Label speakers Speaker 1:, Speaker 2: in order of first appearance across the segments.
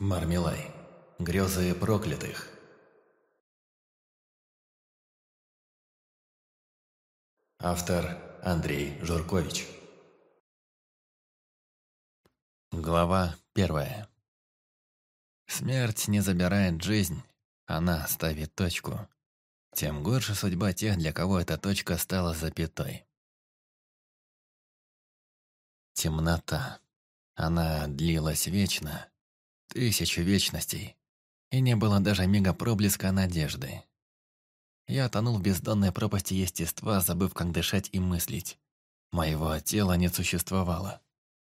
Speaker 1: Мармелай. Грезы проклятых. Автор Андрей Журкович. Глава первая.
Speaker 2: Смерть не забирает жизнь, она ставит точку. Тем горше судьба тех, для кого эта точка стала запятой. Темнота. Она длилась вечно, Тысячу вечностей. И не было даже мига проблеска надежды. Я тонул в бездонной пропасти естества, забыв, как дышать и мыслить. Моего тела не существовало.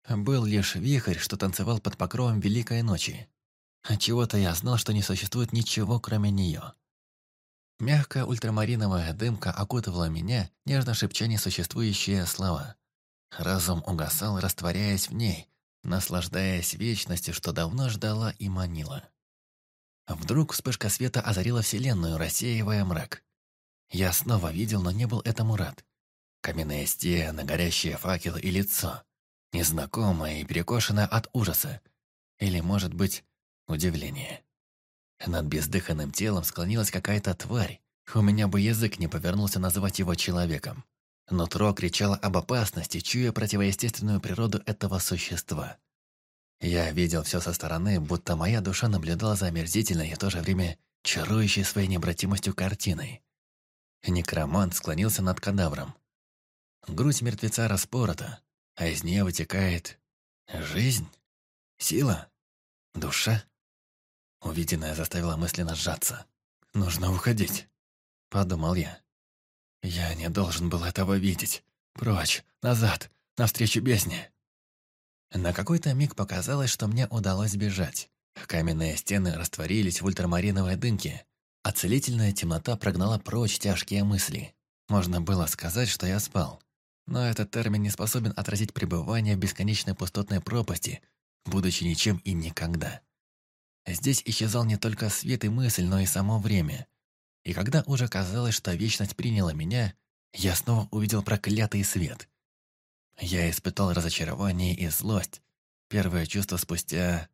Speaker 2: Был лишь вихрь, что танцевал под покровом Великой Ночи. Чего-то я знал, что не существует ничего, кроме нее. Мягкая ультрамариновая дымка окутывала меня, нежно шепча несуществующие слова. Разум угасал, растворяясь в ней, наслаждаясь вечностью, что давно ждала и манила. Вдруг вспышка света озарила Вселенную, рассеивая мрак. Я снова видел, но не был этому рад. Каменные стены, горящие факелы и лицо. Незнакомое и перекошенное от ужаса. Или, может быть, удивление. Над бездыханным телом склонилась какая-то тварь. У меня бы язык не повернулся называть его человеком. Нутро кричало об опасности, чуя противоестественную природу этого существа. Я видел все со стороны, будто моя душа наблюдала за омерзительной и в то же время чарующей своей необратимостью картиной. Некромант склонился над кадавром. Грудь мертвеца распорота, а из нее вытекает жизнь, сила, душа. Увиденное заставило мысленно сжаться. «Нужно уходить», — подумал я. «Я не должен был этого видеть. Прочь, назад, навстречу бездне». На какой-то миг показалось, что мне удалось бежать. Каменные стены растворились в ультрамариновой дымке, а целительная темнота прогнала прочь тяжкие мысли. Можно было сказать, что я спал. Но этот термин не способен отразить пребывание в бесконечной пустотной пропасти, будучи ничем и никогда. Здесь исчезал не только свет и мысль, но и само время. И когда уже казалось, что вечность приняла меня, я снова увидел проклятый свет. Я испытал разочарование и злость. Первое чувство спустя...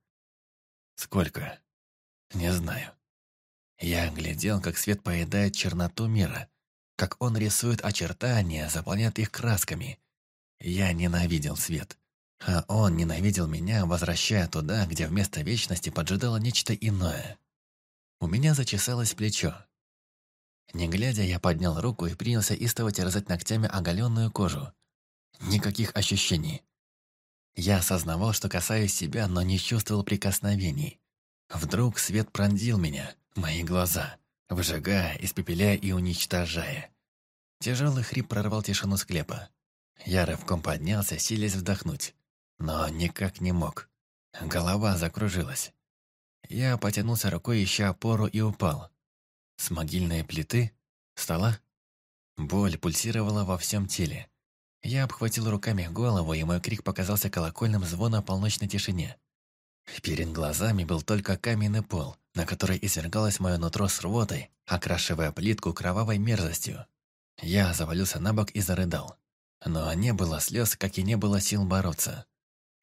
Speaker 2: Сколько? Не знаю. Я глядел, как свет поедает черноту мира, как он рисует очертания, заполняет их красками. Я ненавидел свет. А он ненавидел меня, возвращая туда, где вместо вечности поджидало нечто иное. У меня зачесалось плечо. Не глядя, я поднял руку и принялся истово терзать ногтями оголенную кожу никаких ощущений. Я осознавал, что касаюсь себя, но не чувствовал прикосновений. Вдруг свет пронзил меня, мои глаза, выжигая, испепеляя и уничтожая. Тяжелый хрип прорвал тишину склепа. Я рывком поднялся, силясь вдохнуть, но никак не мог. Голова закружилась. Я потянулся рукой, ища опору, и упал. С могильной плиты? Стола? Боль пульсировала во всем теле. Я обхватил руками голову, и мой крик показался колокольным звоном в полночной тишине. Перед глазами был только каменный пол, на который извергалось мое нутро с рвотой, окрашивая плитку кровавой мерзостью. Я завалился на бок и зарыдал. Но не было слез, как и не было сил бороться.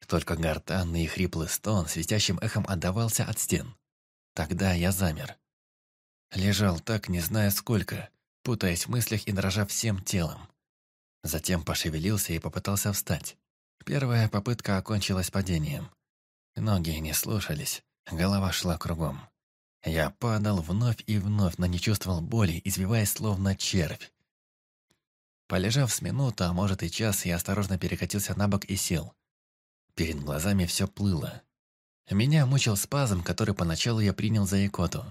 Speaker 2: Только гортанный и хриплый стон свистящим эхом отдавался от стен. Тогда я замер. Лежал так, не зная сколько, путаясь в мыслях и дрожа всем телом. Затем пошевелился и попытался встать. Первая попытка окончилась падением. Ноги не слушались, голова шла кругом. Я падал вновь и вновь, но не чувствовал боли, извиваясь словно червь. Полежав с минуту, а может и час, я осторожно перекатился на бок и сел. Перед глазами все плыло. Меня мучил спазм, который поначалу я принял за икоту.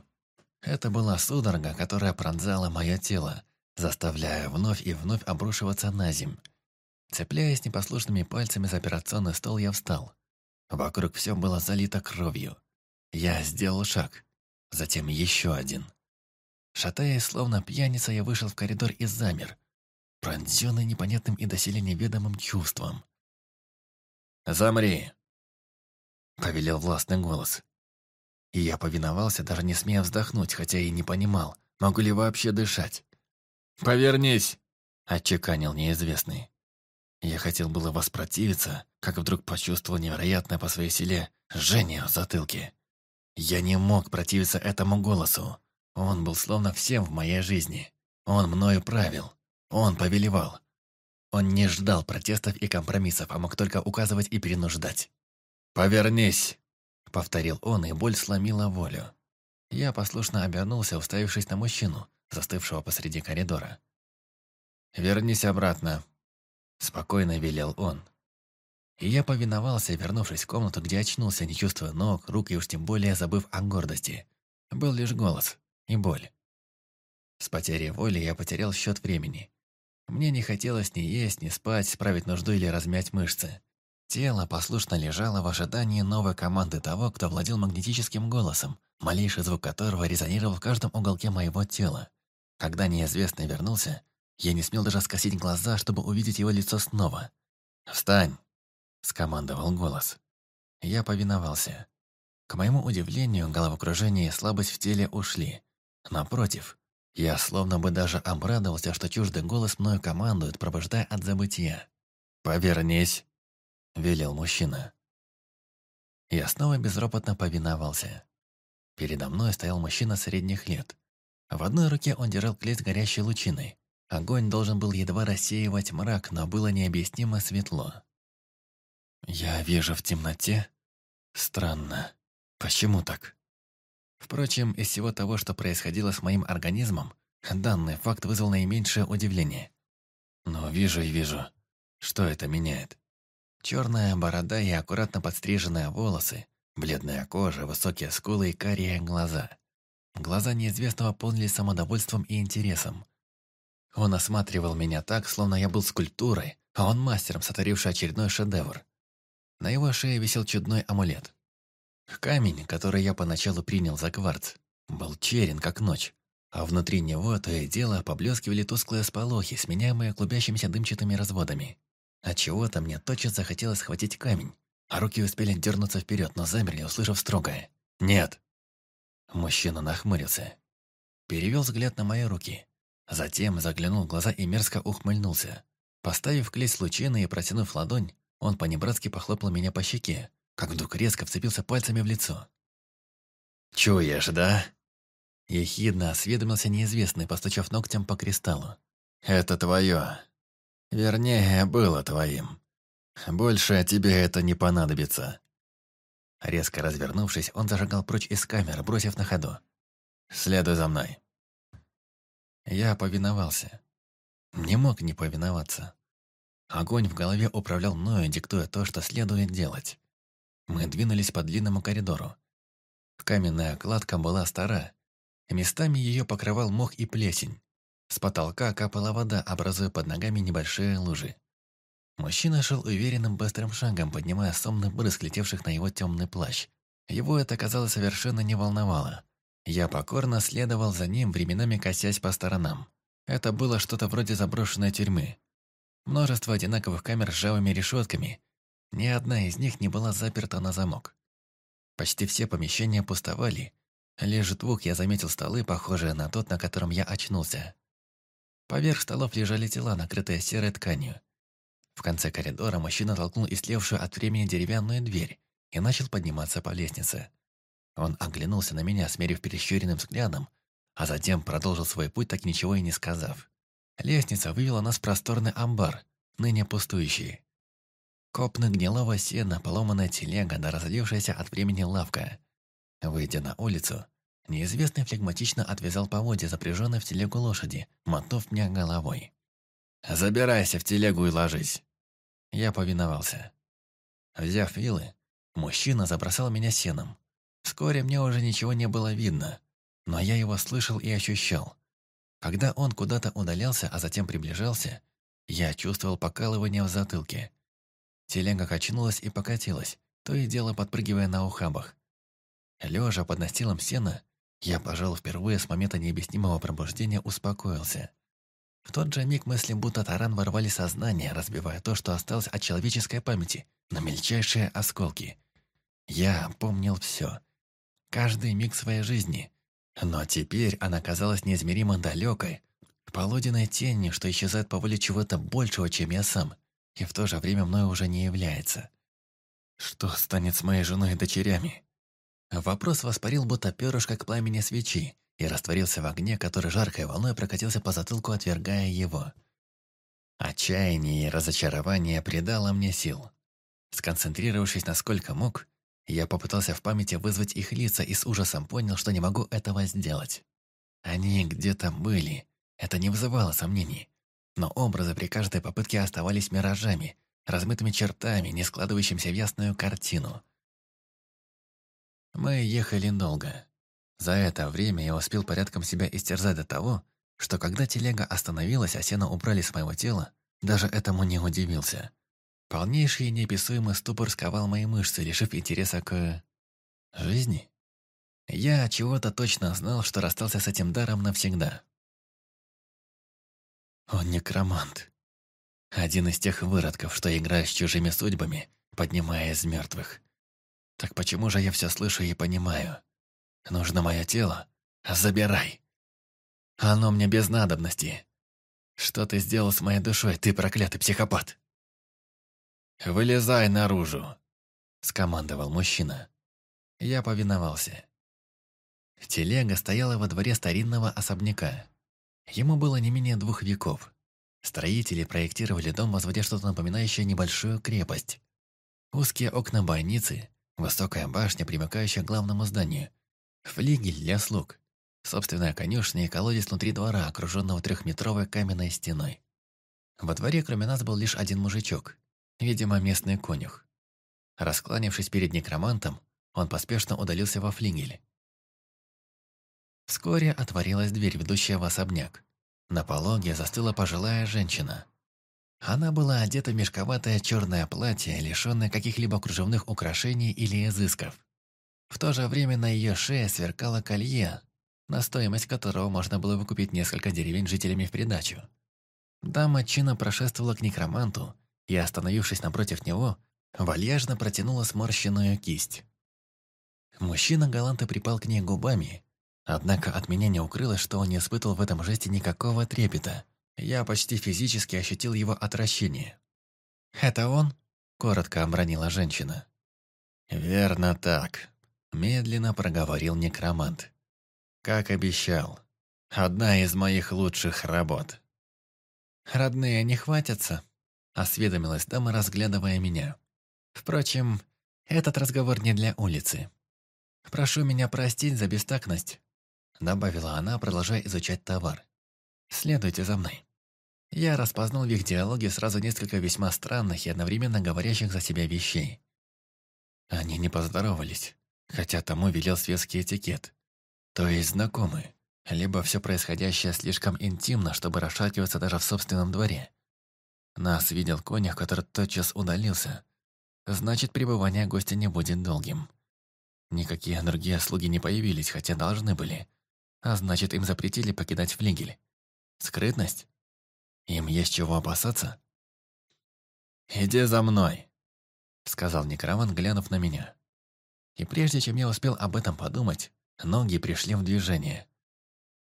Speaker 2: Это была судорога, которая пронзала мое тело, заставляя вновь и вновь обрушиваться на земь. Цепляясь непослушными пальцами за операционный стол, я встал. Вокруг все было залито кровью. Я сделал шаг, затем еще один. Шатаясь, словно пьяница, я вышел в коридор и замер, пронзенный непонятным и доселе неведомым чувством. «Замри!» — повелел властный голос. И я повиновался, даже не смея вздохнуть, хотя и не понимал, могу ли вообще дышать. «Повернись!» – отчеканил неизвестный. Я хотел было воспротивиться, как вдруг почувствовал невероятное по своей силе жжение в затылке. Я не мог противиться этому голосу. Он был словно всем в моей жизни. Он мною правил. Он повелевал. Он не ждал протестов и компромиссов, а мог только указывать и перенуждать. «Повернись!» — повторил он, и боль сломила волю. Я послушно обернулся, уставившись на мужчину, застывшего посреди коридора. «Вернись обратно», — спокойно велел он. И я повиновался, вернувшись в комнату, где очнулся, не чувствуя ног, рук и уж тем более забыв о гордости. Был лишь голос и боль. С потерей воли я потерял счет времени. Мне не хотелось ни есть, ни спать, справить нужду или размять мышцы. Тело послушно лежало в ожидании новой команды того, кто владел магнетическим голосом, малейший звук которого резонировал в каждом уголке моего тела. Когда неизвестный вернулся, я не смел даже скосить глаза, чтобы увидеть его лицо снова. «Встань!» — скомандовал голос. Я повиновался. К моему удивлению, головокружение и слабость в теле ушли. Напротив, я словно бы даже обрадовался, что чуждый голос мною командует, пробуждая от забытия. «Повернись!» — велел мужчина. Я снова безропотно повиновался. Передо мной стоял мужчина средних лет. В одной руке он держал клеть горящей лучиной. Огонь должен был едва рассеивать мрак, но было необъяснимо светло. «Я вижу в темноте? Странно. Почему так?» Впрочем, из всего того, что происходило с моим организмом, данный факт вызвал наименьшее удивление. Но вижу и вижу. Что это меняет? Черная борода и аккуратно подстриженные волосы, бледная кожа, высокие скулы и карие глаза — Глаза неизвестного полнили самодовольством и интересом. Он осматривал меня так, словно я был скульптурой, а он мастером, сотворивший очередной шедевр. На его шее висел чудной амулет. Камень, который я поначалу принял за кварц, был черен, как ночь, а внутри него то и дело поблескивали тусклые сполохи, сменяемые клубящимися дымчатыми разводами. Отчего-то мне тотчас захотелось схватить камень, а руки успели дернуться вперед, но замерли, услышав строгое «Нет!». Мужчина нахмурился. Перевел взгляд на мои руки. Затем заглянул в глаза и мерзко ухмыльнулся. Поставив клей лучины и протянув ладонь, он понебратски похлопал меня по щеке, как вдруг резко вцепился пальцами в лицо. «Чуешь, да?» Ехидно осведомился неизвестный, постучав ногтем по кристаллу. «Это твое. Вернее, было твоим. Больше тебе это не понадобится. Резко развернувшись, он зажигал прочь из камеры, бросив на ходу. «Следуй за мной». Я повиновался. Не мог не повиноваться. Огонь в голове управлял мною, диктуя то, что следует делать. Мы двинулись по длинному коридору. Каменная кладка была стара. Местами ее покрывал мох и плесень. С потолка капала вода, образуя под ногами небольшие лужи. Мужчина шел уверенным быстрым шагом, поднимая сомный брызг, летевших на его темный плащ. Его это, казалось, совершенно не волновало. Я покорно следовал за ним, временами косясь по сторонам. Это было что-то вроде заброшенной тюрьмы. Множество одинаковых камер с жавыми решетками. Ни одна из них не была заперта на замок. Почти все помещения пустовали. Лишь двух я заметил столы, похожие на тот, на котором я очнулся. Поверх столов лежали тела, накрытые серой тканью. В конце коридора мужчина толкнул истлевшую от времени деревянную дверь и начал подниматься по лестнице. Он оглянулся на меня, смерив перещуренным взглядом, а затем продолжил свой путь, так ничего и не сказав. Лестница вывела нас в просторный амбар, ныне пустующий. Копны гнилого сена, поломанная телега да разодевшаяся от времени лавка. Выйдя на улицу, неизвестный флегматично отвязал поводья, запряженной в телегу лошади, мотнув меня головой. «Забирайся в телегу и ложись!» Я повиновался. Взяв вилы, мужчина забросал меня сеном. Вскоре мне уже ничего не было видно, но я его слышал и ощущал. Когда он куда-то удалялся, а затем приближался, я чувствовал покалывание в затылке. Телега качнулась и покатилась, то и дело подпрыгивая на ухабах. Лежа под настилом сена, я, пожалуй, впервые с момента необъяснимого пробуждения успокоился. В тот же миг мысли будто таран ворвали сознание, разбивая то, что осталось от человеческой памяти, на мельчайшие осколки. Я помнил все. Каждый миг своей жизни. Но теперь она казалась неизмеримо далекой, полуденной тенью, что исчезает по воле чего-то большего, чем я сам, и в то же время мною уже не является. Что станет с моей женой и дочерями? Вопрос воспарил будто перышко к пламени свечи, и растворился в огне, который жаркой волной прокатился по затылку, отвергая его. Отчаяние и разочарование придало мне сил. Сконцентрировавшись насколько мог, я попытался в памяти вызвать их лица и с ужасом понял, что не могу этого сделать. Они где-то были, это не вызывало сомнений. Но образы при каждой попытке оставались миражами, размытыми чертами, не складывающимся в ясную картину. Мы ехали долго. За это время я успел порядком себя истерзать до того, что когда телега остановилась, а сено убрали с моего тела, даже этому не удивился. Полнейший и неописуемый ступор сковал мои мышцы, лишив интереса к... жизни. Я чего-то точно знал, что расстался с этим даром навсегда. Он некромант. Один из тех выродков, что играет с чужими судьбами, поднимая из мертвых. Так почему же я все слышу и понимаю? Нужно мое тело? Забирай. Оно мне без надобности. Что ты сделал с моей душой, ты проклятый психопат? Вылезай наружу, скомандовал мужчина. Я повиновался. Телега стояла во дворе старинного особняка. Ему было не менее двух веков. Строители проектировали дом, возводя что-то напоминающее небольшую крепость. Узкие окна бойницы, высокая башня, примыкающая к главному зданию, флигель для слуг, собственная конюшня и колодец внутри двора, окруженного трехметровой каменной стеной. Во дворе кроме нас был лишь один мужичок, видимо, местный конюх. Раскланившись перед некромантом, он поспешно удалился во флигель. Вскоре отворилась дверь, ведущая в особняк. На пологе застыла пожилая женщина. Она была одета в мешковатое черное платье, лишенное каких-либо кружевных украшений или изысков. В то же время на ее шее сверкало колье, на стоимость которого можно было выкупить несколько деревень жителями в придачу. Дама чина прошествовала к некроманту и, остановившись напротив него, вальяжно протянула сморщенную кисть. Мужчина галанта припал к ней губами, однако от меня не укрылось, что он не испытывал в этом жесте никакого трепета. Я почти физически ощутил его отвращение. «Это он?» – коротко обронила женщина. «Верно так», Медленно проговорил некромант. Как обещал. Одна из моих лучших работ. Родные не хватятся? Осведомилась дама, разглядывая меня. Впрочем, этот разговор не для улицы. Прошу меня простить за бестактность. Добавила она, продолжая изучать товар. Следуйте за мной. Я распознал в их диалоге сразу несколько весьма странных и одновременно говорящих за себя вещей. Они не поздоровались хотя тому велел светский этикет. То есть знакомы. Либо все происходящее слишком интимно, чтобы расшативаться даже в собственном дворе. Нас видел конях, который тотчас удалился. Значит, пребывание гостя не будет долгим. Никакие другие слуги не появились, хотя должны были. А значит, им запретили покидать флигель. Скрытность? Им есть чего опасаться? «Иди за мной», — сказал Некроман, глянув на меня. И прежде чем я успел об этом подумать, ноги пришли в движение.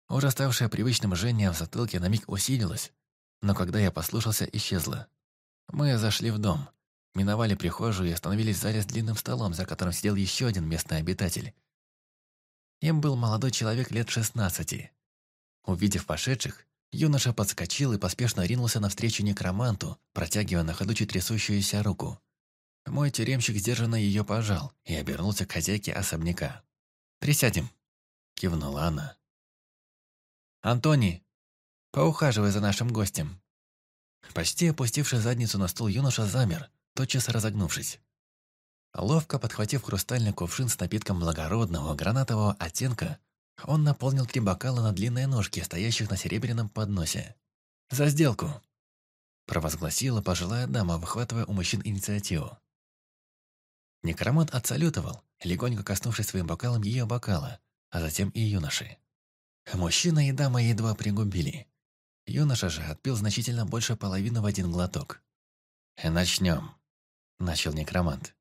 Speaker 2: Уже ставшее привычным жжение в затылке на миг усилилось, но когда я послушался, исчезло. Мы зашли в дом, миновали прихожую и остановились в зале с длинным столом, за которым сидел еще один местный обитатель. Им был молодой человек лет шестнадцати. Увидев пошедших, юноша подскочил и поспешно ринулся навстречу некроманту, протягивая на ходу чуть трясущуюся руку. Мой тюремщик сдержанно ее пожал и обернулся к хозяйке особняка. «Присядем», — кивнула она. «Антони, поухаживай за нашим гостем». Почти опустивший задницу на стул юноша замер, тотчас разогнувшись. Ловко подхватив хрустальный кувшин с напитком благородного гранатового оттенка, он наполнил три бокала на длинные ножки, стоящих на серебряном подносе. «За сделку!» – провозгласила пожилая дама, выхватывая у мужчин инициативу. Некромант отсалютовал, легонько коснувшись своим бокалом ее бокала, а затем и юноши. Мужчина и дама едва пригубили. Юноша же отпил значительно больше половины в один глоток. «Начнем», — начал некромант.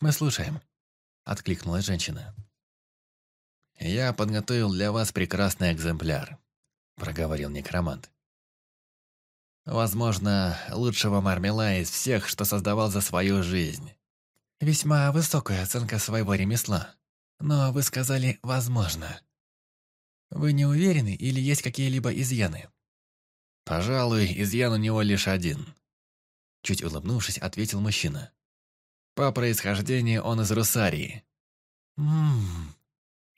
Speaker 2: «Мы слушаем», — откликнулась женщина. «Я подготовил для вас прекрасный экземпляр», — проговорил некромант. «Возможно, лучшего мармела из всех, что создавал за свою жизнь. Весьма высокая оценка своего ремесла. Но вы сказали «возможно». Вы не уверены или есть какие-либо изъяны? Пожалуй, изъян у него лишь один. Чуть улыбнувшись, ответил мужчина. По происхождению он из Русарии. Ммм,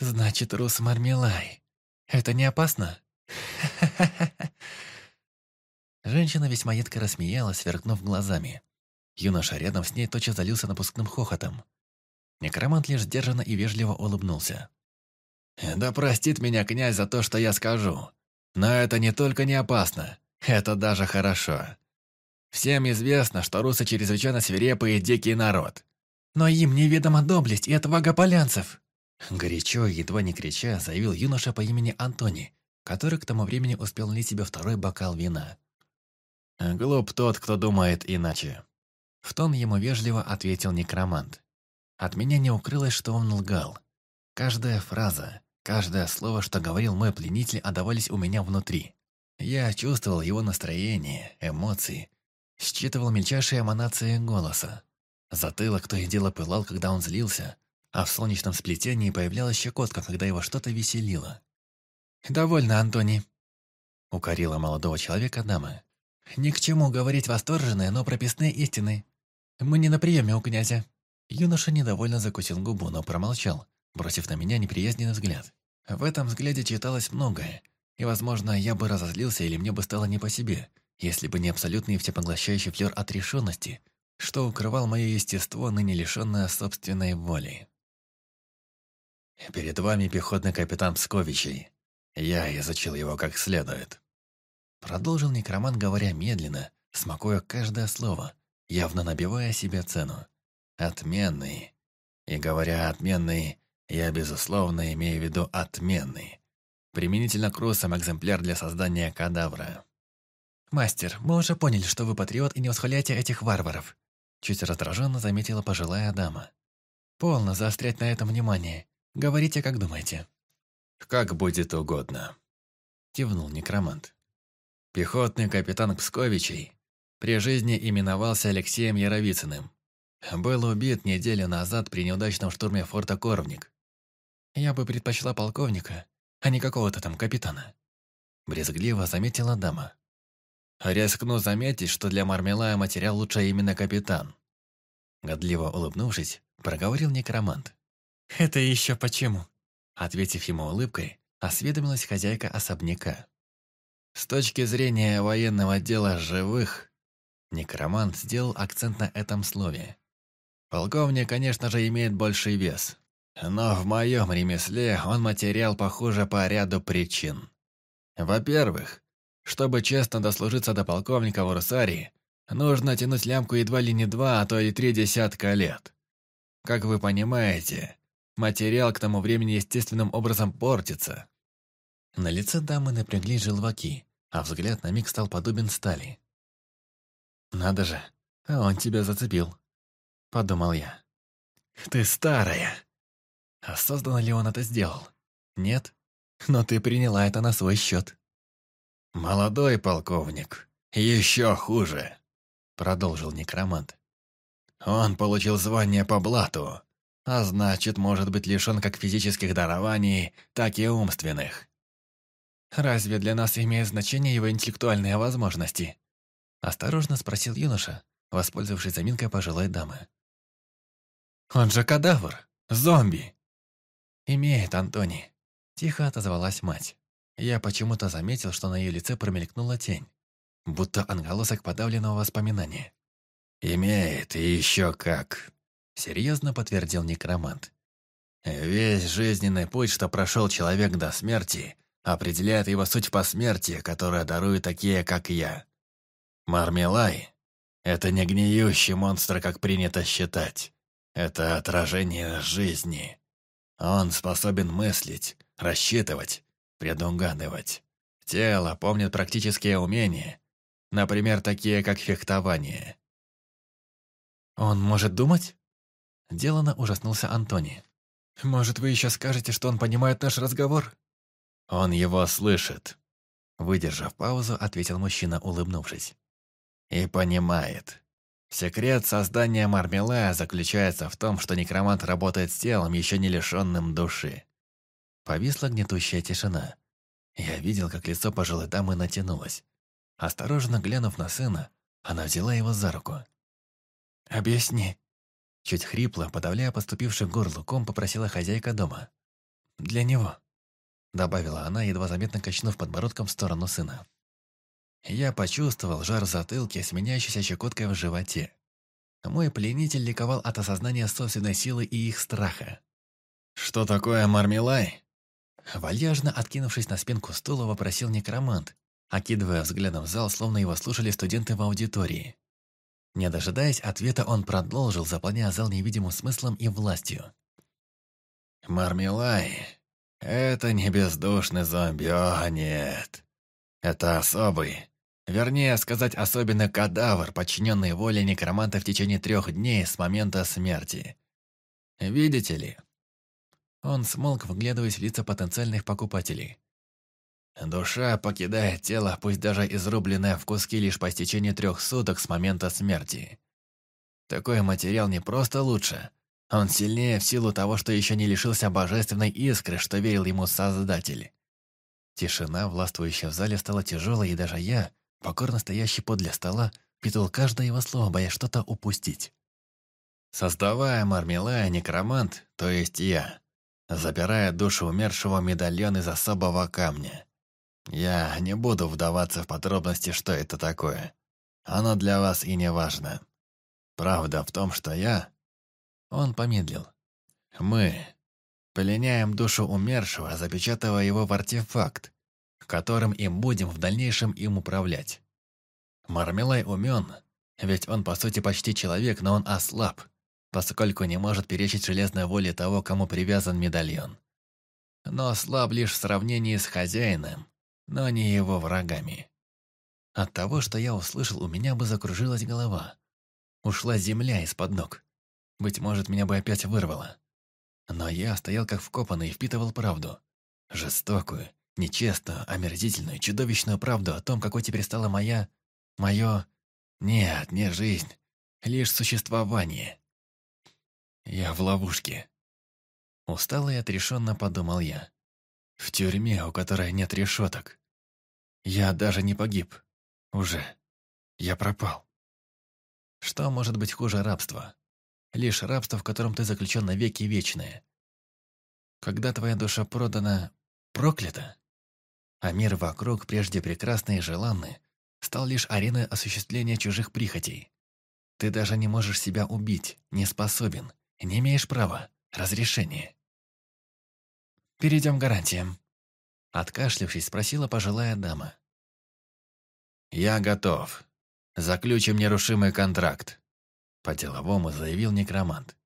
Speaker 2: значит, Рус Мармелай. Это не опасно? Женщина весьма едко рассмеялась, сверкнув глазами. Юноша рядом с ней тотчас залился напускным хохотом. Некромант лишь сдержанно и вежливо улыбнулся. «Да простит меня князь за то, что я скажу. Но это не только не опасно, это даже хорошо. Всем известно, что русы чрезвычайно свирепые и дикий народ. Но им неведома доблесть и отвага полянцев!» Горячо, едва не крича, заявил юноша по имени Антони, который к тому времени успел налить себе второй бокал вина. «Глуп тот, кто думает иначе», в тон ему вежливо ответил некромант. От меня не укрылось, что он лгал. Каждая фраза, каждое слово, что говорил мой пленитель, отдавались у меня внутри. Я чувствовал его настроение, эмоции, считывал мельчайшие эманации голоса. Затылок то и дело пылал, когда он злился, а в солнечном сплетении появлялась щекотка, когда его что-то веселило. «Довольно, Антони», — укорила молодого человека дама. «Ни к чему говорить восторженные, но прописные истины. «Мы не на приеме у князя». Юноша недовольно закусил губу, но промолчал, бросив на меня неприязненный взгляд. В этом взгляде читалось многое, и, возможно, я бы разозлился или мне бы стало не по себе, если бы не абсолютный всепоглощающий флер отрешенности, что укрывал мое естество, ныне лишенное собственной воли. «Перед вами пехотный капитан Псковичей. Я изучил его как следует». Продолжил некроман, говоря медленно, смакуя каждое слово – явно набивая себе цену. Отменный. И говоря «отменный», я, безусловно, имею в виду «отменный». Применительно к русам экземпляр для создания кадавра. «Мастер, мы уже поняли, что вы патриот и не восхваляете этих варваров», чуть раздраженно заметила пожилая дама. «Полно заострять на этом внимание. Говорите, как думаете». «Как будет угодно», — кивнул некромант. «Пехотный капитан Псковичей при жизни именовался Алексеем Яровицыным. Был убит неделю назад при неудачном штурме форта Коровник. Я бы предпочла полковника, а не какого-то там капитана. Брезгливо заметила дама. Рискну заметить, что для Мармелая материал лучше именно капитан. Годливо улыбнувшись, проговорил некромант. «Это еще почему?» Ответив ему улыбкой, осведомилась хозяйка особняка. «С точки зрения военного дела живых, Некромант сделал акцент на этом слове. Полковник, конечно же, имеет больший вес. Но в моем ремесле он материал похоже по ряду причин. Во-первых, чтобы честно дослужиться до полковника в Урсарии, нужно тянуть лямку едва ли не два, а то и три десятка лет. Как вы понимаете, материал к тому времени естественным образом портится. На лице дамы напряглись желваки, а взгляд на миг стал подобен стали. «Надо же, а он тебя зацепил», — подумал я. «Ты старая!» Осознанно а ли он это сделал? Нет? Но ты приняла это на свой счет. «Молодой полковник, еще хуже», — продолжил некромант. «Он получил звание по блату, а значит, может быть лишен как физических дарований, так и умственных». «Разве для нас имеет значение его интеллектуальные возможности?» Осторожно спросил юноша, воспользовавшись заминкой пожилой дамы. «Он же кадавр! Зомби!» «Имеет, Антони!» Тихо отозвалась мать. Я почему-то заметил, что на ее лице промелькнула тень, будто анголосок подавленного воспоминания. «Имеет, и еще как!» Серьезно подтвердил некромант. «Весь жизненный путь, что прошел человек до смерти, определяет его суть по смерти, которая дарует такие, как я. Мармелай — это не гниющий монстр, как принято считать. Это отражение жизни. Он способен мыслить, рассчитывать, предугадывать. Тело помнит практические умения, например, такие как фехтование. «Он может думать?» Делано ужаснулся Антони. «Может, вы еще скажете, что он понимает наш разговор?» «Он его слышит», — выдержав паузу, ответил мужчина, улыбнувшись. И понимает. Секрет создания Мармелая заключается в том, что некромант работает с телом, еще не лишенным души. Повисла гнетущая тишина. Я видел, как лицо пожилой дамы натянулось. Осторожно глянув на сына, она взяла его за руку. «Объясни». Чуть хрипло, подавляя поступивший горлу ком, попросила хозяйка дома. «Для него», — добавила она, едва заметно качнув подбородком в сторону сына. Я почувствовал жар затылки, сменяющийся щекоткой в животе. Мой пленитель ликовал от осознания собственной силы и их страха. «Что такое мармелай?» Вальяжно откинувшись на спинку стула, вопросил некромант, окидывая взглядом зал, словно его слушали студенты в аудитории. Не дожидаясь ответа, он продолжил, заполняя зал невидимым смыслом и властью. «Мармелай — это не бездушный зомби, о нет. Это особый, Вернее сказать, особенно кадавр, подчиненный воле некроманта в течение трех дней с момента смерти. Видите ли? Он смолк, вглядываясь в лица потенциальных покупателей. Душа покидая тело, пусть даже изрубленная в куски лишь по истечении трех суток с момента смерти. Такой материал не просто лучше. Он сильнее в силу того, что еще не лишился божественной искры, что верил ему Создатель. Тишина, властвующая в зале, стала тяжелой, и даже я, покорно стоящий подле стола, питал каждое его слово, боясь что-то упустить. Создавая мармелая некромант, то есть я, забирая душу умершего медальон из особого камня. Я не буду вдаваться в подробности, что это такое. Оно для вас и не важно. Правда в том, что я... Он помедлил. Мы пленяем душу умершего, запечатывая его в артефакт, которым им будем в дальнейшем им управлять. Мармелай умен, ведь он по сути почти человек, но он ослаб, поскольку не может перечить железной воле того, кому привязан медальон. Но ослаб лишь в сравнении с хозяином, но не его врагами. От того, что я услышал, у меня бы закружилась голова. Ушла земля из-под ног. Быть может, меня бы опять вырвало. Но я стоял как вкопанный и впитывал правду. Жестокую, нечестную, омерзительную, чудовищную правду о том, какой теперь стала моя... мое... нет, не жизнь, лишь существование. Я в ловушке. Устало и отрешенно подумал я. В тюрьме, у которой нет решеток. Я даже не погиб. Уже. Я пропал. Что может быть хуже рабства? Лишь рабство, в котором ты заключен на веки вечные. Когда твоя душа продана, проклята? а мир вокруг, прежде прекрасный и желанный, стал лишь ареной осуществления чужих прихотей. Ты даже не можешь себя убить, не способен, не имеешь права, разрешения. «Перейдем к гарантиям», — Откашлявшись, спросила пожилая дама. «Я готов. Заключим нерушимый контракт», — по-деловому заявил некромант.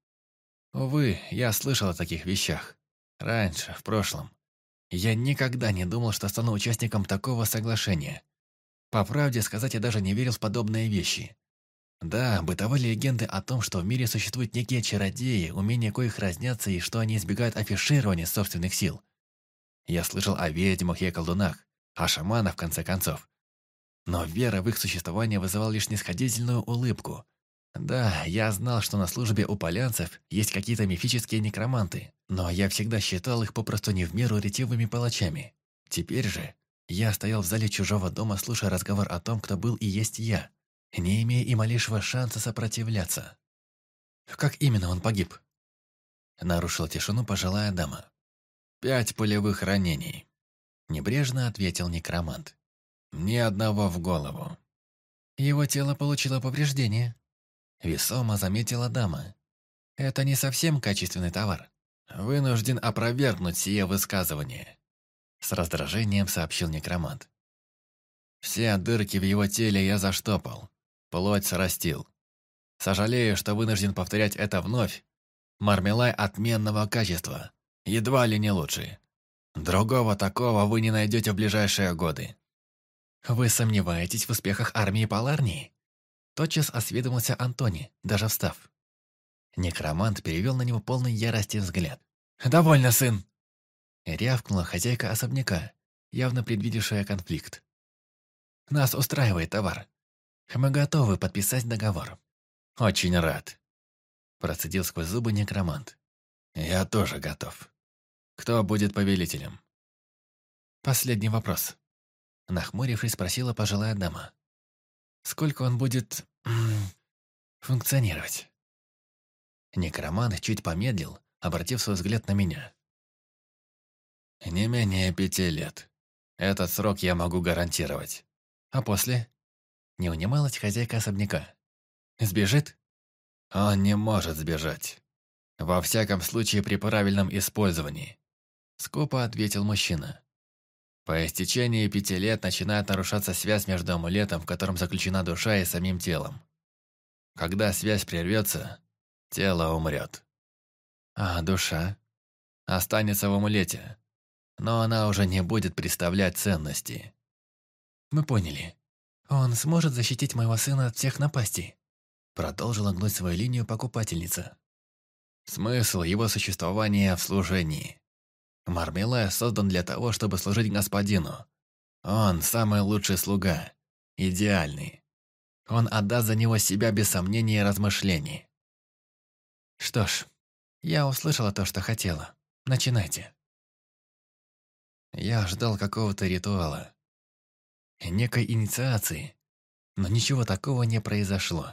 Speaker 2: «Увы, я слышал о таких вещах. Раньше, в прошлом. Я никогда не думал, что стану участником такого соглашения. По правде сказать, я даже не верил в подобные вещи. Да, бытовали легенды о том, что в мире существуют некие чародеи, умения коих разнятся и что они избегают афиширования собственных сил. Я слышал о ведьмах и о колдунах, о шаманах, в конце концов. Но вера в их существование вызывала лишь нисходительную улыбку – да, я знал, что на службе у полянцев есть какие-то мифические некроманты, но я всегда считал их попросту не в меру ретивыми палачами. Теперь же я стоял в зале чужого дома, слушая разговор о том, кто был и есть я, не имея и малейшего шанса сопротивляться. «Как именно он погиб?» Нарушила тишину пожилая дама. «Пять пулевых ранений», — небрежно ответил некромант. «Ни одного в голову». «Его тело получило повреждение», Весомо заметила дама. Это не совсем качественный товар. Вынужден опровергнуть сие высказывание. С раздражением сообщил некромант. Все дырки в его теле я заштопал. Плоть срастил. Сожалею, что вынужден повторять это вновь. Мармелай отменного качества. Едва ли не лучший. Другого такого вы не найдете в ближайшие годы. Вы сомневаетесь в успехах армии Поларнии? Тотчас осведомился Антони, даже встав. Некромант перевел на него полный ярости взгляд. «Довольно, сын!» Рявкнула хозяйка особняка, явно предвидевшая конфликт. «Нас устраивает товар. Мы готовы подписать договор». «Очень рад», – процедил сквозь зубы некромант. «Я тоже готов. Кто будет повелителем?» «Последний вопрос», – нахмурившись, спросила пожилая дама сколько он будет функционировать. Некроман чуть помедлил, обратив свой взгляд на меня. «Не менее пяти лет. Этот срок я могу гарантировать. А после?» Не унималась хозяйка особняка. «Сбежит?» «Он не может сбежать. Во всяком случае, при правильном использовании», — скупо ответил мужчина. По истечении пяти лет начинает нарушаться связь между амулетом, в котором заключена душа, и самим телом. Когда связь прервется, тело умрет. А душа? Останется в амулете. Но она уже не будет представлять ценности. Мы поняли. Он сможет защитить моего сына от всех напастей. Продолжила гнуть свою линию покупательница. Смысл его существования в служении. Мармелай создан для того, чтобы служить господину. Он самый лучший слуга, идеальный. Он отдаст за него себя без сомнений и размышлений. Что ж, я услышала то, что хотела. Начинайте. Я ждал какого-то ритуала, некой инициации, но ничего такого не произошло.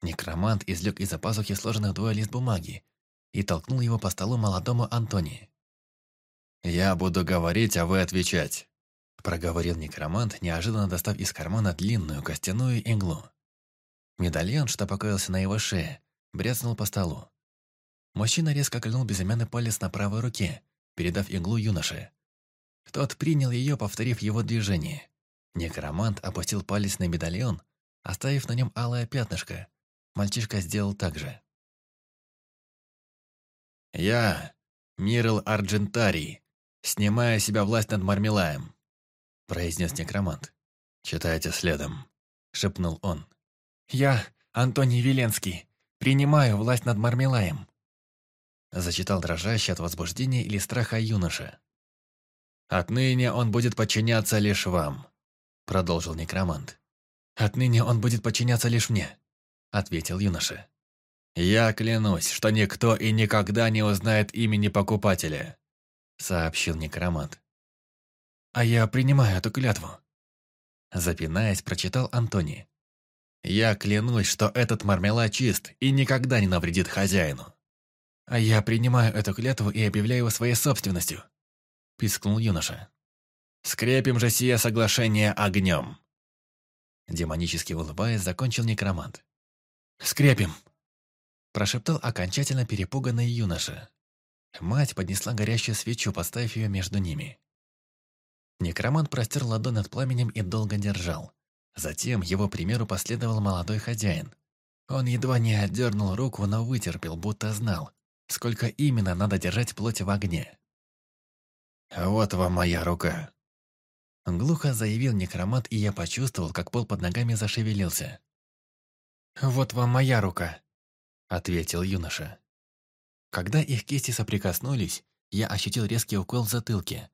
Speaker 2: Некромант извлек из-за пазухи сложенных двое лист бумаги и толкнул его по столу молодому Антонии. «Я буду говорить, а вы отвечать», – проговорил некромант, неожиданно достав из кармана длинную костяную иглу. Медальон, что покоился на его шее, бряцнул по столу. Мужчина резко кольнул безымянный палец на правой руке, передав иглу юноше. Тот принял ее, повторив его движение. Некромант опустил палец на медальон, оставив на нем алое пятнышко. Мальчишка сделал так же.
Speaker 1: «Я, Мирл
Speaker 2: Арджентарий, снимая себя власть над Мармелаем», — произнес некромант. «Читайте следом», — шепнул он. «Я, Антоний Веленский, принимаю власть над Мармелаем», — зачитал дрожащий от возбуждения или страха юноша. «Отныне он будет подчиняться лишь вам», — продолжил некромант. «Отныне он будет подчиняться лишь мне», — ответил юноша. «Я клянусь, что никто и никогда не узнает имени покупателя. — сообщил некромант. «А я принимаю эту клятву», — запинаясь, прочитал Антоний. «Я клянусь, что этот мармелад чист и никогда не навредит хозяину». «А я принимаю эту клятву и объявляю его своей собственностью», — пискнул юноша. «Скрепим же сие соглашение огнем!» Демонически улыбаясь, закончил некромант. «Скрепим!» Прошептал окончательно перепуганный юноша. Мать поднесла горящую свечу, поставив ее между ними. Некромант простер ладонь над пламенем и долго держал. Затем его примеру последовал молодой хозяин. Он едва не отдернул руку, но вытерпел, будто знал, сколько именно надо держать плоть в огне. «Вот вам моя рука!» Глухо заявил некромант, и я почувствовал, как пол под ногами зашевелился. «Вот вам моя рука!» — ответил юноша. Когда их кисти соприкоснулись, я ощутил резкий укол в затылке.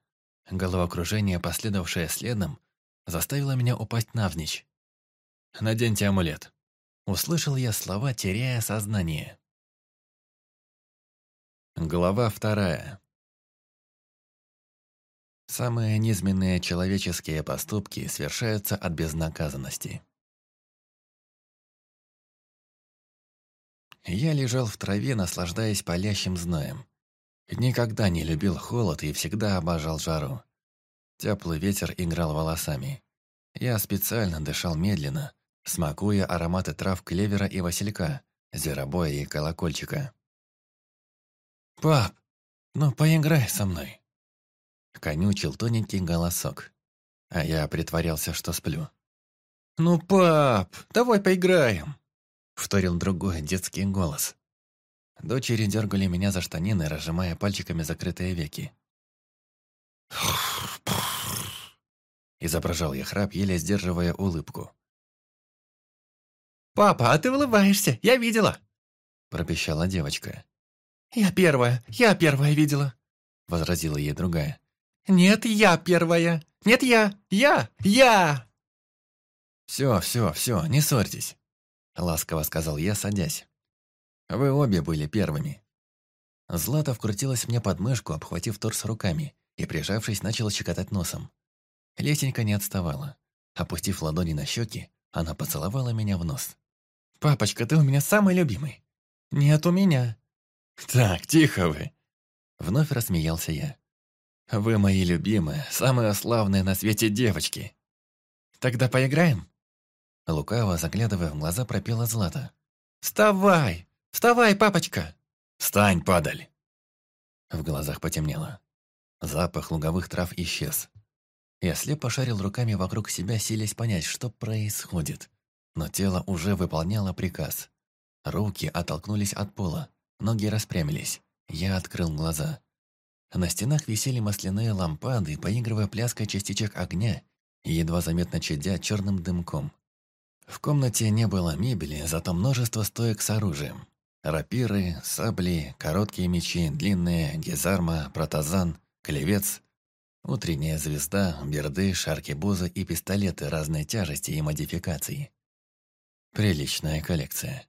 Speaker 2: Головокружение, последовавшее следом, заставило меня упасть навзничь. «Наденьте амулет», — услышал я слова, теряя
Speaker 1: сознание. Глава вторая. Самые низменные человеческие поступки совершаются от безнаказанности.
Speaker 2: я лежал в траве, наслаждаясь палящим зноем. Никогда не любил холод и всегда обожал жару. Теплый ветер играл волосами. Я специально дышал медленно, смакуя ароматы трав клевера и василька, зеробоя и колокольчика. «Пап, ну поиграй со мной!» Конючил тоненький голосок, а я притворялся, что сплю. «Ну, пап, давай поиграем!» вторил другой детский голос. Дочери дергали меня за штанины, разжимая пальчиками закрытые веки. Изображал я храп, еле
Speaker 1: сдерживая улыбку. «Папа, а ты улыбаешься! Я видела!»
Speaker 2: Пропищала девочка. «Я первая! Я первая видела!» Возразила ей другая. «Нет, я первая! Нет, я! Я! Я!» «Все, все, все, не ссорьтесь!» — ласково сказал я, садясь. «Вы обе были первыми». Злата вкрутилась мне под мышку, обхватив торс руками, и, прижавшись, начала щекотать носом. Летенька не отставала. Опустив ладони на щеки, она поцеловала меня в нос. «Папочка, ты у меня самый любимый!» «Нет, у меня!» «Так, тихо вы!» Вновь рассмеялся я. «Вы мои любимые, самые славные на свете девочки!» «Тогда поиграем?» Лукаво, заглядывая в глаза, пропела Злата. «Вставай! Вставай, папочка!» «Встань, падаль!» В глазах потемнело. Запах луговых трав исчез. Я слепо шарил руками вокруг себя, силясь понять, что происходит. Но тело уже выполняло приказ. Руки оттолкнулись от пола, ноги распрямились. Я открыл глаза. На стенах висели масляные лампады, поигрывая пляской частичек огня, едва заметно чадя черным дымком. В комнате не было мебели, зато множество стоек с оружием. Рапиры, сабли, короткие мечи, длинные, гизарма, протазан, клевец, утренняя звезда, берды, шарки-бузы и пистолеты разной тяжести и модификации. Приличная коллекция.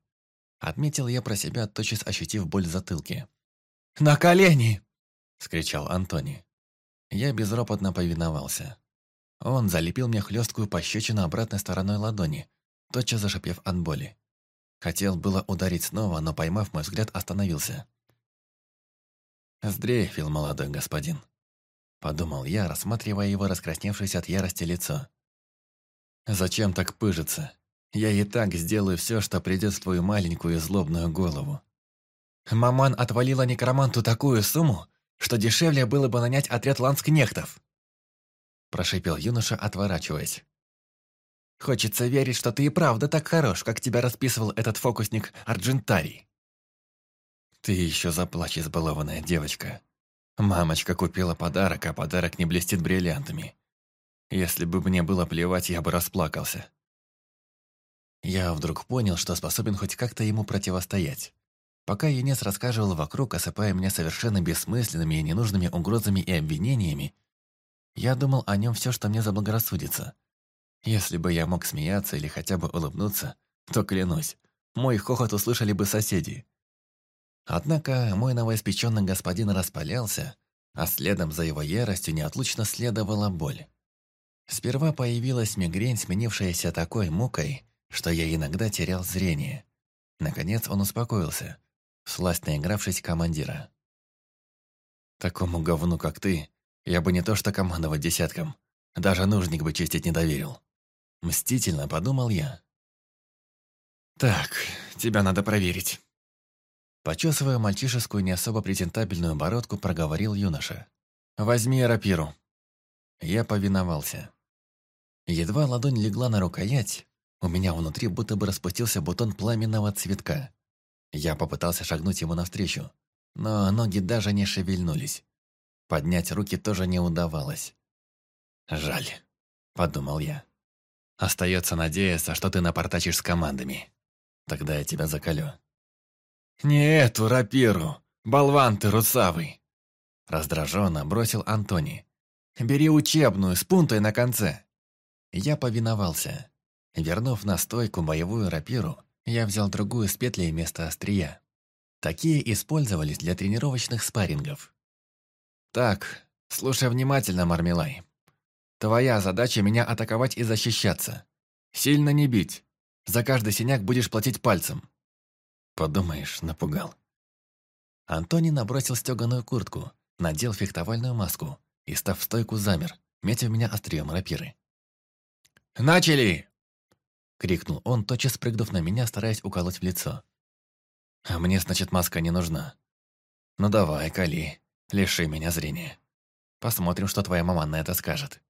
Speaker 2: Отметил я про себя, тотчас ощутив боль в затылке. «На колени!» — скричал Антони. Я безропотно повиновался. Он залепил мне хлесткую пощечину обратной стороной ладони — тотчас зашипев от боли. Хотел было ударить снова, но, поймав мой взгляд, остановился. «Сдрейфил, молодой господин», — подумал я, рассматривая его раскрасневшееся от ярости лицо. «Зачем так пыжиться? Я и так сделаю все, что придет в твою маленькую злобную голову». «Маман отвалила некроманту такую сумму, что дешевле было бы нанять отряд ланскнехтов», — прошипел юноша, отворачиваясь. Хочется верить, что ты и правда так хорош, как тебя расписывал этот фокусник Арджентарий. Ты еще заплачь, избалованная девочка. Мамочка купила подарок, а подарок не блестит бриллиантами. Если бы мне было плевать, я бы расплакался. Я вдруг понял, что способен хоть как-то ему противостоять. Пока Юнес рассказывал вокруг, осыпая меня совершенно бессмысленными и ненужными угрозами и обвинениями, я думал о нем все, что мне заблагорассудится – если бы я мог смеяться или хотя бы улыбнуться, то, клянусь, мой хохот услышали бы соседи. Однако мой новоиспеченный господин распалялся, а следом за его яростью неотлучно следовала боль. Сперва появилась мигрень, сменившаяся такой мукой, что я иногда терял зрение. Наконец он успокоился, сласть наигравшись командира. «Такому говну, как ты, я бы не то что командовать десятком, даже нужник бы чистить не доверил». Мстительно подумал я. «Так, тебя надо проверить». Почесывая мальчишескую не особо презентабельную бородку, проговорил юноша. «Возьми рапиру». Я повиновался. Едва ладонь легла на рукоять, у меня внутри будто бы распустился бутон пламенного цветка. Я попытался шагнуть ему навстречу, но ноги даже не шевельнулись. Поднять руки тоже не удавалось. «Жаль», — подумал я. Остается надеяться, что ты напортачишь с командами. Тогда я тебя закалю». «Не эту рапиру! Болван ты, русавый!» Раздраженно бросил Антони. «Бери учебную, с пунтой на конце!» Я повиновался. Вернув на стойку боевую рапиру, я взял другую с петлей вместо острия. Такие использовались для тренировочных спаррингов. «Так, слушай внимательно, Мармелай», Твоя задача меня атаковать и защищаться. Сильно не бить. За каждый синяк будешь платить пальцем. Подумаешь, напугал. Антони набросил стеганую куртку, надел фехтовальную маску и, став в стойку, замер, метя в меня острием рапиры. «Начали!» — крикнул он, тотчас спрыгнув на меня, стараясь уколоть в лицо. «А мне, значит, маска не нужна. Ну давай, кали, лиши меня зрения. Посмотрим, что твоя мама на это скажет».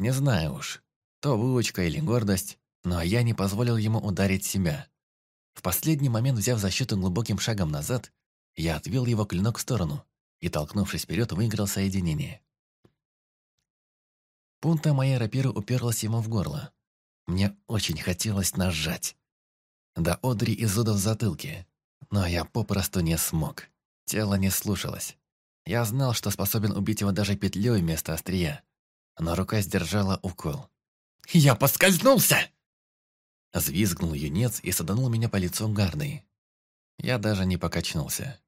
Speaker 2: Не знаю уж, то выучка или гордость, но я не позволил ему ударить себя. В последний момент, взяв защиту глубоким шагом назад, я отвел его клинок в сторону и, толкнувшись вперед, выиграл соединение. Пунта моей рапиры уперлась ему в горло. Мне очень хотелось нажать. да одри и зуда в затылке. Но я попросту не смог. Тело не слушалось. Я знал, что способен убить его даже петлей вместо острия но рука сдержала укол. «Я поскользнулся!» Звизгнул юнец и саданул меня по лицу гарной. Я даже не покачнулся.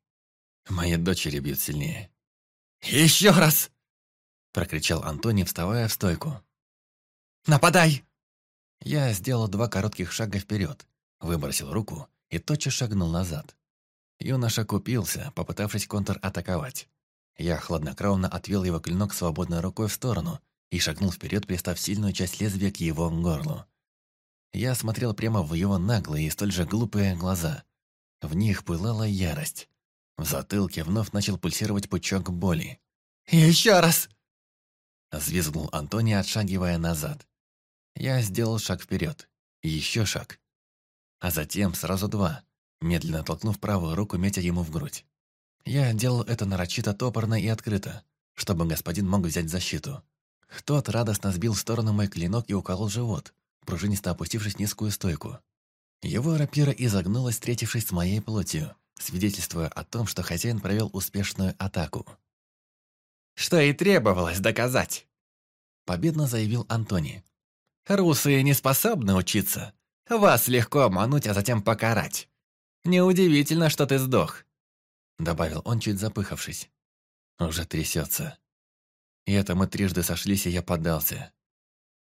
Speaker 2: Мои дочери бьют сильнее. «Еще раз!» Прокричал Антони, вставая в стойку. «Нападай!» Я сделал два коротких шага вперед, выбросил руку и тотчас шагнул назад. Юноша купился, попытавшись контратаковать. Я хладнокровно отвел его клинок свободной рукой в сторону и шагнул вперед, пристав сильную часть лезвия к его горлу. Я смотрел прямо в его наглые и столь же глупые глаза. В них пылала ярость. В затылке вновь начал пульсировать пучок боли. «Еще раз!» Взвизгнул Антони, отшагивая назад. Я сделал шаг вперед. Еще шаг. А затем сразу два, медленно толкнув правую руку, метя ему в грудь. Я делал это нарочито топорно и открыто, чтобы господин мог взять защиту. Тот радостно сбил в сторону мой клинок и уколол живот, пружинисто опустившись в низкую стойку. Его рапира изогнулась, встретившись с моей плотью, свидетельствуя о том, что хозяин провел успешную атаку. «Что и требовалось доказать!» Победно заявил Антони. «Русы не способны учиться. Вас легко обмануть, а затем покарать. Неудивительно, что ты сдох!» Добавил он, чуть запыхавшись. Уже трясется. И это мы трижды сошлись, и я поддался.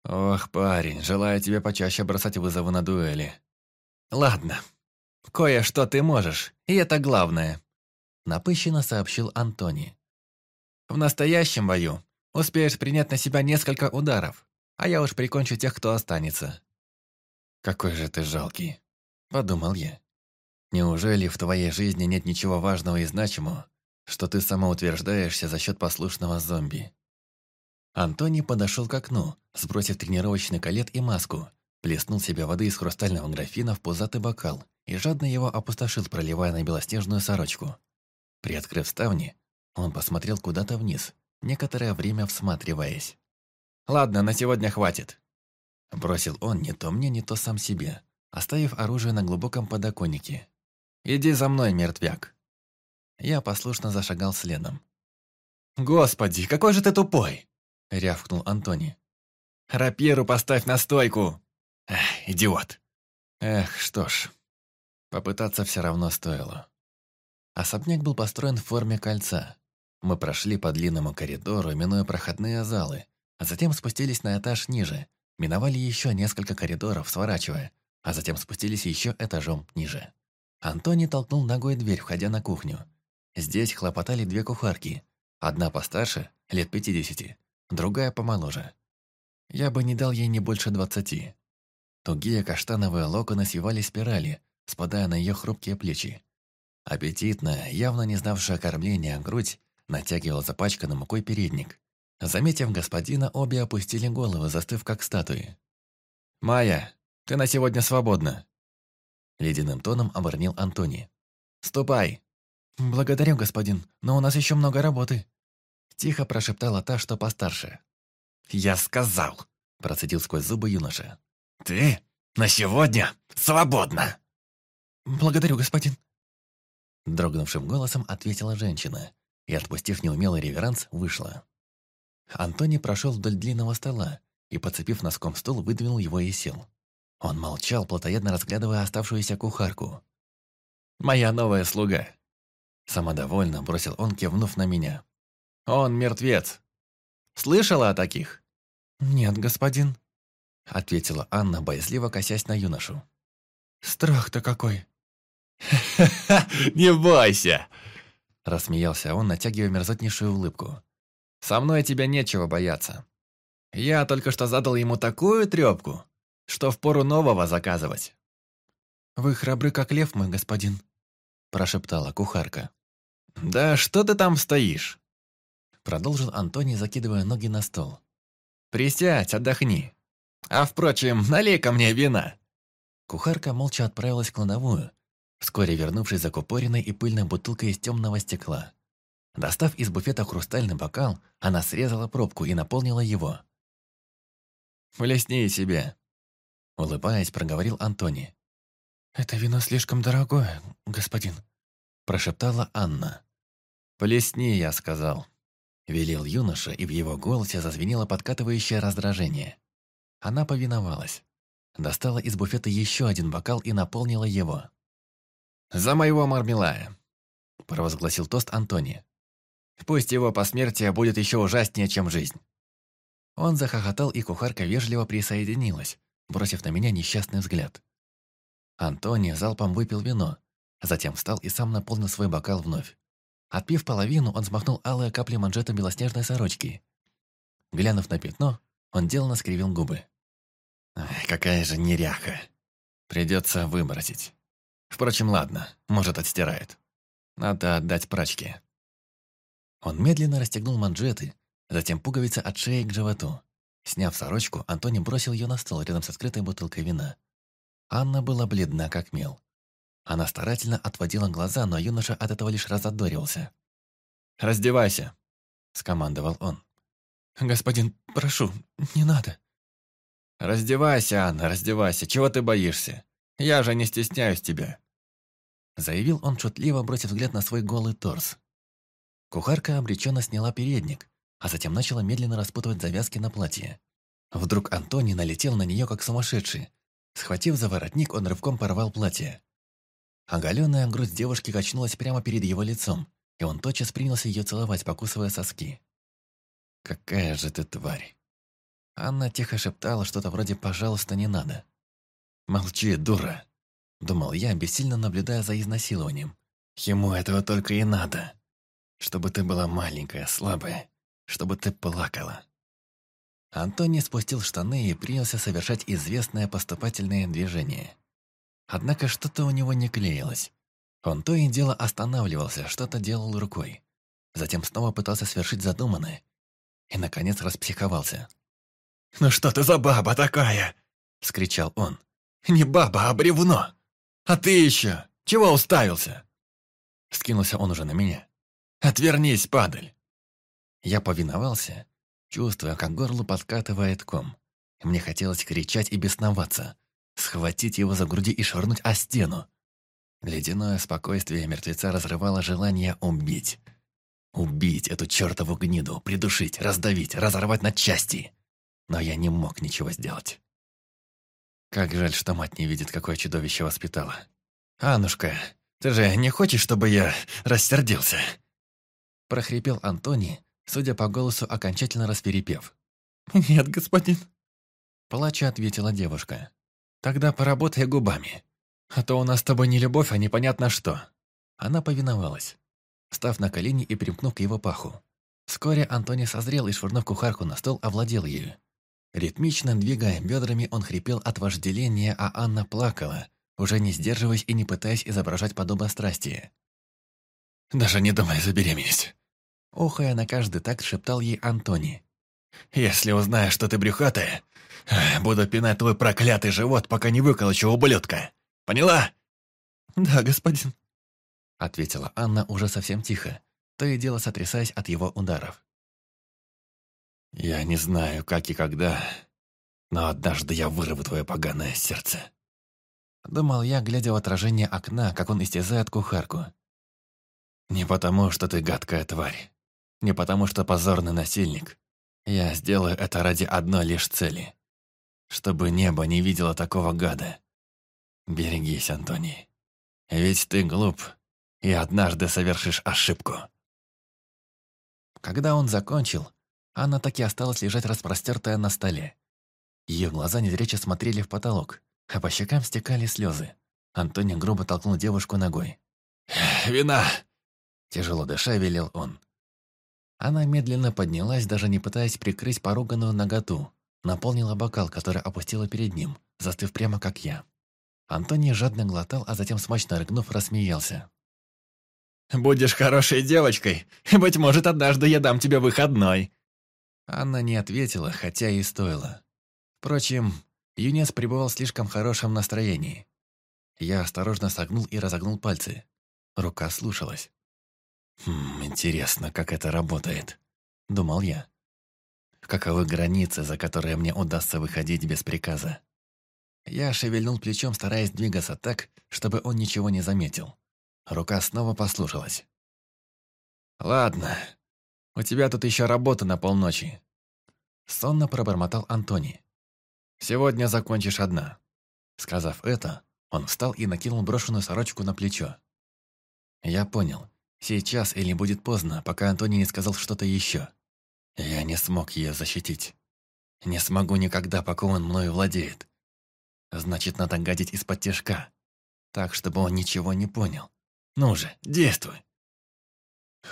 Speaker 2: «Ох, парень, желаю тебе почаще бросать вызовы на дуэли». «Ладно, кое-что ты можешь, и это главное», – напыщенно сообщил Антони. «В настоящем бою успеешь принять на себя несколько ударов, а я уж прикончу тех, кто останется». «Какой же ты жалкий», – подумал я. «Неужели в твоей жизни нет ничего важного и значимого, что ты самоутверждаешься за счет послушного зомби?» Антоний подошел к окну, сбросив тренировочный колет и маску, плеснул себе воды из хрустального графина в пузатый бокал и жадно его опустошил, проливая на белоснежную сорочку. Приоткрыв ставни, он посмотрел куда-то вниз, некоторое время всматриваясь. «Ладно, на сегодня хватит!» Бросил он не то мне, не то сам себе, оставив оружие на глубоком подоконнике. «Иди за мной, мертвяк!» Я послушно зашагал следом. «Господи, какой же ты тупой!» – рявкнул Антони. «Рапиру поставь на стойку!» Эх, идиот!» Эх, что ж, попытаться все равно стоило. Особняк был построен в форме кольца. Мы прошли по длинному коридору, минуя проходные залы, а затем спустились на этаж ниже, миновали еще несколько коридоров, сворачивая, а затем спустились еще этажом ниже. Антони толкнул ногой дверь, входя на кухню. Здесь хлопотали две кухарки. Одна постарше, лет пятидесяти другая помоложе. Я бы не дал ей не больше двадцати. Тугие каштановые локоны съевали спирали, спадая на ее хрупкие плечи. Аппетитно, явно не знавшая кормления грудь, натягивала запачканный мукой передник. Заметив господина, обе опустили головы, застыв как статуи. «Майя, ты на сегодня свободна!» Ледяным тоном оборнил Антони. «Ступай!» «Благодарю, господин, но у нас еще много работы!» Тихо прошептала та, что постарше. «Я сказал!» – процедил сквозь зубы юноша. «Ты на сегодня свободна!» «Благодарю, господин!» Дрогнувшим голосом ответила женщина и, отпустив неумелый реверанс, вышла. Антони прошел вдоль длинного стола и, подцепив носком стул, выдвинул его и сел. Он молчал, плотоядно разглядывая оставшуюся кухарку. «Моя новая слуга!» Самодовольно бросил он, кивнув на меня. Он мертвец. Слышала о таких? Нет, господин, ответила Анна, боязливо косясь на юношу. Страх-то какой. не бойся, рассмеялся он, натягивая мерзотнейшую улыбку. Со мной тебя нечего бояться. Я только что задал ему такую трепку, что впору нового заказывать. «Вы храбры, как лев мой господин», – прошептала кухарка. «Да что ты там стоишь? Продолжил Антоний, закидывая ноги на стол. «Присядь, отдохни. А впрочем, налей ко мне вина!» Кухарка молча отправилась в кладовую, вскоре вернувшись закупоренной и пыльной бутылкой из темного стекла. Достав из буфета хрустальный бокал, она срезала пробку и наполнила его. «Влесни себе!» Улыбаясь, проговорил Антони. «Это вино слишком дорогое, господин», – прошептала Анна. «Плесни», – я сказал. Велел юноша, и в его голосе зазвенело подкатывающее раздражение. Она повиновалась. Достала из буфета еще один бокал и наполнила его. «За моего мармелая!» – провозгласил тост Антони. «Пусть его посмертие будет еще ужаснее, чем жизнь!» Он захохотал, и кухарка вежливо присоединилась, бросив на меня несчастный взгляд. Антони залпом выпил вино, затем встал и сам наполнил свой бокал вновь. Отпив половину, он смахнул алые капли манжета белоснежной сорочки. Глянув на пятно, он деланно скривил губы. «Какая же неряха. Придется выбросить. Впрочем, ладно, может, отстирает. Надо отдать прачке». Он медленно расстегнул манжеты, затем пуговицы от шеи к животу. Сняв сорочку, Антони бросил ее на стол рядом с открытой бутылкой вина. Анна была бледна, как мел. Она старательно отводила глаза, но юноша от этого лишь разодорился. «Раздевайся!» – скомандовал он. «Господин, прошу, не надо!» «Раздевайся, Анна, раздевайся! Чего ты боишься? Я же не стесняюсь тебя!» Заявил он шутливо, бросив взгляд на свой голый торс. Кухарка обреченно сняла передник, а затем начала медленно распутывать завязки на платье. Вдруг Антоний налетел на нее как сумасшедший. Схватив за воротник, он рывком порвал платье. Оголенная грудь девушки качнулась прямо перед его лицом, и он тотчас принялся ее целовать, покусывая соски. «Какая же ты тварь!» Анна тихо шептала что-то вроде «пожалуйста, не надо». «Молчи, дура!» Думал я, бессильно наблюдая за изнасилованием. «Ему этого только и надо!» «Чтобы ты была маленькая, слабая, чтобы ты плакала!» Антони спустил штаны и принялся совершать известное поступательное движение – Однако что-то у него не клеилось. Он то и дело останавливался, что-то делал рукой. Затем снова пытался свершить задуманное. И, наконец, распсиховался. «Ну что ты за баба такая?» — скричал он. «Не баба, а бревно! А ты еще! Чего уставился?» Скинулся он уже на меня. «Отвернись, падаль!» Я повиновался, чувствуя, как горло подкатывает ком. Мне хотелось кричать и бесноваться — схватить его за груди и швырнуть о стену. Ледяное спокойствие мертвеца разрывало желание убить. Убить эту чертову гниду, придушить, раздавить, разорвать на части. Но я не мог ничего сделать. Как жаль, что мать не видит, какое чудовище воспитала. «Анушка, ты же не хочешь, чтобы я рассердился?» прохрипел Антони, судя по голосу, окончательно расперепев. «Нет, господин», – плача ответила девушка. «Тогда поработай губами, а то у нас с тобой не любовь, а непонятно что». Она повиновалась, став на колени и примкнув к его паху. Вскоре Антони созрел и, швырнув кухарку на стол, овладел ею. Ритмично двигая бедрами, он хрипел от вожделения, а Анна плакала, уже не сдерживаясь и не пытаясь изображать подобострастие. «Даже не думай забеременеть!» Охая на каждый такт шептал ей Антони. «Если узнаю, что ты брюхатая, Буду пинать твой проклятый живот, пока не выколочу ублюдка. Поняла?» «Да, господин», — ответила Анна уже совсем тихо, то и дело сотрясаясь от его ударов. «Я не знаю, как и когда, но однажды я вырву твое поганое сердце». Думал я, глядя в отражение окна, как он истязает кухарку. «Не потому, что ты гадкая тварь. Не потому, что позорный насильник. Я сделаю это ради одной лишь цели чтобы небо не видело такого гада. Берегись, Антоний. Ведь ты глуп, и однажды совершишь ошибку. Когда он закончил, Анна так и осталась лежать распростертая на столе. Ее глаза незрече смотрели в потолок, а по щекам стекали слезы. Антони грубо толкнул девушку ногой. «Вина!» – тяжело дыша велел он. Она медленно поднялась, даже не пытаясь прикрыть поруганную ноготу, наполнила бокал, который опустила перед ним, застыв прямо как я. Антоний жадно глотал, а затем смачно рыгнув, рассмеялся. «Будешь хорошей девочкой, быть может, однажды я дам тебе выходной!» Анна не ответила, хотя и стоило. Впрочем, юнец пребывал в слишком хорошем настроении. Я осторожно согнул и разогнул пальцы. Рука слушалась. «Хм, интересно, как это работает», — думал я. Каковы границы, за которые мне удастся выходить без приказа? Я шевельнул плечом, стараясь двигаться так, чтобы он ничего не заметил. Рука снова послушалась. «Ладно, у тебя тут еще работа на полночи», — сонно пробормотал Антони. «Сегодня закончишь одна». Сказав это, он встал и накинул брошенную сорочку на плечо. Я понял. Сейчас или будет поздно, пока Антони не сказал что-то еще. Я не смог ее защитить. Не смогу никогда, пока он мною владеет. Значит, надо гадить из-под тяжка, так, чтобы он ничего не понял. Ну же, действуй!»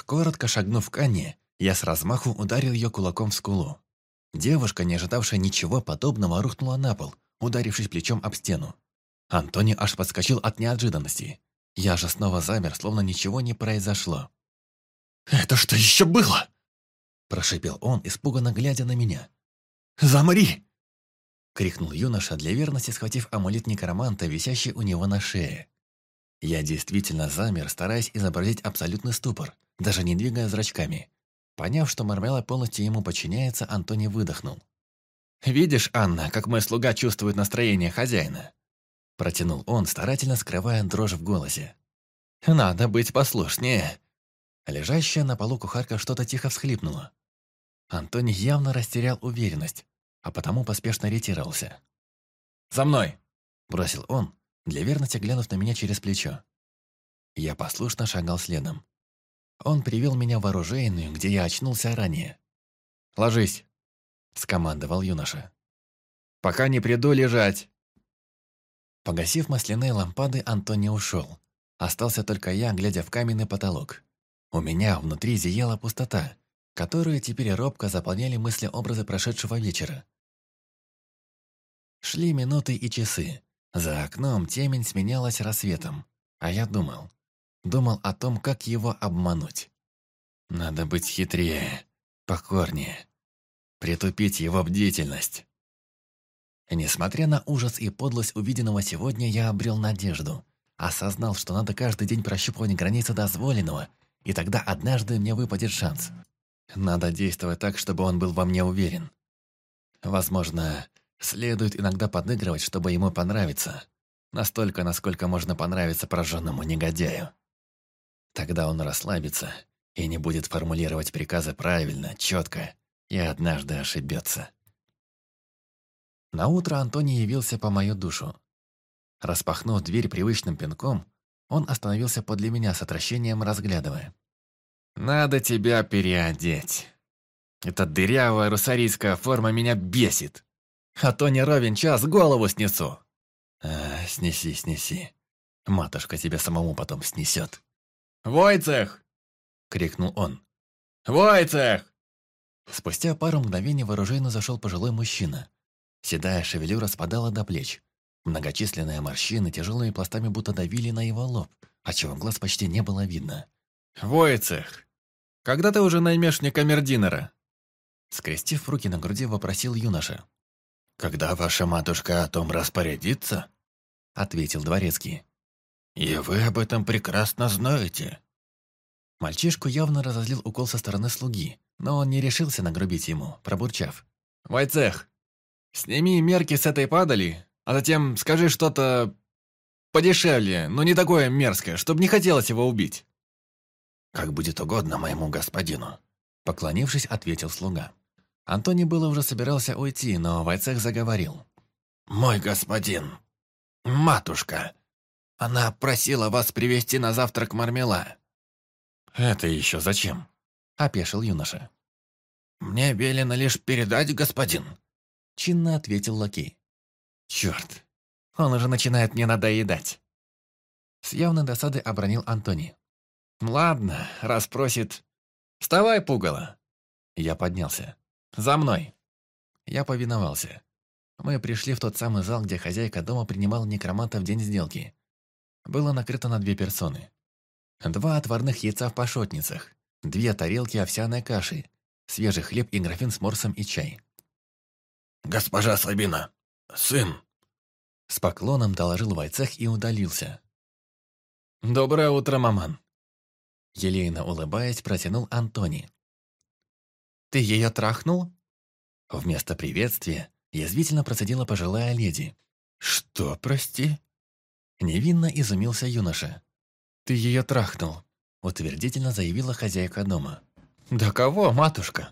Speaker 2: Коротко шагнув к Анне, я с размаху ударил ее кулаком в скулу. Девушка, не ожидавшая ничего подобного, рухнула на пол, ударившись плечом об стену. Антони аж подскочил от неожиданности. Я же снова замер, словно ничего не произошло. «Это что еще было?» — прошипел он, испуганно глядя на меня. «Замри!» — крикнул юноша для верности, схватив амулет некроманта, висящий у него на шее. Я действительно замер, стараясь изобразить абсолютный ступор, даже не двигая зрачками. Поняв, что Мармела полностью ему подчиняется, Антони выдохнул. «Видишь, Анна, как мой слуга чувствует настроение хозяина?» Протянул он, старательно скрывая дрожь в голосе. «Надо быть послушнее. Лежащая на полу кухарка что-то тихо всхлипнула. Антони явно растерял уверенность, а потому поспешно ретировался. «За мной!» – бросил он, для верности глянув на меня через плечо. Я послушно шагал следом. Он привел меня в оружейную, где я очнулся ранее. «Ложись!» – скомандовал юноша. «Пока не приду лежать!» Погасив масляные лампады, Антони ушел. Остался только я, глядя в каменный потолок. У меня внутри зияла пустота, которую теперь робко заполняли мысли-образы прошедшего вечера. Шли минуты и часы. За окном темень сменялась рассветом, а я думал. Думал о том, как его обмануть. Надо быть хитрее, покорнее. Притупить его бдительность. Несмотря на ужас и подлость увиденного сегодня, я обрел надежду. Осознал, что надо каждый день прощупывать границы дозволенного – и тогда однажды мне выпадет шанс. Надо действовать так, чтобы он был во мне уверен. Возможно, следует иногда подыгрывать, чтобы ему понравиться. Настолько, насколько можно понравиться пораженному негодяю. Тогда он расслабится и не будет формулировать приказы правильно, четко, и однажды ошибется. Наутро Антоний явился по мою душу. Распахнув дверь привычным пинком, он остановился подле меня с отвращением, разглядывая. «Надо тебя переодеть. Эта дырявая русарийская форма меня бесит. А то не ровен час голову снесу». А, «Снеси, снеси. Матушка тебя самому потом снесет». «Войцех!» — крикнул он. «Войцех!» Спустя пару мгновений в оружейную зашел пожилой мужчина. Седая шевелюра спадала до плеч. Многочисленные морщины тяжелыми пластами будто давили на его лоб, отчего глаз почти не было видно. «Войцех, когда ты уже наймешь мне камердинера? Скрестив руки на груди, вопросил юноша. «Когда ваша матушка о том распорядится?» Ответил дворецкий. «И вы об этом прекрасно знаете». Мальчишку явно разозлил укол со стороны слуги, но он не решился нагрубить ему, пробурчав. «Войцех, сними мерки с этой падали а затем скажи что-то подешевле, но не такое мерзкое, чтобы не хотелось его убить». «Как будет угодно моему господину», — поклонившись, ответил слуга. Антони было уже собирался уйти, но Вайцех заговорил. «Мой господин, матушка, она просила вас привести на завтрак мармела». «Это еще зачем?» — опешил юноша. «Мне велено лишь передать, господин», — чинно ответил лакей. Черт, он уже начинает мне надоедать. С явной досадой обронил Антони. Ладно, раз просит. Вставай, пугало. Я поднялся. За мной. Я повиновался. Мы пришли в тот самый зал, где хозяйка дома принимала некроманта в день сделки. Было накрыто на две персоны. Два отварных яйца в пошотницах, две тарелки овсяной каши, свежий хлеб и графин с морсом и чай. «Госпожа Сабина, «Сын!» С поклоном доложил Вайцех и удалился. «Доброе утро, маман!» Елейно улыбаясь, протянул Антони. «Ты ее трахнул?» Вместо приветствия язвительно процедила пожилая леди. «Что, прости?» Невинно изумился юноша. «Ты ее трахнул», — утвердительно заявила хозяйка дома. «Да кого, матушка?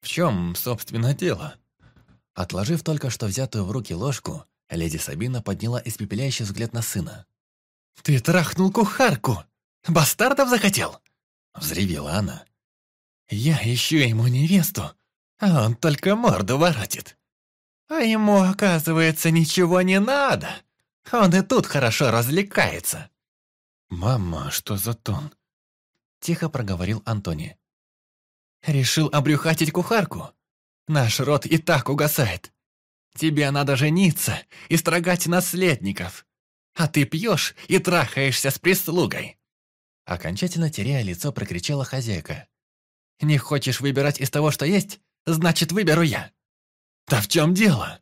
Speaker 2: В чем, собственно, дело?» Отложив только что взятую в руки ложку, леди Сабина подняла испепеляющий взгляд на сына. «Ты трахнул кухарку! Бастардов захотел!» Взревела она. «Я ищу ему невесту, а он только морду воротит. А ему, оказывается, ничего не надо. Он и тут хорошо развлекается». «Мама, что за тон?» Тихо проговорил Антони. «Решил обрюхатить кухарку?» Наш род и так угасает. Тебе надо жениться и строгать наследников. А ты пьешь и трахаешься с прислугой!» Окончательно теряя лицо, прокричала хозяйка. «Не хочешь выбирать из того, что есть? Значит, выберу я!» «Да в чем дело?»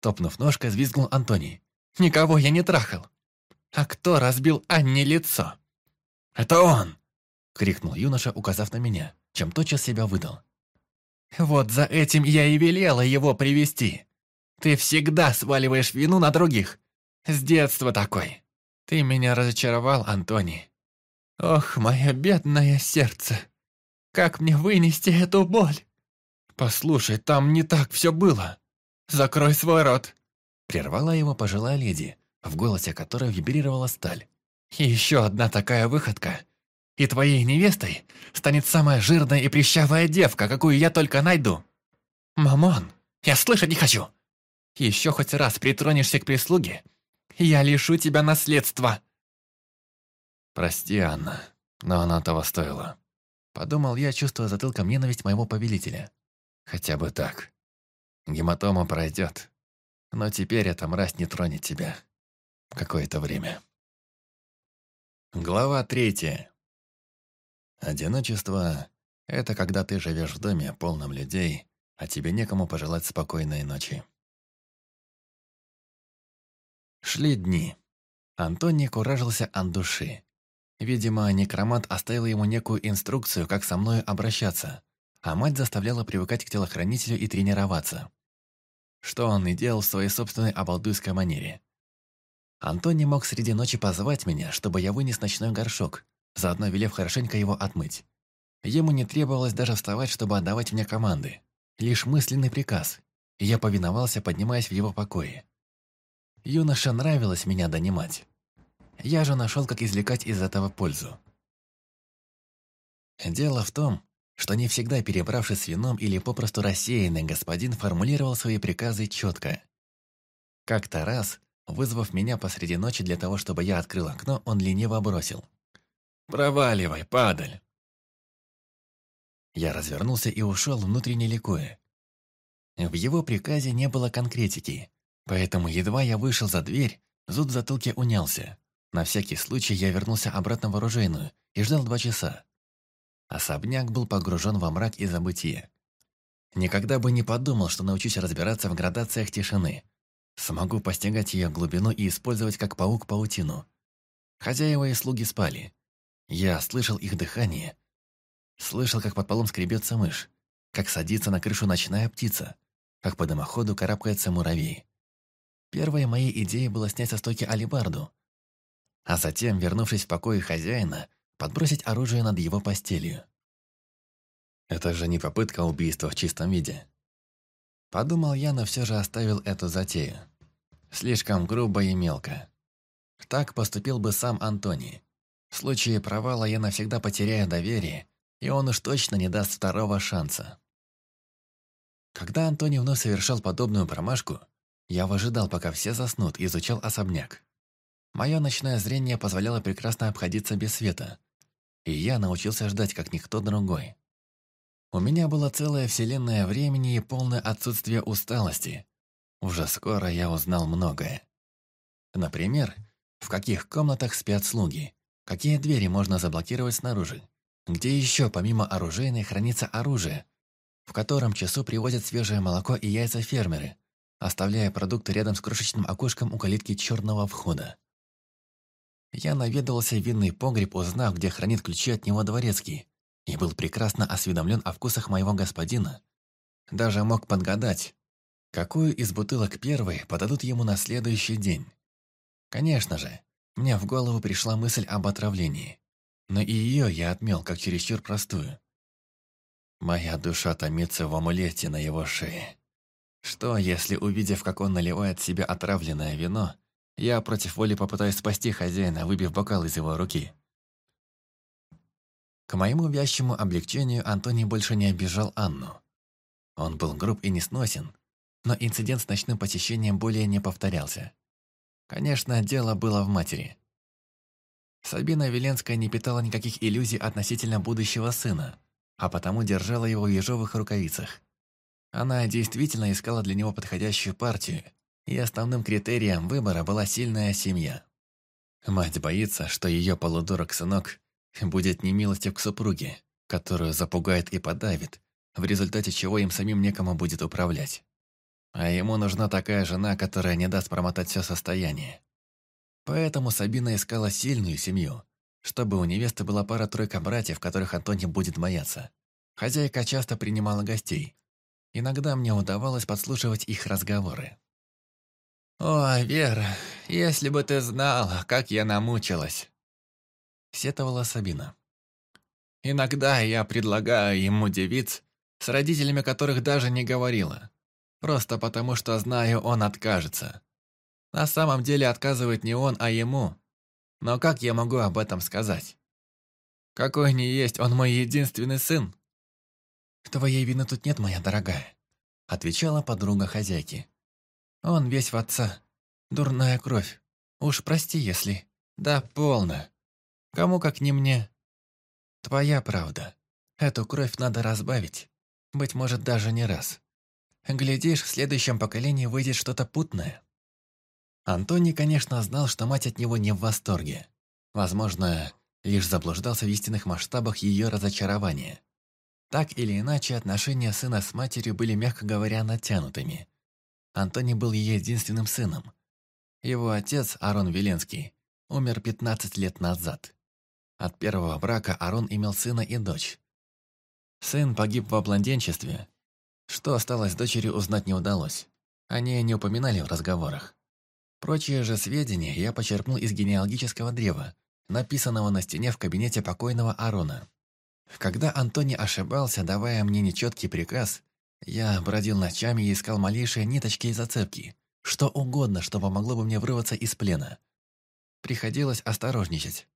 Speaker 2: Топнув ножкой, взвизгнул Антоний. «Никого я не трахал!» «А кто разбил Анне лицо?» «Это он!» — крикнул юноша, указав на меня, чем тотчас себя выдал. Вот за этим я и велела его привести. Ты всегда сваливаешь вину на других. С детства такой. Ты меня разочаровал, Антони. Ох, мое бедное сердце. Как мне вынести эту боль? Послушай, там не так все было. Закрой свой рот. Прервала его пожилая леди, в голосе которой вибрировала сталь. еще одна такая выходка, и твоей невестой станет самая жирная и прищавая девка, какую я только найду. Мамон, я слышать не хочу. Еще хоть раз притронешься к прислуге, я лишу тебя наследства. Прости, Анна, но она того стоила. Подумал я, чувствуя затылком ненависть моего повелителя. Хотя бы так. Гематома пройдет. Но теперь эта мразь не тронет тебя. Какое-то время. Глава третья. Одиночество – это когда ты живешь в доме, полном людей, а тебе некому пожелать спокойной ночи. Шли дни. Антоний куражился от души. Видимо, некромант оставил ему некую инструкцию, как со мной обращаться, а мать заставляла привыкать к телохранителю и тренироваться. Что он и делал в своей собственной обалдуйской манере. Антоний мог среди ночи позвать меня, чтобы я вынес ночной горшок – заодно велев хорошенько его отмыть. Ему не требовалось даже вставать, чтобы отдавать мне команды. Лишь мысленный приказ, и я повиновался, поднимаясь в его покое. Юноша нравилось меня донимать. Я же нашел, как извлекать из этого пользу. Дело в том, что не всегда перебравшись с вином или попросту рассеянный господин формулировал свои приказы четко. Как-то раз, вызвав меня посреди ночи для того, чтобы я открыл окно, он лениво бросил – Проваливай, падаль!» Я развернулся и ушел, внутренне ликуя. В его приказе не было конкретики, поэтому едва я вышел за дверь, зуд в затылке унялся. На всякий случай я вернулся обратно в оружейную и ждал два часа. Особняк был погружен во мрак и забытие. Никогда бы не подумал, что научусь разбираться в градациях тишины. Смогу постигать ее глубину и использовать как паук паутину. Хозяева и слуги спали. Я слышал их дыхание. Слышал, как под полом скребется мышь, как садится на крышу ночная птица, как по дымоходу карабкается муравей. Первая моей идеей была снять со стойки алибарду, а затем, вернувшись в покое хозяина, подбросить оружие над его постелью. Это же не попытка убийства в чистом виде. Подумал я, но все же оставил эту затею. Слишком грубо и мелко. Так поступил бы сам Антоний. В случае провала я навсегда потеряю доверие, и он уж точно не даст второго шанса. Когда Антони вновь совершал подобную промашку, я выжидал, пока все заснут, и изучал особняк. Мое ночное зрение позволяло прекрасно обходиться без света, и я научился ждать, как никто другой. У меня была целая вселенная времени и полное отсутствие усталости. Уже скоро я узнал многое. Например, в каких комнатах спят слуги, Какие двери можно заблокировать снаружи? Где еще, помимо оружейной, хранится оружие? В котором часу привозят свежее молоко и яйца фермеры, оставляя продукты рядом с крошечным окошком у калитки черного входа. Я наведался в винный погреб, узнав, где хранит ключи от него дворецкий, и был прекрасно осведомлен о вкусах моего господина. Даже мог подгадать, какую из бутылок первой подадут ему на следующий день. Конечно же, мне в голову пришла мысль об отравлении, но и ее я отмел как чересчур простую. Моя душа томится в амулете на его шее. Что, если, увидев, как он наливает себе отравленное вино, я против воли попытаюсь спасти хозяина, выбив бокал из его руки? К моему вящему облегчению Антоний больше не обижал Анну. Он был груб и несносен, но инцидент с ночным посещением более не повторялся. Конечно, дело было в матери. Сабина Веленская не питала никаких иллюзий относительно будущего сына, а потому держала его в ежовых рукавицах. Она действительно искала для него подходящую партию, и основным критерием выбора была сильная семья. Мать боится, что ее полудурок-сынок будет немилостив к супруге, которую запугает и подавит, в результате чего им самим некому будет управлять. А ему нужна такая жена, которая не даст промотать все состояние. Поэтому Сабина искала сильную семью, чтобы у невесты была пара-тройка братьев, которых Антони будет бояться. Хозяйка часто принимала гостей. Иногда мне удавалось подслушивать их разговоры. «О, Вера, если бы ты знала, как я намучилась!» Сетовала Сабина. «Иногда я предлагаю ему девиц, с родителями которых даже не говорила. Просто потому, что знаю, он откажется. На самом деле отказывает не он, а ему. Но как я могу об этом сказать? Какой не есть, он мой единственный сын. Твоей вины тут нет, моя дорогая, отвечала подруга хозяйки. Он весь в отца. Дурная кровь. Уж прости, если... Да полно. Кому как не мне. Твоя правда. Эту кровь надо разбавить. Быть может, даже не раз. Глядишь, в следующем поколении выйдет что-то путное. Антони, конечно, знал, что мать от него не в восторге. Возможно, лишь заблуждался в истинных масштабах ее разочарования. Так или иначе, отношения сына с матерью были, мягко говоря, натянутыми. Антони был ее единственным сыном. Его отец, Арон Веленский, умер 15 лет назад. От первого брака Арон имел сына и дочь. Сын погиб во блонденчестве, что осталось дочери, узнать не удалось. Они не упоминали в разговорах. Прочие же сведения я почерпнул из генеалогического древа, написанного на стене в кабинете покойного Арона. Когда Антони ошибался, давая мне нечеткий приказ, я бродил ночами и искал малейшие ниточки и зацепки, что угодно, что помогло бы мне вырваться из плена. Приходилось осторожничать,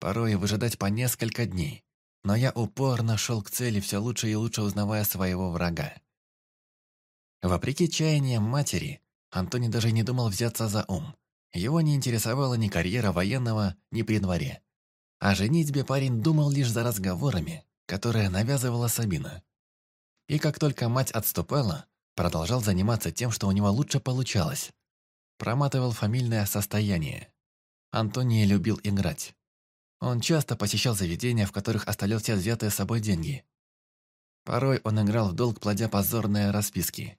Speaker 2: порой выжидать по несколько дней, но я упорно шел к цели, все лучше и лучше узнавая своего врага. Вопреки чаяниям матери, Антони даже не думал взяться за ум. Его не интересовала ни карьера военного, ни при дворе. О женитьбе парень думал лишь за разговорами, которые навязывала Сабина. И как только мать отступала, продолжал заниматься тем, что у него лучше получалось. Проматывал фамильное состояние. Антони любил играть. Он часто посещал заведения, в которых оставлял все взятые с собой деньги. Порой он играл в долг, плодя позорные расписки.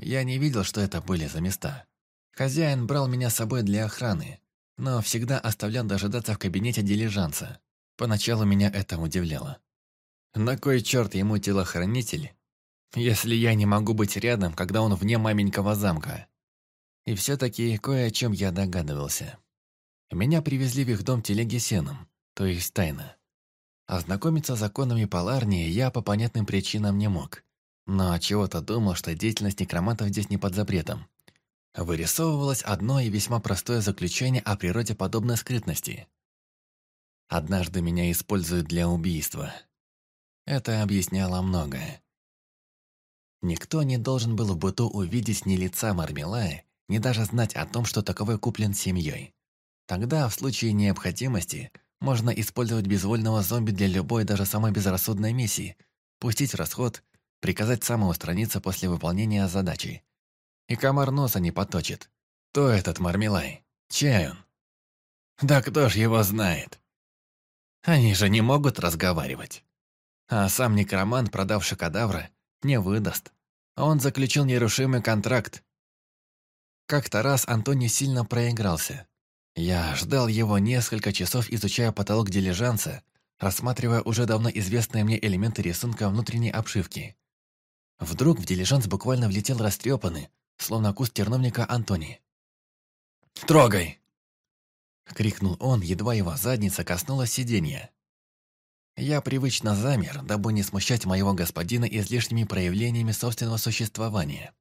Speaker 2: Я не видел, что это были за места. Хозяин брал меня с собой для охраны, но всегда оставлял дожидаться в кабинете дилижанса. Поначалу меня это удивляло. На кой черт ему телохранитель, если я не могу быть рядом, когда он вне маменького замка? И все-таки кое о чем я догадывался. Меня привезли в их дом телеги сеном, то есть тайно. Ознакомиться с законами Паларнии я по понятным причинам не мог. Но чего-то думал, что деятельность некромантов здесь не под запретом. Вырисовывалось одно и весьма простое заключение о природе подобной скрытности. «Однажды меня используют для убийства». Это объясняло многое. Никто не должен был в быту увидеть ни лица Мармелая, ни даже знать о том, что таковой куплен семьей. Тогда, в случае необходимости, можно использовать безвольного зомби для любой, даже самой безрассудной миссии, пустить расход приказать устраниться после выполнения задачи. И комар носа не поточит. То этот Мармелай? Чей он? Да кто ж его знает? Они же не могут разговаривать. А сам некромант, продавший кадавра, не выдаст. Он заключил нерушимый контракт. Как-то раз Антони сильно проигрался. Я ждал его несколько часов, изучая потолок дилижанса, рассматривая уже давно известные мне элементы рисунка внутренней обшивки. Вдруг в дилижанс буквально влетел растрепанный, словно куст терновника Антони. «Трогай!» — крикнул он, едва его задница коснулась сиденья. Я привычно замер, дабы не смущать моего господина излишними проявлениями собственного существования.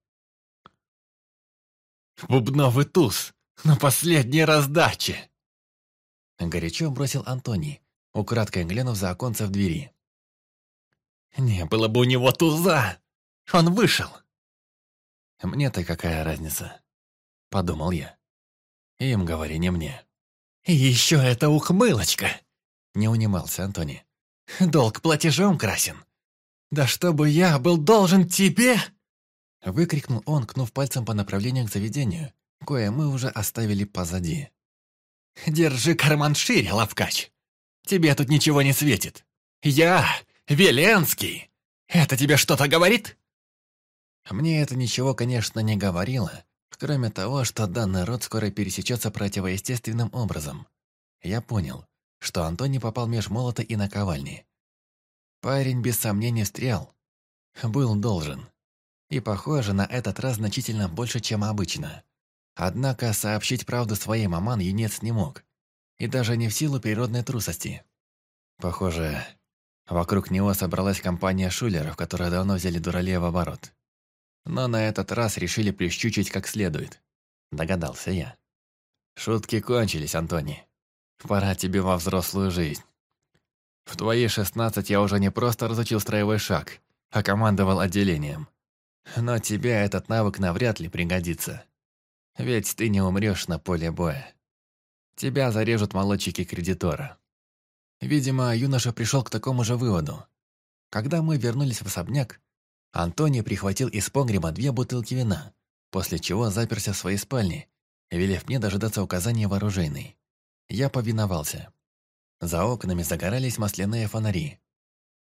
Speaker 2: «Бубновый туз! На последней раздаче!» Горячо бросил Антоний, украдкой глянув за оконце в двери. «Не было бы у него туза!» Он вышел!» «Мне-то какая разница?» — подумал я. «Им говори, не мне». «И еще эта ухмылочка!» — не унимался Антони. «Долг платежом красен. Да чтобы я был должен тебе!» Выкрикнул он, кнув пальцем по направлению к заведению, кое мы уже оставили позади. «Держи карман шире, ловкач. Тебе тут ничего не светит! Я Веленский! Это тебе что-то говорит?» А мне это ничего, конечно, не говорило, кроме того, что данный род скоро пересечется противоестественным образом. Я понял, что Антони попал меж молота и наковальни. Парень без сомнений встрял. Был должен. И похоже, на этот раз значительно больше, чем обычно. Однако сообщить правду своей маман юнец не мог. И даже не в силу природной трусости. Похоже, вокруг него собралась компания шулеров, которые давно взяли дуралея в оборот но на этот раз решили прищучить как следует. Догадался я. Шутки кончились, Антони. Пора тебе во взрослую жизнь. В твои шестнадцать я уже не просто разучил строевой шаг, а командовал отделением. Но тебе этот навык навряд ли пригодится. Ведь ты не умрёшь на поле боя. Тебя зарежут молодчики кредитора. Видимо, юноша пришёл к такому же выводу. Когда мы вернулись в особняк, Антоний прихватил из погреба две бутылки вина, после чего заперся в своей спальне, велев мне дожидаться указания вооружейной. Я повиновался. За окнами загорались масляные фонари.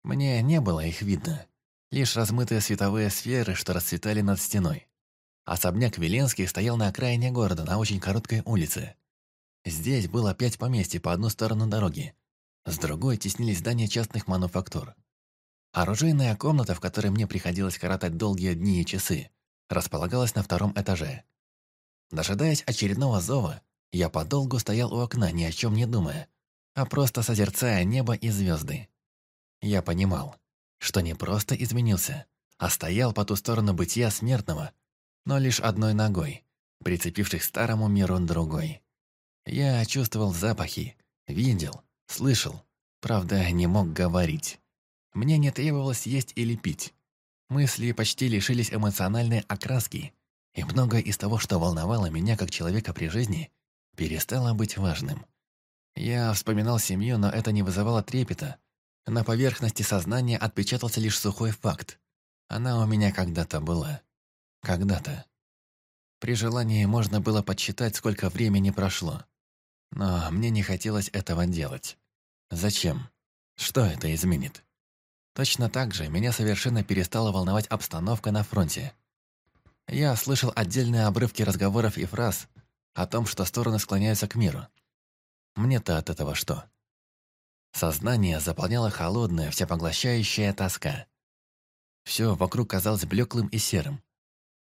Speaker 2: Мне не было их видно, лишь размытые световые сферы, что расцветали над стеной. Особняк Веленский стоял на окраине города, на очень короткой улице. Здесь было пять поместий по одну сторону дороги. С другой теснились здания частных мануфактур. Оружейная комната, в которой мне приходилось коротать долгие дни и часы, располагалась на втором этаже. Дожидаясь очередного зова, я подолгу стоял у окна, ни о чем не думая, а просто созерцая небо и звезды. Я понимал, что не просто изменился, а стоял по ту сторону бытия смертного, но лишь одной ногой, прицепившись к старому миру другой. Я чувствовал запахи, видел, слышал, правда, не мог говорить. Мне не требовалось есть или пить. Мысли почти лишились эмоциональной окраски, и многое из того, что волновало меня как человека при жизни, перестало быть важным. Я вспоминал семью, но это не вызывало трепета. На поверхности сознания отпечатался лишь сухой факт. Она у меня когда-то была. Когда-то. При желании можно было подсчитать, сколько времени прошло. Но мне не хотелось этого делать. Зачем? Что это изменит? Точно так же меня совершенно перестала волновать обстановка на фронте. Я слышал отдельные обрывки разговоров и фраз о том, что стороны склоняются к миру. Мне-то от этого что? Сознание заполняло холодная, всепоглощающая тоска. Все вокруг казалось блеклым и серым.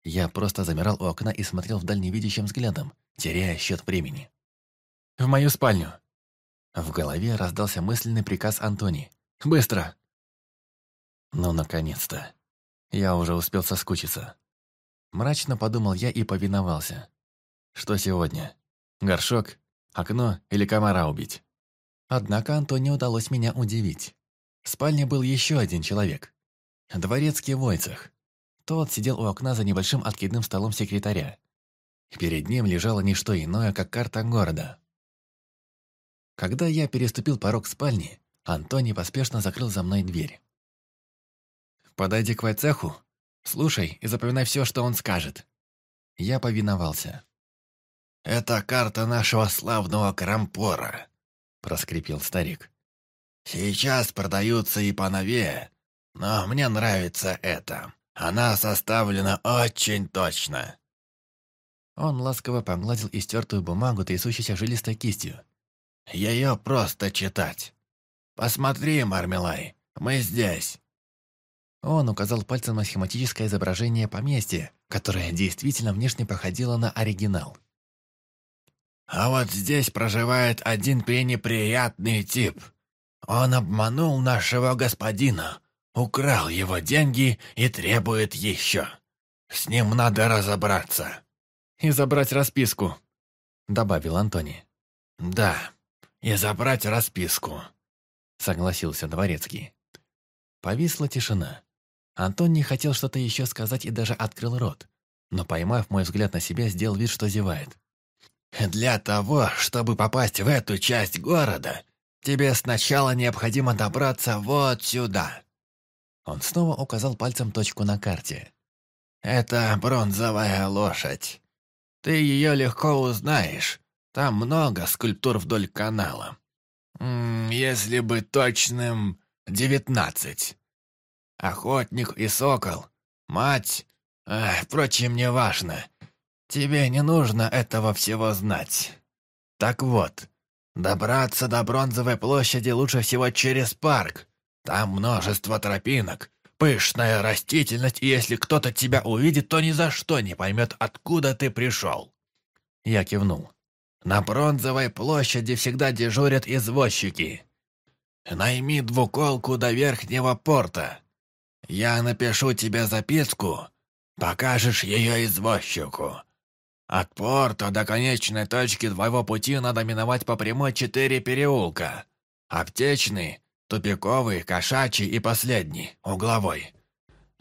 Speaker 2: Я просто замирал у окна и смотрел вдаль дальневидящим взглядом, теряя счет времени. «В мою спальню!» В голове раздался мысленный приказ Антони. «Быстро! Ну, наконец-то. Я уже успел соскучиться. Мрачно подумал я и повиновался. Что сегодня? Горшок? Окно или комара убить? Однако Антоне удалось меня удивить. В спальне был еще один человек. Дворецкий Войцах. Тот сидел у окна за небольшим откидным столом секретаря. Перед ним лежало не что иное, как карта города. Когда я переступил порог спальни, Антони поспешно закрыл за мной дверь. «Подойди к Вайцеху, слушай и запоминай все, что он скажет». Я повиновался. «Это карта нашего славного Крампора», — проскрипел старик. «Сейчас продаются и поновее, но мне нравится это. Она составлена очень точно». Он ласково погладил истертую бумагу, трясущейся жилистой кистью. «Ее просто читать. Посмотри, Мармелай, мы здесь». Он указал пальцем на схематическое изображение поместья, которое действительно внешне походило на оригинал. «А вот здесь проживает один пренеприятный тип. Он обманул нашего господина, украл его деньги и требует еще. С ним надо разобраться». «И забрать расписку», — добавил Антони. «Да, и забрать расписку», — согласился Дворецкий. Повисла тишина. Антон не хотел что-то еще сказать и даже открыл рот, но, поймав мой взгляд на себя, сделал вид, что зевает. «Для того, чтобы попасть в эту часть города, тебе сначала необходимо добраться вот сюда». Он снова указал пальцем точку на карте. «Это бронзовая лошадь. Ты ее легко узнаешь. Там много скульптур вдоль канала. М -м, если бы точным, девятнадцать. Охотник и сокол. Мать. Ах, впрочем, не важно. Тебе не нужно этого всего знать. Так вот, добраться до Бронзовой площади лучше всего через парк. Там множество тропинок, пышная растительность, и если кто-то тебя увидит, то ни за что не поймет, откуда ты пришел». Я кивнул. «На Бронзовой площади всегда дежурят извозчики. Найми двуколку до верхнего порта. Я напишу тебе записку, покажешь ее извозчику. От порта до конечной точки твоего пути надо миновать по прямой четыре переулка. Аптечный, тупиковый, кошачий и последний, угловой.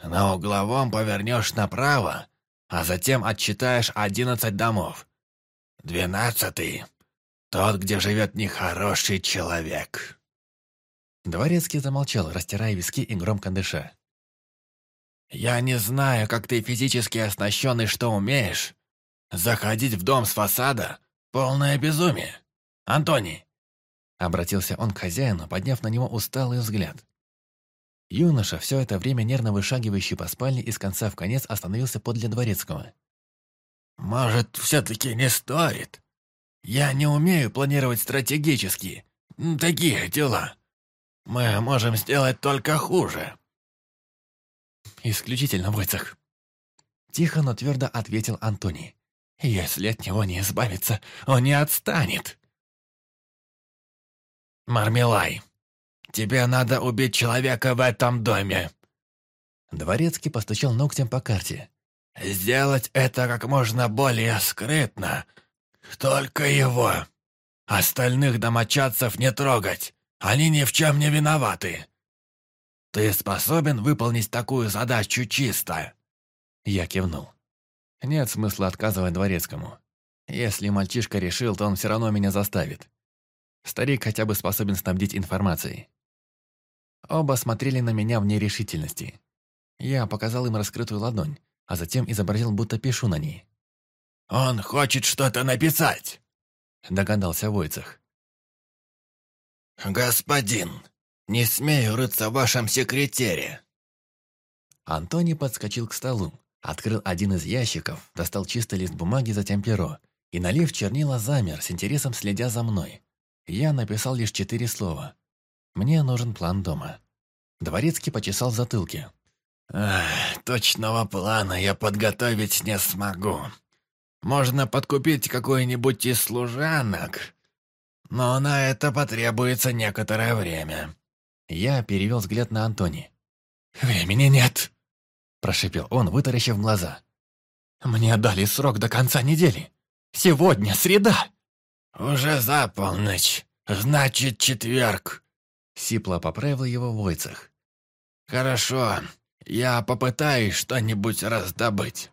Speaker 2: На угловом повернешь направо, а затем отчитаешь одиннадцать домов. Двенадцатый — тот, где живет нехороший человек». Дворецкий замолчал, растирая виски и громко дыша. «Я не знаю, как ты физически оснащен и что умеешь. Заходить в дом с фасада — полное безумие. Антони!» Обратился он к хозяину, подняв на него усталый взгляд. Юноша, все это время нервно вышагивающий по спальне, из конца в конец остановился подле Дворецкого. «Может, все-таки не стоит? Я не умею планировать стратегически. Такие дела. Мы можем сделать только хуже исключительно в лицах. Тихо, но твердо ответил Антоний. «Если от него не избавиться, он не отстанет!» «Мармелай, тебе надо убить человека в этом доме!» Дворецкий постучал ногтем по карте. «Сделать это как можно более скрытно. Только его. Остальных домочадцев не трогать. Они ни в чем не виноваты. «Ты способен выполнить такую задачу чисто?» Я кивнул. Нет смысла отказывать дворецкому. Если мальчишка решил, то он все равно меня заставит. Старик хотя бы способен снабдить информацией. Оба смотрели на меня в нерешительности. Я показал им раскрытую ладонь, а затем изобразил, будто пишу на ней. «Он хочет что-то написать!» Догадался Войцах. «Господин, «Не смею рыться в вашем секретере!» Антони подскочил к столу, открыл один из ящиков, достал чистый лист бумаги, затем перо, и, налив чернила, замер, с интересом следя за мной. Я написал лишь четыре слова. «Мне нужен план дома». Дворецкий почесал затылки. затылке. точного плана я подготовить не смогу. Можно подкупить какой-нибудь из служанок, но на это потребуется некоторое время. Я перевел взгляд на Антони. «Времени нет!» – прошипел он, вытаращив глаза. «Мне дали срок до конца недели. Сегодня среда!» «Уже за полночь, значит четверг!» Сипло поправил его в войцах. «Хорошо, я попытаюсь что-нибудь раздобыть».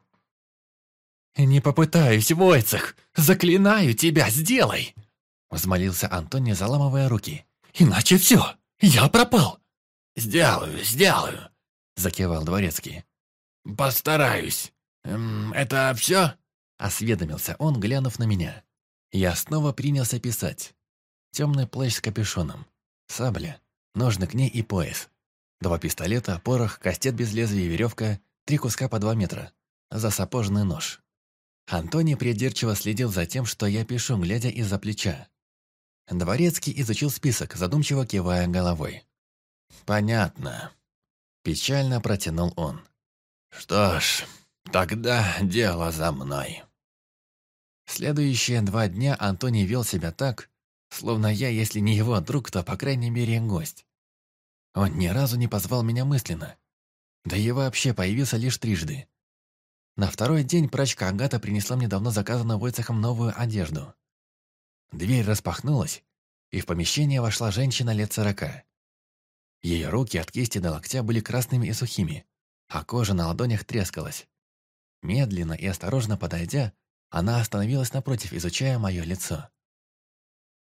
Speaker 2: «Не попытаюсь, Войцах! Заклинаю тебя, сделай!» Взмолился Антони, заламывая руки. «Иначе все!» Я пропал!» «Сделаю, сделаю!» — закивал дворецкий. «Постараюсь. Эм, это все?» — осведомился он, глянув на меня. Я снова принялся писать. Темный плащ с капюшоном, сабля, ножны к ней и пояс. Два пистолета, порох, кастет без лезвия и веревка, три куска по два метра. За сапожный нож. Антони придирчиво следил за тем, что я пишу, глядя из-за плеча. Дворецкий изучил список, задумчиво кивая головой. «Понятно», – печально протянул он. «Что ж, тогда дело за мной». Следующие два дня Антоний вел себя так, словно я, если не его друг, то, по крайней мере, гость. Он ни разу не позвал меня мысленно. Да и вообще появился лишь трижды. На второй день прачка Агата принесла мне давно заказанную Войцехом новую одежду. Дверь распахнулась, и в помещение вошла женщина лет сорока. Ее руки от кисти до локтя были красными и сухими, а кожа на ладонях трескалась. Медленно и осторожно подойдя, она остановилась напротив, изучая мое лицо.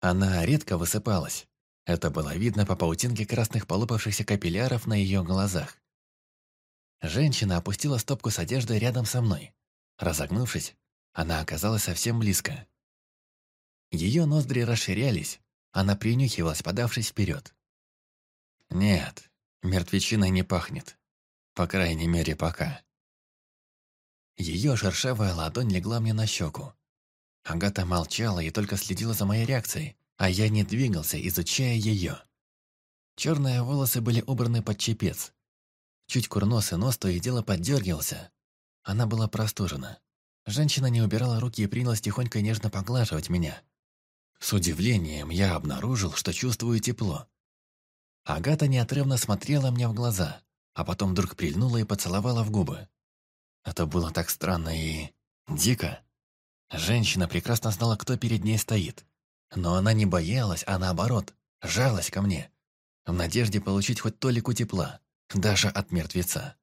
Speaker 2: Она редко высыпалась. Это было видно по паутинке красных полопавшихся капилляров на ее глазах. Женщина опустила стопку с одеждой рядом со мной. Разогнувшись, она оказалась совсем близко. Ее ноздри расширялись, она принюхивалась, подавшись вперед. «Нет, мертвечиной не пахнет. По крайней мере, пока». Ее шершавая ладонь легла мне на щеку. Агата молчала и только следила за моей реакцией, а я не двигался, изучая ее. Черные волосы были убраны под чепец. Чуть курносый нос то и дело поддергивался. Она была простужена. Женщина не убирала руки и принялась тихонько и нежно поглаживать меня, с удивлением я обнаружил, что чувствую тепло. Агата неотрывно смотрела мне в глаза, а потом вдруг прильнула и поцеловала в губы. Это было так странно и... дико. Женщина прекрасно знала, кто перед ней стоит. Но она не боялась, а наоборот, жалась ко мне. В надежде получить хоть толику тепла, даже от мертвеца.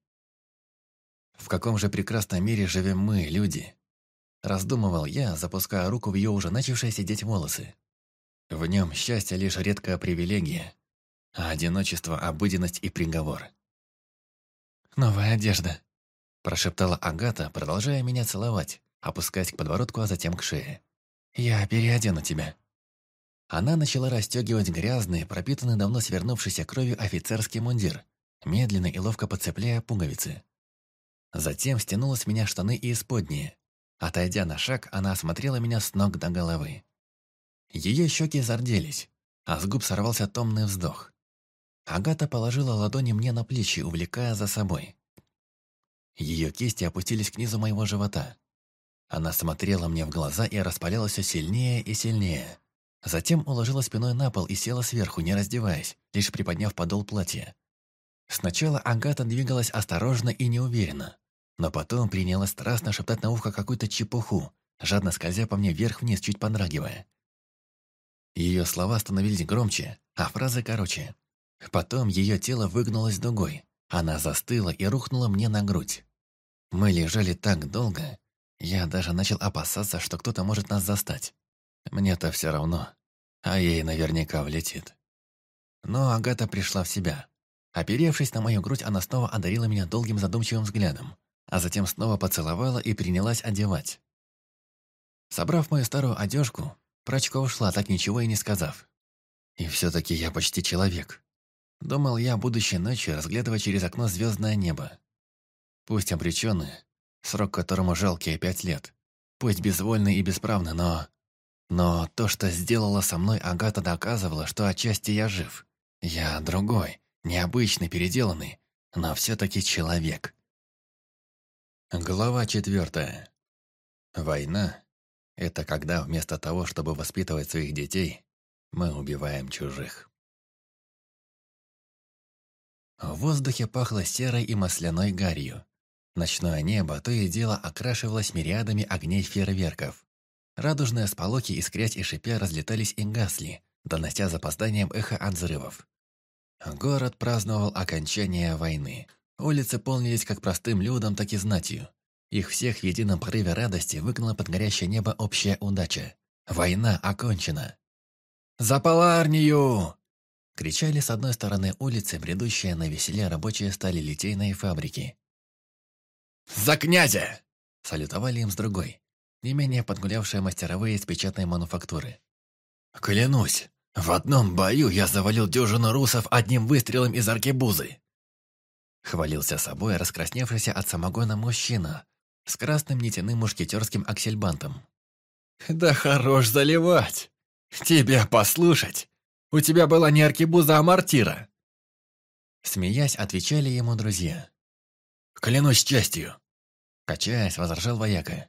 Speaker 2: В каком же прекрасном мире живем мы, люди? Раздумывал я, запуская руку в ее уже начавшие сидеть волосы. В нем счастье лишь редкая привилегия, а одиночество – обыденность и приговор. «Новая одежда», – прошептала Агата, продолжая меня целовать, опускаясь к подбородку, а затем к шее. «Я переодену тебя». Она начала расстегивать грязный, пропитанный давно свернувшейся кровью офицерский мундир, медленно и ловко подцепляя пуговицы. Затем стянула с меня штаны и исподние, Отойдя на шаг, она осмотрела меня с ног до головы. Ее щеки зарделись, а с губ сорвался томный вздох. Агата положила ладони мне на плечи, увлекая за собой. Ее кисти опустились к низу моего живота. Она смотрела мне в глаза и распалялась все сильнее и сильнее. Затем уложила спиной на пол и села сверху, не раздеваясь, лишь приподняв подол платья. Сначала Агата двигалась осторожно и неуверенно, но потом приняла страстно шептать на ухо какую-то чепуху, жадно скользя по мне вверх-вниз, чуть подрагивая. Ее слова становились громче, а фразы короче. Потом ее тело выгнулось дугой. Она застыла и рухнула мне на грудь. Мы лежали так долго, я даже начал опасаться, что кто-то может нас застать. Мне-то все равно, а ей наверняка влетит. Но Агата пришла в себя. Оперевшись на мою грудь, она снова одарила меня долгим задумчивым взглядом а затем снова поцеловала и принялась одевать. Собрав мою старую одежку, прачка ушла, так ничего и не сказав. И все-таки я почти человек. Думал я, будущей ночью, разглядывая через окно звездное небо. Пусть обреченный, срок которому жалкие пять лет, пусть безвольный и бесправный, но... Но то, что сделала со мной Агата, доказывало, что отчасти я жив. Я другой, необычный, переделанный, но все-таки человек. Глава четвертая. Война – это когда вместо того, чтобы воспитывать своих детей, мы убиваем чужих. В воздухе пахло серой и масляной гарью. Ночное небо то и дело окрашивалось мириадами огней фейерверков. Радужные сполоки искрять и шипя разлетались и гасли, донося запозданием эхо от взрывов. Город праздновал окончание войны – Улицы полнились как простым людом, так и знатью. Их всех в едином порыве радости выгнала под горящее небо общая удача. Война окончена. «За поларнию!» Кричали с одной стороны улицы, бредущие на веселе рабочие стали литейные фабрики. «За князя!» Салютовали им с другой, не менее подгулявшие мастеровые из печатной мануфактуры. «Клянусь, в одном бою я завалил дюжину русов одним выстрелом из аркебузы!» Хвалился собой раскрасневшийся от самогона мужчина с красным нитяным мушкетерским аксельбантом. «Да хорош заливать! Тебя послушать! У тебя была не аркебуза, а мортира!» Смеясь, отвечали ему друзья. «Клянусь честью!» Качаясь, возражал вояка.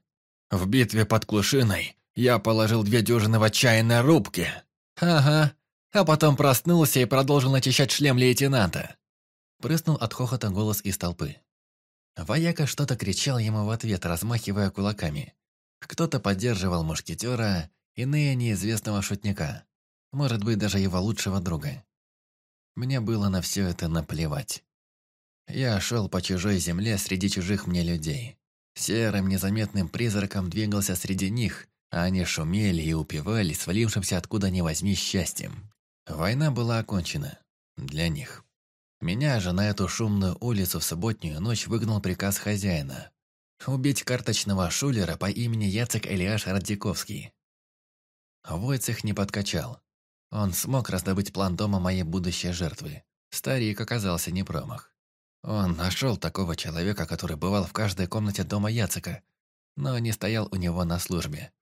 Speaker 2: «В битве под Клушиной я положил две дюжины в отчаянной рубке!» «Ага, а потом проснулся и продолжил начищать шлем лейтенанта!» Прыснул от хохота голос из толпы. Вояка что-то кричал ему в ответ, размахивая кулаками. Кто-то поддерживал мушкетера, иные неизвестного шутника. Может быть, даже его лучшего друга. Мне было на все это наплевать. Я шел по чужой земле среди чужих мне людей. Серым незаметным призраком двигался среди них, а они шумели и упивались свалившимся откуда ни возьми счастьем. Война была окончена. Для них. Меня же на эту шумную улицу в субботнюю ночь выгнал приказ хозяина. Убить карточного шулера по имени Яцек Элиаш Радиковский. Войцех не подкачал. Он смог раздобыть план дома моей будущей жертвы. Старик оказался не промах. Он нашел такого человека, который бывал в каждой комнате дома Яцека, но не стоял у него на службе.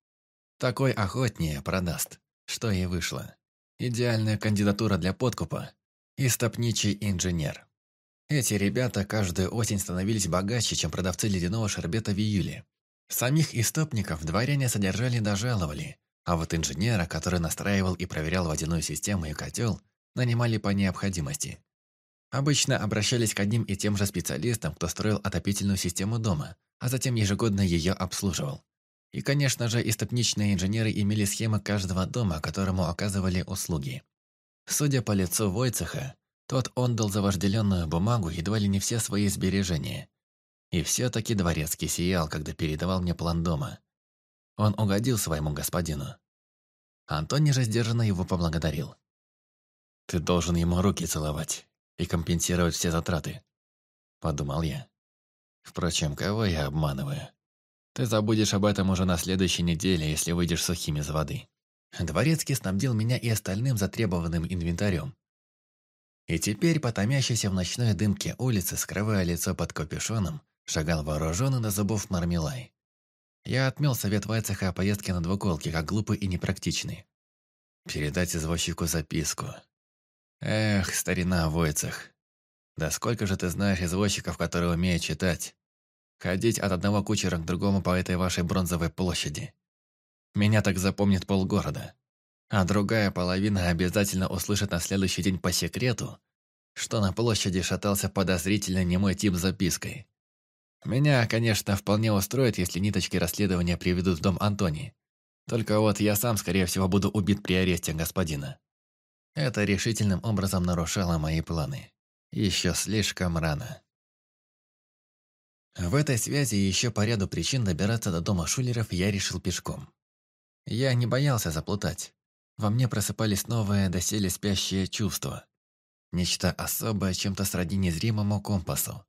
Speaker 2: Такой охотнее продаст, что и вышло. Идеальная кандидатура для подкупа и стопничий инженер. Эти ребята каждую осень становились богаче, чем продавцы ледяного шербета в июле. Самих истопников дворяне содержали и дожаловали, а вот инженера, который настраивал и проверял водяную систему и котел, нанимали по необходимости. Обычно обращались к одним и тем же специалистам, кто строил отопительную систему дома, а затем ежегодно ее обслуживал. И, конечно же, истопничные инженеры имели схемы каждого дома, которому оказывали услуги. Судя по лицу Войцеха, тот отдал за вожделенную бумагу едва ли не все свои сбережения. И все-таки дворецкий сиял, когда передавал мне план дома. Он угодил своему господину. Антони же сдержанно его поблагодарил. «Ты должен ему руки целовать и компенсировать все затраты», — подумал я. «Впрочем, кого я обманываю? Ты забудешь об этом уже на следующей неделе, если выйдешь сухим из воды». Дворецкий снабдил меня и остальным затребованным инвентарем. И теперь, потомящийся в ночной дымке улицы, скрывая лицо под капюшоном, шагал вооруженный на зубов Мармелай. Я отмел совет Вайцеха о поездке на двуколке, как глупый и непрактичный. Передать извозчику записку. Эх, старина Войцех. Да сколько же ты знаешь извозчиков, которые умеют читать? Ходить от одного кучера к другому по этой вашей бронзовой площади. Меня так запомнит полгорода. А другая половина обязательно услышит на следующий день по секрету, что на площади шатался подозрительно немой тип с запиской. Меня, конечно, вполне устроит, если ниточки расследования приведут в дом Антони. Только вот я сам, скорее всего, буду убит при аресте господина. Это решительным образом нарушало мои планы. Еще слишком рано. В этой связи еще по ряду причин добираться до дома Шулеров я решил пешком. Я не боялся заплутать. Во мне просыпались новые, доселе спящие чувства. Нечто особое, чем-то сродни незримому компасу.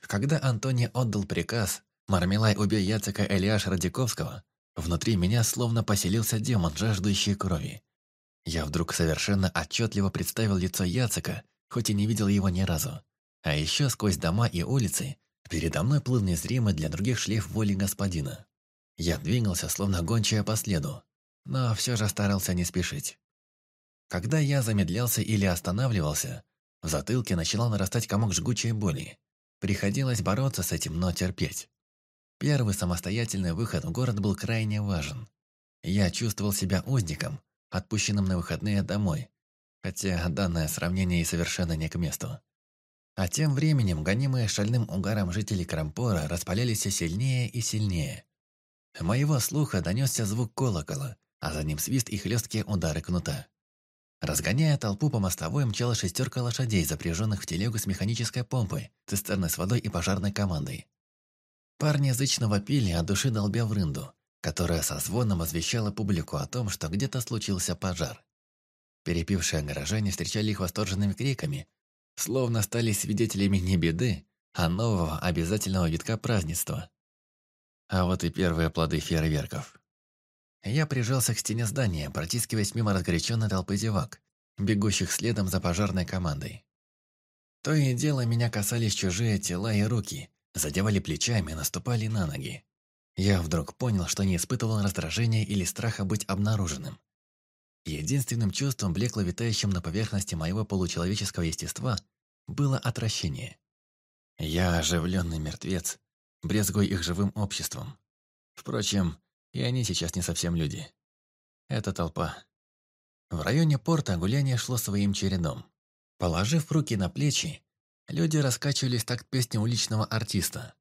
Speaker 2: Когда Антони отдал приказ «Мармелай, убей Яцека Элиаш Радиковского», внутри меня словно поселился демон, жаждущий крови. Я вдруг совершенно отчетливо представил лицо Яцека, хоть и не видел его ни разу. А еще сквозь дома и улицы передо мной плыл незримый для других шлейф воли господина. Я двигался, словно гончая по следу, но все же старался не спешить. Когда я замедлялся или останавливался, в затылке начинал нарастать комок жгучей боли. Приходилось бороться с этим, но терпеть. Первый самостоятельный выход в город был крайне важен. Я чувствовал себя узником, отпущенным на выходные домой, хотя данное сравнение и совершенно не к месту. А тем временем гонимые шальным угаром жители Крампора распалялись все сильнее и сильнее. Моего слуха донесся звук колокола, а за ним свист и хлесткие удары кнута. Разгоняя толпу по мостовой, мчала шестерка лошадей, запряженных в телегу с механической помпой, цистерной с водой и пожарной командой. Парни язычного пили от души долбя в рынду, которая со звоном возвещала публику о том, что где-то случился пожар. Перепившие горожане встречали их восторженными криками, словно стали свидетелями не беды, а нового обязательного витка празднества. А вот и первые плоды фейерверков. Я прижался к стене здания, протискиваясь мимо разгоряченной толпы зевак, бегущих следом за пожарной командой. То и дело меня касались чужие тела и руки, задевали плечами, наступали на ноги. Я вдруг понял, что не испытывал раздражения или страха быть обнаруженным. Единственным чувством, блекло витающим на поверхности моего получеловеческого естества, было отвращение. Я оживленный мертвец, брезгуя их живым обществом. Впрочем, и они сейчас не совсем люди. Это толпа. В районе порта гуляние шло своим чередом. Положив руки на плечи, люди раскачивались так песни уличного артиста.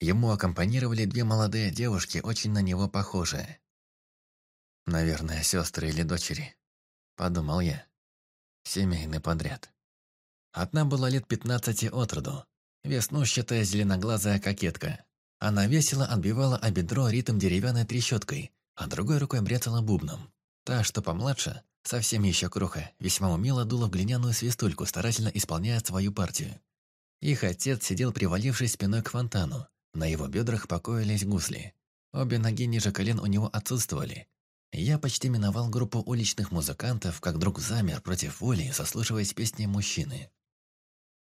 Speaker 2: Ему аккомпанировали две молодые девушки, очень на него похожие. «Наверное, сестры или дочери», — подумал я. Семейный подряд. Одна была лет пятнадцати от роду, Веснущатая зеленоглазая кокетка. Она весело отбивала о бедро ритм деревянной трещоткой, а другой рукой бряцала бубном. Та, что помладше, совсем еще кроха, весьма умело дула в глиняную свистульку, старательно исполняя свою партию. Их отец сидел, привалившись спиной к фонтану. На его бедрах покоились гусли. Обе ноги ниже колен у него отсутствовали. Я почти миновал группу уличных музыкантов, как друг замер против воли, заслушиваясь песни мужчины.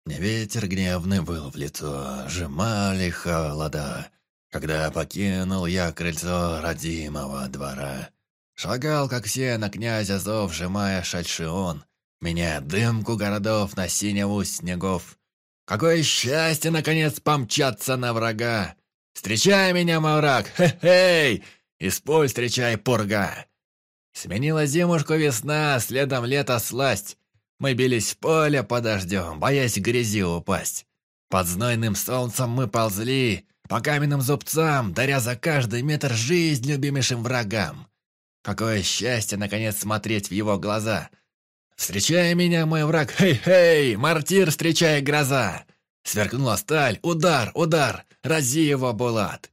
Speaker 2: Ветер гневный был в лицо, сжимали холода, Когда покинул я крыльцо родимого двора. Шагал, как все, на князя зов, сжимая шальшион, Меня дымку городов на синеву снегов. Какое счастье, наконец, помчаться на врага! Встречай меня, мавраг! Хе-хей! Исполь, встречай, пурга! Сменила зимушку весна, следом лето сласть. Мы бились в поле под дождем, боясь грязи упасть. Под знойным солнцем мы ползли, по каменным зубцам, даря за каждый метр жизнь любимейшим врагам. Какое счастье, наконец, смотреть в его глаза. «Встречай меня, мой враг! Хей-хей! Мартир, встречай, гроза!» Сверкнула сталь, удар, удар, рази его, Булат.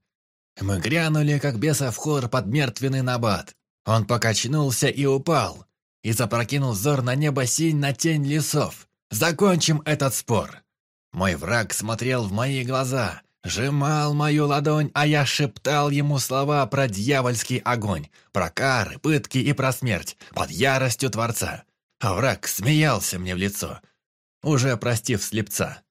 Speaker 2: Мы грянули, как беса в хор под мертвенный набат. Он покачнулся и упал и запрокинул взор на небо синь на тень лесов. «Закончим этот спор!» Мой враг смотрел в мои глаза, сжимал мою ладонь, а я шептал ему слова про дьявольский огонь, про кары, пытки и про смерть под яростью Творца. А враг смеялся мне в лицо, уже простив слепца.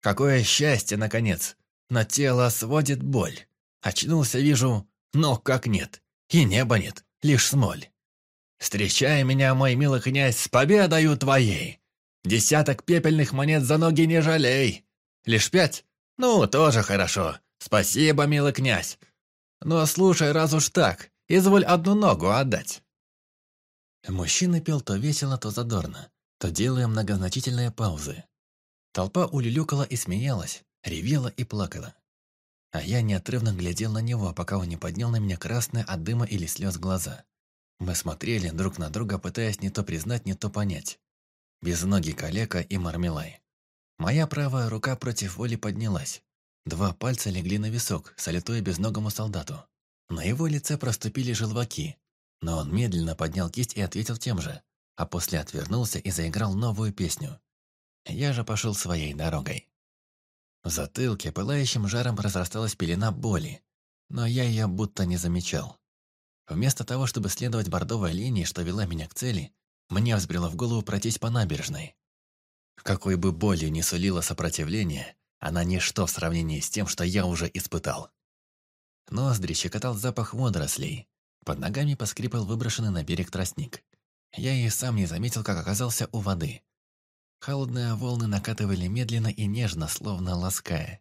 Speaker 2: Какое счастье, наконец! На тело сводит боль. Очнулся, вижу, ног как нет, и неба нет, лишь смоль. Встречай меня, мой милый князь, с победою твоей! Десяток пепельных монет за ноги не жалей! Лишь пять? Ну, тоже хорошо. Спасибо, милый князь. Но слушай, раз уж так, изволь одну ногу отдать». Мужчина пел то весело, то задорно, то делая многозначительные паузы. Толпа улюлюкала и смеялась, ревела и плакала. А я неотрывно глядел на него, пока он не поднял на меня красные от дыма или слез глаза. Мы смотрели друг на друга, пытаясь не то признать, не то понять. Без ноги калека и мармелай. Моя правая рука против воли поднялась. Два пальца легли на висок, салютуя безногому солдату. На его лице проступили желваки, но он медленно поднял кисть и ответил тем же, а после отвернулся и заиграл новую песню. Я же пошел своей дорогой. В затылке пылающим жаром разрасталась пелена боли, но я ее будто не замечал. Вместо того, чтобы следовать бордовой линии, что вела меня к цели, мне взбрело в голову пройтись по набережной. Какой бы болью ни сулило сопротивление, она ничто в сравнении с тем, что я уже испытал. Ноздри щекотал запах водорослей. Под ногами поскрипал выброшенный на берег тростник. Я и сам не заметил, как оказался у воды. Холодные волны накатывали медленно и нежно, словно лаская.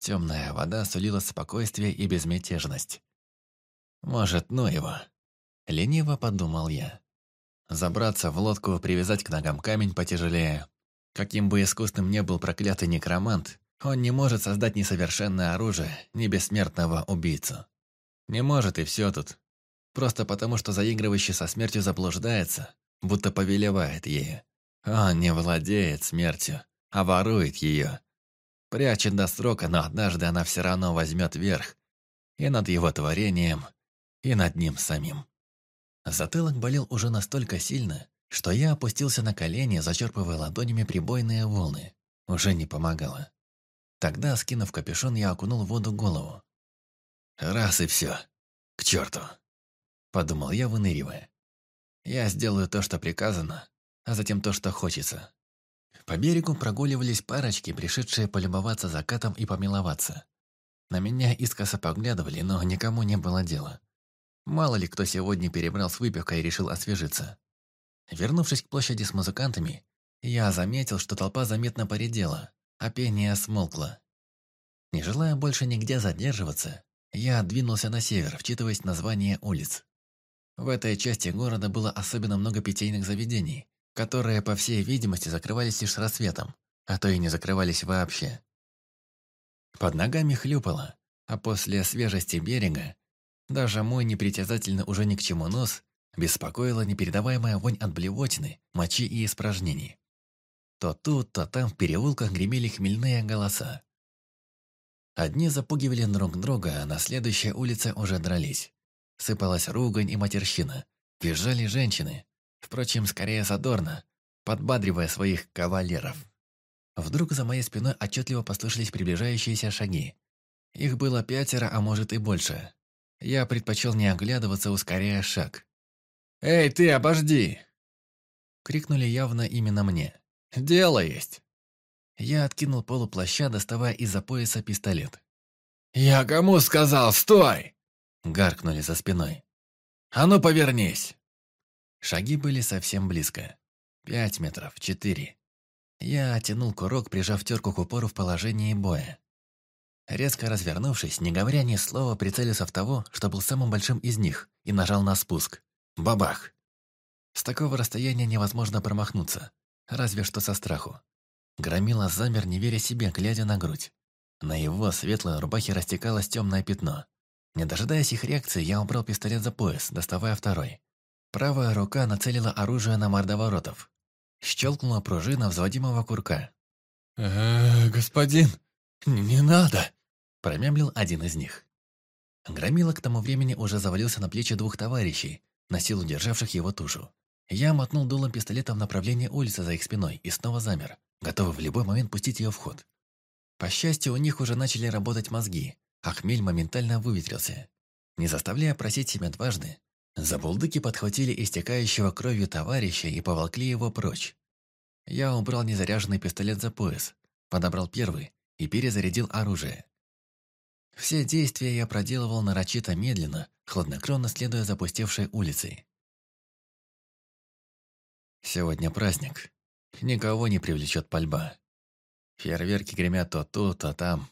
Speaker 2: Темная вода сулила спокойствие и безмятежность. «Может, ну его?» – лениво подумал я. Забраться в лодку, привязать к ногам камень потяжелее. Каким бы искусным ни был проклятый некромант, он не может создать несовершенное оружие, ни бессмертного убийцу. Не может и все тут. Просто потому, что заигрывающий со смертью заблуждается, будто повелевает ею. Он не владеет смертью, а ворует ее. Прячет до срока, но однажды она все равно возьмет верх. И над его творением, и над ним самим. Затылок болел уже настолько сильно, что я опустился на колени, зачерпывая ладонями прибойные волны. Уже не помогало. Тогда, скинув капюшон, я окунул в воду голову. «Раз и все. К черту!» – подумал я, выныривая. «Я сделаю то, что приказано, а затем то, что хочется». По берегу прогуливались парочки, пришедшие полюбоваться закатом и помиловаться. На меня искоса поглядывали, но никому не было дела. Мало ли кто сегодня перебрал с выпивкой и решил освежиться. Вернувшись к площади с музыкантами, я заметил, что толпа заметно поредела, а пение смолкло. Не желая больше нигде задерживаться, я двинулся на север, вчитываясь название улиц. В этой части города было особенно много питейных заведений, которые, по всей видимости, закрывались лишь с рассветом, а то и не закрывались вообще. Под ногами хлюпало, а после свежести берега даже мой непритязательно уже ни к чему нос беспокоила непередаваемая вонь от блевотины, мочи и испражнений. То тут, то там в переулках гремели хмельные голоса. Одни запугивали друг друга, а на следующей улице уже дрались. Сыпалась ругань и матерщина. Визжали женщины. Впрочем, скорее задорно, подбадривая своих кавалеров. Вдруг за моей спиной отчетливо послышались приближающиеся шаги. Их было пятеро, а может и больше. Я предпочел не оглядываться, ускоряя шаг. «Эй, ты, обожди!» Крикнули явно именно мне. «Дело есть!» Я откинул полуплаща, доставая из-за пояса пистолет. «Я кому сказал, стой!» Гаркнули за спиной. «А ну, повернись!» Шаги были совсем близко. Пять метров, четыре. Я оттянул курок, прижав терку к упору в положении боя. Резко развернувшись, не говоря ни слова, прицелился в того, что был самым большим из них, и нажал на спуск. Бабах! С такого расстояния невозможно промахнуться, разве что со страху. Громила замер, не веря себе, глядя на грудь. На его светлой рубахе растекалось темное пятно. Не дожидаясь их реакции, я убрал пистолет за пояс, доставая второй. Правая рука нацелила оружие на мордоворотов. Щелкнула пружина взводимого курка. «Э -э, «Господин!» «Не надо!» – промямлил один из них. Громила к тому времени уже завалился на плечи двух товарищей, на силу державших его тушу. Я мотнул дулом пистолета в направлении улицы за их спиной и снова замер, готовый в любой момент пустить ее в ход. По счастью, у них уже начали работать мозги, а хмель моментально выветрился. Не заставляя просить себя дважды, забулдыки подхватили истекающего кровью товарища и поволкли его прочь. Я убрал незаряженный пистолет за пояс, подобрал первый и перезарядил оружие. Все действия я проделывал нарочито медленно, хладнокровно следуя запустевшей улицей. Сегодня праздник. Никого не привлечет пальба. Фейерверки гремят то тут, то там.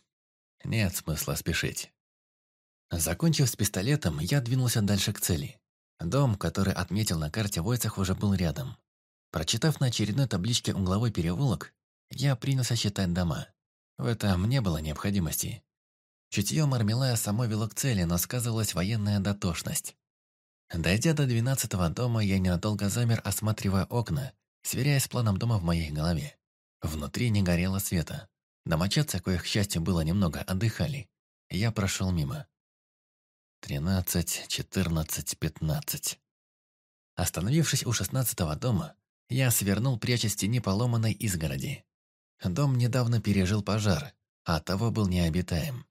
Speaker 2: Нет смысла спешить. Закончив с пистолетом, я двинулся дальше к цели. Дом, который отметил на карте Войцах, уже был рядом. Прочитав на очередной табличке угловой переулок, я принялся считать дома. В этом не было необходимости. Чутье Мармелая само вело к цели, но сказывалась военная дотошность. Дойдя до двенадцатого дома, я ненадолго замер, осматривая окна, сверяясь с планом дома в моей голове. Внутри не горело света. Домочадцы, коих, к счастью, было немного, отдыхали. Я прошел мимо. Тринадцать, четырнадцать, пятнадцать. Остановившись у шестнадцатого дома, я свернул, прячась в тени поломанной изгороди. Дом недавно пережил пожар, а того был необитаем.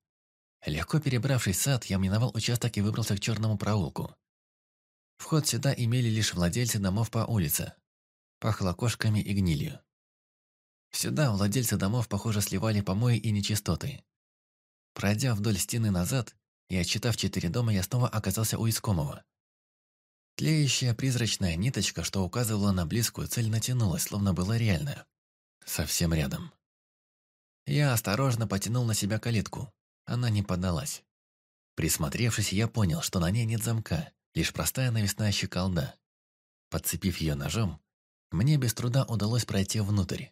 Speaker 2: Легко перебравшись в сад, я миновал участок и выбрался к черному проулку. Вход сюда имели лишь владельцы домов по улице. Пахло кошками и гнилью. Сюда владельцы домов, похоже, сливали помои и нечистоты. Пройдя вдоль стены назад и отчитав четыре дома, я снова оказался у искомого. Тлеющая призрачная ниточка, что указывала на близкую цель, натянулась, словно была реальная совсем рядом. Я осторожно потянул на себя калитку. Она не поддалась. Присмотревшись, я понял, что на ней нет замка, лишь простая навесная щеколда. Подцепив ее ножом, мне без труда удалось пройти внутрь.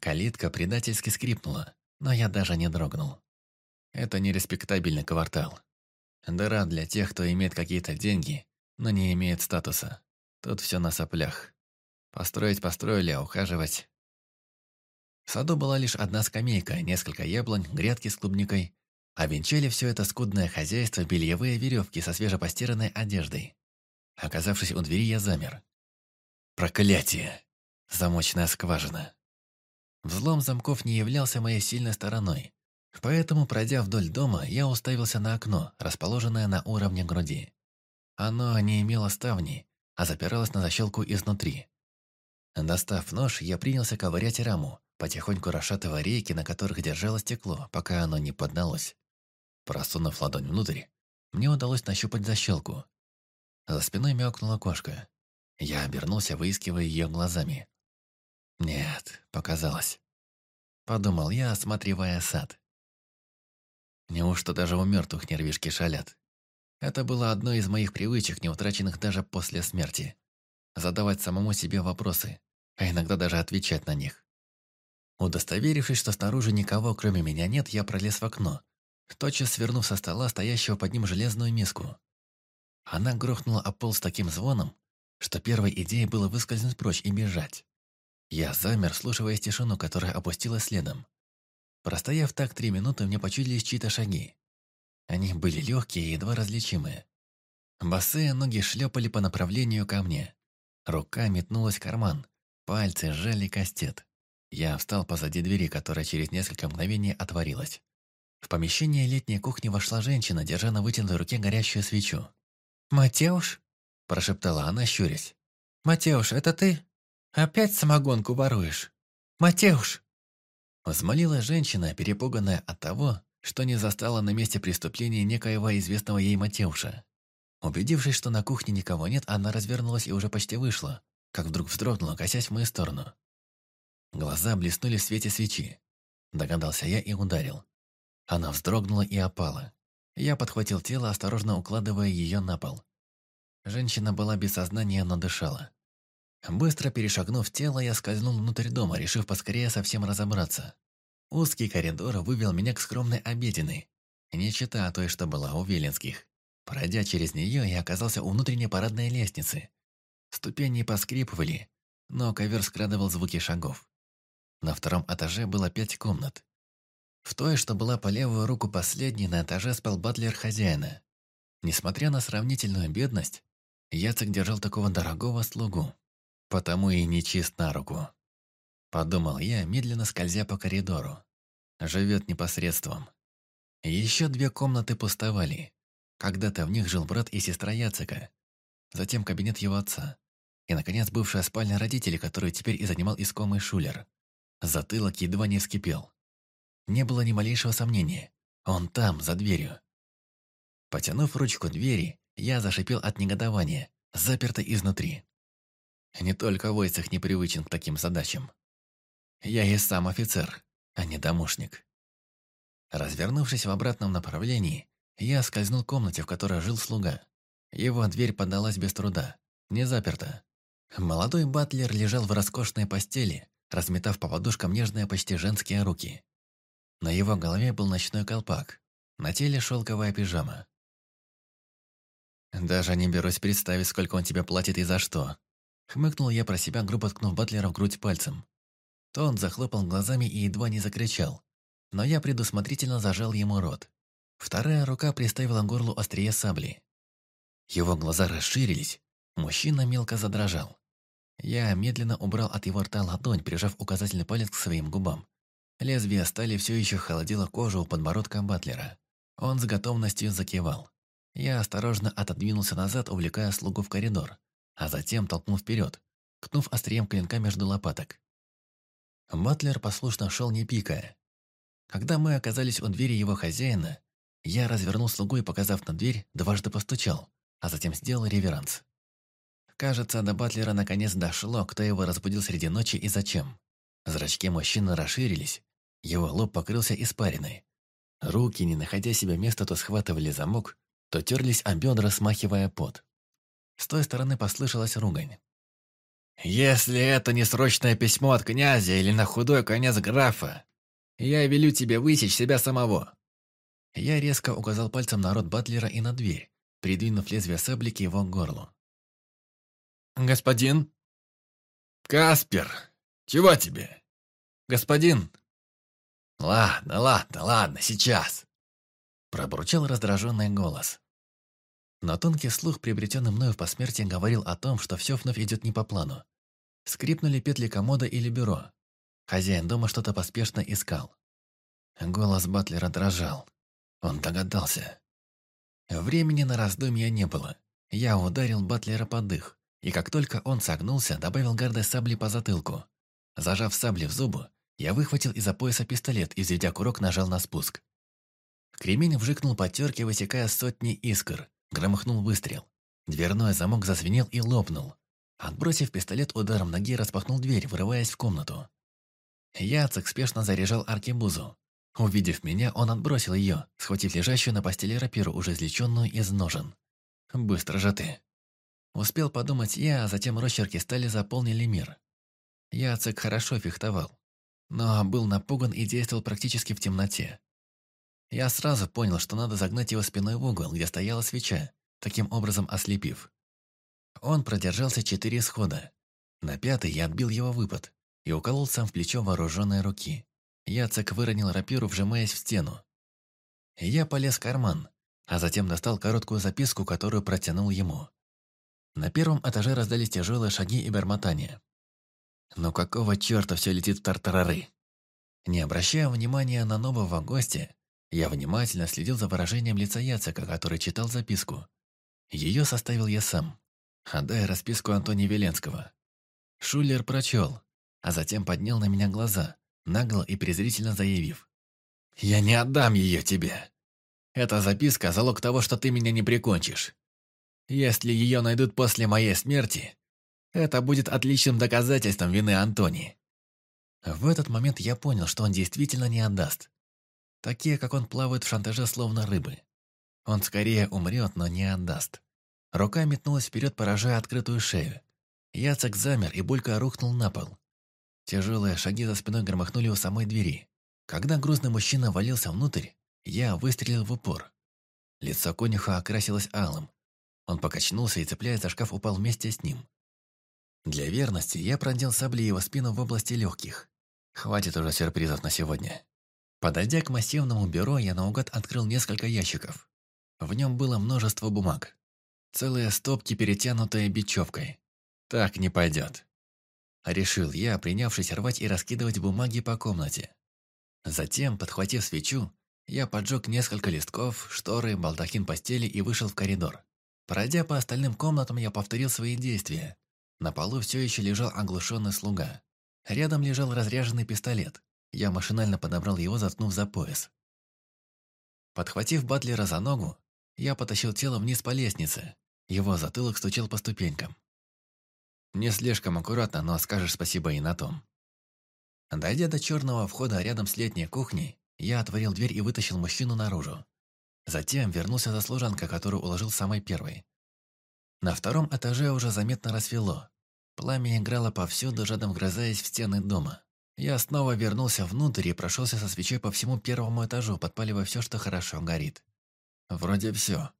Speaker 2: Калитка предательски скрипнула, но я даже не дрогнул. Это нереспектабельный квартал. Дыра для тех, кто имеет какие-то деньги, но не имеет статуса. Тут все на соплях. Построить построили, а ухаживать... В саду была лишь одна скамейка, несколько яблонь, грядки с клубникой. А венчали все это скудное хозяйство бельевые веревки со свежепостиранной одеждой. Оказавшись у двери, я замер. Проклятие! Замочная скважина. Взлом замков не являлся моей сильной стороной. Поэтому, пройдя вдоль дома, я уставился на окно, расположенное на уровне груди. Оно не имело ставни, а запиралось на защелку изнутри. Достав нож, я принялся ковырять раму, потихоньку расшатывая рейки, на которых держало стекло, пока оно не поддалось. Просунув ладонь внутрь, мне удалось нащупать защелку. За спиной мяукнула кошка. Я обернулся, выискивая ее глазами. «Нет, показалось», — подумал я, осматривая сад. Неужто даже у мертвых нервишки шалят? Это было одной из моих привычек, не утраченных даже после смерти. Задавать самому себе вопросы, а иногда даже отвечать на них. Удостоверившись, что снаружи никого, кроме меня, нет, я пролез в окно, тотчас свернув со стола стоящего под ним железную миску. Она грохнула о пол с таким звоном, что первой идеей было выскользнуть прочь и бежать. Я замер, слушаясь тишину, которая опустилась следом. Простояв так три минуты, мне почудились чьи-то шаги. Они были легкие и едва различимые. Босые ноги шлепали по направлению ко мне. Рука метнулась в карман, пальцы сжали кастет. Я встал позади двери, которая через несколько мгновений отворилась. В помещение летней кухни вошла женщина, держа на вытянутой руке горящую свечу. «Матеуш?» – прошептала она, щурясь. «Матеуш, это ты? Опять самогонку воруешь? Матеуш!» Возмолилась женщина, перепуганная от того, что не застала на месте преступления некоего известного ей Матеуша. Убедившись, что на кухне никого нет, она развернулась и уже почти вышла, как вдруг вздрогнула, косясь в мою сторону. Глаза блеснули в свете свечи. Догадался я и ударил. Она вздрогнула и опала. Я подхватил тело, осторожно укладывая ее на пол. Женщина была без сознания, но дышала. Быстро перешагнув тело, я скользнул внутрь дома, решив поскорее совсем разобраться. Узкий коридор вывел меня к скромной обеденной, не чита а той, что была у Велинских. Пройдя через нее, я оказался у внутренней парадной лестницы. Ступени поскрипывали, но ковер скрадывал звуки шагов. На втором этаже было пять комнат. В той, что была по левую руку последней, на этаже спал батлер хозяина. Несмотря на сравнительную бедность, Яцек держал такого дорогого слугу, потому и не чист на руку. Подумал я, медленно скользя по коридору. Живет непосредством. Еще две комнаты пустовали. Когда-то в них жил брат и сестра Яцека, затем кабинет его отца, и, наконец, бывшая спальня родителей, которую теперь и занимал искомый Шулер – Затылок едва не вскипел. Не было ни малейшего сомнения. Он там, за дверью. Потянув ручку двери, я зашипел от негодования, заперто изнутри. Не только Войцах непривычен к таким задачам. Я и сам офицер, а не домушник. Развернувшись в обратном направлении, я скользнул в комнате, в которой жил слуга. Его дверь поддалась без труда, не заперта. Молодой батлер лежал в роскошной постели, разметав по подушкам нежные, почти женские руки. На его голове был ночной колпак, на теле шелковая пижама. «Даже не берусь представить, сколько он тебе платит и за что», Хмыкнул я про себя, грубо ткнув Батлера в грудь пальцем. То он захлопал глазами и едва не закричал. Но я предусмотрительно зажал ему рот. Вторая рука приставила к горлу острие сабли. Его глаза расширились. Мужчина мелко задрожал. Я медленно убрал от его рта ладонь, прижав указательный палец к своим губам. Лезвие стали все еще холодило кожу у подбородка Батлера. Он с готовностью закивал. Я осторожно отодвинулся назад, увлекая слугу в коридор, а затем толкнул вперед, кнув острием клинка между лопаток. Батлер послушно шел, не пикая. Когда мы оказались у двери его хозяина, я развернул слугу и, показав на дверь, дважды постучал, а затем сделал реверанс. Кажется, до Батлера наконец дошло, кто его разбудил среди ночи и зачем. Зрачки мужчины расширились, его лоб покрылся испариной. Руки, не находя себе места, то схватывали замок, то терлись о бедра, смахивая пот. С той стороны послышалась ругань. «Если это не срочное письмо от князя или на худой конец графа, я велю тебе высечь себя самого!» Я резко указал пальцем на рот Батлера и на дверь, придвинув лезвие сабли к его горлу.
Speaker 1: «Господин?» «Каспер, чего тебе?»
Speaker 2: «Господин?» «Ладно, ладно, ладно, сейчас!» Пробурчал раздраженный голос. Но тонкий слух, приобретенный мною в посмертии, говорил о том, что все вновь идет не по плану. Скрипнули петли комода или бюро. Хозяин дома что-то поспешно искал. Голос Батлера дрожал. Он догадался. Времени на раздумья не было. Я ударил Батлера под дых. И как только он согнулся, добавил гардой сабли по затылку. Зажав сабли в зубу, я выхватил из-за пояса пистолет и, взведя курок, нажал на спуск. Кремень вжикнул по терке, высекая сотни искр. Громыхнул выстрел. Дверной замок зазвенел и лопнул. Отбросив пистолет ударом ноги, распахнул дверь, вырываясь в комнату. Яцек спешно заряжал аркебузу. Увидев меня, он отбросил ее, схватив лежащую на постели рапиру, уже извлеченную из ножен. «Быстро же ты!» Успел подумать я, а затем росчерки стали заполнили мир. Яцек хорошо фехтовал, но был напуган и действовал практически в темноте. Я сразу понял, что надо загнать его спиной в угол, где стояла свеча, таким образом ослепив. Он продержался четыре схода. На пятый я отбил его выпад и уколол сам в плечо вооруженной руки. Яцек выронил рапиру, вжимаясь в стену. Я полез в карман, а затем достал короткую записку, которую протянул ему. На первом этаже раздались тяжелые шаги и бормотания. «Ну какого черта все летит в тартарары?» Не обращая внимания на нового гостя, я внимательно следил за выражением лица Яцека, который читал записку. Ее составил я сам, отдая расписку Антони Веленского. Шулер прочел, а затем поднял на меня глаза, нагло и презрительно заявив. «Я не отдам ее тебе! Эта записка – залог того, что ты меня не прикончишь!» Если ее найдут после моей смерти, это будет отличным доказательством вины Антони. В этот момент я понял, что он действительно не отдаст. Такие, как он, плавают в шантаже словно рыбы. Он скорее умрет, но не отдаст. Рука метнулась вперед, поражая открытую шею. Яцек замер и Булька рухнул на пол. Тяжелые шаги за спиной громыхнули у самой двери. Когда грузный мужчина валился внутрь, я выстрелил в упор. Лицо конюха окрасилось алым, он покачнулся и, цепляясь за шкаф, упал вместе с ним. Для верности я продел саблей его спину в области легких. Хватит уже сюрпризов на сегодня. Подойдя к массивному бюро, я наугад открыл несколько ящиков. В нем было множество бумаг. Целые стопки, перетянутые бечевкой. Так не пойдет. Решил я, принявшись рвать и раскидывать бумаги по комнате. Затем, подхватив свечу, я поджег несколько листков, шторы, балдахин постели и вышел в коридор. Пройдя по остальным комнатам, я повторил свои действия. На полу все еще лежал оглушенный слуга. Рядом лежал разряженный пистолет. Я машинально подобрал его, заткнув за пояс. Подхватив Батлера за ногу, я потащил тело вниз по лестнице. Его затылок стучал по ступенькам. Не слишком аккуратно, но скажешь спасибо и на том. Дойдя до черного входа рядом с летней кухней, я отворил дверь и вытащил мужчину наружу. Затем вернулся за служанка, которую уложил самой первой. На втором этаже уже заметно рассвело. Пламя играло повсюду, жадом вгрызаясь в стены дома. Я снова вернулся внутрь и прошелся со свечой по всему первому этажу, подпаливая все, что хорошо горит. Вроде все.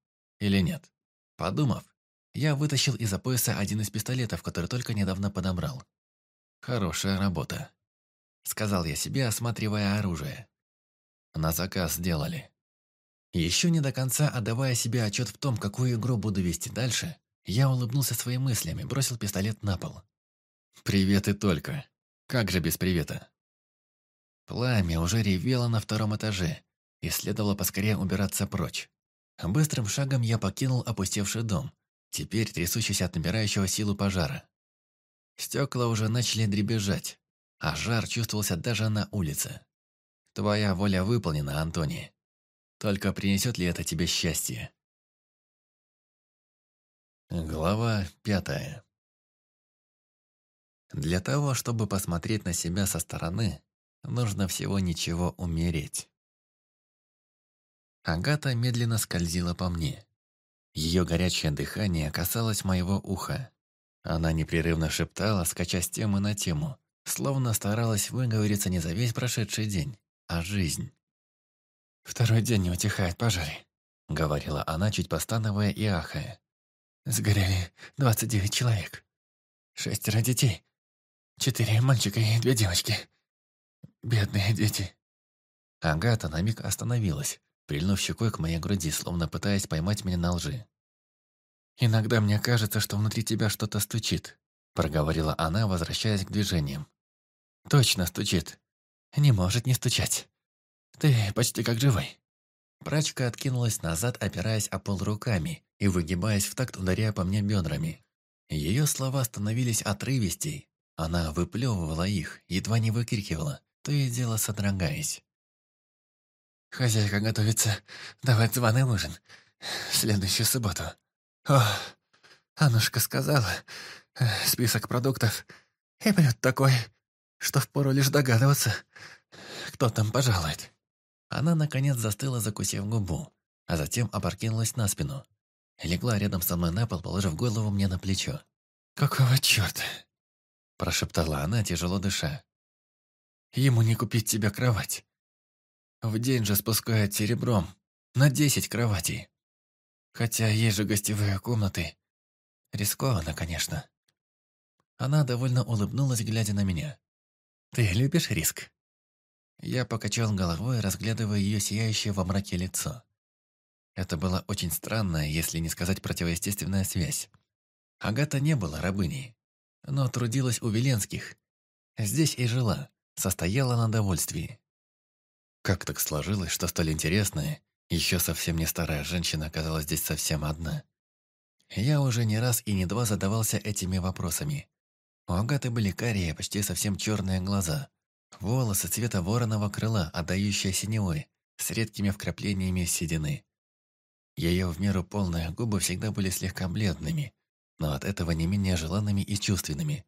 Speaker 2: Или нет? Подумав, я вытащил из-за пояса один из пистолетов, который только недавно подобрал. «Хорошая работа», — сказал я себе, осматривая оружие. «На заказ сделали». Еще не до конца отдавая себе отчет в том, какую игру буду вести дальше, я улыбнулся своими мыслями, бросил пистолет на пол. «Привет и только. Как же без привета?» Пламя уже ревело на втором этаже, и следовало поскорее убираться прочь. Быстрым шагом я покинул опустевший дом, теперь трясущийся от набирающего силу пожара. Стекла уже начали дребезжать, а жар чувствовался даже на улице. «Твоя воля выполнена, Антони. Только принесет ли это тебе
Speaker 1: счастье? Глава пятая
Speaker 2: Для того, чтобы посмотреть на себя со стороны, нужно всего ничего умереть. Агата медленно скользила по мне. Ее горячее дыхание касалось моего уха. Она непрерывно шептала, скача с темы на тему, словно старалась выговориться не за весь прошедший день, а жизнь. «Второй день не утихает пожары», — говорила она, чуть постановая и ахая. «Сгорели двадцать девять человек. Шестеро детей. Четыре мальчика и две девочки. Бедные дети». Агата на миг остановилась, прильнув щекой к моей груди, словно пытаясь поймать меня на лжи. «Иногда мне кажется, что внутри тебя что-то стучит», — проговорила она, возвращаясь к движениям. «Точно стучит. Не может не стучать». «Ты почти как живой». Прачка откинулась назад, опираясь о пол руками и выгибаясь в такт, ударяя по мне бедрами. Ее слова становились отрывистей. Она выплевывала их, едва не выкрикивала, то и дело содрогаясь. «Хозяйка готовится давать званый ужин в следующую субботу. О, Анушка сказала, список продуктов, и блюд такой, что впору лишь догадываться, кто там пожалует». Она, наконец, застыла, закусив губу, а затем опрокинулась на спину. Легла рядом со мной на пол, положив голову мне на плечо. «Какого черта?» – прошептала она, тяжело дыша. «Ему не купить тебе кровать. В день же спускают серебром на десять кроватей. Хотя есть же гостевые комнаты. Рискованно, конечно». Она довольно улыбнулась, глядя на меня. «Ты любишь риск?» Я покачал головой, разглядывая ее сияющее во мраке лицо. Это была очень странная, если не сказать противоестественная связь. Агата не была рабыней, но трудилась у Веленских. Здесь и жила, состояла на довольствии. Как так сложилось, что столь интересная, еще совсем не старая женщина оказалась здесь совсем одна? Я уже не раз и не два задавался этими вопросами. У Агаты были карие, почти совсем черные глаза – Волосы цвета вороного крыла, отдающие синевой, с редкими вкраплениями седины. Ее в меру полные губы всегда были слегка бледными, но от этого не менее желанными и чувственными.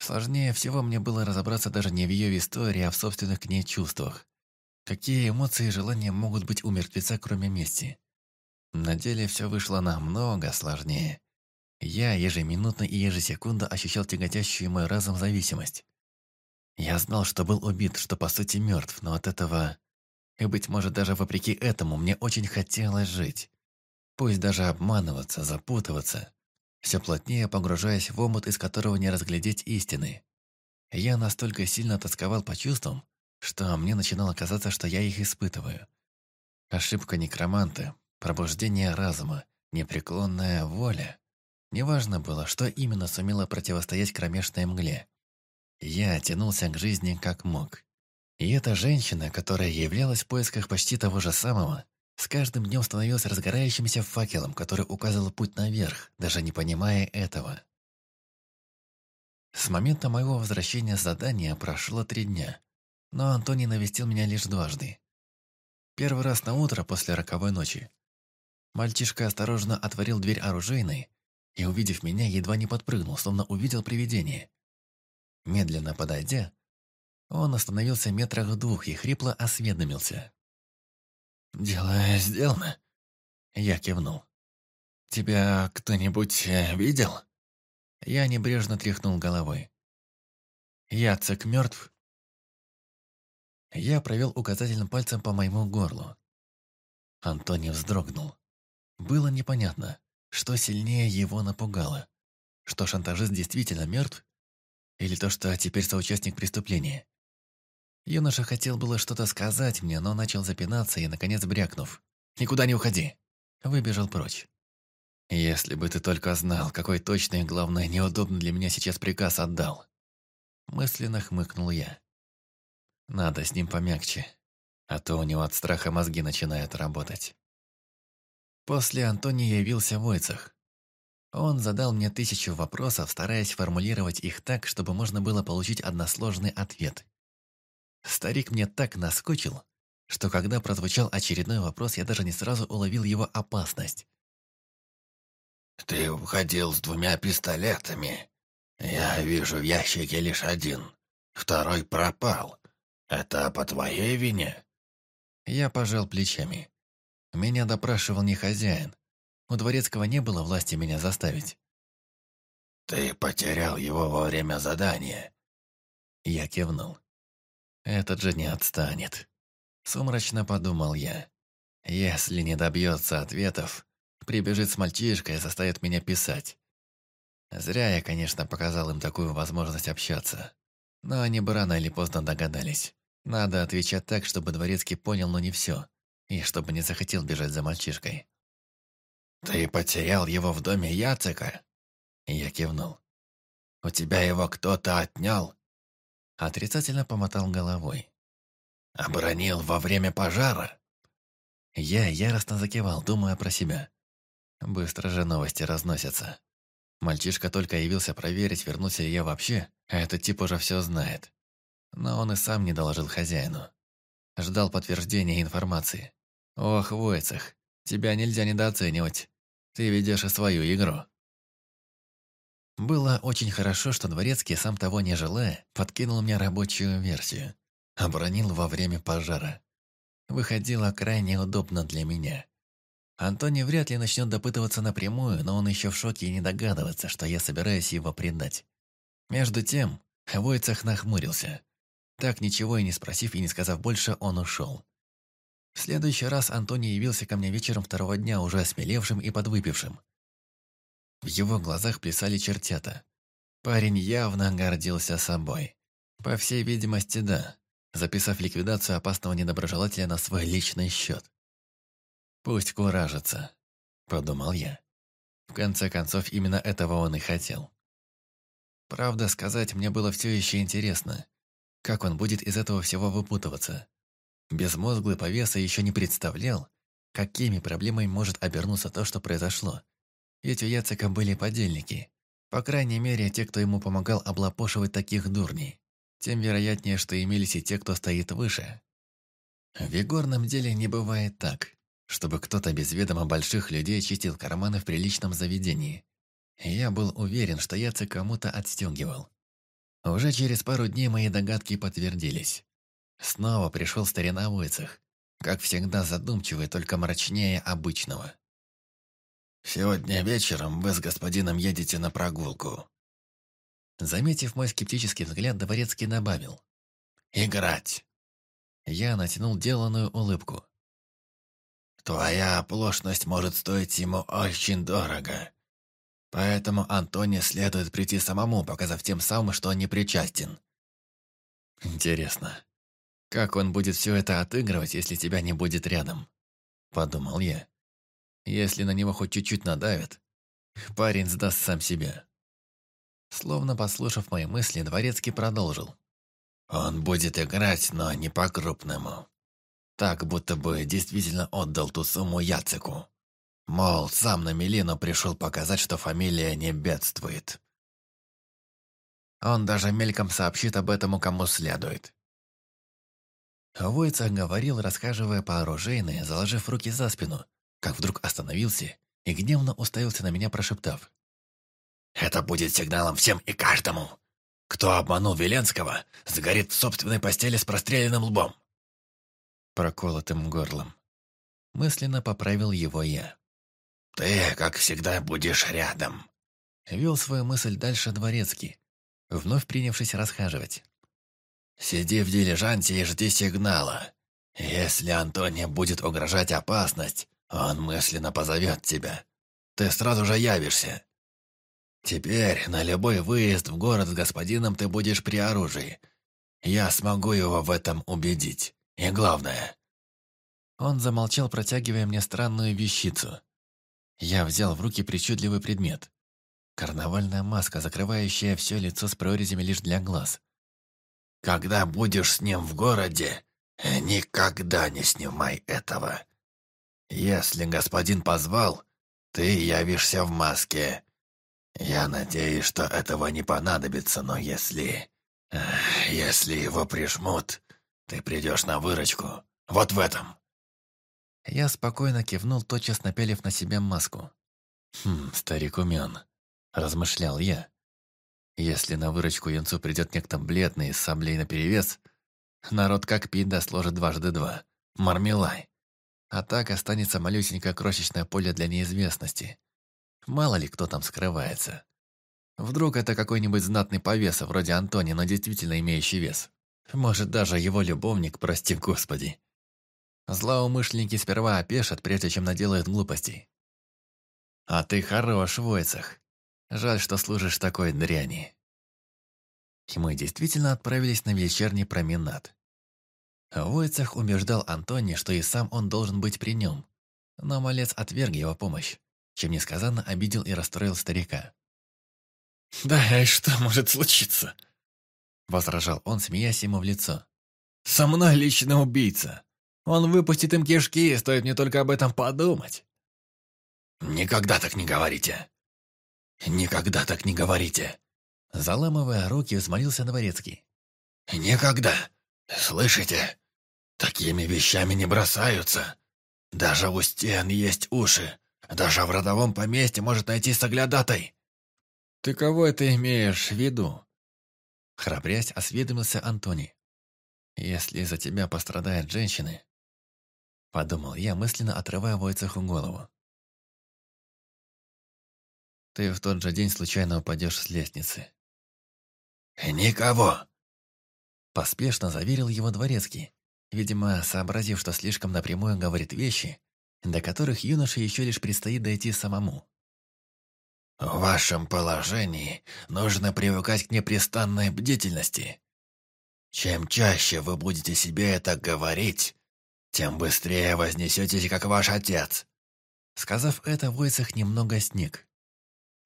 Speaker 2: Сложнее всего мне было разобраться даже не в ее истории, а в собственных к ней чувствах. Какие эмоции и желания могут быть у мертвеца, кроме мести? На деле все вышло намного сложнее. Я ежеминутно и ежесекундно ощущал тяготящую мой разум зависимость. Я знал, что был убит, что по сути мертв, но от этого... И, быть может, даже вопреки этому мне очень хотелось жить. Пусть даже обманываться, запутываться. Все плотнее погружаясь в омут, из которого не разглядеть истины. Я настолько сильно тосковал по чувствам, что мне начинало казаться, что я их испытываю. Ошибка некроманта, пробуждение разума, непреклонная воля. Неважно было, что именно сумела противостоять кромешной мгле. Я тянулся к жизни как мог. И эта женщина, которая являлась в поисках почти того же самого, с каждым днем становилась разгорающимся факелом, который указывал путь наверх, даже не понимая этого. С момента моего возвращения с задания прошло три дня, но Антоний навестил меня лишь дважды. Первый раз на утро после роковой ночи. Мальчишка осторожно отворил дверь оружейной и, увидев меня, едва не подпрыгнул, словно увидел привидение. Медленно подойдя, он остановился в метрах двух и хрипло осведомился. «Дело сделано?» Я кивнул. «Тебя кто-нибудь э, видел?» Я небрежно тряхнул головой. «Яцек мертв?» Я провел указательным пальцем по моему горлу. Антони вздрогнул. Было непонятно, что сильнее его напугало. Что шантажист действительно мертв или то, что теперь соучастник преступления. Юноша хотел было что-то сказать мне, но начал запинаться и, наконец, брякнув. «Никуда не уходи!» Выбежал прочь. «Если бы ты только знал, какой точный и, главное, неудобный для меня сейчас приказ отдал!» Мысленно хмыкнул я. «Надо с ним помягче, а то у него от страха мозги начинают работать». После Антони явился в Войцах. Он задал мне тысячу вопросов, стараясь формулировать их так, чтобы можно было получить односложный ответ. Старик мне так наскучил, что когда прозвучал очередной вопрос, я даже не сразу уловил его опасность. «Ты уходил с двумя пистолетами. Я вижу в ящике лишь один. Второй пропал. Это по твоей вине?» Я пожал плечами. Меня допрашивал не хозяин, у Дворецкого не было власти меня заставить. «Ты потерял его во время задания». Я кивнул. «Этот же не отстанет», — сумрачно подумал я. «Если не добьется ответов, прибежит с мальчишкой и заставит меня писать. Зря я, конечно, показал им такую возможность общаться. Но они бы рано или поздно догадались. Надо отвечать так, чтобы Дворецкий понял, но не все, и чтобы не захотел бежать за мальчишкой. «Ты потерял его в доме Яцека. Я кивнул. «У тебя его кто-то отнял?» Отрицательно помотал головой. «Обронил во время пожара?» Я яростно закивал, думая про себя. Быстро же новости разносятся. Мальчишка только явился проверить, вернусь ли я вообще, а этот тип уже все знает. Но он и сам не доложил хозяину. Ждал подтверждения информации. Ох, Войцах, Тебя нельзя недооценивать. Ты ведешь и свою игру». Было очень хорошо, что Дворецкий, сам того не желая, подкинул мне рабочую версию. Обронил во время пожара. Выходило крайне удобно для меня. Антони вряд ли начнет допытываться напрямую, но он еще в шоке и не догадывается, что я собираюсь его предать. Между тем, Войцах нахмурился. Так, ничего и не спросив и не сказав больше, он ушел. В следующий раз Антони явился ко мне вечером второго дня, уже осмелевшим и подвыпившим. В его глазах плясали чертята. Парень явно гордился собой. По всей видимости, да, записав ликвидацию опасного недоброжелателя на свой личный счет. «Пусть куражится», — подумал я. В конце концов, именно этого он и хотел. Правда, сказать мне было все еще интересно, как он будет из этого всего выпутываться. Безмозглый повеса еще не представлял, какими проблемами может обернуться то, что произошло. Ведь у Яцека были подельники. По крайней мере, те, кто ему помогал облапошивать таких дурней. Тем вероятнее, что имелись и те, кто стоит выше. В игорном деле не бывает так, чтобы кто-то без ведома больших людей чистил карманы в приличном заведении. Я был уверен, что Яцек кому-то отстегивал. Уже через пару дней мои догадки подтвердились. Снова пришел старина в Как всегда задумчивый, только мрачнее обычного. «Сегодня вечером вы с господином едете на прогулку». Заметив мой скептический взгляд, Дворецкий добавил. «Играть!» Я натянул деланную улыбку. «Твоя оплошность может стоить ему очень дорого. Поэтому Антоне следует прийти самому, показав тем самым, что он не причастен». «Интересно, «Как он будет все это отыгрывать, если тебя не будет рядом?» – подумал я. «Если на него хоть чуть-чуть надавят, парень сдаст сам себя». Словно послушав мои мысли, Дворецкий продолжил. «Он будет играть, но не по-крупному. Так, будто бы действительно отдал ту сумму яцеку, Мол, сам на Милину пришел показать, что фамилия не бедствует. Он даже мельком сообщит об этом, кому следует. Войца говорил, расхаживая по оружейной, заложив руки за спину, как вдруг остановился и гневно уставился на меня, прошептав. «Это будет сигналом всем и каждому! Кто обманул Веленского, сгорит в собственной постели с простреленным лбом!» Проколотым горлом. Мысленно поправил его я. «Ты, как всегда, будешь рядом!» Вел свою мысль дальше Дворецкий, вновь принявшись расхаживать. Сиди в дилижанте и жди сигнала. Если Антоне будет угрожать опасность, он мысленно позовет тебя. Ты сразу же явишься. Теперь на любой выезд в город с господином ты будешь при оружии. Я смогу его в этом убедить. И главное...» Он замолчал, протягивая мне странную вещицу. Я взял в руки причудливый предмет. Карнавальная маска, закрывающая все лицо с прорезями лишь для глаз. Когда будешь с ним в городе, э, никогда не снимай этого. Если господин позвал, ты явишься в маске. Я надеюсь, что этого не понадобится, но если... Если его прижмут, ты придешь на выручку. Вот в этом. Я спокойно кивнул, тотчас напялив на себя маску. «Хм, старик умен», — размышлял я. Если на выручку юнцу придет некто бледный, с саблей наперевес, народ как пить пинда сложит дважды два. Мармелай. А так останется малюсенькое крошечное поле для неизвестности. Мало ли кто там скрывается. Вдруг это какой-нибудь знатный повеса, вроде Антони, но действительно имеющий вес. Может, даже его любовник, прости господи. Злоумышленники сперва опешат, прежде чем наделают глупостей. «А ты хорош в войцах. Жаль, что служишь такой дряни». И мы действительно отправились на вечерний променад. Войцах убеждал Антони, что и сам он должен быть при нем. Но малец отверг его помощь, чем несказанно обидел и расстроил старика. «Да и что может случиться?» Возражал он, смеясь ему в лицо. «Со мной лично убийца. Он выпустит им кишки, стоит мне только об этом подумать». «Никогда так не говорите!» «Никогда так не говорите!» Заламывая руки, взмолился Новорецкий. «Никогда! Слышите? Такими вещами не бросаются! Даже у стен есть уши! Даже в родовом поместье может найти соглядатой!» «Ты кого это имеешь в виду?» Храбрясь, осведомился Антони. если из-за тебя пострадают женщины...» Подумал я, мысленно отрывая Войцеху голову.
Speaker 1: Ты в тот же день случайно упадешь с лестницы».
Speaker 2: «Никого!» Поспешно заверил его дворецкий, видимо, сообразив, что слишком напрямую говорит вещи, до которых юноше еще лишь предстоит дойти самому. «В вашем положении нужно привыкать к непрестанной бдительности. Чем чаще вы будете себе это говорить, тем быстрее вознесетесь, как ваш отец». Сказав это, Войцах немного сник.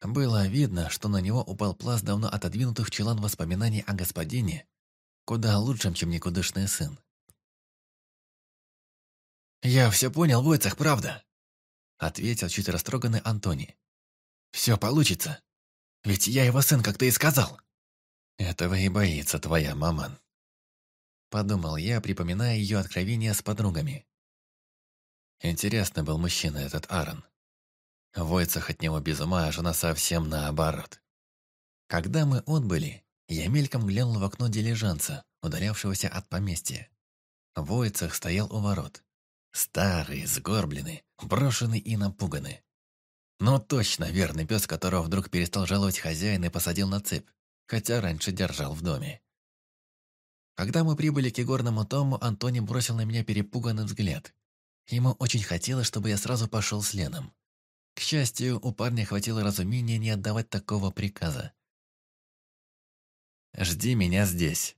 Speaker 2: Было видно, что на него упал пласт давно отодвинутых челан воспоминаний о господине, куда лучшим, чем никудышный сын. «Я все понял, Войцах, правда?» — ответил чуть растроганный Антони. «Все получится. Ведь я его сын, как ты и сказал». «Этого и боится твоя маман», — подумал я, припоминая ее откровения с подругами. Интересный был мужчина этот Аарон. Войцах от него без ума, а жена совсем наоборот. Когда мы отбыли, я мельком глянул в окно дилижанца, удалявшегося от поместья. Войцах стоял у ворот. Старый, сгорбленный, брошенный и напуганный. Но ну, точно верный пес, которого вдруг перестал жаловать хозяин и посадил на цепь, хотя раньше держал в доме. Когда мы прибыли к игорному тому, Антони бросил на меня перепуганный взгляд. Ему очень хотелось, чтобы я сразу пошел с Леном. К счастью, у парня хватило разумения не отдавать такого приказа. «Жди меня здесь!»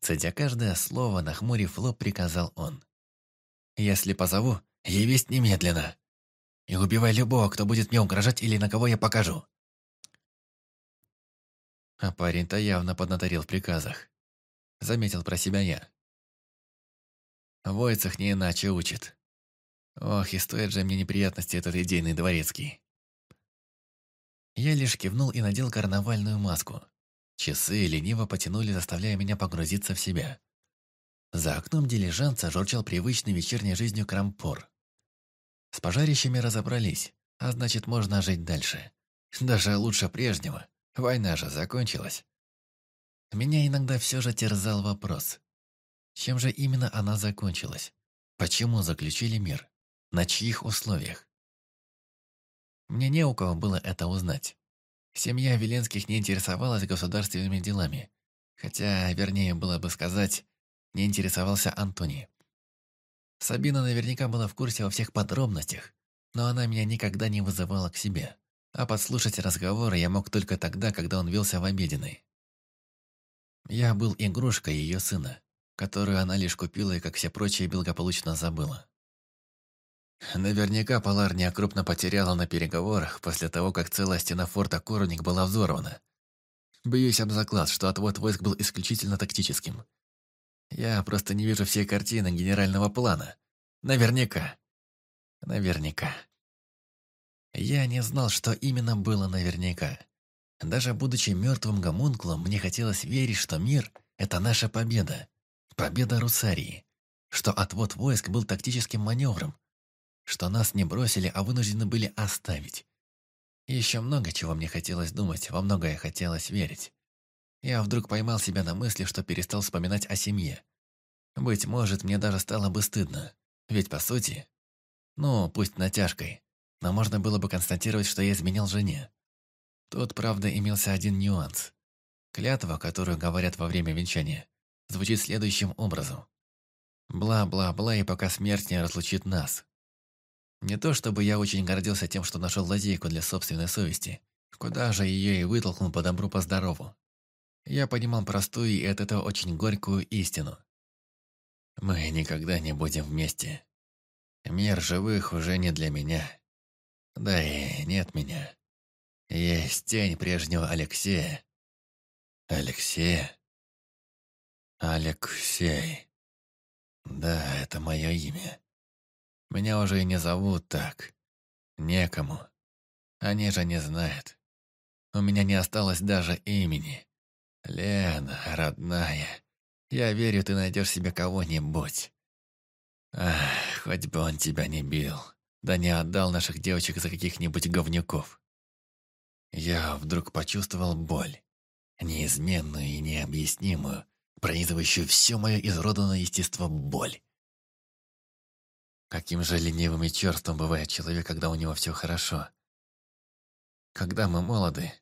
Speaker 2: Цедя каждое слово, нахмурив лоб, приказал он. «Если позову, явись немедленно! И убивай любого, кто будет мне угрожать или на кого я покажу!» А парень-то явно поднаторил в приказах. Заметил про себя
Speaker 1: я. Войцах не иначе учит. Ох, и стоит
Speaker 2: же мне неприятности этот идейный дворецкий. Я лишь кивнул и надел карнавальную маску. Часы лениво потянули, заставляя меня погрузиться в себя. За окном дилижанца журчал привычный вечерней жизнью крампор. С пожарищами разобрались, а значит, можно жить дальше. Даже лучше прежнего. Война же закончилась. Меня иногда все же терзал вопрос. Чем же именно она закончилась? Почему заключили мир? На чьих условиях? Мне не у кого было это узнать. Семья Веленских не интересовалась государственными делами, хотя, вернее было бы сказать, не интересовался Антони. Сабина наверняка была в курсе во всех подробностях, но она меня никогда не вызывала к себе, а подслушать разговоры я мог только тогда, когда он велся в обеденной. Я был игрушкой ее сына, которую она лишь купила и, как все прочие, благополучно забыла. Наверняка Поларния крупно потеряла на переговорах после того, как целая стена форта Коруник была взорвана. Бьюсь об заклад, что отвод войск был исключительно тактическим. Я просто не вижу всей картины генерального плана. Наверняка. Наверняка. Я не знал, что именно было наверняка. Даже будучи мертвым гомункулом, мне хотелось верить, что мир — это наша победа. Победа Русарии. Что отвод войск был тактическим маневром, что нас не бросили, а вынуждены были оставить. Еще много чего мне хотелось думать, во многое хотелось верить. Я вдруг поймал себя на мысли, что перестал вспоминать о семье. Быть может, мне даже стало бы стыдно. Ведь, по сути, ну, пусть натяжкой, но можно было бы констатировать, что я изменял жене. Тут, правда, имелся один нюанс. Клятва, которую говорят во время венчания, звучит следующим образом. Бла-бла-бла, и пока смерть не разлучит нас. Не то чтобы я очень гордился тем, что нашел лазейку для собственной совести. Куда же ее и вытолкнул по добру, по здорову. Я понимал простую и от этого очень горькую истину. Мы никогда не будем вместе. Мир живых уже не для меня. Да и нет меня. Есть тень прежнего
Speaker 1: Алексея. Алексея? Алексей. Да, это мое имя. Меня уже и не зовут
Speaker 2: так. Некому. Они же не знают. У меня не осталось даже имени. Лена, родная, я верю, ты найдешь себе кого-нибудь. Ах, хоть бы он тебя не бил, да не отдал наших девочек за каких-нибудь говнюков. Я вдруг почувствовал боль, неизменную и необъяснимую, пронизывающую все мое изроданное естество боль. Каким же ленивым и черством бывает человек, когда у него все хорошо. Когда мы молоды,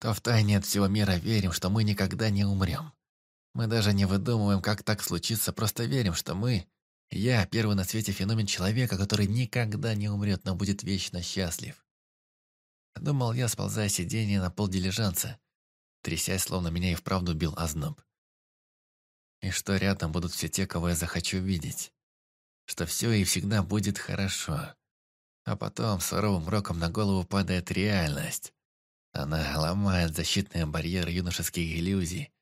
Speaker 2: то втайне от всего мира верим, что мы никогда не умрем. Мы даже не выдумываем, как так случится, просто верим, что мы... Я – первый на свете феномен человека, который никогда не умрет, но будет вечно счастлив. Думал я, сползая сиденье на пол дилижанца, трясясь, словно меня и вправду бил озноб. И что рядом будут все те, кого я захочу видеть что все и всегда будет хорошо. А потом суровым роком на голову падает реальность. Она ломает защитные барьеры юношеских иллюзий,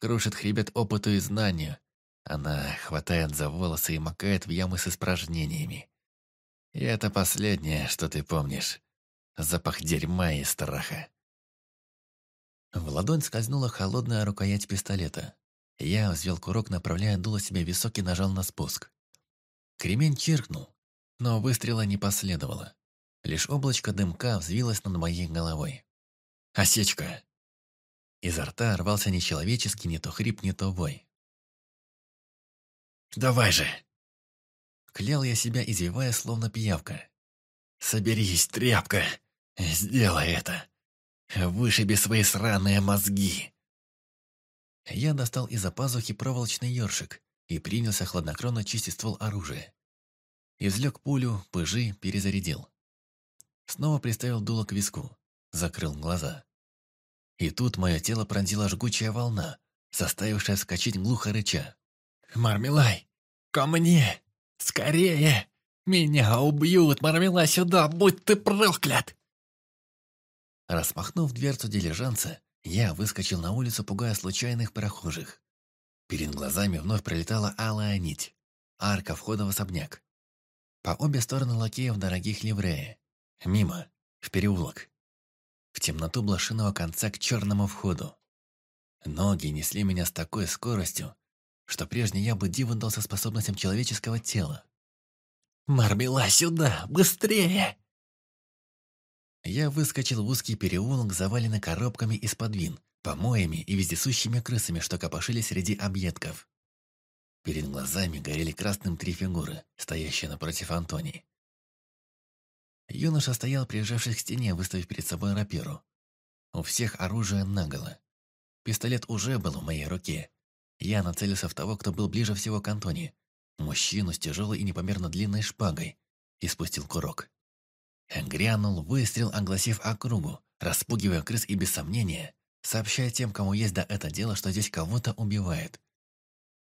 Speaker 2: крушит хребет опыту и знанию. Она хватает за волосы и макает в ямы с испражнениями. И это последнее, что ты помнишь. Запах дерьма и страха. В ладонь скользнула холодная рукоять пистолета. Я взвел курок, направляя дуло себе висок и нажал на спуск. Кремень чиркнул, но выстрела не последовало. Лишь облачко дымка взвилось над моей головой. «Осечка!» Изо рта рвался нечеловеческий ни то хрип, ни то вой. «Давай же!» Клял я себя, извивая, словно пиявка. «Соберись, тряпка! Сделай это! Вышиби свои сраные мозги!» Я достал из-за пазухи проволочный ёршик и принялся хладнокровно чистить ствол оружия. Извлек пулю, пыжи, перезарядил. Снова приставил дуло к виску, закрыл глаза. И тут мое тело пронзила жгучая волна, заставившая вскочить глухо рыча. «Мармелай, ко мне! Скорее! Меня убьют! Мармелай, сюда! Будь ты проклят!» Распахнув дверцу дилижанса, я выскочил на улицу, пугая случайных прохожих. Перед глазами вновь пролетала алая нить, арка входа в особняк. По обе стороны лакеев дорогих ливрея. Мимо, в переулок. В темноту блошиного конца к черному входу. Ноги несли меня с такой скоростью, что прежний я бы диву дался способностям человеческого тела. «Мармела, сюда! Быстрее!» Я выскочил в узкий переулок, заваленный коробками из-под вин, помоями и вездесущими крысами, что копошили среди объедков. Перед глазами горели красным три фигуры, стоящие напротив Антони. Юноша стоял, прижавшись к стене, выставив перед собой рапиру. У всех оружие наголо. Пистолет уже был в моей руке. Я нацелился в того, кто был ближе всего к Антони. Мужчину с тяжелой и непомерно длинной шпагой. И спустил курок. Грянул выстрел, огласив округу, распугивая крыс и, без сомнения, сообщая тем, кому есть до да это дело, что здесь кого-то убивает.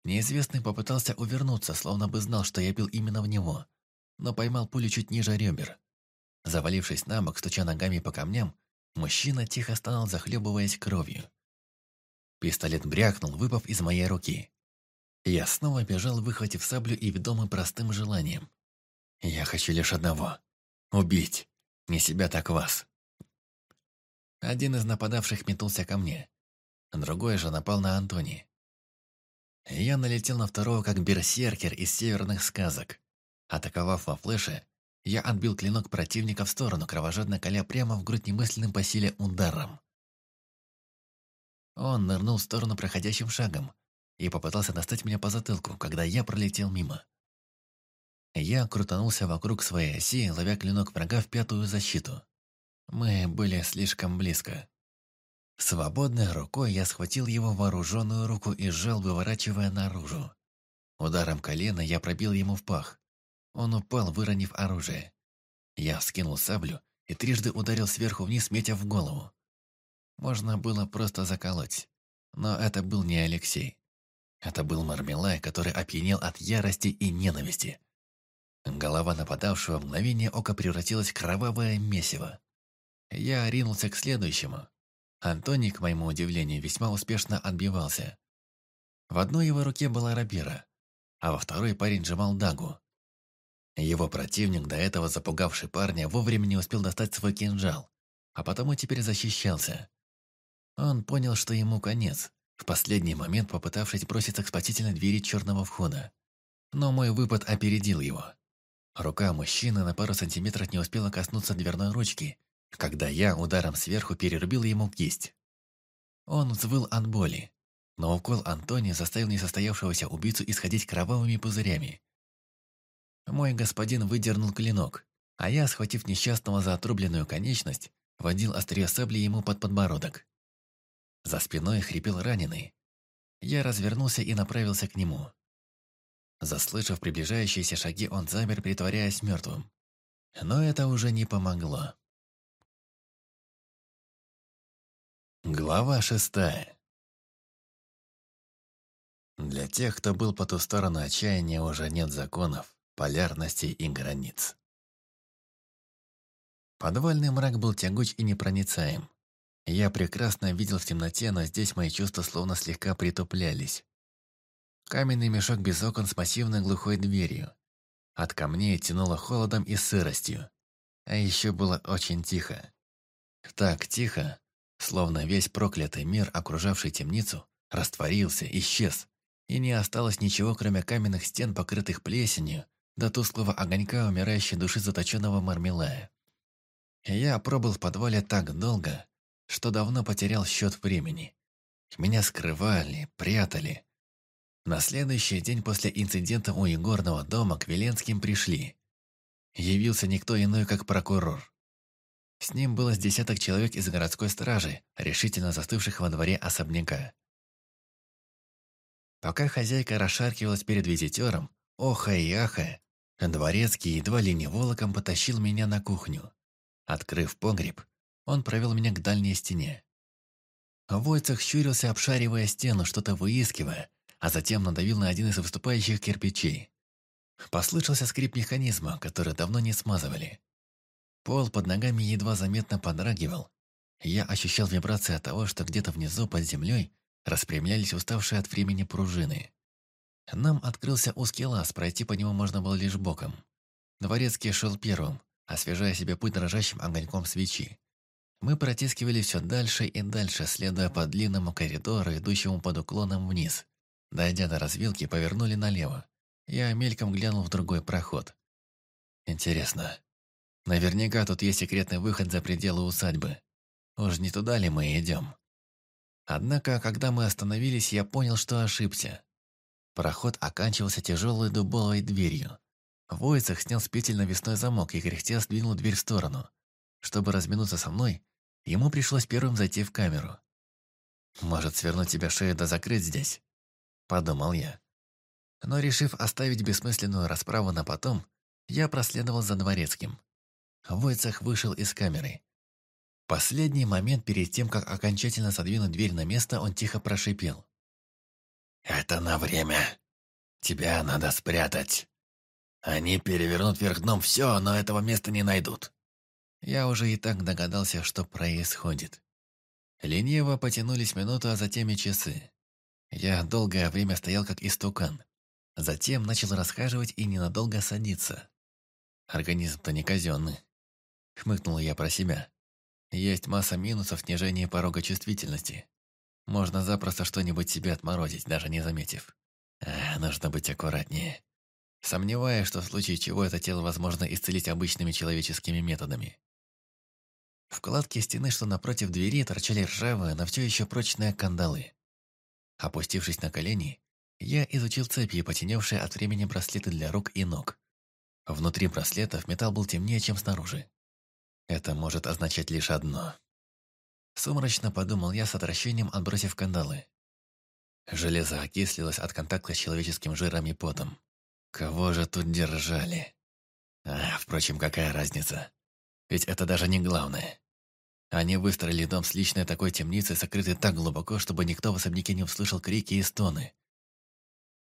Speaker 2: Неизвестный попытался увернуться, словно бы знал, что я бил именно в него, но поймал пулю чуть ниже ребер. Завалившись на бок, стуча ногами по камням, мужчина тихо стонал, захлебываясь кровью. Пистолет брякнул, выпав из моей руки. Я снова бежал, выхватив саблю и ведомый простым желанием. Я хочу лишь одного — убить. Не себя, так вас. Один из нападавших метнулся ко мне. А другой же напал на Антони. Я налетел на второго, как берсеркер из северных сказок. Атаковав во флеше, я отбил клинок противника в сторону, кровожадно коля прямо в грудь немысленным по силе ударом. Он нырнул в сторону проходящим шагом и попытался достать меня по затылку, когда я пролетел мимо. Я крутанулся вокруг своей оси, ловя клинок врага в пятую защиту. Мы были слишком близко. Свободной рукой я схватил его вооруженную руку и сжал, выворачивая наружу. Ударом колена я пробил ему в пах. Он упал, выронив оружие. Я вскинул саблю и трижды ударил сверху вниз, метя в голову. Можно было просто заколоть. Но это был не Алексей. Это был Мармелай, который опьянел от ярости и ненависти. Голова нападавшего в мгновение ока превратилась в кровавое месиво. Я ринулся к следующему. Антоний, к моему удивлению, весьма успешно отбивался. В одной его руке была рапира, а во второй парень сжимал дагу. Его противник, до этого запугавший парня, вовремя не успел достать свой кинжал, а потому теперь защищался. Он понял, что ему конец, в последний момент попытавшись броситься к спасительной двери черного входа. Но мой выпад опередил его. Рука мужчины на пару сантиметров не успела коснуться дверной ручки, когда я ударом сверху перерубил ему кисть. Он взвыл от боли, но укол Антони заставил несостоявшегося убийцу исходить кровавыми пузырями. Мой господин выдернул клинок, а я, схватив несчастного за отрубленную конечность, водил острие сабли ему под подбородок. За спиной хрипел раненый. Я развернулся и направился к нему. Заслышав приближающиеся шаги, он замер, притворяясь мертвым. Но
Speaker 1: это уже не помогло. Глава шестая Для тех, кто был по ту
Speaker 2: сторону отчаяния, уже нет законов, полярностей и границ. Подвальный мрак был тягуч и непроницаем. Я прекрасно видел в темноте, но здесь мои чувства словно слегка притуплялись. Каменный мешок без окон с массивной глухой дверью. От камней тянуло холодом и сыростью. А еще было очень тихо. Так тихо, Словно весь проклятый мир, окружавший темницу, растворился, исчез, и не осталось ничего, кроме каменных стен, покрытых плесенью, до тусклого огонька умирающей души заточенного мармелая. Я пробыл в подвале так долго, что давно потерял счет времени. Меня скрывали, прятали. На следующий день после инцидента у Егорного дома к Веленским пришли. Явился никто иной, как прокурор. С ним было с десяток человек из городской стражи, решительно застывших во дворе особняка. Пока хозяйка расшаркивалась перед визитером, оха и аха, дворецкий едва ли не волоком потащил меня на кухню. Открыв погреб, он провел меня к дальней стене. Войцах щурился, обшаривая стену, что-то выискивая, а затем надавил на один из выступающих кирпичей. Послышался скрип механизма, который давно не смазывали. Пол под ногами едва заметно подрагивал. Я ощущал вибрации от того, что где-то внизу под землей распрямлялись уставшие от времени пружины. Нам открылся узкий лаз, пройти по нему можно было лишь боком. Дворецкий шел первым, освежая себе путь дрожащим огоньком свечи. Мы протискивали все дальше и дальше, следуя по длинному коридору, идущему под уклоном вниз. Дойдя до развилки, повернули налево. Я мельком глянул в другой проход. Интересно, Наверняка тут есть секретный выход за пределы усадьбы. Уж не туда ли мы идем? Однако, когда мы остановились, я понял, что ошибся. Проход оканчивался тяжелой дубовой дверью. Войцах снял с петель навесной замок и кряхтя сдвинул дверь в сторону. Чтобы разминуться со мной, ему пришлось первым зайти в камеру. «Может, свернуть тебя шею да закрыть здесь?» – подумал я. Но, решив оставить бессмысленную расправу на потом, я проследовал за дворецким. Войцах вышел из камеры. Последний момент перед тем, как окончательно задвинуть дверь на место, он тихо прошипел. «Это на время. Тебя надо спрятать. Они перевернут вверх дном все, но этого места не найдут». Я уже и так догадался, что происходит. Лениво потянулись минуты, а затем и часы. Я долгое время стоял как истукан. Затем начал расхаживать и ненадолго садиться. Организм-то не казенный. Хмыкнул я про себя. Есть масса минусов снижения порога чувствительности. Можно запросто что-нибудь себе отморозить, даже не заметив. А, нужно быть аккуратнее. Сомневаюсь, что в случае чего это тело возможно исцелить обычными человеческими методами. В кладке стены, что напротив двери, торчали ржавые, но все еще прочные кандалы. Опустившись на колени, я изучил цепи, потеневшие от времени браслеты для рук и ног. Внутри браслетов металл был темнее, чем снаружи. Это может означать лишь одно. Сумрачно подумал я с отвращением, отбросив кандалы. Железо окислилось от контакта с человеческим жиром и потом. Кого же тут держали? А, впрочем, какая разница? Ведь это даже не главное. Они выстроили дом с личной такой темницей, сокрытой так глубоко, чтобы никто в особняке не услышал крики и стоны.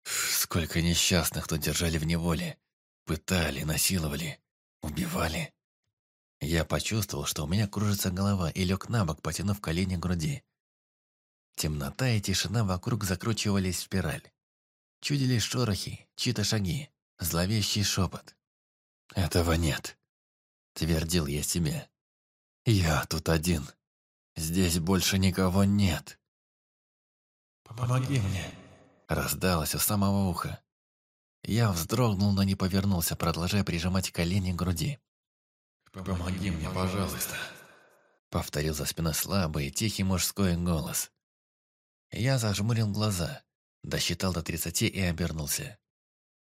Speaker 2: Сколько несчастных тут держали в неволе. Пытали, насиловали, убивали. Я почувствовал, что у меня кружится голова и лег на бок, потянув колени к груди. Темнота и тишина вокруг закручивались в спираль. Чудились шорохи, чьи-то шаги, зловещий шепот. «Этого нет», — твердил я себе. «Я тут один. Здесь больше никого нет».
Speaker 1: «Помоги мне»,
Speaker 2: — раздалось у самого уха. Я вздрогнул, но не повернулся, продолжая прижимать колени к груди. «Помоги мне, пожалуйста», — повторил за спиной слабый, тихий мужской голос. Я зажмурил глаза, досчитал до тридцати и обернулся.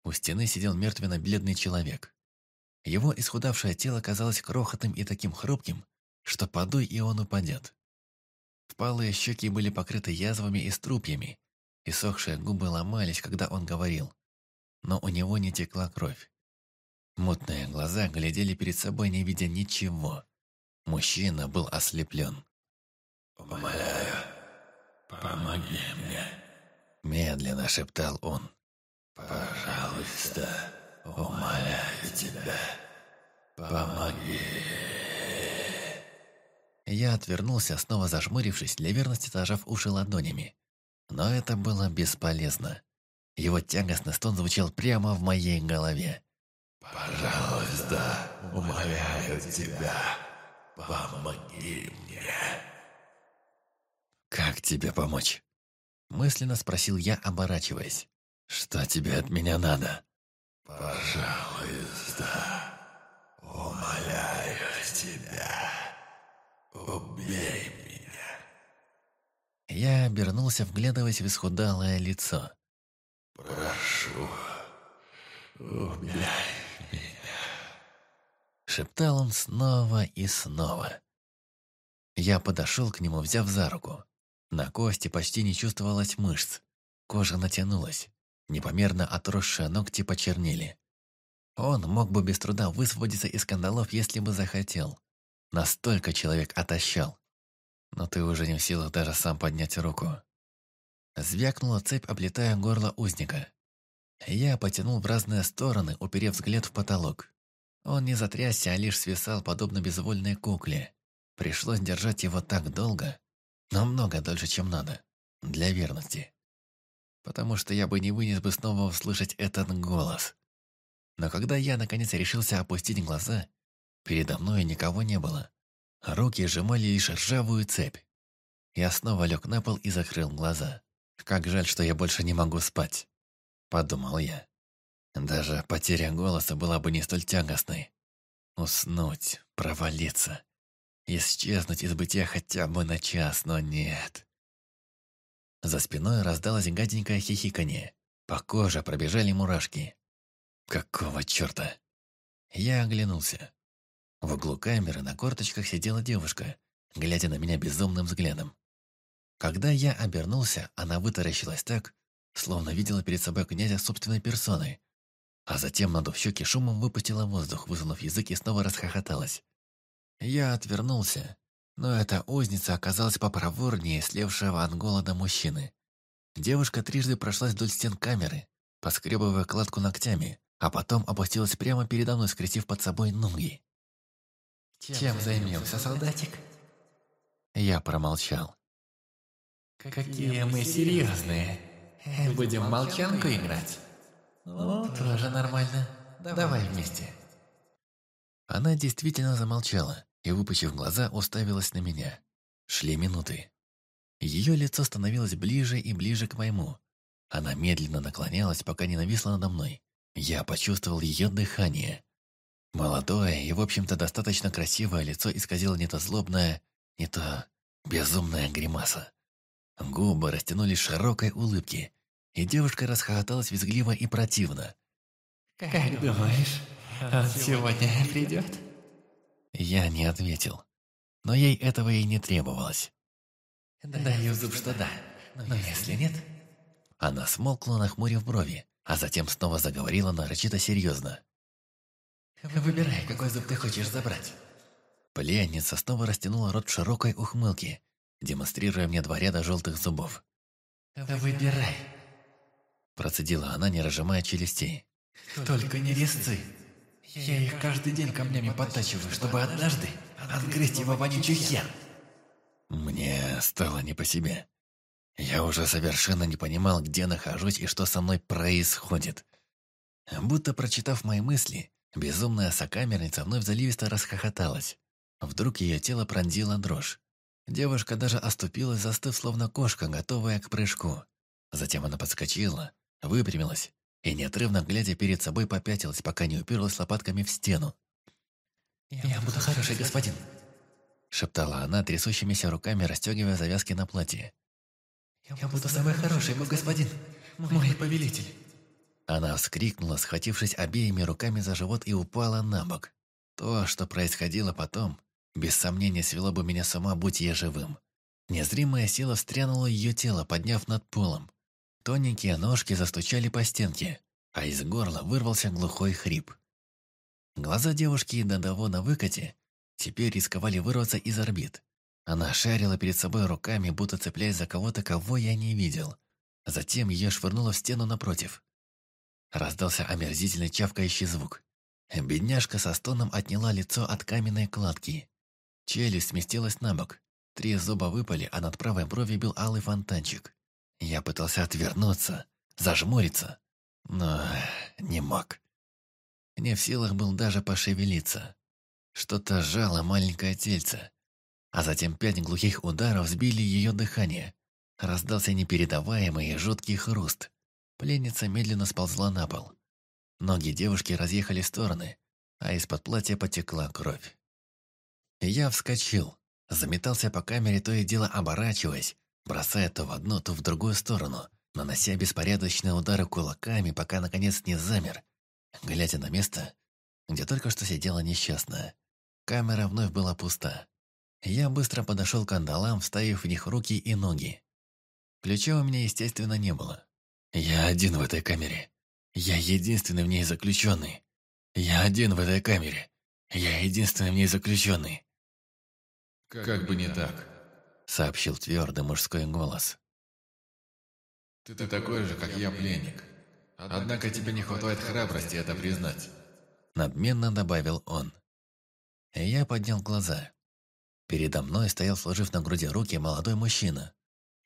Speaker 2: У стены сидел мертвенно-бледный человек. Его исхудавшее тело казалось крохотным и таким хрупким, что подуй, и он упадет. Впалые щеки были покрыты язвами и струпьями, и сохшие губы ломались, когда он говорил. Но у него не текла кровь. Мутные глаза глядели перед собой, не видя ничего. Мужчина был ослеплен. «Умоляю, помоги мне», — медленно шептал он. «Пожалуйста, умоляю тебя, помоги». Я отвернулся, снова зажмурившись, для верности зажав уши ладонями. Но это было бесполезно. Его тягостный стон звучал прямо в моей голове. Пожалуйста, умоляю тебя, помоги мне. Как тебе помочь? Мысленно спросил я, оборачиваясь. Что тебе от меня надо? Пожалуйста, умоляю тебя, убей меня. Я обернулся, вглядываясь в исхудалое лицо. Прошу, убей — шептал он снова и снова. Я подошел к нему, взяв за руку. На кости почти не чувствовалось мышц. Кожа натянулась. Непомерно отросшие ногти почернели. Он мог бы без труда высвободиться из кандалов, если бы захотел. Настолько человек отощал. Но ты уже не в силах даже сам поднять руку. Звякнула цепь, облетая горло узника. Я потянул в разные стороны, уперев взгляд в потолок. Он не затрясся, а лишь свисал, подобно безвольной кукле. Пришлось держать его так долго, намного дольше, чем надо, для верности. Потому что я бы не вынес бы снова услышать этот голос. Но когда я, наконец, решился опустить глаза, передо мной никого не было. Руки сжимали лишь ржавую цепь. Я снова лег на пол и закрыл глаза. «Как жаль, что я больше не могу спать», — подумал я. Даже потеря голоса была бы не столь тягостной. Уснуть, провалиться, исчезнуть из бытия хотя бы на час, но нет. За спиной раздалось гаденькое хихиканье. По коже пробежали мурашки. Какого черта? Я оглянулся. В углу камеры на корточках сидела девушка, глядя на меня безумным взглядом. Когда я обернулся, она вытаращилась так, словно видела перед собой князя собственной персоной, а затем, надув щеки, шумом выпустила воздух, высунув язык и снова расхохоталась. Я отвернулся, но эта узница оказалась попроворнее слевшего от голода мужчины. Девушка трижды прошлась вдоль стен камеры, поскребывая кладку ногтями, а потом опустилась прямо передо мной, скрестив под собой ноги. «Чем, Чем займемся, солдатик?» Я промолчал. «Какие мы серьезные! Будем молчанку играть?» Ну, ну тоже нормально. Давай, Давай вместе. Она действительно замолчала и, выпучив глаза, уставилась на меня. Шли минуты. Ее лицо становилось ближе и ближе к моему. Она медленно наклонялась, пока не нависла надо мной. Я почувствовал ее дыхание. Молодое и, в общем-то, достаточно красивое лицо исказило не то злобное, не то безумная гримаса. Губы растянулись широкой улыбки, и девушка расхохоталась визгливо и противно. «Как думаешь, он сегодня придет?» Я не ответил, но ей этого и не требовалось. «Даю зуб, что да, но если нет...» Она смолкла, нахмурив брови, а затем снова заговорила нарочито серьезно. «Выбирай, какой зуб ты хочешь забрать». Пленница снова растянула рот широкой ухмылки, демонстрируя мне два ряда желтых зубов. «Выбирай!» Процедила она, не разжимая челюстей. «Только не резцы. Я их каждый день камнями подтачиваю, чтобы однажды отгрызть его вонючую хер». Мне стало не по себе. Я уже совершенно не понимал, где нахожусь и что со мной происходит. Будто прочитав мои мысли, безумная сокамерница вновь заливисто расхохоталась. Вдруг ее тело пронзила дрожь. Девушка даже оступилась, застыв, словно кошка, готовая к прыжку. Затем она подскочила, выпрямилась и, неотрывно глядя перед собой, попятилась, пока не уперлась лопатками в стену. «Я, Я буду хороший господин», — шептала она, трясущимися руками расстегивая завязки на платье. «Я, Я буду самый хороший, мой господин, мой повелитель». Она вскрикнула, схватившись обеими руками за живот и упала на бок. То, что происходило потом, без сомнения свело бы меня с ума, будь я живым. Незримая сила встрянула ее тело, подняв над полом. Тоненькие ножки застучали по стенке, а из горла вырвался глухой хрип. Глаза девушки до того на выкате теперь рисковали вырваться из орбит. Она шарила перед собой руками, будто цепляясь за кого-то, кого я не видел. Затем ее швырнуло в стену напротив. Раздался омерзительный чавкающий звук. Бедняжка со стоном отняла лицо от каменной кладки. Челюсть сместилась на бок. Три зуба выпали, а над правой бровью бил алый фонтанчик. Я пытался отвернуться, зажмуриться, но не мог. Не в силах был даже пошевелиться. Что-то жало маленькое тельце. А затем пять глухих ударов сбили ее дыхание. Раздался непередаваемый жуткий хруст. Пленница медленно сползла на пол. Ноги девушки разъехали в стороны, а из-под платья потекла кровь. Я вскочил, заметался по камере, то и дело оборачиваясь, бросая то в одну, то в другую сторону, нанося беспорядочные удары кулаками, пока наконец не замер, глядя на место, где только что сидела несчастная. Камера вновь была пуста. Я быстро подошел к кандалам, вставив в них руки и ноги. Ключа у меня, естественно, не было. Я один в этой камере. Я единственный в ней заключенный. Я один в этой камере. Я единственный в ней заключенный. Как, как бы не так. — сообщил твердый мужской голос.
Speaker 1: «Ты, ты такой же, как я, пленник. Однако тебе
Speaker 2: не хватает храбрости это признать», — надменно добавил он. Я поднял глаза. Передо мной стоял, сложив на груди руки, молодой мужчина.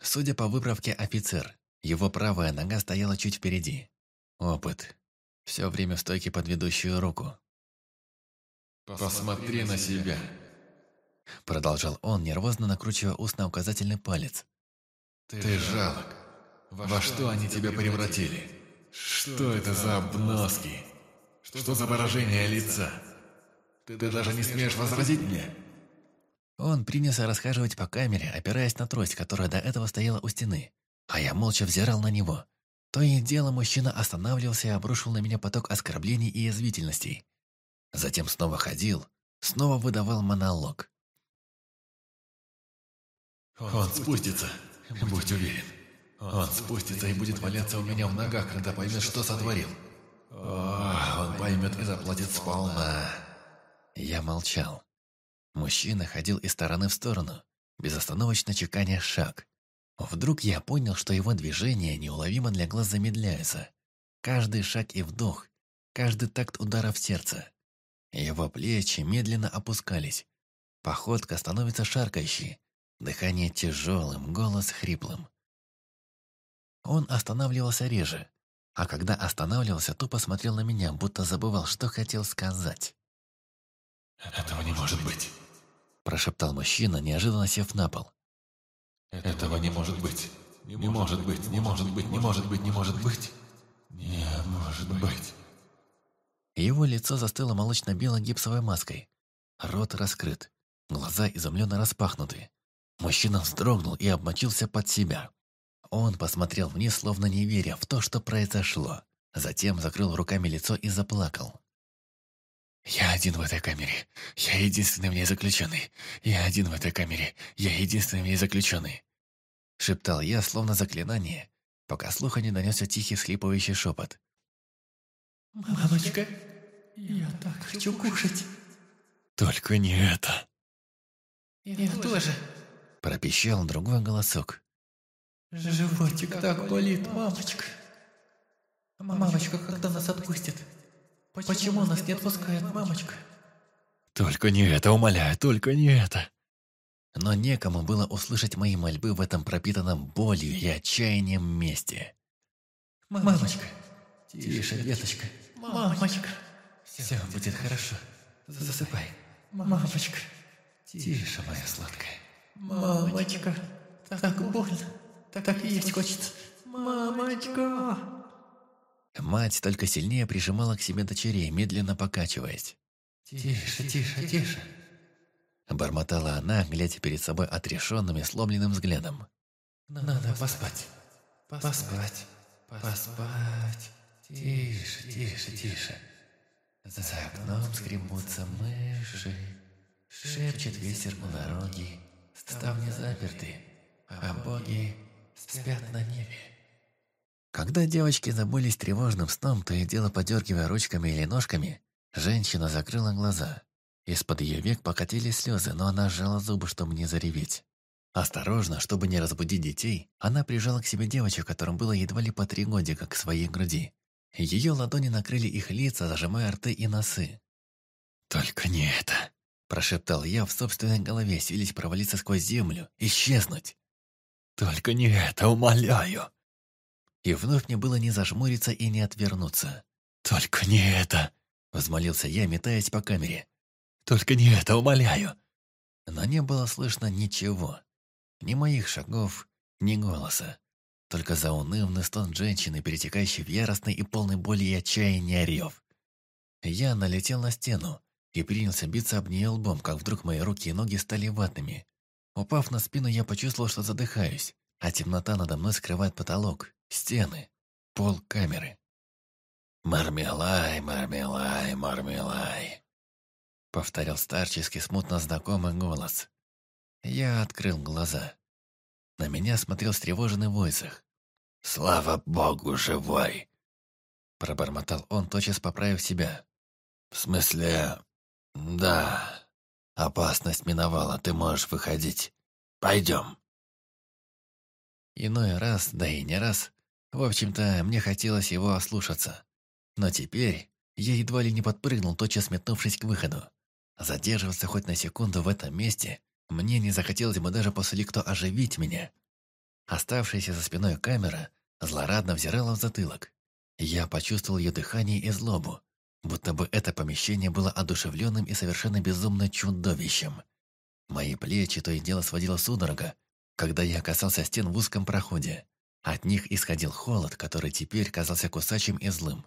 Speaker 2: Судя по выправке, офицер. Его правая нога стояла чуть впереди. Опыт. Все время в стойке под ведущую руку. «Посмотри на себя», Продолжал он, нервозно накручивая уст на указательный палец. «Ты, Ты жалок. Во, во что, они тебя превратили? Что, что это за обноски? Что, что за выражение лица? Ты, ты даже не смеешь возразить мне?» Он принялся расхаживать по камере, опираясь на трость, которая до этого стояла у стены. А я молча взирал на него. То и дело мужчина останавливался и обрушил на меня поток оскорблений и язвительностей. Затем снова ходил, снова выдавал монолог. Он спустится, будь уверен. Он спустится и будет валяться у меня в ногах, когда поймет, что сотворил. О, он поймет и заплатит сполна. Я молчал. Мужчина ходил из стороны в сторону, безостановочно чеканя шаг. Вдруг я понял, что его движения неуловимо для глаз замедляются. Каждый шаг и вдох, каждый такт удара в сердце. Его плечи медленно опускались. Походка становится шаркающей, Дыхание тяжелым, голос хриплым. Он останавливался реже, а когда останавливался, то посмотрел на меня, будто забывал, что хотел сказать. «Этого не может быть», – прошептал мужчина, неожиданно сев на пол. «Этого не может быть. Не может быть, не может быть, не может быть, не может быть. Не может быть». Его лицо застыло молочно-белой гипсовой маской. Рот раскрыт, глаза изумленно распахнуты. Мужчина вздрогнул и обмочился под себя. Он посмотрел вниз, словно не веря в то, что произошло. Затем закрыл руками лицо и заплакал. «Я один в этой камере. Я единственный в ней заключенный. Я один в этой камере. Я единственный в ней заключенный!» Шептал я, словно заклинание, пока слуха не донесся тихий схлипывающий шепот.
Speaker 1: «Мамочка, я так хочу кушать!»
Speaker 2: «Только не это!» «Я, я тоже!» пропищал другой голосок. «Животик так болит, мамочка! Мамочка, когда нас отпустит? Почему нас не отпускает мамочка?» «Только не это, умоляю, только не это!» Но некому было услышать мои мольбы в этом пропитанном болью и отчаянием месте. «Мамочка! Тише, веточка. Мамочка! Все будет хорошо! Засыпай! Мамочка! Тише, моя сладкая!» Мамочка, так больно, так так есть хочется. Мамочка! Мать только сильнее прижимала к себе дочерей, медленно покачиваясь. «Тише, тише, тише!» Бормотала она, глядя перед собой отрешенным и сломленным взглядом. «Надо поспать, поспать, поспать. Тише, тише, тише. За окном скребутся мыши, шепчет ветер у дороги ставни заперты, а боги спят на небе. Когда девочки забылись тревожным сном, то и дело подергивая ручками или ножками, женщина закрыла глаза. Из-под ее век покатились слезы, но она сжала зубы, чтобы не зареветь. Осторожно, чтобы не разбудить детей, она прижала к себе девочек, которым было едва ли по три годика, к своей груди. Ее ладони накрыли их лица, зажимая рты и носы. «Только не это!» Прошептал я в собственной голове, сились провалиться сквозь землю, исчезнуть. «Только не это, умоляю!» И вновь мне было не зажмуриться и не отвернуться. «Только не это!» — возмолился я, метаясь по камере. «Только не это, умоляю!» Но не было слышно ничего. Ни моих шагов, ни голоса. Только заунывный стон женщины, перетекающий в яростный и полный боли и отчаяния рев. Я налетел на стену, и принялся биться об нее лбом, как вдруг мои руки и ноги стали ватными. Упав на спину, я почувствовал, что задыхаюсь, а темнота надо мной скрывает потолок, стены, пол камеры. «Мармелай, мармелай, мармелай», — повторил старческий смутно знакомый голос. Я открыл глаза. На меня смотрел встревоженный Войцах. «Слава богу, живой!» Пробормотал он, тотчас поправив себя. «В смысле, «Да, опасность миновала, ты можешь выходить. Пойдем». Иной раз, да и не раз, в общем-то, мне хотелось его ослушаться. Но теперь я едва ли не подпрыгнул, тотчас метнувшись к выходу. Задерживаться хоть на секунду в этом месте мне не захотелось бы даже после кто оживить меня. Оставшаяся за спиной камера злорадно взирала в затылок. Я почувствовал ее дыхание и злобу, будто бы это помещение было одушевленным и совершенно безумно чудовищем. Мои плечи то и дело сводило судорога, когда я касался стен в узком проходе. От них исходил холод, который теперь казался кусачим и злым.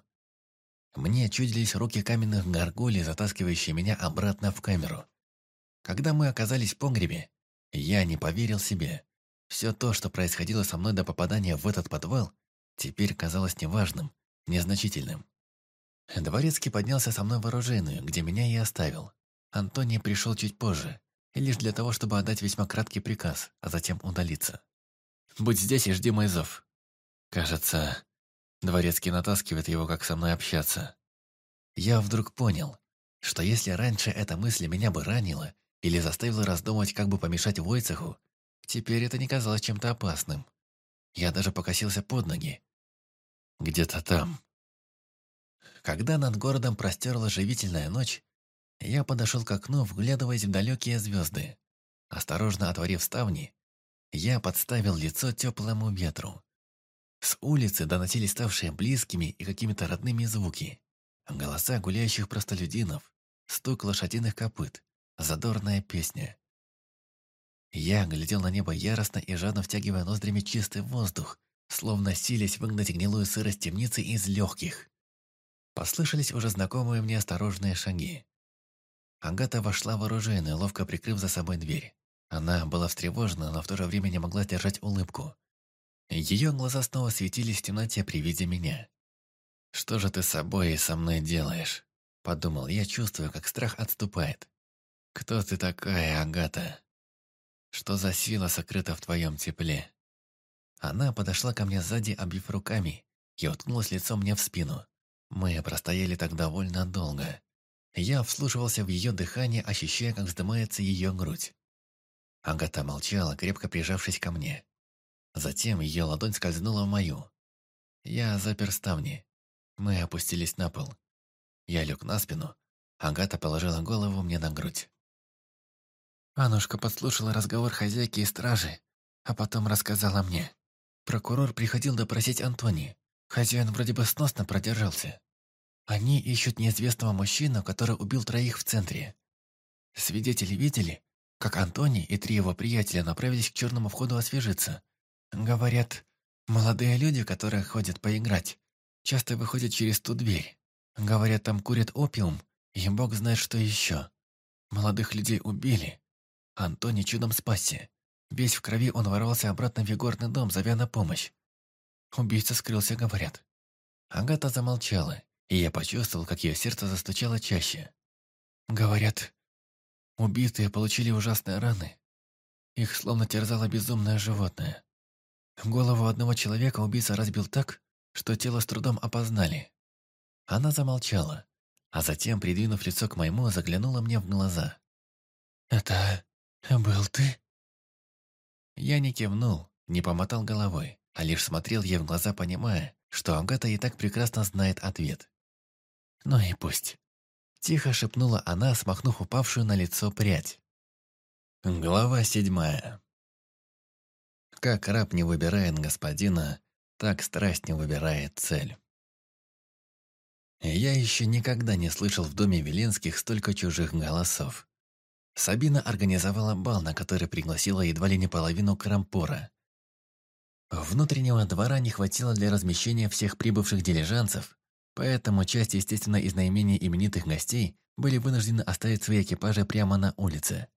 Speaker 2: Мне чудились руки каменных горгулей, затаскивающие меня обратно в камеру. Когда мы оказались в погребе, я не поверил себе. Все то, что происходило со мной до попадания в этот подвал, теперь казалось неважным, незначительным. Дворецкий поднялся со мной в оружейную, где меня и оставил. Антоний пришел чуть позже, и лишь для того, чтобы отдать весьма краткий приказ, а затем удалиться. «Будь здесь и жди мой зов». Кажется, Дворецкий натаскивает его, как со мной общаться. Я вдруг понял, что если раньше эта мысль меня бы ранила или заставила раздумать, как бы помешать Войцеху, теперь это не казалось чем-то опасным. Я даже покосился под ноги. «Где-то там», когда над городом простерла живительная ночь, я подошел к окну, вглядываясь в далекие звезды. Осторожно отворив ставни, я подставил лицо теплому ветру. С улицы доносились ставшие близкими и какими-то родными звуки. Голоса гуляющих простолюдинов, стук лошадиных копыт, задорная песня. Я глядел на небо яростно и жадно втягивая ноздрями чистый воздух, словно сились выгнать гнилую сырость темницы из легких. Послышались уже знакомые мне осторожные шаги. Агата вошла в оружейную, ловко прикрыв за собой дверь. Она была встревожена, но в то же время не могла держать улыбку. Ее глаза снова светились в темноте при виде меня. «Что же ты с собой и со мной делаешь?» – подумал я, чувствую, как страх отступает. «Кто ты такая, Агата? Что за сила сокрыта в твоем тепле?» Она подошла ко мне сзади, обвив руками, и уткнулась лицом мне в спину. Мы простояли так довольно долго. Я вслушивался в ее дыхание, ощущая, как вздымается ее грудь. Агата молчала, крепко прижавшись ко мне. Затем ее ладонь скользнула в мою. Я запер ставни. Мы опустились на пол. Я лег на спину. Агата положила голову мне на грудь. Анушка подслушала разговор хозяйки и стражи, а потом рассказала мне. Прокурор приходил допросить Антони. Хозяин вроде бы сносно продержался. Они ищут неизвестного мужчину, который убил троих в центре. Свидетели видели, как Антони и три его приятеля направились к черному входу освежиться. Говорят, молодые люди, которые ходят поиграть, часто выходят через ту дверь. Говорят, там курят опиум, и бог знает, что еще. Молодых людей убили. Антони чудом спасся. Весь в крови он ворвался обратно в Егорный дом, зовя на помощь. Убийца скрылся, говорят. Агата замолчала, и я почувствовал, как ее сердце застучало чаще. Говорят, убитые получили ужасные раны. Их словно терзало безумное животное. Голову одного человека убийца разбил так, что тело с трудом опознали. Она замолчала, а затем, придвинув лицо к моему, заглянула мне в глаза. «Это был ты?» Я не кивнул, не помотал головой а лишь смотрел ей в глаза, понимая, что Амгата и так прекрасно знает ответ. «Ну и пусть», — тихо шепнула она, смахнув упавшую на лицо прядь. Глава седьмая. Как раб не выбирает господина, так страсть не выбирает цель. Я еще никогда не слышал в доме Веленских столько чужих голосов. Сабина организовала бал, на который пригласила едва ли не половину крампора, Внутреннего двора не хватило для размещения всех прибывших дилижанцев, поэтому часть, естественно, из наименее именитых гостей были вынуждены оставить свои экипажи прямо на улице.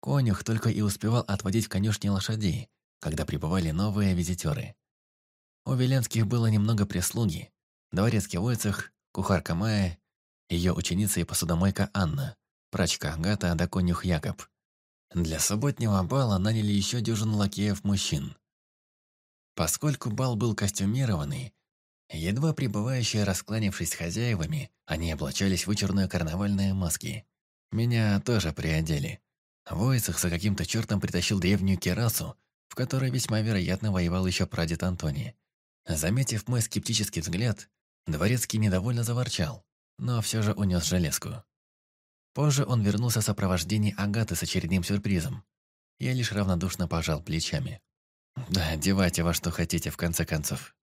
Speaker 2: Конюх только и успевал отводить конюшни лошадей, когда прибывали новые визитеры. У Веленских было немного прислуги. Дворецкий Войцах, кухарка Майя, ее ученица и посудомойка Анна, прачка Агата да конюх Якоб. Для субботнего бала наняли еще дюжину лакеев мужчин. Поскольку бал был костюмированный, едва пребывающие, раскланившись с хозяевами, они облачались в вычурные карнавальные маски. Меня тоже приодели. Войцах за каким-то чертом притащил древнюю керасу, в которой весьма вероятно воевал еще прадед Антоний. Заметив мой скептический взгляд, дворецкий недовольно заворчал, но все же унес железку. Позже он вернулся в сопровождении Агаты с очередным сюрпризом. Я лишь равнодушно пожал плечами. Да, одевайте во что хотите, в конце концов.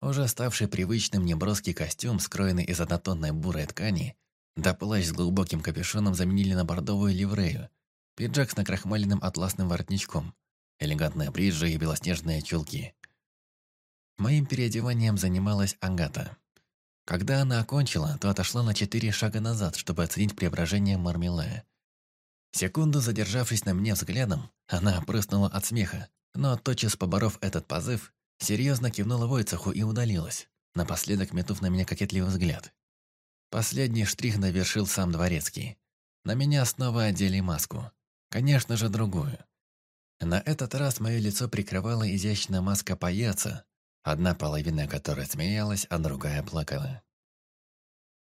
Speaker 2: Уже ставший привычным неброский костюм, скроенный из однотонной бурой ткани, да плащ с глубоким капюшоном заменили на бордовую ливрею, пиджак с накрахмаленным атласным воротничком, элегантные бриджи и белоснежные чулки. Моим переодеванием занималась Ангата. Когда она окончила, то отошла на четыре шага назад, чтобы оценить преображение Мармелая. Секунду задержавшись на мне взглядом, она прыснула от смеха, но, тотчас поборов этот позыв, серьезно кивнула Войцеху и удалилась, напоследок метнув на меня кокетливый взгляд. Последний штрих довершил сам Дворецкий. На меня снова одели маску. Конечно же, другую. На этот раз мое лицо прикрывала изящная маска паяца, одна половина которой смеялась, а другая плакала.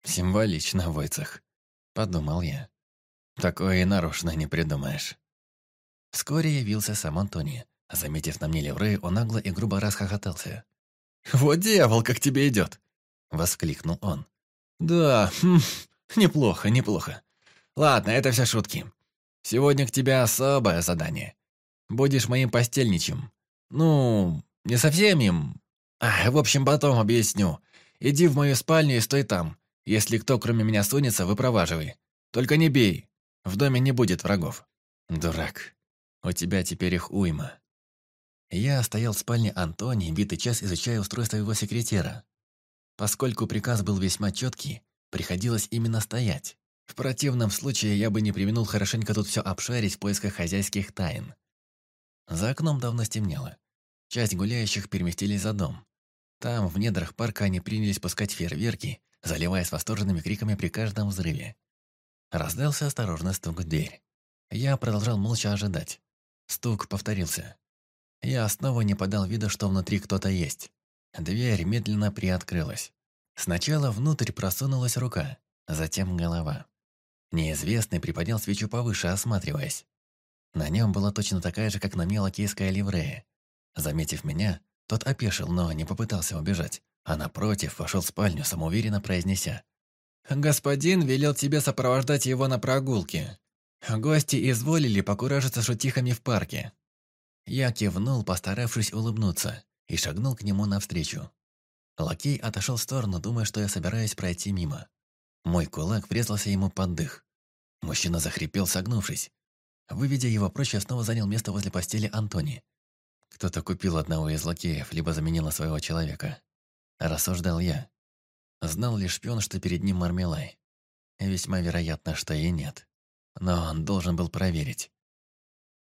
Speaker 2: «Символично, Войцах», — подумал я. «Такое и нарочно не придумаешь». Вскоре явился сам Антоний, Заметив на мне левры, он нагло и грубо расхохотался. «Вот дьявол, как тебе идет!» — воскликнул он. «Да, хм, неплохо, неплохо. Ладно, это все шутки. Сегодня к тебе особое задание. Будешь моим постельничем. Ну, не совсем им. А, в общем, потом объясню. Иди в мою спальню и стой там. Если кто кроме меня сунется, выпроваживай. Только не бей. В доме не будет врагов». «Дурак, у тебя теперь их уйма. Я стоял в спальне Антони, битый час изучая устройство его секретера. Поскольку приказ был весьма четкий, приходилось именно стоять. В противном случае я бы не применил хорошенько тут все обшарить в поисках хозяйских тайн. За окном давно стемнело. Часть гуляющих переместились за дом. Там, в недрах парка, они принялись пускать фейерверки, заливаясь восторженными криками при каждом взрыве. Раздался осторожно стук в дверь. Я продолжал молча ожидать. Стук повторился. Я снова не подал вида, что внутри кто-то есть. Дверь медленно приоткрылась. Сначала внутрь просунулась рука, затем голова. Неизвестный приподнял свечу повыше, осматриваясь. На нем была точно такая же, как на мне лакейская ливрея. Заметив меня, тот опешил, но не попытался убежать, а напротив вошел в спальню, самоуверенно произнеся. «Господин велел тебе сопровождать его на прогулке. Гости изволили покуражиться шутихами в парке. Я кивнул, постаравшись улыбнуться, и шагнул к нему навстречу. Лакей отошел в сторону, думая, что я собираюсь пройти мимо. Мой кулак врезался ему под дых. Мужчина захрипел, согнувшись. Выведя его прочь, я снова занял место возле постели Антони. Кто-то купил одного из лакеев, либо заменил своего человека. Рассуждал я. Знал ли шпион, что перед ним Мармелай? Весьма вероятно, что и нет. Но он должен был проверить.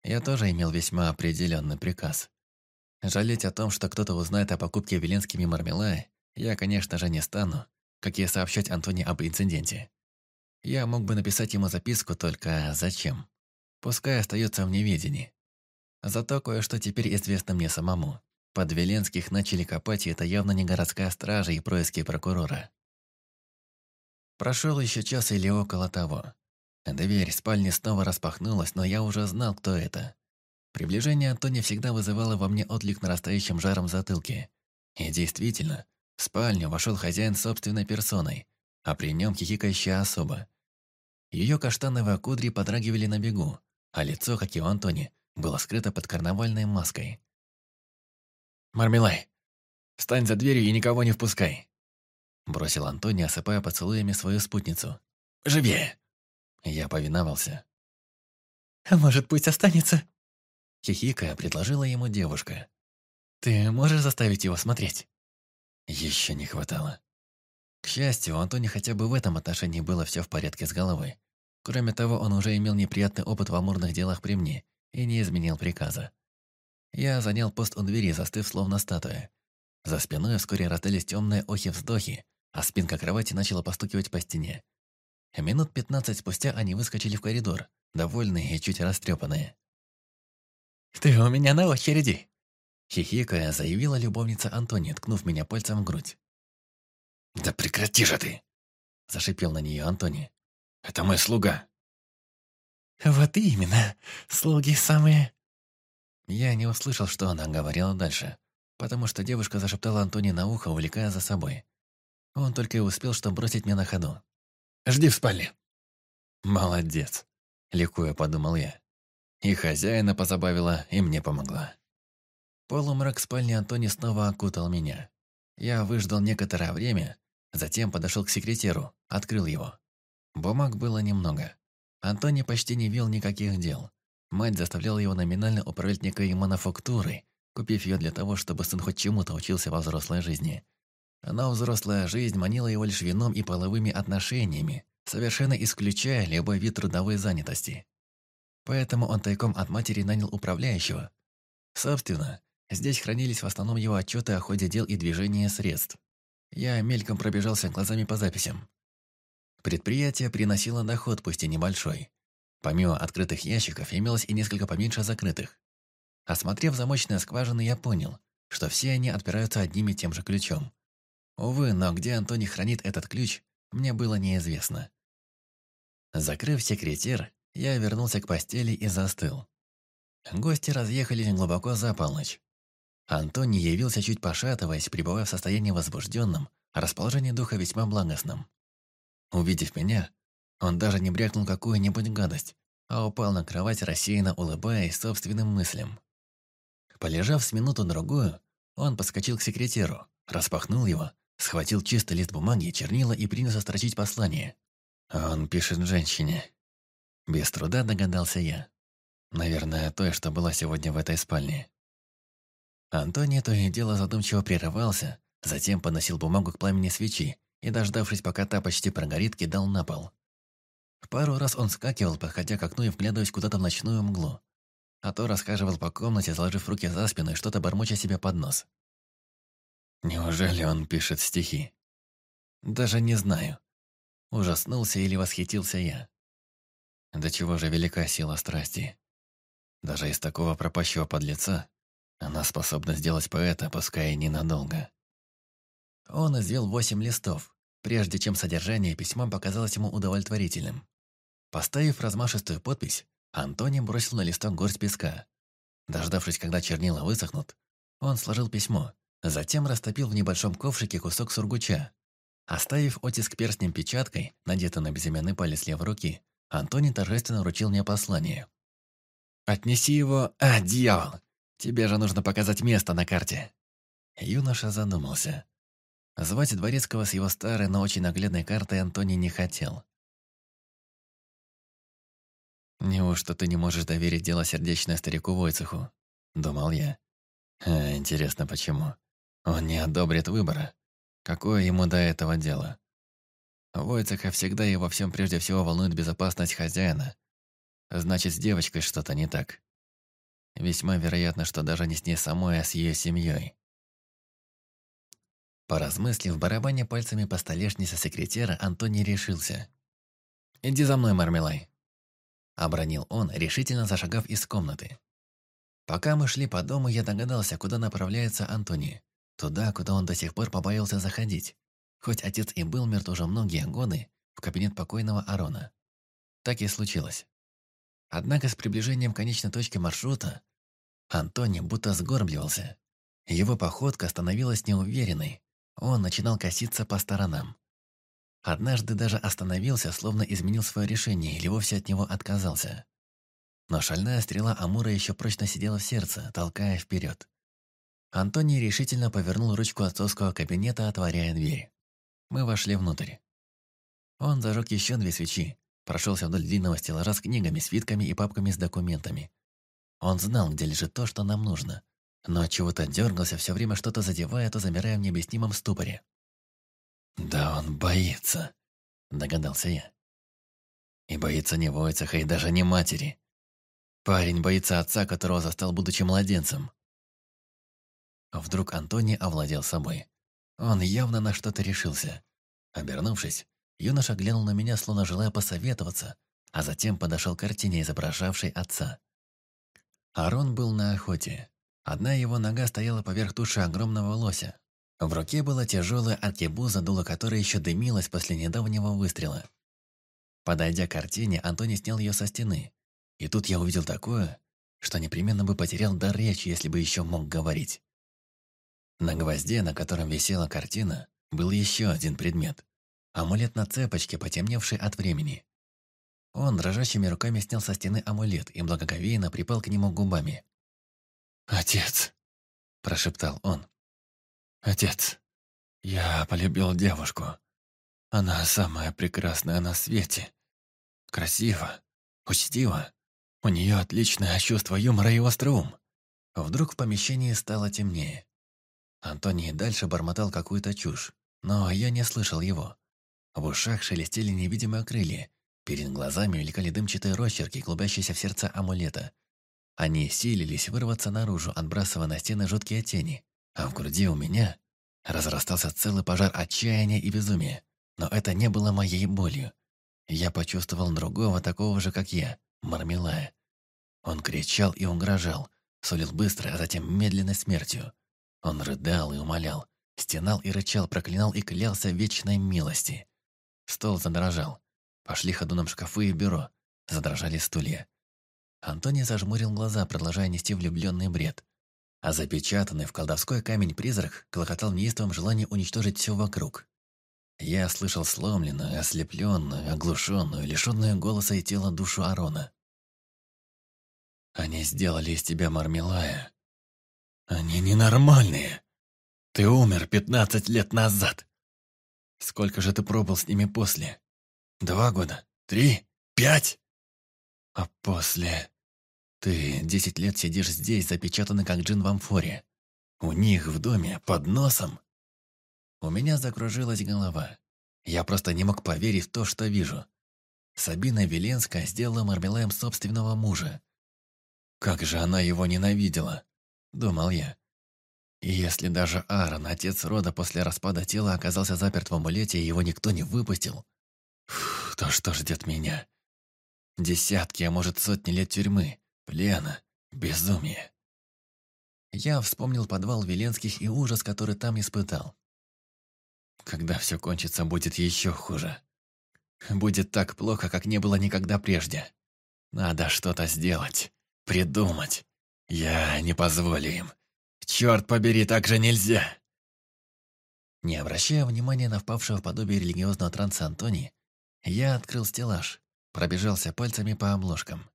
Speaker 2: Я тоже имел весьма определенный приказ. Жалеть о том, что кто-то узнает о покупке Веленскими мармелая, я, конечно же, не стану, как и сообщать Антоне об инциденте. Я мог бы написать ему записку, только зачем? Пускай остается в неведении. Зато кое-что теперь известно мне самому. Под Веленских начали копать, и это явно не городская стража и происки прокурора. Прошел еще час или около того. Дверь спальни снова распахнулась, но я уже знал, кто это. Приближение Антони всегда вызывало во мне отклик нарастающим жаром затылки. И действительно, в спальню вошел хозяин собственной персоной, а при нем хихикающая особа. Ее каштановые кудри подрагивали на бегу, а лицо, как и у Антони, было скрыто под карнавальной маской. «Мармелай, встань за дверью и никого не впускай!» Бросил Антони, осыпая поцелуями свою спутницу. «Живее!» Я повиновался. А «Может, пусть останется?» Хихикая предложила ему девушка. «Ты можешь заставить его смотреть?» Еще не хватало. К счастью, у Антони хотя бы в этом отношении было все в порядке с головой. Кроме того, он уже имел неприятный опыт в амурных делах при мне и не изменил приказа. Я занял пост у двери, застыв словно статуя. За спиной вскоре раздались темные охи-вздохи, а спинка кровати начала постукивать по стене. Минут пятнадцать спустя они выскочили в коридор, довольные и чуть растрепанные. «Ты у меня на очереди!» Хихикая, заявила любовница Антони, ткнув меня пальцем в грудь. «Да прекрати же ты!» Зашипел на нее Антони. «Это мой слуга!» «Вот именно! Слуги самые...» Я не услышал, что она говорила дальше, потому что девушка зашептала Антони на ухо, увлекая за собой. Он только и успел, что бросить мне на ходу. Жди в спальне». «Молодец», — ликуя подумал я. И хозяина позабавила, и мне помогла. Полумрак спальни Антони снова окутал меня. Я выждал некоторое время, затем подошел к секретеру, открыл его. Бумаг было немного. Антони почти не вел никаких дел. Мать заставляла его номинально управлять некой мануфактурой, купив ее для того, чтобы сын хоть чему-то учился во взрослой жизни. Но взрослая жизнь манила его лишь вином и половыми отношениями, совершенно исключая любой вид трудовой занятости. Поэтому он тайком от матери нанял управляющего. Собственно, здесь хранились в основном его отчеты о ходе дел и движении средств. Я мельком пробежался глазами по записям. Предприятие приносило доход, пусть и небольшой. Помимо открытых ящиков имелось и несколько поменьше закрытых. Осмотрев замочные скважины, я понял, что все они отпираются одним и тем же ключом. Увы, но где Антони хранит этот ключ, мне было неизвестно. Закрыв секретер, я вернулся к постели и застыл. Гости разъехались глубоко за полночь. Антони явился чуть пошатываясь, пребывая в состоянии возбужденном, а расположение духа весьма благостном. Увидев меня, он даже не брякнул какую-нибудь гадость, а упал на кровать, рассеянно улыбаясь собственным мыслям. Полежав с минуту-другую, он подскочил к секретеру, распахнул его Схватил чистый лист бумаги и чернила и принялся строчить послание. он пишет женщине. Без труда догадался я. Наверное, той, что была сегодня в этой спальне. Антони то и дело задумчиво прерывался, затем поносил бумагу к пламени свечи и, дождавшись, пока та почти прогорит, кидал на пол. Пару раз он скакивал, подходя к окну и вглядываясь куда-то в ночную мглу. А то расхаживал по комнате, заложив руки за спину и что-то бормоча себе под нос. Неужели он пишет стихи? Даже не знаю, ужаснулся или восхитился я. До чего же велика сила страсти. Даже из такого пропащего подлеца она способна сделать поэта, пускай и ненадолго. Он извел восемь листов, прежде чем содержание письма показалось ему удовлетворительным. Поставив размашистую подпись, Антони бросил на листок горсть песка. Дождавшись, когда чернила высохнут, он сложил письмо Затем растопил в небольшом ковшике кусок сургуча. Оставив оттиск перстнем печаткой, надетый на безымянный палец левой руки, Антони торжественно вручил мне послание. «Отнеси его... А, дьявол! Тебе же нужно показать место на карте!» Юноша задумался. Звать Дворецкого с его старой, но очень наглядной картой Антони не хотел. «Неужто ты не можешь доверить дело сердечное старику Войцеху?» – думал я. «Э, «Интересно, почему?» Он не одобрит выбора. Какое ему до этого дело? Войцеха всегда и во всем прежде всего волнует безопасность хозяина. Значит, с девочкой что-то не так. Весьма вероятно, что даже не с ней самой, а с ее семьей. Поразмыслив, барабаня пальцами по столешнице секретера, Антони решился. «Иди за мной, Мармелай!» Обронил он, решительно зашагав из комнаты. Пока мы шли по дому, я догадался, куда направляется Антони. Туда, куда он до сих пор побоялся заходить. Хоть отец и был мертв уже многие годы, в кабинет покойного Арона. Так и случилось. Однако с приближением конечной точки маршрута Антони будто сгорбливался. Его походка становилась неуверенной. Он начинал коситься по сторонам. Однажды даже остановился, словно изменил свое решение или вовсе от него отказался. Но шальная стрела Амура еще прочно сидела в сердце, толкая вперед. Антоний решительно повернул ручку отцовского кабинета, отворяя дверь. Мы вошли внутрь. Он зажег еще две свечи, прошелся вдоль длинного стеллажа с книгами, свитками и папками с документами. Он знал, где лежит то, что нам нужно. Но чего-то дергался, все время что-то задевая, то замирая в необъяснимом ступоре. «Да он боится», — догадался я. И боится не Войцеха, и даже не матери. Парень боится отца, которого застал, будучи младенцем. А вдруг Антони овладел собой. Он явно на что-то решился. Обернувшись, юноша глянул на меня, словно желая посоветоваться, а затем подошел к картине, изображавшей отца. Арон был на охоте. Одна его нога стояла поверх туши огромного лося. В руке была тяжелая аркебуза, дуло которой еще дымилась после недавнего выстрела. Подойдя к картине, Антони снял ее со стены. И тут я увидел такое, что непременно бы потерял дар речи, если бы еще мог говорить. На гвозде, на котором висела картина, был еще один предмет. Амулет на цепочке, потемневший от времени. Он дрожащими руками снял со стены амулет и благоговейно припал к нему губами. «Отец!» – прошептал он. «Отец, я полюбил девушку. Она самая прекрасная на свете. Красива, учтива. У нее отличное чувство юмора и остроум». Вдруг в помещении стало темнее. Антоний дальше бормотал какую-то чушь, но я не слышал его. В ушах шелестели невидимые крылья, перед глазами великали дымчатые росчерки, клубящиеся в сердце амулета. Они силились вырваться наружу, отбрасывая на стены жуткие тени, а в груди у меня разрастался целый пожар отчаяния и безумия. Но это не было моей болью. Я почувствовал другого, такого же, как я, Мармелая. Он кричал и угрожал, сулил быстро, а затем медленной смертью. Он рыдал и умолял, стенал и рычал, проклинал и клялся вечной милости. Стол задрожал. Пошли ходуном шкафы и бюро. Задрожали стулья. Антоний зажмурил глаза, продолжая нести влюбленный бред. А запечатанный в колдовской камень призрак клокотал в неистовом желании уничтожить все вокруг. Я слышал сломленную, ослепленную, оглушенную, лишенную голоса и тела душу Арона. «Они сделали из тебя мармелая, они ненормальные. Ты умер пятнадцать лет назад. Сколько же ты пробыл с ними после? Два года? Три? Пять? А после... Ты десять лет сидишь здесь, запечатанный как джин в амфоре. У них в доме, под носом. У меня закружилась голова. Я просто не мог поверить в то, что вижу. Сабина Веленская сделала мармелаем собственного мужа. Как же она его ненавидела. — думал я. И если даже Аарон, отец рода, после распада тела оказался заперт в амулете, и его никто не выпустил, фу, то что ждет меня? Десятки, а может сотни лет тюрьмы, плена, безумия. Я вспомнил подвал Веленских и ужас, который там испытал. Когда все кончится, будет еще хуже. Будет так плохо, как не было никогда прежде. Надо что-то сделать, придумать. «Я не позволю им. Черт побери, так же нельзя!» Не обращая внимания на впавшего в подобие религиозного транса Антони, я открыл стеллаж, пробежался пальцами по обложкам.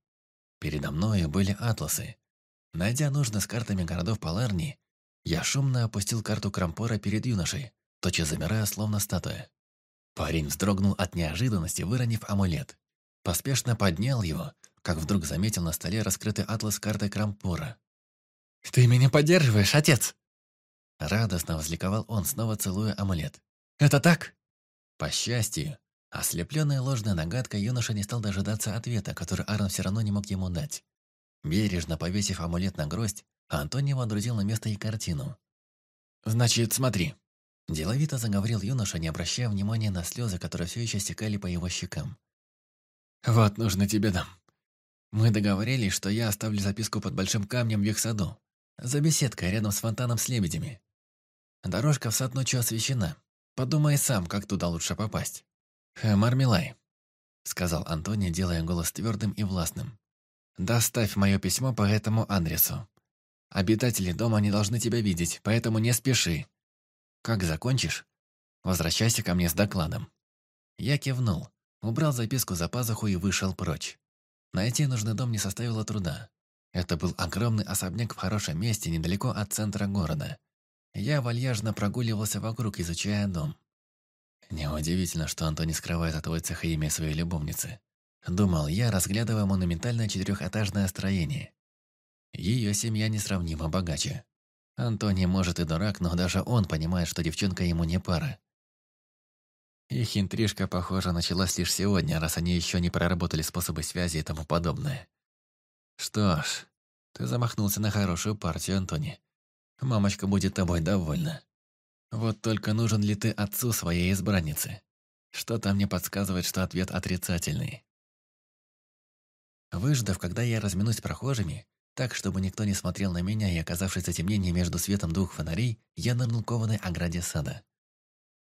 Speaker 2: Передо мною были атласы. Найдя нужно с картами городов Поларни, я шумно опустил карту Крампора перед юношей, тотчас замирая, словно статуя. Парень вздрогнул от неожиданности, выронив амулет. Поспешно поднял его, как вдруг заметил на столе раскрытый атлас карты Крампора. «Ты меня поддерживаешь, отец!» Радостно возликовал он, снова целуя амулет. «Это так?» По счастью, ослепленная ложная нагадка юноша не стал дожидаться ответа, который Арн все равно не мог ему дать. Бережно повесив амулет на гроздь, Антонио водрузил на место и картину. «Значит, смотри». Деловито заговорил юноша, не обращая внимания на слезы, которые все еще стекали по его щекам. «Вот нужно тебе дам. Мы договорились, что я оставлю записку под большим камнем в их саду, за беседкой рядом с фонтаном с лебедями. Дорожка в сад ночью освещена. Подумай сам, как туда лучше попасть. «Мармелай», — сказал Антони, делая голос твердым и властным. «Доставь мое письмо по этому адресу. Обитатели дома не должны тебя видеть, поэтому не спеши. Как закончишь, возвращайся ко мне с докладом». Я кивнул, убрал записку за пазуху и вышел прочь. Найти нужный дом не составило труда. Это был огромный особняк в хорошем месте, недалеко от центра города. Я вальяжно прогуливался вокруг, изучая дом. Неудивительно, что Антони скрывает от Войцеха имя своей любовницы. Думал я, разглядывая монументальное четырехэтажное строение. Ее семья несравнимо богаче. Антони может и дурак, но даже он понимает, что девчонка ему не пара. Их интрижка, похоже, началась лишь сегодня, раз они еще не проработали способы связи и тому подобное. Что ж, ты замахнулся на хорошую партию, Антони. Мамочка будет тобой довольна. Вот только нужен ли ты отцу своей избранницы? Что-то мне подсказывает, что ответ отрицательный. Выждав, когда я разминусь с прохожими, так, чтобы никто не смотрел на меня и оказавшись затемнение между светом двух фонарей, я нырнул кованой ограде сада.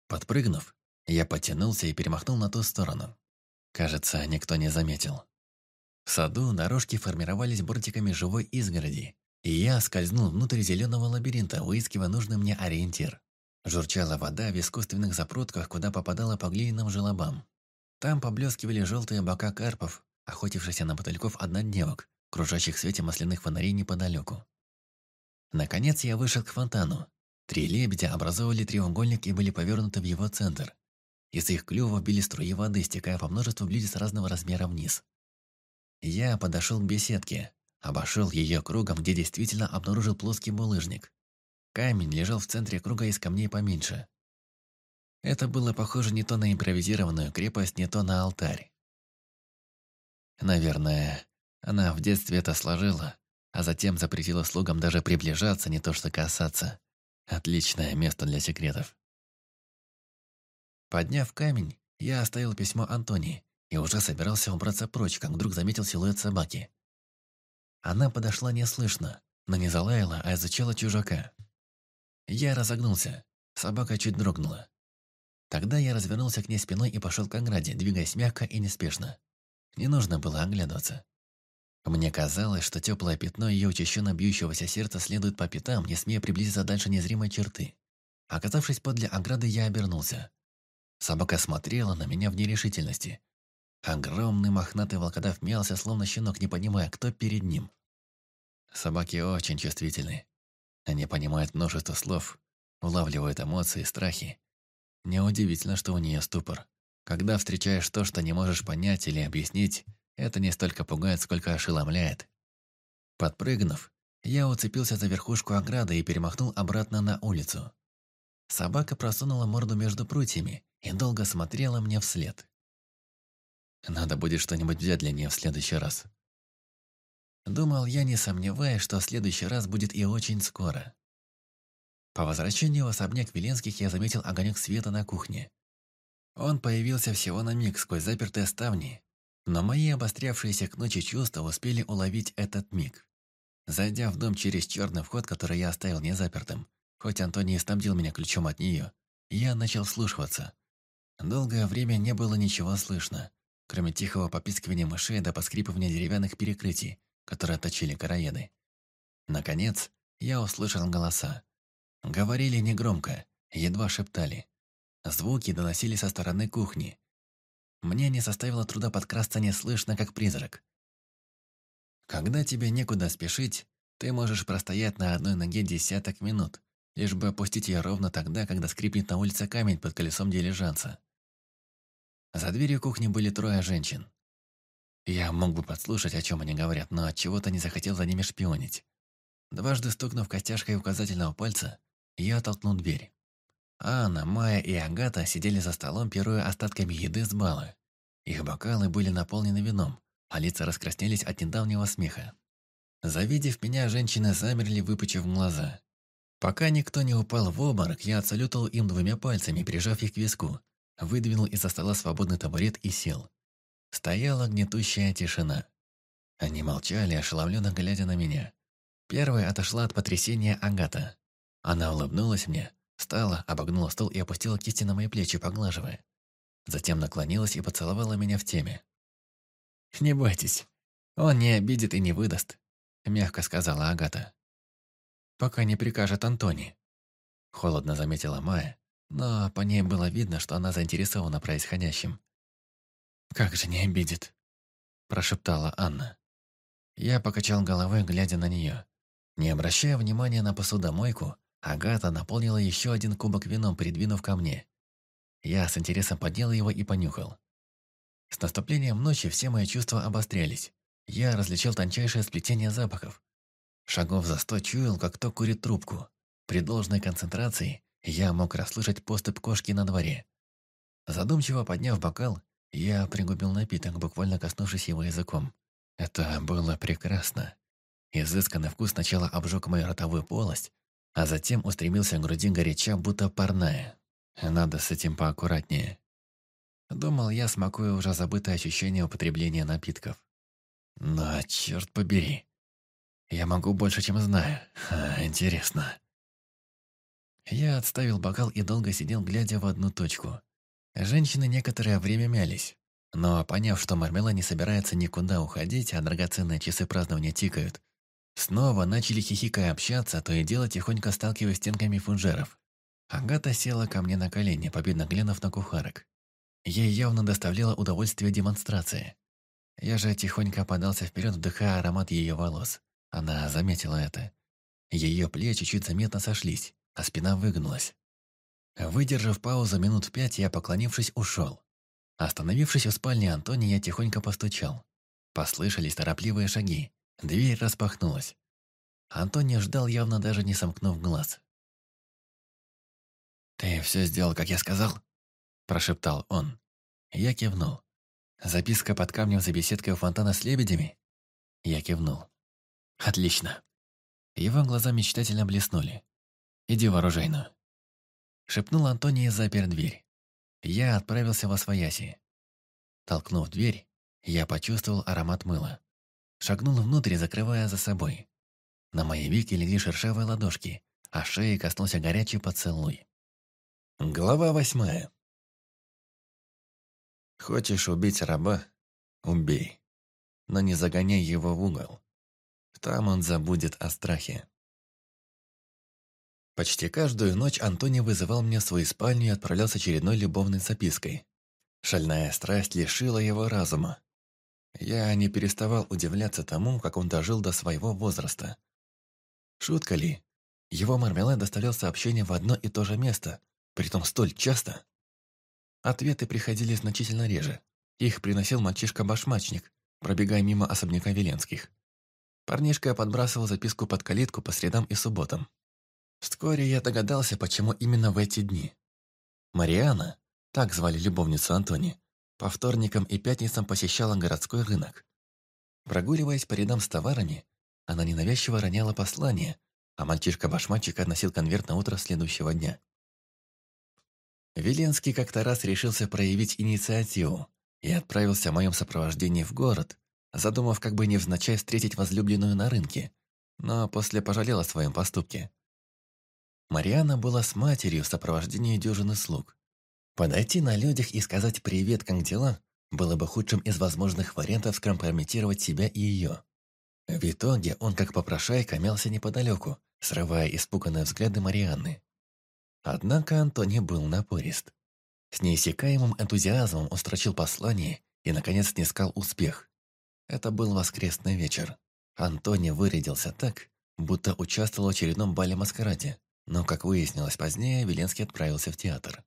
Speaker 2: Подпрыгнув, я потянулся и перемахнул на ту сторону. Кажется, никто не заметил. В саду дорожки формировались бортиками живой изгороди, и я скользнул внутрь зеленого лабиринта, выискивая нужный мне ориентир. Журчала вода в искусственных запрутках, куда попадала по глиняным желобам. Там поблескивали желтые бока карпов, охотившихся на мотыльков однодневок, кружащих в свете масляных фонарей неподалеку. Наконец я вышел к фонтану. Три лебедя образовывали треугольник и были повернуты в его центр. Из их клюва били струи воды, стекая по множеству блюдец разного размера вниз. Я подошел к беседке, обошел ее кругом, где действительно обнаружил плоский булыжник. Камень лежал в центре круга из камней поменьше. Это было похоже не то на импровизированную крепость, не то на алтарь. Наверное, она в детстве это сложила, а затем запретила слугам даже приближаться, не то что касаться. Отличное место для секретов. Подняв камень, я оставил письмо Антонии и уже собирался убраться прочь, как вдруг заметил силуэт собаки. Она подошла неслышно, но не залаяла, а изучала чужака. Я разогнулся, собака чуть дрогнула. Тогда я развернулся к ней спиной и пошел к ограде, двигаясь мягко и неспешно. Не нужно было оглядываться. Мне казалось, что теплое пятно ее учащенно бьющегося сердца следует по пятам, не смея приблизиться дальше незримой черты. Оказавшись подле ограды, я обернулся. Собака смотрела на меня в нерешительности. Огромный мохнатый волкодав мялся, словно щенок, не понимая, кто перед ним. Собаки очень чувствительны. Они понимают множество слов, улавливают эмоции и страхи. Неудивительно, что у нее ступор. Когда встречаешь то, что не можешь понять или объяснить, это не столько пугает, сколько ошеломляет. Подпрыгнув, я уцепился за верхушку ограды и перемахнул обратно на улицу. Собака просунула морду между прутьями и долго смотрела мне вслед. «Надо будет что-нибудь взять для нее в следующий раз». Думал я, не сомневаясь, что в следующий раз будет и очень скоро. По возвращению в особняк Веленских я заметил огонек света на кухне. Он появился всего на миг сквозь запертые ставни, но мои обострявшиеся к ночи чувства успели уловить этот миг. Зайдя в дом через черный вход, который я оставил незапертым, хоть Антоний снабдил меня ключом от нее, я начал слушаться. Долгое время не было ничего слышно, кроме тихого попискивания мышей до поскрипывания деревянных перекрытий, которые точили караеды. Наконец, я услышал голоса. Говорили негромко, едва шептали. Звуки доносились со стороны кухни. Мне не составило труда подкрасться неслышно, как призрак. Когда тебе некуда спешить, ты можешь простоять на одной ноге десяток минут, лишь бы опустить ее ровно тогда, когда скрипнет на улице камень под колесом дилижанса. За дверью кухни были трое женщин. Я мог бы подслушать, о чем они говорят, но от чего то не захотел за ними шпионить. Дважды стукнув костяшкой указательного пальца, я оттолкнул дверь. Анна, Майя и Агата сидели за столом, пируя остатками еды с бала. Их бокалы были наполнены вином, а лица раскраснелись от недавнего смеха. Завидев меня, женщины замерли, выпучив глаза. Пока никто не упал в обморок, я отсалютовал им двумя пальцами, прижав их к виску. Выдвинул из-за стола свободный табурет и сел. Стояла гнетущая тишина. Они молчали, ошеломленно глядя на меня. Первая отошла от потрясения Агата. Она улыбнулась мне, встала, обогнула стол и опустила кисти на мои плечи, поглаживая. Затем наклонилась и поцеловала меня в теме. «Не бойтесь, он не обидит и не выдаст», — мягко сказала Агата пока не прикажет Антони», — холодно заметила Майя, но по ней было видно, что она заинтересована происходящим. «Как же не обидит», — прошептала Анна. Я покачал головой, глядя на нее. Не обращая внимания на посудомойку, Агата наполнила еще один кубок вином, придвинув ко мне. Я с интересом поднял его и понюхал. С наступлением ночи все мои чувства обострялись. Я различил тончайшее сплетение запахов, Шагов за сто чуял, как кто курит трубку. При должной концентрации я мог расслышать поступ кошки на дворе. Задумчиво подняв бокал, я пригубил напиток, буквально коснувшись его языком. Это было прекрасно. Изысканный вкус сначала обжег мою ротовую полость, а затем устремился к груди горяча, будто парная. Надо с этим поаккуратнее. Думал я, смакуя уже забытое ощущение употребления напитков. Но, черт побери, я могу больше, чем знаю. Ха, интересно. Я отставил бокал и долго сидел, глядя в одну точку. Женщины некоторое время мялись. Но, поняв, что Мармела не собирается никуда уходить, а драгоценные часы празднования тикают, снова начали хихикая общаться, то и дело тихонько сталкиваясь стенками фунжеров. Агата села ко мне на колени, победно глянув на кухарок. Ей явно доставляло удовольствие демонстрации. Я же тихонько подался вперед, вдыхая аромат ее волос. Она заметила это. Ее плечи чуть заметно сошлись, а спина выгнулась. Выдержав паузу минут пять, я, поклонившись, ушел. Остановившись у спальни Антони, я тихонько постучал. Послышались торопливые шаги. Дверь распахнулась. Антони ждал, явно даже не сомкнув глаз. «Ты все сделал, как я сказал?» – прошептал он. Я кивнул. «Записка под камнем за беседкой у фонтана с лебедями?» Я кивнул. Отлично. Его глаза мечтательно блеснули. «Иди в оружейную», — шепнул Антоний и запер дверь. Я отправился во свояси. Толкнув дверь, я почувствовал аромат мыла. Шагнул внутрь, закрывая за собой. На моей веке легли шершавые ладошки, а шеи коснулся горячий поцелуй. Глава восьмая.
Speaker 1: Хочешь убить раба? Убей. Но не загоняй его в
Speaker 2: угол. Там он забудет о страхе. Почти каждую ночь Антони вызывал меня в свою спальню и отправлял с очередной любовной запиской. Шальная страсть лишила его разума. Я не переставал удивляться тому, как он дожил до своего возраста. Шутка ли? Его мармелад доставлял сообщения в одно и то же место, притом столь часто. Ответы приходили значительно реже. Их приносил мальчишка-башмачник, пробегая мимо особняка Веленских. Парнишка подбрасывал записку под калитку по средам и субботам. Вскоре я догадался, почему именно в эти дни. Мариана, так звали любовницу Антони, по вторникам и пятницам посещала городской рынок. Прогуливаясь по рядам с товарами, она ненавязчиво роняла послание, а мальчишка-башмачик относил конверт на утро следующего дня. Веленский как-то раз решился проявить инициативу и отправился в моем сопровождении в город, задумав как бы невзначай встретить возлюбленную на рынке, но после пожалел о своем поступке. Мариана была с матерью в сопровождении дюжины слуг. Подойти на людях и сказать «привет, как дела?» было бы худшим из возможных вариантов скомпрометировать себя и ее. В итоге он как попрошайка мялся неподалеку, срывая испуганные взгляды Марианны. Однако Антони был напорист. С неиссякаемым энтузиазмом он строчил послание и, наконец, снискал успех. Это был воскресный вечер. Антони вырядился так, будто участвовал в очередном бале-маскараде, но, как выяснилось позднее, Веленский отправился в театр.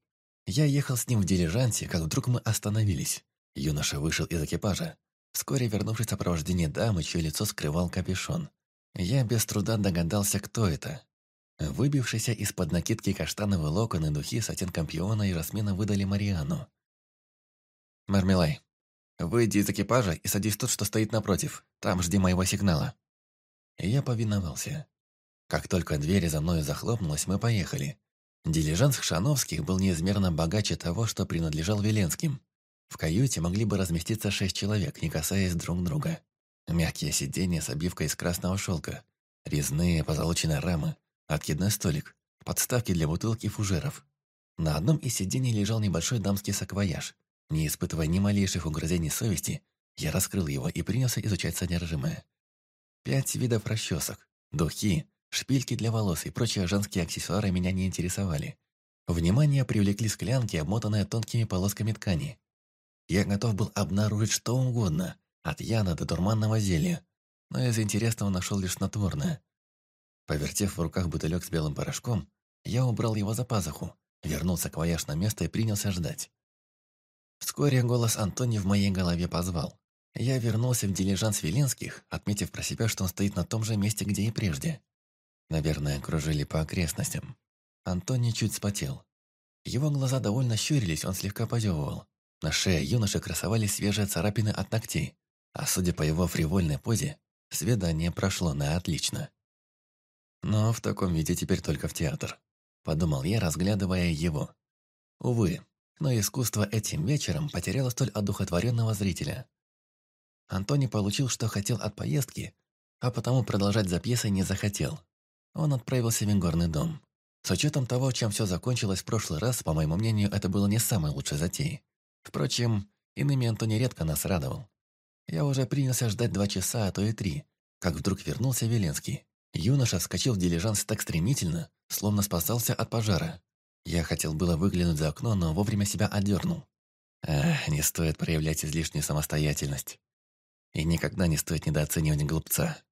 Speaker 2: Я ехал с ним в дилижансе, как вдруг мы остановились. Юноша вышел из экипажа. Вскоре вернувшись в сопровождении дамы, чье лицо скрывал капюшон. Я без труда догадался, кто это. Выбившиеся из-под накидки каштановые локоны духи с оттенком пиона и жасмина выдали Мариану. «Мармелай, «Выйди из экипажа и садись тут, что стоит напротив. Там жди моего сигнала». И я повиновался. Как только дверь за мной захлопнулась, мы поехали. Дилижанс Хшановских был неизмерно богаче того, что принадлежал Веленским. В каюте могли бы разместиться шесть человек, не касаясь друг друга. Мягкие сиденья с обивкой из красного шелка, резные позолоченные рамы, откидной столик, подставки для бутылки и фужеров. На одном из сидений лежал небольшой дамский саквояж – не испытывая ни малейших угрызений совести, я раскрыл его и принялся изучать содержимое. Пять видов расчесок, духи, шпильки для волос и прочие женские аксессуары меня не интересовали. Внимание привлекли склянки, обмотанные тонкими полосками ткани. Я готов был обнаружить что угодно, от яда до дурманного зелья, но из интересного нашел лишь снотворное. Повертев в руках бутылек с белым порошком, я убрал его за пазуху, вернулся к вояж на место и принялся ждать. Вскоре голос Антони в моей голове позвал. Я вернулся в дилижанс Велинских, отметив про себя, что он стоит на том же месте, где и прежде. Наверное, кружили по окрестностям. Антони чуть спотел. Его глаза довольно щурились, он слегка позевывал. На шее юноши красовались свежие царапины от ногтей, а судя по его фривольной позе, свидание прошло на отлично. Но в таком виде теперь только в театр, подумал я, разглядывая его. Увы, но искусство этим вечером потеряло столь одухотворенного зрителя. Антони получил, что хотел от поездки, а потому продолжать за пьесой не захотел. Он отправился в Ингорный дом. С учетом того, чем все закончилось в прошлый раз, по моему мнению, это было не самой лучшей затеей. Впрочем, иными Антони редко нас радовал. Я уже принялся ждать два часа, а то и три, как вдруг вернулся Веленский. Юноша вскочил в дилижанс так стремительно, словно спасался от пожара. Я хотел было выглянуть за окно, но вовремя себя отдернул. Эх, не стоит проявлять излишнюю самостоятельность. И никогда не стоит недооценивать глупца.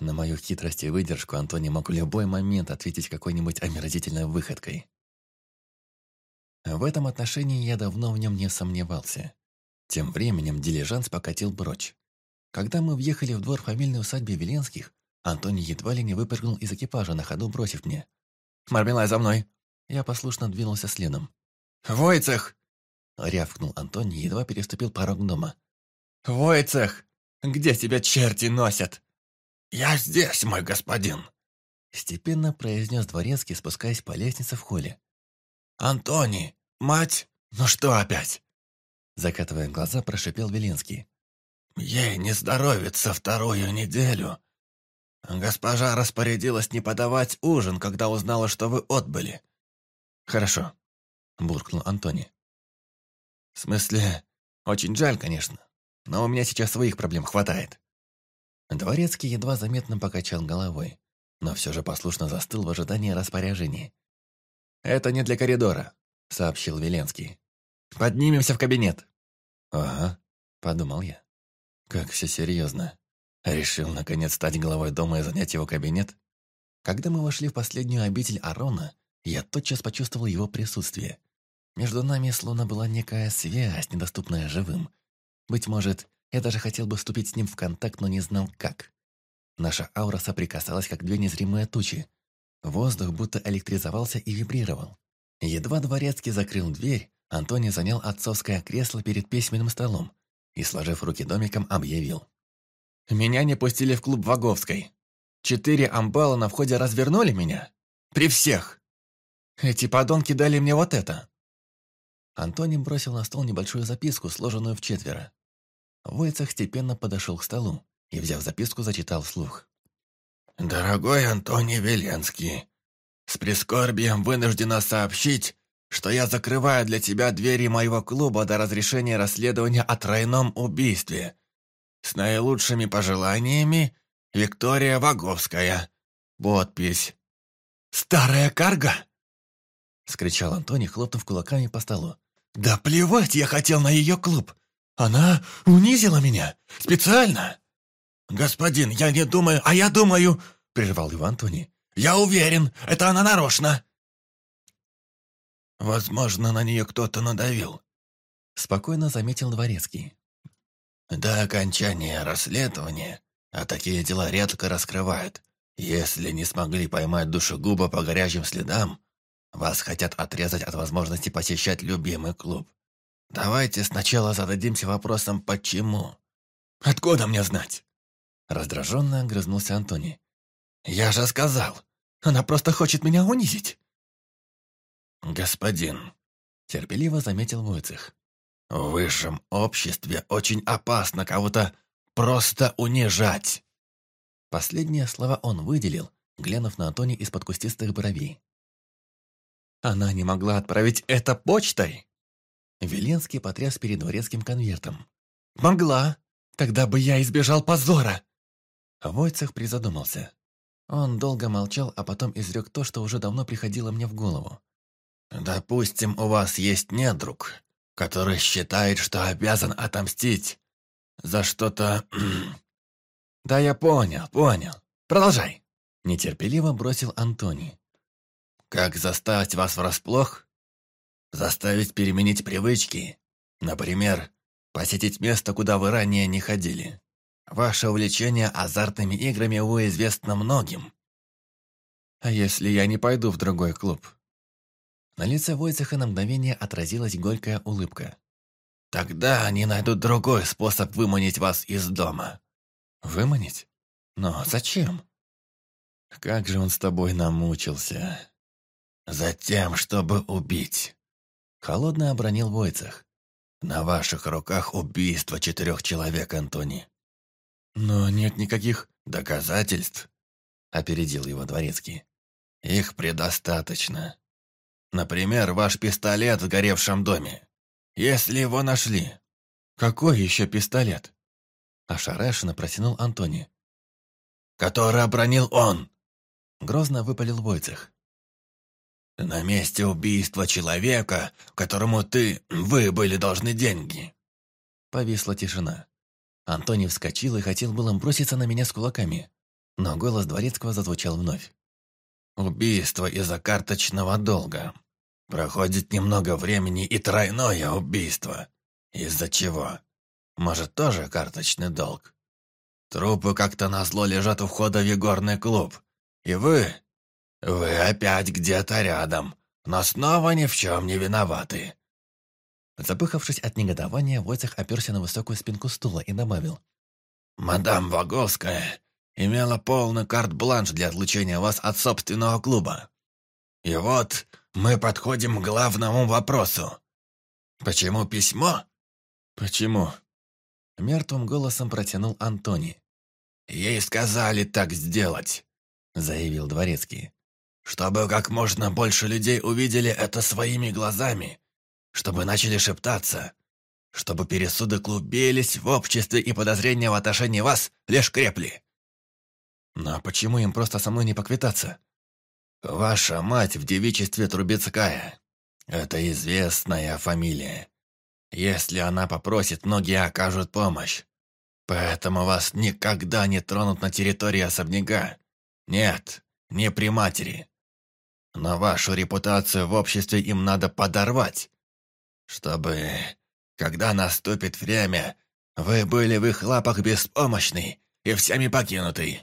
Speaker 2: На мою хитрость и выдержку Антони мог в любой момент ответить какой-нибудь омерзительной выходкой. В этом отношении я давно в нем не сомневался. Тем временем дилижанс покатил прочь. Когда мы въехали в двор фамильной усадьбы Веленских, Антони едва ли не выпрыгнул из экипажа, на ходу бросив мне. «Мармелай, за мной!» Я послушно двинулся следом. «Войцех!» — рявкнул Антоний, едва переступил порог дома. «Войцех! Где тебя черти носят?» «Я здесь, мой господин!» Степенно произнес дворецкий, спускаясь по лестнице в холле. «Антони! Мать! Ну что опять?» Закатывая глаза, прошипел Велинский. «Ей не здоровится вторую неделю. Госпожа распорядилась не подавать ужин, когда узнала, что вы отбыли. «Хорошо», — буркнул Антони. «В
Speaker 1: смысле,
Speaker 2: очень жаль, конечно, но у меня сейчас своих проблем хватает». Дворецкий едва заметно покачал головой, но все же послушно застыл в ожидании распоряжений. «Это не для коридора», — сообщил Веленский. «Поднимемся в кабинет». «Ага», — подумал я. «Как все серьезно. Решил, наконец, стать главой дома и занять его кабинет?» Когда мы вошли в последнюю обитель Арона, я тотчас почувствовал его присутствие. Между нами словно была некая связь, недоступная живым. Быть может, я даже хотел бы вступить с ним в контакт, но не знал как. Наша аура соприкасалась, как две незримые тучи. Воздух будто электризовался и вибрировал. Едва дворецкий закрыл дверь, Антони занял отцовское кресло перед письменным столом и, сложив руки домиком, объявил. «Меня не пустили в клуб Ваговской. Четыре амбала на входе развернули меня. При всех!» Эти подонки дали мне вот это!» Антоним бросил на стол небольшую записку, сложенную в четверо. Войцах степенно подошел к столу и, взяв записку, зачитал вслух. «Дорогой Антоний Веленский, с прискорбием вынуждена сообщить, что я закрываю для тебя двери моего клуба до разрешения расследования о тройном убийстве. С наилучшими пожеланиями, Виктория Ваговская. Подпись. «Старая карга?» — скричал Антони, хлопнув кулаками по столу. «Да плевать я хотел на ее клуб! Она унизила меня! Специально!» «Господин, я не думаю, а я думаю!» — прервал его Антони. «Я уверен, это она нарочно!» «Возможно, на нее кто-то надавил», — спокойно заметил Дворецкий. «До окончания расследования, а такие дела редко раскрывают. Если не смогли поймать душегуба по горячим следам, вас хотят отрезать от возможности посещать любимый клуб. Давайте сначала зададимся вопросом «почему?». «Откуда мне знать?» Раздраженно огрызнулся Антони. «Я же сказал! Она просто хочет меня унизить!» «Господин», — терпеливо заметил Войцех, «в высшем обществе очень опасно кого-то просто унижать!» Последние слова он выделил, глянув на Антони из-под кустистых бровей. Она не могла отправить это почтой. Веленский потряс перед дворецким конвертом. «Могла! Тогда бы я избежал позора!» Войцех призадумался. Он долго молчал, а потом изрек то, что уже давно приходило мне в голову. «Допустим, у вас есть недруг, который считает, что обязан отомстить за что-то...» «Да я понял, понял. Продолжай!» Нетерпеливо бросил Антоний. Как заставить вас врасплох? Заставить переменить привычки. Например, посетить место, куда вы ранее не ходили. Ваше увлечение азартными играми, увы, известно многим. А если я не пойду в другой клуб? На лице Войцеха на мгновение отразилась горькая улыбка. Тогда они найдут другой способ выманить вас из дома. Выманить? Но зачем? Как же он с тобой намучился. «Затем, чтобы убить!» Холодно обронил Войцах. «На ваших руках убийство четырех человек, Антони!» «Но нет никаких доказательств!» Опередил его дворецкий. «Их предостаточно. Например, ваш пистолет в горевшем доме. Если его нашли...» «Какой еще пистолет?» Ошарашенно протянул Антони. «Который обронил он!» Грозно выпалил Войцах. «На месте убийства человека, которому ты, вы были должны деньги». Повисла тишина. Антони вскочил и хотел было броситься на меня с кулаками, но голос Дворецкого зазвучал вновь. «Убийство из-за карточного долга. Проходит немного времени и тройное убийство. Из-за чего? Может, тоже карточный долг? Трупы как-то назло лежат у входа в игорный клуб. И вы, «Вы опять где-то рядом, но снова ни в чем не виноваты». Запыхавшись от негодования, Войцех оперся на высокую спинку стула и добавил. «Мадам Ваговская имела полный карт-бланш для отлучения вас от собственного клуба. И вот мы подходим к главному вопросу. Почему письмо?» «Почему?» Мертвым голосом протянул Антони. «Ей сказали так сделать», — заявил Дворецкий чтобы как можно больше людей увидели это своими глазами, чтобы начали шептаться, чтобы пересуды клубились в обществе и подозрения в отношении вас лишь крепли. Но почему им просто со мной не поквитаться? Ваша мать в девичестве Трубецкая. Это известная фамилия. Если она попросит, многие окажут помощь. Поэтому вас никогда не тронут на территории особняка. Нет, не при матери но вашу репутацию в обществе им надо подорвать, чтобы, когда наступит время, вы были в их лапах беспомощны и всеми покинуты».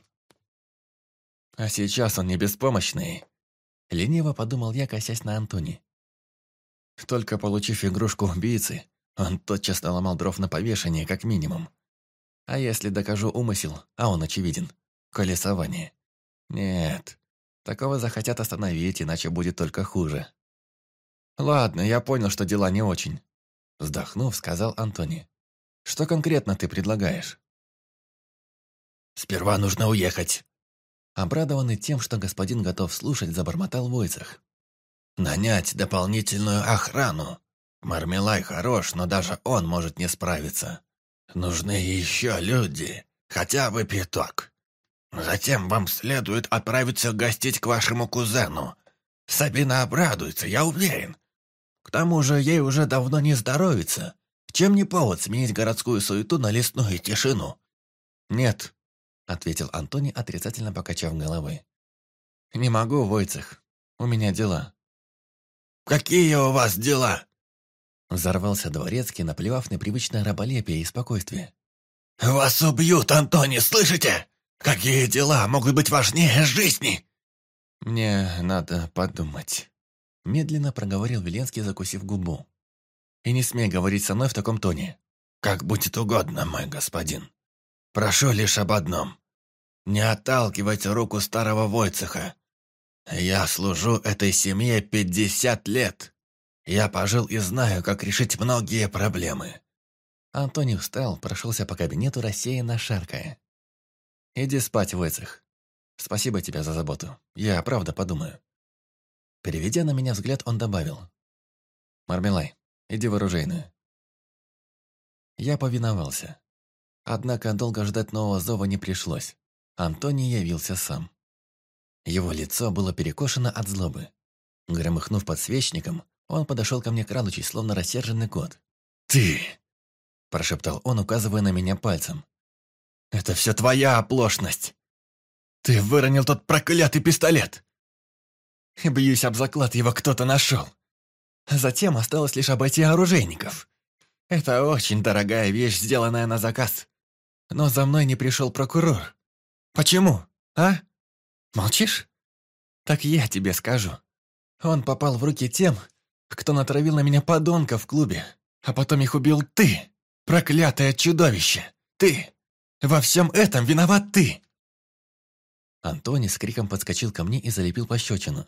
Speaker 2: «А сейчас он не беспомощный», — лениво подумал я, косясь на Антони. Только получив игрушку убийцы, он тотчас наломал дров на повешение, как минимум. А если докажу умысел, а он очевиден, колесование. Нет, Такого захотят остановить, иначе будет только хуже. «Ладно, я понял, что дела не очень», – вздохнув, сказал Антони. «Что конкретно ты предлагаешь?» «Сперва нужно уехать», – обрадованный тем, что господин готов слушать, забормотал Войцах. «Нанять дополнительную охрану. Мармелай хорош, но даже он может не справиться. Нужны еще люди, хотя бы пяток». Затем вам следует отправиться гостить к вашему кузену. Сабина обрадуется, я уверен. К тому же ей уже давно не здоровится. Чем не повод сменить городскую суету на лесную тишину? Нет, — ответил Антони, отрицательно покачав головой. Не могу, Войцех. У меня дела. Какие у вас дела? Взорвался дворецкий, наплевав на привычное раболепие и спокойствие. «Вас убьют, Антони, слышите?» Какие дела могут быть важнее жизни?» «Мне надо подумать», — медленно проговорил Веленский, закусив губу. «И не смей говорить со мной в таком тоне». «Как будет угодно, мой господин. Прошу лишь об одном. Не отталкивайте руку старого Войцеха. Я служу этой семье пятьдесят лет. Я пожил и знаю, как решить многие проблемы». Антоний встал, прошелся по кабинету, рассеянно шаркая. «Иди спать, Войцех. Спасибо тебе за заботу. Я правда подумаю». Переведя на меня взгляд, он добавил. «Мармелай, иди в оружейную». Я повиновался. Однако долго ждать нового зова не пришлось. Антоний явился сам. Его лицо было перекошено от злобы. Громыхнув подсвечником, он подошел ко мне крадучись, словно рассерженный кот. «Ты!» – прошептал он, указывая на меня пальцем. Это все твоя оплошность. Ты выронил тот проклятый пистолет. Бьюсь об заклад, его кто-то нашел. Затем осталось лишь обойти оружейников. Это очень дорогая вещь, сделанная на заказ. Но за мной не пришел прокурор. Почему, а? Молчишь? Так я тебе скажу. Он попал в руки тем, кто натравил на меня подонка в клубе, а потом их убил ты, проклятое чудовище, ты. Во всем этом виноват ты!» Антони с криком подскочил ко мне и залепил пощечину.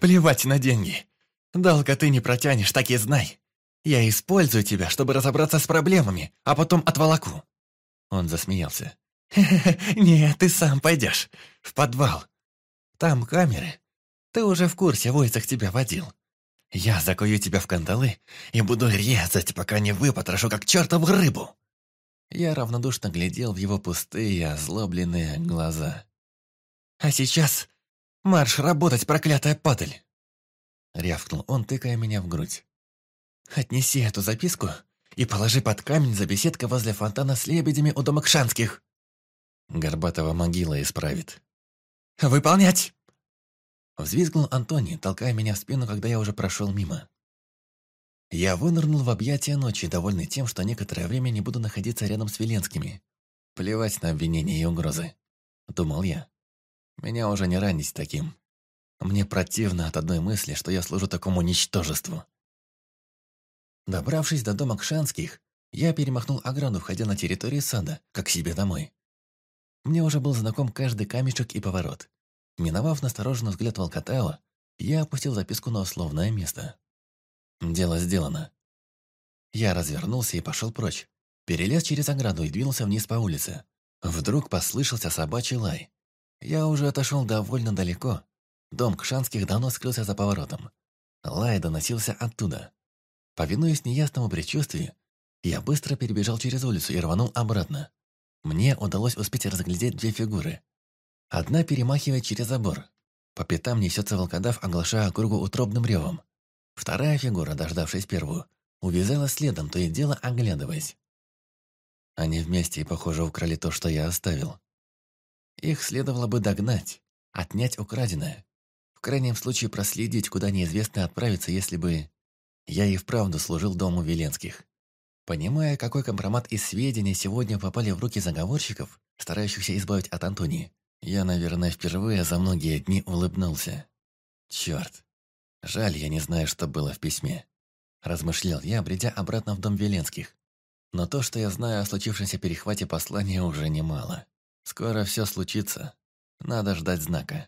Speaker 2: «Плевать на деньги! Долго ты не протянешь, так и знай! Я использую тебя, чтобы разобраться с проблемами, а потом отволоку!» Он засмеялся. Хе -хе -хе, «Нет, ты сам пойдешь. В подвал. Там камеры. Ты уже в курсе, Войцах тебя водил. Я закую тебя в кандалы и буду резать, пока не выпотрошу, как чертову рыбу!» Я равнодушно глядел в его пустые, озлобленные глаза. «А сейчас марш работать, проклятая падаль!» Рявкнул он, тыкая меня в грудь. «Отнеси эту записку и положи под камень за беседкой возле фонтана с лебедями у Домокшанских!» Горбатова могила исправит. «Выполнять!» Взвизгнул Антоний, толкая меня в спину, когда я уже прошел мимо. Я вынырнул в объятия ночи, довольный тем, что некоторое время не буду находиться рядом с Веленскими. Плевать на обвинения и угрозы. Думал я. Меня уже не ранить таким. Мне противно от одной мысли, что я служу такому ничтожеству. Добравшись до дома Кшанских, я перемахнул ограду, входя на территорию сада, как себе домой. Мне уже был знаком каждый камешек и поворот. Миновав настороженный взгляд Волкотела, я опустил записку на условное место. Дело сделано. Я развернулся и пошел прочь. Перелез через ограду и двинулся вниз по улице. Вдруг послышался собачий лай. Я уже отошел довольно далеко. Дом Кшанских давно скрылся за поворотом. Лай доносился оттуда. Повинуясь неясному предчувствию, я быстро перебежал через улицу и рванул обратно. Мне удалось успеть разглядеть две фигуры. Одна перемахивает через забор. По пятам несется волкодав, оглашая округу утробным ревом. Вторая фигура, дождавшись первую, увязала следом, то и дело оглядываясь. Они вместе, и похоже, украли то, что я оставил. Их следовало бы догнать, отнять украденное. В крайнем случае проследить, куда неизвестно отправиться, если бы... Я и вправду служил дому Веленских. Понимая, какой компромат и сведения сегодня попали в руки заговорщиков, старающихся избавить от Антонии, я, наверное, впервые за многие дни улыбнулся. Черт, Жаль, я не знаю, что было в письме. Размышлял я, бредя обратно в дом Веленских. Но то, что я знаю о случившемся перехвате послания, уже немало. Скоро все случится. Надо ждать знака.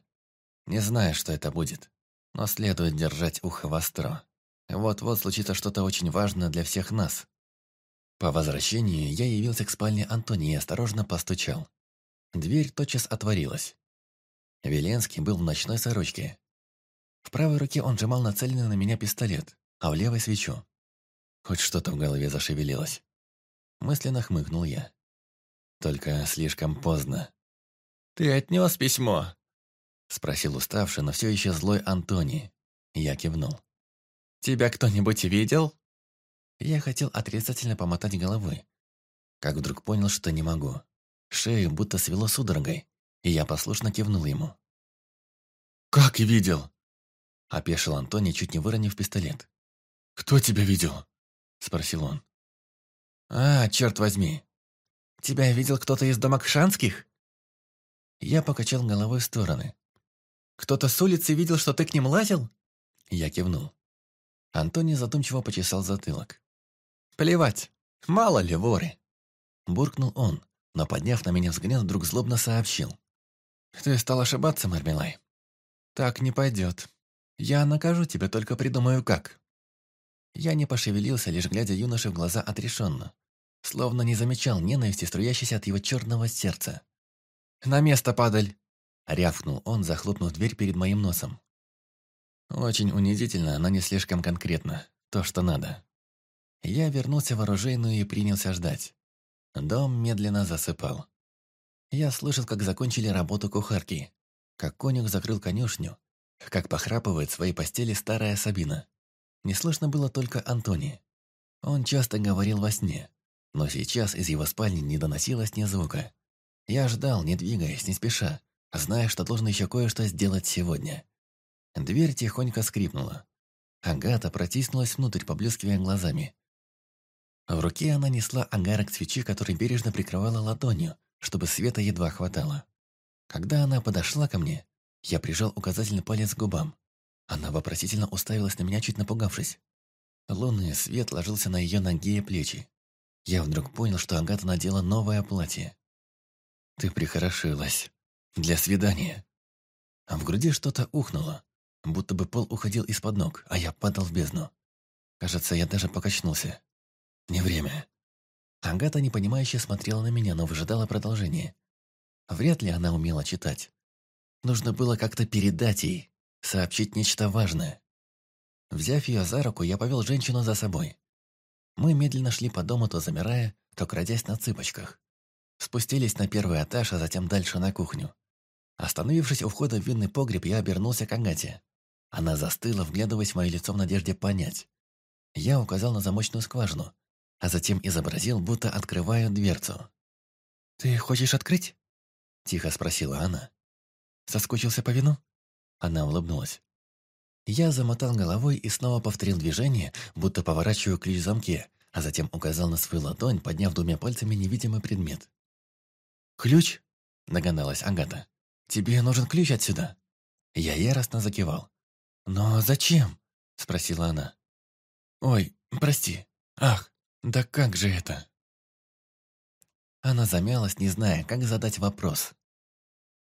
Speaker 2: Не знаю, что это будет, но следует держать ухо востро. Вот-вот случится что-то очень важное для всех нас. По возвращении я явился к спальне Антони и осторожно постучал. Дверь тотчас отворилась. Веленский был в ночной сорочке, в правой руке он сжимал нацеленный на меня пистолет, а в левой – свечу. Хоть что-то в голове зашевелилось. Мысленно хмыкнул я. Только слишком поздно. «Ты отнес письмо?» – спросил уставший, но все еще злой Антони. Я кивнул. «Тебя кто-нибудь видел?» Я хотел отрицательно помотать головы, как вдруг понял, что не могу. Шею будто свело судорогой, и я послушно кивнул ему. «Как видел? Опешил
Speaker 1: Антони чуть не выронив пистолет. «Кто тебя видел?» – спросил он.
Speaker 2: «А, черт возьми! Тебя видел кто-то из домокшанских?» Я покачал головой в стороны. «Кто-то с улицы видел, что ты к ним лазил?» Я кивнул. Антони задумчиво почесал затылок. «Плевать, мало ли воры!» Буркнул он, но, подняв на меня взгляд, вдруг злобно сообщил. «Ты стал ошибаться, Мармелай?» «Так не пойдет. «Я накажу тебя, только придумаю как». Я не пошевелился, лишь глядя юноше в глаза отрешенно, словно не замечал ненависти, струящейся от его черного сердца. «На место, падаль!» — рявкнул он, захлопнув дверь перед моим носом. Очень унизительно, но не слишком конкретно. То, что надо. Я вернулся в оружейную и принялся ждать. Дом медленно засыпал. Я слышал, как закончили работу кухарки, как конюх закрыл конюшню как похрапывает в своей постели старая Сабина. Не слышно было только Антони. Он часто говорил во сне, но сейчас из его спальни не доносилось ни звука. Я ждал, не двигаясь, не спеша, зная, что должен еще кое-что сделать сегодня. Дверь тихонько скрипнула. Агата протиснулась внутрь, поблескивая глазами. В руке она несла агарок свечи, который бережно прикрывала ладонью, чтобы света едва хватало. Когда она подошла ко мне, я прижал указательный палец к губам. Она вопросительно уставилась на меня, чуть напугавшись. Лунный свет ложился на ее ноги и плечи. Я вдруг понял, что Агата надела новое платье. «Ты прихорошилась. Для свидания». А в груди что-то ухнуло, будто бы пол уходил из-под ног, а я падал в бездну. Кажется, я даже покачнулся. Не время. Агата непонимающе смотрела на меня, но выжидала продолжение. Вряд ли она умела читать. Нужно было как-то передать ей, сообщить нечто важное. Взяв ее за руку, я повел женщину за собой. Мы медленно шли по дому, то замирая, то крадясь на цыпочках. Спустились на первый этаж, а затем дальше на кухню. Остановившись у входа в винный погреб, я обернулся к Агате. Она застыла, вглядываясь в мое лицо в надежде понять. Я указал на замочную скважину, а затем изобразил, будто открываю дверцу. «Ты хочешь открыть?» – тихо спросила она. Соскучился по вину?» Она улыбнулась. Я замотал головой и снова повторил движение, будто поворачиваю ключ в замке, а затем указал на свою ладонь, подняв двумя пальцами невидимый предмет. «Ключ?» – догадалась Агата. «Тебе нужен ключ отсюда?» Я яростно закивал. «Но зачем?» – спросила она. «Ой, прости. Ах, да как же это?» Она замялась, не зная, как задать вопрос.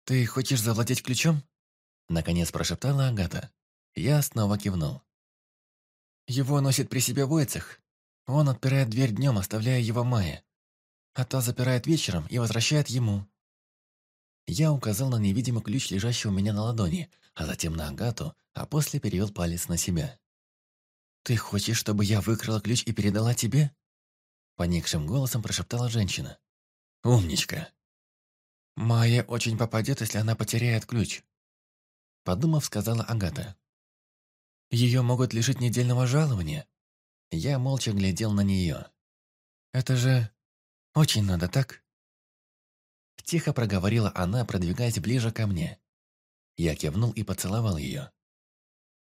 Speaker 2: «Ты хочешь завладеть ключом?» Наконец прошептала Агата. Я снова кивнул. «Его носит при себе Войцех. Он отпирает дверь днем, оставляя его Майе. А та запирает вечером и возвращает ему». Я указал на невидимый ключ, лежащий у меня на ладони, а затем на Агату, а после перевел палец на себя. «Ты хочешь, чтобы я выкрала ключ и передала тебе?» Поникшим голосом прошептала женщина. «Умничка!» «Майя очень попадет, если она потеряет ключ», — подумав, сказала Агата. «Ее могут лишить недельного жалования». Я молча глядел на нее. «Это же... очень надо, так?» Тихо проговорила она, продвигаясь ближе ко мне. Я кивнул и поцеловал ее.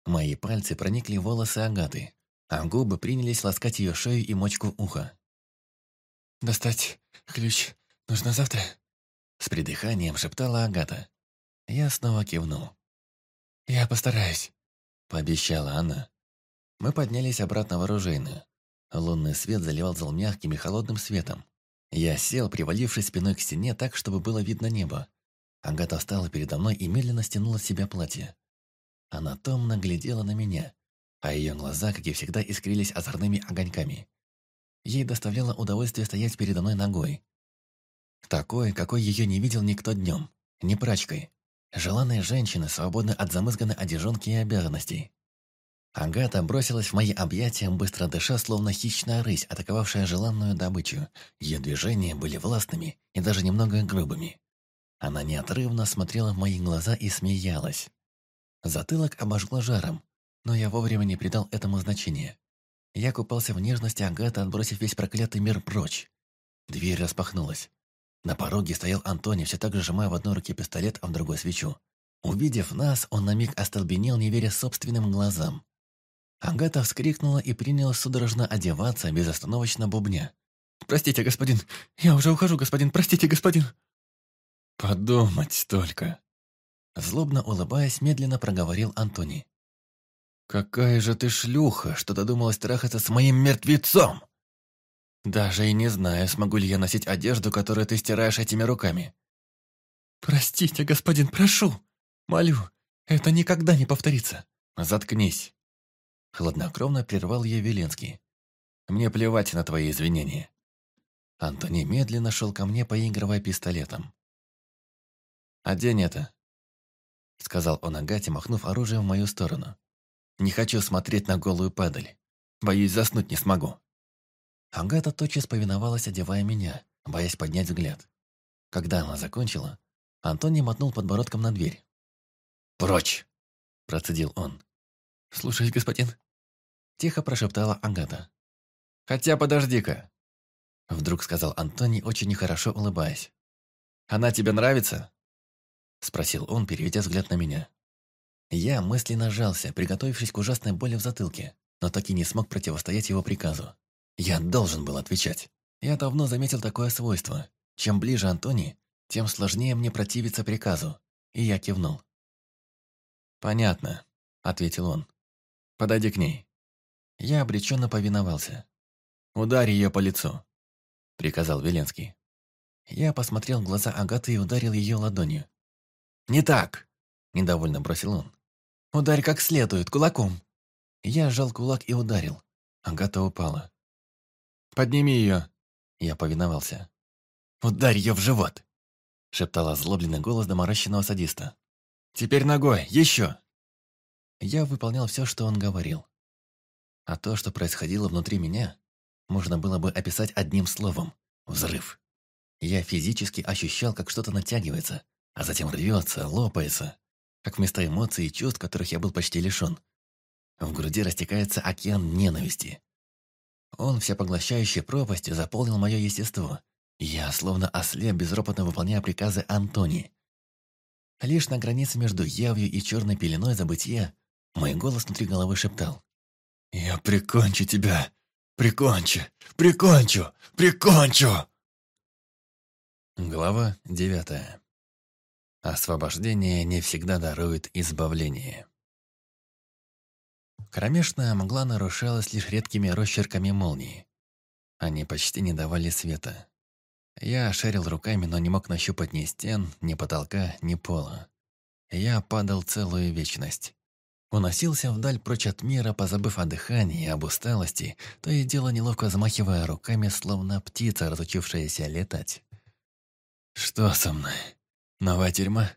Speaker 2: Мои пальцы проникли в волосы Агаты, а губы принялись ласкать ее шею и мочку уха. «Достать ключ нужно завтра?» С придыханием шептала Агата. Я снова кивнул. «Я постараюсь», — пообещала она. Мы поднялись обратно в оружейную. Лунный свет заливал зал мягким и холодным светом. Я сел, привалившись спиной к стене так, чтобы было видно небо. Агата встала передо мной и медленно стянула с себя платье. Она томно глядела на меня, а ее глаза, как и всегда, искрились озорными огоньками. Ей доставляло удовольствие стоять передо мной ногой, Такое, какой ее не видел никто днем, не прачкой. Желанные женщины свободны от замызганной одежонки и обязанностей. Агата бросилась в мои объятия, быстро дыша, словно хищная рысь, атаковавшая желанную добычу. Ее движения были властными и даже немного грубыми. Она неотрывно смотрела в мои глаза и смеялась. Затылок обожгло жаром, но я вовремя не придал этому значения. Я купался в нежности Агаты, отбросив весь проклятый мир прочь. Дверь распахнулась. На пороге стоял Антоний, все так же сжимая в одной руке пистолет, а в другой свечу. Увидев нас, он на миг остолбенел, не веря собственным глазам. Агата вскрикнула и принялась судорожно одеваться, безостановочно бубня. «Простите, господин! Я уже ухожу, господин! Простите, господин!» «Подумать только!» Злобно улыбаясь, медленно проговорил Антоний: «Какая же ты шлюха, что додумалась трахаться с моим мертвецом!» Даже и не знаю, смогу ли я носить одежду, которую ты стираешь этими руками. Простите, господин, прошу. Молю, это никогда не повторится. Заткнись. Хладнокровно прервал я Веленский. Мне плевать на твои извинения. Антони медленно шел ко мне, поигрывая пистолетом. «Одень это», — сказал он Агате, махнув оружием в мою сторону. «Не хочу смотреть на голую падаль. Боюсь, заснуть не смогу». Агата тотчас повиновалась, одевая меня, боясь поднять взгляд. Когда она закончила, Антони мотнул подбородком на дверь. «Прочь!» – процедил он. «Слушаюсь, господин!» – тихо прошептала Агата. «Хотя подожди-ка!» – вдруг сказал Антони, очень нехорошо улыбаясь. «Она тебе нравится?» – спросил он, переведя взгляд на меня. Я мысленно сжался, приготовившись к ужасной боли в затылке, но так и не смог противостоять его приказу. Я должен был отвечать. Я давно заметил такое свойство. Чем ближе Антони, тем сложнее мне противиться приказу. И я кивнул. «Понятно», — ответил он. «Подойди к ней». Я обреченно повиновался. «Ударь ее по лицу», — приказал Веленский. Я посмотрел в глаза Агаты и ударил ее ладонью. «Не так!» – недовольно бросил он. «Ударь как следует, кулаком!» Я сжал кулак и ударил. Агата упала. Подними ее!» Я повиновался. «Ударь ее в живот!» Шептал озлобленный голос доморощенного садиста. «Теперь ногой! Еще!» Я выполнял все, что он говорил. А то, что происходило внутри меня, можно было бы описать одним словом – взрыв. Я физически ощущал, как что-то натягивается, а затем рвется, лопается, как вместо эмоций и чувств, которых я был почти лишен. В груди растекается океан ненависти – он всепоглощающей пропастью заполнил мое естество. Я словно ослеп, безропотно выполняя приказы Антони. Лишь на границе между явью и черной пеленой забытия мой голос внутри головы шептал. «Я прикончу тебя! Прикончу! Прикончу!
Speaker 1: Прикончу!» Глава девятая.
Speaker 2: Освобождение не всегда дарует избавление. Кромешная мгла нарушалась лишь редкими росчерками молнии. Они почти не давали света. Я шарил руками, но не мог нащупать ни стен, ни потолка, ни пола. Я падал целую вечность. Уносился вдаль прочь от мира, позабыв о дыхании и об усталости, то и дело неловко взмахивая руками, словно птица, разучившаяся летать. «Что со мной? Новая тюрьма?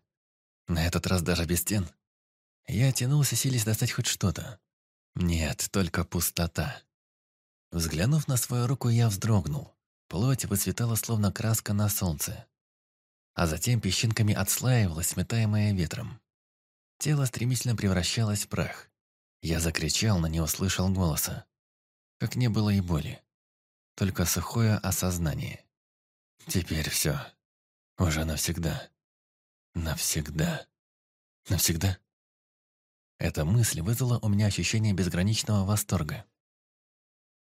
Speaker 2: На этот раз даже без стен?» Я тянулся, силясь достать хоть что-то. Нет, только пустота. Взглянув на свою руку, я вздрогнул. Плоть выцветала, словно краска на солнце. А затем песчинками отслаивалась, сметаемая ветром. Тело стремительно превращалось в прах. Я закричал, но не услышал голоса. Как не было и боли. Только сухое осознание. Теперь все. Уже навсегда. Навсегда. Навсегда? Эта мысль вызвала у меня ощущение безграничного восторга.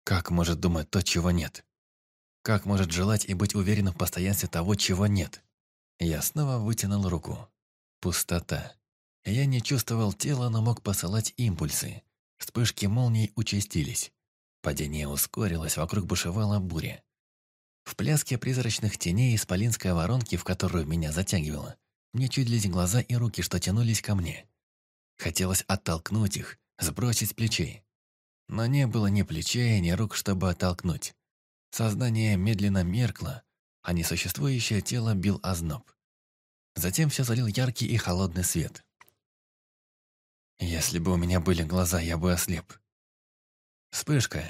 Speaker 2: Как может думать то, чего нет? Как может желать и быть уверенным в постоянстве того, чего нет? Я снова вытянул руку. Пустота. Я не чувствовал тела, но мог посылать импульсы. Вспышки молний участились. Падение ускорилось, вокруг бушевала буря. В пляске призрачных теней из полинской воронки, в которую меня затягивало, мне чудились глаза и руки, что тянулись ко мне. Хотелось оттолкнуть их, сбросить с плечей. Но не было ни плечей, ни рук, чтобы оттолкнуть. Сознание медленно меркло, а несуществующее тело бил озноб. Затем все залил яркий и холодный свет. Если бы у меня были глаза, я бы ослеп. Вспышка,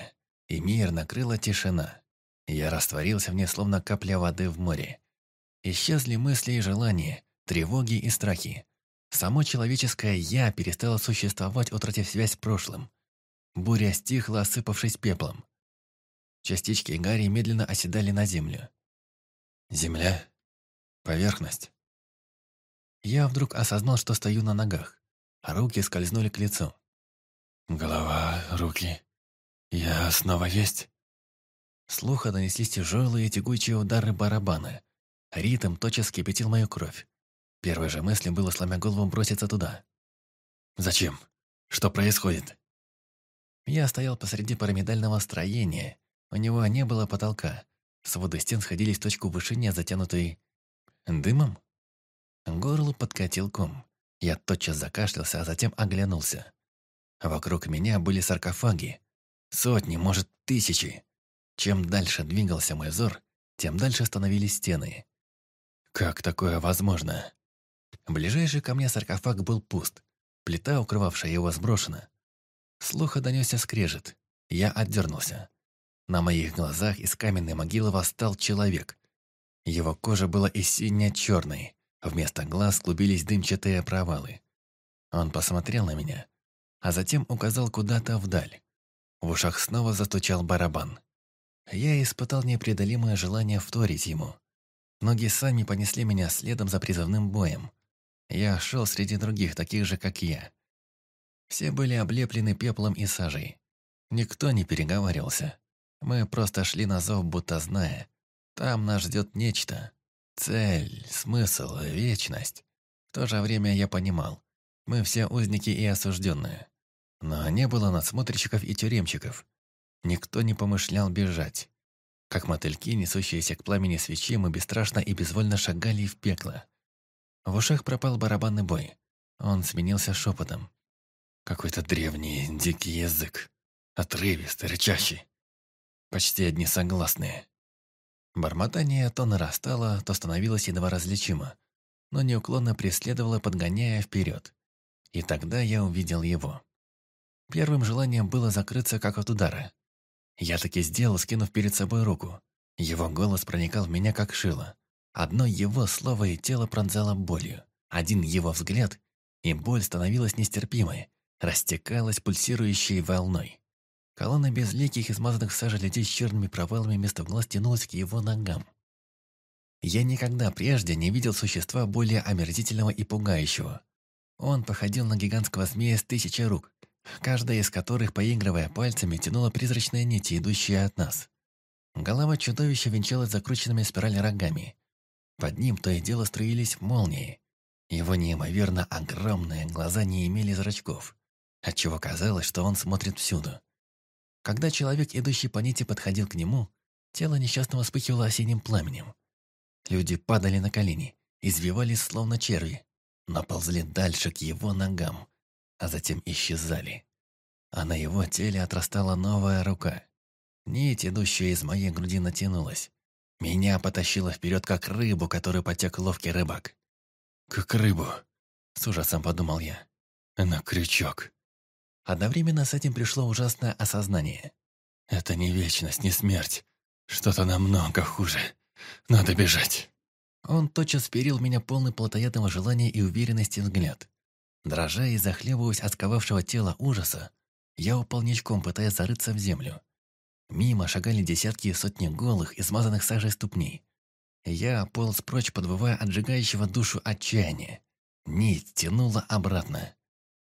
Speaker 2: и мир накрыла тишина. Я растворился в ней, словно капля воды в море. Исчезли мысли и желания, тревоги и страхи. Само человеческое «я» перестало существовать, утратив связь с прошлым. Буря стихла, осыпавшись пеплом. Частички Гарри медленно оседали на землю. Земля. Поверхность. Я вдруг осознал, что стою на ногах, а руки скользнули к лицу. Голова, руки. Я снова есть. Слуха донеслись тяжелые тягучие удары барабана. Ритм тотчас кипятил мою кровь. Первой же мыслью было, сломя голову, броситься туда. «Зачем? Что происходит?» Я стоял посреди пирамидального строения. У него не было потолка. Своды стен сходились в точку вышине, затянутой... дымом? Горло подкатил ком. Я тотчас закашлялся, а затем оглянулся. Вокруг меня были саркофаги. Сотни, может, тысячи. Чем дальше двигался мой взор, тем дальше становились стены. Как такое возможно? Ближайший ко мне саркофаг был пуст. Плита, укрывавшая его, сброшена. Слуха донесся скрежет. Я отдернулся. На моих глазах из каменной могилы восстал человек. Его кожа была и синя-черной. Вместо глаз клубились дымчатые провалы. Он посмотрел на меня, а затем указал куда-то вдаль. В ушах снова застучал барабан. Я испытал непреодолимое желание вторить ему. Ноги сами понесли меня следом за призывным боем. Я шел среди других, таких же, как я. Все были облеплены пеплом и сажей. Никто не переговаривался. Мы просто шли на зов, будто зная. Там нас ждет нечто. Цель, смысл, вечность. В то же время я понимал. Мы все узники и осужденные. Но не было надсмотрщиков и тюремщиков. Никто не помышлял бежать. Как мотыльки, несущиеся к пламени свечи, мы бесстрашно и безвольно шагали в пекло. В ушах пропал барабанный бой. Он сменился шепотом. Какой-то древний, дикий язык. Отрывистый, рычащий. Почти одни согласные. Бормотание то нарастало, то становилось едва различимо, но неуклонно преследовало, подгоняя вперед. И тогда я увидел его. Первым желанием было закрыться как от удара. Я таки сделал, скинув перед собой руку. Его голос проникал в меня как шило. Одно его слово и тело пронзало болью. Один его взгляд, и боль становилась нестерпимой, растекалась пульсирующей волной. Колонна безликих и смазанных сажей людей с черными провалами вместо глаз тянулась к его ногам. Я никогда прежде не видел существа более омерзительного и пугающего. Он походил на гигантского змея с тысячи рук, каждая из которых, поигрывая пальцами, тянула призрачные нити, идущие от нас. Голова чудовища венчалась закрученными спираль рогами, под ним то и дело строились молнии. Его неимоверно огромные глаза не имели зрачков, отчего казалось, что он смотрит всюду. Когда человек, идущий по нити, подходил к нему, тело несчастного вспыхивало осенним пламенем. Люди падали на колени, извивались словно черви, но ползли дальше к его ногам, а затем исчезали. А на его теле отрастала новая рука. Нить, идущая из моей груди, натянулась, меня потащило вперед, как рыбу, которую потек ловкий рыбак. «Как рыбу!» – с ужасом подумал я. «Она крючок!» Одновременно с этим пришло ужасное осознание. «Это не вечность, не смерть. Что-то намного хуже. Надо бежать!» Он тотчас перил меня полный плотоядного желания и уверенности взгляд. Дрожа и захлебываясь от сковавшего тела ужаса, я упал ничком, пытаясь зарыться в землю. Мимо шагали десятки и сотни голых, измазанных сажей ступней. Я полз прочь, подвывая отжигающего душу отчаяния. Нить тянула обратно.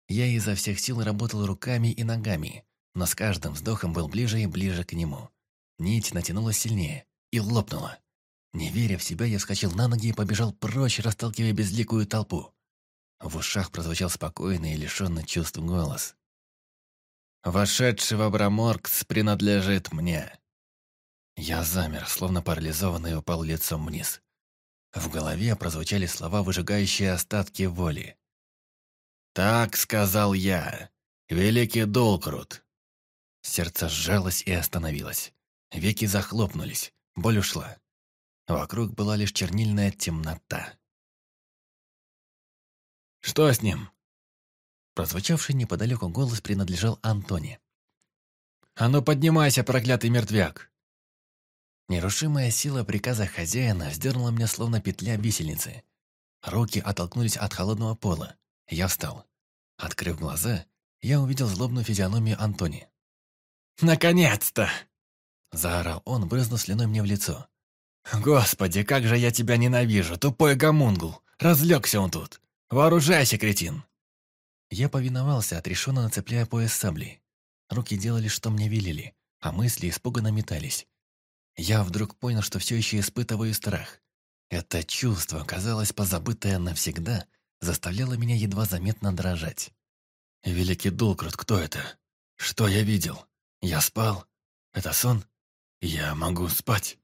Speaker 2: Я изо всех сил работал руками и ногами, но с каждым вздохом был ближе и ближе к нему. Нить натянула сильнее и лопнула. Не веря в себя, я вскочил на ноги и побежал прочь, расталкивая безликую толпу. В ушах прозвучал спокойный и лишенный чувств голос вошедший в Абраморкс, принадлежит мне». Я замер, словно парализованный, упал лицом вниз. В голове прозвучали слова, выжигающие остатки воли. «Так сказал я, великий Долкрут». Сердце сжалось и остановилось. Веки захлопнулись, боль ушла. Вокруг была лишь чернильная темнота. «Что с ним?» Прозвучавший неподалеку голос принадлежал Антоне. «А ну поднимайся, проклятый мертвяк!» Нерушимая сила приказа хозяина сдернула меня словно петля висельницы. Руки оттолкнулись от холодного пола. Я встал. Открыв глаза, я увидел злобную физиономию Антони. «Наконец-то!» Заорал он, брызнув слюной мне в лицо. «Господи, как же я тебя ненавижу, тупой гомунгл! Разлегся он тут! Вооружайся, кретин!» Я повиновался, отрешенно нацепляя пояс сабли. Руки делали, что мне велели, а мысли испуганно метались. Я вдруг понял, что все еще испытываю страх. Это чувство, казалось, позабытое навсегда, заставляло меня едва заметно дрожать. «Великий Долкрут, кто это? Что я видел? Я спал? Это сон? Я могу спать?»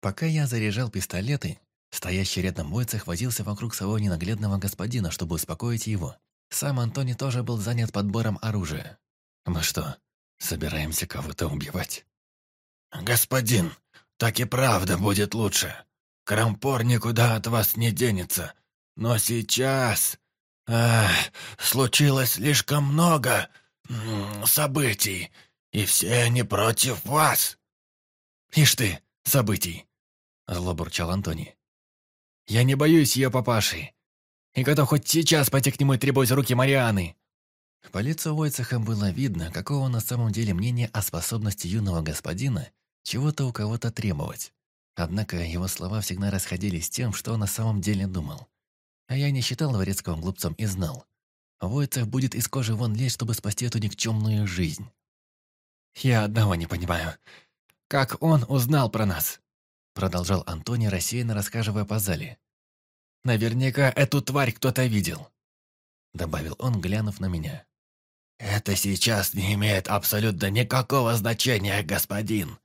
Speaker 2: Пока я заряжал пистолеты, стоящий рядом бойца хватился вокруг своего ненаглядного господина, чтобы успокоить его. Сам Антони тоже был занят подбором оружия. «Мы что, собираемся кого-то убивать?» «Господин, так и правда будет лучше. Крампор никуда от вас не денется. Но сейчас... Ах, случилось слишком много событий, и все они против вас». «Ишь ты, событий!» — зло Антони. «Я не боюсь ее папашей и готов хоть сейчас пойти к нему и требовать руки Марианы». По лицу Войцеха было видно, какого на самом деле мнения о способности юного господина чего-то у кого-то требовать. Однако его слова всегда расходились с тем, что он на самом деле думал. А я не считал Дворецкого глупцом и знал. Войцех будет из кожи вон лезть, чтобы спасти эту никчемную жизнь. «Я одного не понимаю. Как он узнал про нас?» Продолжал Антони, рассеянно рассказывая по зале. Наверняка эту тварь кто-то видел», — добавил он, глянув на меня. «Это сейчас не имеет абсолютно никакого значения, господин.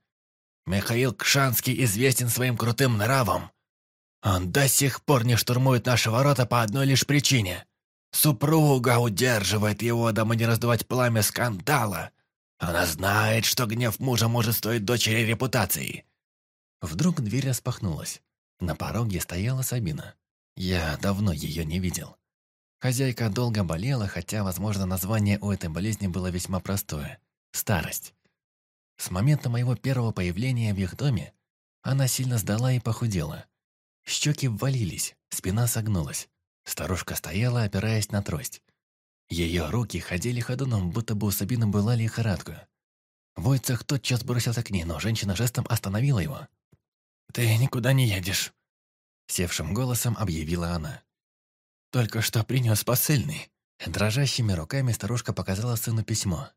Speaker 2: Михаил Кшанский известен своим крутым нравом. Он до сих пор не штурмует наши ворота по одной лишь причине. Супруга удерживает его, дабы не раздувать пламя скандала. Она знает, что гнев мужа может стоить дочери репутации». Вдруг дверь распахнулась. На пороге стояла Сабина. Я давно ее не видел. Хозяйка долго болела, хотя, возможно, название у этой болезни было весьма простое – старость. С момента моего первого появления в их доме она сильно сдала и похудела. Щеки ввалились, спина согнулась. Старушка стояла, опираясь на трость. Ее руки ходили ходуном, будто бы у Сабины была лихорадка. Войцах тотчас бросился к ней, но женщина жестом остановила его. «Ты никуда не едешь. Севшим голосом объявила она. «Только что принес посыльный». Дрожащими руками старушка показала сыну письмо.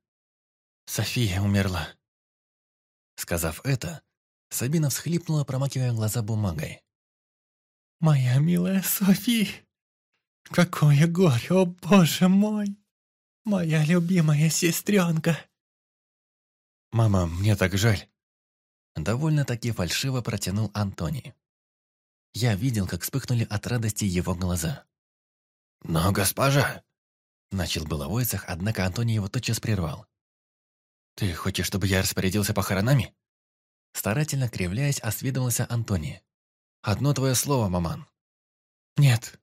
Speaker 2: «София умерла». Сказав это, Сабина всхлипнула, промакивая глаза бумагой. «Моя милая Софи! Какое горе, о боже мой! Моя любимая сестренка!» «Мама, мне так жаль!» Довольно-таки фальшиво протянул Антоний. Я видел, как вспыхнули от радости его глаза. «Но, госпожа!» Начал было Войцах, однако Антоний его тотчас прервал. «Ты хочешь, чтобы я распорядился похоронами?» Старательно кривляясь, осведомился Антоний. «Одно твое слово, маман». «Нет».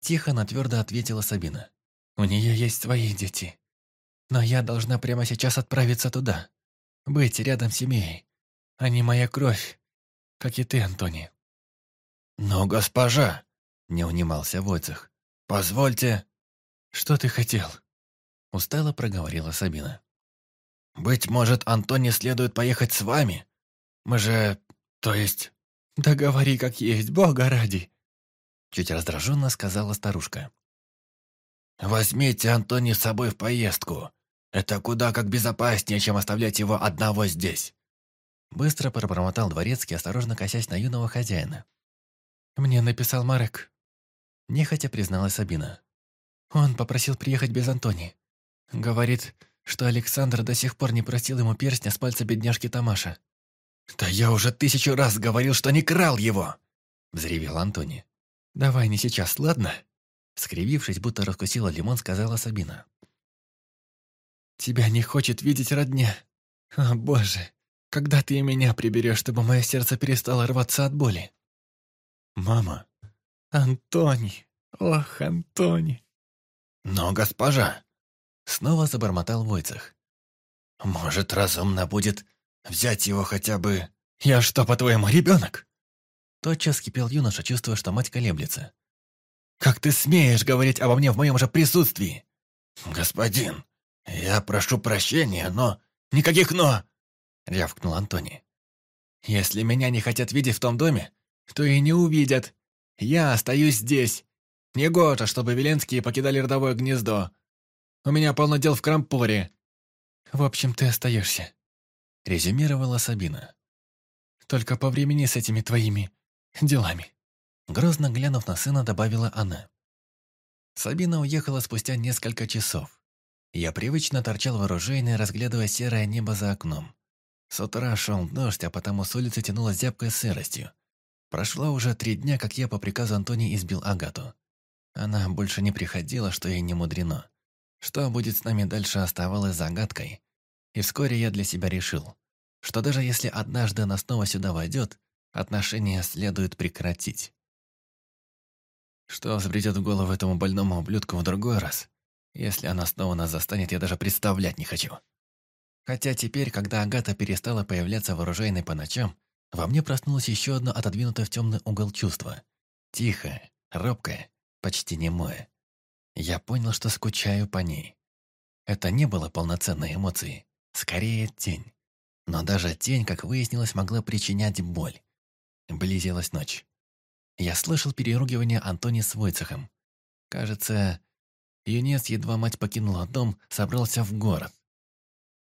Speaker 2: Тихо, но твердо ответила Сабина. «У нее есть свои дети. Но я должна прямо сейчас отправиться туда. Быть рядом с семьей. Они а моя кровь, как и ты, Антони». «Но, госпожа!» — не унимался Войцех. «Позвольте...» «Что ты хотел?» — устало проговорила Сабина. «Быть может, Антоне следует поехать с вами? Мы же... то есть...» «Да говори как есть, бога ради!» Чуть раздраженно сказала старушка. «Возьмите Антони с собой в поездку. Это куда как безопаснее, чем оставлять его одного здесь!» Быстро пробормотал дворецкий, осторожно косясь на юного хозяина. Мне написал Марек. Нехотя призналась Сабина. Он попросил приехать без Антони. Говорит, что Александр до сих пор не просил ему перстня с пальца бедняжки Тамаша. «Да я уже тысячу раз говорил, что не крал его!» Взревел Антони. «Давай не сейчас, ладно?» Скривившись, будто раскусила лимон, сказала Сабина. «Тебя не хочет видеть родня. О, боже, когда ты и меня приберешь, чтобы мое сердце перестало рваться от боли?» Мама. Антони. Ох, Антони. Но, госпожа, снова забормотал Войцах. Может, разумно будет взять его хотя бы... Я что, по-твоему, ребенок? Тотчас кипел юноша, чувствуя, что мать колеблется. «Как ты смеешь говорить обо мне в моем же присутствии?» «Господин, я прошу прощения, но...» «Никаких «но!» — рявкнул Антони. «Если меня не хотят видеть в том доме, то и не увидят. Я остаюсь здесь. Не Негоже, чтобы Веленские покидали родовое гнездо. У меня полно дел в Крампоре. В общем, ты остаешься. Резюмировала Сабина. Только по времени с этими твоими делами. Грозно глянув на сына, добавила она. Сабина уехала спустя несколько часов. Я привычно торчал в оружейной, разглядывая серое небо за окном. С утра шел дождь, а потому с улицы тянуло зябкой сыростью. Прошло уже три дня, как я по приказу Антони избил Агату. Она больше не приходила, что ей не мудрено. Что будет с нами дальше, оставалось загадкой. И вскоре я для себя решил, что даже если однажды она снова сюда войдет, отношения следует прекратить. Что взбредет в голову этому больному ублюдку в другой раз? Если она снова нас застанет, я даже представлять не хочу. Хотя теперь, когда Агата перестала появляться в оружейной по ночам, во мне проснулось еще одно отодвинутое в темный угол чувство. тихое, робкое, почти немое. Я понял, что скучаю по ней. Это не было полноценной эмоцией, скорее тень. Но даже тень, как выяснилось, могла причинять боль. Близилась ночь. Я слышал переругивание Антони с Войцехом. Кажется, юнец, едва мать покинула дом, собрался в город.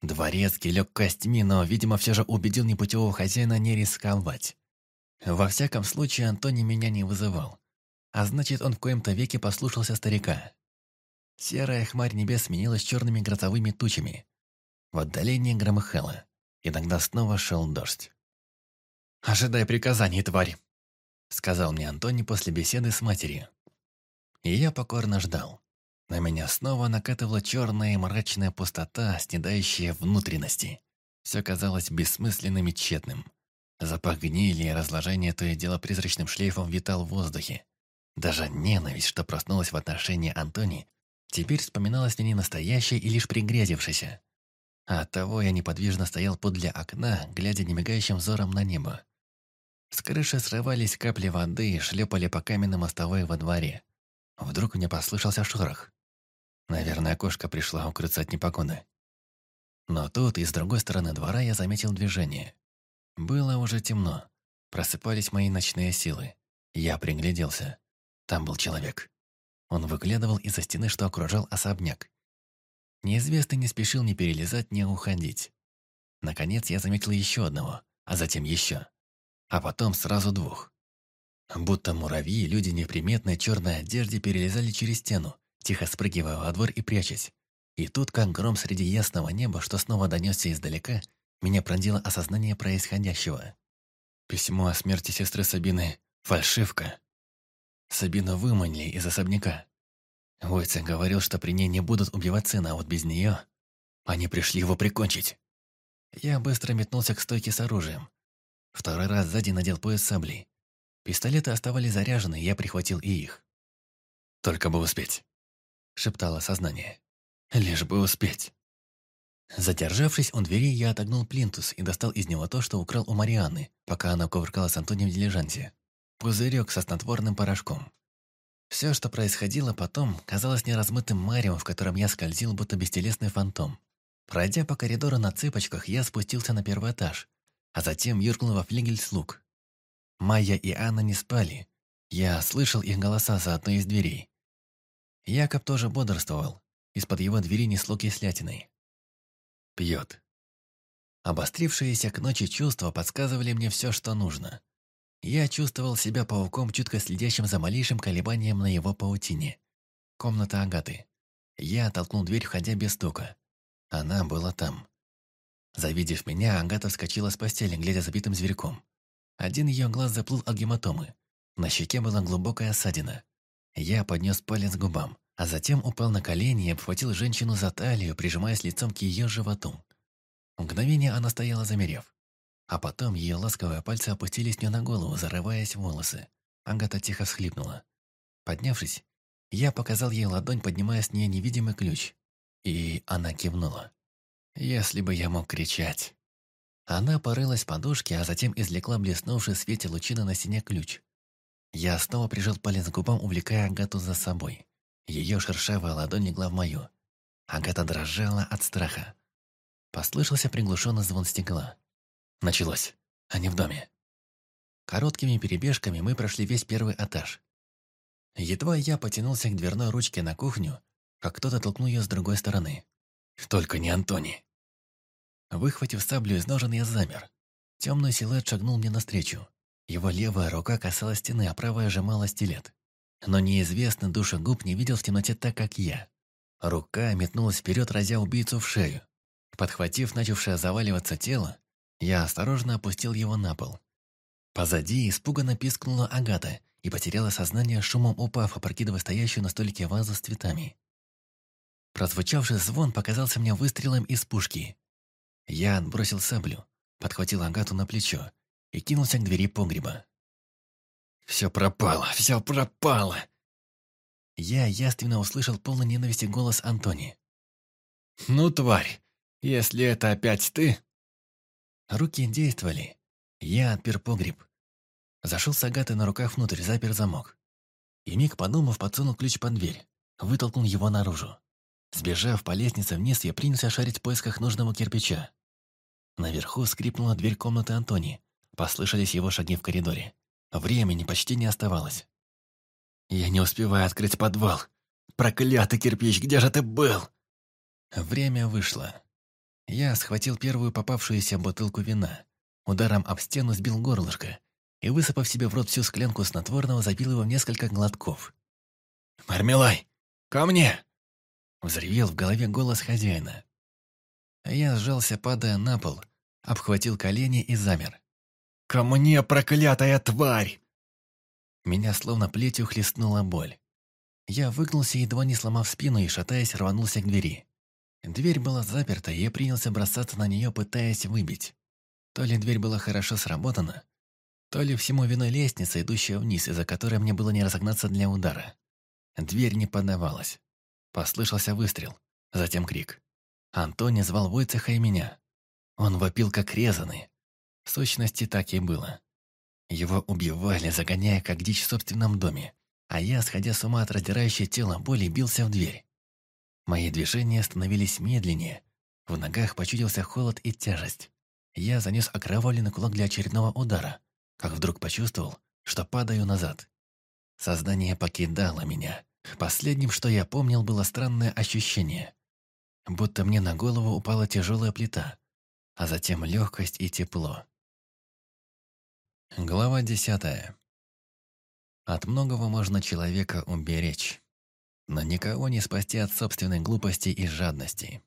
Speaker 2: Дворецкий лег костьми, но, видимо, все же убедил непутевого хозяина не рисковать. Во всяком случае, Антони меня не вызывал. А значит, он в коем-то веке послушался старика. Серая хмарь небес сменилась черными грозовыми тучами. В отдалении громыхало. Иногда снова шел дождь. «Ожидай приказаний, тварь!» Сказал мне Антони после беседы с матерью. И я покорно ждал. На меня снова накатывала черная и мрачная пустота, снедающая внутренности. Все казалось бессмысленным и тщетным. Запах гнили и разложения то и дело призрачным шлейфом витал в воздухе. Даже ненависть, что проснулась в отношении Антони, теперь вспоминалась мне не настоящей и лишь пригрезившейся. А оттого я неподвижно стоял подле окна, глядя немигающим взором на небо. С крыши срывались капли воды и шлепали по каменной мостовой во дворе. Вдруг мне послышался шорох. Наверное, кошка пришла укрыться от непогоды. Но тут и с другой стороны двора я заметил движение. Было уже темно. Просыпались мои ночные силы. Я пригляделся. Там был человек. Он выглядывал из-за стены, что окружал особняк. Неизвестный не спешил ни перелезать, ни уходить. Наконец я заметил еще одного, а затем еще. А потом сразу двух. Будто муравьи, люди в неприметной черной одежде перелезали через стену, Тихо спрыгивая во двор и прячусь. И тут, как гром среди ясного неба, что снова донесся издалека, меня пронзило осознание происходящего. Письмо о смерти сестры Сабины — фальшивка. Сабину выманили из особняка. Войцех говорил, что при ней не будут убивать сына, а вот без нее они пришли его прикончить. Я быстро метнулся к стойке с оружием. Второй раз сзади надел пояс саблей. Пистолеты оставались заряжены, я прихватил и их. Только бы успеть. — шептало сознание. «Лишь бы успеть». Задержавшись у двери, я отогнул плинтус и достал из него то, что украл у Марианы, пока она кувыркала с Антонием в дилижансе. Пузырек со снотворным порошком. Все, что происходило потом, казалось неразмытым марием, в котором я скользил, будто бестелесный фантом. Пройдя по коридору на цыпочках, я спустился на первый этаж, а затем юркнул во флигель слуг. Майя и Анна не спали. Я слышал их голоса за одной из дверей. Якоб тоже бодрствовал. Из-под его двери несло кислятиной. Пьет. Обострившиеся к ночи чувства подсказывали мне все, что нужно. Я чувствовал себя пауком, чутко следящим за малейшим колебанием на его паутине. Комната Агаты. Я оттолкнул дверь, входя без стука. Она была там. Завидев меня, Агата вскочила с постели, глядя забитым зверьком. Один ее глаз заплыл от гематомы. На щеке была глубокая ссадина. Я поднес палец к губам, а затем упал на колени и обхватил женщину за талию, прижимаясь лицом к ее животу. мгновение она стояла замерев. А потом ее ласковые пальцы опустились мне на голову, зарываясь в волосы. Ангата тихо всхлипнула. Поднявшись, я показал ей ладонь, поднимая с нее невидимый ключ. И она кивнула. «Если бы я мог кричать!» Она порылась в подушке, а затем извлекла блеснувший в свете лучины на стене ключ. Я снова прижал палец к губам, увлекая Агату за собой. Ее шершавая ладонь легла в мою. Агата дрожала от страха. Послышался приглушенный звон стекла. Началось. Они в доме. Короткими перебежками мы прошли весь первый этаж. Едва я потянулся к дверной ручке на кухню, как кто-то толкнул ее с другой стороны. «Только не Антони!» Выхватив саблю из ножен, я замер. Темный силуэт шагнул мне навстречу. Его левая рука касалась стены, а правая сжимала стилет. Но неизвестный душегуб не видел в темноте так, как я. Рука метнулась вперед, разя убийцу в шею. Подхватив начавшее заваливаться тело, я осторожно опустил его на пол. Позади испуганно пискнула Агата и потеряла сознание, шумом упав, опрокидывая стоящую на столике вазу с цветами. Прозвучавший звон показался мне выстрелом из пушки. Я отбросил саблю, подхватил Агату на плечо и кинулся к двери погреба. «Все пропало, все пропало!» Я яственно услышал полный ненависти голос Антони. «Ну, тварь, если это опять ты...» Руки действовали. Я отпер погреб. Зашел с Агатой на руках внутрь, запер замок. И миг подумав, подсунул ключ под дверь, вытолкнул его наружу. Сбежав по лестнице вниз, я принялся шарить в поисках нужного кирпича. Наверху скрипнула дверь комнаты Антони, Послышались его шаги в коридоре. Времени почти не оставалось. «Я не успеваю открыть подвал. Проклятый кирпич, где же ты был?» Время вышло. Я схватил первую попавшуюся бутылку вина, ударом об стену сбил горлышко и, высыпав себе в рот всю склянку снотворного, забил его в несколько глотков. «Мармелай, ко мне!» Взревел в голове голос хозяина. Я сжался, падая на пол, обхватил колени и замер. «Ко мне, проклятая тварь!» Меня словно плетью хлестнула боль. Я выгнулся, едва не сломав спину и, шатаясь, рванулся к двери. Дверь была заперта, и я принялся бросаться на нее, пытаясь выбить. То ли дверь была хорошо сработана, то ли всему виной лестница, идущая вниз, из-за которой мне было не разогнаться для удара. Дверь не поддавалась. Послышался выстрел, затем крик. Антони звал Войцеха и меня. Он вопил, как резанный. В сущности, так и было. Его убивали, загоняя как дичь в собственном доме, а я, сходя с ума от раздирающей тела боли, бился в дверь. Мои движения становились медленнее, в ногах почудился холод и тяжесть. Я занес окровавленный кулак для очередного удара, как вдруг почувствовал, что падаю назад. Сознание покидало меня. Последним, что я помнил, было странное ощущение. Будто мне на голову упала тяжелая плита, а затем легкость и тепло. Глава десятая. От многого можно человека уберечь, но никого не спасти от собственной глупости и жадности.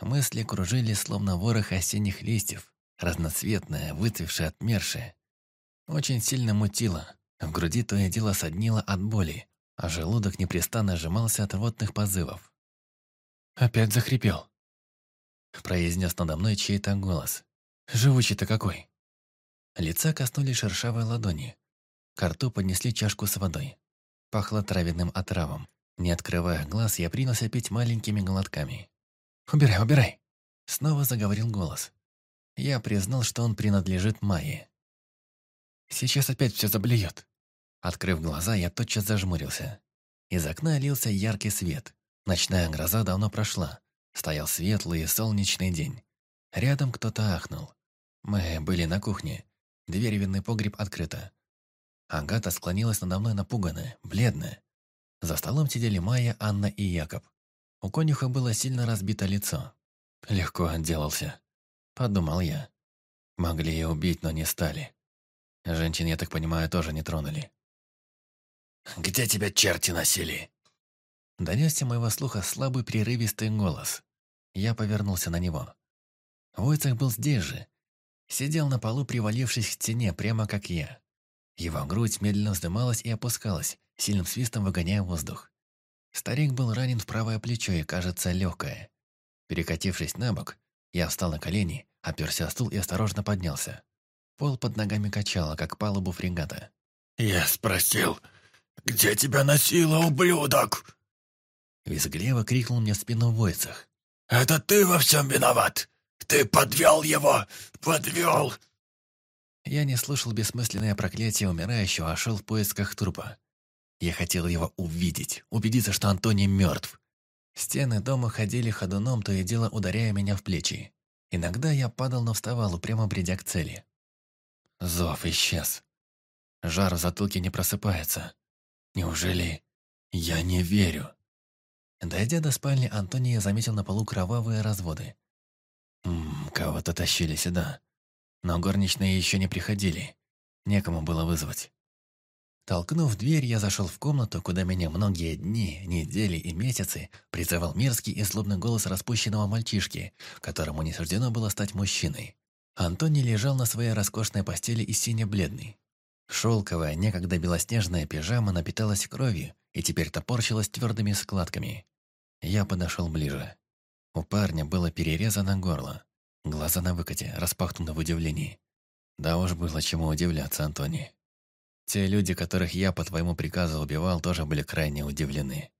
Speaker 2: Мысли кружили, словно ворох осенних листьев, разноцветная, выцвевшая, отмершая. Очень сильно мутило, в груди то и дело соднило от боли, а желудок непрестанно сжимался от рвотных позывов. «Опять захрипел», — произнес надо мной чей-то голос. «Живучий-то какой!» Лица коснулись шершавой ладони. Карту поднесли чашку с водой. Пахло травяным отравом. Не открывая глаз, я принялся пить маленькими глотками. «Убирай, убирай!» Снова заговорил голос. Я признал, что он принадлежит Майе. «Сейчас опять все заблюет!» Открыв глаза, я тотчас зажмурился. Из окна лился яркий свет. Ночная гроза давно прошла. Стоял светлый и солнечный день. Рядом кто-то ахнул. Мы были на кухне. Дверь винный погреб открыта. Агата склонилась надо мной напуганная, бледная. За столом сидели Майя, Анна и Якоб. У конюха было сильно разбито лицо. «Легко отделался», — подумал я. Могли и убить, но не стали. Женщин, я так понимаю, тоже не тронули. «Где тебя черти носили?» Донесся моего слуха слабый прерывистый голос. Я повернулся на него. Войцах был здесь же, Сидел на полу, привалившись к стене, прямо как я. Его грудь медленно вздымалась и опускалась, сильным свистом выгоняя воздух. Старик был ранен в правое плечо и, кажется, легкое. Перекатившись на бок, я встал на колени, оперся о стул и осторожно поднялся. Пол под ногами качало, как палубу фрегата. «Я спросил, где тебя носило, ублюдок?» Визгливо крикнул мне в спину в войцах. «Это ты во всем виноват! Ты подвел его! Подвел!» Я не слышал бессмысленное проклятие умирающего, а шел в поисках трупа. Я хотел его увидеть, убедиться, что Антони мертв. Стены дома ходили ходуном, то и дело ударяя меня в плечи. Иногда я падал, но вставал, упрямо бредя к цели. Зов исчез. Жар в затылке не просыпается. Неужели я не верю? Дойдя до спальни, Антония заметил на полу кровавые разводы. Кого-то тащили сюда. Но горничные еще не приходили. Некому было вызвать. Толкнув дверь, я зашел в комнату, куда меня многие дни, недели и месяцы призывал мерзкий и злобный голос распущенного мальчишки, которому не суждено было стать мужчиной. Антони лежал на своей роскошной постели и сине-бледный. Шелковая, некогда белоснежная пижама напиталась кровью и теперь топорщилась твердыми складками. Я подошел ближе. У парня было перерезано горло. Глаза на выкате, распахнуты в удивлении. Да уж было чему удивляться, Антони. Те люди, которых я по твоему приказу убивал, тоже были крайне удивлены.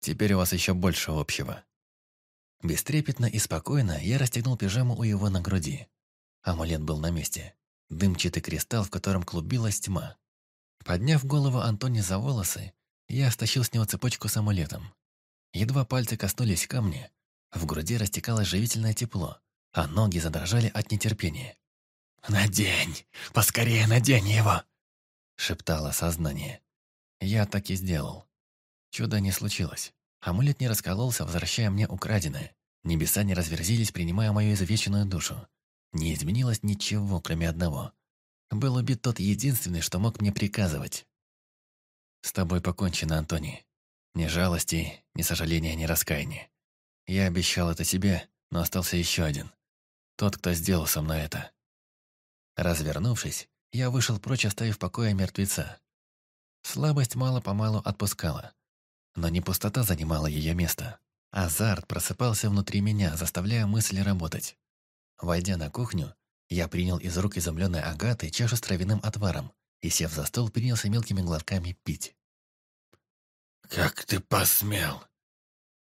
Speaker 2: Теперь у вас еще больше общего. Бестрепетно и спокойно я расстегнул пижаму у его на груди. Амулет был на месте. Дымчатый кристалл, в котором клубилась тьма. Подняв голову Антони за волосы, я стащил с него цепочку с амулетом. Едва пальцы коснулись камня, в груди растекалось живительное тепло, а ноги задрожали от нетерпения. «Надень! Поскорее надень его!» — шептало сознание. Я так и сделал. Чуда не случилось. Амулет не раскололся, возвращая мне украденное. Небеса не разверзились, принимая мою извеченную душу. Не изменилось ничего, кроме одного. Был убит тот единственный, что мог мне приказывать. «С тобой покончено, Антони. Ни жалости, ни сожаления, ни раскаяния. Я обещал это тебе, но остался еще один. Тот, кто сделал со мной это. Развернувшись, я вышел прочь, оставив в мертвеца. Слабость мало-помалу отпускала. Но не пустота занимала ее место. Азарт просыпался внутри меня, заставляя мысли работать. Войдя на кухню, я принял из рук изумленной Агаты чашу с травяным отваром и, сев за стол, принялся мелкими глотками пить. «Как ты посмел!»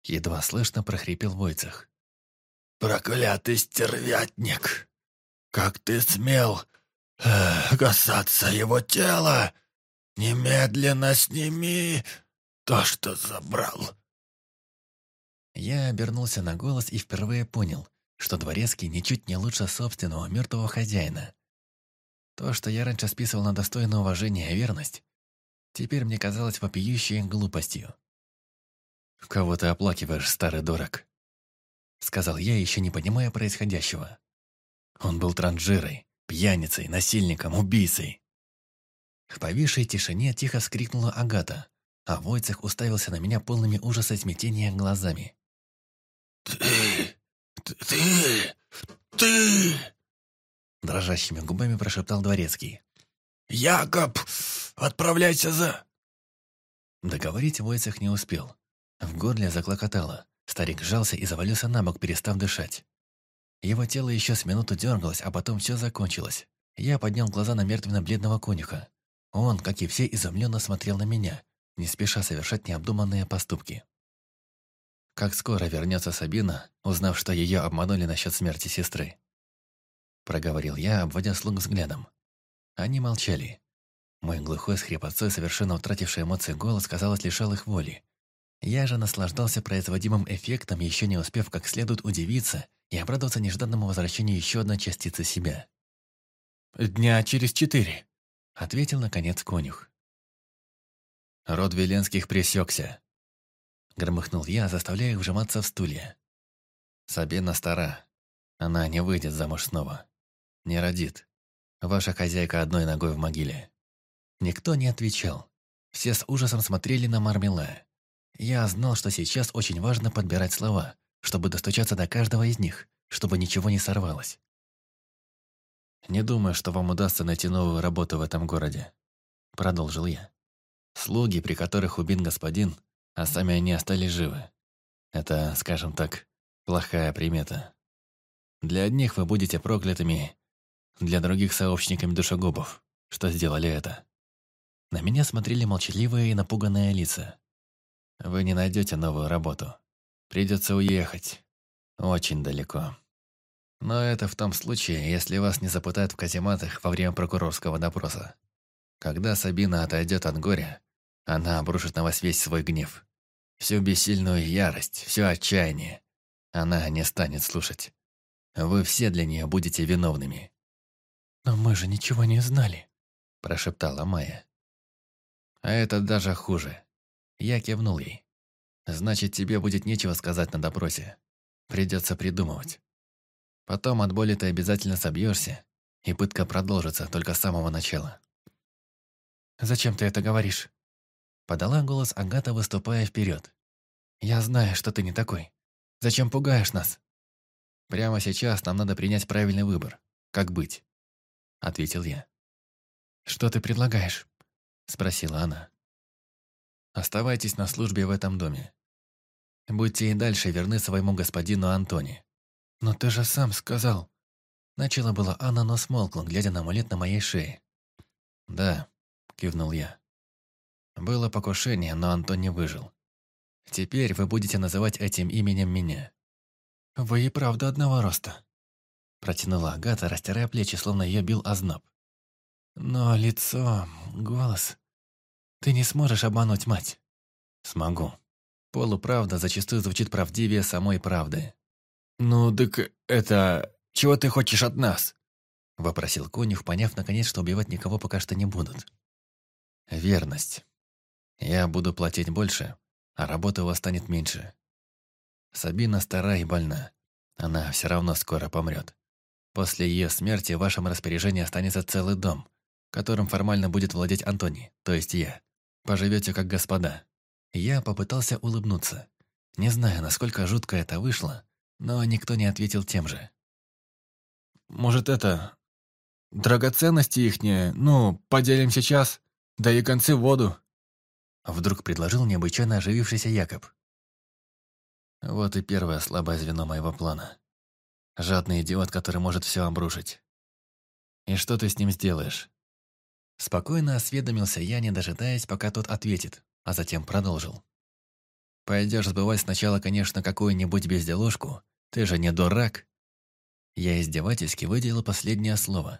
Speaker 2: Едва слышно прохрипел Войцах. «Проклятый стервятник! Как ты смел э, касаться его тела! Немедленно сними то, что забрал!» Я обернулся на голос и впервые понял, что дворецкий ничуть не лучше собственного мертвого хозяина. То, что я раньше списывал на достойное уважение и верность, теперь мне казалось вопиющей глупостью. «Кого ты оплакиваешь, старый дурак?» Сказал я, еще не понимая происходящего. Он был транжирой, пьяницей, насильником, убийцей. В повисшей тишине тихо вскрикнула Агата, а Войцех уставился на меня полными ужаса смятения глазами. «Ты! Ты! Ты!» Дрожащими губами прошептал Дворецкий. «Якоб, отправляйся за...» Договорить Войцех не успел. В горле заклокотало. Старик сжался и завалился на бок, перестав дышать. Его тело еще с минуту дергалось, а потом все закончилось. Я поднял глаза на мертвенно-бледного конюха. Он, как и все, изумленно смотрел на меня, не спеша совершать необдуманные поступки. Как скоро вернется Сабина, узнав, что ее обманули насчет смерти сестры? Проговорил я, обводя слуг взглядом. Они молчали. Мой глухой с хрипотцой, совершенно утративший эмоции голос, казалось, лишал их воли. Я же наслаждался производимым эффектом, еще не успев как следует удивиться и обрадоваться нежданному возвращению еще одной частицы себя. «Дня через четыре», — ответил, наконец, конюх. Род Веленских пресекся. Громыхнул я, заставляя их вжиматься в стулья. Сабина стара. Она не выйдет замуж снова. Не родит. Ваша хозяйка одной ногой в могиле. Никто не отвечал. Все с ужасом смотрели на Мармела. Я знал, что сейчас очень важно подбирать слова, чтобы достучаться до каждого из них, чтобы ничего не сорвалось. «Не думаю, что вам удастся найти новую работу в этом городе», — продолжил я. «Слуги, при которых убит господин, а сами они остались живы. Это, скажем так, плохая примета. Для одних вы будете проклятыми, для других — сообщниками душегубов, что сделали это». На меня смотрели молчаливые и напуганные лица вы не найдете новую работу. Придется уехать. Очень далеко. Но это в том случае, если вас не запытают в казематах во время прокурорского допроса. Когда Сабина отойдет от горя, она обрушит на вас весь свой гнев. Всю бессильную ярость, все отчаяние. Она не станет слушать. Вы все для нее будете виновными. «Но мы же ничего не знали», – прошептала Майя. «А это даже хуже. Я кивнул ей. «Значит, тебе будет нечего сказать на допросе. Придется придумывать. Потом от боли ты обязательно собьешься, и пытка продолжится только с самого начала». «Зачем ты это говоришь?» Подала голос Агата, выступая вперед. «Я знаю, что ты не такой. Зачем пугаешь нас?» «Прямо сейчас нам надо принять правильный выбор. Как быть?» Ответил я. «Что ты предлагаешь?» Спросила она. Оставайтесь на службе в этом доме. Будьте и дальше верны своему господину Антони». «Но ты же сам сказал...» Начала была Анна, но смолкла, глядя на амулет на моей шее. «Да», — кивнул я. «Было покушение, но Антони выжил. Теперь вы будете называть этим именем меня». «Вы и правда одного роста», — протянула Агата, растирая плечи, словно ее бил озноб. «Но лицо, голос...» Ты не сможешь обмануть мать. Смогу. Полуправда зачастую звучит правдивее самой правды. Ну, так это... Чего ты хочешь от нас? Вопросил конюх, поняв наконец, что убивать никого пока что не будут. Верность. Я буду платить больше, а работы у вас станет меньше. Сабина стара и больна. Она все равно скоро помрет. После ее смерти в вашем распоряжении останется целый дом, которым формально будет владеть Антоний, то есть я. Поживете как господа». Я попытался улыбнуться. Не знаю, насколько жутко это вышло, но никто не ответил тем же. «Может, это... драгоценности ихние, ну, поделим сейчас, да и концы в воду?» Вдруг предложил необычайно оживившийся Якоб. Вот и первое слабое звено моего плана. Жадный идиот, который может все обрушить. И что ты с ним сделаешь? Спокойно осведомился я, не дожидаясь, пока тот ответит, а затем продолжил. «Пойдешь сбывать сначала, конечно, какую-нибудь безделушку. Ты же не дурак!» Я издевательски выделил последнее слово.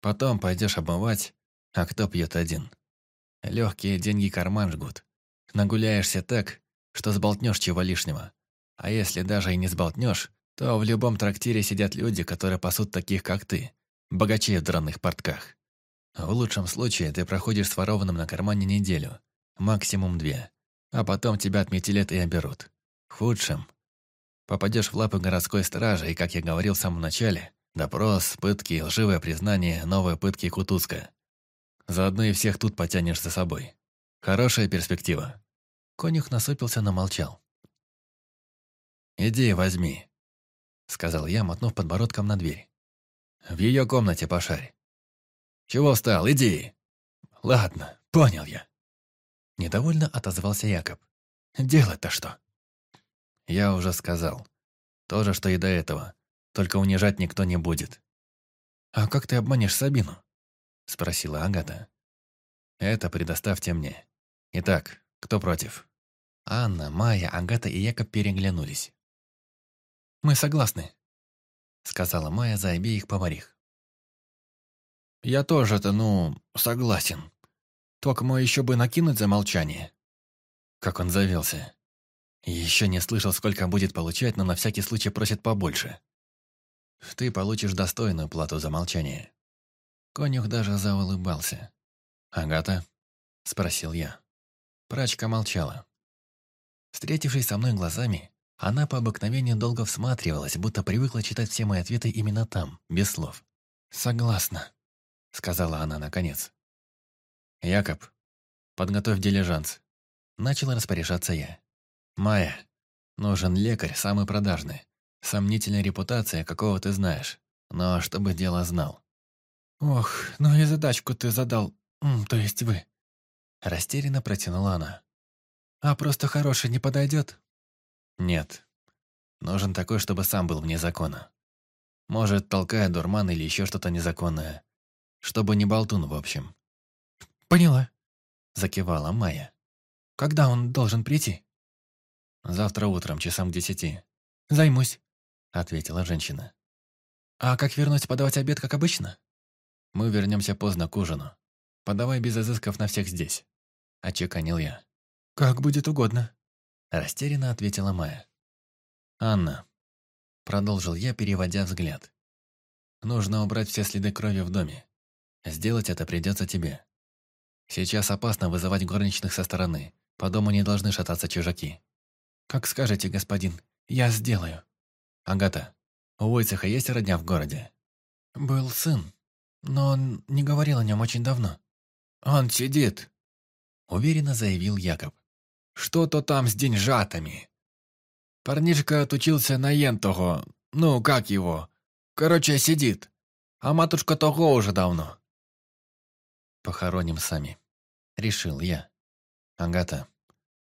Speaker 2: «Потом пойдешь обмывать, а кто пьет один? Легкие деньги карман жгут. Нагуляешься так, что сболтнешь чего лишнего. А если даже и не сболтнешь, то в любом трактире сидят люди, которые пасут таких, как ты, богачей в драных портках. В лучшем случае ты проходишь с ворованным на кармане неделю, максимум две, а потом тебя отметилят и оберут. В худшем попадешь в лапы городской стражи, и, как я говорил в самом начале, допрос, пытки, лживое признание, новые пытки Кутузка. Заодно и всех тут потянешь за собой. Хорошая перспектива. Конюх насупился, но молчал. «Иди, возьми», — сказал я, мотнув подбородком на дверь. «В ее комнате пошарь. «Чего встал? Иди!» «Ладно, понял я». Недовольно отозвался Якоб. «Делать-то что?» «Я уже сказал. То же, что и до этого. Только унижать никто не будет». «А как ты обманешь Сабину?» Спросила Агата. «Это предоставьте мне. Итак, кто против?» Анна, Майя, Агата и Якоб переглянулись. «Мы согласны», — сказала Майя за обеих поварих. Я тоже-то, ну, согласен. Только мой еще бы накинуть за молчание. Как он завелся. Еще не слышал, сколько будет получать, но на всякий случай просит побольше. Ты получишь достойную плату за молчание. Конюх даже заулыбался. «Агата?» – спросил я. Прачка молчала. Встретившись со мной глазами, она по обыкновению долго всматривалась, будто привыкла читать все мои ответы именно там, без слов. «Согласна», сказала она наконец. «Якоб, подготовь дилижанс». Начала распоряжаться я. «Майя, нужен лекарь, самый продажный. Сомнительная репутация, какого ты знаешь. Но чтобы дело знал». «Ох, ну и задачку ты задал, М, то есть вы». Растерянно протянула она. «А просто хороший не подойдет?» «Нет. Нужен такой, чтобы сам был вне закона. Может, толкая дурман или еще что-то незаконное чтобы не болтун в общем. «Поняла», — закивала Майя. «Когда он должен прийти?» «Завтра утром, часам к десяти». «Займусь», — ответила женщина. «А как вернусь подавать обед, как обычно?» «Мы вернемся поздно к ужину. Подавай без изысков на всех здесь», — очеканил я. «Как будет угодно», — растерянно ответила Майя. «Анна», — продолжил я, переводя взгляд. «Нужно убрать все следы крови в доме. Сделать это придется тебе. Сейчас опасно вызывать горничных со стороны. По дому не должны шататься чужаки. Как скажете, господин, я сделаю. Агата, у Войцеха есть родня в городе? Был сын, но он не говорил о нем очень давно. Он сидит, уверенно заявил Якоб. Что-то там с деньжатами. Парнишка отучился на ентого, ну как его. Короче, сидит. А матушка того уже давно похороним сами. Решил я. Агата,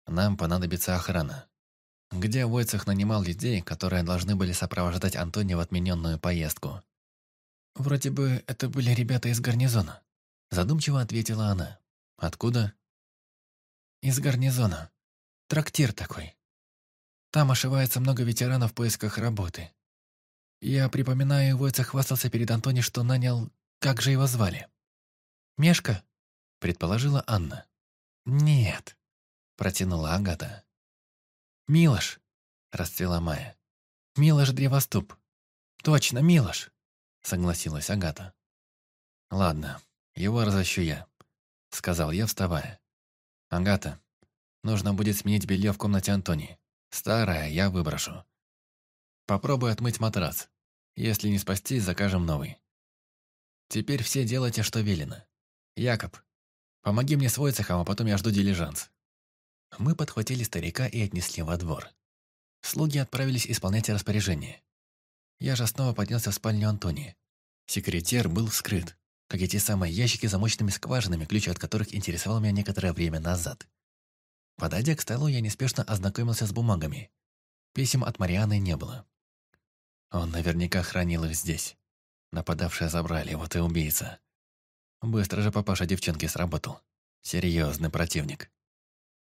Speaker 2: нам понадобится охрана. Где Войцех нанимал людей, которые должны были сопровождать Антони в отмененную поездку? «Вроде бы это были ребята из гарнизона», – задумчиво ответила она. «Откуда?» «Из гарнизона. Трактир такой. Там ошивается много ветеранов в поисках работы. Я припоминаю, Войца хвастался перед Антони, что нанял... Как же его звали?» «Мешка?» — предположила Анна. «Нет», — протянула
Speaker 1: Агата. «Милош», — расцвела Майя. «Милош Древоступ».
Speaker 2: «Точно, Милош», — согласилась Агата. «Ладно, его разощу я», — сказал я, вставая. «Агата, нужно будет сменить белье в комнате Антони. Старое я выброшу. Попробуй отмыть матрас. Если не спастись, закажем новый. Теперь все делайте, что велено. «Якоб, помоги мне с Войцехом, а потом я жду дилижанс». Мы подхватили старика и отнесли во двор. Слуги отправились исполнять распоряжение. Я же снова поднялся в спальню Антони. Секретер был вскрыт, как и те самые ящики с замочными скважинами, ключи от которых интересовал меня некоторое время назад. Подойдя к столу, я неспешно ознакомился с бумагами. Писем от Марианы не было. Он наверняка хранил их здесь. Нападавшие забрали, вот и убийца. Быстро же папаша девчонки сработал. Серьезный противник.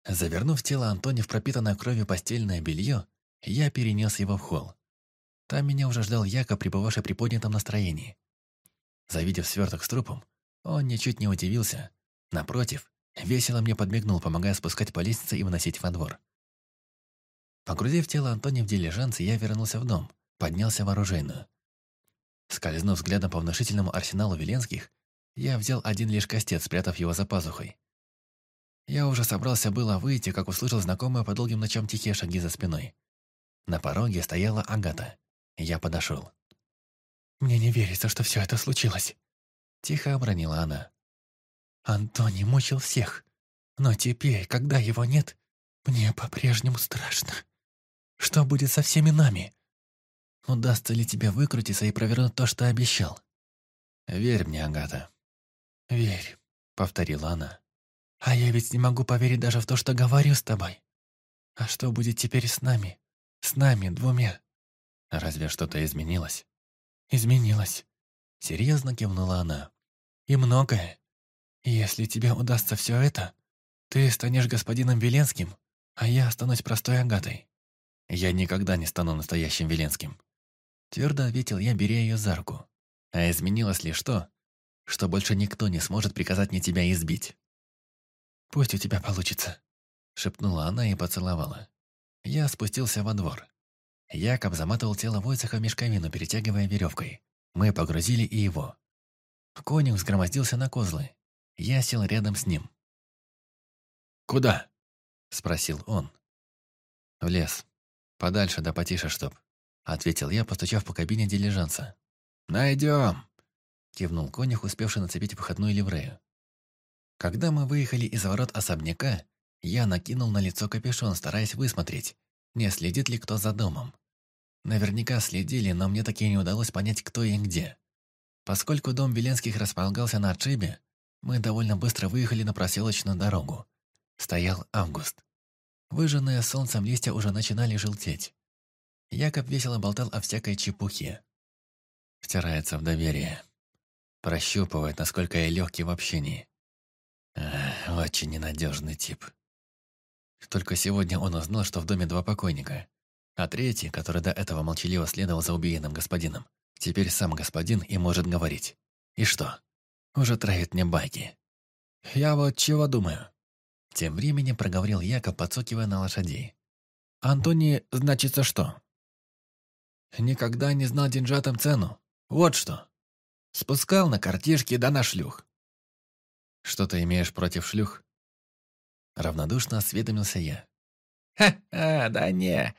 Speaker 2: Завернув тело Антони в пропитанное кровью постельное белье, я перенес его в холл. Там меня уже ждал Яко, пребывавший при поднятом настроении. Завидев сверток с трупом, он ничуть не удивился. Напротив, весело мне подмигнул, помогая спускать по лестнице и выносить во двор. Погрузив тело Антони в дилижанс, я вернулся в дом, поднялся в оружейную. Скользнув взглядом по внушительному арсеналу Веленских, я взял один лишь кастет, спрятав его за пазухой. Я уже собрался было выйти, как услышал знакомые по долгим ночам тихие шаги за спиной. На пороге стояла Агата. Я подошел. «Мне не верится, что все это случилось», — тихо обронила она. «Антони мучил всех, но теперь, когда его нет, мне по-прежнему страшно. Что будет со всеми нами? Удастся ли тебе выкрутиться и провернуть то, что обещал?» «Верь мне, Агата», «Верь», — повторила она. «А я ведь не могу поверить даже в то, что говорю с тобой. А что будет теперь с нами? С нами, двумя?» «Разве что-то изменилось?» «Изменилось», — серьезно кивнула она. «И многое. если тебе удастся все это, ты станешь господином Веленским, а я останусь простой Агатой». «Я никогда не стану настоящим Веленским», — твердо ответил я, беря ее за руку. «А изменилось ли что? что больше никто не сможет приказать мне тебя избить. «Пусть у тебя получится», — шепнула она и поцеловала. Я спустился во двор. Якоб заматывал тело Войцеха в мешковину, перетягивая веревкой. Мы погрузили и его. Конюх сгромоздился на козлы. Я сел рядом с ним.
Speaker 1: «Куда?» — спросил
Speaker 2: он. «В лес. Подальше да потише, чтоб», — ответил я, постучав по кабине дилижанса. «Найдем!» кивнул конях, успевший нацепить выходную ливрею. Когда мы выехали из ворот особняка, я накинул на лицо капюшон, стараясь высмотреть, не следит ли кто за домом. Наверняка следили, но мне так и не удалось понять, кто и где. Поскольку дом Веленских располагался на отшибе, мы довольно быстро выехали на проселочную дорогу. Стоял август. Выжженные солнцем листья уже начинали желтеть. Якоб весело болтал о всякой чепухе. Втирается в доверие. Прощупывает, насколько я легкий в общении. Эх, очень ненадежный тип. Только сегодня он узнал, что в доме два покойника. А третий, который до этого молчаливо следовал за убиенным господином, теперь сам господин и может говорить. И что? Уже травит мне байки. Я вот чего думаю. Тем временем проговорил Яков, подсокивая на лошадей. Антони, значится что? Никогда не знал деньжатам цену. Вот что. Спускал на картишки да на шлюх. «Что ты имеешь против шлюх?» Равнодушно осведомился я. «Ха-ха, да не.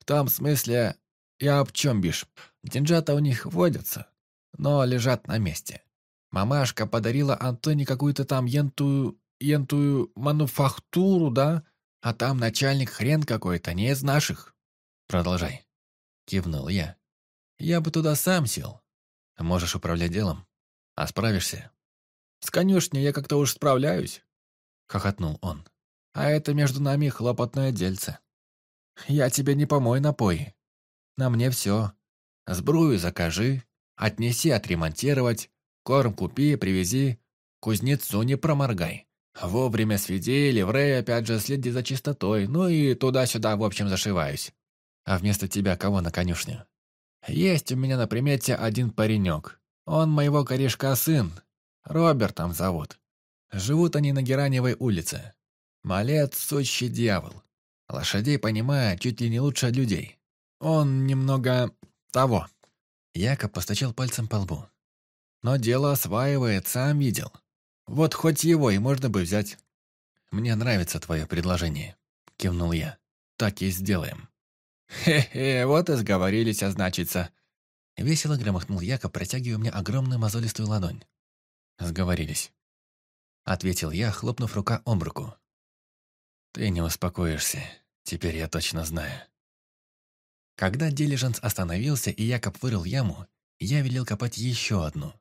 Speaker 2: В том смысле, я об чем бишь. Деньжата у них водятся, но лежат на месте. Мамашка подарила Антоне какую-то там ентую... ентую мануфактуру, да? А там начальник хрен какой-то, не из наших». «Продолжай», — кивнул я. «Я бы туда сам сел, Можешь управлять делом? А справишься?» «С конюшней я как-то уж справляюсь», — хохотнул он. «А это между нами хлопотное дельце. Я тебе не помой напой. На мне все. Сбрую закажи, отнеси отремонтировать, корм купи, привези, кузнецу не проморгай. Вовремя сведи, ливрей опять же следи за чистотой, ну и туда-сюда в общем зашиваюсь. А вместо тебя кого на конюшню? Есть у меня на примете один паренек. Он моего корешка сын. Робертом зовут. Живут они на Гераневой улице. Малец – сущий дьявол. Лошадей, понимая, чуть ли не лучше людей. Он немного... того. Якоб постучал пальцем по лбу. Но дело осваивает, сам видел. Вот хоть его и можно бы взять. «Мне нравится твое предложение», – кивнул я. «Так и сделаем». «Хе-хе, вот и сговорились означиться». А Весело громыхнул Яков, протягивая мне огромную мозолистую ладонь. «Сговорились», — ответил я, хлопнув рука об руку. «Ты не успокоишься, теперь я точно знаю». Когда дилижанс остановился и Якоб вырыл яму, я велел копать еще одну.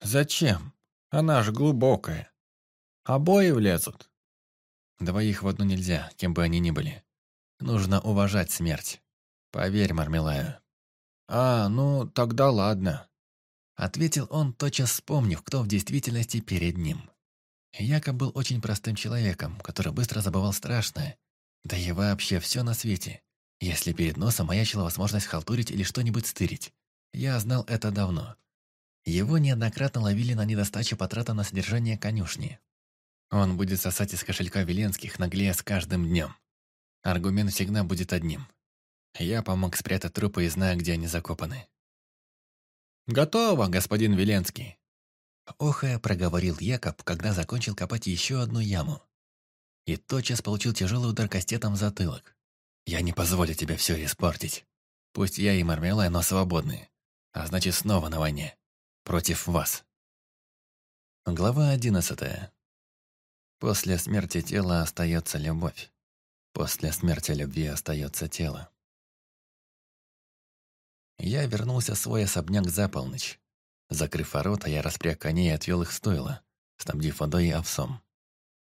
Speaker 2: «Зачем? Она ж глубокая. Обои влезут». «Двоих в одну нельзя, кем бы они ни были. Нужно уважать смерть. Поверь, Мармелаю. «А, ну, тогда ладно», — ответил он, тотчас вспомнив, кто в действительности перед ним. Якоб был очень простым человеком, который быстро забывал страшное, да и вообще все на свете, если перед носом маячила возможность халтурить или что-нибудь стырить. Я знал это давно. Его неоднократно ловили на недостаче потрата на содержание конюшни. Он будет сосать из кошелька Веленских, наглея с каждым днем. Аргумент всегда будет одним. Я помог спрятать трупы и знаю, где они закопаны. «Готово, господин Веленский!» Охая проговорил Якоб, когда закончил копать еще одну яму. И тотчас получил тяжелый удар кастетом в затылок. «Я не позволю тебе все испортить. Пусть я и Мармелай, но свободны. А значит, снова на войне. Против вас». Глава одиннадцатая. После смерти тела остается любовь. После смерти любви остается тело. Я вернулся в свой особняк за полночь. Закрыв ворота, я распряг коней и отвел их в стойло, снабдив водой и овсом.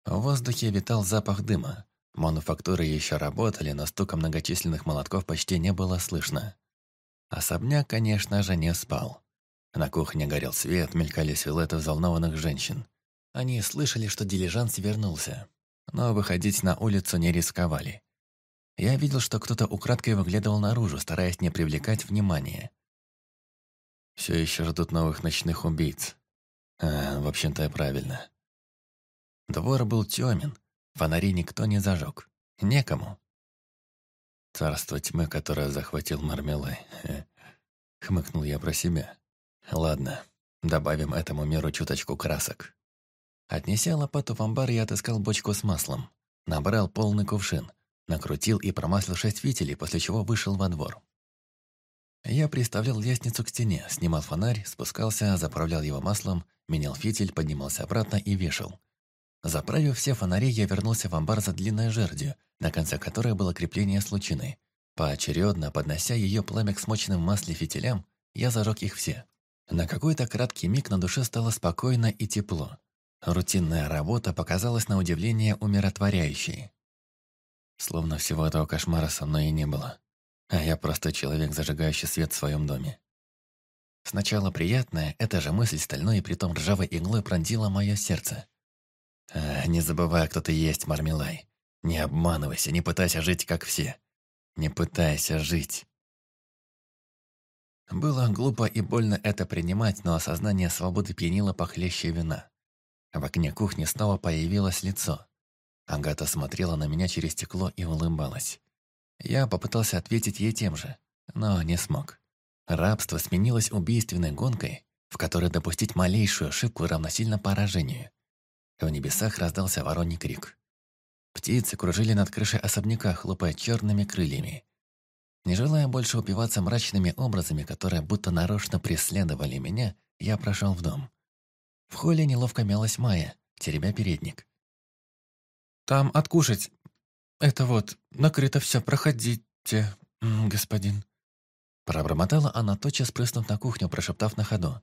Speaker 2: В воздухе витал запах дыма. Мануфактуры еще работали, но стука многочисленных молотков почти не было слышно. Особняк, конечно же, не спал. На кухне горел свет, мелькали силуэты взволнованных женщин. Они слышали, что дилижанс вернулся но выходить на улицу не рисковали. Я видел, что кто-то украдкой выглядывал наружу, стараясь не привлекать внимания. Все еще ждут новых ночных убийц. А, в общем-то, правильно. Двор был темен, фонари никто не зажег. Некому. Царство тьмы, которое захватил Мармелай. Хмыкнул я про себя. Ладно, добавим этому миру чуточку красок. Отнеся лопату в амбар, я отыскал бочку с маслом. Набрал полный кувшин, накрутил и промаслил шесть фитилей, после чего вышел во двор. Я приставлял лестницу к стене, снимал фонарь, спускался, заправлял его маслом, менял фитиль, поднимался обратно и вешал. Заправив все фонари, я вернулся в амбар за длинной жердью, на конце которой было крепление с лучиной. Поочередно, поднося ее пламя к смоченным в масле фитилям, я зажег их все. На какой-то краткий миг на душе стало спокойно и тепло. Рутинная работа показалась на удивление умиротворяющей. Словно всего этого кошмара со мной и не было. А я просто человек, зажигающий свет в своем доме. Сначала приятная, эта же мысль стальной и притом ржавой иглой пронзила мое сердце. «А, не забывай, кто ты есть, Мармелай. Не обманывайся, не пытайся жить, как все. Не пытайся жить. Было глупо и больно это принимать, но осознание свободы пьянило похлеще вина. В окне кухни снова появилось лицо. Агата смотрела на меня через стекло и улыбалась. Я попытался ответить ей тем же, но не смог. Рабство сменилось убийственной гонкой, в которой допустить малейшую ошибку равносильно поражению. В небесах раздался вороний крик. Птицы кружили над крышей особняка, хлопая черными крыльями. Не желая больше упиваться мрачными образами, которые будто нарочно преследовали меня, я прошел в дом. В холле неловко мялась Майя, теребя передник. «Там откушать. Это вот, накрыто все, проходите, господин». Пробормотала она, тотчас прыснув на кухню, прошептав на ходу.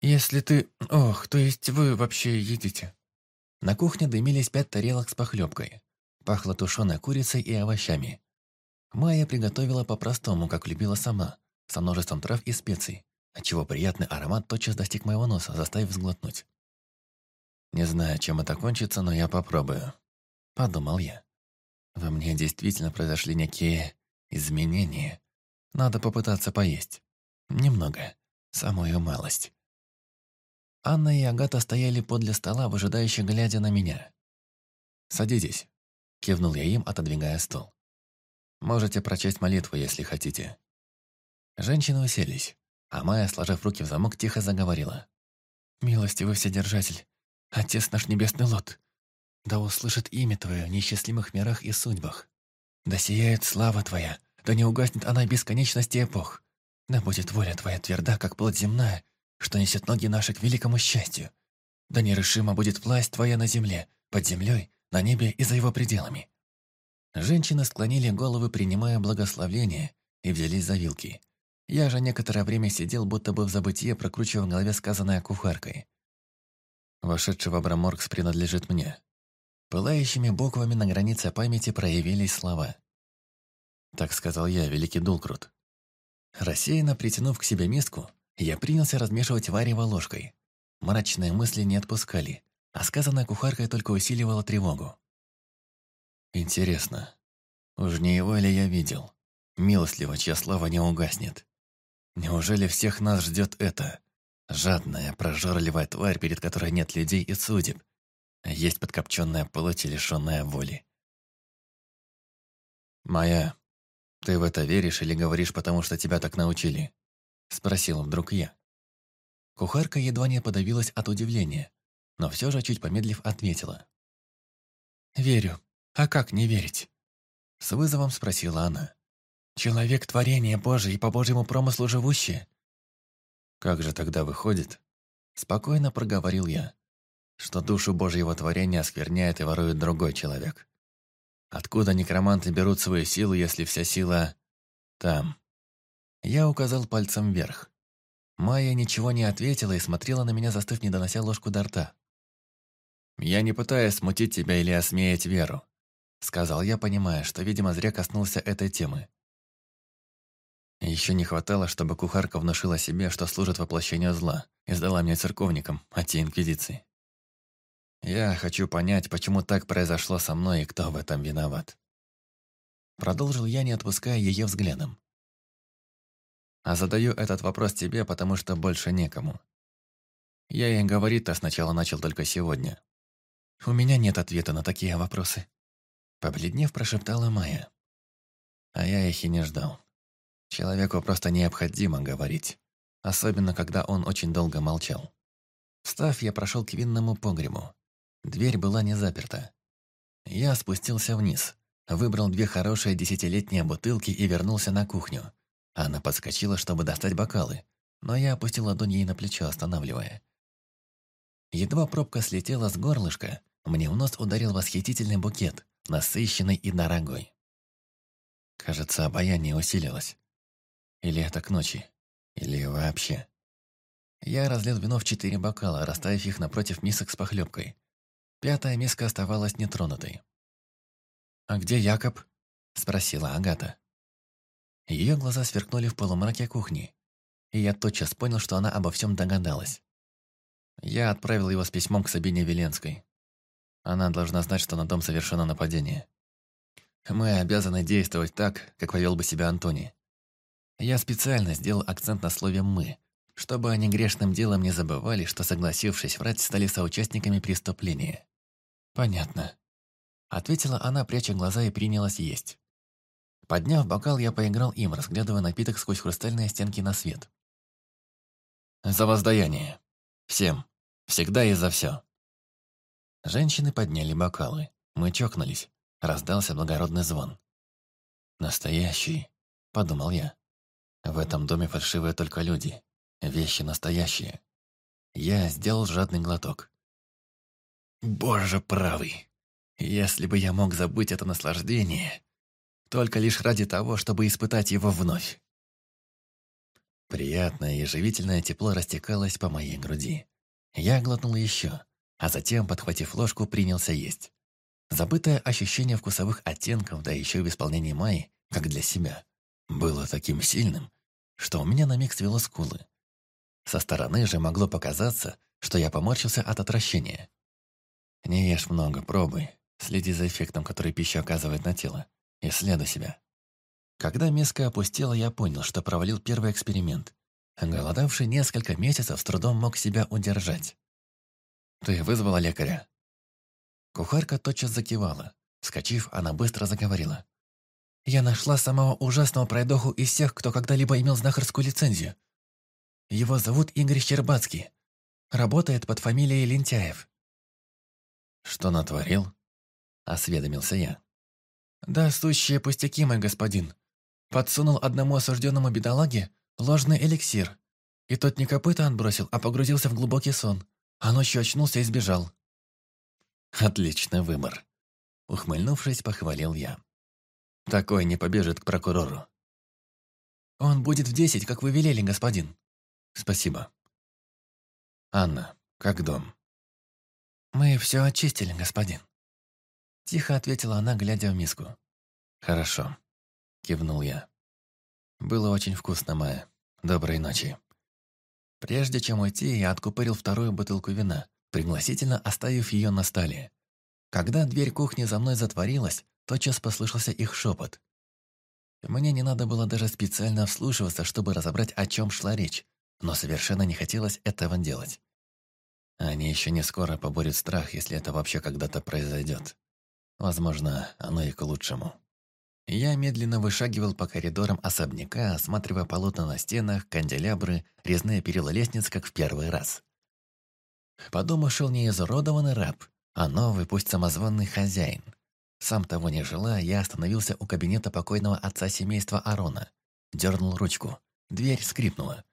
Speaker 2: «Если ты... Ох, то есть вы вообще едите?» На кухне дымились пять тарелок с похлебкой. Пахло тушеной курицей и овощами. Майя приготовила по-простому, как любила сама, со множеством трав и специй отчего приятный аромат тотчас достиг моего носа, заставив взглотнуть. «Не знаю, чем это кончится, но я попробую», — подумал я. «Во мне действительно произошли некие изменения. Надо попытаться поесть. Немного. Самую малость». Анна и Агата стояли подле стола, выжидающе глядя на меня. «Садитесь», — кивнул я им, отодвигая стол. «Можете прочесть молитву, если хотите». Женщины уселись. А Майя, сложив руки в замок, тихо заговорила. «Милостивый Вседержатель, Отец наш Небесный Лот, да услышит имя Твое в несчастливых мирах и судьбах. Да сияет слава Твоя, да не угаснет она бесконечности эпох. Да будет воля Твоя тверда, как плоть земная, что несет ноги наши к великому счастью. Да нерешима будет власть Твоя на земле, под землей, на небе и за его пределами». Женщины склонили головы, принимая благословление, и взялись за вилки. Я же некоторое время сидел, будто бы в забытье, прокручивая в голове сказанное кухаркой. Вошедший в Абраморкс принадлежит мне. Пылающими буквами на границе памяти проявились слова. Так сказал я, великий Дулкрут. Рассеянно притянув к себе миску, я принялся размешивать варево ложкой. Мрачные мысли не отпускали, а сказанная кухаркой только усиливала тревогу. Интересно, уж не его ли я видел? Милостливо, чья слава не угаснет. Неужели всех нас ждет это? Жадная, прожорливая тварь, перед которой нет людей и судеб. Есть подкопченная плоть и лишенная воли. «Моя, ты в это веришь или говоришь, потому что тебя так научили?» Спросил вдруг я. Кухарка едва не подавилась от удивления, но все же, чуть помедлив, ответила. «Верю. А как не верить?» С вызовом спросила она. Человек – творение Божие и по Божьему промыслу живущее. Как же тогда выходит? Спокойно проговорил я, что душу Божьего творения оскверняет и ворует другой человек. Откуда некроманты берут свою силу, если вся сила там? Я указал пальцем вверх. Майя ничего не ответила и смотрела на меня, застыв, не донося ложку до рта. «Я не пытаюсь смутить тебя или осмеять веру», — сказал я, понимая, что, видимо, зря коснулся этой темы. Еще не хватало, чтобы кухарка внушила себе, что служит воплощению зла, и сдала меня церковникам, а те инквизиции. Я хочу понять, почему так произошло со мной и кто в этом виноват. Продолжил я, не отпуская ее взглядом. А задаю этот вопрос тебе, потому что больше некому. Я ей говорить-то сначала начал только сегодня. У меня нет ответа на такие вопросы. Побледнев, прошептала Майя. А я их и не ждал. Человеку просто необходимо говорить, особенно когда он очень долго молчал. Встав, я прошел к винному погребу. Дверь была не заперта. Я спустился вниз, выбрал две хорошие десятилетние бутылки и вернулся на кухню. Она подскочила, чтобы достать бокалы, но я опустил ладонь ей на плечо, останавливая. Едва пробка слетела с горлышка, мне в нос ударил восхитительный букет, насыщенный и дорогой. Кажется, обаяние усилилось. Или это к ночи. Или вообще. Я разлил вино в четыре бокала, расставив их напротив мисок с похлебкой. Пятая миска оставалась нетронутой. «А где Якоб?» – спросила Агата. Ее глаза сверкнули в полумраке кухни, и я тотчас понял, что она обо всем догадалась. Я отправил его с письмом к Сабине Веленской. Она должна знать, что на дом совершено нападение. Мы обязаны действовать так, как повел бы себя Антоний. Я специально сделал акцент на слове «мы», чтобы они грешным делом не забывали, что, согласившись врать, стали соучастниками преступления. «Понятно», — ответила она, пряча глаза и принялась есть. Подняв бокал, я поиграл им, разглядывая напиток сквозь хрустальные стенки на свет. «За воздаяние! Всем! Всегда и за все!» Женщины подняли бокалы. Мы чокнулись. Раздался благородный звон. «Настоящий», — подумал я. В этом доме фальшивые только люди, вещи настоящие. Я сделал жадный глоток. Боже правый! Если бы я мог забыть это наслаждение, только лишь ради того, чтобы испытать его вновь. Приятное и живительное тепло растекалось по моей груди. Я глотнул еще, а затем, подхватив ложку, принялся есть. Забытое ощущение вкусовых оттенков, да еще и в исполнении Майи, как для себя было таким сильным, что у меня на миг свело скулы. Со стороны же могло показаться, что я поморщился от отвращения. «Не ешь много, пробуй. Следи за эффектом, который пища оказывает на тело. Исследуй себя». Когда миска опустела, я понял, что провалил первый эксперимент. Голодавший несколько месяцев с трудом мог себя удержать. «Ты вызвала лекаря?» Кухарка тотчас закивала. Скочив, она быстро заговорила. Я нашла самого ужасного пройдоху из всех, кто когда-либо имел знахарскую лицензию. Его зовут Игорь Щербацкий. Работает под фамилией
Speaker 1: Лентяев.
Speaker 2: «Что натворил?» – осведомился я. «Да, сущие пустяки, мой господин. Подсунул одному осужденному бедолаге ложный эликсир. И тот не копыта отбросил, а погрузился в глубокий сон. А ночью очнулся и сбежал». «Отличный выбор», – ухмыльнувшись, похвалил я. Такой не побежит к прокурору.
Speaker 1: Он будет в десять, как вы
Speaker 2: велели, господин. Спасибо. Анна, как дом?
Speaker 1: Мы все очистили, господин.
Speaker 2: Тихо ответила она, глядя в миску. Хорошо. Кивнул я. Было очень вкусно, Майя. Доброй ночи. Прежде чем уйти, я откупорил вторую бутылку вина, пригласительно оставив ее на столе. Когда дверь кухни за мной затворилась, Тотчас послышался их шепот. Мне не надо было даже специально вслушиваться, чтобы разобрать, о чем шла речь, но совершенно не хотелось этого делать. Они еще не скоро поборют страх, если это вообще когда-то произойдет. Возможно, оно и к лучшему. Я медленно вышагивал по коридорам особняка, осматривая полотна на стенах, канделябры, резные перила лестниц, как в первый раз. По дому шел не изуродованный раб, а новый, пусть самозванный хозяин – сам того не желая, я остановился у кабинета покойного отца семейства Арона. Дернул ручку. Дверь скрипнула.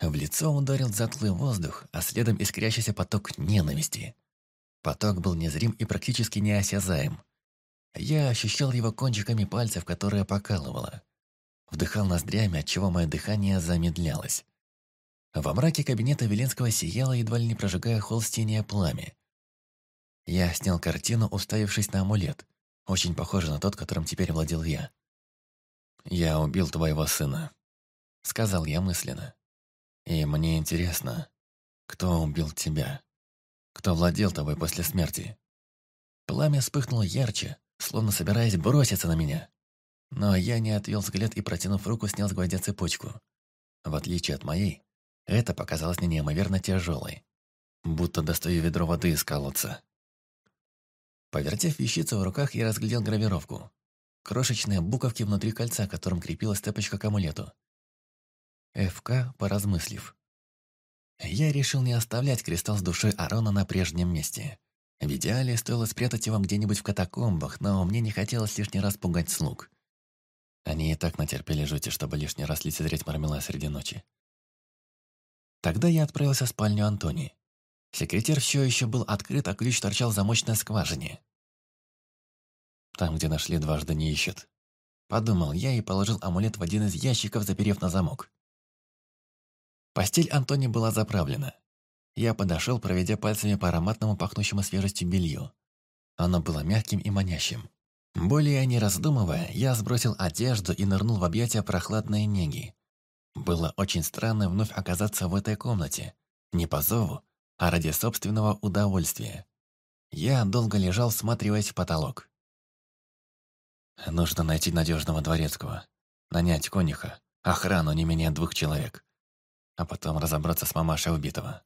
Speaker 2: В лицо ударил затлый воздух, а следом искрящийся поток ненависти. Поток был незрим и практически неосязаем. Я ощущал его кончиками пальцев, которые покалывало. Вдыхал ноздрями, отчего мое дыхание замедлялось. Во мраке кабинета Веленского сияло, едва ли не прожигая холл пламя. Я снял картину, уставившись на амулет очень похожий на тот, которым теперь владел я. «Я убил твоего сына», — сказал я мысленно. «И мне интересно, кто убил тебя? Кто владел тобой после смерти?» Пламя вспыхнуло ярче, словно собираясь броситься на меня. Но я не отвел взгляд и, протянув руку, снял с гвоздя цепочку. В отличие от моей, это показалось мне неимоверно тяжелой. Будто достаю ведро воды из колодца. Повертев вещицу в руках, я разглядел гравировку. Крошечные буковки внутри кольца, которым крепилась цепочка к амулету. ФК, поразмыслив. Я решил не оставлять кристалл с душой Арона на прежнем месте. В идеале стоило спрятать его где-нибудь в катакомбах, но мне не хотелось лишний раз пугать слуг. Они и так натерпели жути, чтобы лишний раз лицезреть мармела среди ночи. Тогда я отправился в спальню Антони. Секретер все еще был открыт, а ключ торчал в замочной скважине. Там, где нашли, дважды не ищут. Подумал я и положил амулет в один из ящиков, заперев на замок. Постель Антони была заправлена. Я подошел, проведя пальцами по ароматному, пахнущему свежестью белью. Оно было мягким и манящим. Более не раздумывая, я сбросил одежду и нырнул в объятия прохладной неги. Было очень странно вновь оказаться в этой комнате. Не по зову, а ради собственного удовольствия. Я долго лежал, всматриваясь в потолок. Нужно найти надежного дворецкого, нанять конюха, охрану не менее двух человек, а потом разобраться с мамашей убитого.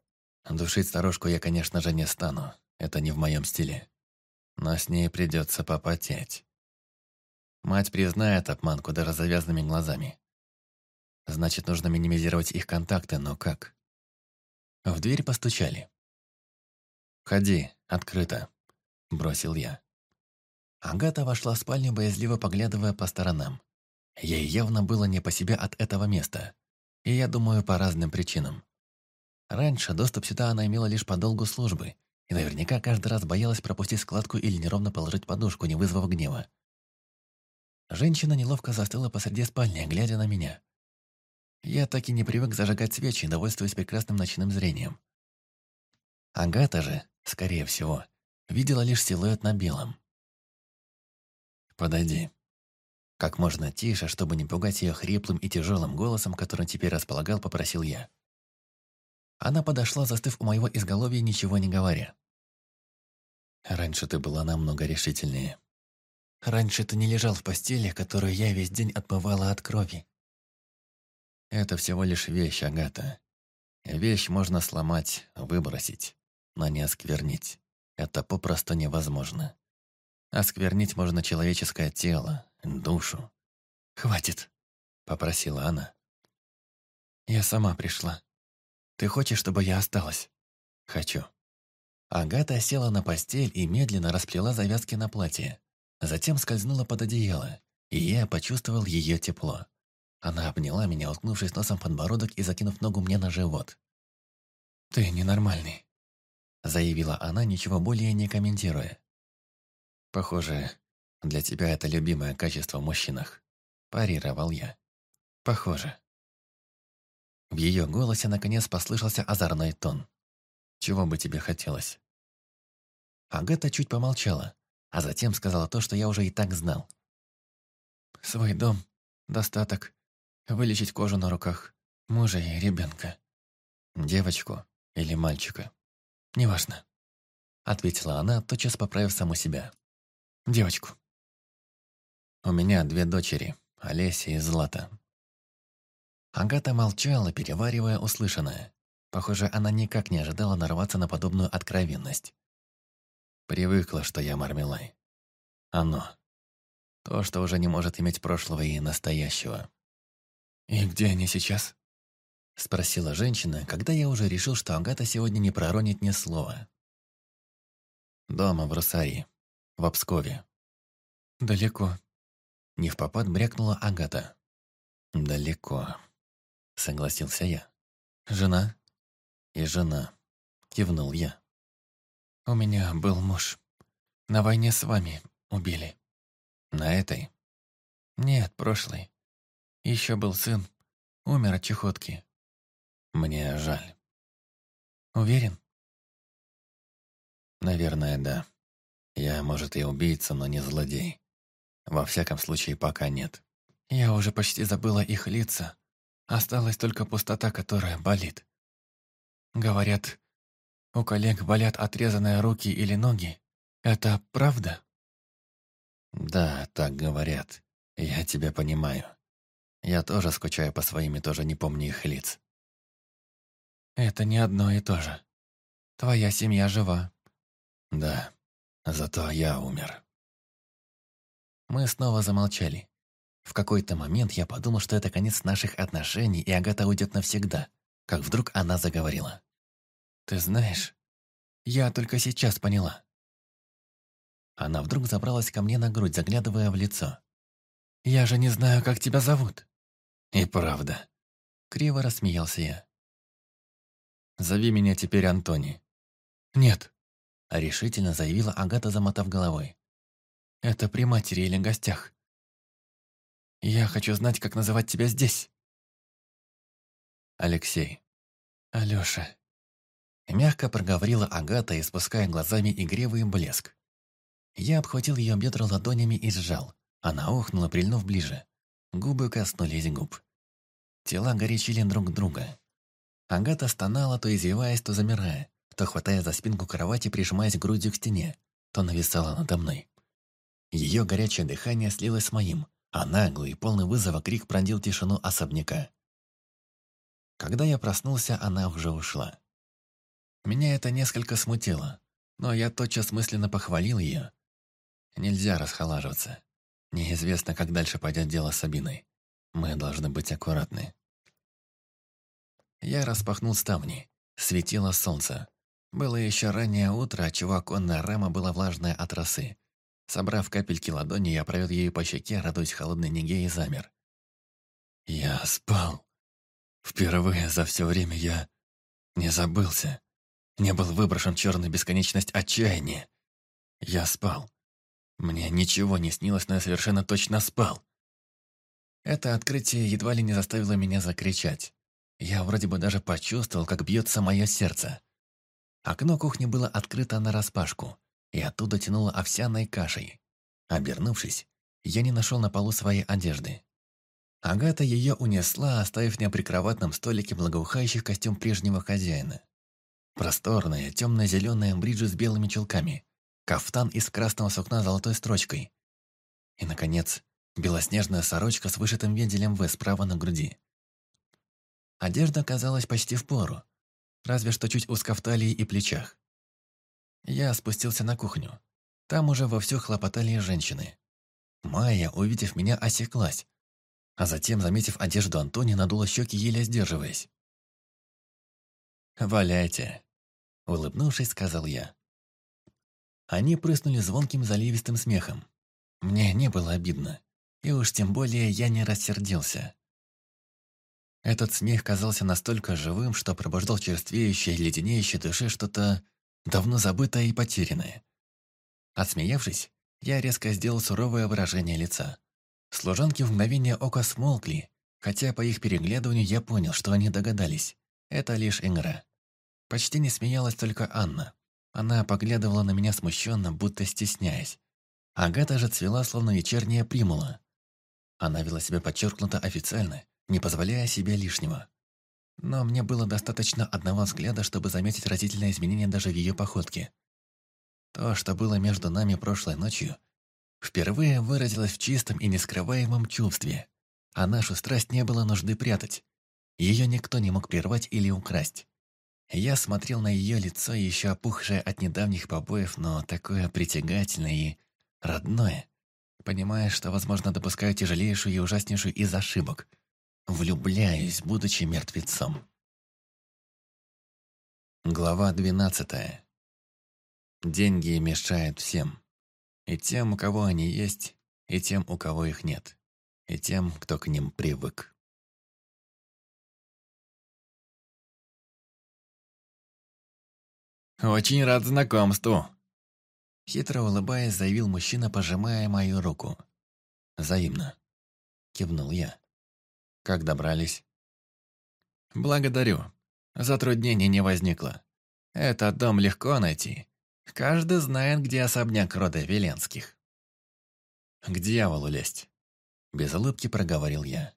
Speaker 2: Душить старушку я, конечно же, не стану, это не в моем стиле. Но с ней придется попотеть. Мать признает обманку даже завязанными глазами. Значит, нужно минимизировать их контакты, но как? В дверь постучали. Ходи, открыто», — бросил я. Агата вошла в спальню, боязливо поглядывая по сторонам. Ей явно было не по себе от этого места. И я думаю, по разным причинам. Раньше доступ сюда она имела лишь по долгу службы, и наверняка каждый раз боялась пропустить складку или неровно положить подушку, не вызвав гнева. Женщина неловко застыла посреди спальни, глядя на меня. Я так и не привык зажигать свечи, довольствуясь прекрасным ночным зрением. Агата же, скорее всего, видела лишь силуэт на белом. «Подойди». Как можно тише, чтобы не пугать ее хриплым и тяжелым голосом, который теперь располагал, попросил я. Она подошла, застыв у моего изголовья, ничего не говоря. «Раньше ты была намного решительнее». «Раньше ты не лежал в постели, которую я весь день отмывала от крови», это всего лишь вещь, Агата. Вещь можно сломать, выбросить, но не осквернить. Это попросту невозможно. Осквернить можно человеческое тело, душу. «Хватит», — попросила она. «Я сама пришла. Ты хочешь, чтобы я осталась?» «Хочу». Агата села на постель и медленно расплела завязки на платье. Затем скользнула под одеяло, и я почувствовал ее тепло. Она обняла меня, уткнувшись носом подбородок и закинув ногу мне на живот. «Ты ненормальный», — заявила она, ничего более не комментируя. «Похоже, для тебя это любимое качество в мужчинах», — парировал я. «Похоже». В ее голосе наконец послышался озорной тон. «Чего бы тебе хотелось?» Агата чуть помолчала, а затем сказала то, что я уже и так знал. «Свой дом, достаток, вылечить кожу на руках мужа
Speaker 1: и ребенка. Девочку или мальчика. Неважно.
Speaker 2: Ответила она, тотчас поправив саму себя. Девочку. У меня две дочери, Олеся и Злата. Агата молчала, переваривая услышанное. Похоже, она никак не ожидала нарваться на подобную откровенность. Привыкла, что я Мармелай. Оно. То, что уже не может иметь прошлого и настоящего. «И где они сейчас?» Спросила женщина, когда я уже решил, что Агата сегодня не проронит ни слова. «Дома в Русари, в Обскове». «Далеко».
Speaker 1: Не в попад брякнула Агата. «Далеко», — согласился
Speaker 2: я. «Жена?» «И жена», — кивнул я. «У меня был муж. На войне с вами убили». «На этой?» «Нет, прошлой. Еще был сын. Умер от чехотки.
Speaker 1: Мне жаль. Уверен?
Speaker 2: Наверное, да. Я, может, и убийца, но не злодей. Во всяком случае, пока нет. Я уже почти забыла их лица. Осталась только пустота, которая болит. Говорят, у коллег болят отрезанные руки или ноги. Это правда? Да, так говорят. Я тебя понимаю. Я тоже скучаю по своим и тоже не помню их лиц. Это не одно и то же. Твоя семья жива. Да, зато я умер. Мы снова замолчали. В какой-то момент я подумал, что это конец наших отношений, и Агата уйдет навсегда. Как вдруг она заговорила. «Ты знаешь, я только сейчас поняла». Она вдруг забралась ко мне на грудь, заглядывая в лицо. «Я же не знаю, как тебя зовут». «И правда», — криво
Speaker 1: рассмеялся
Speaker 2: я. «Зови меня теперь Антони». «Нет», — решительно заявила Агата, замотав головой. «Это при матери или гостях. Я хочу знать, как называть тебя здесь». «Алексей». «Алёша». Мягко проговорила Агата, испуская глазами игривый блеск. Я обхватил ее бедра ладонями и сжал. Она охнула, прильнув ближе. Губы коснулись губ. Тела горячили друг друга. Агата стонала, то извиваясь, то замирая, то хватая за спинку кровати, прижимаясь грудью к стене, то нависала надо мной. Ее горячее дыхание слилось с моим, а наглый, полный вызова крик пронзил тишину особняка. Когда я проснулся, она уже ушла. Меня это несколько смутило, но я тотчас мысленно похвалил ее. Нельзя расхолаживаться. Неизвестно, как дальше пойдет дело с Сабиной. Мы должны быть аккуратны. Я распахнул ставни. Светило солнце. Было еще раннее утро, отчего а оконная рама была влажная от росы. Собрав капельки ладони, я провел ею по щеке, радуясь холодной неге и замер. Я спал. Впервые за все время я не забылся. Не был выброшен черной бесконечность отчаяния. Я спал. Мне ничего не снилось, но я совершенно точно спал. Это открытие едва ли не заставило меня закричать. Я вроде бы даже почувствовал, как бьется мое сердце. Окно кухни было открыто нараспашку, и оттуда тянуло овсяной кашей. Обернувшись, я не нашел на полу своей одежды. Агата ее унесла, оставив на прикроватном столике благоухающий костюм прежнего хозяина. Просторная, темно-зеленая бриджа с белыми чулками, кафтан из красного сукна с золотой строчкой. И, наконец, белоснежная сорочка с вышитым венделем «В» справа на груди. Одежда казалась почти в пору, разве что чуть узко в талии и плечах. Я спустился на кухню. Там уже вовсю хлопотали женщины. Майя, увидев меня, осеклась, а затем, заметив одежду Антони, надула щеки, еле сдерживаясь. «Валяйте», — улыбнувшись, сказал я. Они прыснули звонким заливистым смехом. Мне не было обидно. И уж тем более я не рассердился. Этот смех казался настолько живым, что пробуждал черствеющее и леденеющее душе что-то давно забытое и потерянное. Отсмеявшись, я резко сделал суровое выражение лица. Служанки в мгновение ока смолкли, хотя по их переглядыванию я понял, что они догадались. Это лишь игра. Почти не смеялась только Анна. Она поглядывала на меня смущенно, будто стесняясь. Агата же цвела, словно вечерняя примула. Она вела себя подчеркнуто официально, не позволяя себе лишнего. Но мне было достаточно одного взгляда, чтобы заметить разительное изменение даже в ее походке. То, что было между нами прошлой ночью, впервые выразилось в чистом и нескрываемом чувстве, а нашу страсть не было нужды прятать. Ее никто не мог прервать или украсть. Я смотрел на ее лицо, еще опухшее от недавних побоев, но такое притягательное и родное, понимая, что, возможно, допускаю тяжелейшую и ужаснейшую из ошибок. Влюбляюсь, будучи мертвецом. Глава двенадцатая.
Speaker 1: Деньги мешают всем. И тем, у кого они есть, и тем, у кого их нет. И тем, кто к ним привык. «Очень рад знакомству»,
Speaker 2: — хитро улыбаясь, заявил мужчина, пожимая мою руку. «Взаимно», — кивнул я. «Как добрались?» «Благодарю. Затруднений не возникло. Этот дом легко найти. Каждый знает, где особняк рода Веленских». «К дьяволу лезть», — без улыбки проговорил я.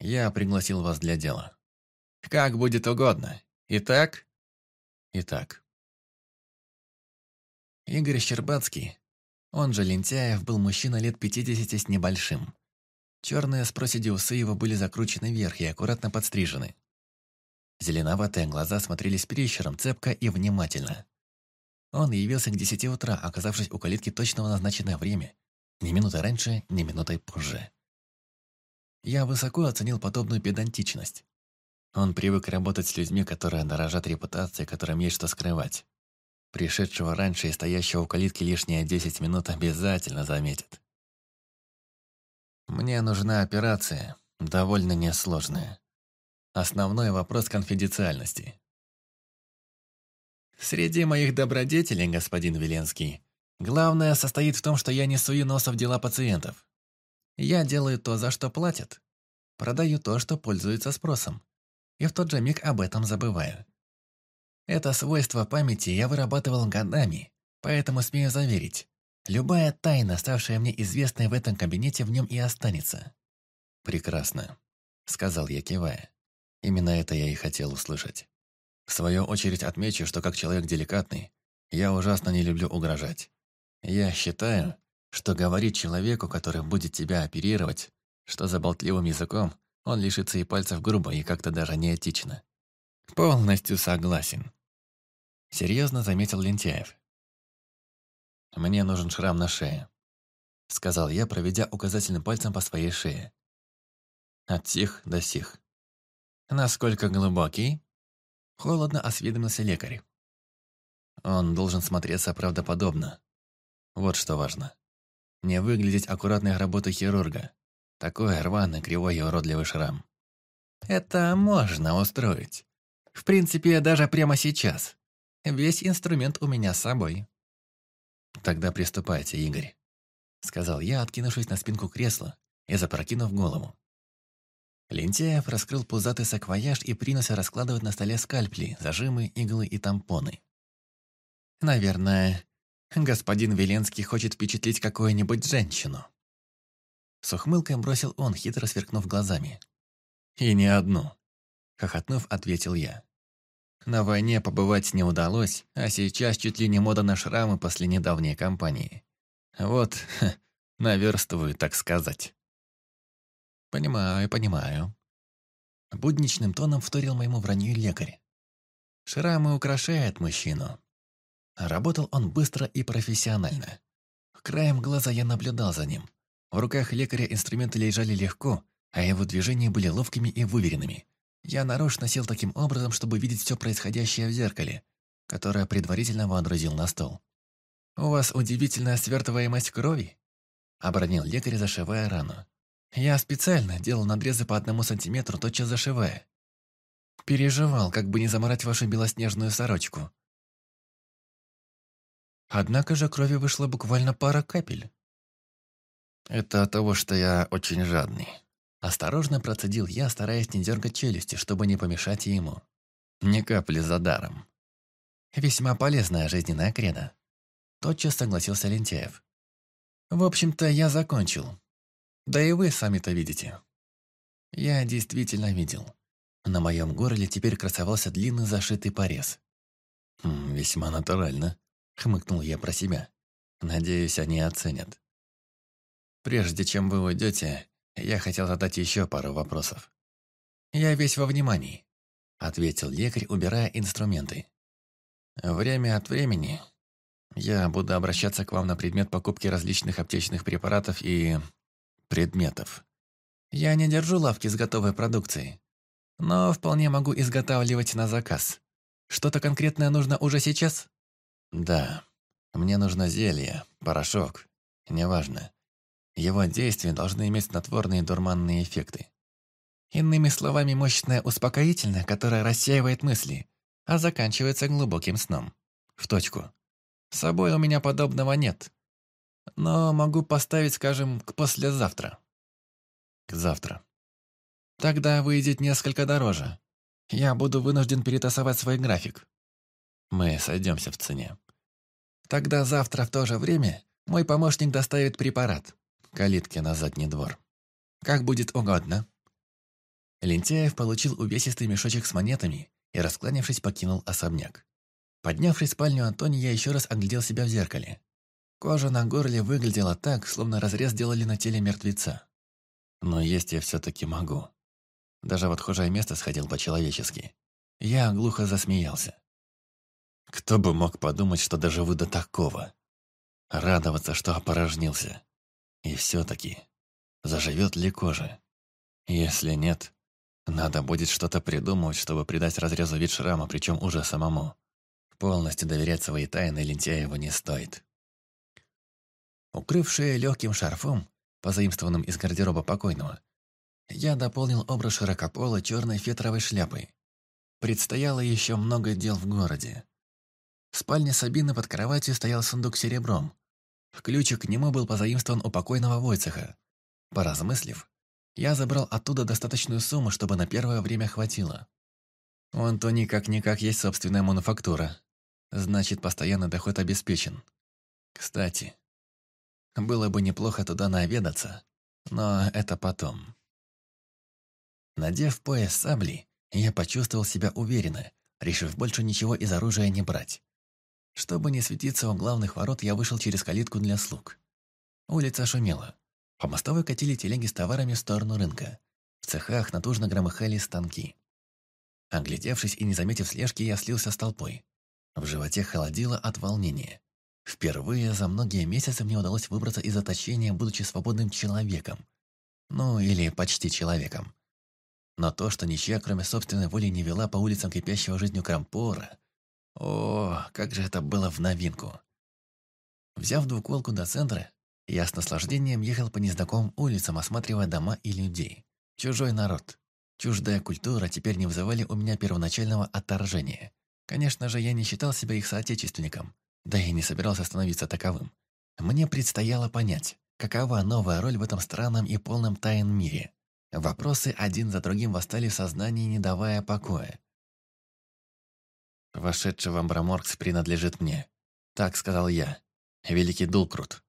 Speaker 2: «Я пригласил вас для дела». «Как будет угодно. Итак?» «Итак», Игорь Щербацкий, он же Лентяев, был мужчина лет 50 с небольшим. Черные с проседи усы его были закручены вверх и аккуратно подстрижены. Зеленоватые глаза смотрели с перещером цепко и внимательно. Он явился к десяти утра, оказавшись у калитки точно назначенное время. Ни минуты раньше, ни минутой позже. Я высоко оценил подобную педантичность. Он привык работать с людьми, которые дорожат репутацией, которым есть что скрывать пришедшего раньше и стоящего у калитки лишние десять минут, обязательно заметит. Мне нужна операция, довольно несложная. Основной вопрос конфиденциальности. Среди моих добродетелей, господин Веленский, главное состоит в том, что я не сую носа в дела пациентов. Я делаю то, за что платят, продаю то, что пользуется спросом, и в тот же миг об этом забываю. Это свойство памяти я вырабатывал годами, поэтому смею заверить, любая тайна, ставшая мне известной в этом кабинете, в нем и останется. «Прекрасно», — сказал я, кивая. Именно это я и хотел услышать. В свою очередь отмечу, что как человек деликатный, я ужасно не люблю угрожать. Я считаю, что говорить человеку, который будет тебя оперировать, что за болтливым языком он лишится и пальцев грубо и как-то даже неэтично. Полностью согласен. Серьезно заметил Лентяев. «Мне нужен шрам на шее», — сказал я, проведя указательным пальцем по своей шее. От сих до сих. «Насколько глубокий?» Холодно осведомился лекарь. Он должен смотреться правдоподобно. Вот что важно. Не выглядеть аккуратной работой хирурга. Такой рваный, кривой и уродливый шрам. Это можно устроить. В принципе, даже прямо сейчас. Весь инструмент у меня с собой». «Тогда приступайте, Игорь», — сказал я, откинувшись на спинку кресла и запрокинув голову. Лентяев раскрыл пузатый саквояж и принялся раскладывать на столе скальпли, зажимы, иглы и тампоны. «Наверное, господин Веленский хочет впечатлить какую-нибудь женщину». С ухмылкой бросил он, хитро сверкнув глазами. «И не одну», — хохотнув, ответил я. На войне побывать не удалось, а сейчас чуть ли не мода на шрамы после недавней кампании. Вот, ха, наверстываю, так сказать. Понимаю, понимаю. Будничным тоном вторил моему вранью лекарь. Шрамы украшают мужчину. Работал он быстро и профессионально. Краем глаза я наблюдал за ним. В руках лекаря инструменты лежали легко, а его движения были ловкими и выверенными. Я нарочно сел таким образом, чтобы видеть все происходящее в зеркале, которое предварительно водрузил на стол. «У вас удивительная свертываемость крови», — обронил лекарь, зашивая рану. «Я специально делал надрезы по одному сантиметру, тотчас зашивая. Переживал, как бы не заморать вашу белоснежную сорочку». Однако же крови вышло буквально пара капель. «Это от того, что я очень жадный». Осторожно процедил я, стараясь не дергать челюсти, чтобы не помешать ему. Ни капли за даром. Весьма полезная жизненная кредо. Тотчас согласился Лентяев. В общем-то, я закончил. Да и вы сами-то видите. Я действительно видел. На моем горле теперь красовался длинный зашитый порез. «Хм, «Весьма натурально», — хмыкнул я про себя. «Надеюсь, они оценят». «Прежде чем вы уйдете, я хотел задать еще пару вопросов. «Я весь во внимании», — ответил лекарь, убирая инструменты. «Время от времени я буду обращаться к вам на предмет покупки различных аптечных препаратов и... предметов. Я не держу лавки с готовой продукцией, но вполне могу изготавливать на заказ. Что-то конкретное нужно уже сейчас?» «Да. Мне нужно зелье, порошок, неважно. Его действия должны иметь снотворные дурманные эффекты. Иными словами, мощное успокоительное, которое рассеивает мысли, а заканчивается глубоким сном. В точку. С собой у меня подобного нет. Но могу поставить, скажем, к послезавтра. К завтра. Тогда выйдет несколько дороже. Я буду вынужден перетасовать свой график. Мы сойдемся в цене. Тогда завтра в то же время мой помощник доставит препарат калитки на задний двор. «Как будет угодно». Лентяев получил увесистый мешочек с монетами и, раскланившись, покинул особняк. Поднявшись в спальню Антони, я еще раз оглядел себя в зеркале. Кожа на горле выглядела так, словно разрез делали на теле мертвеца. Но есть я все-таки могу. Даже в отхожее место сходил по-человечески. Я глухо засмеялся. Кто бы мог подумать, что доживу до такого. Радоваться, что опорожнился. И все-таки, заживет ли кожа? Если нет, надо будет что-то придумывать, чтобы придать разрезу вид шрама, причем уже самому. Полностью доверять своей тайны Лентяеву не стоит. Укрывшая легким шарфом, позаимствованным из гардероба покойного, я дополнил образ широкополой черной фетровой шляпой. Предстояло еще много дел в городе. В спальне Сабины под кроватью стоял сундук с серебром, Ключик к нему был позаимствован у покойного Войцеха. Поразмыслив, я забрал оттуда достаточную сумму, чтобы на первое время хватило. У Антони как-никак есть собственная мануфактура. Значит, постоянный доход обеспечен. Кстати, было бы неплохо туда наведаться, но это потом. Надев пояс сабли, я почувствовал себя уверенно, решив больше ничего из оружия не брать. Чтобы не светиться у главных ворот, я вышел через калитку для слуг. Улица шумела. По мостовой катили телеги с товарами в сторону рынка. В цехах натужно громыхали станки. Оглядевшись и не заметив слежки, я слился с толпой. В животе холодило от волнения. Впервые за многие месяцы мне удалось выбраться из оточения, будучи свободным человеком. Ну, или почти человеком. Но то, что ничья, кроме собственной воли, не вела по улицам кипящего жизнью Крампора, о, как же это было в новинку. Взяв двуколку до центра, я с наслаждением ехал по незнакомым улицам, осматривая дома и людей. Чужой народ, чуждая культура теперь не вызывали у меня первоначального отторжения. Конечно же, я не считал себя их соотечественником, да и не собирался становиться таковым. Мне предстояло понять, какова новая роль в этом странном и полном тайн мире. Вопросы один за другим восстали в сознании, не давая покоя. Вошедший в Амброморкс принадлежит мне. Так сказал я. Великий Дулкрут.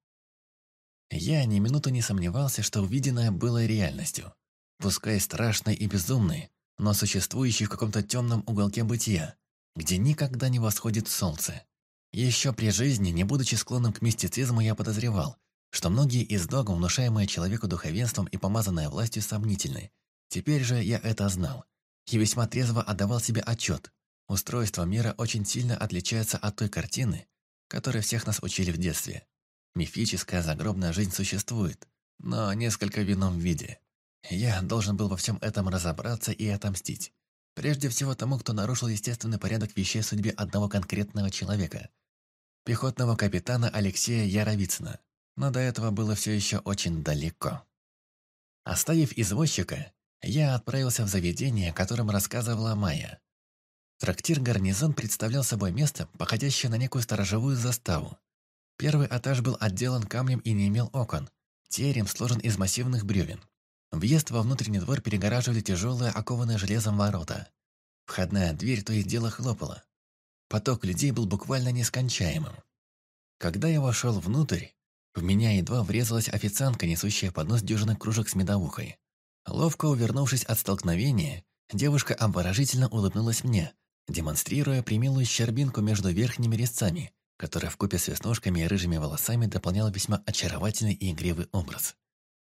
Speaker 2: Я ни минуту не сомневался, что увиденное было реальностью. Пускай страшной и безумной, но существующей в каком-то темном уголке бытия, где никогда не восходит солнце. Еще при жизни, не будучи склонным к мистицизму, я подозревал, что многие из догм, внушаемые человеку духовенством и помазанные властью, сомнительны. Теперь же я это знал. И весьма трезво отдавал себе отчет, Устройство мира очень сильно отличается от той картины, которой всех нас учили в детстве. Мифическая загробная жизнь существует, но несколько в ином виде. Я должен был во всем этом разобраться и отомстить. Прежде всего тому, кто нарушил естественный порядок вещей судьбе одного конкретного человека. Пехотного капитана Алексея Яровицына. Но до этого было все еще очень далеко. Оставив извозчика, я отправился в заведение, о котором рассказывала Майя. Трактир-гарнизон представлял собой место, походящее на некую сторожевую заставу. Первый этаж был отделан камнем и не имел окон. Терем сложен из массивных бревен. Въезд во внутренний двор перегораживали тяжелые, окованные железом ворота. Входная дверь то и дело хлопала. Поток людей был буквально нескончаемым. Когда я вошел внутрь, в меня едва врезалась официантка, несущая поднос дюжины кружек с медовухой. Ловко увернувшись от столкновения, девушка обворожительно улыбнулась мне – демонстрируя примилую щербинку между верхними резцами, которая вкупе с веснушками и рыжими волосами дополняла весьма очаровательный и игривый образ.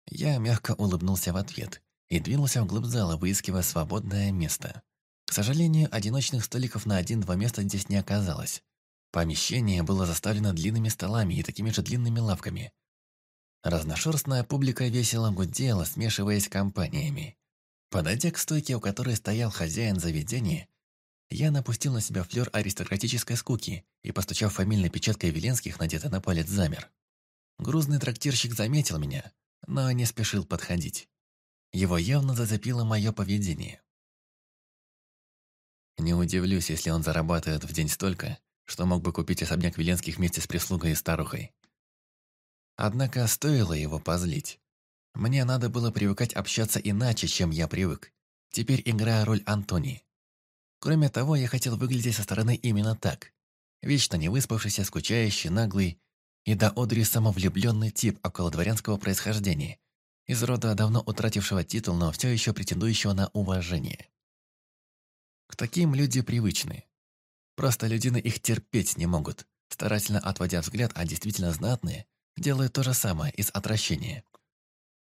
Speaker 2: Я мягко улыбнулся в ответ и двинулся вглубь зала, выискивая свободное место. К сожалению, одиночных столиков на один-два места здесь не оказалось. Помещение было заставлено длинными столами и такими же длинными лавками. Разношерстная публика весело гудела, смешиваясь компаниями. Подойдя к стойке, у которой стоял хозяин заведения, я напустил на себя флёр аристократической скуки и, постучав фамильной печаткой Веленских, надето на палец замер. Грузный трактирщик заметил меня, но не спешил подходить. Его явно зацепило мое поведение. Не удивлюсь, если он зарабатывает в день столько, что мог бы купить особняк Веленских вместе с прислугой и старухой. Однако стоило его позлить. Мне надо было привыкать общаться иначе, чем я привык. Теперь играя роль Антони. Кроме того, я хотел выглядеть со стороны именно так. Вечно невыспавшийся, скучающий, наглый и до одри самовлюбленный тип околодворянского происхождения, из рода давно утратившего титул, но все еще претендующего на уважение. К таким люди привычны. Просто людины их терпеть не могут, старательно отводя взгляд, а действительно знатные делают то же самое из отвращения.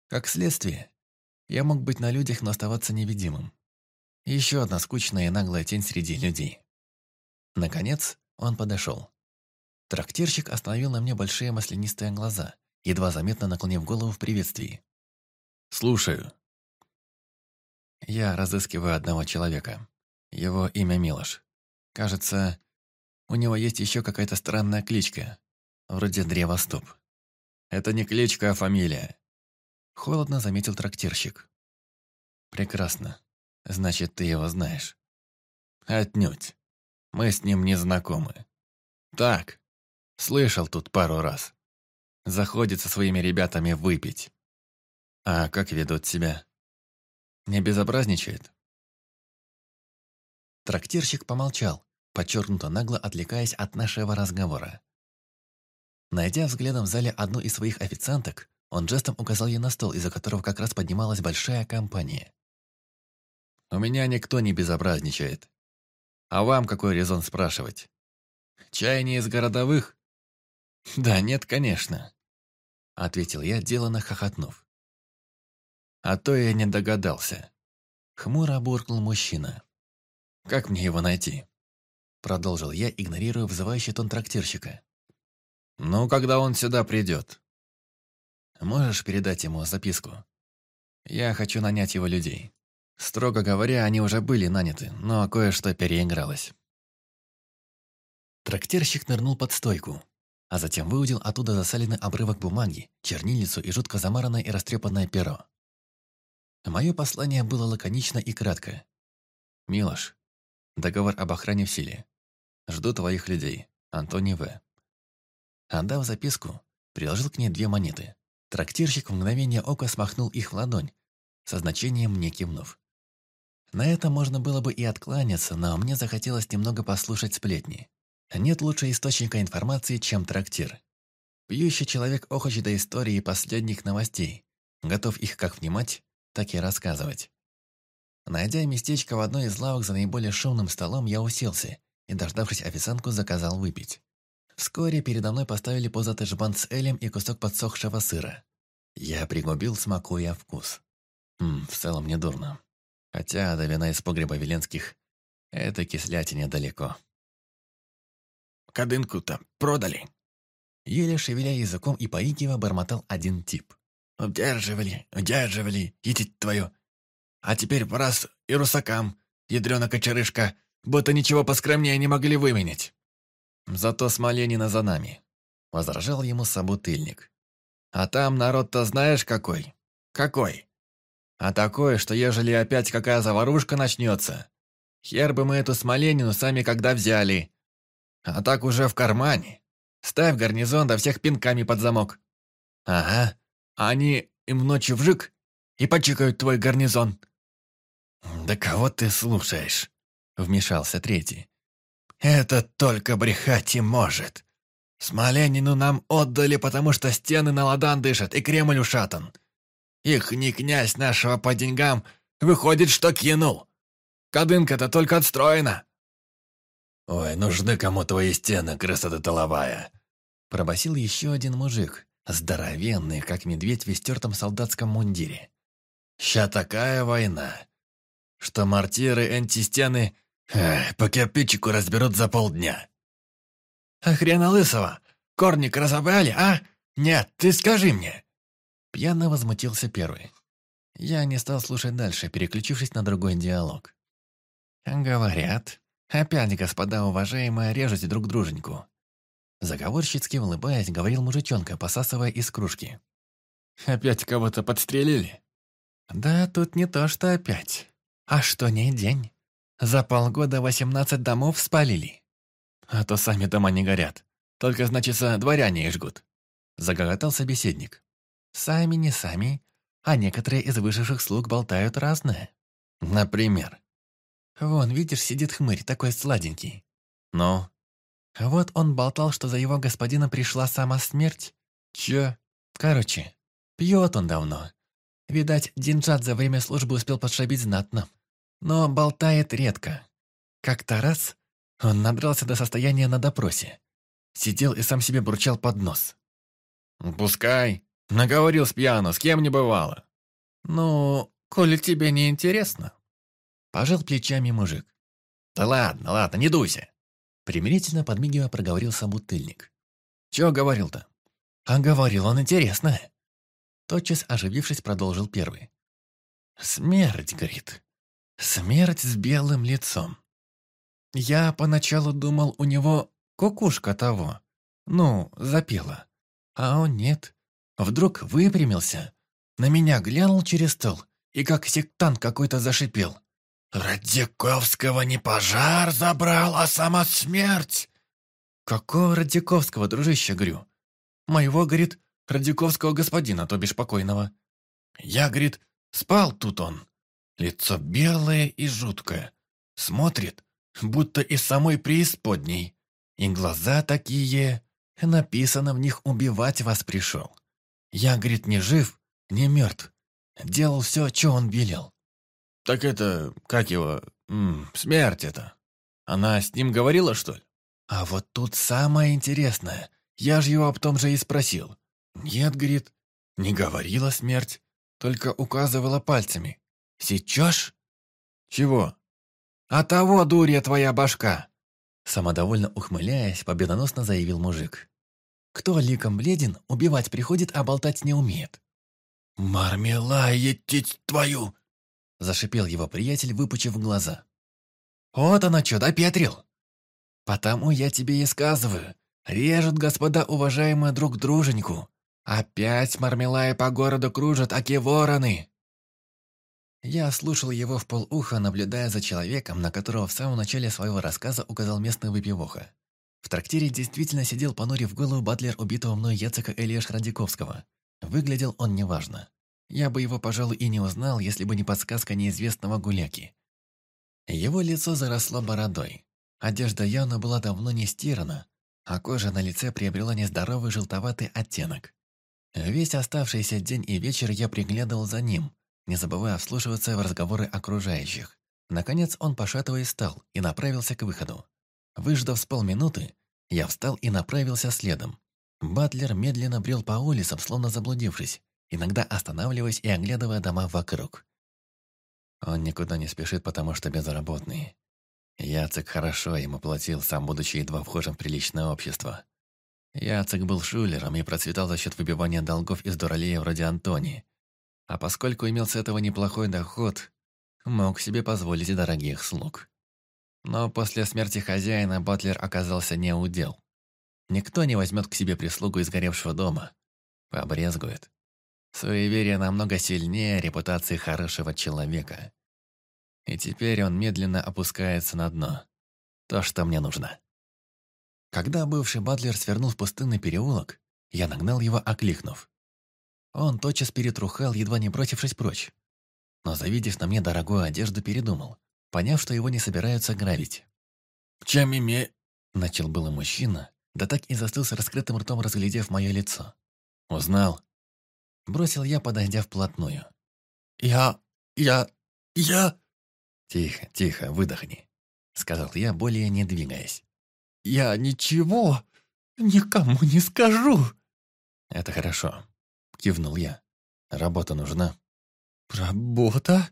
Speaker 2: Как следствие, я мог быть на людях, но оставаться невидимым. Еще одна скучная и наглая тень среди людей. Наконец, он подошел. Трактирщик остановил на мне большие маслянистые глаза, едва заметно наклонив голову в приветствии. «Слушаю». Я разыскиваю одного человека. Его имя Милош. Кажется, у него есть еще какая-то странная кличка. Вроде древоступ. Это не кличка, а фамилия. Холодно заметил трактирщик. Прекрасно. Значит, ты его знаешь. Отнюдь. Мы с ним не знакомы. Так, слышал тут пару раз. Заходит со своими ребятами выпить. А как ведут себя? Не безобразничает? Трактирщик помолчал, подчеркнуто нагло отвлекаясь от нашего разговора. Найдя взглядом в зале одну из своих официанток, он жестом указал ей на стол, из-за которого как раз поднималась большая компания. У меня никто не безобразничает. А вам какой резон спрашивать? Чай не из городовых? Да нет, конечно. Ответил я, деланно хохотнув. А то я не догадался. Хмуро буркнул мужчина. Как мне его найти? Продолжил я, игнорируя вызывающий тон трактирщика. «Ну, когда он сюда придет?» «Можешь передать ему записку? Я хочу нанять его людей». Строго говоря, они уже были наняты, но кое-что переигралось. Трактирщик нырнул под стойку, а затем выудил оттуда засаленный обрывок бумаги, чернильницу и жутко замаранное и растрепанное перо. Мое послание было лаконично и краткое. «Милош, договор об охране в силе. Жду твоих людей. Антони В». Отдав записку, приложил к ней две монеты. Трактирщик в мгновение ока смахнул их в ладонь, со значением мне кивнув. На это можно было бы и откланяться, но мне захотелось немного послушать сплетни. Нет лучше источника информации, чем трактир. Пьющий человек охочь до истории и последних новостей, готов их как внимать, так и рассказывать. Найдя местечко в одной из лавок за наиболее шумным столом, я уселся и, дождавшись официантку, заказал выпить. Вскоре передо мной поставили позатый жбан с элем и кусок подсохшего сыра. Я пригубил, смакуя вкус. Ммм, в целом не дурно. Хотя до вина из погреба Веленских это кислятине далеко. «Кадынку-то продали!» Еле шевеля языком и поигива бормотал один тип. «Удерживали, удерживали, едить твою! А теперь по раз и русакам, ядрена кочерышка, будто ничего поскромнее не могли выменить!» «Зато Смоленина за нами», — возражал ему собутыльник. «А там народ-то знаешь какой? Какой? а такое, что ежели опять какая заварушка начнется, хер бы мы эту Смоленину сами когда взяли. А так уже в кармане. Ставь гарнизон до всех пинками под замок. Ага, они им ночью вжик и почикают твой гарнизон. Да кого ты слушаешь? Вмешался третий. Это только брехать и может. Смоленину нам отдали, потому что стены на ладан дышат и Кремль ушатан. Их не князь нашего по деньгам, выходит, что кинул. Кадынка-то только отстроена». «Ой, нужны кому твои стены, крыса ты толовая!» Пробасил еще один мужик, здоровенный, как медведь в истертом солдатском мундире. «Ща такая война, что мортиры, антистены эх, по кирпичику разберут за полдня». А «Хрена лысого! Корник разобрали, а? Нет, ты скажи мне, Пьяно возмутился первый. Я не стал слушать дальше, переключившись на другой диалог. «Говорят, опять, господа уважаемые, режете друг друженьку». Заговорщицки улыбаясь, говорил мужичонка, посасывая из кружки. «Опять кого-то подстрелили?» «Да тут не то, что опять. А что не день? За полгода восемнадцать домов спалили. А то сами дома не горят. Только, значится, дворяне их жгут». Загоготал собеседник. Сами не сами, а некоторые из выживших слуг болтают разное. Например. Вон, видишь, сидит хмырь, такой сладенький. Ну? Вот он болтал, что за его господина пришла сама смерть. Че? Короче, пьет он давно. Видать, Динджат за время службы успел подшабить знатно. Но болтает редко. Как-то раз он набрался до состояния на допросе. Сидел и сам себе бурчал под нос. «Пускай. Наговорил с пьяно, с кем не бывало. Ну, коли тебе не интересно. Пожал плечами мужик. Да ладно, ладно, не дуйся. Примирительно подмигивая проговорил собутыльник. Чего говорил-то? А говорил он интересное. Тотчас оживившись, продолжил первый. Смерть, говорит. Смерть с белым лицом. Я поначалу думал, у него кукушка того. Ну, запела. А он нет. Вдруг выпрямился, на меня глянул через стол и как сектант какой-то зашипел. «Радиковского не пожар забрал, а сама смерть!» «Какого Радиковского, дружище, говорю?» «Моего, говорит, Радиковского господина, то бишь покойного». «Я, говорит, спал тут он. Лицо белое и жуткое. Смотрит, будто из самой преисподней. И глаза такие. Написано в них «убивать вас пришел». Я, говорит, не жив, не мертв. Делал все, что он велел. Так это, как его, М -м, смерть это. Она с ним говорила, что ли? А вот тут самое интересное. Я же его об том же и спросил. Нет, говорит, не говорила смерть, только указывала пальцами. Сечешь? Чего? А того, дурья твоя башка! Самодовольно ухмыляясь, победоносно заявил мужик. Кто ликом бледен, убивать приходит, а болтать не умеет. «Мармеладить твою!» – зашипел его приятель, выпучив глаза. «Вот оно да опетрил!» «Потому я тебе и сказываю, режут господа уважаемые друг друженьку. Опять мармелая по городу кружат, аки вороны!» Я слушал его в полуха, наблюдая за человеком, на которого в самом начале своего рассказа указал местный выпивоха. В трактире действительно сидел, понурив голову, батлер убитого мной Яцека Элия Шрадиковского. Выглядел он неважно. Я бы его, пожалуй, и не узнал, если бы не подсказка неизвестного гуляки. Его лицо заросло бородой. Одежда явно была давно не стирана, а кожа на лице приобрела нездоровый желтоватый оттенок. Весь оставшийся день и вечер я приглядывал за ним, не забывая вслушиваться в разговоры окружающих. Наконец он, пошатываясь, встал и направился к выходу. Выждав с полминуты, я встал и направился следом. Батлер медленно брел по улицам, словно заблудившись, иногда останавливаясь и оглядывая дома вокруг. Он никуда не спешит, потому что безработный. Яцек хорошо ему платил, сам будучи едва вхожим в приличное общество. Яцек был шулером и процветал за счет выбивания долгов из дуралея вроде Антони. А поскольку имел с этого неплохой доход, мог себе позволить и дорогих слуг. Но после смерти хозяина Батлер оказался не у дел. Никто не возьмет к себе прислугу из горевшего дома. Побрезгует. Суеверие намного сильнее репутации хорошего человека. И теперь он медленно опускается на дно. То, что мне нужно. Когда бывший Батлер свернул в пустынный переулок, я нагнал его, окликнув. Он тотчас перетрухал, едва не бросившись прочь. Но завидев на мне дорогую одежду, передумал поняв, что его не собираются грабить. «Чем име...» — начал было мужчина, да так и застыл с раскрытым ртом, разглядев мое лицо. «Узнал?» — бросил я, подойдя вплотную. «Я... я... я...» «Тихо, тихо, выдохни», — сказал я, более не двигаясь. «Я ничего никому не скажу!» «Это хорошо», — кивнул я. «Работа нужна?» «Работа?»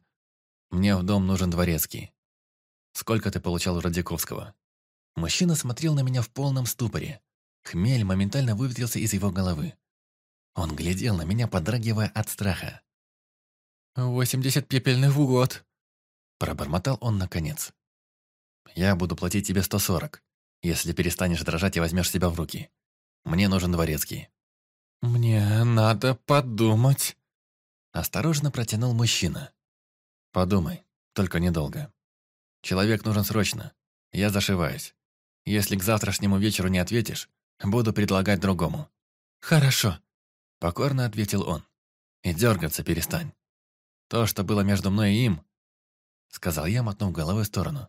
Speaker 2: Мне в дом нужен дворецкий. Сколько ты получал у Радиковского?» Мужчина смотрел на меня в полном ступоре. Хмель моментально выветрился из его головы. Он глядел на меня, подрагивая от страха. «Восемьдесят пепельных в год!» Пробормотал он наконец. «Я буду платить тебе сто сорок, если перестанешь дрожать и возьмешь себя в руки. Мне нужен дворецкий». «Мне надо подумать», – осторожно протянул мужчина. «Подумай, только недолго. Человек нужен срочно. Я зашиваюсь. Если к завтрашнему вечеру не ответишь, буду предлагать другому». «Хорошо», — покорно ответил он. «И дергаться перестань. То, что было между мной и им...» — сказал я, мотнув головой в сторону.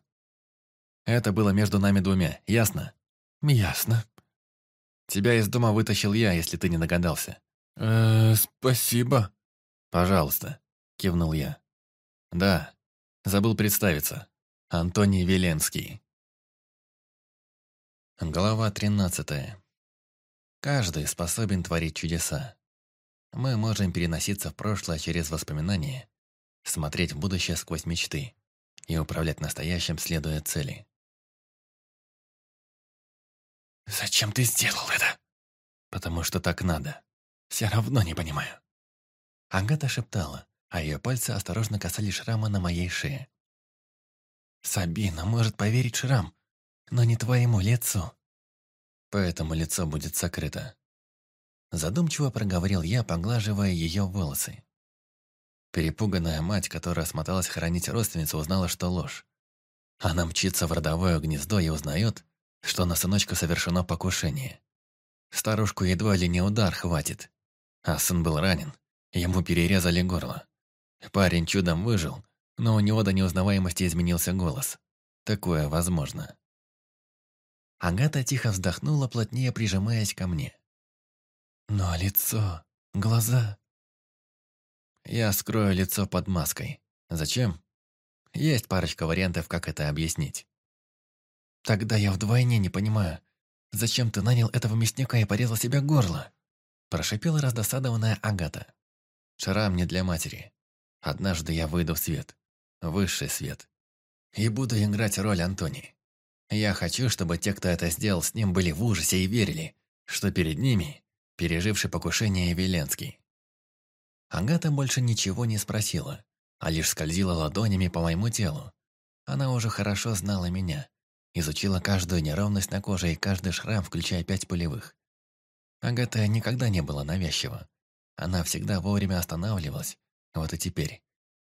Speaker 2: «Это было между нами двумя, ясно?» «Ясно». «Тебя из дома вытащил я, если ты не догадался». «Э-э, спасибо». «Пожалуйста», — кивнул я. Да, забыл представиться. Антоний Веленский. Глава 13. Каждый способен творить чудеса. Мы можем переноситься в прошлое через воспоминания, смотреть в будущее сквозь мечты и управлять настоящим, следуя цели.
Speaker 1: «Зачем ты сделал это?»
Speaker 2: «Потому что так надо. Все равно не понимаю». Агата шептала, а ее пальцы осторожно касались шрама на моей шее. «Сабина может поверить шрам, но не твоему лицу». «Поэтому лицо будет сокрыто». Задумчиво проговорил я, поглаживая ее волосы. Перепуганная мать, которая смоталась хранить родственницу, узнала, что ложь. Она мчится в родовое гнездо и узнает, что на сыночку совершено покушение. Старушку едва ли не удар хватит, а сын был ранен, ему перерезали горло. Парень чудом выжил, но у него до неузнаваемости изменился голос. Такое возможно. Агата тихо вздохнула, плотнее прижимаясь ко мне.
Speaker 1: Но лицо, глаза...
Speaker 2: Я скрою лицо под маской. Зачем? Есть парочка вариантов, как это объяснить. Тогда я вдвойне не понимаю, зачем ты нанял этого мясника и порезал себе горло? Прошипела раздосадованная Агата. Шрам не для матери. Однажды я выйду в свет, высший свет, и буду играть роль Антонии. Я хочу, чтобы те, кто это сделал с ним, были в ужасе и верили, что перед ними переживший покушение Веленский. Агата больше ничего не спросила, а лишь скользила ладонями по моему телу. Она уже хорошо знала меня, изучила каждую неровность на коже и каждый шрам, включая пять пылевых. Агата никогда не была навязчива. Она всегда вовремя останавливалась, вот и теперь,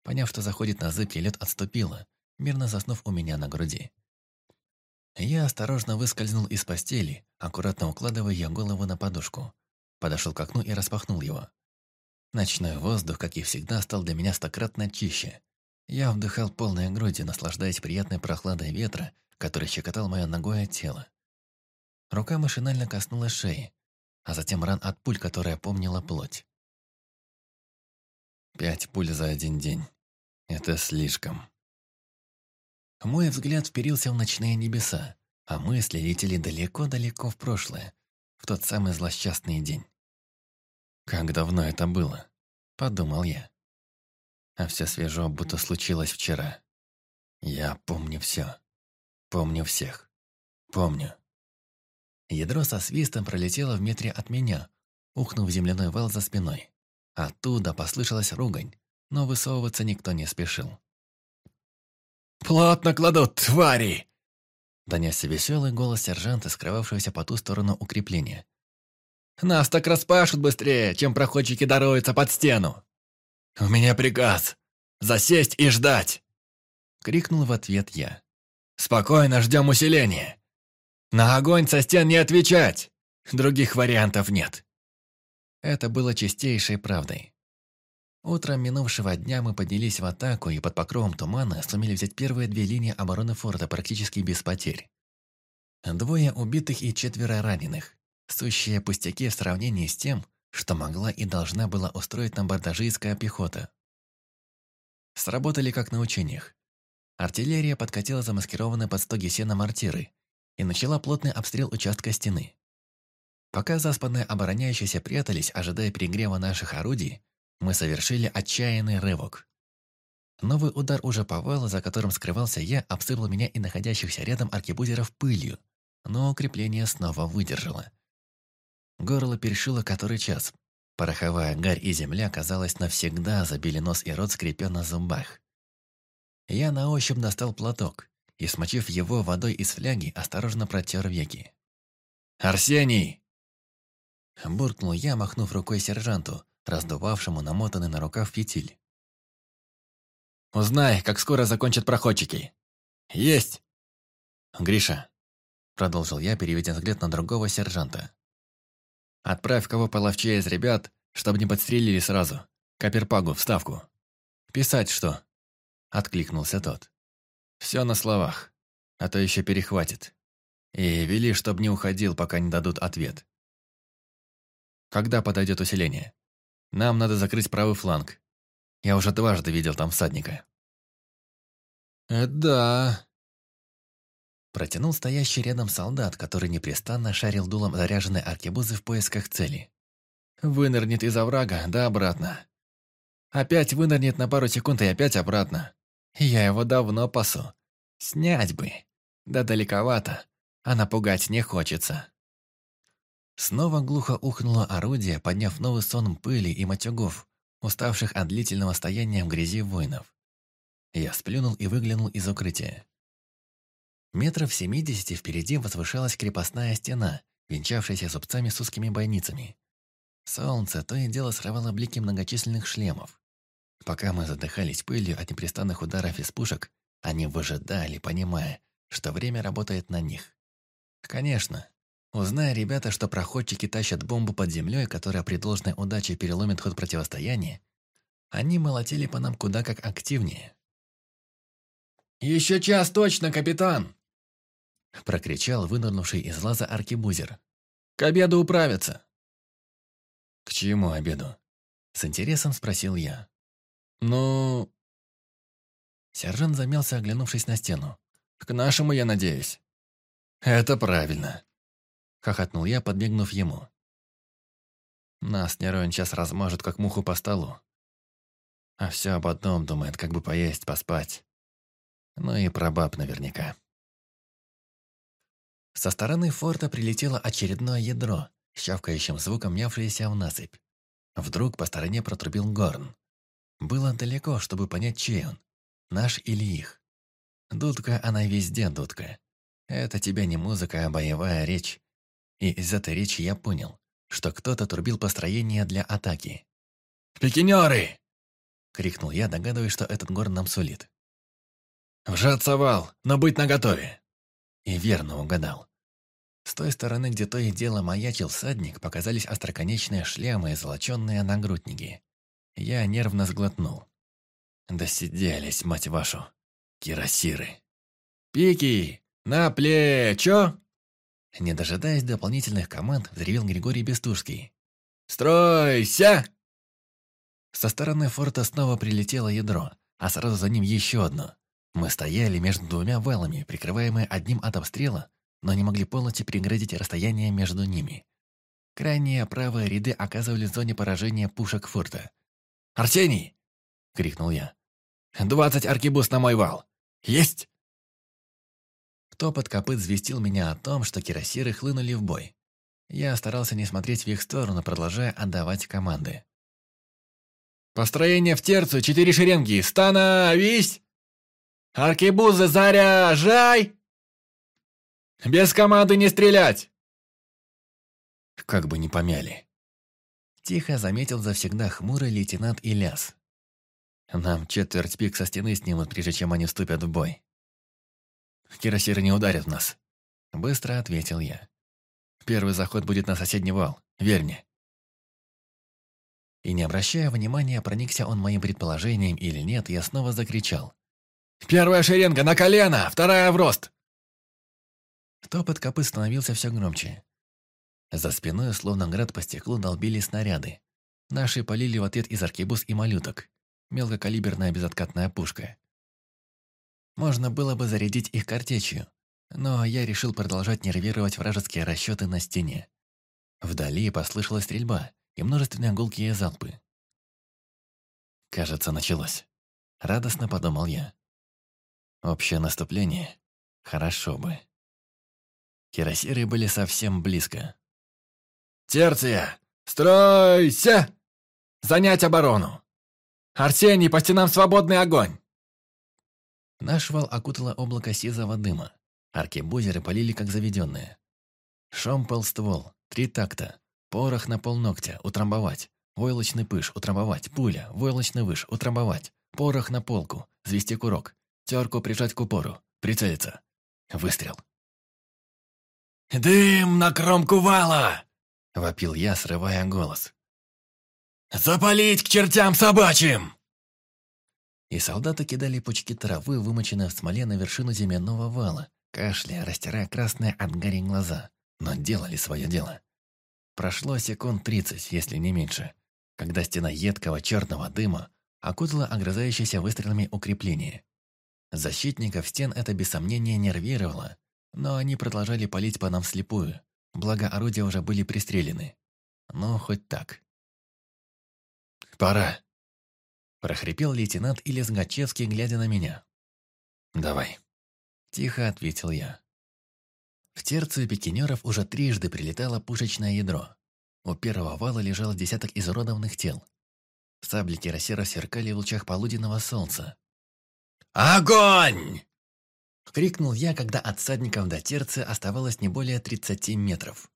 Speaker 2: поняв, что заходит на зыбкий лед, отступила, мирно заснув у меня на груди. Я осторожно выскользнул из постели, аккуратно укладывая ее голову на подушку. Подошел к окну и распахнул его. Ночной воздух, как и всегда, стал для меня стократно чище. Я вдыхал полной грудью, наслаждаясь приятной прохладой ветра, который щекотал мое ногое тело. Рука машинально коснулась шеи, а затем ран от пуль, которая помнила плоть. Пять пуль за один день. Это слишком. Мой взгляд вперился в ночные небеса, а мысли летели далеко-далеко в прошлое, в тот самый злосчастный день. «Как давно это было?» – подумал я. А все свежо, будто случилось вчера. Я помню все. Помню всех. Помню. Ядро со свистом пролетело в метре от меня, ухнув земляной вал за спиной. Оттуда послышалась ругань, но высовываться никто не спешил. «Плотно кладут, твари!» Донесся веселый голос сержанта, скрывавшегося по ту сторону укрепления. «Нас так распашут быстрее, чем проходчики даруются под стену!» «У меня приказ! Засесть и ждать!» Крикнул в ответ я. «Спокойно ждем усиления! На огонь со стен не отвечать! Других вариантов нет!» Это было чистейшей правдой. Утром минувшего дня мы поднялись в атаку и под покровом тумана сумели взять первые две линии обороны форта практически без потерь. Двое убитых и четверо раненых. Сущие пустяки в сравнении с тем, что могла и должна была устроить нам бардажийская пехота. Сработали как на учениях. Артиллерия подкатила замаскированные под стоги сена мортиры и начала плотный обстрел участка стены. Пока заспанные обороняющиеся прятались, ожидая перегрева наших орудий, мы совершили отчаянный рывок. Новый удар уже повал за которым скрывался я, обсыпал меня и находящихся рядом аркебузеров пылью, но укрепление снова выдержало. Горло перешило который час. Пороховая гарь и земля, казалось, навсегда забили нос и рот, скрипя на зубах. Я на ощупь достал платок и, смочив его водой из фляги, осторожно протер веки. «Арсений!» Буркнул я, махнув рукой сержанту, раздувавшему намотанный на рукав фитиль. «Узнай, как скоро закончат проходчики!» «Есть!» «Гриша!» Продолжил я, переведя взгляд на другого сержанта. «Отправь кого половчее из ребят, чтобы не подстрелили сразу. Каперпагу, вставку!» «Писать что?» Откликнулся тот. «Все на словах, а то еще перехватит. И вели, чтобы не уходил, пока не дадут ответ». Когда подойдет усиление? Нам надо закрыть правый фланг. Я уже дважды видел там всадника. Э, да. Протянул стоящий рядом солдат, который непрестанно шарил дулом заряженной аркебузы в поисках цели. Вынырнет из оврага, да обратно. Опять вынырнет на пару секунд и опять обратно. Я его давно пасу. Снять бы. Да далековато. А напугать не хочется. Снова глухо ухнуло орудие, подняв новый сон пыли и матюгов, уставших от длительного стояния в грязи воинов. Я сплюнул и выглянул из укрытия. Метров семидесяти впереди возвышалась крепостная стена, венчавшаяся зубцами с узкими бойницами. Солнце то и дело срывало блики многочисленных шлемов. Пока мы задыхались пылью от непрестанных ударов из пушек, они выжидали, понимая, что время работает на них. Конечно, Узная ребята, что проходчики тащат бомбу под землей, которая при должной удаче переломит ход противостояния, они молотили по нам куда как активнее. «Еще час точно, капитан!» Прокричал вынырнувший из лаза аркибузер. «К обеду управятся!» «К чему обеду?» С интересом спросил я. «Ну...» Сержант замялся, оглянувшись на стену. «К нашему, я надеюсь». «Это правильно», Хохотнул я, подмигнув ему. Нас Нерон сейчас размажет, как муху по столу. А все об одном думает, как бы поесть, поспать. Ну и про баб наверняка. Со стороны форта прилетело очередное ядро, щавкающим звуком мявшееся в насыпь. Вдруг по стороне протрубил горн. Было далеко, чтобы понять, чей он. Наш или их. Дудка, она везде дудка. Это тебе не музыка, а боевая речь. И из этой речи я понял, что кто-то турбил построение для атаки. «Пикинеры!» — крикнул я, догадываясь, что этот город нам сулит. «Вжаться вал, но быть наготове!» И верно угадал. С той стороны, где то и дело маячил садник, показались остроконечные шлемы и золоченные нагрудники. Я нервно сглотнул. «Досиделись, мать вашу, кирасиры!» «Пики! На плечо!» Не дожидаясь дополнительных команд, взревел Григорий Бестужский. «Стройся!» Со стороны форта снова прилетело ядро, а сразу за ним еще одно. Мы стояли между двумя валами, прикрываемые одним от обстрела, но не могли полностью переградить расстояние между ними. Крайние правые ряды оказывались в зоне поражения пушек форта. «Арсений!» — крикнул я. «Двадцать аркибус на мой вал! Есть!» Топот копыт звестил меня о том, что кирасиры хлынули в бой. Я старался не смотреть в их сторону, продолжая отдавать команды. «Построение в терцию, четыре шеренги! Становись! Аркебузы заряжай!
Speaker 1: Без команды не стрелять!» Как бы не помяли.
Speaker 2: Тихо заметил завсегда хмурый лейтенант Иляс. «Нам четверть пик со стены снимут, прежде чем они вступят в бой». Кирасир не ударят нас», — быстро ответил я. «Первый заход будет на соседний вал, верь мне». И не обращая внимания, проникся он моим предположением или нет, я снова закричал. «Первая шеренга на колено, вторая в рост!» Топот копыт становился все громче. За спиной, словно град по стеклу, долбили снаряды. Наши полили в ответ из аркебуз и малюток. Мелкокалиберная безоткатная пушка. Можно было бы зарядить их картечью, но я решил продолжать нервировать вражеские расчеты на стене. Вдали послышалась стрельба и множественные гулкие залпы. «Кажется, началось», — радостно подумал я. «Общее наступление? Хорошо бы». Кирасиры были совсем близко. «Терция! Стройся! Занять оборону! Арсений, по стенам свободный огонь!» Наш вал окутало облако сизого дыма. Аркебузеры полили как заведенные. Шомпел ствол, три такта, порох на полногтя, утрамбовать, войлочный пыш, утрамбовать, пуля, войлочный выш, утрамбовать, порох на полку, звести курок, терку прижать к упору, прицелиться. Выстрел. «Дым на кромку вала!» — вопил я, срывая голос. «Запалить к чертям собачьим!» и солдаты кидали пучки травы, вымоченные в смоле на вершину земляного вала, кашляя, растирая красные от гари глаза, но делали свое дело. Прошло секунд тридцать, если не меньше, когда стена едкого черного дыма окутала огрызающиеся выстрелами укрепление. Защитников стен это без сомнения нервировало, но они продолжали палить по нам слепую. благо орудия уже были пристрелены. Но ну, хоть так. «Пора!» прохрипел лейтенант Ильясгачевский, глядя на меня. «Давай», – тихо ответил я. В терцию пикинеров уже трижды прилетало пушечное ядро. У первого вала лежало десяток изуродованных тел. Сабли кирасера сверкали в лучах полуденного солнца. «Огонь!» — крикнул я, когда от садников до терцы оставалось не более 30 метров.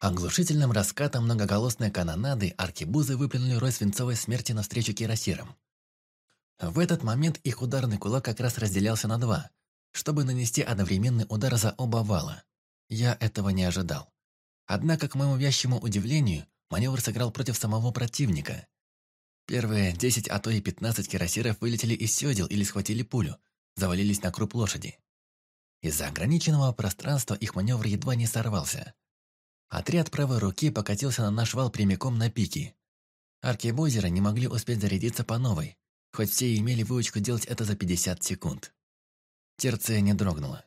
Speaker 2: Оглушительным а раскатом многоголосной канонады аркебузы выплюнули рой свинцовой смерти навстречу кирасирам. В этот момент их ударный кулак как раз разделялся на два, чтобы нанести одновременный удар за оба вала. Я этого не ожидал. Однако, к моему вящему удивлению, маневр сыграл против самого противника. Первые 10, а то и 15 кирасиров вылетели из седел или схватили пулю, завалились на круп лошади. Из-за ограниченного пространства их маневр едва не сорвался – Отряд правой руки покатился на наш вал прямиком на пике. Арки Аркебузеры не могли успеть зарядиться по новой, хоть все имели выучку делать это за 50 секунд. Терция не дрогнула.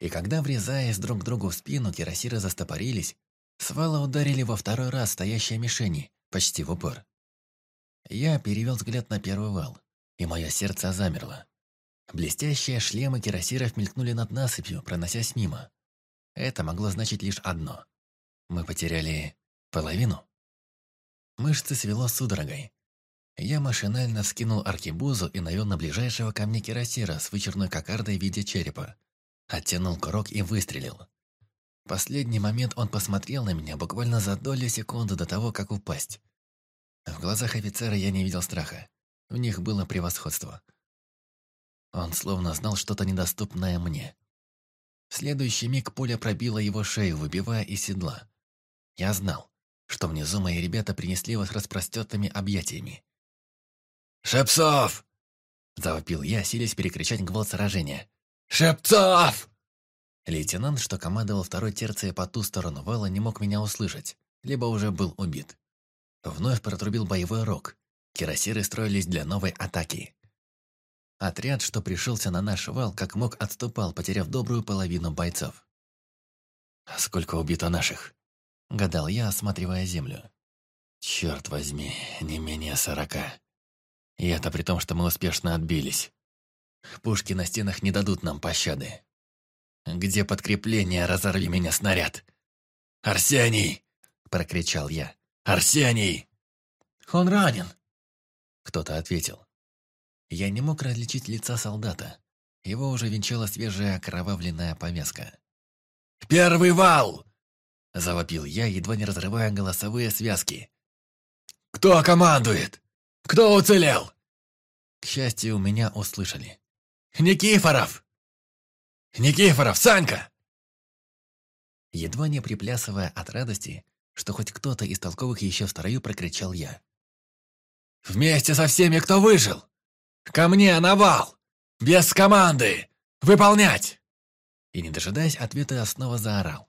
Speaker 2: И когда, врезаясь друг другу в спину, кирасиры застопорились, свала ударили во второй раз стоящие мишени, почти в упор. Я перевел взгляд на первый вал, и мое сердце замерло. Блестящие шлемы кирасиров мелькнули над насыпью, проносясь мимо. Это могло значить лишь одно. Мы потеряли половину. Мышцы свело судорогой. Я машинально скинул аркебузу и навел на ближайшего ко мне кирасира с вычерной кокардой в виде черепа. Оттянул курок и выстрелил. Последний момент он посмотрел на меня буквально за долю секунды до того, как упасть. В глазах офицера я не видел страха. В них было превосходство. Он словно знал что-то недоступное мне. В следующий миг пуля пробила его шею, выбивая из седла. Я знал, что внизу мои ребята принесли вас распростертыми объятиями. «Шепцов!» – завопил я, силясь перекричать гвалт сражения. «Шепцов!» Лейтенант, что командовал второй терцией по ту сторону вала, не мог меня услышать, либо уже был убит. Вновь протрубил боевой рог. Кирасиры строились для новой атаки. Отряд, что пришелся на наш вал, как мог отступал, потеряв добрую половину бойцов. «А «Сколько убито наших?» — гадал я, осматривая землю. «Черт возьми, не менее сорока. И это при том, что мы успешно отбились. Пушки на стенах не дадут нам пощады. Где подкрепление, разорви меня снаряд!» «Арсений!» — прокричал я. «Арсений!» «Он ранен!» — кто-то ответил. Я не мог различить лица солдата. Его уже венчала свежая окровавленная повязка. «Первый вал!» – завопил я, едва не разрывая голосовые связки. «Кто командует? Кто уцелел?» К счастью, у меня услышали. «Никифоров! Никифоров, Санька!» Едва не приплясывая от радости, что хоть кто-то из толковых еще в строю прокричал я. «Вместе со всеми, кто выжил! «Ко мне на вал! Без команды! Выполнять!» И, не дожидаясь ответа, снова заорал.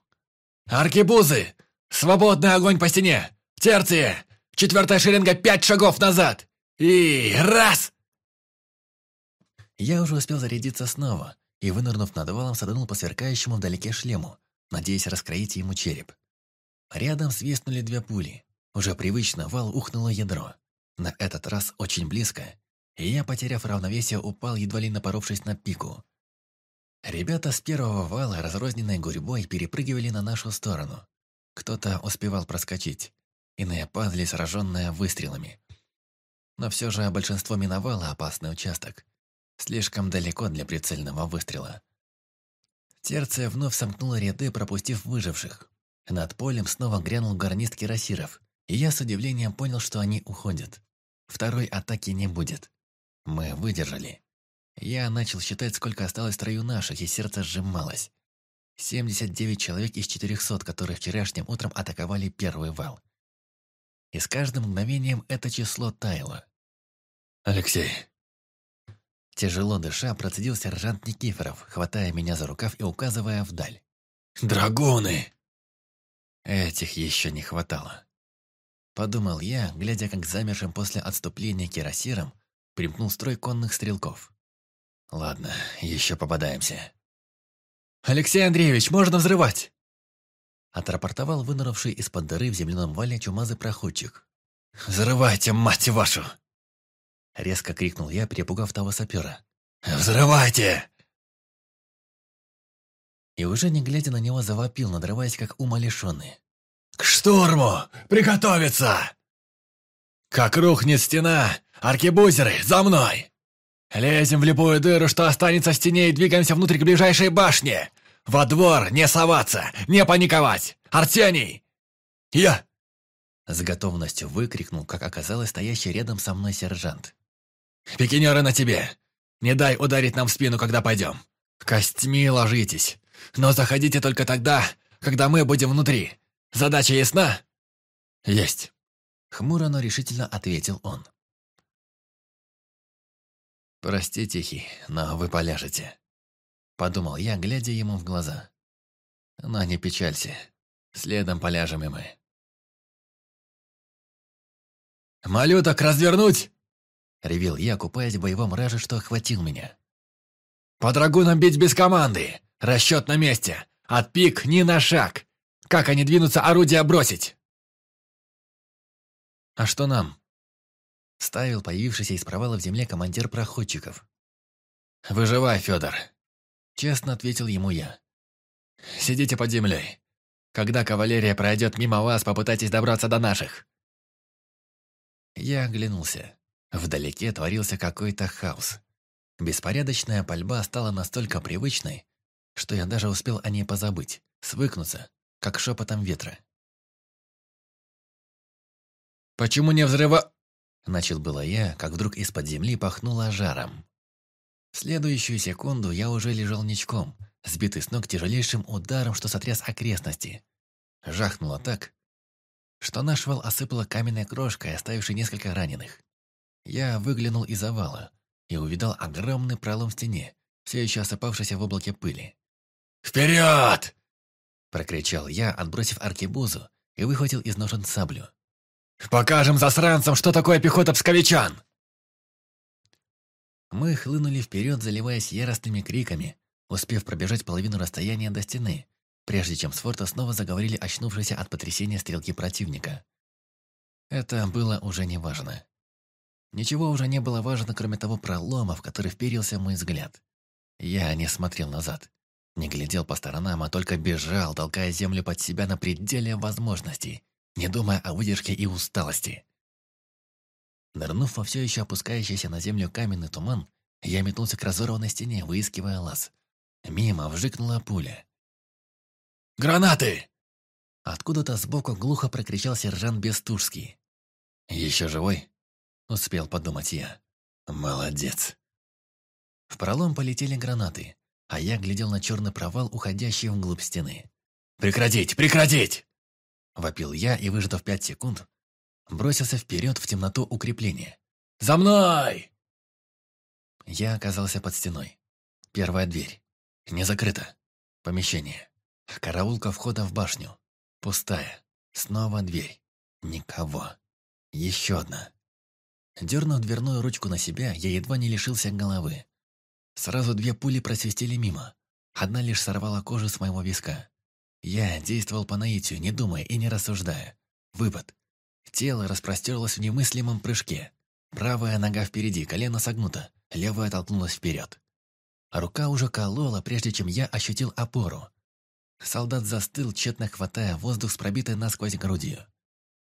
Speaker 2: «Аркебузы! Свободный огонь по стене! Терция! Четвертая шеренга пять шагов назад! И раз!» Я уже успел зарядиться снова и, вынырнув над валом, саданул по сверкающему вдалеке шлему, надеясь раскроить ему череп. Рядом свистнули две пули. Уже привычно вал ухнуло ядро. На этот раз очень близко и я, потеряв равновесие, упал, едва ли напоровшись на пику. Ребята с первого вала, разрозненной гурьбой, перепрыгивали на нашу сторону. Кто-то успевал проскочить, иные падали, сраженные выстрелами. Но все же большинство миновало опасный участок. Слишком далеко для прицельного выстрела. Терция вновь сомкнула ряды, пропустив выживших. Над полем снова грянул гарнист кирасиров, и я с удивлением понял, что они уходят. Второй атаки не будет. Мы выдержали. Я начал считать, сколько осталось трою наших, и сердце сжималось. 79 человек из 400, которые вчерашним утром атаковали первый вал. И с каждым мгновением это число таяло. «Алексей!» Тяжело дыша, процедил сержант Никифоров, хватая меня за рукав и указывая вдаль. «Драгоны!» Этих еще не хватало. Подумал я, глядя, как замершим после отступления кирасиром примкнул строй конных стрелков. «Ладно, еще попадаемся». «Алексей Андреевич, можно взрывать!» Отрапортовал вынуровший из-под дыры в земляном вале чумазый проходчик. «Взрывайте, мать вашу!» Резко крикнул я, перепугав того сапера. «Взрывайте!» И уже не глядя на него завопил, надрываясь как умалишенный. «К штурму! Приготовиться!» «Как рухнет стена, Аркебузеры, за мной! Лезем в любую дыру, что останется в стене, и двигаемся внутрь к ближайшей башне! Во двор не соваться, не паниковать! Артений!» «Я!» С готовностью выкрикнул, как оказалось, стоящий рядом со мной сержант. «Пикинеры на тебе! Не дай ударить нам в спину, когда пойдем! Костьми ложитесь! Но заходите только тогда, когда мы будем внутри! Задача ясна?» «Есть!» Хмуро, но решительно ответил он. «Прости, Тихий, но вы поляжете», — подумал я, глядя ему в глаза. «Но не печалься, следом поляжем и мы».
Speaker 1: «Малюток развернуть!» — ревел я,
Speaker 2: купаясь в боевом раже, что охватил меня. «По драгунам бить без команды! Расчет на месте! От пик ни на шаг! Как они двинутся, орудия бросить!» «А что нам?» Ставил появившийся из провала в земле командир проходчиков. «Выживай, Федор!» Честно ответил ему я. «Сидите под землей. Когда кавалерия пройдет мимо вас, попытайтесь добраться до наших». Я оглянулся. Вдалеке творился какой-то хаос. Беспорядочная пальба стала настолько привычной, что я даже успел о ней позабыть, свыкнуться, как шепотом ветра. «Почему не взрыва...» Начал было я, как вдруг из-под земли пахнуло жаром. В следующую секунду я уже лежал ничком, сбитый с ног тяжелейшим ударом, что сотряс окрестности. Жахнуло так, что наш вал осыпала каменной крошкой, оставившей несколько раненых. Я выглянул из овала и увидал огромный пролом в стене, все еще осыпавшийся в облаке пыли. «Вперед!» – прокричал я, отбросив аркебузу и выхватил из ножен саблю. «Покажем засранцам, что такое пехота псковичан!» Мы хлынули вперед, заливаясь яростными криками, успев пробежать половину расстояния до стены, прежде чем с форта снова заговорили очнувшиеся от потрясения стрелки противника. Это было уже не важно. Ничего уже не было важно, кроме того пролома, в который вперился мой взгляд. Я не смотрел назад, не глядел по сторонам, а только бежал, толкая землю под себя на пределе возможностей — не думая о выдержке и усталости. Нырнув во все еще опускающийся на землю каменный туман, я метнулся к разорванной стене, выискивая лаз. Мимо вжикнула пуля. «Гранаты!» Откуда-то сбоку глухо прокричал сержант Бестужский. «Еще живой?» — успел подумать я. «Молодец!» В пролом полетели гранаты, а я глядел на черный провал, уходящий вглубь стены. «Прекратить! Прекратить!» Вопил я и, выждав пять секунд, бросился вперед в темноту укрепления. «За мной!» Я оказался под стеной. Первая дверь. Не закрыта. Помещение. Караулка входа в башню. Пустая. Снова дверь. Никого. Еще одна. Дернув дверную ручку на себя, я едва не лишился головы. Сразу две пули просвистели мимо. Одна лишь сорвала кожу с моего виска. Я действовал по наитию, не думая и не рассуждая. Выпад. Тело распростерлось в немыслимом прыжке. Правая нога впереди, колено согнуто, левая толкнулась вперед. Рука уже колола, прежде чем я ощутил опору. Солдат застыл, тщетно хватая воздух с пробитой насквозь грудью.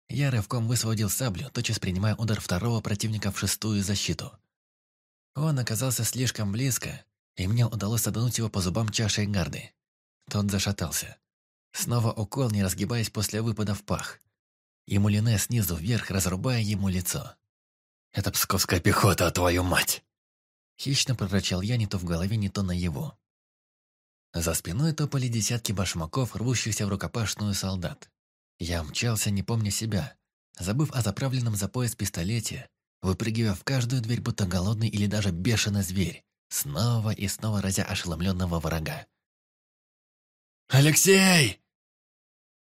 Speaker 2: Я рывком высвободил саблю, тотчас принимая удар второго противника в шестую защиту. Он оказался слишком близко, и мне удалось садануть его по зубам чашей гарды. Тот зашатался. Снова укол, не разгибаясь после выпада в пах. И Мулине снизу вверх, разрубая ему лицо. «Это псковская пехота, а твою мать!» Хищно прорычал я не то в голове, не то на его. За спиной топали десятки башмаков, рвущихся в рукопашную солдат. Я мчался, не помня себя, забыв о заправленном за пояс пистолете, выпрыгивая в каждую дверь, будто голодный или даже бешеный зверь, снова и снова разя ошеломленного врага. «Алексей!»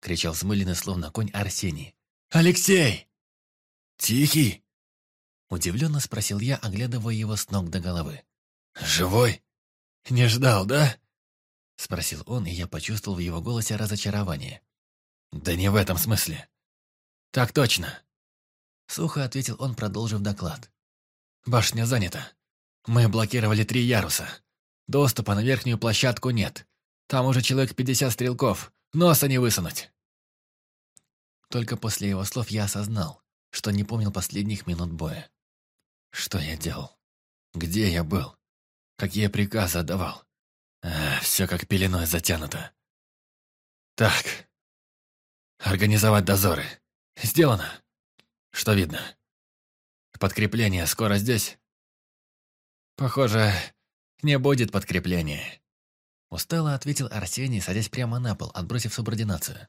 Speaker 2: кричал смыленный, словно конь Арсений. «Алексей!» «Тихий?» Удивленно спросил я, оглядывая его с ног до головы. «Живой? Не ждал, да?» Спросил он, и я почувствовал в его голосе разочарование. «Да не в этом смысле». «Так точно!» Сухо ответил он, продолжив доклад. «Башня занята. Мы блокировали три яруса. Доступа на верхнюю площадку нет. Там уже человек пятьдесят стрелков. Носа не высунуть». Только после его слов я осознал, что не помнил последних минут боя. Что я делал? Где я был? Какие приказы отдавал? А, все как пеленой
Speaker 1: затянуто. Так. Организовать дозоры. Сделано. Что видно? Подкрепление скоро здесь?
Speaker 2: Похоже, не будет подкрепления. Устало ответил Арсений, садясь прямо на пол, отбросив субординацию.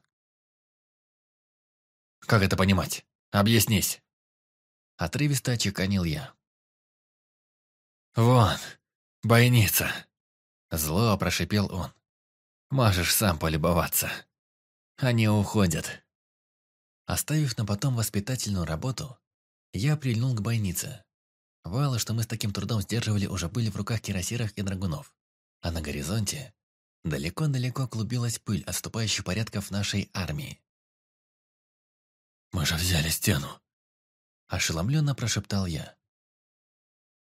Speaker 2: «Как
Speaker 1: это понимать? Объяснись!» Отрывисто
Speaker 2: очеканил я.
Speaker 1: «Вон, бойница!» Зло прошипел он.
Speaker 2: «Можешь сам полюбоваться. Они уходят». Оставив на потом воспитательную работу, я прильнул к бойнице. Вало, что мы с таким трудом сдерживали, уже были в руках кирасиров и драгунов. А на горизонте далеко-далеко клубилась пыль, отступающих порядков нашей армии. «Мы же взяли стену!» Ошеломленно прошептал я.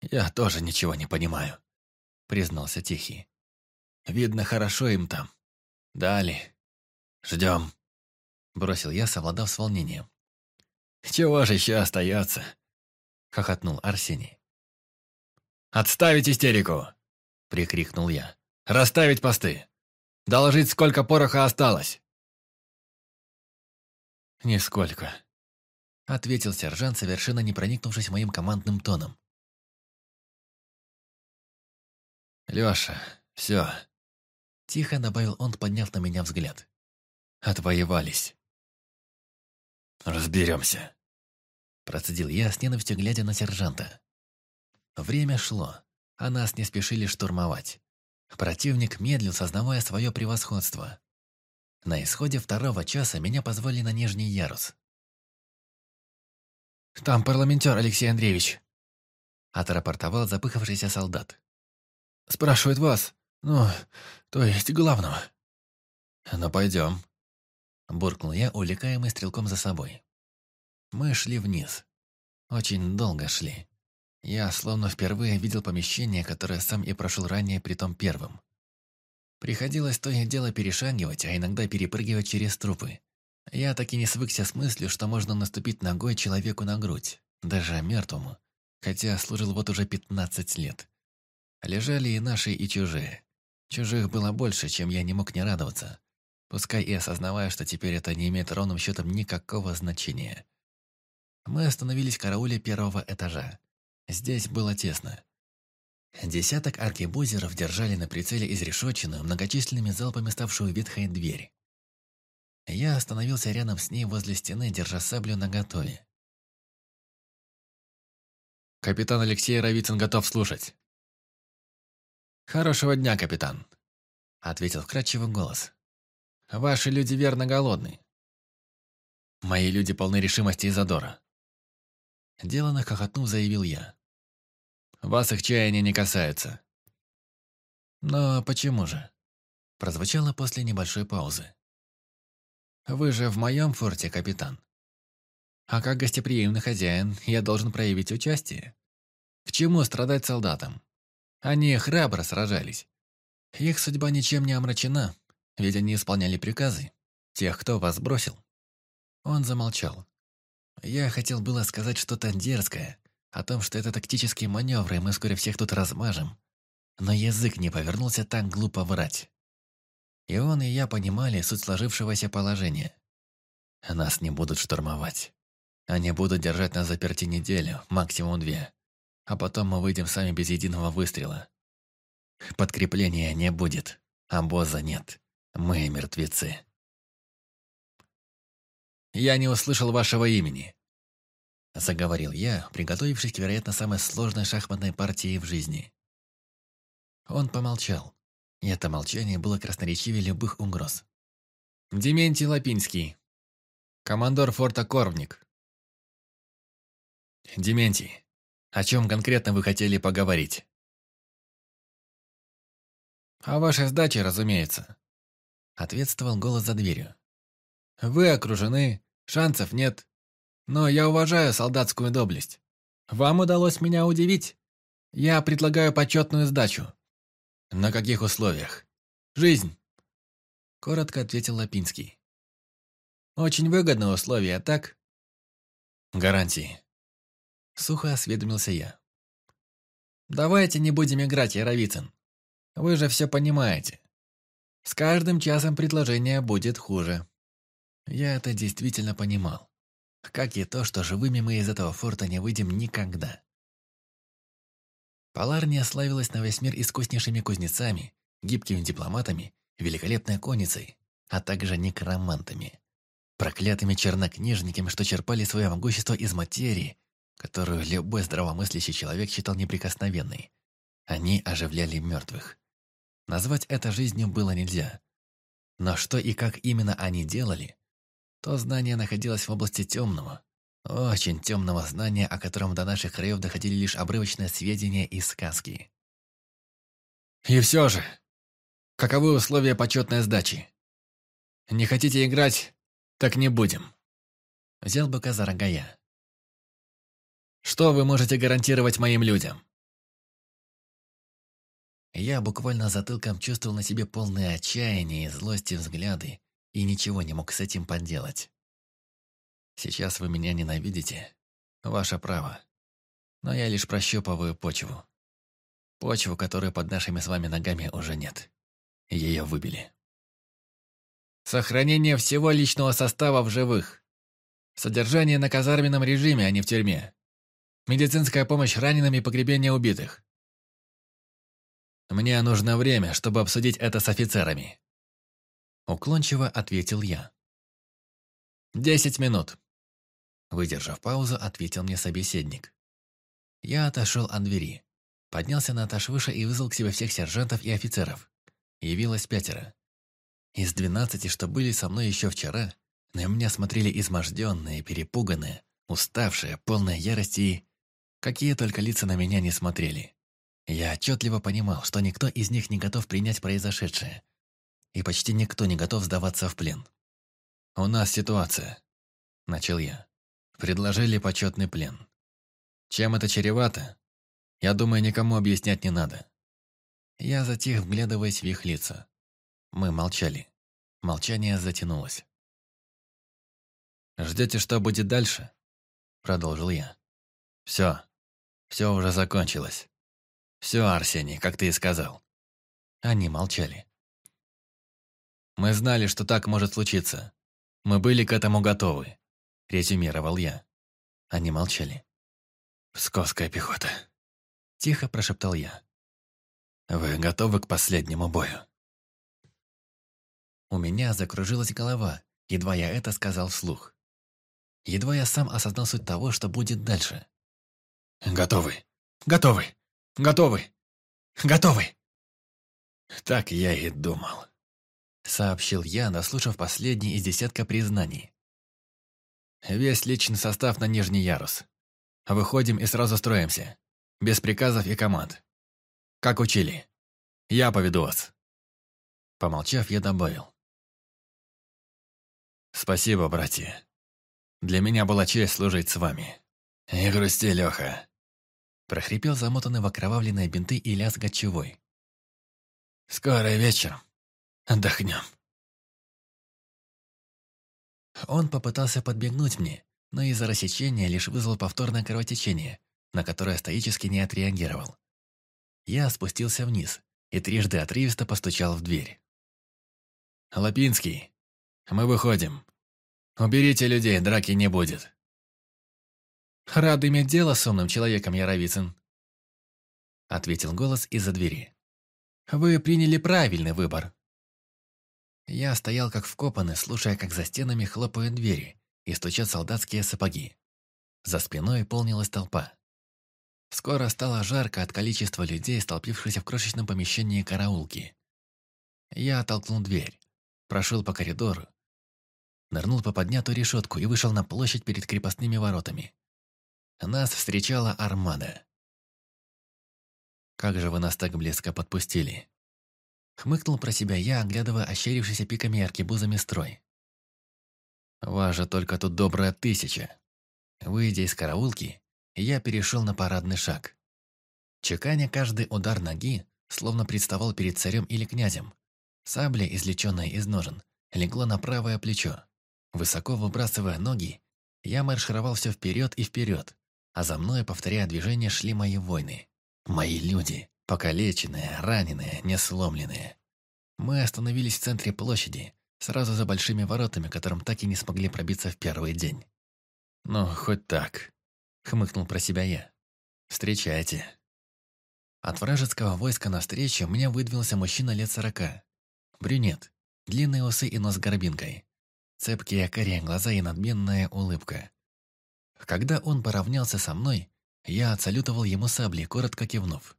Speaker 2: «Я тоже ничего не понимаю», — признался Тихий. «Видно, хорошо им там. Дали. Ждем», — бросил я, совладав с волнением.
Speaker 1: «Чего же еще остается?» — хохотнул Арсений. «Отставить истерику!» — прикрикнул я. «Расставить посты! Доложить, сколько пороха осталось!» «Нисколько», — ответил сержант, совершенно не проникнувшись моим командным тоном. «Лёша, всё», — тихо добавил
Speaker 2: он, подняв на меня взгляд.
Speaker 1: «Отвоевались».
Speaker 2: «Разберёмся», — процедил я с ненавистью, глядя на сержанта. Время шло, а нас не спешили штурмовать. Противник медлил, сознавая своё превосходство. На исходе второго часа меня позвали на нижний ярус. «Там парламентер Алексей Андреевич»,
Speaker 1: — отрапортовал
Speaker 2: запыхавшийся солдат. «Спрашивает вас, ну, то есть главного». «Ну, пойдем», — буркнул я, увлекаемый стрелком за собой. Мы шли вниз. Очень долго шли. Я словно впервые видел помещение, которое сам и прошел ранее, при том первым. Приходилось то и дело перешагивать, а иногда перепрыгивать через трупы. Я так и не свыкся с мыслью, что можно наступить ногой человеку на грудь, даже мертвому, хотя служил вот уже 15 лет. Лежали и наши, и чужие. Чужих было больше, чем я не мог не радоваться, пускай и осознавая, что теперь это не имеет ровным счетом никакого значения. Мы остановились в карауле первого этажа. Здесь было тесно. Десяток аркебузеров держали на прицеле изрешеченную, многочисленными залпами ставшую ветхой дверь. Я остановился рядом с ней возле стены, держа саблю наготове.
Speaker 1: «Капитан Алексей Равицын готов слушать». «Хорошего дня, капитан», — ответил вкрадчивый голос. «Ваши люди верно голодны».
Speaker 2: «Мои люди полны решимости и задора». Деланно хохотнув, заявил я. Вас их чаяния не касается». «Но почему же?» Прозвучало после небольшой паузы. «Вы же в моем форте, капитан. А как гостеприимный хозяин, я должен проявить участие. К чему страдать солдатам? Они храбро сражались. Их судьба ничем не омрачена, ведь они исполняли приказы. Тех, кто вас бросил». Он замолчал. Я хотел было сказать что-то дерзкое, о том, что это тактические маневры, и мы скоро всех тут размажем. Но язык не повернулся так глупо врать. И он, и я понимали суть сложившегося положения. Нас не будут штурмовать. Они будут держать нас заперти неделю, максимум две. А потом мы выйдем сами без единого выстрела. Подкрепления не будет. Обоза а нет. Мы мертвецы. «Я не услышал вашего имени», Заговорил я, приготовившись к, вероятно, самой сложной шахматной партии в жизни. Он помолчал. И это молчание было красноречивее любых угроз. «Дементий Лапинский. Командор форта Корвник». «Дементий, о чем конкретно вы хотели
Speaker 1: поговорить?» «О вашей сдаче, разумеется»,
Speaker 2: — ответствовал голос за дверью. «Вы окружены, шансов нет, но я уважаю солдатскую доблесть. Вам удалось меня удивить. Я предлагаю почетную сдачу». «На каких условиях?» «Жизнь», — коротко ответил Лапинский. «Очень выгодные условия, так?»
Speaker 1: «Гарантии», — сухо осведомился я.
Speaker 2: «Давайте не будем играть, Яровицын. Вы же все понимаете. С каждым часом предложение будет хуже». Я это действительно понимал. Как и то, что живыми мы из этого форта не выйдем никогда. Поларния славилась на весь мир искуснейшими кузнецами, гибкими дипломатами, великолепной конницей, а также некромантами. Проклятыми чернокнижниками, что черпали свое могущество из материи, которую любой здравомыслящий человек считал неприкосновенной. Они оживляли мертвых. Назвать это жизнью было нельзя. Но что и как именно они делали, то знание находилось в области темного, очень темного знания, о котором до наших краев доходили лишь обрывочные сведения и сказки. «И все же, каковы условия почетной
Speaker 1: сдачи? Не хотите играть, так не будем». Взял
Speaker 2: быка за рога я. «Что вы можете гарантировать моим людям?» Я буквально затылком чувствовал на себе полное отчаяние и злости взгляды, и ничего не мог с этим поделать. Сейчас вы меня ненавидите. Ваше право. Но я лишь прощупываю почву. Почву, которой под нашими с вами ногами уже нет. Ее выбили. Сохранение всего личного состава в живых. Содержание на казарменном режиме, а не в тюрьме. Медицинская помощь раненым и погребение убитых. Мне нужно время, чтобы обсудить это с офицерами. Уклончиво ответил я. «Десять минут!» Выдержав паузу, ответил мне собеседник. Я отошел от двери. Поднялся на этаж выше и вызвал к себе всех сержантов и офицеров. Явилось пятеро. Из двенадцати, что были со мной еще вчера, на меня смотрели изможденные, перепуганные, уставшие, полные ярости и... Какие только лица на меня не смотрели. Я отчетливо понимал, что никто из них не готов принять произошедшее, и почти никто не готов сдаваться в плен. «У нас ситуация», — начал я. «Предложили почетный плен. Чем это чревато? Я думаю, никому объяснять не надо». Я затих, вглядываясь в их лица. Мы молчали. Молчание затянулось. «Ждете, что будет
Speaker 1: дальше?» — продолжил я. «Все. Все уже закончилось.
Speaker 2: Все, Арсений, как ты и сказал». Они молчали. Мы знали, что так может случиться. Мы были к этому готовы», – резюмировал я. Они молчали. «Псковская пехота», – тихо
Speaker 1: прошептал я. «Вы готовы к последнему бою?»
Speaker 2: У меня закружилась голова, едва я это сказал вслух. Едва я сам осознал суть того, что будет дальше. «Готовы! Готовы! Готовы! Готовы!»
Speaker 1: «Так я и думал»
Speaker 2: сообщил я, наслушав последний из десятка признаний. «Весь личный состав на нижний ярус. Выходим и сразу строимся. Без приказов и команд. Как учили. Я поведу вас». Помолчав, я добавил. «Спасибо, братья. Для меня была честь служить с вами. И грусти, Лёха. Прохрипел замотанный в окровавленные бинты и лязг гочевой. «Скоро вечер. Отдохнем. Он попытался подбегнуть мне, но из-за рассечения лишь вызвал повторное кровотечение, на которое стоически не отреагировал. Я спустился вниз и трижды отрывисто постучал в дверь. «Лапинский, мы выходим. Уберите людей, драки не будет». «Рад иметь дело с умным человеком, Яровицын», — ответил голос из-за двери. «Вы приняли правильный выбор». Я стоял как вкопанный, слушая, как за стенами хлопают двери и стучат солдатские сапоги. За спиной полнилась толпа. Скоро стало жарко от количества людей, столпившихся в крошечном помещении караулки. Я оттолкнул дверь, прошел по коридору, нырнул по поднятую решетку и вышел на площадь перед крепостными воротами. Нас встречала армада. «Как же вы нас так близко подпустили?» Хмыкнул про себя я, оглядывая ощерившийся пиками и аркебузами строй. «Вас же только тут добрая тысяча!» Выйдя из караулки, я перешел на парадный шаг. Чеканя каждый удар ноги, словно представал перед царем или князем. Сабля, извлеченная из ножен, легла на правое плечо. Высоко выбрасывая ноги, я маршировал все вперед и вперед, а за мной, повторяя движение, шли мои войны. Мои люди. Покалеченные, раненые, не сломленные. Мы остановились в центре площади, сразу за большими воротами, которым так и не смогли пробиться в первый день. «Ну, хоть так», — хмыкнул про себя я. «Встречайте». От вражеского войска навстречу мне выдвинулся мужчина лет сорока. Брюнет, длинные усы и нос горбинкой. Цепкие корее глаза и надменная улыбка. Когда он поравнялся со мной, я отсалютовал ему саблей, коротко кивнув.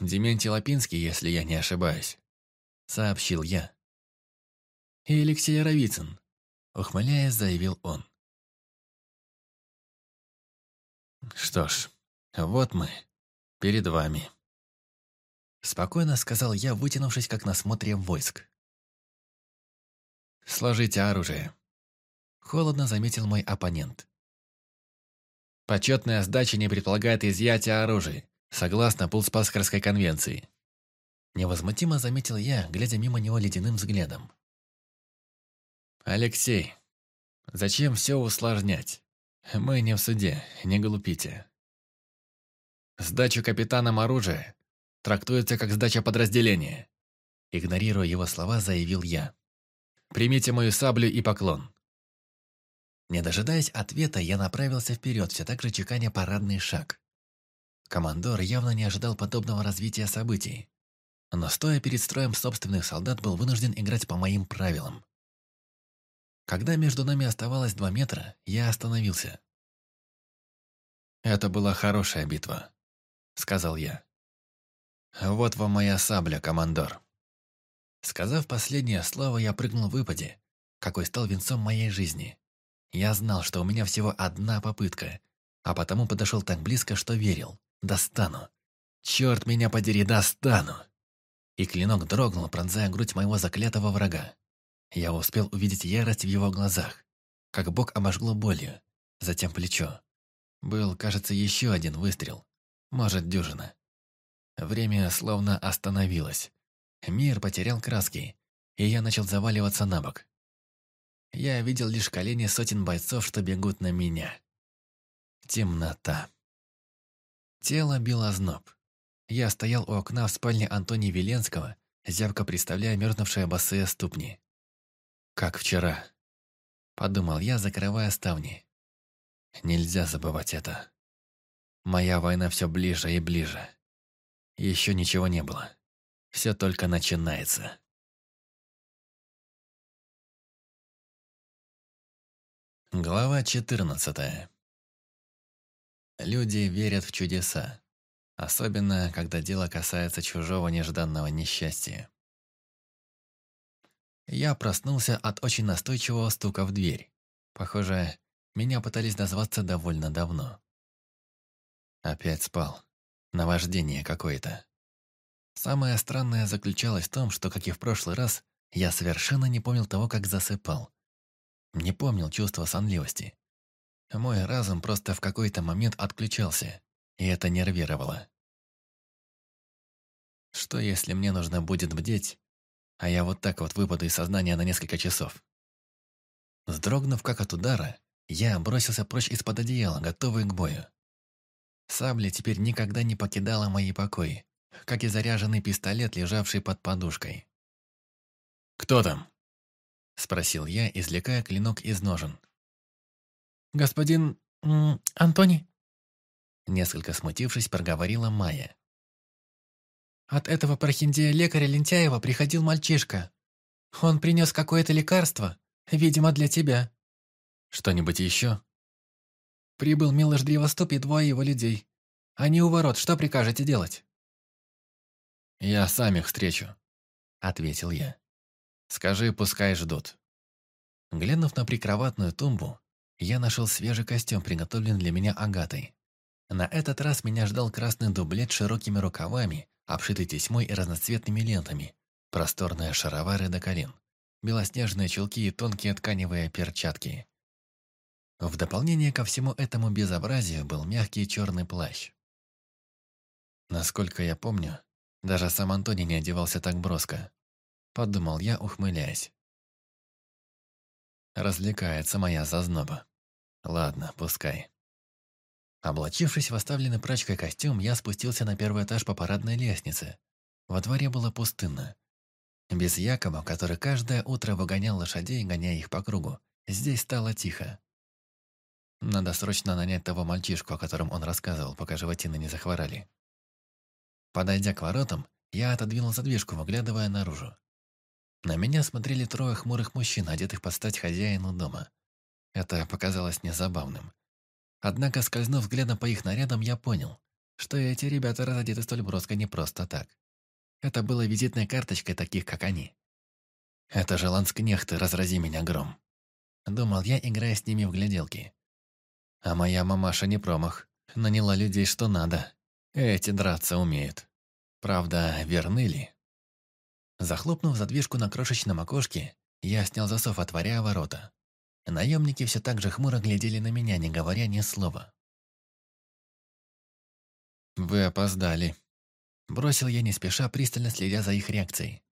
Speaker 2: Дементий Лапинский, если я не ошибаюсь», — сообщил
Speaker 1: я. «И Алексей Равицын», — ухмыляясь, заявил он. «Что ж, вот мы, перед вами», — спокойно сказал я, вытянувшись, как на смотре войск. «Сложите оружие», — холодно заметил
Speaker 2: мой оппонент. «Почетная сдача не предполагает изъятия оружия согласно Пулспаскарской конвенции. Невозмутимо заметил я, глядя мимо него ледяным взглядом. «Алексей, зачем все усложнять? Мы не в суде, не глупите. Сдачу капитанам оружия трактуется как сдача подразделения», игнорируя его слова, заявил я. «Примите мою саблю и поклон». Не дожидаясь ответа, я направился вперед, все так же чеканя парадный шаг. Командор явно не ожидал подобного развития событий. Но стоя перед строем собственных солдат, был вынужден играть по моим правилам. Когда между нами оставалось два метра, я остановился. «Это была хорошая битва», — сказал я. «Вот вам моя сабля, командор». Сказав последнее слово, я прыгнул в выпаде, какой стал венцом моей жизни. Я знал, что у меня всего одна попытка, а потому подошел так близко, что верил. Достану. Черт меня подери, достану. И клинок дрогнул, пронзая грудь моего заклятого врага. Я успел увидеть ярость в его глазах, как бок обожгло болью, затем плечо. Был, кажется, еще один выстрел. Может, дюжина. Время словно остановилось. Мир потерял краски, и я начал заваливаться на бок. Я видел лишь колени сотен бойцов, что бегут на меня. Темнота. Тело било зноб. Я стоял у окна в спальне Антония Веленского, зябко представляя мерзнувшие босые ступни. «Как вчера», — подумал я, закрывая ставни. «Нельзя забывать это. Моя война все ближе и ближе. Еще ничего не было. Все только начинается». Глава четырнадцатая. Люди верят в чудеса, особенно когда дело касается чужого нежданного несчастья. Я проснулся от очень настойчивого стука в дверь. Похоже, меня пытались назваться довольно давно. Опять спал. Наваждение какое-то. Самое странное заключалось в том, что, как и в прошлый раз, я совершенно не помнил того, как засыпал. Не помнил чувства сонливости. Мой разум просто в какой-то момент отключался, и это нервировало. Что если мне нужно будет бдеть, а я вот так вот выпаду из сознания на несколько часов? Сдрогнув как от удара, я бросился прочь из-под одеяла, готовый к бою. Сабля теперь никогда не покидала мои покои, как и заряженный пистолет, лежавший под подушкой. «Кто там?» – спросил я, извлекая клинок из ножен господин Антони?» Несколько смутившись, проговорила Майя. «От этого прохиндея-лекаря Лентяева приходил мальчишка. Он принес какое-то лекарство, видимо, для тебя». «Что-нибудь еще?» Прибыл Милош Древостоп и двое его людей. Они у ворот, что прикажете делать?» «Я сам их встречу», — ответил я. «Скажи, пускай ждут». Глянув на прикроватную тумбу, я нашел свежий костюм, приготовленный для меня Агатой. На этот раз меня ждал красный дублет с широкими рукавами, обшитый тесьмой и разноцветными лентами, просторные шаровары до колен, белоснежные чулки и тонкие тканевые перчатки. В дополнение ко всему этому безобразию был мягкий черный плащ. Насколько я помню, даже сам Антоний не одевался так броско. Подумал я, ухмыляясь. Развлекается моя зазноба. Ладно, пускай. Облачившись в оставленный прачкой костюм, я спустился на первый этаж по парадной лестнице. Во дворе было пустынно. Без Якова, который каждое утро выгонял лошадей, гоняя их по кругу, здесь стало тихо. Надо срочно нанять того мальчишку, о котором он рассказывал, пока животины не захворали. Подойдя к воротам, я отодвинул задвижку, выглядывая наружу. На меня смотрели трое хмурых мужчин, одетых под стать хозяину дома. Это показалось мне забавным. Однако, скользнув взглядом по их нарядам, я понял, что эти ребята разодеты столь броско не просто так. Это было визитной карточкой таких, как они. «Это же ланскнехты, разрази меня гром!» Думал я, играя с ними в гляделки. А моя мамаша не промах. Наняла людей, что надо. Эти драться умеют. Правда, верны ли? Захлопнув задвижку на крошечном окошке, я снял засов, отворяя ворота. Наемники все так же хмуро глядели на меня, не говоря ни слова. «Вы опоздали», — бросил я не спеша, пристально следя за их реакцией.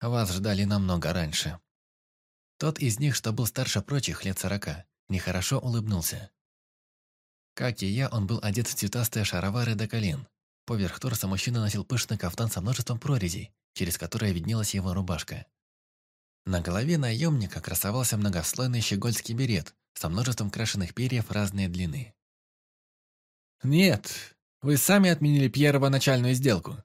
Speaker 2: «Вас ждали намного раньше». Тот из них, что был старше прочих, лет сорока, нехорошо улыбнулся. Как и я, он был одет в цветастые шаровары до колен. Поверх торса мужчина носил пышный кафтан со множеством прорезей, через которое виднелась его рубашка. На голове наемника красовался многослойный щегольский берет со множеством крашеных перьев разной длины. «Нет, вы сами отменили Пьерова начальную сделку»,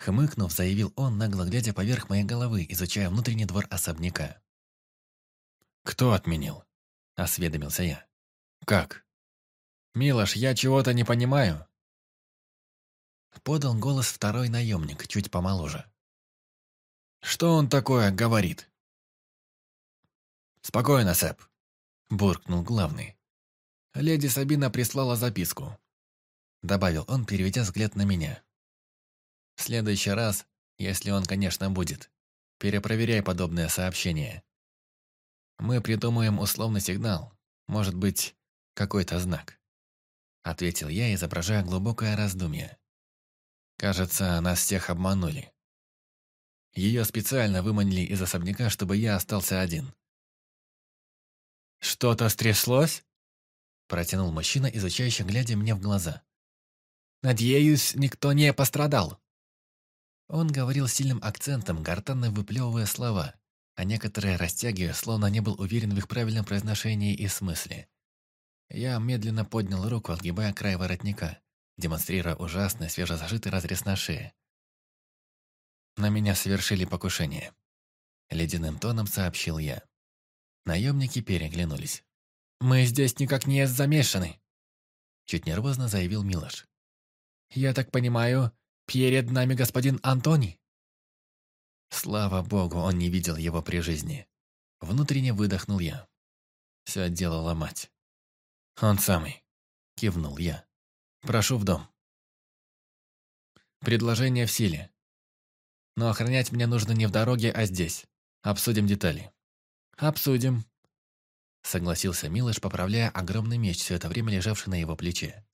Speaker 2: Хмыкнув, заявил он, нагло глядя поверх моей головы, изучая внутренний двор особняка. «Кто отменил?» – осведомился я. «Как?» «Милош, я чего-то не понимаю». Подал голос второй наемник, чуть помоложе. Что он такое говорит? «Спокойно, Сэп», — буркнул главный. «Леди Сабина прислала записку», — добавил он, переведя взгляд на меня. «В следующий раз, если он, конечно, будет, перепроверяй подобное сообщение. Мы придумаем условный сигнал, может быть, какой-то знак», — ответил я, изображая глубокое раздумье. «Кажется, нас всех обманули. Ее специально выманили из особняка, чтобы я остался один. «Что-то стряслось?» Протянул мужчина, изучающий, глядя мне в глаза. «Надеюсь, никто не пострадал». Он говорил сильным акцентом, гортанно выплевывая слова, а некоторые растягивая, словно не был уверен в их правильном произношении и смысле. Я медленно поднял руку, отгибая край воротника, демонстрируя ужасный свежезажитый разрез на шее. На меня совершили покушение. Ледяным тоном сообщил я. Наемники переглянулись. «Мы здесь никак не замешаны», — чуть нервозно заявил Милош. «Я так понимаю, перед нами господин Антони?» Слава богу, он не видел его при жизни. Внутренне выдохнул я. Все делала мать.
Speaker 1: «Он самый», — кивнул я. «Прошу в дом».
Speaker 2: «Предложение в силе. Но охранять меня нужно не в дороге, а здесь. Обсудим детали». «Обсудим», — согласился Милыш, поправляя огромный меч, все это время лежавший на его плече.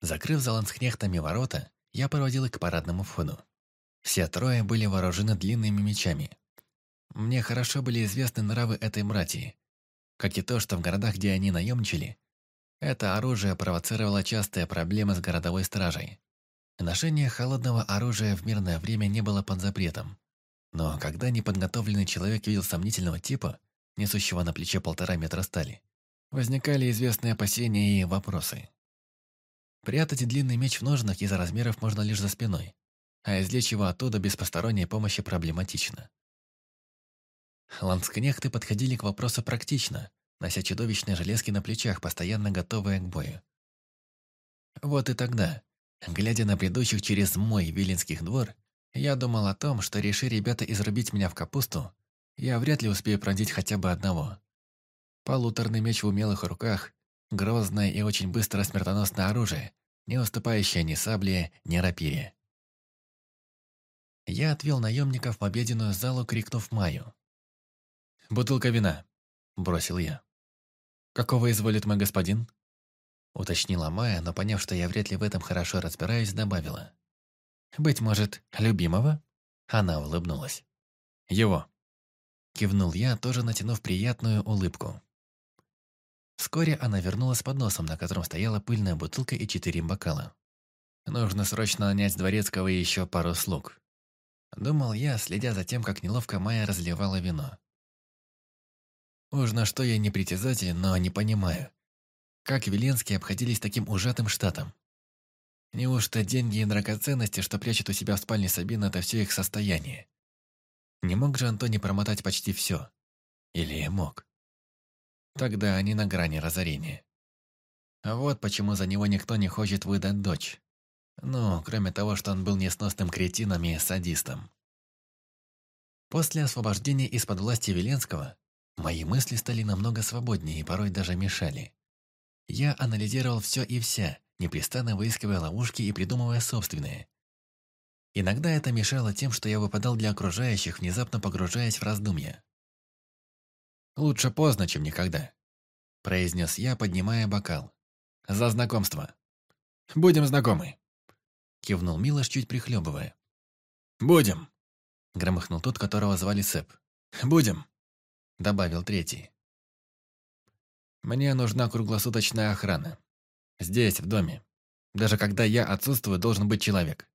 Speaker 2: Закрыв за ланскнехтами ворота, я проводил их к парадному входу. Все трое были вооружены длинными мечами. Мне хорошо были известны нравы этой братьи, как и то, что в городах, где они наемничали, это оружие провоцировало частые проблемы с городовой стражей. Ношение холодного оружия в мирное время не было под запретом. Но когда неподготовленный человек видел сомнительного типа, несущего на плече полтора метра стали, возникали известные опасения и вопросы. Прятать длинный меч в ножнах из-за размеров можно лишь за спиной, а извлечь его оттуда без посторонней помощи проблематично. Ланскнехты подходили к вопросу практично, нося чудовищные железки на плечах, постоянно готовые к бою. Вот и тогда, Глядя на бредущих через мой Вилинских двор, я думал о том, что реши ребята изрубить меня в капусту, я вряд ли успею пронзить хотя бы одного. Полуторный меч в умелых руках, грозное и очень быстро смертоносное оружие, не уступающее ни сабле, ни рапире. Я отвел наемников в обеденную залу, крикнув Маю. «Бутылка вина!» – бросил я. «Какого изволит мой господин?» уточнила Майя, но поняв, что я вряд ли в этом хорошо разбираюсь, добавила. «Быть может, любимого?» Она улыбнулась. «Его!» Кивнул я, тоже натянув приятную улыбку. Вскоре она вернулась с подносом, на котором стояла пыльная бутылка и четыре бокала. «Нужно срочно нанять дворецкого и еще пару слуг», Думал я, следя за тем, как неловко Майя разливала вино. Уж на что я не притязателен, но не понимаю, как Веленские обходились таким ужатым штатом? Неужто деньги и драгоценности, что прячет у себя в спальне Сабина, это все их состояние? Не мог же Антони промотать почти все? Или мог? Тогда они на грани разорения. А вот почему за него никто не хочет выдать дочь. Ну, кроме того, что он был несносным кретином и садистом. После освобождения из-под власти Веленского, мои мысли стали намного свободнее и порой даже мешали. Я анализировал все и вся, непрестанно выискивая ловушки и придумывая собственные. Иногда это мешало тем, что я выпадал для окружающих, внезапно погружаясь в раздумья. «Лучше поздно, чем никогда», – произнес я, поднимая бокал. «За знакомство». «Будем знакомы», – кивнул Милош, чуть прихлебывая. «Будем», – громыхнул тот, которого звали Сэп. «Будем», – добавил третий. Мне нужна круглосуточная охрана. Здесь, в доме. Даже когда я отсутствую, должен быть человек.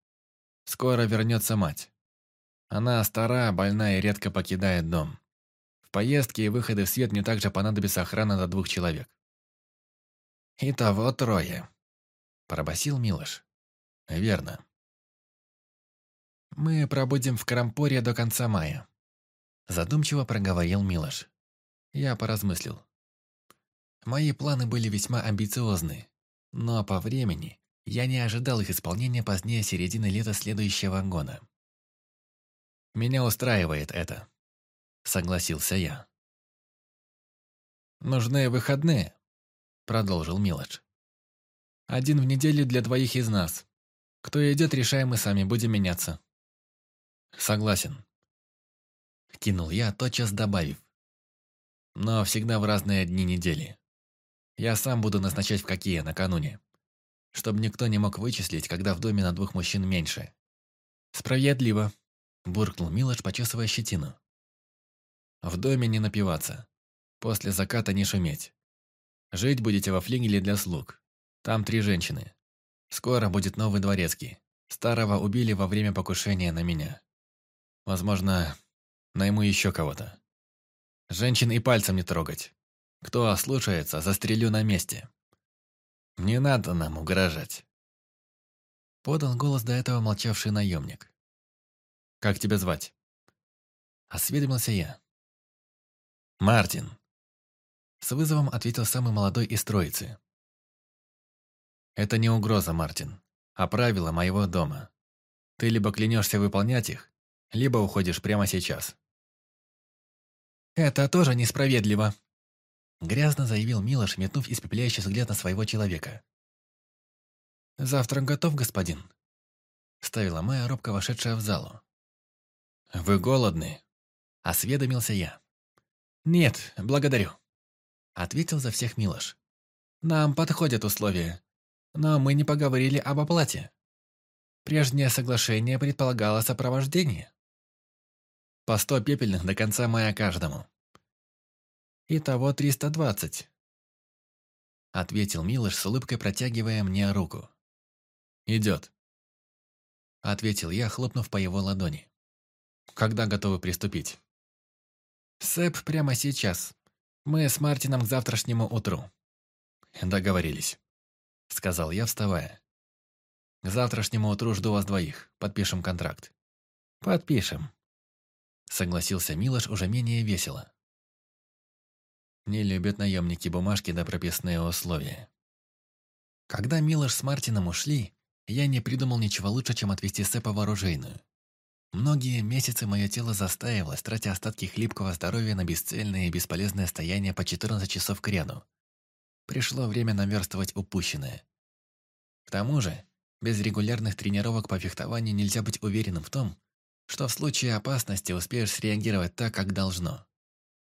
Speaker 2: Скоро вернется мать. Она стара, больна и редко покидает дом. В поездке и выходы в свет мне также понадобится охрана до двух человек. «Итого трое», – пробасил Милош. «Верно. Мы пробудем в крампоре до конца мая», – задумчиво проговорил Милош. Я поразмыслил. Мои планы были весьма амбициозны, но по времени я не ожидал их исполнения позднее середины лета следующего года. «Меня устраивает
Speaker 1: это», — согласился я. «Нужны выходные»,
Speaker 2: — продолжил Милош. «Один в неделю для двоих из нас. Кто идет, решаем мы сами, будем меняться». «Согласен», — кинул я, тотчас добавив. «Но всегда в разные дни недели». Я сам буду назначать в какие накануне. Чтобы никто не мог вычислить, когда в доме на двух мужчин меньше. Справедливо. Буркнул Милош, почесывая щетину. В доме не напиваться. После заката не шуметь. Жить будете во флигеле для слуг. Там три женщины. Скоро будет новый дворецкий. Старого убили во время покушения на меня. Возможно, найму еще кого-то. Женщин и пальцем не трогать. Кто ослушается, застрелю на месте. Не надо нам угрожать.
Speaker 1: Подал голос до этого молчавший наемник. «Как тебя звать?» Осведомился я. «Мартин», с вызовом ответил самый
Speaker 2: молодой из троицы. «Это не угроза, Мартин, а правила моего дома. Ты либо клянешься выполнять их, либо уходишь прямо сейчас». «Это тоже несправедливо», Грязно заявил Милош, метнув испепеляющий взгляд на своего человека. «Завтрак готов, господин?» Ставила Майя, робко вошедшая в залу. «Вы голодны?» Осведомился я. «Нет, благодарю», — ответил за всех Милош. «Нам подходят условия, но мы не поговорили об оплате. Прежнее соглашение предполагало сопровождение. По сто пепельных до конца мая каждому. Итого 320. Ответил Милош с улыбкой, протягивая мне руку. «Идет», — ответил я, хлопнув по его ладони. «Когда готовы приступить?» «Сэп прямо сейчас. Мы с Мартином к завтрашнему утру». «Договорились», — сказал я, вставая. «К завтрашнему утру жду вас двоих. Подпишем контракт». «Подпишем», — согласился Милош уже менее весело. Не любят наемники бумажки да прописные условия. Когда Милош с Мартином ушли, я не придумал ничего лучше, чем отвезти Сэпа в оружейную. Многие месяцы мое тело застаивалось, тратя остатки хлипкого здоровья на бесцельное и бесполезное стояние по 14 часов к ряду. Пришло время наверстывать упущенное. К тому же, без регулярных тренировок по фехтованию нельзя быть уверенным в том, что в случае опасности успеешь среагировать так, как должно.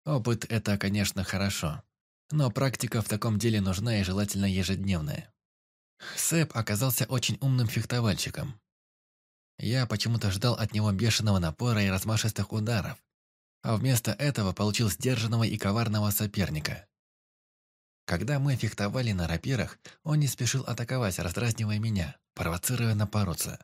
Speaker 2: Опыт – это, конечно, хорошо. Но практика в таком деле нужна и желательно ежедневная. Сэп оказался очень умным фехтовальщиком. Я почему-то ждал от него бешеного напора и размашистых ударов, а вместо этого получил сдержанного и коварного соперника. Когда мы фехтовали на рапирах, он не спешил атаковать, раздразнивая меня, провоцируя напороться.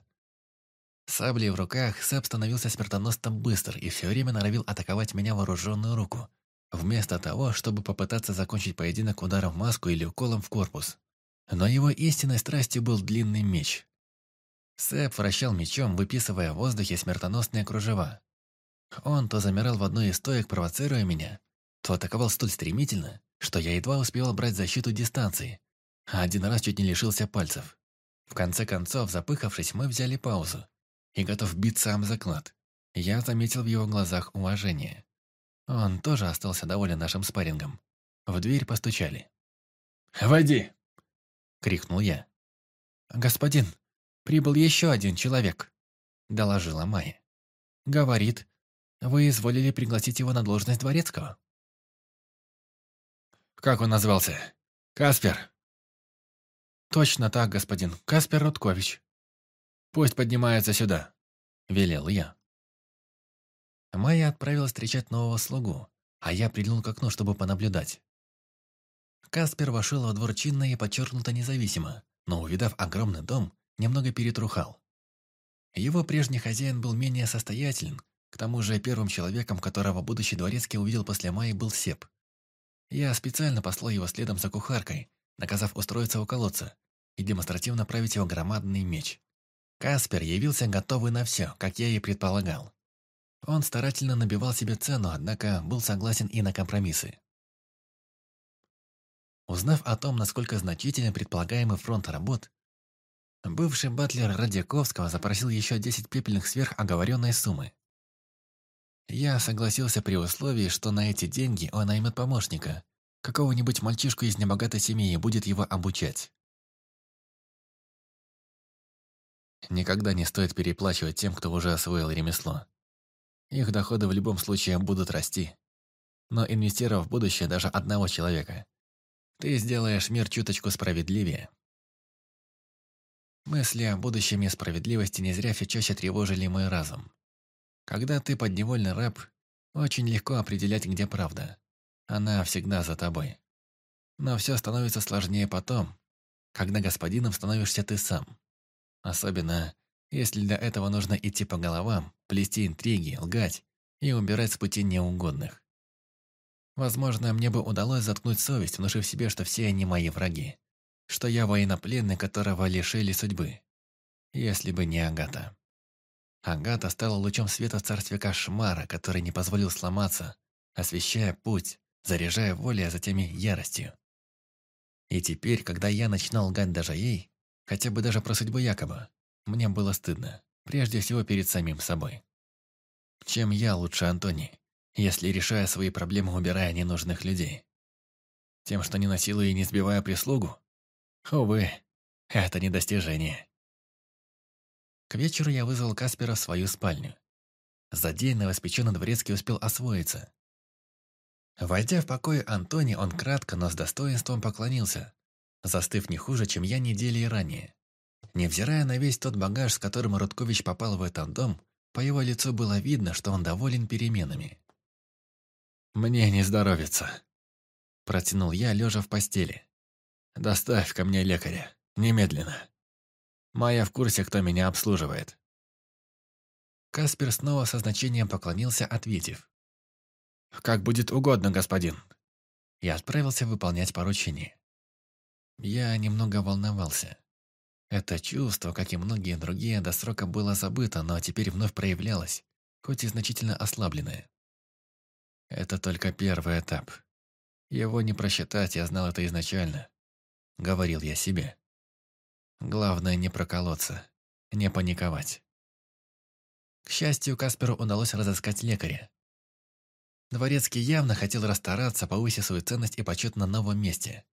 Speaker 2: Саблей в руках Сэп становился смертоносным быстр и все время норовил атаковать меня вооруженную руку, вместо того, чтобы попытаться закончить поединок ударом в маску или уколом в корпус. Но его истинной страстью был длинный меч. Сэп вращал мечом, выписывая в воздухе смертоносные кружева. Он то замирал в одной из стоек, провоцируя меня, то атаковал столь стремительно, что я едва успевал брать защиту дистанции, а один раз чуть не лишился пальцев. В конце концов, запыхавшись, мы взяли паузу, и готов биться об заклад. Я заметил в его глазах уважение. Он тоже остался доволен нашим спаррингом. В дверь постучали. Войди, крикнул я. «Господин, прибыл еще один человек», — доложила Майя. «Говорит, вы изволили пригласить его на должность дворецкого». «Как он назвался?
Speaker 1: Каспер?» «Точно так, господин. Каспер Рудкович.
Speaker 2: Пусть поднимается сюда», — велел я. Майя отправилась встречать нового слугу, а я прильнул к окну, чтобы понаблюдать. Каспер вошел во двор чинно и подчеркнуто независимо, но, увидав огромный дом, немного перетрухал. Его прежний хозяин был менее состоятелен, к тому же первым человеком, которого будущий дворецкий увидел после Майи, был Сеп. Я специально послал его следом за кухаркой, наказав устроиться у колодца и демонстративно править его громадный меч. Каспер явился готовый на все, как я и предполагал. Он старательно набивал себе цену, однако был согласен и на компромиссы. Узнав о том, насколько значителен предполагаемый фронт работ, бывший батлер Радяковского запросил еще 10 пепельных сверх оговоренной суммы. Я согласился при условии, что на эти деньги он наймет помощника, какого-нибудь мальчишку из небогатой семьи и будет его обучать. Никогда не стоит переплачивать тем, кто уже освоил ремесло. Их доходы в любом случае будут расти. Но инвестировав в будущее даже одного человека, ты сделаешь мир чуточку справедливее. Мысли о будущем и справедливости не зря все чаще тревожили мой разум. Когда ты подневольный раб, очень легко определять, где правда. Она всегда за тобой. Но все становится сложнее потом, когда господином становишься ты сам. Особенно, если для этого нужно идти по головам, плести интриги, лгать и убирать с пути неугодных. Возможно, мне бы удалось заткнуть совесть, внушив себе, что все они мои враги. Что я военнопленный, которого лишили судьбы. Если бы не Агата. Агата стала лучом света в царстве кошмара, который не позволил сломаться, освещая путь, заряжая волей, а затем яростью. И теперь, когда я начинал лгать даже ей, хотя бы даже про судьбу Якоба, мне было стыдно, прежде всего перед самим собой. Чем я лучше Антони, если решая свои проблемы, убирая ненужных людей? Тем, что не насилую и не сбиваю прислугу? Увы, это не достижение. К вечеру я вызвал Каспера в свою спальню. За день новоспеченный дворецкий успел освоиться. Войдя в покой Антони, он кратко, но с достоинством поклонился, застыв не хуже, чем я недели ранее. Невзирая на весь тот багаж, с которым Рудкович попал в этот дом, по его лицу было видно, что он доволен переменами. «Мне не здоровится», – протянул я, лежа в постели. «Доставь ко мне лекаря. Немедленно. Моя в курсе, кто меня обслуживает». Каспер снова со значением поклонился, ответив. «Как будет угодно, господин». Я отправился выполнять поручение. Я немного волновался. Это чувство, как и многие другие, до срока было забыто, но теперь вновь проявлялось, хоть и значительно ослабленное. Это только первый этап. Его не просчитать, я знал это изначально. Говорил я себе. Главное не проколоться, не паниковать. К счастью, Касперу удалось разыскать лекаря. Дворецкий явно хотел расстараться, повысить свою ценность и почет на новом месте,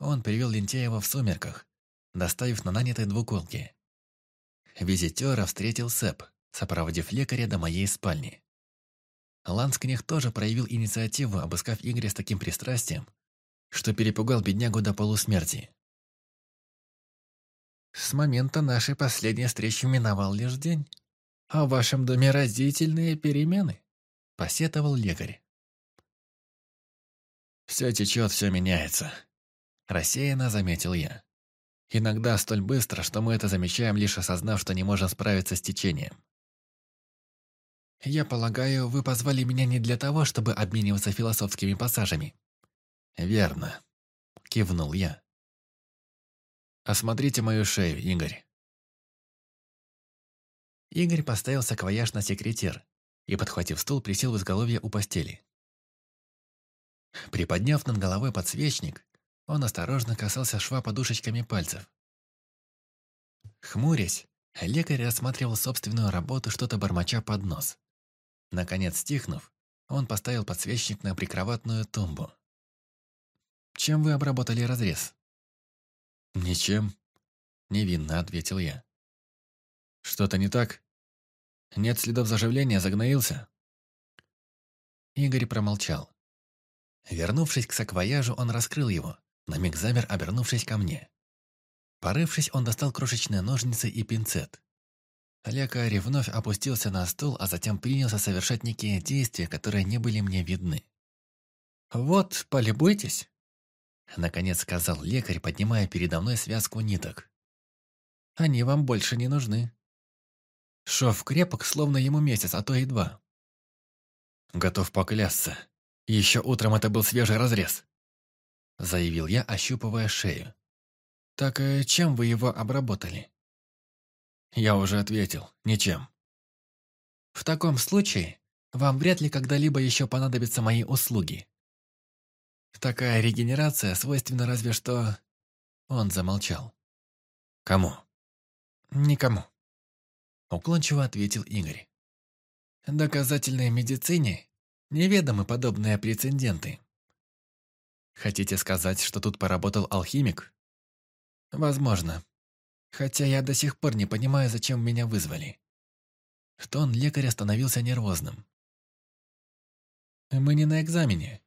Speaker 2: он привел Лентеева в сумерках, доставив на нанятой двуколке. Визитера встретил Сэп, сопроводив лекаря до моей спальни. Ланскнех тоже проявил инициативу, обыскав Игоря с таким пристрастием, что перепугал беднягу до полусмерти. «С момента нашей последней встречи миновал лишь день, а в вашем доме разительные перемены», — посетовал лекарь. «Все течет, все меняется», Рассеянно заметил я. Иногда столь быстро, что мы это замечаем, лишь осознав, что не можем справиться с течением. «Я полагаю, вы позвали меня не для того, чтобы обмениваться философскими пассажами». «Верно», — кивнул я. «Осмотрите мою шею, Игорь». Игорь поставил саквояж на секретер и, подхватив стул, присел в изголовье у постели. Приподняв над головой подсвечник, он осторожно касался шва подушечками пальцев. Хмурясь, лекарь рассматривал собственную работу, что-то бормоча под нос. Наконец, стихнув, он поставил подсвечник на прикроватную тумбу. «Чем вы обработали разрез?»
Speaker 1: «Ничем», —
Speaker 2: невинно ответил я. «Что-то не так? Нет следов заживления, загноился?» Игорь промолчал. Вернувшись к саквояжу, он раскрыл его. На миг замер, обернувшись ко мне. Порывшись, он достал крошечные ножницы и пинцет. Лекарь вновь опустился на стул, а затем принялся совершать некие действия, которые не были мне видны. «Вот, полюбуйтесь!» Наконец сказал лекарь, поднимая передо мной связку ниток. «Они вам больше не нужны». Шов крепок, словно ему месяц, а то и два. Готов поклясться. Еще утром это был свежий разрез. — заявил я, ощупывая шею. «Так э, чем вы его обработали?» Я уже ответил, ничем. «В таком случае вам вряд ли когда-либо еще понадобятся мои услуги». «Такая регенерация свойственна разве что...» Он замолчал. «Кому?» «Никому», — уклончиво ответил Игорь. «Доказательной медицине неведомы подобные прецеденты». Хотите сказать, что тут поработал алхимик? Возможно. Хотя я до сих пор не понимаю, зачем меня вызвали. Тон лекаря становился нервозным. Мы не на экзамене.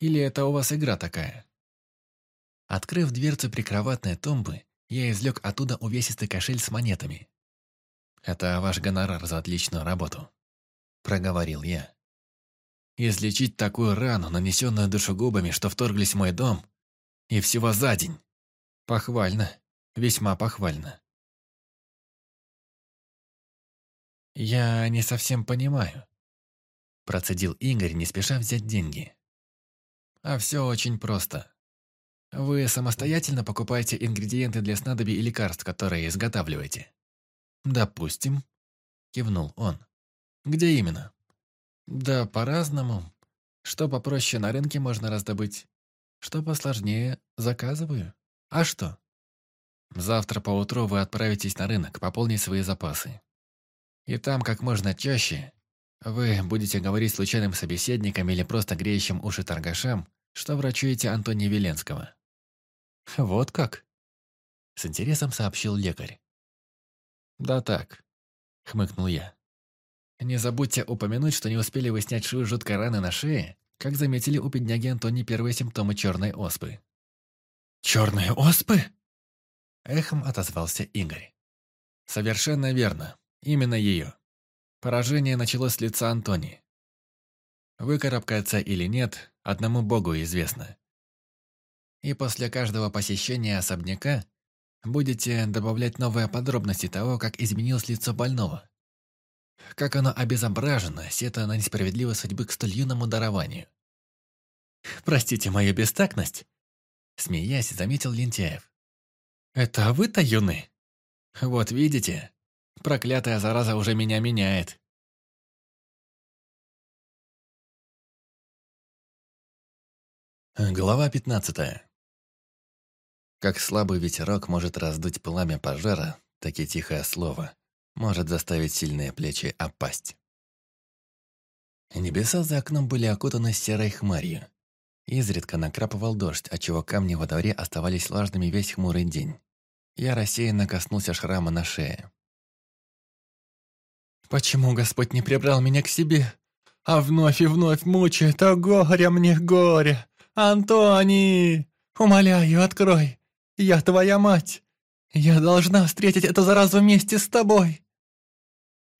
Speaker 2: Или это у вас игра такая? Открыв дверцу прикроватной тумбы, я извлек оттуда увесистый кошель с монетами. «Это ваш гонорар за отличную работу», — проговорил я излечить такую рану, нанесенную душегубами, что вторглись в мой дом, и всего за день. Похвально, весьма похвально.
Speaker 1: «Я не совсем понимаю», – процедил
Speaker 2: Игорь, не спеша взять деньги. «А все очень просто. Вы самостоятельно покупаете ингредиенты для снадобий и лекарств, которые изготавливаете?» «Допустим», – кивнул он. «Где именно?» Да, по-разному. Что попроще на рынке можно раздобыть, что посложнее заказываю. А что? Завтра поутру вы отправитесь на рынок пополнить свои запасы. И там как можно чаще вы будете говорить случайным собеседникам или просто греющим уши торгашам, что врачуете Антония Веленского. Вот как? С интересом сообщил лекарь. Да так, хмыкнул я. Не забудьте упомянуть, что не успели вы снять швы жуткой раны на шее, как заметили у бедняги Антони первые симптомы черной оспы. «Черные оспы?» Эхом отозвался Игорь. «Совершенно верно. Именно ее. Поражение началось с лица Антони. Выкарабкается или нет, одному богу известно. И после каждого посещения особняка будете добавлять новые подробности того, как изменилось лицо больного, как она обезображена, сета на несправедливость судьбы к столь юному дарованию. «Простите мою бестактность», — смеясь, заметил Лентяев. «Это а вы-то юны?» «Вот видите,
Speaker 1: проклятая зараза уже меня меняет». Глава пятнадцатая.
Speaker 2: Как слабый ветерок может раздуть пламя пожара, так и тихое слово может заставить сильные плечи опасть. Небеса за окном были окутаны серой хмарью. Изредка накрапывал дождь, отчего камни во дворе оставались влажными весь хмурый день. Я рассеянно коснулся шрама на шее. «Почему Господь не прибрал меня к себе? А вновь и вновь мучает, а горе мне горе! Антони! Умоляю, открой! Я твоя мать! Я должна встретить эту заразу вместе с тобой!»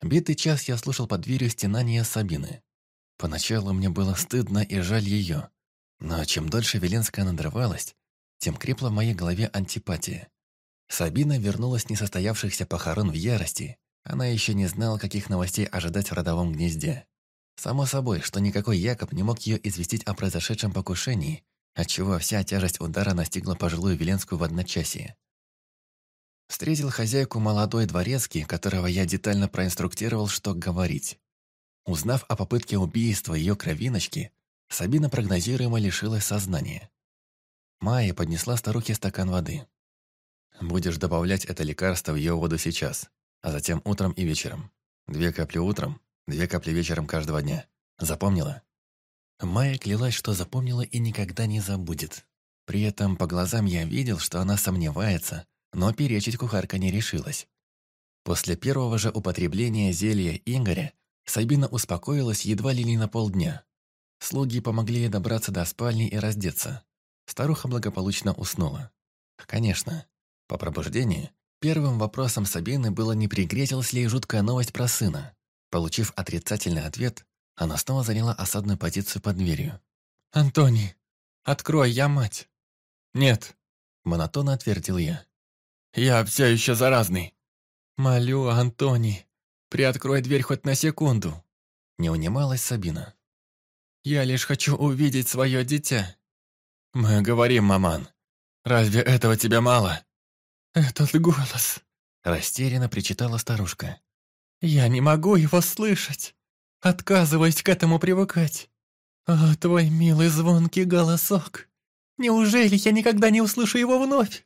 Speaker 2: Битый час я слушал под дверью стенания Сабины. Поначалу мне было стыдно и жаль ее. Но чем дольше Веленская надрывалась, тем крепла в моей голове антипатия. Сабина вернулась с несостоявшихся похорон в ярости. Она еще не знала, каких новостей ожидать в родовом гнезде. Само собой, что никакой Якоб не мог ее известить о произошедшем покушении, отчего вся тяжесть удара настигла пожилую Веленскую в одночасье. Встретил хозяйку молодой дворецкий, которого я детально проинструктировал, что говорить. Узнав о попытке убийства ее кровиночки, Сабина прогнозируемо лишилась сознания. Майя поднесла старухе стакан воды. «Будешь добавлять это лекарство в ее воду сейчас, а затем утром и вечером. Две капли утром, две капли вечером каждого дня. Запомнила?» Майя клялась, что запомнила и никогда не забудет. При этом по глазам я видел, что она сомневается, но перечить кухарка не решилась. После первого же употребления зелья Игоря Сабина успокоилась едва ли не на полдня. Слуги помогли ей добраться до спальни и раздеться. Старуха благополучно уснула. Конечно, по пробуждении первым вопросом Сабины было, не пригрезилась ли ей жуткая новость про сына. Получив отрицательный ответ, она снова заняла осадную позицию под дверью. «Антони, открой, я мать!» «Нет!» – монотонно отвердил я. Я все еще заразный». «Молю, Антони, приоткрой дверь хоть на секунду», — не унималась Сабина. «Я лишь хочу увидеть свое дитя». «Мы говорим, маман. Разве этого тебе мало?» «Этот голос», — растерянно причитала старушка. «Я не могу его слышать. Отказываюсь к этому привыкать. О, а, твой милый звонкий голосок. Неужели я никогда не услышу его вновь?»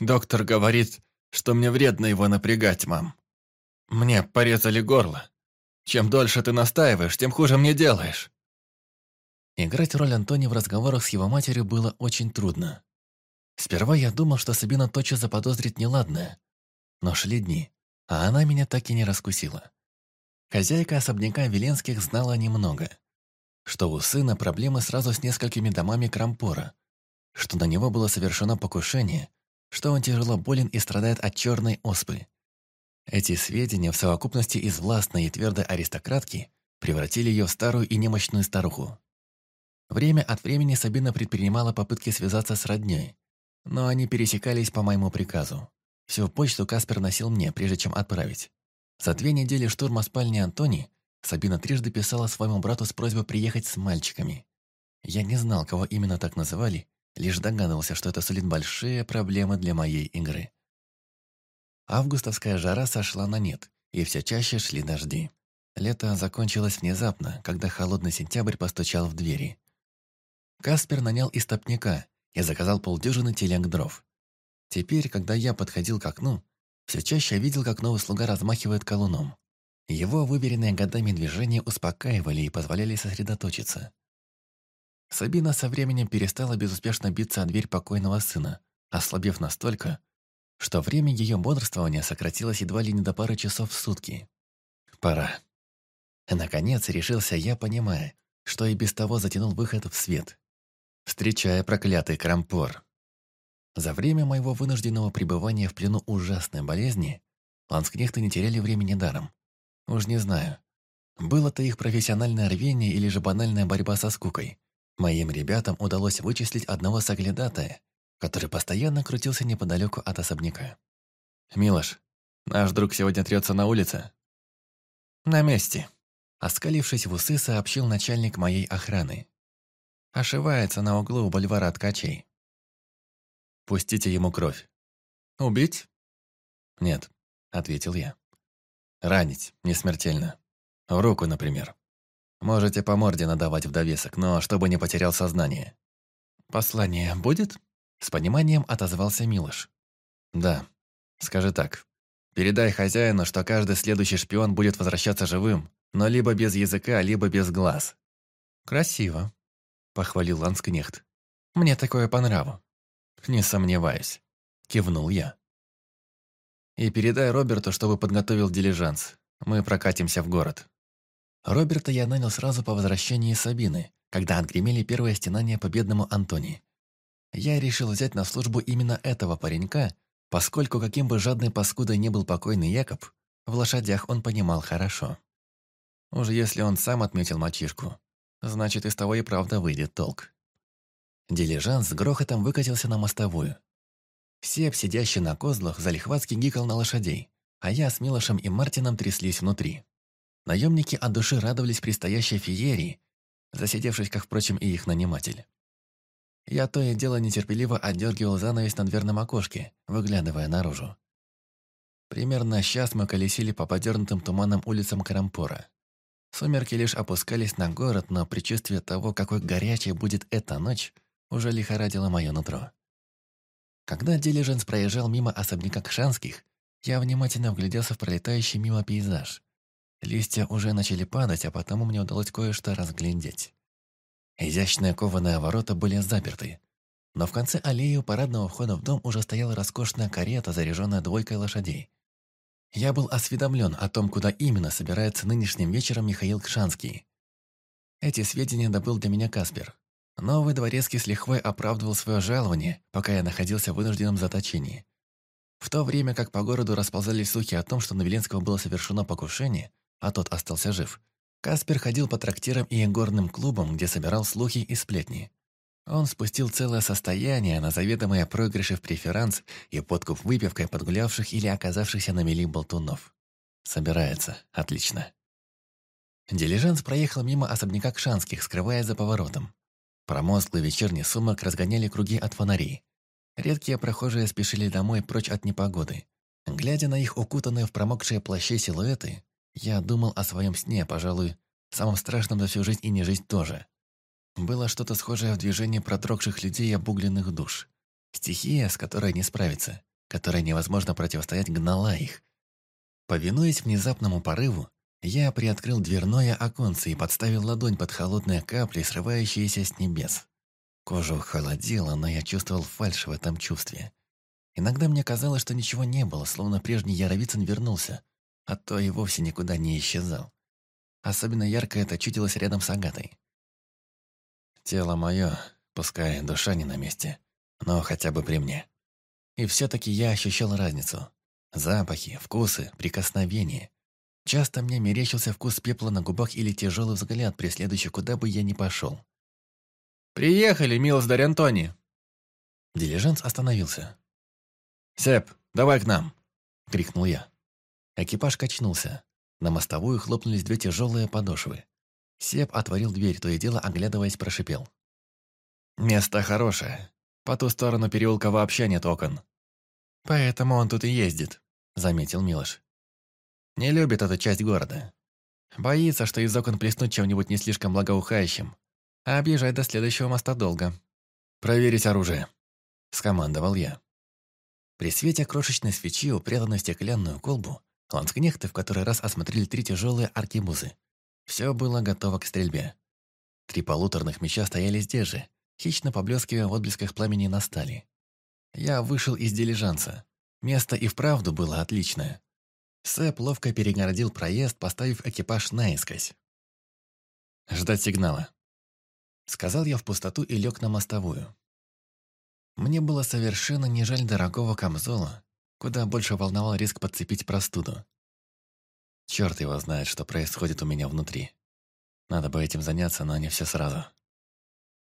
Speaker 2: Доктор говорит, что мне вредно его напрягать, мам. Мне порезали горло. Чем дольше ты настаиваешь, тем хуже мне делаешь. Играть роль Антони в разговорах с его матерью было очень трудно. Сперва я думал, что Сабина точно заподозрит неладное. Но шли дни, а она меня так и не раскусила. Хозяйка особняка Веленских знала немного. Что у сына проблемы сразу с несколькими домами Крампора, что на него было совершено покушение, что он тяжело болен и страдает от черной оспы. Эти сведения в совокупности из властной и твердой аристократки превратили ее в старую и немощную старуху. Время от времени Сабина предпринимала попытки связаться с родней, но они пересекались по моему приказу. Всю почту Каспер носил мне, прежде чем отправить. За две недели штурма спальни Антони Сабина трижды писала своему брату с просьбой приехать с мальчиками. Я не знал, кого именно так называли, Лишь догадывался, что это сулит большие проблемы для моей игры. Августовская жара сошла на нет, и все чаще шли дожди. Лето закончилось внезапно, когда холодный сентябрь постучал в двери. Каспер нанял истопника и заказал полдюжины телег дров. Теперь, когда я подходил к окну, все чаще видел, как новый слуга размахивает колуном. Его выверенные годами движения успокаивали и позволяли сосредоточиться. Сабина со временем перестала безуспешно биться о дверь покойного сына, ослабев настолько, что время ее бодрствования сократилось едва ли не до пары часов в сутки. Пора. Наконец решился я, понимая, что и без того затянул выход в свет, встречая проклятый крампор. За время моего вынужденного пребывания в плену ужасной болезни ланскнехты не теряли времени даром. Уж не знаю, было-то их профессиональное рвение или же банальная борьба со скукой. Моим ребятам удалось вычислить одного соглядатая, который постоянно крутился неподалеку от особняка. «Милош, наш друг сегодня трется на улице?» «На месте», — оскалившись в усы, сообщил начальник моей охраны. «Ошивается на углу у бульвара ткачей». «Пустите ему кровь». «Убить?» «Нет», — ответил я. «Ранить, не смертельно. В руку, например». Можете по морде надавать в довесок, но чтобы не потерял сознание». «Послание будет?» С пониманием отозвался Милош. «Да. Скажи так. Передай хозяину, что каждый следующий шпион будет возвращаться живым, но либо без языка, либо без глаз». «Красиво», — похвалил Ланскнехт. «Мне такое по нраву». «Не сомневаюсь», — кивнул я. «И передай Роберту, чтобы подготовил дилижанс. Мы прокатимся в город». Роберта я нанял сразу по возвращении Сабины, когда отгремели первое стенание победному Антони. Я решил взять на службу именно этого паренька, поскольку каким бы жадной паскудой не был покойный Якоб, в лошадях он понимал хорошо. Уже если он сам отметил мальчишку, значит, из того и правда выйдет толк. Дилижанс с грохотом выкатился на мостовую. Все сидящий на козлах, залихватски гикал на лошадей, а я с Милошем и Мартином тряслись внутри. Наемники от души радовались предстоящей феерии, засидевшись, как, впрочем, и их наниматель. Я то и дело нетерпеливо отдергивал занавес на дверном окошке, выглядывая наружу. Примерно час мы колесили по подернутым туманом улицам Карампора. Сумерки лишь опускались на город, но предчувствие того, какой горячей будет эта ночь, уже лихорадило мое нутро. Когда дилиженс проезжал мимо особняка Кшанских, я внимательно вгляделся в пролетающий мимо пейзаж. Листья уже начали падать, а потому мне удалось кое-что разглядеть. Изящные кованые ворота были заперты. Но в конце аллеи у парадного входа в дом уже стояла роскошная карета, заряженная двойкой лошадей. Я был осведомлен о том, куда именно собирается нынешним вечером Михаил Кшанский. Эти сведения добыл для меня Каспер. Новый дворецкий с лихвой оправдывал свое жалование, пока я находился в вынужденном заточении. В то время как по городу расползались слухи о том, что на Веленского было совершено покушение, а тот остался жив, Каспер ходил по трактирам и горным клубам, где собирал слухи и сплетни. Он спустил целое состояние на заведомые проигрыши в преферанс и подкуп выпивкой подгулявших или оказавшихся на мели болтунов. Собирается. Отлично. Дилижанс проехал мимо особняка Кшанских, скрывая за поворотом. Промозглый вечерний сумок разгоняли круги от фонарей. Редкие прохожие спешили домой прочь от непогоды. Глядя на их укутанные в промокшие плащи силуэты, я думал о своем сне, пожалуй, самом страшном за всю жизнь и не жизнь тоже. Было что-то схожее в движении протрогших людей и обугленных душ. Стихия, с которой не справиться, которой невозможно противостоять, гнала их. Повинуясь внезапному порыву, я приоткрыл дверное оконце и подставил ладонь под холодные капли, срывающиеся с небес. Кожу холодила, но я чувствовал фальшь в этом чувстве. Иногда мне казалось, что ничего не было, словно прежний Яровицын вернулся – а то и вовсе никуда не исчезал. Особенно ярко это чудилось рядом с Агатой. «Тело мое, пускай душа не на месте, но хотя бы при мне». И все-таки я ощущал разницу. Запахи, вкусы, прикосновения. Часто мне мерещился вкус пепла на губах или тяжелый взгляд, преследующий куда бы я ни пошел. «Приехали, милоздарь Антони!» Дилижанс остановился. «Сеп, давай к нам!» — крикнул я. Экипаж качнулся. На мостовую хлопнулись две тяжелые подошвы. Сеп отворил дверь, то и дело, оглядываясь, прошипел. «Место хорошее. По ту сторону переулка вообще нет окон. Поэтому он тут и ездит», — заметил Милош. «Не любит эту часть города. Боится, что из окон плеснут чем-нибудь не слишком благоухающим. А объезжать до следующего моста долго». «Проверить оружие», — скомандовал я. При свете крошечной свечи, упрятанной в стеклянную колбу, Ланскнехты в который раз осмотрели три тяжелые аркебузы. Все было готово к стрельбе. Три полуторных меча стояли здесь же, хищно поблескивая в отблесках пламени на стали. Я вышел из дилижанса. Место и вправду было отличное. Сэп ловко перегородил проезд, поставив экипаж наискось. «Ждать сигнала», — сказал я в пустоту и лег на мостовую. Мне было совершенно не жаль дорогого камзола, Куда больше волновал риск подцепить простуду. Черт его знает, что происходит у меня внутри. Надо бы этим заняться, но не все сразу.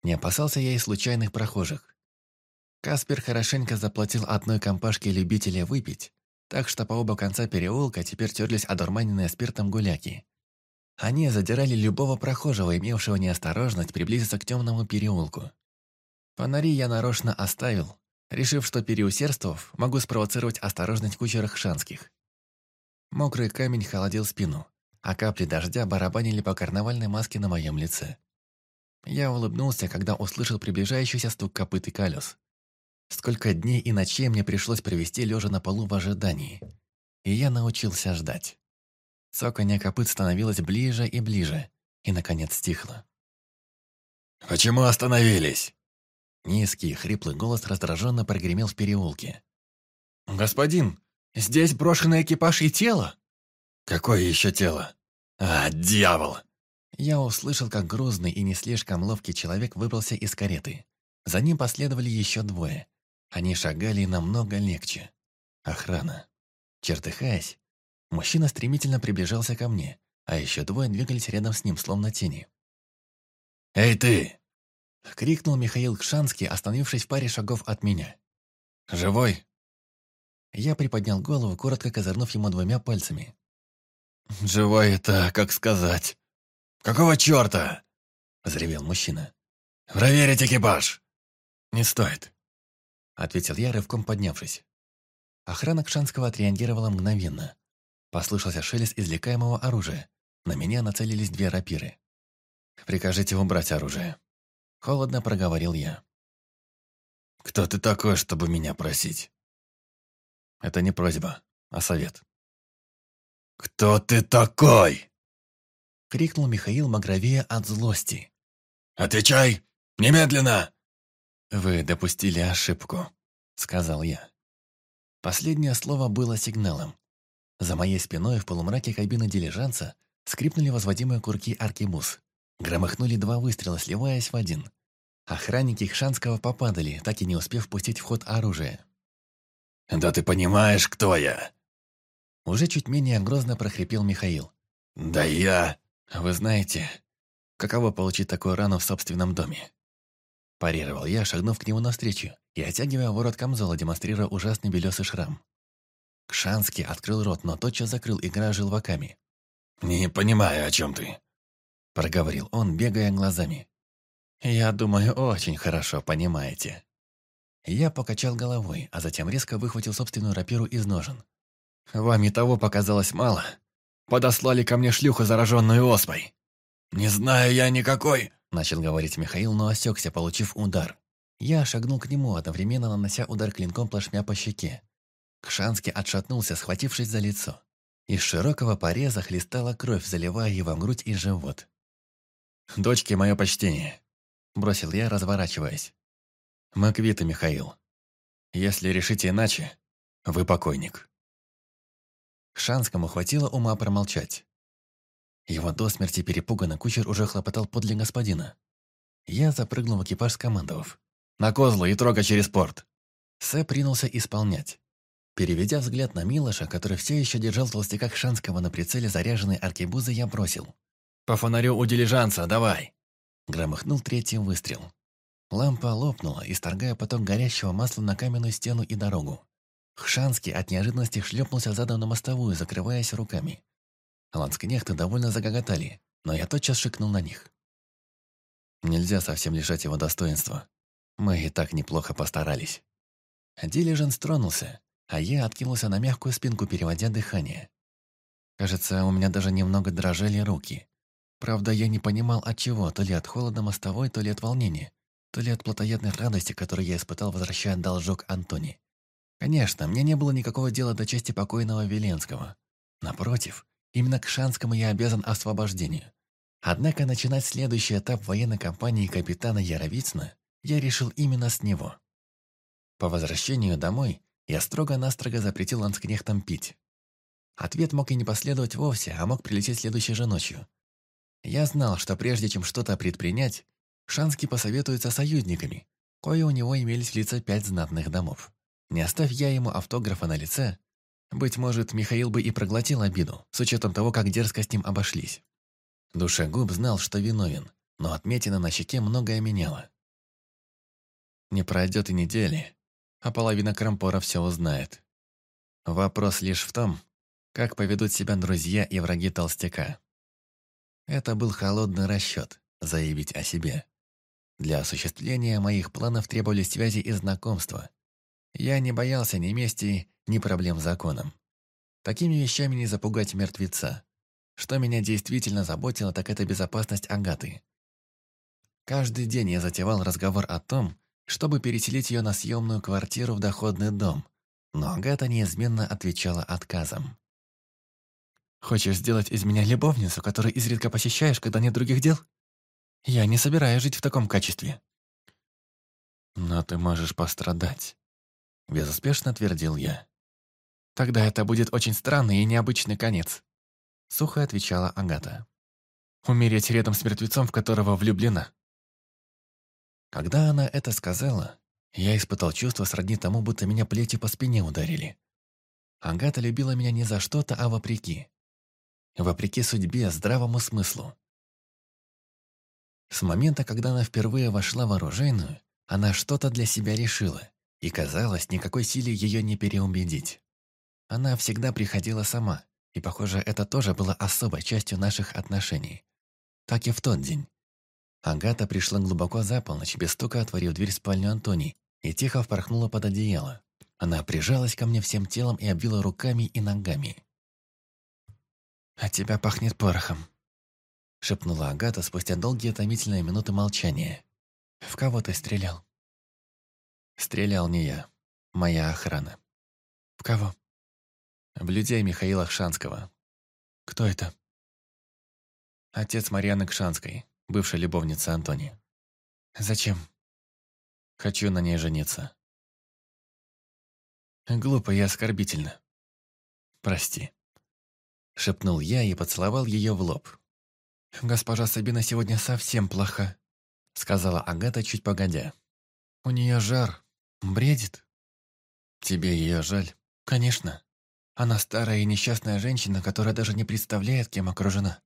Speaker 2: Не опасался я и случайных прохожих. Каспер хорошенько заплатил одной компашке любителя выпить, так что по оба конца переулка теперь терлись одурманенные спиртом гуляки. Они задирали любого прохожего, имевшего неосторожность приблизиться к темному переулку. Фонари я нарочно оставил, решив, что переусердствовав, могу спровоцировать осторожность кучера Хшанских. Мокрый камень холодил спину, а капли дождя барабанили по карнавальной маске на моем лице. Я улыбнулся, когда услышал приближающийся стук копыт и колес. Сколько дней и ночей мне пришлось провести лежа на полу в ожидании. И я научился ждать. Цоканье копыт становилось ближе и ближе, и, наконец, стихло. «Почему остановились?» Низкий, хриплый голос раздраженно прогремел в переулке. «Господин, здесь брошенный экипаж и тело?» «Какое еще тело?» «А, дьявол!» Я услышал, как грозный и не слишком ловкий человек выбрался из кареты. За ним последовали еще двое. Они шагали намного легче. Охрана. Чертыхаясь, мужчина стремительно приближался ко мне, а еще двое двигались рядом с ним, словно тени. «Эй ты!» — крикнул Михаил Кшанский, остановившись в паре шагов от меня. «Живой?» Я приподнял голову, коротко козырнув ему двумя пальцами.
Speaker 1: «Живой это, как сказать. Какого черта?»
Speaker 2: — взревел мужчина. «Проверить экипаж!» «Не стоит», — ответил я, рывком поднявшись. Охрана Кшанского отреагировала мгновенно. Послышался шелест извлекаемого оружия. На меня нацелились две рапиры. «Прикажите убрать оружие», Холодно проговорил я. «Кто ты такой, чтобы меня просить?» «Это не просьба, а совет». «Кто ты такой?» Крикнул Михаил Магровея от злости. «Отвечай! Немедленно!» «Вы допустили ошибку», — сказал я. Последнее слово было сигналом. За моей спиной в полумраке кабины дилижанса скрипнули возводимые курки Аркимус. Громыхнули два выстрела, сливаясь в один. Охранники Хшанского попадали, так и не успев пустить в ход оружие. «Да ты понимаешь, кто я!» Уже чуть менее грозно прохрипел Михаил. «Да я...» «Вы знаете, каково получить такую рану в собственном доме?» Парировал я, шагнув к нему навстречу и оттягивая ворот камзола, демонстрируя ужасный белесый шрам. Кшанский открыл рот, но тотчас закрыл, играя желваками. «Не понимаю, о чем ты. – проговорил он, бегая глазами. «Я думаю, очень хорошо понимаете». Я покачал головой, а затем резко выхватил собственную рапиру из ножен. «Вам и того показалось мало. Подослали ко мне шлюху, зараженную оспой». «Не знаю я никакой», – начал говорить Михаил, но осекся, получив удар. Я шагнул к нему, одновременно нанося удар клинком плашмя по щеке. Кшанский отшатнулся, схватившись за лицо. Из широкого пореза хлестала кровь, заливая его грудь и живот. «Дочке мое почтение», – бросил я, разворачиваясь. «Мы квиты, Михаил. Если решите иначе, вы покойник». Шанскому хватило ума промолчать. Его до смерти перепуганный кучер уже хлопотал подле господина. Я запрыгнул в экипаж, скомандовав. «На козлы и трога через порт!» Сэ принялся исполнять. Переведя взгляд на Милоша, который все еще держал в толстяках Шанского на прицеле заряженной аркебузы, я бросил. «По фонарю у дилижанса, давай!» Громыхнул третий выстрел. Лампа лопнула, исторгая поток горящего масла на каменную стену и дорогу. Хшанский от неожиданности шлепнулся задом на мостовую, закрываясь руками. Ланскнехты довольно загоготали, но я тотчас шикнул на них. Нельзя совсем лишать его достоинства. Мы и так неплохо постарались. Дилиженс тронулся, а я откинулся на мягкую спинку, переводя дыхание. Кажется, у меня даже немного дрожали руки. Правда, я не понимал от чего, то ли от холода мостовой, то ли от волнения, то ли от плотоядной радости, которую я испытал, возвращая должок Антони. Конечно, мне не было никакого дела до чести покойного Веленского. Напротив, именно к Шанскому я обязан освобождению. Однако начинать следующий этап военной кампании капитана Яровицына я решил именно с него. По возвращению домой я строго-настрого запретил ланскнехтам пить. Ответ мог и не последовать вовсе, а мог прилететь следующей же ночью, я знал, что прежде чем что-то предпринять, Шанский посоветуется союзниками, кое у него имелись лица пять знатных домов. Не оставь я ему автографа на лице, быть может, Михаил бы и проглотил обиду, с учетом того, как дерзко с ним обошлись. Душегуб знал, что виновен, но отметина на щеке многое меняла. Не пройдет и недели, а половина Крампора все узнает. Вопрос лишь в том, как поведут себя друзья и враги Толстяка. Это был холодный расчет – заявить о себе. Для осуществления моих планов требовались связи и знакомства. Я не боялся ни мести, ни проблем с законом. Такими вещами не запугать мертвеца. Что меня действительно заботило, так это безопасность Агаты. Каждый день я затевал разговор о том, чтобы переселить ее на съемную квартиру в доходный дом, но Агата неизменно отвечала отказом. Хочешь сделать из меня любовницу, которую изредка посещаешь, когда нет других дел? Я не собираюсь жить в таком качестве». «Но ты можешь пострадать», — безуспешно твердил я. «Тогда это будет очень странный и необычный конец», — сухо отвечала Агата. «Умереть рядом с мертвецом, в которого влюблена». Когда она это сказала, я испытал чувство сродни тому, будто меня плетью по спине ударили. Агата любила меня не за что-то, а вопреки вопреки судьбе, здравому смыслу. С момента, когда она впервые вошла в оружейную, она что-то для себя решила, и, казалось, никакой силе ее не переубедить. Она всегда приходила сама, и, похоже, это тоже было особой частью наших отношений. Так и в тот день. Агата пришла глубоко за полночь, без стука отворив дверь в спальню Антони, и тихо впорхнула под одеяло. Она прижалась ко мне всем телом и обвила руками и ногами. «От «А тебя пахнет порохом», — шепнула Агата спустя долгие томительные минуты молчания. «В кого ты стрелял?» «Стрелял не я. Моя охрана». «В кого?» «В людей Михаила
Speaker 1: Хшанского». «Кто это?» «Отец Марьяны Кшанской, бывшая любовница Антони». «Зачем?» «Хочу на ней жениться». «Глупо и оскорбительно. Прости».
Speaker 2: — шепнул я и поцеловал ее в лоб. «Госпожа Сабина сегодня совсем плоха», — сказала Агата чуть погодя. «У нее жар. Бредит». «Тебе ее жаль?» «Конечно. Она старая и несчастная женщина, которая даже не представляет, кем окружена».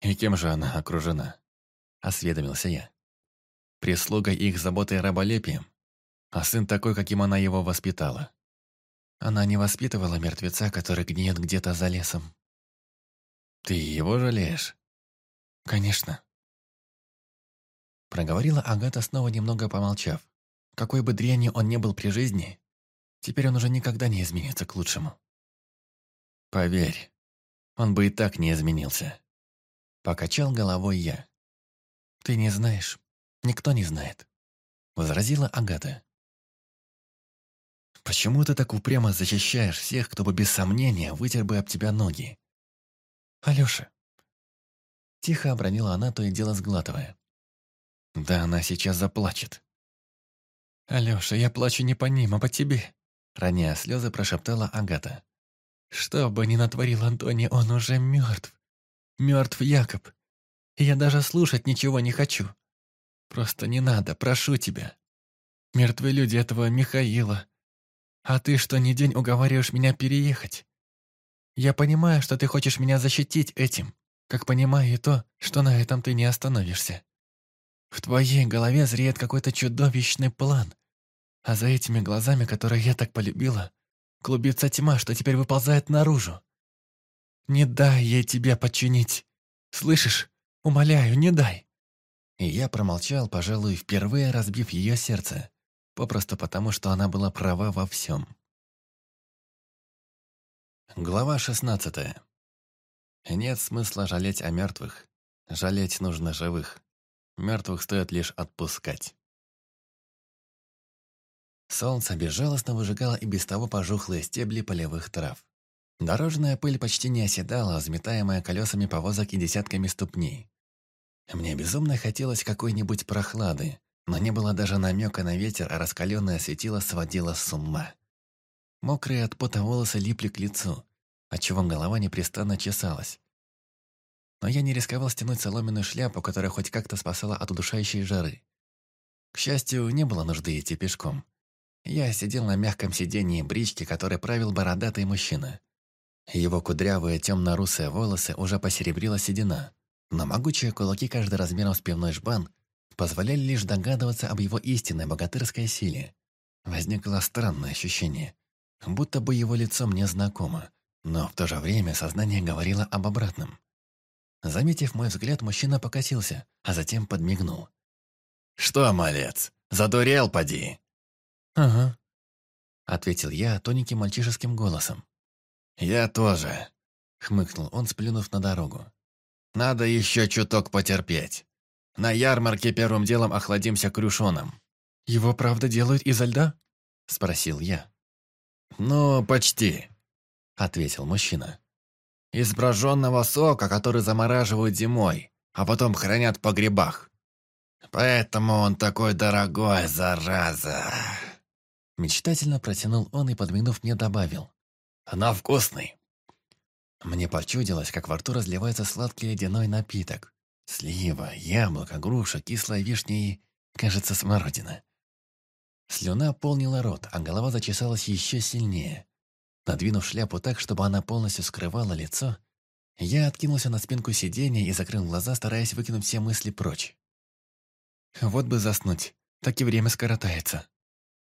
Speaker 2: «И кем же она окружена?» — осведомился я. «Прислугой их заботой раболепием, а сын такой, каким она его воспитала. Она не воспитывала мертвеца, который гниет где-то за лесом. «Ты его жалеешь?» «Конечно». Проговорила Агата, снова немного помолчав. Какой бы дряни он не был при жизни, теперь он уже никогда не изменится к лучшему. «Поверь, он бы и так не изменился». Покачал головой я. «Ты не знаешь. Никто не знает», — возразила Агата. Почему ты так упрямо защищаешь всех, кто бы без сомнения вытер бы об тебя ноги? Алёша. Тихо обронила она, то и дело сглатывая. Да она сейчас заплачет. Алёша, я плачу не по ним, а по тебе. Роняя слезы, прошептала Агата. Что бы ни натворил Антони, он уже мертв. Мертв Якоб. я даже слушать ничего не хочу. Просто не надо, прошу тебя. Мертвы люди этого Михаила, а ты что ни день уговариваешь меня переехать? Я понимаю, что ты хочешь меня защитить этим, как понимаю и то, что на этом ты не остановишься. В твоей голове зреет какой-то чудовищный план, а за этими глазами, которые я так полюбила, клубится тьма, что теперь выползает наружу. Не дай ей тебя подчинить. Слышишь? Умоляю, не дай. И я промолчал, пожалуй, впервые разбив ее сердце. Попросту потому, что она была права во всем. Глава шестнадцатая. Нет смысла жалеть о мертвых. Жалеть нужно живых. Мертвых стоит лишь отпускать. Солнце безжалостно выжигало и без того пожухлые стебли полевых трав. Дорожная пыль почти не оседала, взметаемая колесами повозок и десятками ступней. Мне безумно хотелось какой-нибудь прохлады, но не было даже намека на ветер, а раскаленное светило сводило с ума. Мокрые от пота волосы липли к лицу, отчего голова непрестанно чесалась. Но я не рисковал стянуть соломенную шляпу, которая хоть как-то спасала от удушающей жары. К счастью, не было нужды идти пешком. Я сидел на мягком сиденье брички, который правил бородатый мужчина. Его кудрявые темно-русые волосы уже посеребрила седина, но могучие кулаки каждый размером с пивной жбан позволяли лишь догадываться об его истинной богатырской силе. Возникло странное ощущение, будто бы его лицо мне знакомо, но в то же время сознание говорило об обратном. Заметив мой взгляд, мужчина покосился, а затем подмигнул. «Что, малец, задурел, поди!» «Ага», — ответил я тоненьким мальчишеским голосом. «Я тоже», — хмыкнул он, сплюнув на дорогу. «Надо еще чуток потерпеть». На ярмарке первым делом охладимся крюшоном». «Его, правда, делают изо льда?» – спросил я. «Ну, почти», – ответил мужчина. «Из броженного сока, который замораживают зимой, а потом хранят по погребах. Поэтому он такой дорогой, зараза!» Мечтательно протянул он и, подмигнув мне, добавил. «Она вкусный!» Мне почудилось, как во рту разливается сладкий ледяной напиток. Слива, яблоко, груша, кислая вишня и, кажется, смородина. Слюна полнила рот, а голова зачесалась еще сильнее. Надвинув шляпу так, чтобы она полностью скрывала лицо, я откинулся на спинку сиденья и закрыл глаза, стараясь выкинуть все мысли прочь. Вот бы заснуть, так и время скоротается.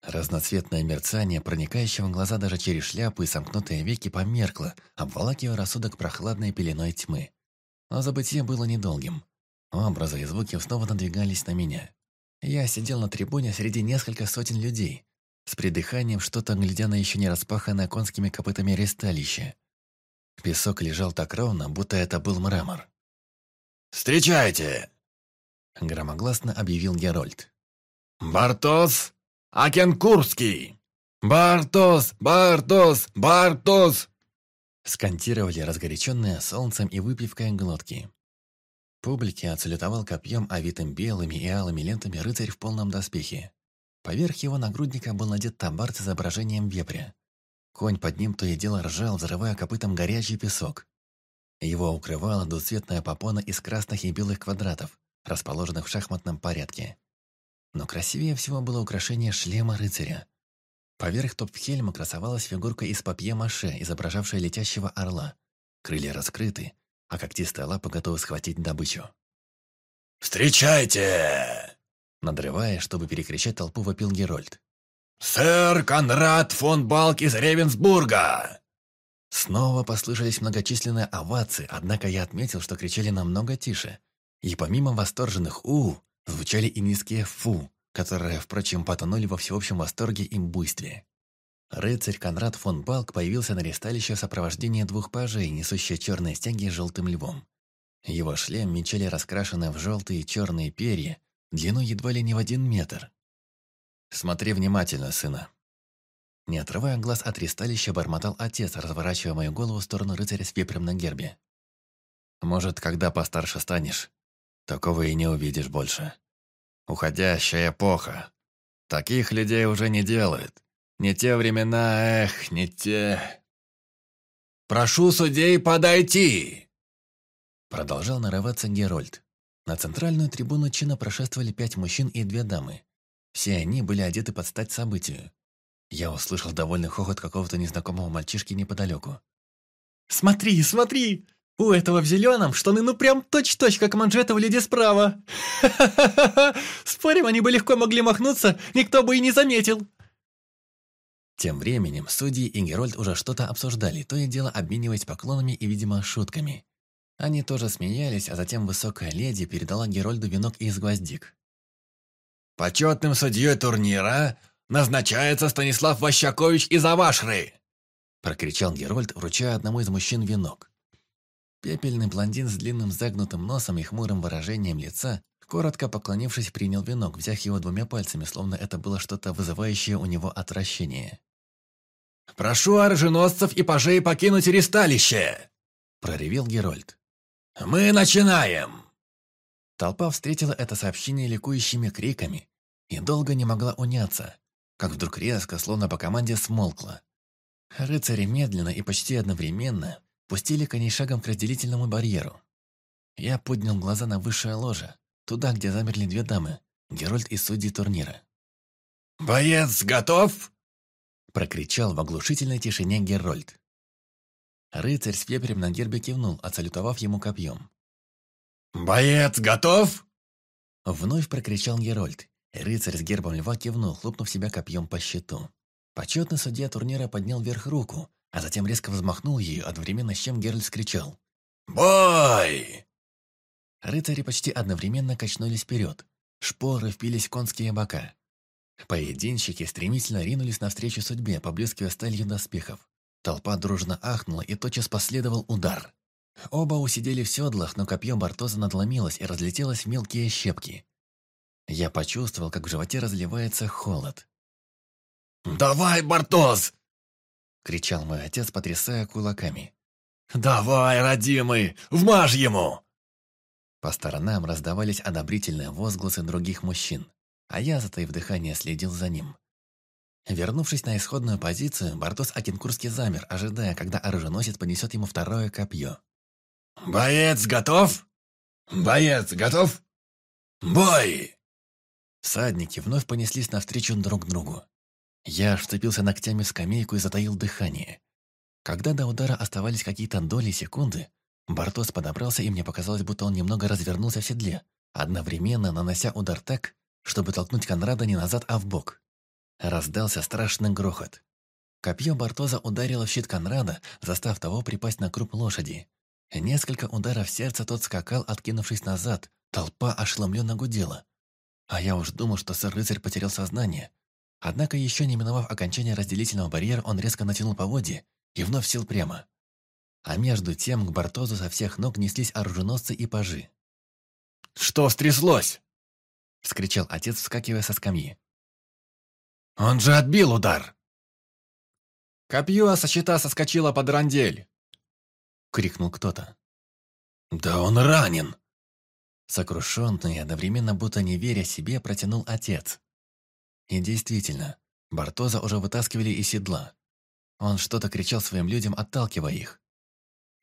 Speaker 2: Разноцветное мерцание, проникающее в глаза даже через шляпу и сомкнутые веки, померкло, обволакивая рассудок прохладной пеленой тьмы. Но забытье было недолгим. Образы и звуки снова надвигались на меня. Я сидел на трибуне среди нескольких сотен людей, с придыханием что-то глядя на еще не распаханное конскими копытами ресталище. Песок лежал так ровно, будто это был мрамор. «Встречайте!» — громогласно объявил Герольд. «Бартос Акенкурский! Бартос! Бартос! Бартос! Скантировали разгоряченные солнцем и выпивкой глотки. Публике отсалютовал копьем, овитым белыми и алыми лентами рыцарь в полном доспехе. Поверх его нагрудника был надет табард с изображением вепря. Конь под ним то и дело ржал, взрывая копытом горячий песок. Его укрывала двуцветная попона из красных и белых квадратов, расположенных в шахматном порядке. Но красивее всего было украшение шлема рыцаря, Поверх топ-хельма красовалась фигурка из папье-маше, изображавшая летящего орла. Крылья раскрыты, а когтистая лапа готова схватить добычу. «Встречайте!» Надрывая, чтобы перекричать толпу, вопил Герольд. «Сэр Конрад фон Балк из Ревенсбурга!» Снова послышались многочисленные овации, однако я отметил, что кричали намного тише. И помимо восторженных «у», звучали и низкие «фу», которые, впрочем, потонули во всеобщем восторге и буйстве. Рыцарь Конрад фон Балк появился на ресталище в сопровождении двух пажей, несущие черные стяги с желтым львом. Его шлем мечели раскрашены в желтые и черные перья, длину едва ли не в один метр. «Смотри внимательно, сына». Не отрывая глаз от ресталища, бормотал отец, разворачивая мою голову в сторону рыцаря с вепрем на гербе. «Может, когда постарше станешь, такого и не увидишь больше». Уходящая эпоха. Таких людей уже не делают. Не те времена, эх, не те... «Прошу судей подойти!» Продолжал нарываться Герольд. На центральную трибуну чина прошествовали пять мужчин и две дамы. Все они были одеты под стать событию. Я услышал довольный хохот какого-то незнакомого мальчишки неподалеку. «Смотри, смотри! У этого в зеленом штаны ну прям точь-точь, как манжеты у леди справа. Ха-ха-ха-ха! Спорим, они бы легко могли махнуться, никто бы и не заметил. Тем временем судьи и Герольд уже что-то обсуждали, то и дело обмениваясь поклонами и, видимо, шутками. Они тоже смеялись, а затем высокая леди передала Герольду венок из гвоздик. «Почетным судьей турнира назначается Станислав Ващакович из Авашры!» прокричал Герольд, вручая одному из мужчин венок. Пепельный блондин с длинным загнутым носом и хмурым выражением лица, коротко поклонившись, принял венок, взяв его двумя пальцами, словно это было что-то вызывающее у него отвращение. «Прошу оруженосцев и пажей покинуть ресталище!» – проревел Герольд. «Мы начинаем!» Толпа встретила это сообщение ликующими криками и долго не могла уняться, как вдруг резко, словно по команде, смолкла. Рыцари медленно и почти одновременно – Пустили коней шагом к разделительному барьеру. Я поднял глаза на высшее ложе, туда, где замерли две дамы, Герольд и судьи турнира. «Боец готов?» – прокричал в оглушительной тишине Герольд. Рыцарь с вепрем на гербе кивнул, отсалютовав ему копьем. «Боец готов?» Вновь прокричал Герольд. Рыцарь с гербом льва кивнул, хлопнув себя копьем по щиту. Почетный судья турнира поднял вверх руку, а затем резко взмахнул ею, одновременно с чем Геральт скричал. «Бой!» Рыцари почти одновременно качнулись вперед. Шпоры впились в конские бока. Поединщики стремительно ринулись навстречу судьбе, поблескивая сталью доспехов. Толпа дружно ахнула, и тотчас последовал удар. Оба усидели в седлах, но копье Бартоза надломилось и разлетелось в мелкие щепки. Я почувствовал, как в животе разливается холод. «Давай, Бартоз!» — кричал мой отец, потрясая кулаками. «Давай, родимый, вмажь ему!» По сторонам раздавались одобрительные возгласы других мужчин, а я, затаив дыхание, следил за ним. Вернувшись на исходную позицию, Бартос Акинкурский замер, ожидая, когда оруженосец понесет ему второе копье. «Боец готов? Боец готов? Бой!» Садники вновь понеслись навстречу друг другу. Я аж вцепился ногтями в скамейку и затаил дыхание. Когда до удара оставались какие-то доли секунды, Бартос подобрался, и мне показалось, будто он немного развернулся в седле, одновременно нанося удар так, чтобы толкнуть Конрада не назад, а в бок. Раздался страшный грохот. Копье Бартоза ударило в щит Конрада, застав того припасть на круп лошади. Несколько ударов сердца тот скакал, откинувшись назад, толпа ошеломленно гудела. А я уж думал, что сэр-рыцарь потерял сознание, Однако, еще не миновав окончания разделительного барьера, он резко натянул по воде и вновь сел прямо. А между тем к Бартозу со всех ног неслись оруженосцы и пажи. «Что стряслось?» — вскричал отец, вскакивая со скамьи. «Он же отбил удар!» «Копье со щита соскочило под рандель!» — крикнул кто-то. «Да он ранен!» Сокрушенный, одновременно будто не веря себе, протянул отец. И действительно, Бартоза уже вытаскивали из седла. Он что-то кричал своим людям, отталкивая их.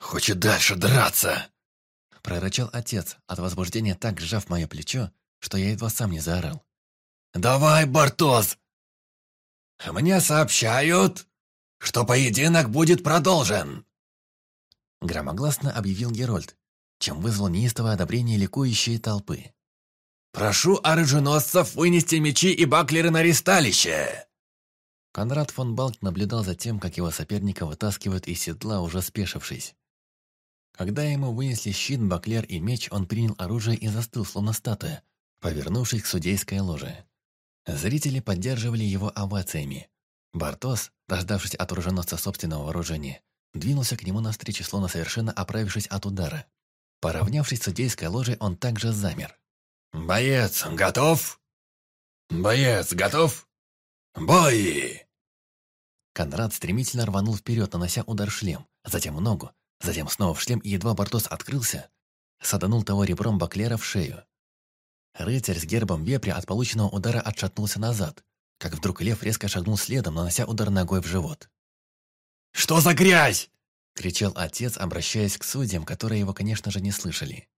Speaker 2: «Хочет дальше драться!» Прорычал отец, от возбуждения так сжав мое плечо, что я едва сам не заорал. «Давай, Бартоз!» «А «Мне сообщают, что поединок будет продолжен!» Громогласно объявил Герольд, чем вызвал неистовое одобрение ликующей толпы. Прошу оруженосцев вынести мечи и баклеры на ристалище. Конрад фон Балк наблюдал за тем, как его соперника вытаскивают из седла, уже спешившись. Когда ему вынесли щит, баклер и меч, он принял оружие и застыл, словно статуя, повернувшись к судейской ложе. Зрители поддерживали его овациями. Бартос, дождавшись от оруженосца собственного вооружения, двинулся к нему навстречу, словно совершенно оправившись от удара. Поравнявшись с судейской ложей, он также замер. «Боец, готов?
Speaker 1: Боец, готов?
Speaker 2: Бой!» Конрад стремительно рванул вперед, нанося удар в шлем, затем ногу, затем снова в шлем, и едва Бортос открылся, саданул того ребром Баклера в шею. Рыцарь с гербом вепря от полученного удара отшатнулся назад, как вдруг лев резко шагнул следом, нанося удар ногой в живот. «Что за грязь?» — кричал отец, обращаясь к судьям, которые его, конечно же, не слышали.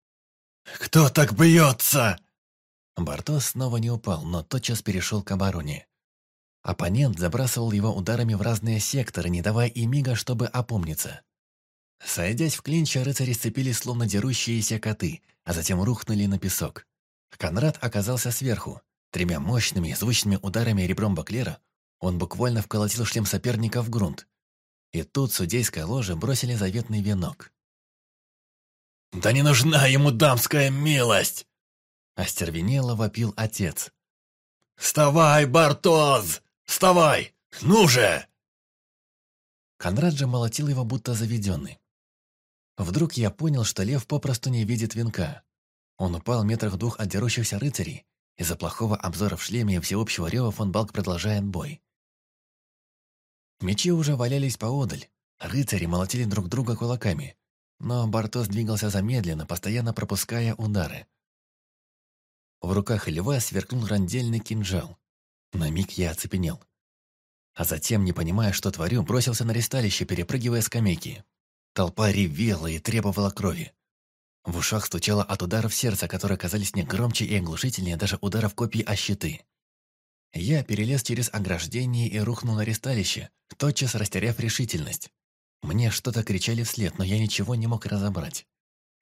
Speaker 2: «Кто так бьется?» Барто снова не упал, но тотчас перешел к обороне. Оппонент забрасывал его ударами в разные секторы, не давая и мига, чтобы опомниться. Сойдясь в клинче, рыцари сцепились, словно дерущиеся коты, а затем рухнули на песок. Конрад оказался сверху. Тремя мощными, звучными ударами ребром Баклера он буквально вколотил шлем соперника в грунт. И тут судейское ложе бросили заветный венок. «Да не нужна ему дамская милость!» Остервенело вопил отец. «Вставай, Бартоз! Вставай! Ну же!» Конрад же молотил его, будто заведенный. Вдруг я понял, что лев попросту не видит венка. Он упал метрах двух от дерущихся рыцарей. Из-за плохого обзора в шлеме и всеобщего рева фон Балк продолжает бой. Мечи уже валялись поодаль. Рыцари молотили друг друга кулаками но Бартос двигался замедленно, постоянно пропуская удары. В руках льва сверкнул рандельный кинжал. На миг я оцепенел. А затем, не понимая, что творю, бросился на ресталище, перепрыгивая скамейки. Толпа ревела и требовала крови. В ушах стучало от ударов сердца, которые казались мне громче и оглушительнее даже ударов копий о щиты. Я перелез через ограждение и рухнул на ресталище, тотчас растеряв решительность. Мне что-то кричали вслед, но я ничего не мог разобрать.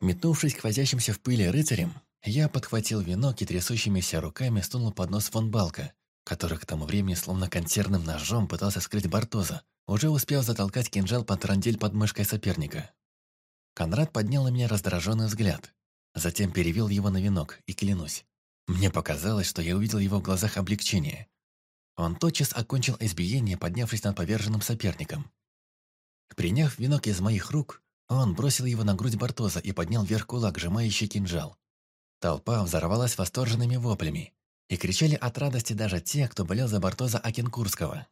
Speaker 2: Метнувшись к возящимся в пыли рыцарям, я подхватил венок и трясущимися руками стунул под нос фон Балка, который к тому времени словно консервным ножом пытался скрыть Бартоза, уже успел затолкать кинжал под трандель под мышкой соперника. Конрад поднял на меня раздраженный взгляд, затем перевел его на венок, и клянусь, мне показалось, что я увидел в его в глазах облегчение. Он тотчас окончил избиение, поднявшись над поверженным соперником. Приняв венок из моих рук, он бросил его на грудь Бартоза и поднял вверх кулак, сжимающий кинжал. Толпа взорвалась восторженными воплями, и кричали от радости даже те, кто болел за Бартоза Акинкурского.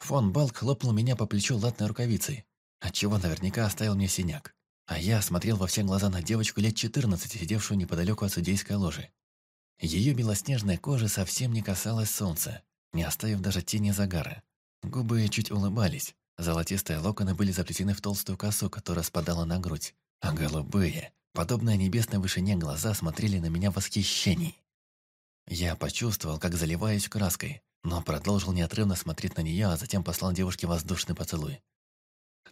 Speaker 2: Фон Балк хлопнул меня по плечу латной рукавицей, отчего наверняка оставил мне синяк. А я смотрел во все глаза на девочку лет 14, сидевшую неподалеку от судейской ложи. Ее белоснежная кожа совсем не касалась солнца, не оставив даже тени загара. Губы чуть улыбались, Золотистые локоны были заплетены в толстую косу, которая спадала на грудь, а голубые, подобные небесной вышине глаза, смотрели на меня в восхищении. Я почувствовал, как заливаюсь краской, но продолжил неотрывно смотреть на нее, а затем послал девушке воздушный поцелуй.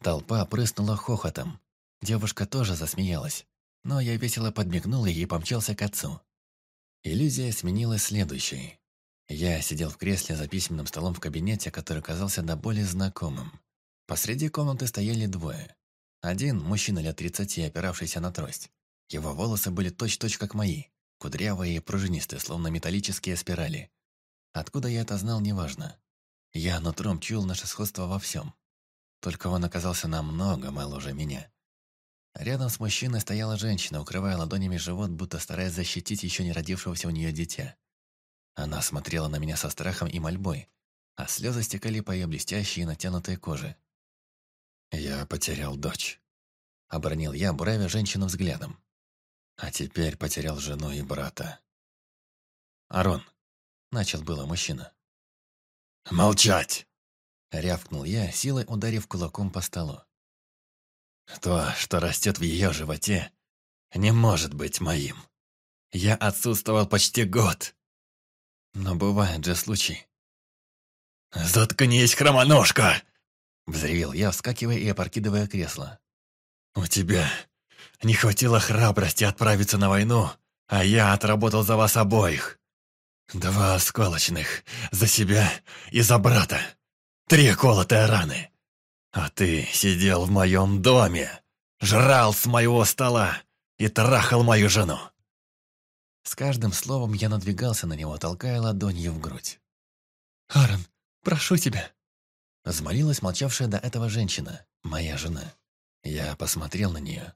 Speaker 2: Толпа прыснула хохотом. Девушка тоже засмеялась, но я весело подмигнул ей и помчался к отцу. Иллюзия сменилась следующей. Я сидел в кресле за письменным столом в кабинете, который казался до боли знакомым. Посреди комнаты стояли двое. Один – мужчина лет 30, опиравшийся на трость. Его волосы были точь-точь как мои, кудрявые и пружинистые, словно металлические спирали. Откуда я это знал, неважно. Я нутром чуял наше сходство во всем. Только он оказался намного моложе меня. Рядом с мужчиной стояла женщина, укрывая ладонями живот, будто стараясь защитить еще не родившегося у нее дитя. Она смотрела на меня со страхом и мольбой, а слезы стекали по ее блестящей и натянутой коже. «Я потерял дочь», — обронил я, бравя женщину взглядом. «А теперь потерял
Speaker 1: жену и брата». «Арон», — начал было мужчина.
Speaker 2: «Молчать!» — рявкнул я, силой ударив кулаком по столу. «То, что растет в ее животе, не может быть моим. Я отсутствовал почти год. Но бывают же случаи». «Заткнись, хромоножка!» Взревел я, вскакивая и опрокидывая кресло. «У тебя не хватило храбрости отправиться на войну, а я отработал за вас обоих. Два осколочных за себя и за брата. Три колотые раны. А ты сидел в моем доме, жрал с моего стола и трахал мою жену». С каждым словом я надвигался на него, толкая ладонью в грудь. «Аарон, прошу тебя, Взмолилась молчавшая до этого женщина, моя жена. Я посмотрел на нее.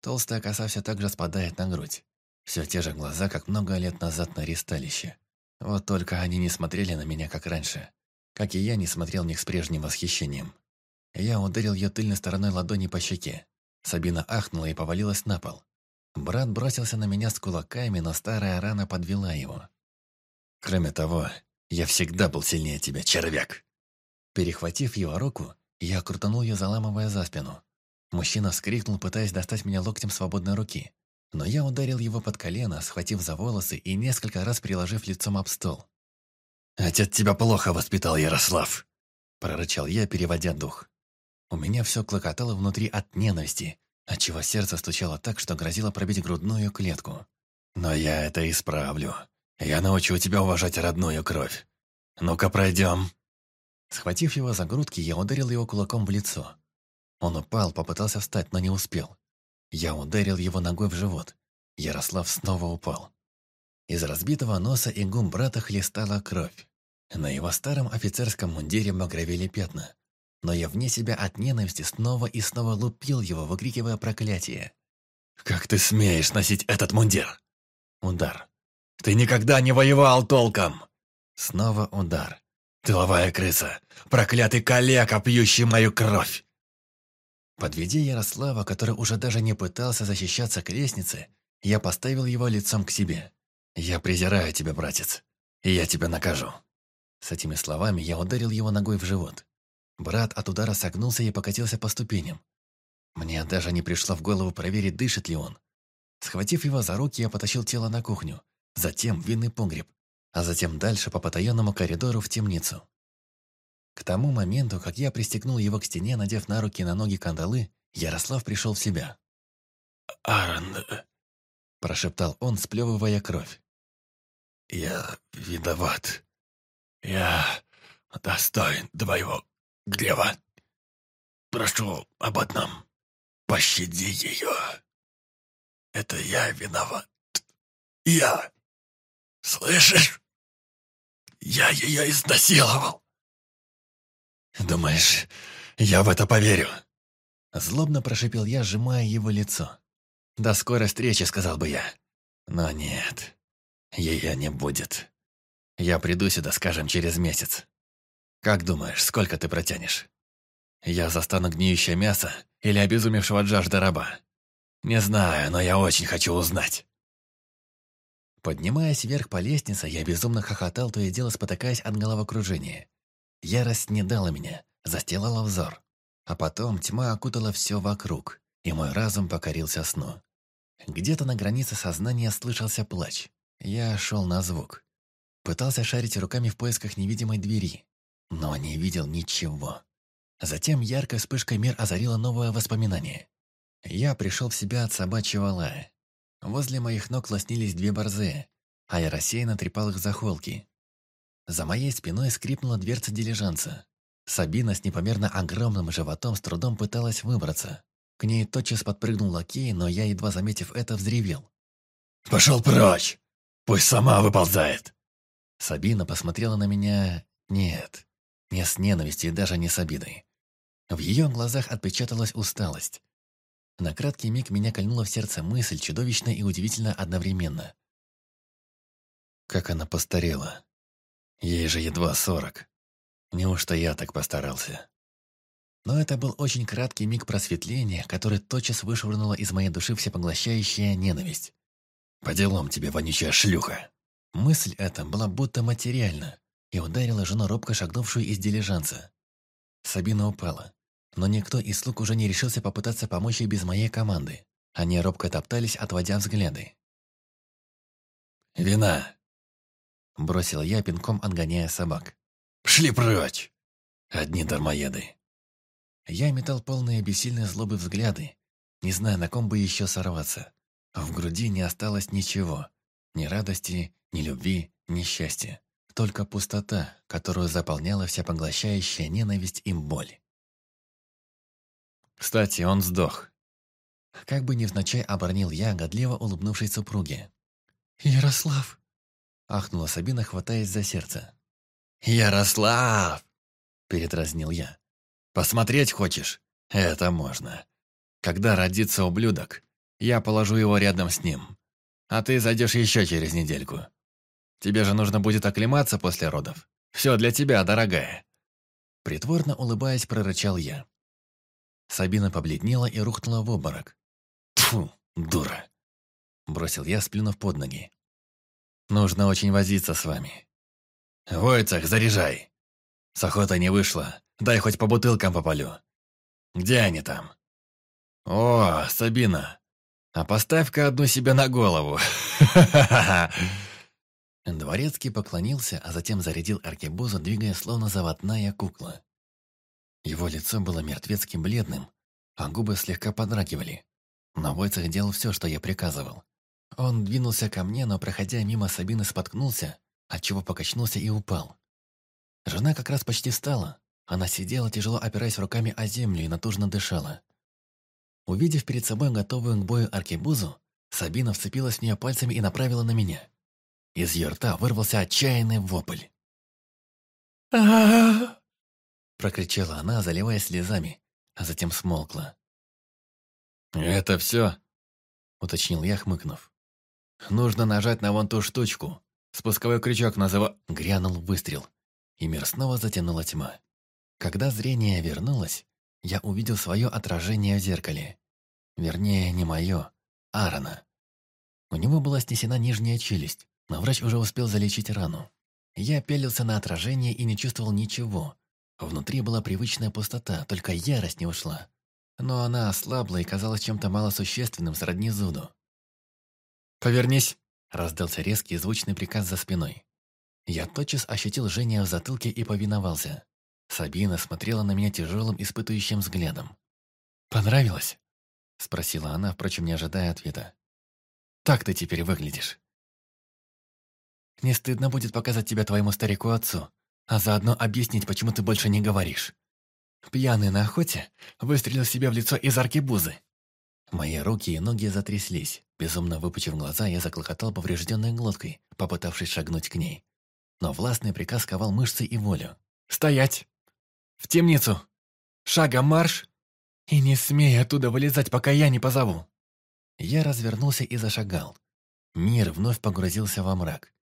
Speaker 2: Толстая коса все так же спадает на грудь. Все те же глаза, как много лет назад на ристалище. Вот только они не смотрели на меня, как раньше. Как и я не смотрел на них с прежним восхищением. Я ударил ее тыльной стороной ладони по щеке. Сабина ахнула и повалилась на пол. Брат бросился на меня с кулаками, но старая рана подвела его. «Кроме того, я всегда был сильнее тебя, червяк!» Перехватив его руку, я крутанул ее, заламывая за спину. Мужчина вскрикнул, пытаясь достать меня локтем свободной руки. Но я ударил его под колено, схватив за волосы и несколько раз приложив лицом об стол. «Отец тебя плохо воспитал, Ярослав!» – прорычал я, переводя дух. У меня все клокотало внутри от ненависти, отчего сердце стучало так, что грозило пробить грудную клетку. «Но я это исправлю. Я научу тебя уважать родную кровь. Ну-ка, пройдем!» Схватив его за грудки, я ударил его кулаком в лицо. Он упал, попытался встать, но не успел. Я ударил его ногой в живот. Ярослав снова упал. Из разбитого носа и гум брата хлестала кровь. На его старом офицерском мундире багровели пятна. Но я вне себя от ненависти снова и снова лупил его, выкрикивая проклятие. «Как ты смеешь носить этот мундир?» Удар. «Ты никогда не воевал толком!» Снова удар. Тыловая крыса! Проклятый калека, пьющий мою кровь!» Подведя Ярослава, который уже даже не пытался защищаться к лестнице, я поставил его лицом к себе. «Я презираю тебя, братец, и я тебя накажу». С этими словами я ударил его ногой в живот. Брат от удара согнулся и покатился по ступеням. Мне даже не пришло в голову проверить, дышит ли он. Схватив его за руки, я потащил тело на кухню, затем в винный погреб, а затем дальше по потаенному коридору в темницу. К тому моменту, как я пристегнул его к стене, надев на руки и на ноги кандалы, Ярослав пришел в себя. «Аарон...» э, э, – прошептал он,
Speaker 1: сплевывая кровь. «Я виноват. Я достоин твоего гнева. Прошу об одном. Пощади ее. Это я виноват. Я. Слышишь?» Я ее изнасиловал!» «Думаешь, я в это поверю?»
Speaker 2: Злобно прошипел я, сжимая его лицо. «До скорой встречи», — сказал бы я. «Но нет, ее не будет. Я приду сюда, скажем, через месяц. Как думаешь, сколько ты протянешь? Я застану гниющее мясо или обезумевшего от жажды раба? Не знаю, но я очень хочу узнать». Поднимаясь вверх по лестнице, я безумно хохотал, то и дело спотыкаясь от головокружения. Ярость не дала меня, застилала взор. А потом тьма окутала все вокруг, и мой разум покорился сну. Где-то на границе сознания слышался плач. Я шел на звук. Пытался шарить руками в поисках невидимой двери, но не видел ничего. Затем яркой вспышкой мир озарило новое воспоминание. Я пришел в себя от собачьего лая. Возле моих ног лоснились две борзые, а я рассеянно трепал их за холки. За моей спиной скрипнула дверца дилижанса. Сабина с непомерно огромным животом с трудом пыталась выбраться. К ней тотчас подпрыгнул лакей, но я, едва заметив это, взревел. «Пошел прочь! Пусть сама выползает!» Сабина посмотрела на меня... Нет, не с ненавистью и даже не с обидой. В ее глазах отпечаталась усталость. На краткий миг меня кольнула в сердце мысль, чудовищная и удивительная одновременно.
Speaker 1: Как она постарела. Ей же едва сорок.
Speaker 2: Неужто я так постарался? Но это был очень краткий миг просветления, который тотчас вышвырнуло из моей души всепоглощающая ненависть. «По делам тебе, вонючая шлюха!» Мысль эта была будто материальна и ударила жену робко шагнувшую из дилижанса. Сабина упала. Но никто из слуг уже не решился попытаться помочь ей без моей команды. Они робко топтались, отводя взгляды. «Вина!» – бросил я, пинком отгоняя собак. Шли прочь! Одни дармоеды!» Я метал полные бессильные злобы взгляды, не зная, на ком бы еще сорваться. В груди не осталось ничего. Ни радости, ни любви, ни счастья. Только пустота, которую заполняла вся поглощающая ненависть и боль. Кстати, он сдох. Как бы невзначай оборнил я, годливо улыбнувшись супруге. «Ярослав!» – ахнула Сабина, хватаясь за сердце. «Ярослав!» – передразнил я. «Посмотреть хочешь? Это можно. Когда родится ублюдок, я положу его рядом с ним. А ты зайдешь еще через недельку. Тебе же нужно будет оклематься после родов. Все для тебя, дорогая». Притворно улыбаясь, прорычал я. Сабина побледнела и рухнула в обморок. «Тьфу, дура!» Бросил я, сплюнув под ноги. «Нужно очень возиться с вами». «Войцах, заряжай!» «С охотой не вышло. Дай хоть по бутылкам попалю». «Где они там?» «О, Сабина! А поставь-ка одну себе на голову!» Дворецкий поклонился, а затем зарядил аркебузу, двигая словно заводная кукла. Его лицо было мертвецки бледным, а губы слегка подрагивали. Но Войцех делал все, что я приказывал. Он двинулся ко мне, но, проходя мимо Сабины, споткнулся, отчего покачнулся и упал. Жена как раз почти встала. Она сидела, тяжело опираясь руками о землю и натужно дышала. Увидев перед собой готовую к бою аркебузу, Сабина вцепилась в нее пальцами и направила на меня. Из ее рта вырвался отчаянный вопль.
Speaker 1: а
Speaker 2: Прокричала она, заливая слезами, а затем смолкла. «Это все?» – уточнил я, хмыкнув. «Нужно нажать на вон ту штучку. Спусковой крючок назова...» Грянул выстрел, и мир снова затянула тьма. Когда зрение вернулось, я увидел свое отражение в зеркале. Вернее, не мое, Аарона. У него была снесена нижняя челюсть, но врач уже успел залечить рану. Я пелился на отражение и не чувствовал ничего, Внутри была привычная пустота, только ярость не ушла. Но она ослабла и казалась чем-то малосущественным сродни зуду. «Повернись!» – раздался резкий звучный приказ за спиной. Я тотчас ощутил жжение в затылке и повиновался. Сабина смотрела на меня тяжелым, испытывающим взглядом. «Понравилось?» – спросила она, впрочем, не ожидая ответа. «Так ты теперь выглядишь». «Не стыдно будет показать тебя твоему старику-отцу», а заодно объяснить, почему ты больше не говоришь. Пьяный на охоте выстрелил себе в лицо из аркебузы. Мои руки и ноги затряслись. Безумно выпучив глаза, я заклокотал поврежденной глоткой, попытавшись шагнуть к ней. Но властный приказ ковал мышцы и волю. «Стоять! В темницу! Шагом а марш! И не смей оттуда вылезать, пока я не позову!» Я развернулся и зашагал. Мир вновь погрузился во мрак.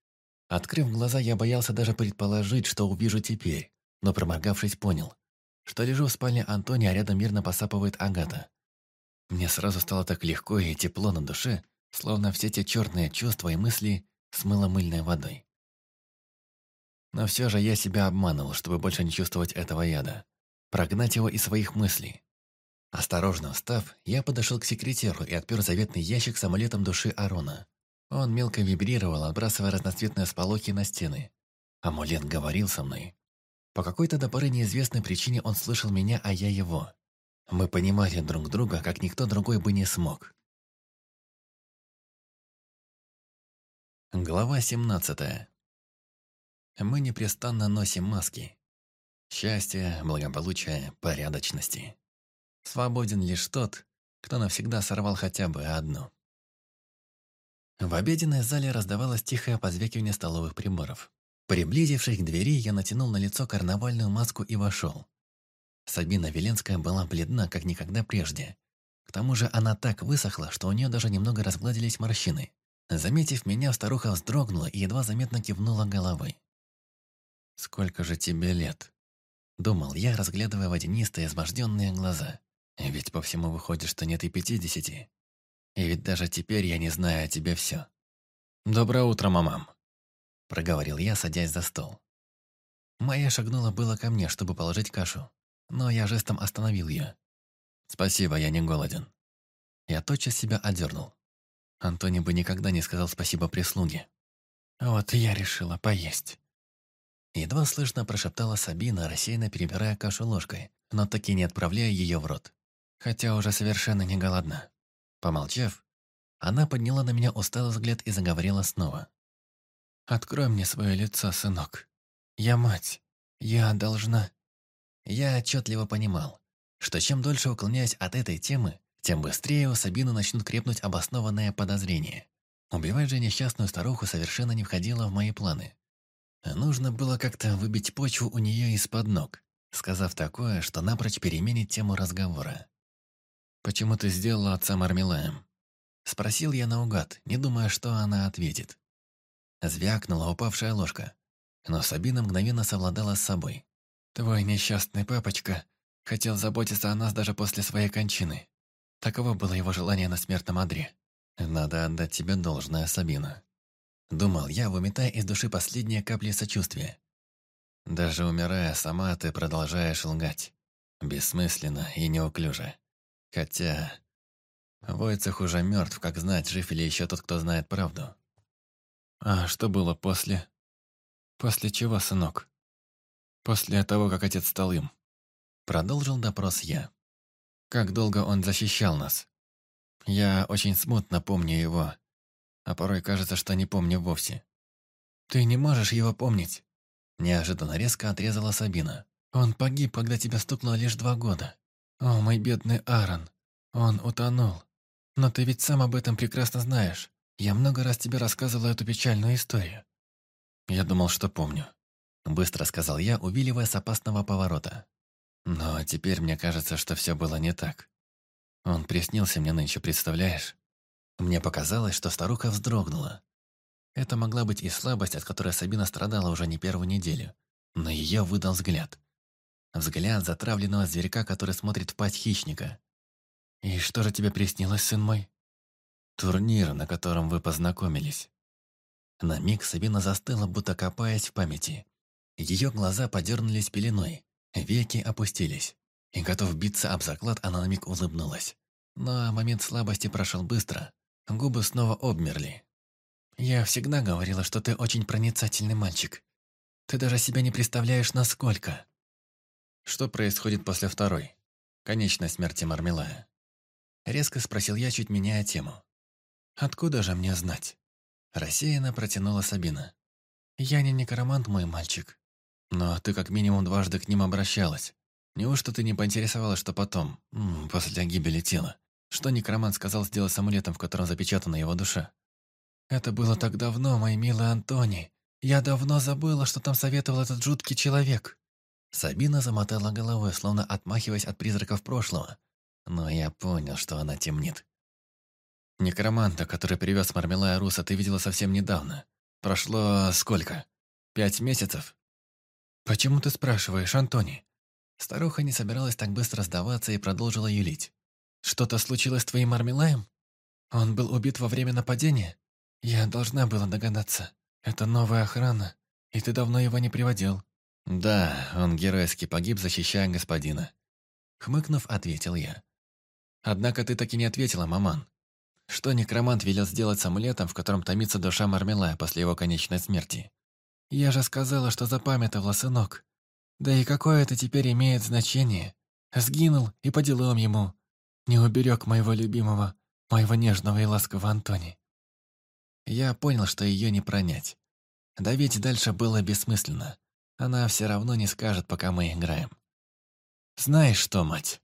Speaker 2: Открыв глаза, я боялся даже предположить, что увижу теперь, но, проморгавшись, понял, что лежу в спальне Антони, а рядом мирно посапывает Агата. Мне сразу стало так легко и тепло на душе, словно все те черные чувства и мысли смыло мыльной водой. Но все же я себя обманывал, чтобы больше не чувствовать этого яда. Прогнать его из своих мыслей. Осторожно встав, я подошел к секретеру и отпер заветный ящик самолетом души Арона. Он мелко вибрировал, отбрасывая разноцветные сполохи на стены. Амулет говорил со мной. По какой-то до поры неизвестной причине он слышал меня, а я его. Мы понимали друг друга, как никто другой бы не смог. Глава 17. Мы непрестанно носим маски. Счастье, благополучие, порядочности. Свободен лишь тот, кто навсегда сорвал хотя бы одну. В обеденной зале раздавалось тихое позвякивание столовых приборов. Приблизившись к двери, я натянул на лицо карнавальную маску и вошел. Сабина Веленская была бледна, как никогда прежде. К тому же она так высохла, что у нее даже немного разгладились морщины. Заметив меня, старуха вздрогнула и едва заметно кивнула головой. «Сколько же тебе лет?» Думал я, разглядывая водянистые, изможденные глаза. «Ведь по всему выходит, что нет и пятидесяти. И ведь даже теперь я не знаю о тебе все. «Доброе утро, мамам», — проговорил я, садясь за стол. Моя шагнула было ко мне, чтобы положить кашу, но я жестом остановил ее. «Спасибо, я не голоден». Я тотчас себя одернул. Антони бы никогда не сказал спасибо прислуге. «Вот я решила поесть». Едва слышно прошептала Сабина, рассеянно перебирая кашу ложкой, но таки не отправляя ее в рот. Хотя уже совершенно не голодна. Помолчав, она подняла на меня усталый взгляд и заговорила снова. «Открой мне свое лицо, сынок. Я мать. Я должна...» Я отчетливо понимал, что чем дольше уклоняюсь от этой темы, тем быстрее у Сабины начнут крепнуть обоснованное подозрение. Убивать же несчастную старуху совершенно не входило в мои планы. Нужно было как-то выбить почву у нее из-под ног, сказав такое, что напрочь переменит тему разговора. «Почему ты сделала отца Мармелаем?» Спросил я наугад, не думая, что она ответит. Звякнула упавшая ложка. Но Сабина мгновенно совладала с собой. «Твой несчастный папочка хотел заботиться о нас даже после своей кончины. Таково было его желание на смертном одре. Надо отдать тебе должное, Сабина». Думал я, выметая из души последние капли сочувствия. Даже умирая сама, ты продолжаешь лгать. Бессмысленно и неуклюже. Хотя... Войцах уже мертв, как знать, жив или еще тот, кто знает правду. А что было после? После чего, сынок? После того, как отец стал им. Продолжил допрос я. Как долго он защищал нас? Я очень смутно помню его, а порой кажется, что не помню вовсе. Ты не можешь его помнить. Неожиданно резко отрезала Сабина. Он погиб, когда тебя стукнуло лишь два года. «О, мой бедный Аарон, он утонул. Но ты ведь сам об этом прекрасно знаешь. Я много раз тебе рассказывала эту печальную историю». «Я думал, что помню», — быстро сказал я, увиливая с опасного поворота. «Но теперь мне кажется, что все было не так. Он приснился мне нынче, представляешь?» Мне показалось, что старуха вздрогнула. Это могла быть и слабость, от которой Сабина страдала уже не первую неделю. Но ее выдал взгляд — Взгляд затравленного зверька, который смотрит в пасть хищника. «И что же тебе приснилось, сын мой?» «Турнир, на котором вы познакомились». На миг Сабина застыла, будто копаясь в памяти. Ее глаза подернулись пеленой, веки опустились. И, готов биться об заклад, она на миг улыбнулась. Но момент слабости прошел быстро. Губы снова обмерли. «Я всегда говорила, что ты очень проницательный мальчик. Ты даже себя не представляешь, насколько что происходит после второй, конечной смерти Мармелая. Резко спросил я, чуть меняя тему. «Откуда же мне знать?» Рассеянно протянула Сабина. «Я не некромант, мой мальчик. Но ты как минимум дважды к ним обращалась. Неужто ты не поинтересовалась, что потом, после гибели тела, что некромант сказал сделать с амулетом, в котором запечатана его душа?» «Это было так давно, мой милый Антони. Я давно забыла, что там советовал этот жуткий человек». Сабина замотала головой, словно отмахиваясь от призраков прошлого. Но я понял, что она темнит. Некроманта, который привез Мармелая Руса, ты видела совсем недавно. Прошло сколько? Пять месяцев? Почему ты спрашиваешь, Антони? Старуха не собиралась так быстро сдаваться и продолжила юлить. Что-то случилось с твоим Мармелаем? Он был убит во время нападения? Я должна была догадаться. Это новая охрана, и ты давно его не приводил. «Да, он геройски погиб, защищая господина», — хмыкнув, ответил я. «Однако ты таки не ответила, маман. Что некромант велел сделать с амулетом, в котором томится душа Мармелая после его конечной смерти? Я же сказала, что запамятовала, сынок. Да и какое это теперь имеет значение? Сгинул и по делам ему. Не уберег моего любимого, моего нежного и ласкового Антони». Я понял, что ее не пронять. Давить дальше было бессмысленно она все равно не скажет, пока мы играем. «Знаешь что, мать?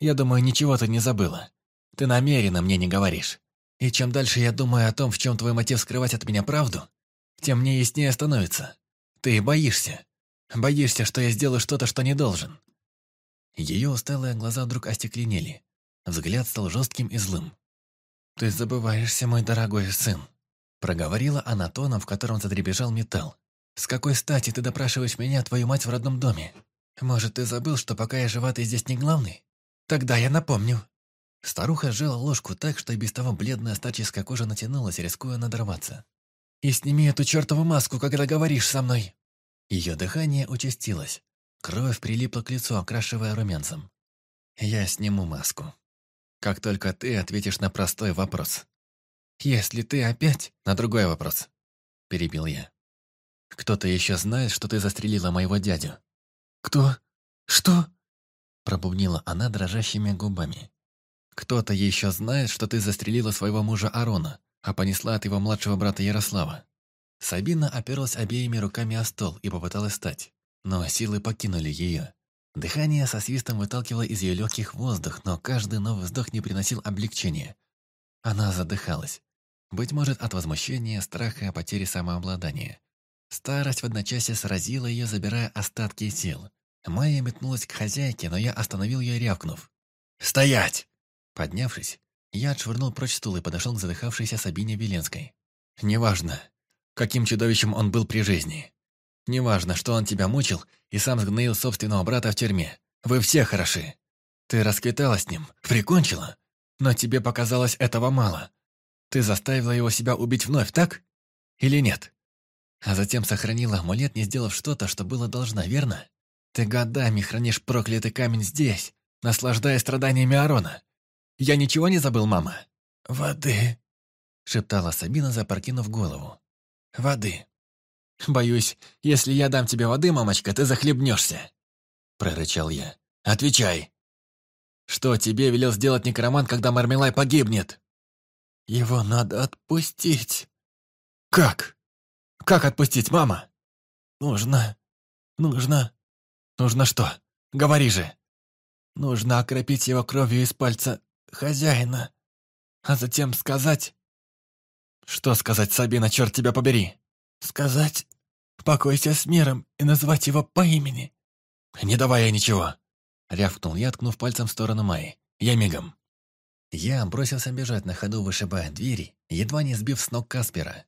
Speaker 2: Я думаю, ничего ты не забыла. Ты намеренно мне не говоришь. И чем дальше я думаю о том, в чем твой мотив скрывать от меня правду, тем мне яснее становится. Ты боишься. Боишься, что я сделаю что-то, что не должен». Ее усталые глаза вдруг остекленели. Взгляд стал жестким и злым. «Ты забываешься, мой дорогой сын», — проговорила она тоном, в котором задребежал металл. «С какой стати ты допрашиваешь меня, твою мать, в родном доме? Может, ты забыл, что пока я жива, ты здесь не главный? Тогда я напомню». Старуха сжала ложку так, что и без того бледная старческая кожа натянулась, рискуя надорваться. «И сними эту чертову маску, когда говоришь со мной!» Ее дыхание участилось. Кровь прилипла к лицу, окрашивая румянцем. «Я сниму маску. Как только ты ответишь на простой вопрос». «Если ты опять...» «На другой вопрос», — перебил я. «Кто-то еще знает, что ты застрелила моего дядю?» «Кто? Что?» Пробубнила она дрожащими губами. «Кто-то еще знает, что ты застрелила своего мужа Арона, а понесла от его младшего брата Ярослава». Сабина оперлась обеими руками о стол и попыталась встать, но силы покинули ее. Дыхание со свистом выталкивало из ее легких воздух, но каждый новый вздох не приносил облегчения. Она задыхалась. Быть может, от возмущения, страха, и потери самообладания. Старость в одночасье сразила ее, забирая остатки сил. Майя метнулась к хозяйке, но я остановил ее, рявкнув. «Стоять!» Поднявшись, я отшвырнул прочь стул и подошел к задыхавшейся Сабине Веленской. «Неважно, каким чудовищем он был при жизни. Неважно, что он тебя мучил и сам сгноил собственного брата в тюрьме. Вы все хороши. Ты расквитала с ним, прикончила, но тебе показалось этого мало. Ты заставила его себя убить вновь, так? Или нет?» А затем сохранила амулет, не сделав что-то, что было должна, верно? Ты годами хранишь проклятый камень здесь, наслаждаясь страданиями Арона. Я ничего не забыл, мама?» «Воды», — шептала Сабина, запрокинув голову. «Воды». «Боюсь, если я дам тебе воды, мамочка, ты захлебнешься», — прорычал я. «Отвечай!» «Что тебе велел сделать некромант, когда Мармелай погибнет?» «Его надо отпустить». «Как?» Как отпустить, мама? Нужно... Нужно... Нужно что? Говори же. Нужно окропить его кровью из пальца хозяина, а затем сказать... Что сказать, Сабина, черт тебя побери? Сказать, покойся с миром и назвать его по имени. Не давай я ничего. Рявкнул я, ткнув пальцем в сторону Майи. Я мигом. Я бросился бежать на ходу, вышибая двери, едва не сбив с ног Каспера.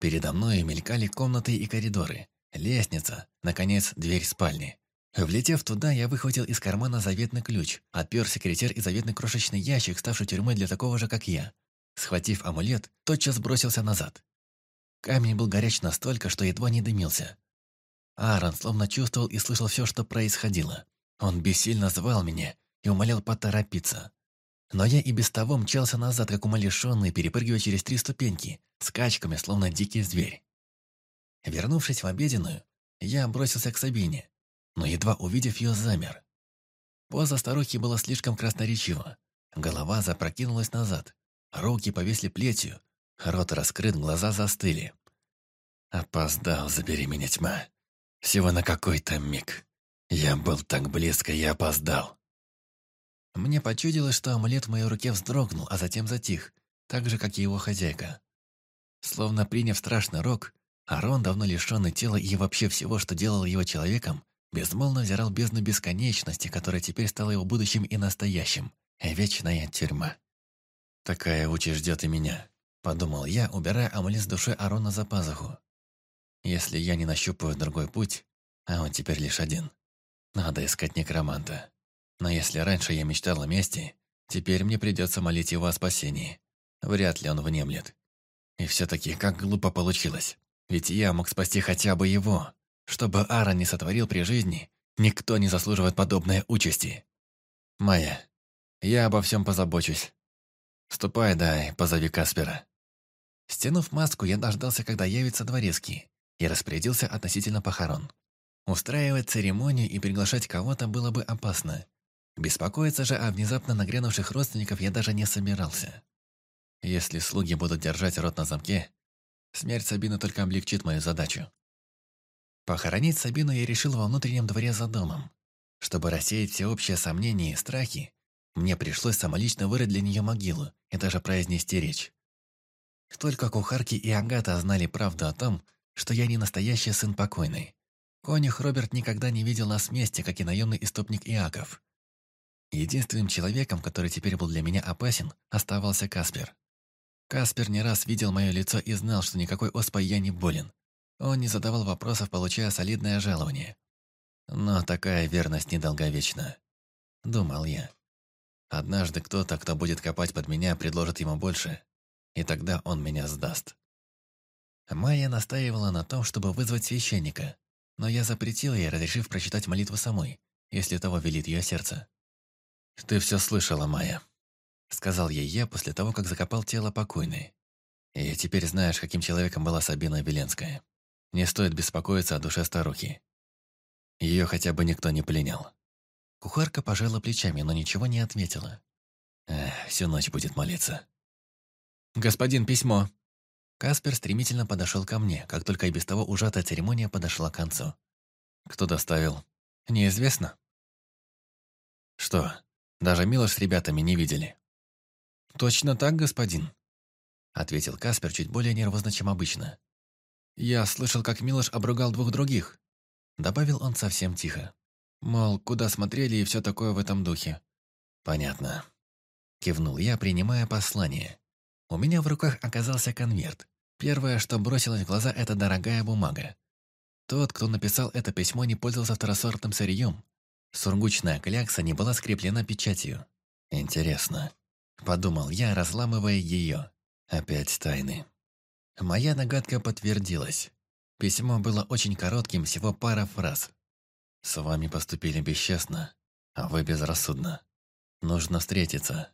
Speaker 2: Передо мной мелькали комнаты и коридоры, лестница, наконец, дверь спальни. Влетев туда, я выхватил из кармана заветный ключ, отпер секретер и заветный крошечный ящик, ставший тюрьмой для такого же, как я. Схватив амулет, тотчас бросился назад. Камень был горяч настолько, что едва не дымился. Аарон словно чувствовал и слышал все, что происходило. Он бессильно звал меня и умолял поторопиться. Но я и без того мчался назад, как умалишенный, перепрыгивая через три ступеньки, скачками, словно дикий зверь. Вернувшись в обеденную, я бросился к Сабине, но едва увидев ее, замер. Поза старухи была слишком красноречива. Голова запрокинулась назад, руки повесли плетью, рот раскрыт, глаза застыли. «Опоздал, забери меня, тьма. Всего на какой-то миг. Я был так близко, я опоздал. Мне почудилось, что амулет в моей руке вздрогнул, а затем затих, так же, как и его хозяйка. Словно приняв страшный рок, Арон, давно лишенный тела и вообще всего, что делал его человеком, безмолвно взирал бездну бесконечности, которая теперь стала его будущим и настоящим. Вечная тюрьма. «Такая участь ждет и меня», — подумал я, убирая амулет с души Арона за пазуху. «Если я не нащупаю другой путь, а он теперь лишь один, надо искать некроманта». Но если раньше я мечтал о мести, теперь мне придется молить его о спасении. Вряд ли он внемлет. И все-таки как глупо получилось. Ведь я мог спасти хотя бы его. Чтобы Ара не сотворил при жизни, никто не заслуживает подобной участи. Майя, я обо всем позабочусь. Ступай, дай, позови Каспера. Стянув маску, я дождался, когда явится дворецкий, и распорядился относительно похорон. Устраивать церемонию и приглашать кого-то было бы опасно. Беспокоиться же о внезапно нагрянувших родственников я даже не собирался. Если слуги будут держать рот на замке, смерть Сабины только облегчит мою задачу. Похоронить Сабину я решил во внутреннем дворе за домом. Чтобы рассеять всеобщие сомнения и страхи, мне пришлось самолично вырыть для нее могилу и даже произнести речь. Только кухарки и Агата знали правду о том, что я не настоящий сын покойной. Конюх Роберт никогда не видел нас вместе, как и наемный истопник Иаков. Единственным человеком, который теперь был для меня опасен, оставался Каспер. Каспер не раз видел мое лицо и знал, что никакой оспой я не болен. Он не задавал вопросов, получая солидное жалование. Но такая верность недолговечна. Думал я. Однажды кто-то, кто будет копать под меня, предложит ему больше, и тогда он меня сдаст. Майя настаивала на том, чтобы вызвать священника, но я запретил ей, разрешив прочитать молитву самой, если того велит ее сердце. «Ты все слышала, Майя», — сказал ей я после того, как закопал тело покойной. «И теперь знаешь, каким человеком была Сабина Веленская. Не стоит беспокоиться о душе старухи. Ее хотя бы никто не пленял». Кухарка пожала плечами, но ничего не отметила. Эх, всю ночь будет молиться. «Господин, письмо!» Каспер стремительно подошел ко мне, как только и без того ужатая церемония подошла к концу. «Кто доставил?» «Неизвестно». «Что?» Даже Мила с ребятами не видели. «Точно так, господин», — ответил Каспер чуть более нервозно, чем обычно. «Я слышал, как Милош обругал двух других», — добавил он совсем тихо. «Мол, куда смотрели и все такое в этом духе». «Понятно», — кивнул я, принимая послание. У меня в руках оказался конверт. Первое, что бросилось в глаза, — это дорогая бумага. Тот, кто написал это письмо, не пользовался второсортным сырьем Сургучная клякса не была скреплена печатью. «Интересно», — подумал я, разламывая ее. «Опять тайны». Моя догадка подтвердилась. Письмо было очень коротким, всего пара фраз. «С вами поступили бесчестно, а вы безрассудно. Нужно встретиться.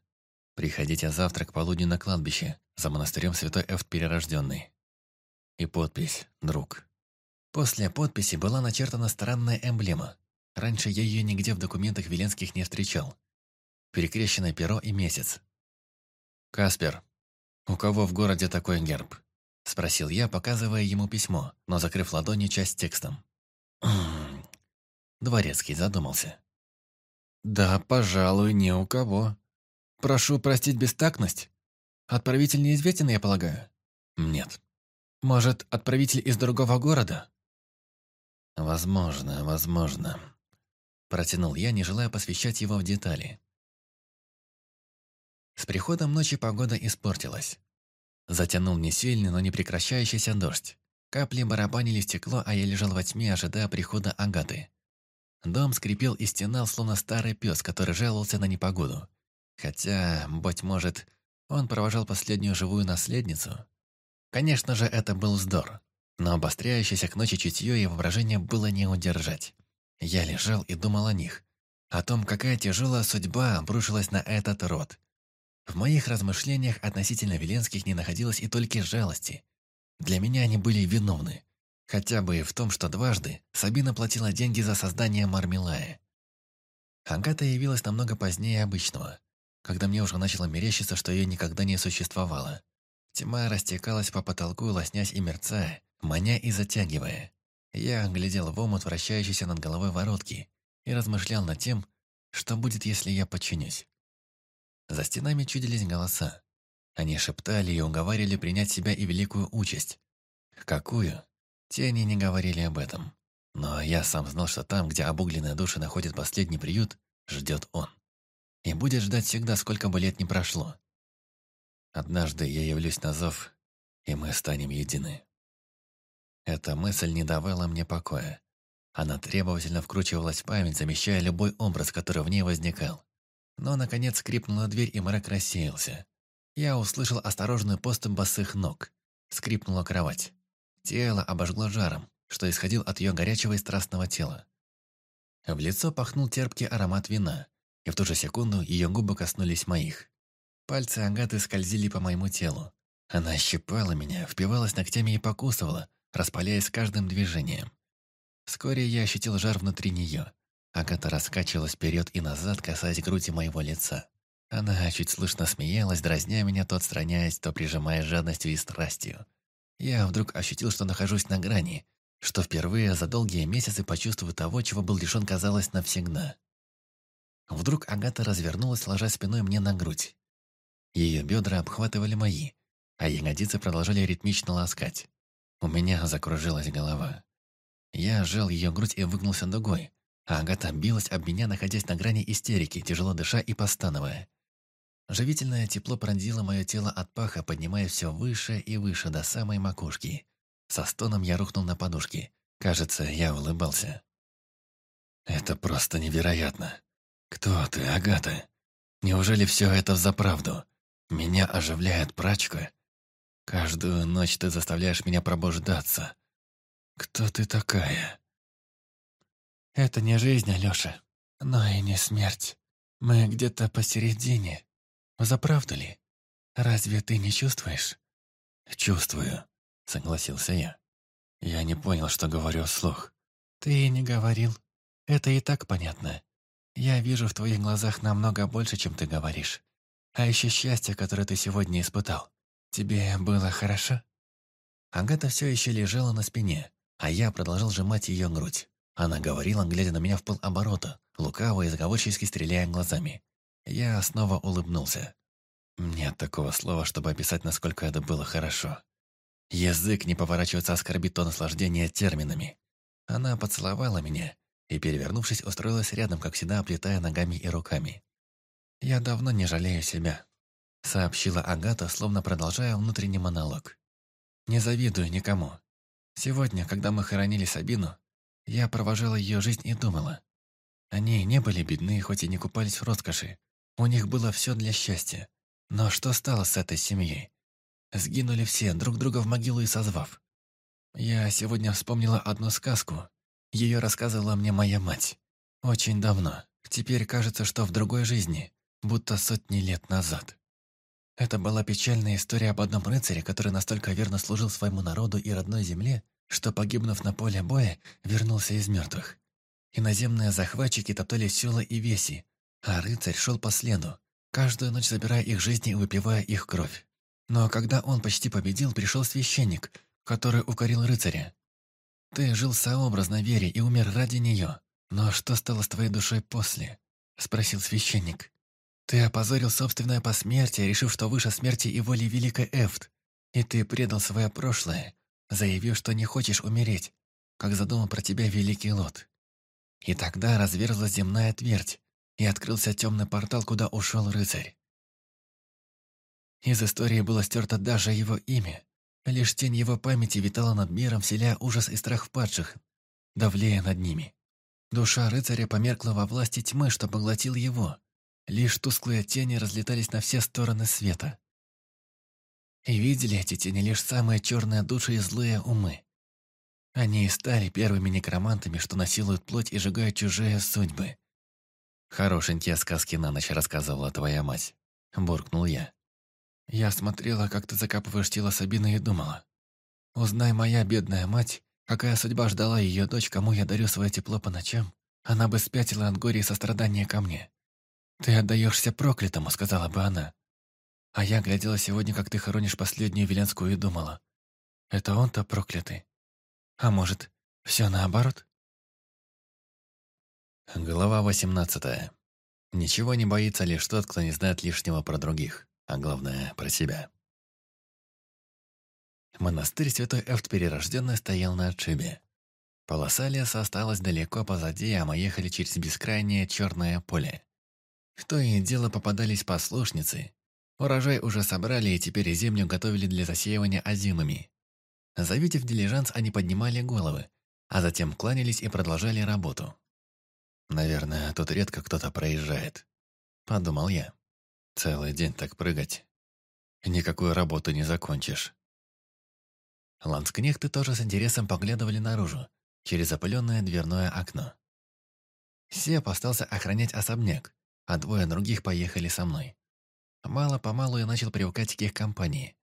Speaker 2: Приходите завтра к полудню на кладбище, за монастырем Святой Эфт Перерожденный». И подпись «Друг». После подписи была начертана странная эмблема. Раньше я ее нигде в документах Веленских не встречал. Перекрещенное перо и месяц. «Каспер, у кого в городе такой герб?» – спросил я, показывая ему письмо, но закрыв ладони часть текстом. «Хм, дворецкий задумался. «Да, пожалуй, ни у кого. Прошу простить бестактность. Отправитель неизвестен, я полагаю?» «Нет». «Может, отправитель из другого города?» «Возможно, возможно», Протянул я, не желая посвящать его в детали. С приходом ночи погода испортилась. Затянул не сильный, но не прекращающийся дождь. Капли барабанили стекло, а я лежал во тьме, ожидая прихода Агаты. Дом скрипел и стенал, словно старый пес, который жаловался на непогоду. Хотя, быть может, он провожал последнюю живую наследницу. Конечно же, это был вздор. Но обостряющееся к ночи чутье и воображение было не удержать. Я лежал и думал о них, о том, какая тяжелая судьба обрушилась на этот род. В моих размышлениях относительно Веленских не находилось и только жалости. Для меня они были виновны. Хотя бы и в том, что дважды Сабина платила деньги за создание Мармелая. Агата явилась намного позднее обычного, когда мне уже начало мерещиться, что ее никогда не существовало. Тьма растекалась по потолку, лоснясь и мерцая, маня и затягивая. Я глядел в омут, вращающийся над головой воротки, и размышлял над тем, что будет, если я подчинюсь. За стенами чудились голоса. Они шептали и уговаривали принять себя и великую участь. Какую? Те они не говорили об этом. Но я сам знал, что там, где обугленные души находят последний приют, ждет он. И будет ждать всегда, сколько бы лет ни прошло. Однажды я явлюсь на зов, и мы станем едины. Эта мысль не давала мне покоя. Она требовательно вкручивалась в память, замещая любой образ, который в ней возникал. Но, наконец, скрипнула дверь, и мрак рассеялся. Я услышал осторожную поступь босых ног. Скрипнула кровать. Тело обожгло жаром, что исходил от ее горячего и страстного тела. В лицо пахнул терпкий аромат вина, и в ту же секунду ее губы коснулись моих. Пальцы Агаты скользили по моему телу. Она щипала меня, впивалась ногтями и покусывала, распаляясь каждым движением. Вскоре я ощутил жар внутри нее. Агата раскачивалась вперед и назад, касаясь груди моего лица. Она чуть слышно смеялась, дразня меня, то отстраняясь, то прижимая жадностью и страстью. Я вдруг ощутил, что нахожусь на грани, что впервые за долгие месяцы почувствую того, чего был лишен, казалось, навсегда. Вдруг Агата развернулась, ложа спиной мне на грудь. Ее бедра обхватывали мои, а ягодицы продолжали ритмично ласкать. У меня закружилась голова. Я сжал ее грудь и выгнулся дугой, а Агата билась об меня, находясь на грани истерики, тяжело дыша и постановая. Живительное тепло пронзило мое тело от паха, поднимая все выше и выше до самой макушки. Со стоном я рухнул на подушки. Кажется, я улыбался. «Это просто невероятно. Кто ты, Агата? Неужели все это за правду? Меня оживляет прачка, Каждую ночь ты заставляешь меня пробуждаться. Кто ты такая? Это не жизнь, Алёша, но и не смерть. Мы где-то посередине. За правду ли? Разве ты не чувствуешь? Чувствую, согласился я. Я не понял, что говорю вслух. Ты не говорил. Это и так понятно. Я вижу в твоих глазах намного больше, чем ты говоришь. А еще счастье, которое ты сегодня испытал. «Тебе было хорошо?» Агата все еще лежала на спине, а я продолжал сжимать ее грудь. Она говорила, глядя на меня в полоборота, лукаво и заговорчески стреляя глазами. Я снова улыбнулся. Нет такого слова, чтобы описать, насколько это было хорошо. Язык не поворачивается оскорбить то наслаждение терминами. Она поцеловала меня и, перевернувшись, устроилась рядом, как всегда, оплетая ногами и руками. Я давно не жалею себя сообщила Агата, словно продолжая внутренний монолог. «Не завидую никому. Сегодня, когда мы хоронили Сабину, я провожала ее жизнь и думала. Они не были бедны, хоть и не купались в роскоши. У них было все для счастья. Но что стало с этой семьей? Сгинули все, друг друга в могилу и созвав. Я сегодня вспомнила одну сказку. Ее рассказывала мне моя мать. Очень давно. Теперь кажется, что в другой жизни, будто сотни лет назад. Это была печальная история об одном рыцаре, который настолько верно служил своему народу и родной земле, что, погибнув на поле боя, вернулся из мертвых. Иноземные захватчики топтали села и веси, а рыцарь шел по следу, каждую ночь забирая их жизни и выпивая их кровь. Но когда он почти победил, пришел священник, который укорил рыцаря. «Ты жил сообразно вере и умер ради нее. Но что стало с твоей душой после?» – спросил священник. Ты опозорил собственное посмертие, решив, что выше смерти и воли великой Эфт. И ты предал свое прошлое, заявив, что не хочешь умереть, как задумал про тебя великий Лот. И тогда разверзлась земная твердь, и открылся темный портал, куда ушел рыцарь. Из истории было стерто даже его имя. Лишь тень его памяти витала над миром, вселяя ужас и страх падших, давлея над ними. Душа рыцаря померкла во власти тьмы, что поглотил его, Лишь тусклые тени разлетались на все стороны света. И видели эти тени лишь самые черные души и злые умы. Они и стали первыми некромантами, что насилуют плоть и сжигают чужие судьбы. «Хорошенькие сказки на ночь рассказывала твоя мать», — буркнул я. «Я смотрела, как ты закапываешь тело Сабины и думала. Узнай, моя бедная мать, какая судьба ждала ее дочь, кому я дарю свое тепло по ночам, она бы спятила от горя и сострадания ко мне. «Ты отдаешься проклятому», — сказала бы она. А я глядела сегодня, как ты хоронишь последнюю Веленскую, и думала. Это он-то проклятый. А может, все наоборот? Глава восемнадцатая. Ничего не боится лишь тот, кто не знает лишнего про других, а главное, про себя. Монастырь Святой Эфт Перерожденный стоял на отшибе. Полоса леса осталась далеко позади, а мы ехали через бескрайнее черное поле. То и дело попадались послушницы. Урожай уже собрали и теперь землю готовили для засеивания озимами. Завидев дилижанс, они поднимали головы, а затем кланялись и продолжали работу. «Наверное, тут редко кто-то проезжает», — подумал я. «Целый день так прыгать. Никакую работу не закончишь». Ланскнехты тоже с интересом поглядывали наружу, через опыленное дверное окно. Сеп остался охранять особняк, а двое других поехали со мной. Мало-помалу я начал привыкать к их компании.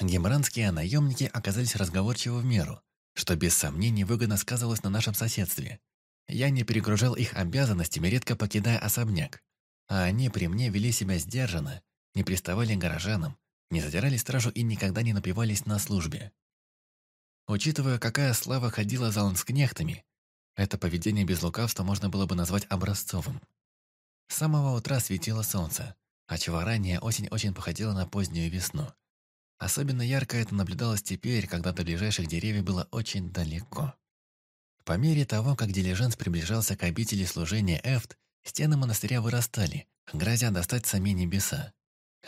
Speaker 2: Гемранские наемники оказались разговорчивы в меру, что без сомнений выгодно сказывалось на нашем соседстве. Я не перегружал их обязанностями, редко покидая особняк. А они при мне вели себя сдержанно, не приставали к горожанам, не задирали стражу и никогда не напивались на службе. Учитывая, какая слава ходила за ланскнехтами, это поведение без лукавства можно было бы назвать образцовым. С самого утра светило солнце, а чего ранее осень-очень походила на позднюю весну. Особенно ярко это наблюдалось теперь, когда до ближайших деревьев было очень далеко. По мере того, как дилижанс приближался к обители служения Эфт, стены монастыря вырастали, грозя достать сами небеса.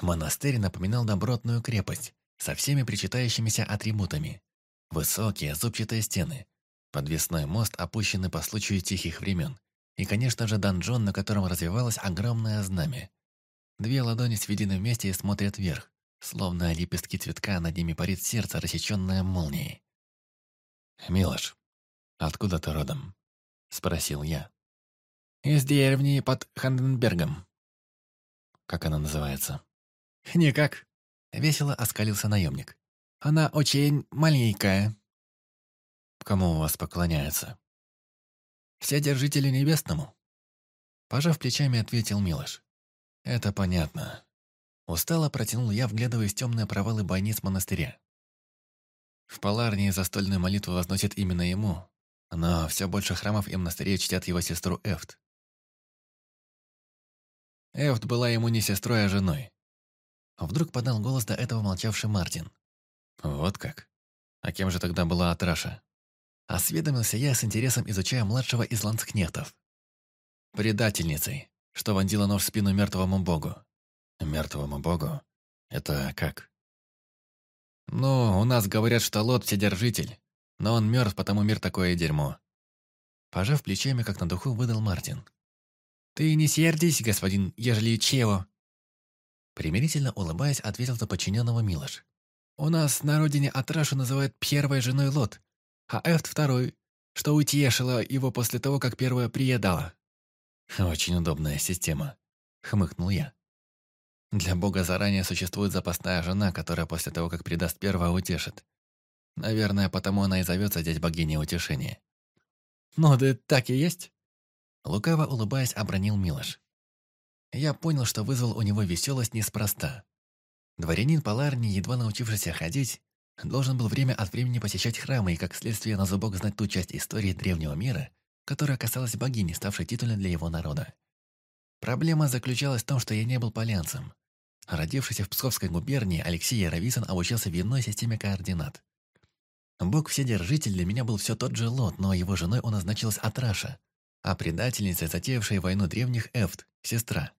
Speaker 2: Монастырь напоминал добротную крепость со всеми причитающимися атрибутами. Высокие зубчатые стены, подвесной мост, опущенный по случаю тихих времен, и, конечно же, донжон, на котором развивалось огромное знамя. Две ладони сведены вместе и смотрят вверх, словно лепестки цветка над ними парит сердце, рассеченное молнией. «Милош, откуда ты родом?» — спросил я. «Из деревни под Ханденбергом». «Как она называется?» «Никак», — весело оскалился наемник. «Она очень маленькая». «Кому у вас поклоняются?» Все держители небесному?» Пожав плечами, ответил Милош. «Это понятно». Устало протянул я, вглядываясь в темные провалы бойниц монастыря. В Поларнии застольную молитву возносят именно ему, но все больше храмов и монастырей чтят его сестру Эфт. Эфт была ему не сестрой, а женой. Вдруг подал голос до этого молчавший Мартин. Вот как. А кем же тогда была Атраша? Осведомился я с интересом, изучая младшего из ланцкнетов. Предательницей, что вонзила нож в спину мертвому богу. Мертвому богу? Это как? Ну, у нас говорят, что Лот вседержитель, но он мертв, потому мир такое дерьмо. Пожав плечами, как на духу, выдал Мартин. «Ты не сердись, господин, ежели чего?» Примирительно улыбаясь, ответил за подчиненного Милош. «У нас на родине Атрашу называют первой женой Лот, а Эфт второй, что утешило его после того, как первая приедала. «Очень удобная система», — хмыкнул я. «Для Бога заранее существует запасная жена, которая после того, как предаст первого, утешит. Наверное, потому она и зовется здесь богиней утешения». «Ну да так и есть», — лукаво улыбаясь обронил Милош. Я понял, что вызвал у него веселость неспроста. Дворянин Паларни едва научившийся ходить, должен был время от времени посещать храмы и, как следствие, на зубок знать ту часть истории древнего мира, которая касалась богини, ставшей титульной для его народа. Проблема заключалась в том, что я не был полянцем. Родившийся в Псковской губернии, Алексей Яровицын обучался в иной системе координат. Бог-вседержитель для меня был все тот же Лот, но его женой он назначилась Атраша, а предательницей, затеявшей войну древних, Эфт, сестра.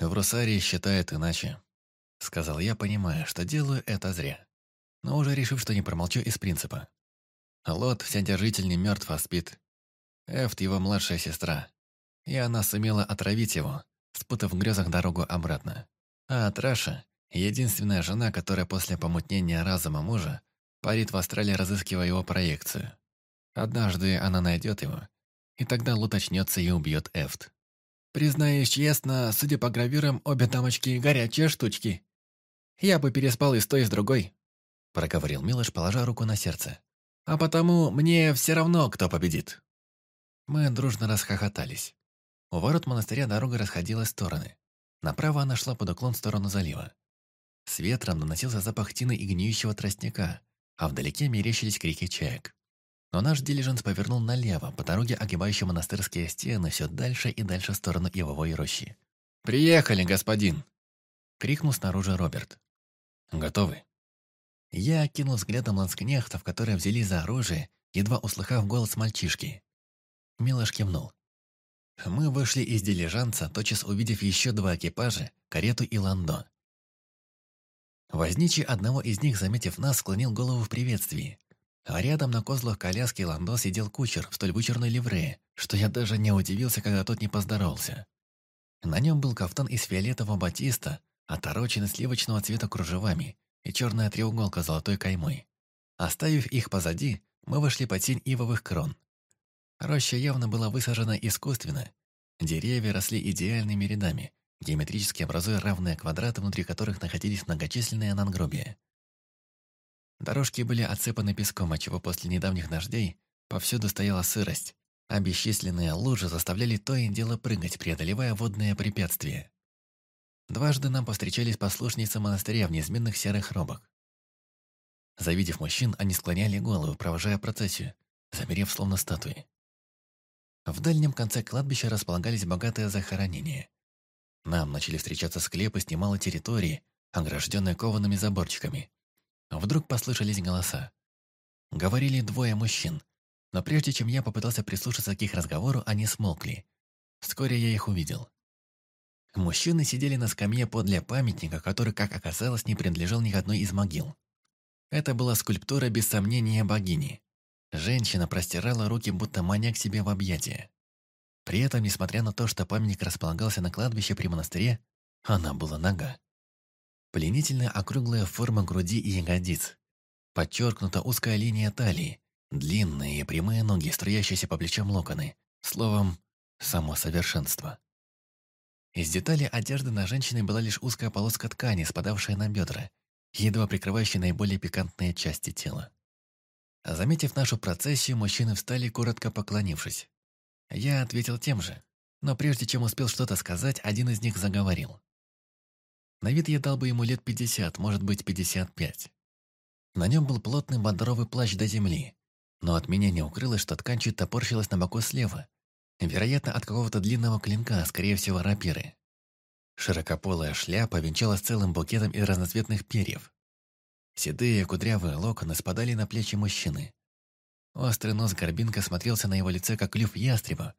Speaker 2: «В Русарии считают иначе», — сказал я, понимая, что делаю это зря но уже решив, что не промолчу из принципа. Лот вседержительный мертв, а спит. Эфт его младшая сестра. И она сумела отравить его, спутав в грезах дорогу обратно. А Траша, единственная жена, которая после помутнения разума мужа, парит в астрале, разыскивая его проекцию. Однажды она найдет его, и тогда Лот очнется и убьет Эфт. Признаюсь честно, судя по гравюрам, обе дамочки – горячие штучки. Я бы переспал и с той, и с другой проговорил Милош, положа руку на сердце. «А потому мне все равно, кто победит». Мы дружно расхохотались. У ворот монастыря дорога расходилась стороны. Направо она шла под уклон в сторону залива. С ветром наносился запах тины и гниющего тростника, а вдалеке мерещились крики чаек. Но наш дилижанс повернул налево, по дороге, огибающей монастырские стены, все дальше и дальше в сторону Ивовой рощи. «Приехали, господин!» — крикнул снаружи Роберт. «Готовы?» Я окинул взглядом ланскнехтов, которые взяли за оружие, едва услыхав голос мальчишки. Милош кивнул. Мы вышли из дилижанца, тотчас увидев еще два экипажа, карету и ландо. Возничий одного из них, заметив нас, склонил голову в приветствии. А рядом на козлах коляски ландо сидел кучер в столь вычурной ливрее, что я даже не удивился, когда тот не поздоровался. На нем был кафтан из фиолетового батиста, отороченный сливочного цвета кружевами, и черная треуголка золотой каймой. Оставив их позади, мы вошли по тень ивовых крон. Роща явно была высажена искусственно. Деревья росли идеальными рядами, геометрически образуя равные квадраты, внутри которых находились многочисленные нангробия. Дорожки были отсыпаны песком, отчего после недавних дождей повсюду стояла сырость, а бесчисленные лужи заставляли то и дело прыгать, преодолевая водные препятствия. Дважды нам повстречались послушницы монастыря в неизменных серых робах. Завидев мужчин, они склоняли голову, провожая процессию, замерев словно статуи. В дальнем конце кладбища располагались богатые захоронения. Нам начали встречаться склепы с немалой территории, огражденные коваными заборчиками. Вдруг послышались голоса. Говорили двое мужчин, но прежде чем я попытался прислушаться к их разговору, они смолкли. Вскоре я их увидел. Мужчины сидели на скамье подле памятника, который, как оказалось, не принадлежал ни одной из могил. Это была скульптура, без сомнения, богини. Женщина простирала руки, будто маня к себе в объятия. При этом, несмотря на то, что памятник располагался на кладбище при монастыре, она была нога. Пленительная округлая форма груди и ягодиц. Подчеркнута узкая линия талии, длинные и прямые ноги, струящиеся по плечам локоны. Словом, само совершенство. Из деталей одежды на женщине была лишь узкая полоска ткани, спадавшая на бедра, едва прикрывающая наиболее пикантные части тела. Заметив нашу процессию, мужчины встали, коротко поклонившись. Я ответил тем же, но прежде чем успел что-то сказать, один из них заговорил. На вид я дал бы ему лет 50, может быть, 55. На нем был плотный бандровый плащ до земли, но от меня не укрылось, что ткань чуть топорщилась на боку слева, Вероятно, от какого-то длинного клинка, а скорее всего, рапиры. Широкополая шляпа венчалась целым букетом из разноцветных перьев. Седые кудрявые локоны спадали на плечи мужчины. Острый нос горбинка смотрелся на его лице, как клюв ястреба,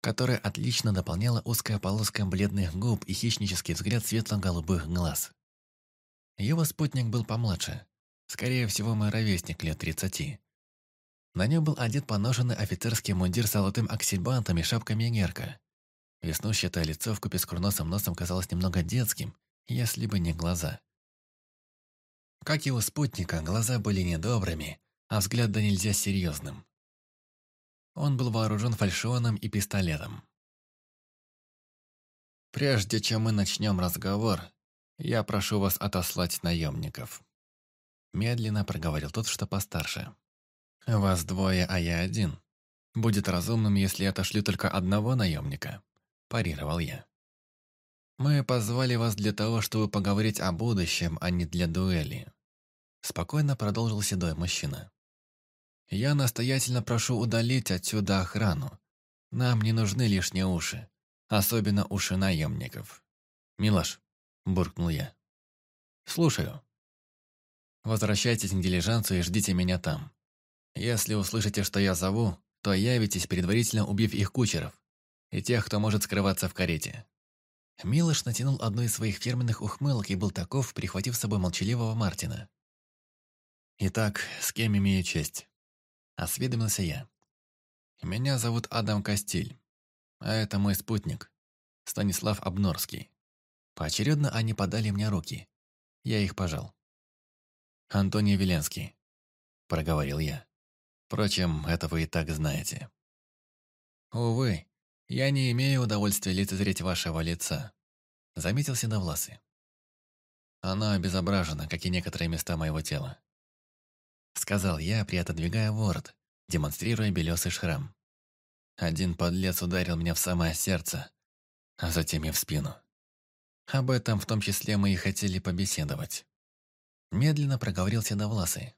Speaker 2: который отлично дополняла узкая полоска бледных губ и хищнический взгляд светло-голубых глаз. Его спутник был помладше, скорее всего, мой ровесник лет тридцати. На нем был одет поношенный офицерский мундир с золотым аксельбантом и шапка Менерка. Веснущее лицо в купе с курносым носом казалось немного детским, если бы не глаза. Как и у спутника, глаза были недобрыми, а взгляд да нельзя серьезным. Он был вооружен фальшоном и пистолетом. «Прежде чем мы начнем разговор, я прошу вас отослать наемников», медленно проговорил тот, что постарше. «Вас двое, а я один. Будет разумным, если отошлю только одного наемника», – парировал я. «Мы позвали вас для того, чтобы поговорить о будущем, а не для дуэли», – спокойно продолжил седой мужчина. «Я настоятельно прошу удалить отсюда охрану. Нам не нужны лишние уши, особенно уши наемников». «Милаш», – буркнул я. «Слушаю». «Возвращайтесь на дилижанцу и ждите меня там. Если услышите, что я зову, то явитесь, предварительно убив их кучеров и тех, кто может скрываться в карете». Милош натянул одну из своих фирменных ухмылок и был таков, прихватив с собой молчаливого Мартина. «Итак, с кем имею честь?» Осведомился я. «Меня зовут Адам Костиль, а это мой спутник, Станислав Обнорский. Поочередно они подали мне руки. Я их пожал». «Антоний Веленский», — проговорил я. Впрочем, это вы и так знаете. Увы, я не имею удовольствия лицезреть вашего лица. Заметил Синовласый. Оно обезображено, как и некоторые места моего тела. Сказал я, приотодвигая ворот, демонстрируя белесый шрам. Один подлец ударил меня в самое сердце, а затем и в спину. Об этом в том числе мы и хотели побеседовать. Медленно проговорил Седовласый.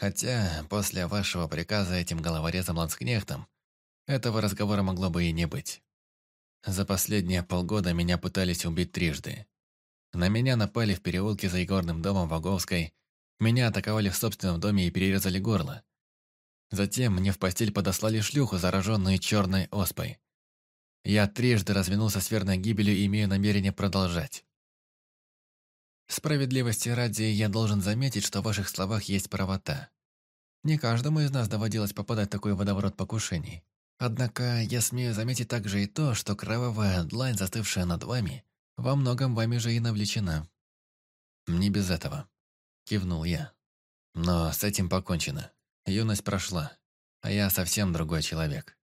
Speaker 2: Хотя, после вашего приказа этим головорезом Ланскнехтом, этого разговора могло бы и не быть. За последние полгода меня пытались убить трижды. На меня напали в переулке за игорным домом Ваговской, меня атаковали в собственном доме и перерезали горло. Затем мне в постель подослали шлюху, зараженную черной оспой. Я трижды развинулся с верной гибелью и имею намерение продолжать. Справедливости ради я должен заметить, что в ваших словах есть правота. Не каждому из нас доводилось попадать в такой водоворот покушений. Однако я смею заметить также и то, что кровавая длань, застывшая над вами, во многом вами же и навлечена. «Не без этого», — кивнул я. «Но с этим покончено. Юность прошла, а я совсем другой человек».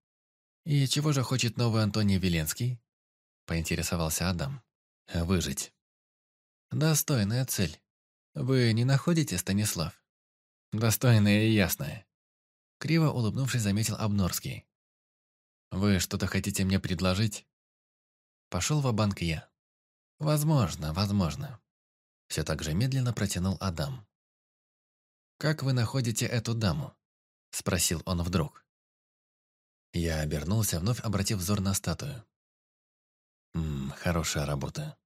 Speaker 2: «И чего же хочет новый Антоний Веленский?» — поинтересовался Адам. «Выжить». Достойная цель. Вы не находите, Станислав? Достойная и ясная. Криво улыбнувшись, заметил Обнорский. Вы что-то хотите мне предложить? Пошел в банк я. Возможно, возможно. Все так же медленно протянул Адам. «Как вы находите эту даму?» – спросил он вдруг. Я обернулся, вновь обратив взор на статую. «Ммм, хорошая работа.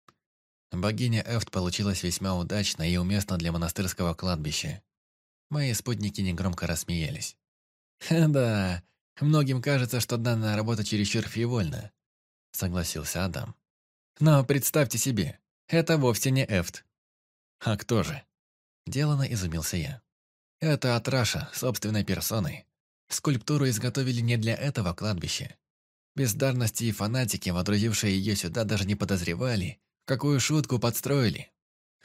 Speaker 2: Богиня Эфт получилась весьма удачно и уместно для монастырского кладбища. Мои спутники негромко рассмеялись. «Да, многим кажется, что данная работа чересчур фривольна», — согласился Адам. «Но представьте себе, это вовсе не Эфт». «А кто же?» — делано изумился я. «Это Атраша, собственной персоной. Скульптуру изготовили не для этого кладбища. Бездарности и фанатики, водрузившие ее сюда, даже не подозревали, Какую шутку подстроили?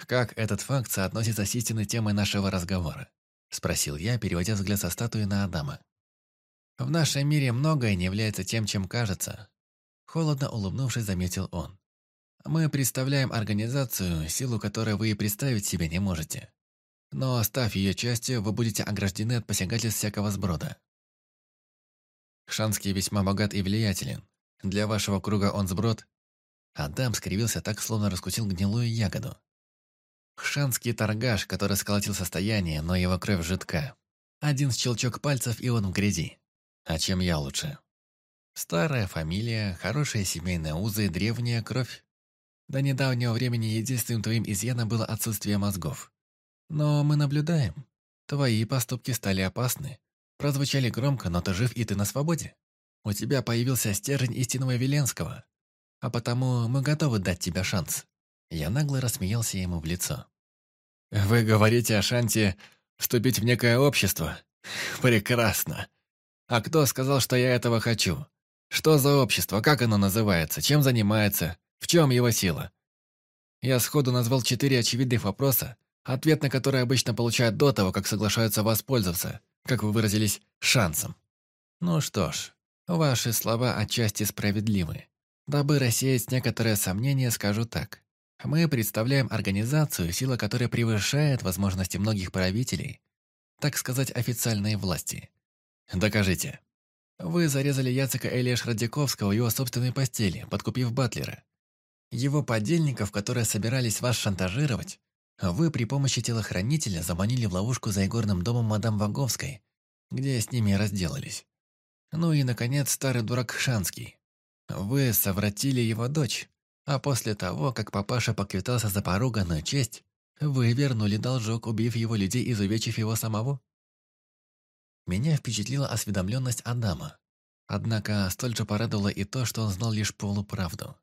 Speaker 2: Как этот факт соотносится с истинной темой нашего разговора? Спросил я, переводя взгляд со статуи на Адама. В нашем мире многое не является тем, чем кажется. Холодно улыбнувшись, заметил он. Мы представляем организацию, силу которой вы и представить себе не можете. Но, став ее частью, вы будете ограждены от посягательств всякого сброда. Шанский весьма богат и влиятелен. Для вашего круга он сброд, Адам скривился так, словно раскусил гнилую ягоду. Шанский торгаш, который сколотил состояние, но его кровь жидка. Один щелчок пальцев, и он в грязи. А чем я лучше? Старая фамилия, хорошие семейные узы, древняя кровь. До недавнего времени единственным твоим изъяном было отсутствие мозгов. Но мы наблюдаем. Твои поступки стали опасны. Прозвучали громко, но ты жив и ты на свободе. У тебя появился стержень истинного Веленского а потому мы готовы дать тебе шанс». Я нагло рассмеялся ему в лицо. «Вы говорите о шанте, вступить в некое общество? Прекрасно. А кто сказал, что я этого хочу? Что за общество? Как оно называется? Чем занимается? В чем его сила?» Я сходу назвал четыре очевидных вопроса, ответ на которые обычно получают до того, как соглашаются воспользоваться, как вы выразились, шансом. Ну что ж, ваши слова отчасти справедливы. Дабы рассеять некоторые сомнения, скажу так. Мы представляем организацию, сила которой превышает возможности многих правителей, так сказать, официальные власти. Докажите. Вы зарезали Яцека Элиаш Радиковского в его собственной постели, подкупив Батлера. Его подельников, которые собирались вас шантажировать, вы при помощи телохранителя заманили в ловушку за игорным домом мадам Ваговской, где с ними разделались. Ну и, наконец, старый дурак Шанский. Вы совратили его дочь, а после того, как папаша поквитался за поруганную честь, вы вернули должок, убив его людей и изувечив его самого? Меня впечатлила осведомленность Адама. Однако столь же порадовало и то, что он знал лишь полуправду.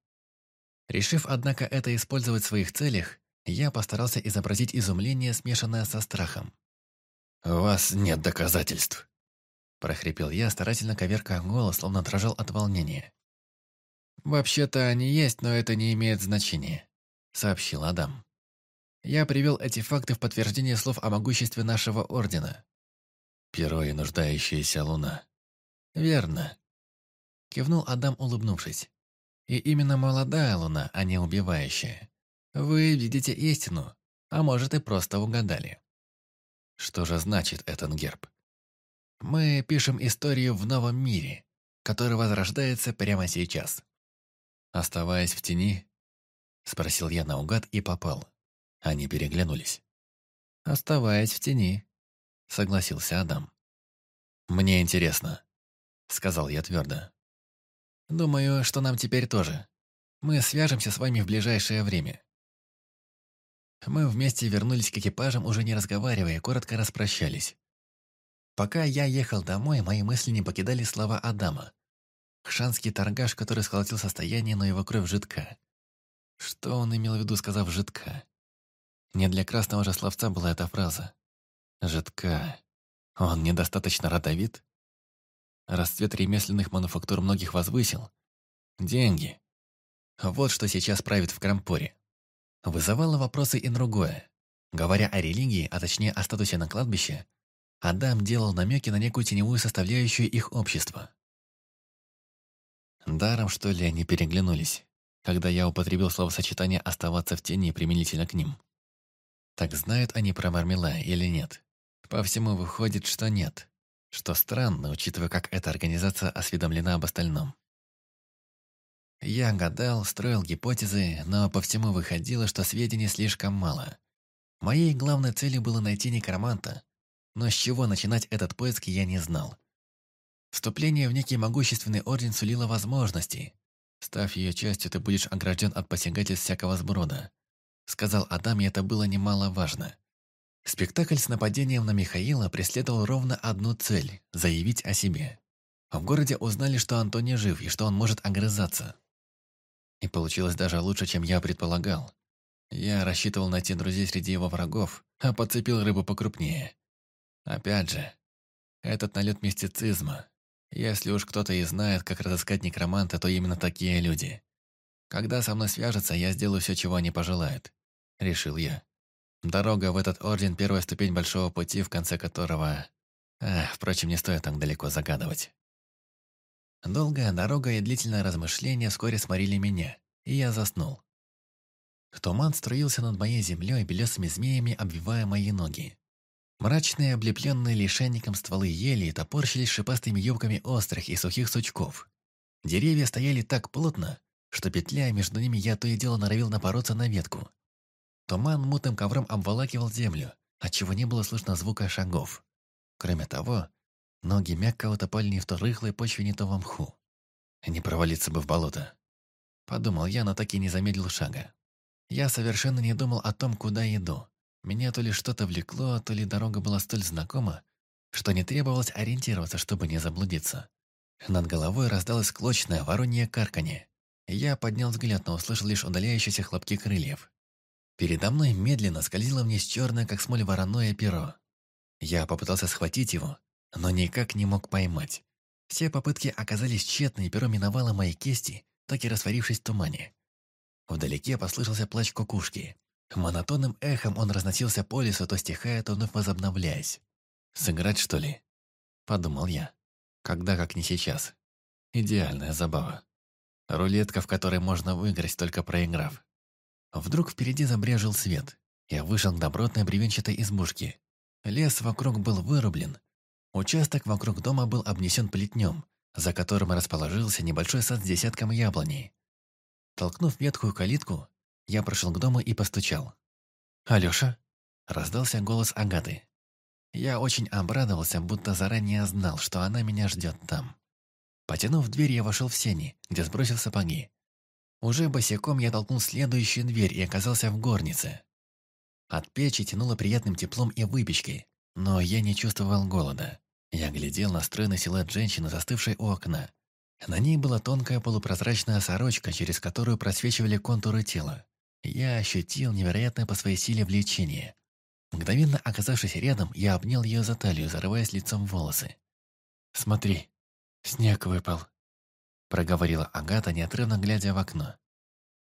Speaker 2: Решив, однако, это использовать в своих целях, я постарался изобразить изумление, смешанное со страхом. «У вас нет доказательств», – прохрипел я, старательно коверкая голос, словно дрожал от волнения. «Вообще-то они есть, но это не имеет значения», — сообщил Адам. «Я привел эти факты в подтверждение слов о могуществе нашего ордена». «Перо и нуждающаяся луна». «Верно», — кивнул Адам, улыбнувшись. «И именно молодая луна, а не убивающая. Вы видите истину, а может и просто угадали». «Что же значит этот герб?» «Мы пишем историю в новом мире, который возрождается прямо сейчас» оставаясь в тени?» Спросил я наугад и попал. Они переглянулись. «Оставаясь в тени», — согласился Адам.
Speaker 1: «Мне интересно», — сказал я твердо.
Speaker 2: «Думаю, что нам теперь тоже. Мы свяжемся с вами в ближайшее время». Мы вместе вернулись к экипажам, уже не разговаривая, коротко распрощались. Пока я ехал домой, мои мысли не покидали слова Адама. Хшанский торгаш, который сколотил состояние, но его кровь жидка. Что он имел в виду, сказав «жидка»? Не для красного же словца была эта фраза. «Жидка». Он недостаточно родовит? Расцвет ремесленных мануфактур многих возвысил. Деньги. Вот что сейчас правит в Крампоре. Вызывало вопросы и другое. Говоря о религии, а точнее о статусе на кладбище, Адам делал намеки на некую теневую составляющую их общества. Даром, что ли, они переглянулись, когда я употребил словосочетание «оставаться в тени» применительно к ним. Так знают они про Мармела или нет? По всему выходит, что нет. Что странно, учитывая, как эта организация осведомлена об остальном. Я гадал, строил гипотезы, но по всему выходило, что сведений слишком мало. Моей главной целью было найти некроманта, но с чего начинать этот поиск я не знал. Вступление в некий могущественный орден сулило возможности. Став ее частью, ты будешь огражден от посягательств всякого сброда. Сказал Адам, и это было немаловажно. Спектакль с нападением на Михаила преследовал ровно одну цель – заявить о себе. В городе узнали, что Антони жив и что он может огрызаться. И получилось даже лучше, чем я предполагал. Я рассчитывал найти друзей среди его врагов, а подцепил рыбу покрупнее. Опять же, этот налет мистицизма, если уж кто-то и знает, как разыскать некроманта, то именно такие люди. Когда со мной свяжется, я сделаю все, чего они пожелают. Решил я. Дорога в этот орден – первая ступень большого пути, в конце которого... А, впрочем, не стоит так далеко загадывать. Долгая дорога и длительное размышление вскоре сморили меня, и я заснул. Туман струился над моей землей белесыми змеями, обвивая мои ноги. Мрачные, облепленные лишайником стволы ели топорщились шипастыми юбками острых и сухих сучков. Деревья стояли так плотно, что петля между ними я то и дело норовил напороться на ветку. Туман мутным ковром обволакивал землю, отчего не было слышно звука шагов. Кроме того, ноги мягко утопали не в то рыхлой почве, не то во мху. Не провалиться бы в болото. Подумал я, но так и не замедлил шага. Я совершенно не думал о том, куда иду. Меня то ли что-то влекло, то ли дорога была столь знакома, что не требовалось ориентироваться, чтобы не заблудиться. Над головой раздалось клочное воронье карканье. Я поднял взгляд, но услышал лишь удаляющиеся хлопки крыльев. Передо мной медленно скользило вниз черное, как смоль вороное перо. Я попытался схватить его, но никак не мог поймать. Все попытки оказались тщетны, и перо миновало мои кисти, так и растворившись в тумане. Вдалеке послышался плач кукушки. Монотонным эхом он разносился по лесу, то стихая, то вновь возобновляясь. «Сыграть, что ли?» – подумал я. «Когда, как не сейчас. Идеальная забава. Рулетка, в которой можно выиграть, только проиграв». Вдруг впереди забрежил свет. Я вышел к добротной бревенчатой избушке. Лес вокруг был вырублен. Участок вокруг дома был обнесен плетнем, за которым расположился небольшой сад с десятком яблоней. Толкнув ветхую калитку, я прошел к дому и постучал. Алёша! раздался голос Агаты. Я очень обрадовался, будто заранее знал, что она меня ждет там. Потянув дверь, я вошел в сени, где сбросил сапоги. Уже босиком я толкнул следующую дверь и оказался в горнице. От печи тянуло приятным теплом и выпечкой, но я не чувствовал голода. Я глядел на стройный силуэт женщины, застывшей у окна. На ней была тонкая полупрозрачная сорочка, через которую просвечивали контуры тела. Я ощутил невероятное по своей силе влечение. Мгновенно оказавшись рядом, я обнял ее за талию, зарываясь лицом в волосы. «Смотри, снег выпал», — проговорила Агата, неотрывно глядя в окно.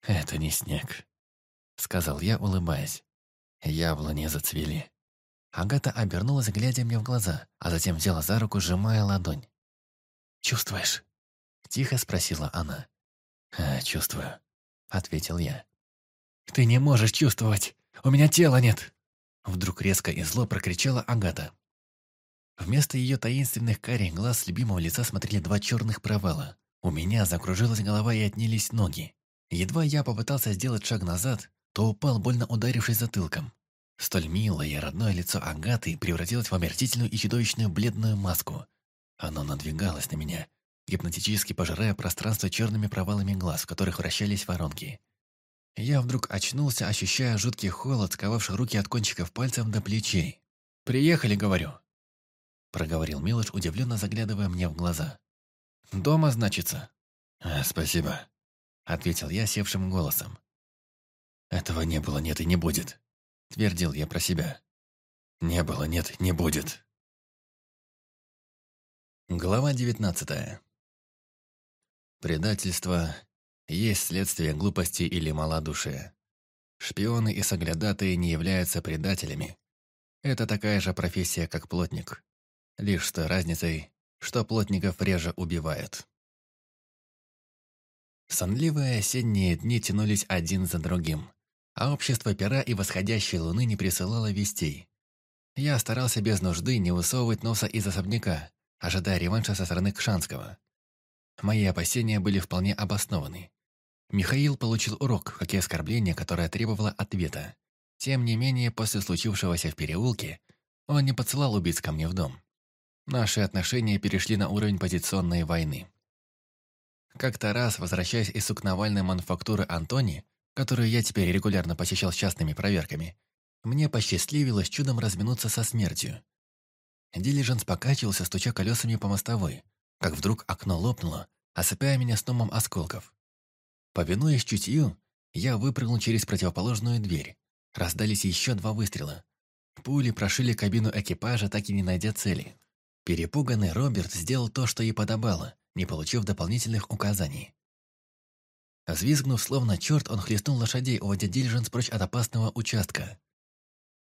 Speaker 2: «Это не снег», — сказал я, улыбаясь. Яблони зацвели. Агата обернулась, глядя мне в глаза, а затем взяла за руку, сжимая ладонь. «Чувствуешь?» — тихо спросила она. «А, «Чувствую», — ответил я. «Ты не можешь чувствовать! У меня тела нет!» Вдруг резко и зло прокричала Агата. Вместо ее таинственных карих глаз любимого лица смотрели два черных провала. У меня закружилась голова и отнялись ноги. Едва я попытался сделать шаг назад, то упал, больно ударившись затылком. Столь милое и родное лицо Агаты превратилось в омерзительную и чудовищную бледную маску. Оно надвигалось на меня, гипнотически пожирая пространство черными провалами глаз, в которых вращались воронки. Я вдруг очнулся, ощущая жуткий холод, сковавший руки от кончиков пальцев до плечей. «Приехали, говорю», — проговорил Милош, удивленно заглядывая мне в глаза. «Дома, значится?» «Э, «Спасибо», — ответил я севшим голосом. «Этого не было, нет и не будет», — твердил я
Speaker 1: про себя. «Не было, нет, не будет».
Speaker 2: Глава девятнадцатая. Предательство есть следствие глупости или малодушия. Шпионы и соглядатые не являются предателями. Это такая же профессия, как плотник. Лишь с той разницей, что плотников реже убивают. Сонливые осенние дни тянулись один за другим, а общество пера и восходящей луны не присылало вестей. Я старался без нужды не высовывать носа из особняка, ожидая реванша со стороны Кшанского. Мои опасения были вполне обоснованы. Михаил получил урок, как и оскорбление, которое требовало ответа. Тем не менее, после случившегося в переулке, он не подсылал убийц ко мне в дом. Наши отношения перешли на уровень позиционной войны. Как-то раз, возвращаясь из сукновальной мануфактуры Антони, которую я теперь регулярно посещал с частными проверками, мне посчастливилось чудом разминуться со смертью. Дилижанс покачивался, стуча колесами по мостовой, как вдруг окно лопнуло, осыпая меня с томом осколков. Повинуясь чутью, я выпрыгнул через противоположную дверь. Раздались еще два выстрела. Пули прошили кабину экипажа, так и не найдя цели. Перепуганный Роберт сделал то, что ей подобало, не получив дополнительных указаний. Взвизгнув, словно черт, он хлестнул лошадей, уводя дилиженс прочь от опасного участка.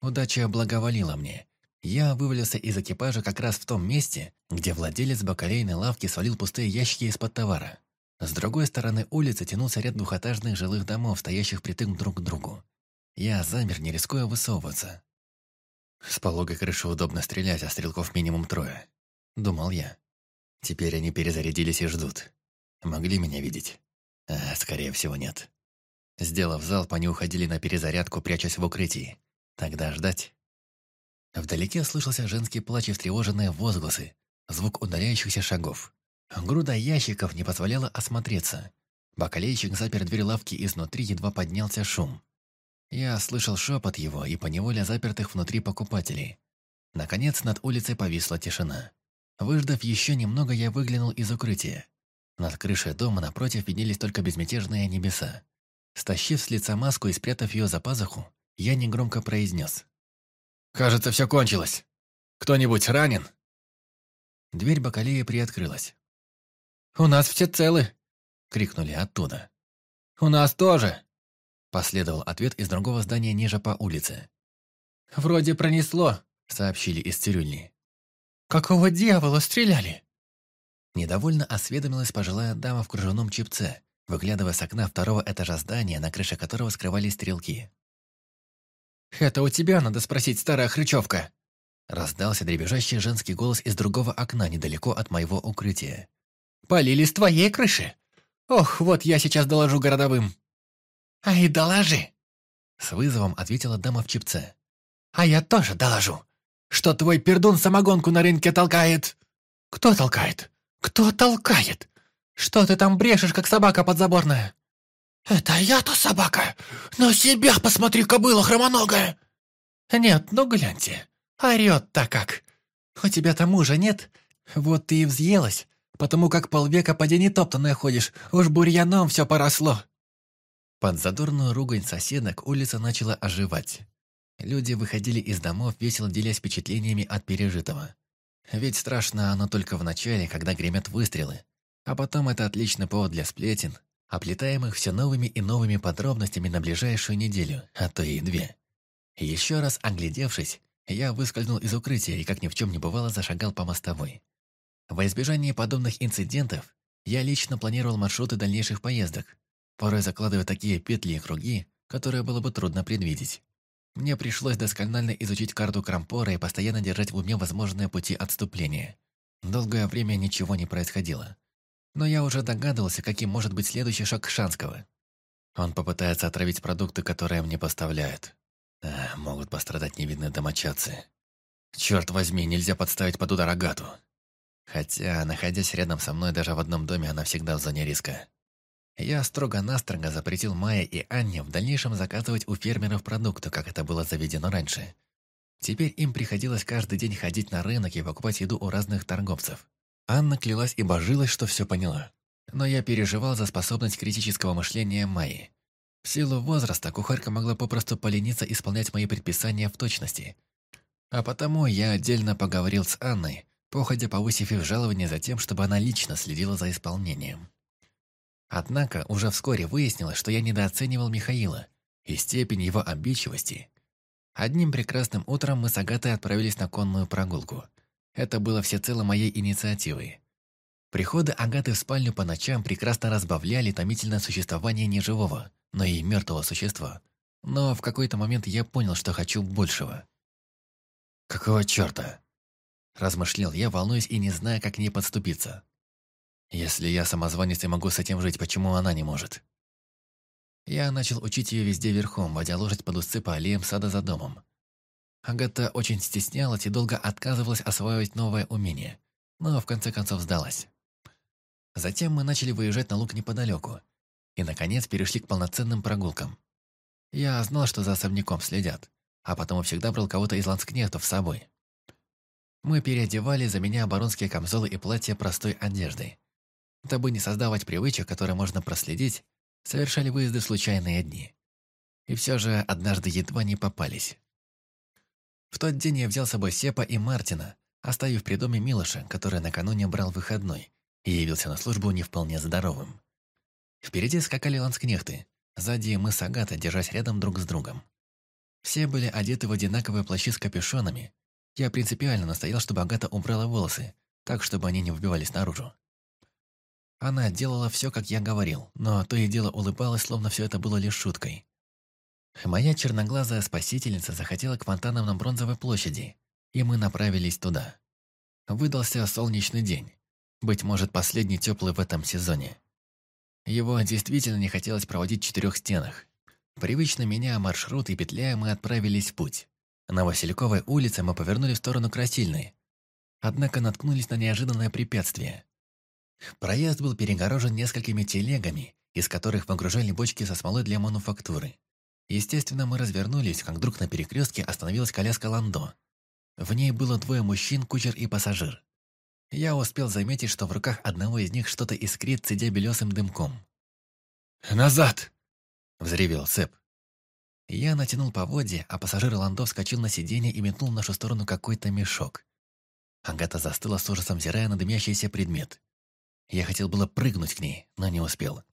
Speaker 2: Удача благоволила мне. Я вывалился из экипажа как раз в том месте, где владелец бакалейной лавки свалил пустые ящики из-под товара. С другой стороны улицы тянулся ряд двухэтажных жилых домов, стоящих притык друг к другу. Я замер, не рискуя высовываться. С пологой крыши удобно стрелять, а стрелков минимум трое. Думал я. Теперь они перезарядились и ждут. Могли меня видеть? А, скорее всего, нет. Сделав залп, они уходили на перезарядку, прячась в укрытии. Тогда ждать. Вдалеке слышался женский плач и встревоженные возгласы, звук удаляющихся шагов. Груда ящиков не позволяла осмотреться. Бакалейщик запер дверь лавки изнутри, едва поднялся шум. Я слышал шепот его и поневоле запертых внутри покупателей. Наконец над улицей повисла тишина. Выждав еще немного, я выглянул из укрытия. Над крышей дома напротив виднелись только безмятежные небеса. Стащив с лица маску и спрятав ее за пазуху, я негромко произнес. «Кажется, все кончилось. Кто-нибудь ранен?» Дверь Бакалея приоткрылась. «У нас все целы!» — крикнули оттуда. «У нас тоже!» — последовал ответ из другого здания ниже по улице. «Вроде пронесло», — сообщили из цирюльни. «Какого дьявола стреляли?» Недовольно осведомилась пожилая дама в кружевном чипце, выглядывая с окна второго этажа здания, на крыше которого скрывались стрелки. «Это у тебя надо спросить, старая хрычевка!» Раздался дребезжащий женский голос из другого окна недалеко от моего укрытия. Полили с твоей крыши. Ох, вот я сейчас доложу городовым». «Ай, доложи!» С вызовом ответила дама в чипце. «А я тоже доложу, что твой пердун самогонку на рынке толкает». «Кто толкает? Кто толкает? Что ты там брешешь, как собака подзаборная?» «Это я-то собака! На себя посмотри, кобыла хромоногая!» «Нет, ну гляньте, орёт так как! У тебя-то мужа нет, вот ты и взъелась, потому как полвека поди нетоптанное ходишь, уж бурьяном все поросло». Под задорную ругань соседок улица начала оживать. Люди выходили из домов, весело делясь впечатлениями от пережитого. Ведь страшно оно только в начале, когда гремят выстрелы. А потом это отличный повод для сплетен, оплетаемых все новыми и новыми подробностями на ближайшую неделю, а то и две. Еще раз оглядевшись, я выскользнул из укрытия и, как ни в чем не бывало, зашагал по мостовой. Во избежание подобных инцидентов я лично планировал маршруты дальнейших поездок, порой закладывая такие петли и круги, которые было бы трудно предвидеть. Мне пришлось досконально изучить карту Крампора и постоянно держать в уме возможные пути отступления. Долгое время ничего не происходило. Но я уже догадывался, каким может быть следующий шаг Шанского. Он попытается отравить продукты, которые мне поставляют. А, могут пострадать невидные домочадцы. Черт возьми, нельзя подставить под удар Агату. Хотя, находясь рядом со мной даже в одном доме, она всегда в зоне риска. Я строго-настрого запретил Майе и Анне в дальнейшем заказывать у фермеров продукты, как это было заведено раньше. Теперь им приходилось каждый день ходить на рынок и покупать еду у разных торговцев. Анна клялась и божилась, что все поняла. Но я переживал за способность критического мышления Майи. В силу возраста кухарка могла попросту полениться исполнять мои предписания в точности. А потому я отдельно поговорил с Анной, походя повысив их жалование за тем, чтобы она лично следила за исполнением. Однако уже вскоре выяснилось, что я недооценивал Михаила и степень его обидчивости. Одним прекрасным утром мы с Агатой отправились на конную прогулку. Это было всецело моей инициативой. Приходы Агаты в спальню по ночам прекрасно разбавляли томительное существование не живого, но и мертвого существа. Но в какой-то момент я понял, что хочу большего. «Какого черта?» Размышлял я, волнуюсь и не зная, как к ней подступиться. Если я самозванец и могу с этим жить, почему она не может? Я начал учить ее везде верхом, водя лошадь под узцы по аллеям сада за домом. Агата очень стеснялась и долго отказывалась осваивать новое умение, но в конце концов сдалась. Затем мы начали выезжать на луг неподалеку и, наконец, перешли к полноценным прогулкам. Я знал, что за особняком следят, а потому всегда брал кого-то из ланскнехтов с собой. Мы переодевали, за меня оборонские камзолы и платья простой одежды, Дабы не создавать привычек, которые можно проследить, совершали выезды случайные дни. И все же однажды едва не попались. В тот день я взял с собой Сепа и Мартина, оставив при доме Милоша, который накануне брал выходной и явился на службу не вполне здоровым. Впереди скакали ланскнехты, сзади мы с Агатой, держась рядом друг с другом. Все были одеты в одинаковые плащи с капюшонами, я принципиально настоял, чтобы Агата убрала волосы, так, чтобы они не выбивались наружу. Она делала все, как я говорил, но то и дело улыбалась, словно все это было лишь шуткой. Моя черноглазая спасительница захотела к фонтанам на Бронзовой площади, и мы направились туда. Выдался солнечный день, быть может, последний теплый в этом сезоне. Его действительно не хотелось проводить в четырех стенах. Привычно меняя маршрут и петляя, мы отправились в путь. На Васильковой улице мы повернули в сторону Красильной. Однако наткнулись на неожиданное препятствие. Проезд был перегорожен несколькими телегами, из которых выгружали бочки со смолой для мануфактуры. Естественно, мы развернулись, как вдруг на перекрестке остановилась коляска Ландо. В ней было двое мужчин, кучер и пассажир. Я успел заметить, что в руках одного из них что-то искрит, цедя белесым дымком. «Назад!» — взревел Сэп. Я натянул поводья, а пассажир Ландо вскочил на сиденье и метнул в нашу сторону какой-то мешок. Агата застыла с ужасом, взирая на дымящийся предмет. Я хотел было прыгнуть к ней, но не успел.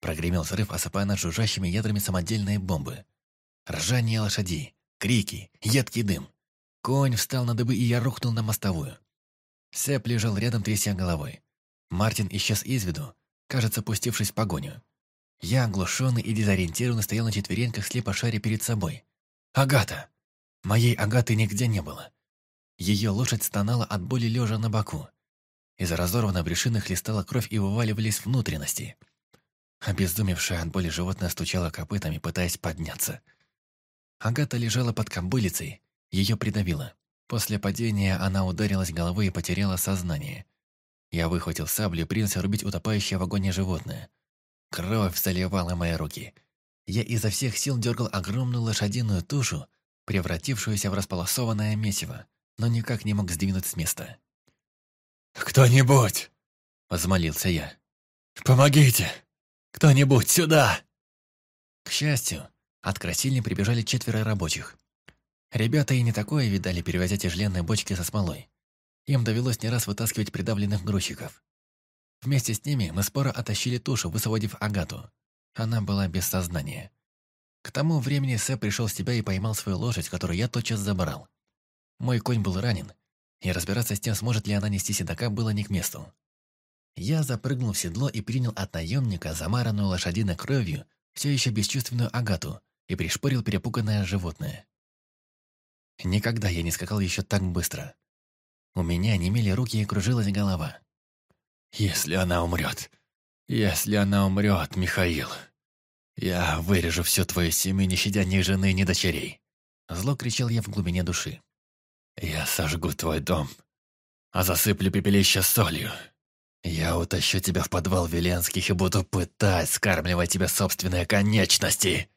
Speaker 2: Прогремел взрыв, осыпая нас жужжащими ядрами самодельные бомбы. Ржание лошадей, крики, едкий дым. Конь встал на дыбы, и я рухнул на мостовую. Сэп лежал рядом, тряся головой. Мартин исчез из виду, кажется, пустившись в погоню. Я, оглушенный и дезориентированный, стоял на четвереньках, слепо шаря перед собой. «Агата!» Моей Агаты нигде не было. Ее лошадь стонала от боли лежа на боку. Из разорванной брюшины хлестала кровь и вываливались внутренности. Обезумевшая от боли животное стучало копытами, пытаясь подняться. Агата лежала под кобылицей. Ее придавило. После падения она ударилась головой и потеряла сознание. Я выхватил саблю и принялся рубить утопающее в огоне животное – Кровь заливала мои руки. Я изо всех сил дергал огромную лошадиную тушу, превратившуюся в располосованное месиво, но никак не мог сдвинуть с места. «Кто-нибудь!» — возмолился я. «Помогите! Кто-нибудь сюда!» К счастью, от красильни прибежали четверо рабочих. Ребята и не такое видали, перевозя тяжеленные бочки со смолой. Им довелось не раз вытаскивать придавленных грузчиков. Вместе с ними мы споро оттащили тушу, высвободив Агату. Она была без сознания. К тому времени Сэп пришел с тебя и поймал свою лошадь, которую я тотчас забрал. Мой конь был ранен, и разбираться с тем, сможет ли она нести седока, было не к месту. Я запрыгнул в седло и принял от наемника замаранную лошадиной кровью, все еще бесчувственную агату, и пришпорил перепуганное животное. Никогда я не скакал еще так быстро. У меня немели руки и кружилась голова. Если она умрет. Если она умрет, Михаил. Я вырежу всю твою семью, не щадя ни жены, ни дочерей. Зло кричал я в глубине души. Я сожгу твой дом, а засыплю пепелище солью. Я утащу тебя в подвал Веленских и буду пытать, скармливая тебе собственные конечности.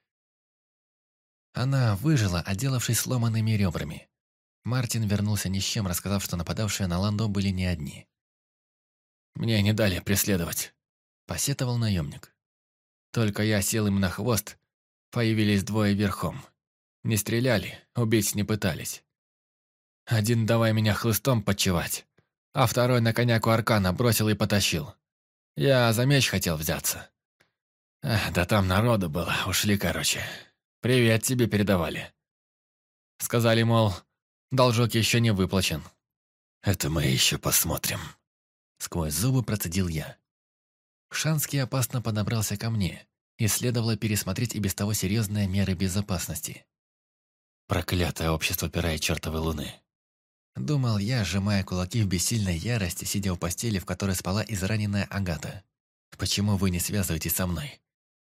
Speaker 2: Она выжила, отделавшись сломанными ребрами. Мартин вернулся ни с чем, рассказав, что нападавшие на Ландо были не одни. Мне не дали преследовать», — посетовал наемник. «Только я сел им на хвост, появились двое верхом. Не стреляли, убить не пытались. Один давай меня хлыстом подчевать, а второй на коняку аркана бросил и потащил. Я за меч хотел взяться. Эх, да там народу было, ушли короче. Привет тебе передавали». Сказали, мол, должок еще не выплачен. «Это мы еще посмотрим», Сквозь зубы процедил я. Шанский опасно подобрался ко мне, и следовало пересмотреть и без того серьезные меры безопасности. «Проклятое общество пера и чертовой луны!» Думал я, сжимая кулаки в бессильной ярости, сидя в постели, в которой спала израненная Агата. «Почему вы не связываетесь со мной?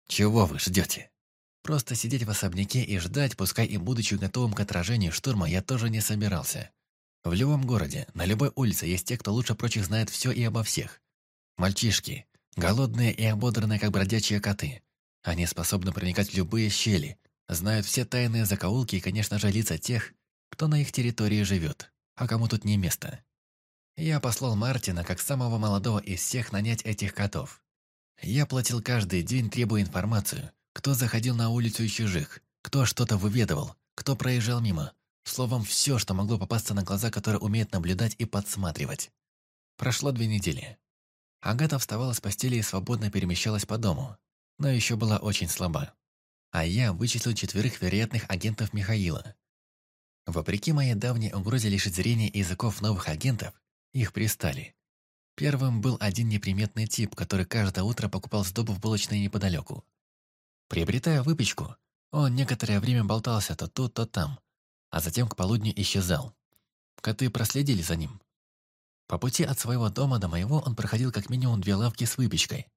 Speaker 2: Чего вы ждете?» Просто сидеть в особняке и ждать, пускай и будучи готовым к отражению штурма, я тоже не собирался. В любом городе, на любой улице есть те, кто лучше прочих знает все и обо всех. Мальчишки, голодные и ободранные, как бродячие коты. Они способны проникать в любые щели, знают все тайные закоулки и, конечно же, лица тех, кто на их территории живет, а кому тут не место. Я послал Мартина, как самого молодого из всех, нанять этих котов. Я платил каждый день, требуя информацию, кто заходил на улицу из чужих, кто что-то выведывал, кто проезжал мимо, Словом, все, что могло попасться на глаза, которые умеют наблюдать и подсматривать. Прошло две недели. Агата вставала с постели и свободно перемещалась по дому, но еще была очень слаба. А я вычислил четверых вероятных агентов Михаила. Вопреки моей давней угрозе лишить зрения и языков новых агентов, их пристали. Первым был один неприметный тип, который каждое утро покупал сдобу в булочной неподалеку. Приобретая выпечку, он некоторое время болтался то тут, то там, а затем к полудню исчезал. Коты проследили за ним. По пути от своего дома до моего он проходил как минимум две лавки с выпечкой.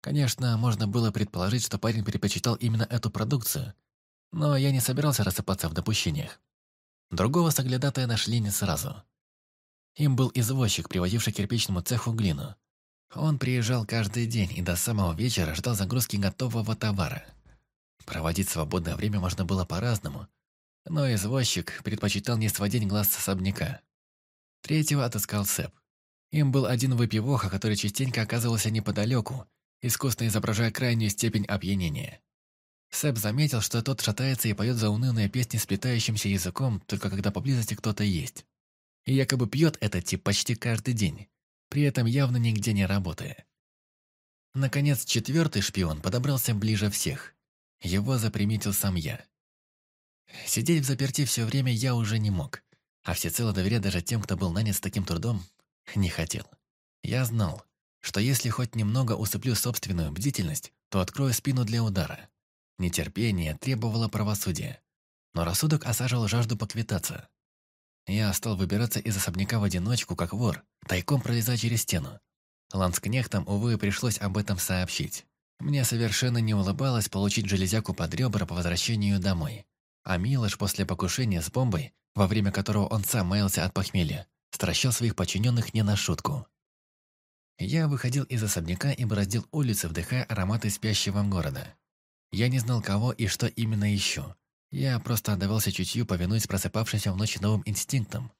Speaker 2: Конечно, можно было предположить, что парень предпочитал именно эту продукцию, но я не собирался рассыпаться в допущениях. Другого соглядатая нашли не сразу. Им был извозчик, привозивший кирпичному цеху глину. Он приезжал каждый день и до самого вечера ждал загрузки готового товара. Проводить свободное время можно было по-разному, но извозчик предпочитал не сводить глаз с особняка. Третьего отыскал Сэп. Им был один выпивоха, который частенько оказывался неподалеку, искусно изображая крайнюю степень опьянения. Сэп заметил, что тот шатается и поет заунывные песни с питающимся языком, только когда поблизости кто-то есть. И якобы пьет этот тип почти каждый день, при этом явно нигде не работая. Наконец, четвертый шпион подобрался ближе всех. Его заприметил сам я. Сидеть в заперти все время я уже не мог, а всецело доверять даже тем, кто был нанят с таким трудом, не хотел. Я знал, что если хоть немного усыплю собственную бдительность, то открою спину для удара. Нетерпение требовало правосудия, но рассудок осаживал жажду поквитаться. Я стал выбираться из особняка в одиночку, как вор, тайком пролезая через стену. Ланскнехтам, увы, пришлось об этом сообщить. Мне совершенно не улыбалось получить железяку под ребра по возвращению домой. А Милош после покушения с бомбой, во время которого он сам маялся от похмелья, стращал своих подчиненных не на шутку. Я выходил из особняка и бродил улицы, вдыхая ароматы спящего города. Я не знал, кого и что именно ищу. Я просто отдавался чутью, повинуясь просыпавшимся в ночь новым инстинктам.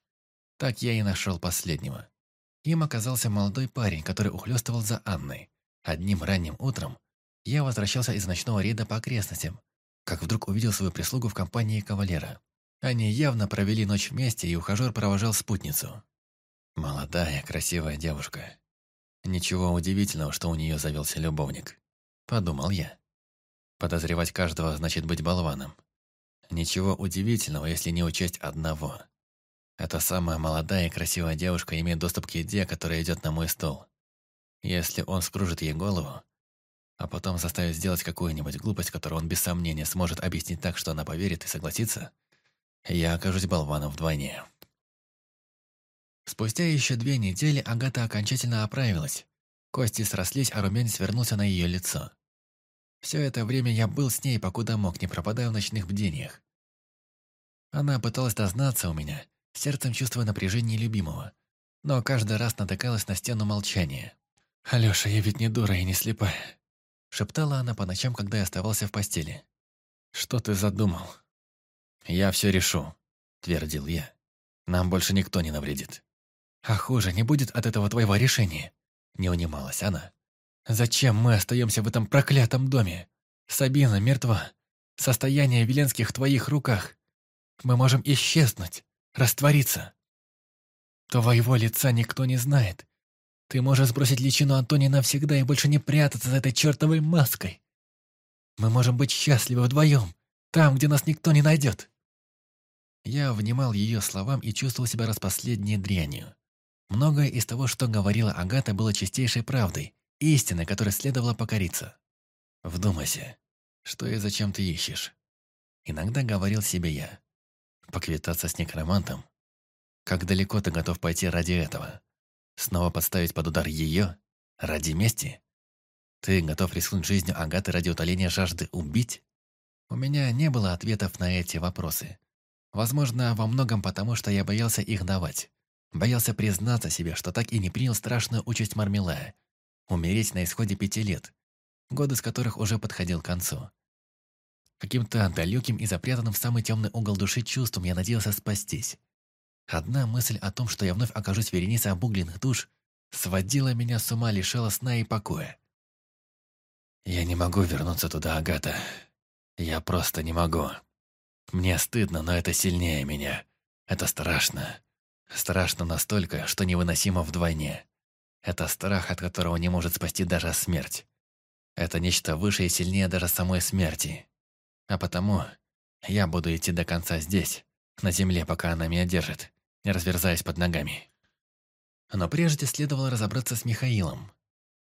Speaker 2: Так я и нашел последнего. Им оказался молодой парень, который ухлёстывал за Анной. Одним ранним утром я возвращался из ночного рейда по окрестностям, как вдруг увидел свою прислугу в компании кавалера. Они явно провели ночь вместе, и ухажер провожал спутницу. Молодая, красивая девушка. Ничего удивительного, что у нее завелся любовник. Подумал я. Подозревать каждого значит быть болваном. Ничего удивительного, если не учесть одного. Эта самая молодая и красивая девушка имеет доступ к еде, которая идет на мой стол. Если он скружит ей голову, а потом заставить сделать какую-нибудь глупость, которую он без сомнения сможет объяснить так, что она поверит и согласится, я окажусь болваном вдвойне. Спустя еще две недели Агата окончательно оправилась. Кости срослись, а румянец вернулся на ее лицо. Все это время я был с ней, покуда мог, не пропадая в ночных бдениях. Она пыталась дознаться у меня, сердцем чувствуя напряжение любимого, но каждый раз натыкалась на стену молчания. Алёша, я ведь не дура и не слепая. Шептала она по ночам, когда я оставался в постели. «Что ты задумал?» «Я все решу», — твердил я. «Нам больше никто не навредит». «А хуже не будет от этого твоего решения», — не унималась она. «Зачем мы остаемся в этом проклятом доме? Сабина мертва. Состояние Веленских в твоих руках. Мы можем исчезнуть, раствориться. Твоего лица никто не знает, ты можешь сбросить личину Антони навсегда и больше не прятаться за этой чертовой маской. Мы можем быть счастливы вдвоем, там, где нас никто не найдет. Я внимал ее словам и чувствовал себя распоследней дрянью. Многое из того, что говорила Агата, было чистейшей правдой, истиной, которой следовало покориться. «Вдумайся, что и зачем ты ищешь?» Иногда говорил себе я. «Поквитаться с некромантом? Как далеко ты готов пойти ради этого?» Снова подставить под удар ее? Ради мести? Ты готов рискнуть жизнью Агаты ради утоления жажды убить? У меня не было ответов на эти вопросы. Возможно, во многом потому, что я боялся их давать. Боялся признаться себе, что так и не принял страшную участь Мармелая. Умереть на исходе пяти лет, годы с которых уже подходил к концу. Каким-то далеким и запрятанным в самый темный угол души чувством я надеялся спастись. Одна мысль о том, что я вновь окажусь в веренице обугленных душ, сводила меня с ума, лишила сна и покоя. «Я не могу вернуться туда, Агата. Я просто не могу. Мне стыдно, но это сильнее меня. Это страшно. Страшно настолько, что невыносимо вдвойне. Это страх, от которого не может спасти даже смерть. Это нечто выше и сильнее даже самой смерти. А потому я буду идти до конца здесь, на земле, пока она меня держит разверзаясь под ногами. Но прежде следовало разобраться с Михаилом.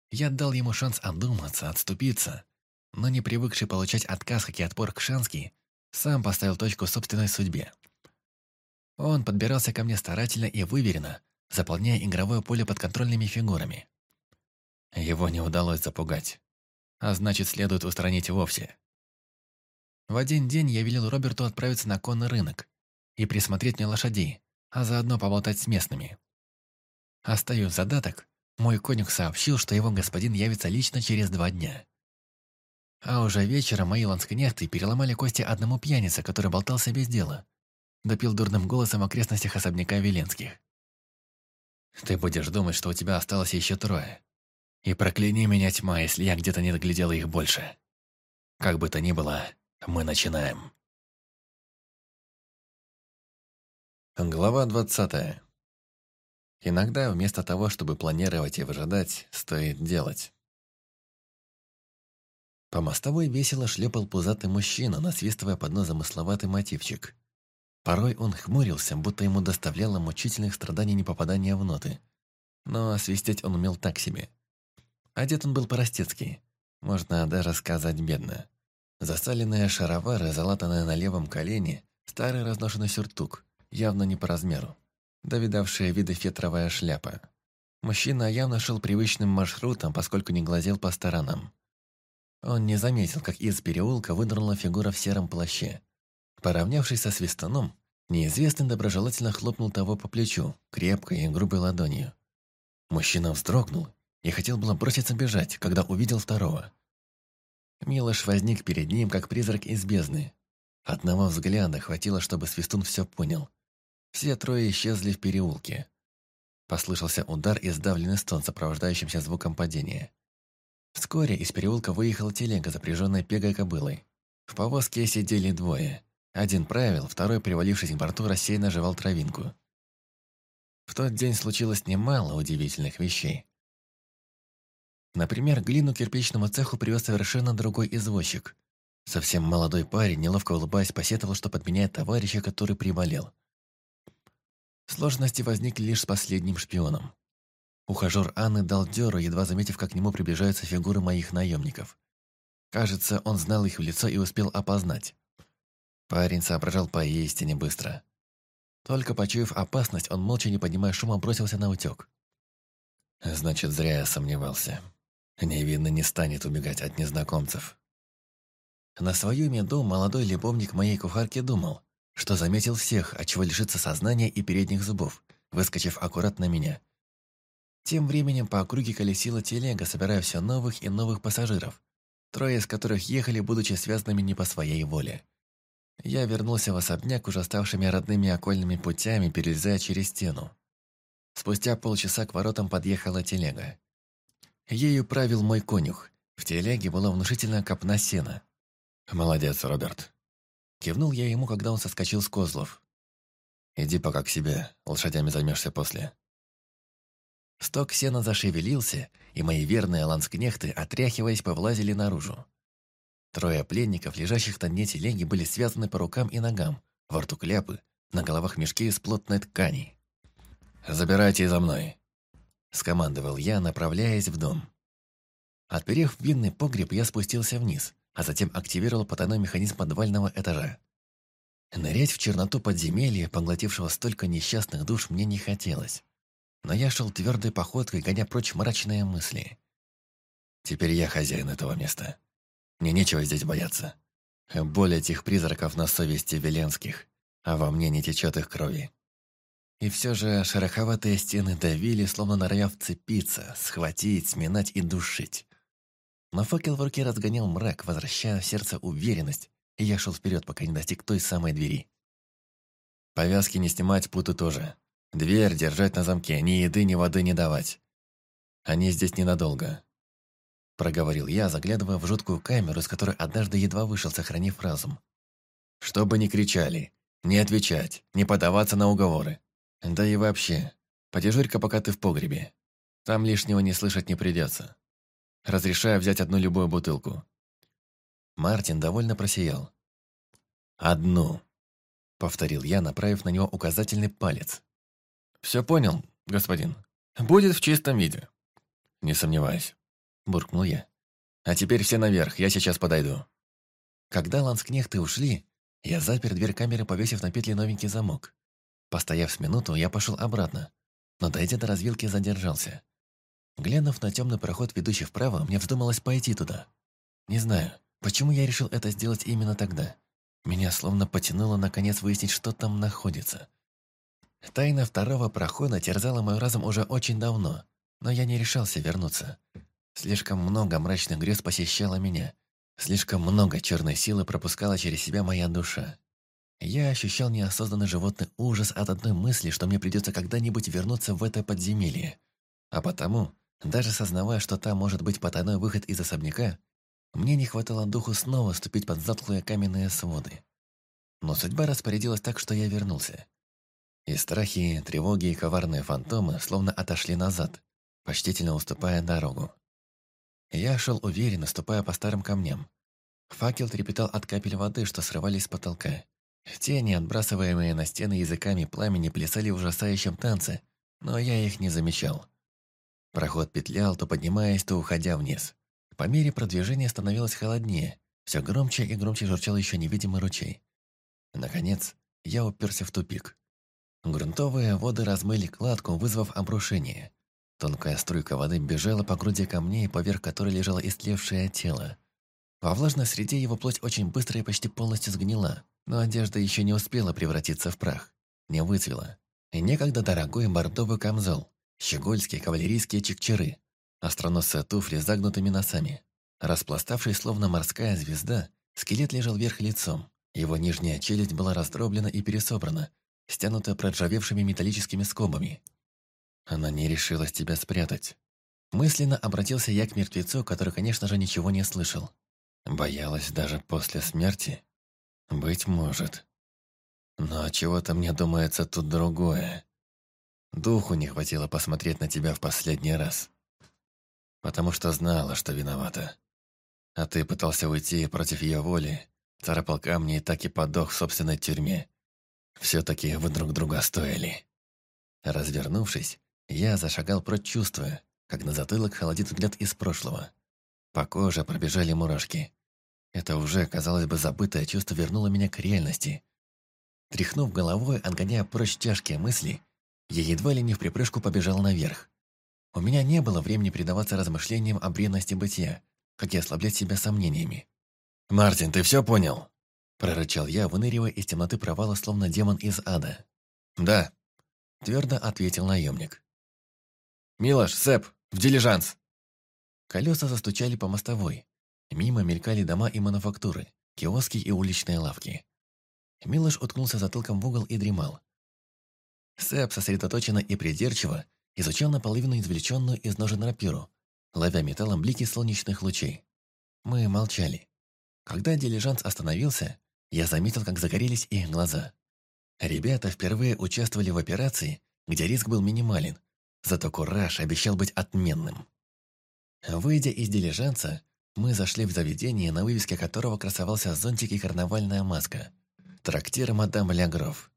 Speaker 2: Я дал ему шанс одуматься, отступиться, но не привыкший получать отказ, как и отпор Кшанский, сам поставил точку собственной судьбе. Он подбирался ко мне старательно и выверенно, заполняя игровое поле подконтрольными фигурами. Его не удалось запугать, а значит, следует устранить вовсе. В один день я велел Роберту отправиться на конный рынок и присмотреть мне лошадей, а заодно поболтать с местными. Остаюсь задаток, мой конюх сообщил, что его господин явится лично через два дня. А уже вечером мои ланскнехты переломали кости одному пьянице, который болтался без дела. Допил дурным голосом в окрестностях особняка Веленских. «Ты будешь думать, что у тебя осталось еще трое. И прокляни меня тьма, если я где-то не доглядела их больше. Как бы
Speaker 1: то ни было, мы начинаем».
Speaker 2: Глава 20. Иногда вместо того, чтобы планировать и выжидать, стоит делать. По мостовой весело шлепал пузатый мужчина, насвистывая под нос замысловатый мотивчик. Порой он хмурился, будто ему доставляло мучительных страданий непопадания в ноты. Но свистеть он умел так себе. Одет он был по-растецки, можно даже сказать бедно. Засаленные шаровары, залатанные на левом колене, старый разношенный сюртук – явно не по размеру. Довидавшая виды фетровая шляпа. Мужчина явно шел привычным маршрутом, поскольку не глазел по сторонам. Он не заметил, как из переулка вынырнула фигура в сером плаще. Поравнявшись со свистуном, неизвестный доброжелательно хлопнул того по плечу, крепкой и грубой ладонью. Мужчина вздрогнул и хотел было броситься бежать, когда увидел второго. Милош возник перед ним, как призрак из бездны. Одного взгляда хватило, чтобы Свистун все понял – все трое исчезли в переулке. Послышался удар и сдавленный стон, сопровождающимся звуком падения. Вскоре из переулка выехала телега, запряженная пегой кобылой. В повозке сидели двое. Один правил, второй, привалившись к борту, рассеянно жевал травинку. В тот день случилось немало удивительных вещей. Например, глину кирпичному цеху привез совершенно другой извозчик. Совсем молодой парень, неловко улыбаясь, посетовал, что подменяет товарища, который приболел. Сложности возникли лишь с последним шпионом. Ухажер Анны дал дёру, едва заметив, как к нему приближаются фигуры моих наемников. Кажется, он знал их в лицо и успел опознать. Парень соображал поистине быстро. Только почуяв опасность, он молча, не поднимая шума, бросился на утёк. Значит, зря я сомневался. Невинно не станет убегать от незнакомцев. На свою меду молодой любовник моей кухарки думал, что заметил всех, отчего лишится сознания и передних зубов, выскочив аккуратно на меня. Тем временем по округе колесила телега, собирая все новых и новых пассажиров, трое из которых ехали, будучи связанными не по своей воле. Я вернулся в особняк уже ставшими родными окольными путями, перелезая через стену. Спустя полчаса к воротам подъехала телега. Ею правил мой конюх. В телеге была внушительная копна сена. «Молодец, Роберт. Кивнул я ему, когда он соскочил с козлов. «Иди пока к себе, лошадями займешься после». Сток сена зашевелился, и мои верные ланскнехты, отряхиваясь, повлазили наружу. Трое пленников, лежащих на дне телеги, были связаны по рукам и ногам, во рту кляпы, на головах мешки из плотной ткани. «Забирайте за мной», — скомандовал я, направляясь в дом. Отперев винный погреб, я спустился вниз, а затем активировал потайной механизм подвального этажа. Нырять в черноту подземелья, поглотившего столько несчастных душ, мне не хотелось. Но я шел твердой походкой, гоня прочь мрачные мысли. Теперь я хозяин этого места. Мне нечего здесь бояться. Боль этих призраков на совести Веленских, а во мне не течет их крови. И все же шероховатые стены давили, словно норовя вцепиться, схватить, сминать и душить. Но факел в руке разгонял мрак, возвращая в сердце уверенность, и я шел вперед, пока не достиг той самой двери. Повязки не снимать, путы тоже. Дверь держать на замке, ни еды, ни воды не давать. Они здесь ненадолго. Проговорил я, заглядывая в жуткую камеру, из которой однажды едва вышел, сохранив разум. Чтобы не кричали, не отвечать, не поддаваться на уговоры. Да и вообще, подежурь-ка пока ты в погребе. Там лишнего не слышать не придется разрешая взять одну любую бутылку. Мартин довольно просиял. «Одну», — повторил я, направив на него указательный палец. «Все понял, господин. Будет в чистом виде». «Не сомневаюсь», — буркнул я. «А теперь все наверх, я сейчас подойду». Когда ланскнехты ушли, я запер дверь камеры, повесив на петли новенький замок. Постояв с минуту, я пошел обратно, но, дойдя до развилки, задержался. Глянув на темный проход, ведущий вправо, мне вздумалось пойти туда. Не знаю, почему я решил это сделать именно тогда. Меня словно потянуло наконец выяснить, что там находится. Тайна второго прохода терзала мой разум уже очень давно, но я не решался вернуться. Слишком много мрачных грез посещало меня. Слишком много черной силы пропускала через себя моя душа. Я ощущал неосознанный животный ужас от одной мысли, что мне придется когда-нибудь вернуться в это подземелье. А потому даже сознавая, что там может быть потайной выход из особняка, мне не хватало духу снова ступить под затхлые каменные своды. Но судьба распорядилась так, что я вернулся. И страхи, тревоги и коварные фантомы словно отошли назад, почтительно уступая дорогу. Я шел уверенно, ступая по старым камням. Факел трепетал от капель воды, что срывались с потолка. Тени, отбрасываемые на стены языками пламени, плясали в ужасающем танце, но я их не замечал. Проход петлял, то поднимаясь, то уходя вниз. По мере продвижения становилось холоднее. Все громче и громче журчал еще невидимый ручей. Наконец, я уперся в тупик. Грунтовые воды размыли кладку, вызвав обрушение. Тонкая струйка воды бежала по груди камней, поверх которой лежало истлевшее тело. Во влажной среде его плоть очень быстро и почти полностью сгнила, но одежда еще не успела превратиться в прах. Не выцвела. И некогда дорогой бордовый камзол щегольские кавалерийские чекчеры, остроносые туфли с загнутыми носами. Распластавшись, словно морская звезда, скелет лежал вверх лицом. Его нижняя челюсть была раздроблена и пересобрана, стянута проржавевшими металлическими скобами. Она не решилась тебя спрятать. Мысленно обратился я к мертвецу, который, конечно же, ничего не слышал. Боялась даже после смерти? Быть может. Но чего-то мне думается тут другое. Духу не хватило посмотреть на тебя в последний раз. Потому что знала, что виновата. А ты пытался уйти против ее воли, царапал камни и так и подох в собственной тюрьме. Все-таки вы друг друга стоили. Развернувшись, я зашагал прочь чувствуя, как на затылок холодит взгляд из прошлого. По коже пробежали мурашки. Это уже, казалось бы, забытое чувство вернуло меня к реальности. Тряхнув головой, отгоняя прочь тяжкие мысли, я едва ли не в припрыжку побежал наверх. У меня не было времени предаваться размышлениям о бренности бытия, как и ослаблять себя сомнениями. «Мартин, ты все понял?» Прорычал я, выныривая из темноты провала, словно демон из ада. «Да», — твердо ответил наемник. «Милош, Сэп, в дилижанс!» Колеса застучали по мостовой. Мимо мелькали дома и мануфактуры, киоски и уличные лавки. Милош уткнулся затылком в угол и дремал, Сэп сосредоточенно и придирчиво изучал наполовину извлеченную из ножен рапиру, ловя металлом блики солнечных лучей. Мы молчали. Когда дилижанс остановился, я заметил, как загорелись их глаза. Ребята впервые участвовали в операции, где риск был минимален, зато кураж обещал быть отменным. Выйдя из дилижанса, мы зашли в заведение, на вывеске которого красовался зонтик и карнавальная маска. Трактир «Мадам Лягров».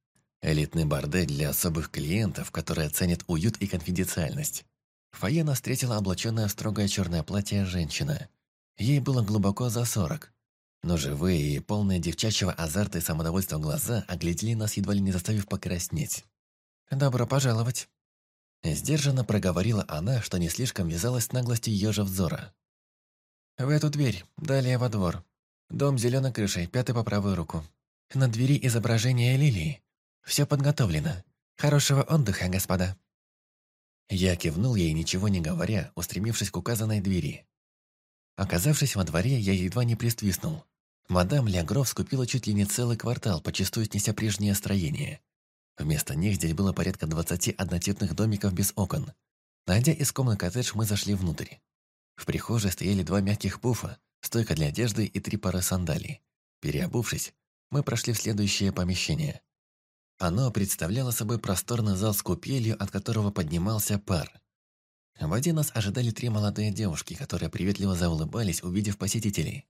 Speaker 2: Элитный бордель для особых клиентов, которые ценят уют и конфиденциальность. В фойе нас встретила облаченная в строгое черное платье женщина. Ей было глубоко за сорок. Но живые и полные девчачьего азарта и самодовольства глаза оглядели нас, едва ли не заставив покраснеть. «Добро пожаловать!» Сдержанно проговорила она, что не слишком вязалась с наглостью ежа взора. «В эту дверь, далее во двор. Дом зеленой крышей, пятый по правую руку. На двери изображение лилии, все подготовлено. Хорошего отдыха, господа». Я кивнул ей, ничего не говоря, устремившись к указанной двери. Оказавшись во дворе, я едва не присвистнул. Мадам Лягров скупила чуть ли не целый квартал, почастую снеся прежнее строение. Вместо них здесь было порядка 20 однотипных домиков без окон. Найдя из комнаты коттедж, мы зашли внутрь. В прихожей стояли два мягких пуфа, стойка для одежды и три пары сандалий. Переобувшись, мы прошли в следующее помещение – оно представляло собой просторный зал с купелью, от которого поднимался пар. В воде нас ожидали три молодые девушки, которые приветливо заулыбались, увидев посетителей.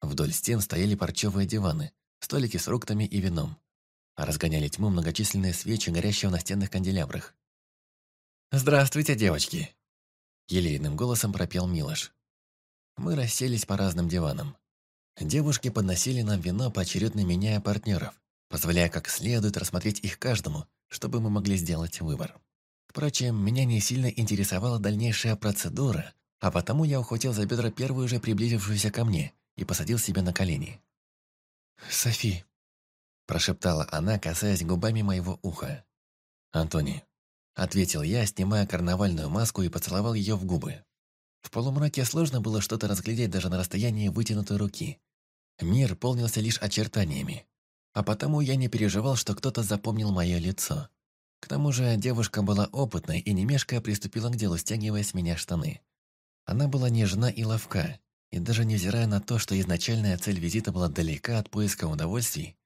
Speaker 2: Вдоль стен стояли парчевые диваны, столики с фруктами и вином. А разгоняли тьму многочисленные свечи, горящие в настенных канделябрах. «Здравствуйте, девочки!» Елейным голосом пропел Милош. Мы расселись по разным диванам. Девушки подносили нам вино, поочередно меняя партнеров позволяя как следует рассмотреть их каждому, чтобы мы могли сделать выбор. Впрочем, меня не сильно интересовала дальнейшая процедура, а потому я ухватил за бедра первую же приблизившуюся ко мне и посадил себя на колени. «Софи», – прошептала она, касаясь губами моего уха. «Антони», – ответил я, снимая карнавальную маску и поцеловал ее в губы. В полумраке сложно было что-то разглядеть даже на расстоянии вытянутой руки. Мир полнился лишь очертаниями, а потому я не переживал, что кто-то запомнил мое лицо. К тому же девушка была опытной и не приступила к делу, стягивая с меня штаны. Она была нежна и ловка, и даже невзирая на то, что изначальная цель визита была далека от поиска удовольствий,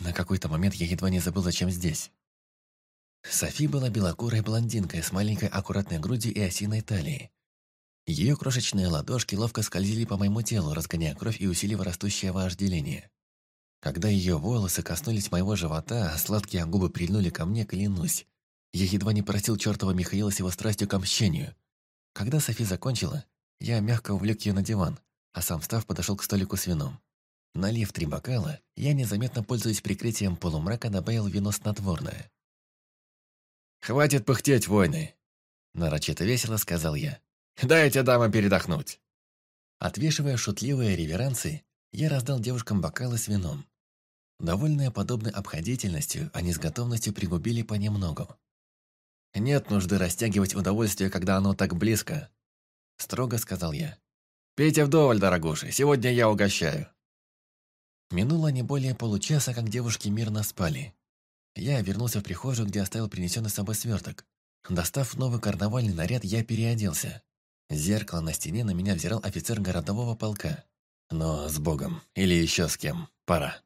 Speaker 2: на какой-то момент я едва не забыл, зачем здесь. Софи была белокурой блондинкой с маленькой аккуратной грудью и осиной талией. Ее крошечные ладошки ловко скользили по моему телу, разгоняя кровь и усиливая растущее вожделение. Когда ее волосы коснулись моего живота, а сладкие губы прильнули ко мне, клянусь. Я едва не просил чертова Михаила с его страстью к мщению. Когда Софи закончила, я мягко увлек ее на диван, а сам встав подошел к столику с вином. Налив три бокала, я, незаметно пользуясь прикрытием полумрака, добавил вино снотворное. «Хватит пыхтеть, войны!» Нарочито весело сказал я. «Дайте дамам передохнуть!» Отвешивая шутливые реверансы, я раздал девушкам бокалы с вином, Довольные подобной обходительностью, они с готовностью пригубили понемногу. «Нет нужды растягивать удовольствие, когда оно так близко», — строго сказал я. «Пейте вдоволь, дорогуши, сегодня я угощаю». Минуло не более получаса, как девушки мирно спали. Я вернулся в прихожую, где оставил принесенный с собой сверток. Достав новый карнавальный наряд, я переоделся. Зеркало на стене на меня взирал офицер городового полка. Но с богом, или еще с кем, пора.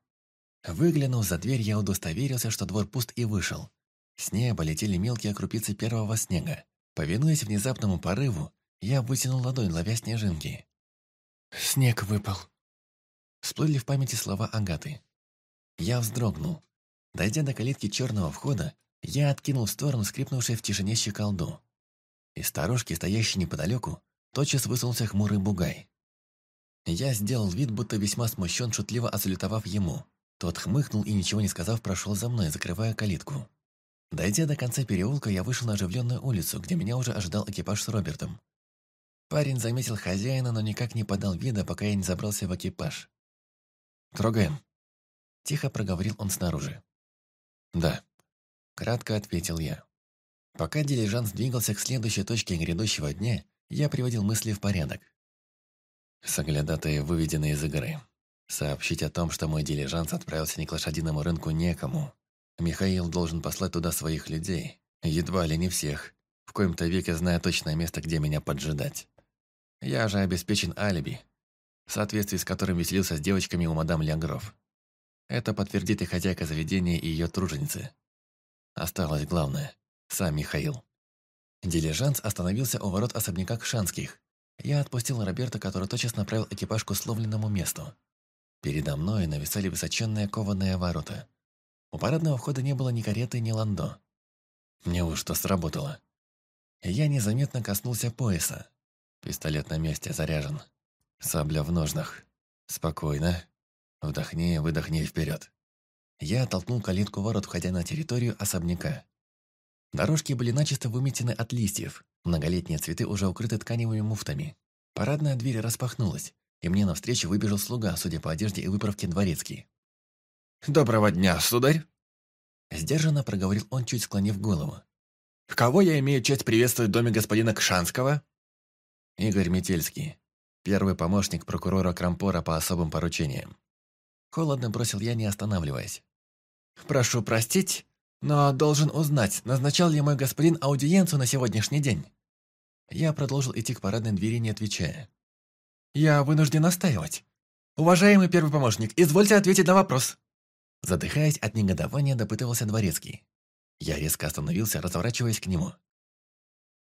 Speaker 2: Выглянув за дверь, я удостоверился, что двор пуст и вышел. С неба летели мелкие крупицы первого снега. Повинуясь внезапному порыву, я вытянул ладонь, ловя снежинки. «Снег выпал!» Всплыли в памяти слова Агаты. Я вздрогнул. Дойдя до калитки черного входа, я откинул в сторону скрипнувшей в тишине щеколду. Из сторожки, стоящей неподалеку, тотчас высунулся хмурый бугай. Я сделал вид, будто весьма смущен, шутливо отсалютовав ему. Тот хмыкнул и, ничего не сказав, прошел за мной, закрывая калитку. Дойдя до конца переулка, я вышел на оживленную улицу, где меня уже ожидал экипаж с Робертом. Парень заметил хозяина, но никак не подал вида, пока я не забрался в экипаж. «Трогаем», — тихо проговорил он снаружи. «Да», — кратко ответил я. Пока дилижанс двигался к следующей точке грядущего дня, я приводил мысли в порядок. Соглядатые выведены из игры. Сообщить о том, что мой дилижанс отправился не к лошадиному рынку, некому. Михаил должен послать туда своих людей. Едва ли не всех. В коем-то веке зная точное место, где меня поджидать. Я же обеспечен алиби, в соответствии с которым веселился с девочками у мадам Лягров. Это подтвердит и хозяйка заведения, и ее труженицы. Осталось главное – сам Михаил. Дилижанс остановился у ворот особняка Кшанских. Я отпустил Роберта, который тотчас направил экипаж к условленному месту. Передо мной нависали высоченные кованые ворота. У парадного входа не было ни кареты, ни ландо. Неужто сработало? Я незаметно коснулся пояса. Пистолет на месте заряжен. Сабля в ножнах. Спокойно. Вдохни, выдохни вперед. Я оттолкнул калитку ворот, входя на территорию особняка. Дорожки были начисто выметены от листьев. Многолетние цветы уже укрыты тканевыми муфтами. Парадная дверь распахнулась и мне навстречу выбежал слуга, судя по одежде и выправке, дворецкий. «Доброго дня, сударь!» Сдержанно проговорил он, чуть склонив голову. «Кого я имею честь приветствовать в доме господина Кшанского?» Игорь Метельский, первый помощник прокурора Крампора по особым поручениям. Холодно бросил я, не останавливаясь. «Прошу простить, но должен узнать, назначал ли мой господин аудиенцию на сегодняшний день?» Я продолжил идти к парадной двери, не отвечая. Я вынужден настаивать. Уважаемый первый помощник, извольте ответить на вопрос. Задыхаясь от негодования, допытывался дворецкий. Я резко остановился, разворачиваясь к нему.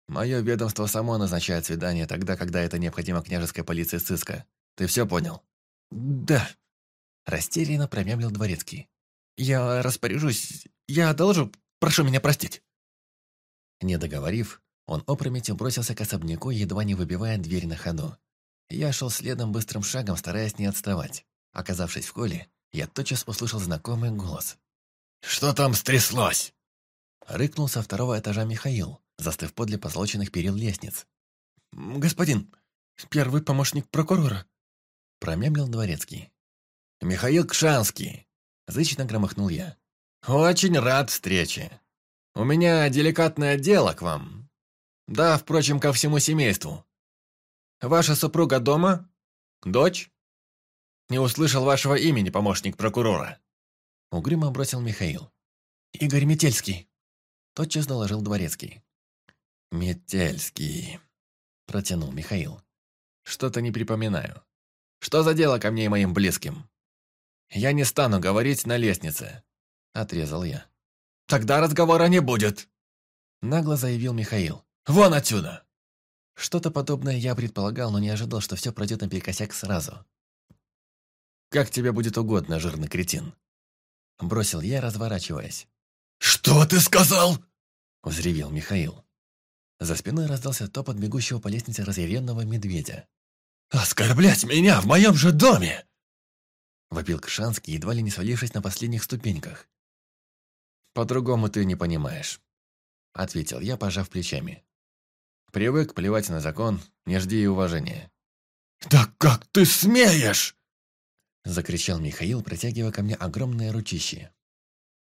Speaker 2: «Мое ведомство само назначает свидание тогда, когда это необходимо княжеской полиции сыска. Ты все понял?» «Да», – растерянно промямлил дворецкий. «Я распоряжусь. Я одолжу. Прошу меня простить». Не договорив, он опрометью бросился к особняку, едва не выбивая дверь на ходу. Я шел следом быстрым шагом, стараясь не отставать. Оказавшись в холле, я тотчас услышал знакомый голос. «Что там стряслось?» Рыкнул со второго этажа Михаил, застыв подле позолоченных перил лестниц. «Господин, первый помощник прокурора!» Промямлил дворецкий. «Михаил Кшанский!» Зычно громыхнул я. «Очень рад встрече. У меня деликатное дело к вам. Да, впрочем, ко всему семейству. Ваша супруга дома? Дочь? Не услышал вашего имени, помощник прокурора. Угрюмо бросил Михаил. Игорь Метельский. Тотчас доложил дворецкий. Метельский. Протянул Михаил. Что-то не припоминаю. Что за дело ко мне и моим близким? Я не стану говорить на лестнице. Отрезал я. Тогда разговора не будет. Нагло заявил Михаил. Вон отсюда! Что-то подобное я предполагал, но не ожидал, что все пройдет наперекосяк сразу. «Как тебе будет угодно, жирный кретин?» Бросил я, разворачиваясь. «Что ты сказал?» Взревел Михаил. За спиной раздался топот бегущего по лестнице разъяренного медведя. «Оскорблять меня в моем же доме!» Вопил Кшанский, едва ли не свалившись на последних ступеньках. «По-другому ты не понимаешь», — ответил я, пожав плечами. Привык плевать на закон, не жди и уважения. «Да как ты смеешь!» Закричал Михаил, протягивая ко мне огромное ручище.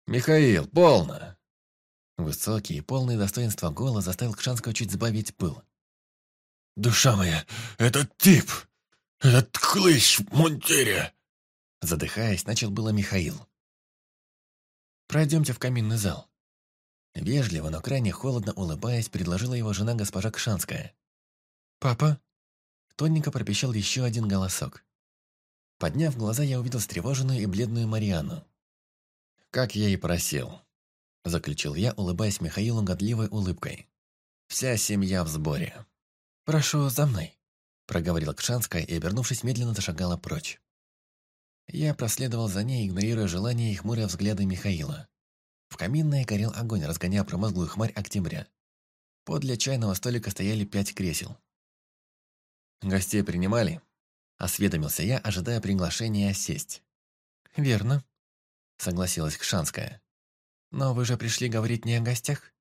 Speaker 2: «Михаил, полно!» Высокий и полный достоинства голос заставил Кшанского чуть сбавить пыл. «Душа моя, этот тип! Этот клыщ в мунтире!» Задыхаясь, начал было Михаил. «Пройдемте в каминный зал», Вежливо, но крайне холодно улыбаясь, предложила его жена госпожа Кшанская. «Папа?» Тоненько пропищал еще один голосок. Подняв глаза, я увидел встревоженную и бледную Мариану. «Как я и просил», – заключил я, улыбаясь Михаилу годливой улыбкой. «Вся семья в сборе». «Прошу за мной», – проговорила Кшанская и, обернувшись, медленно зашагала прочь. Я проследовал за ней, игнорируя желание и хмуря взгляды Михаила. В каминной горел огонь, разгоняя промозглую хмарь октября. Подле чайного столика стояли пять кресел. «Гостей принимали?» – осведомился я, ожидая приглашения сесть. «Верно», – согласилась Кшанская. «Но вы же пришли говорить не о гостях?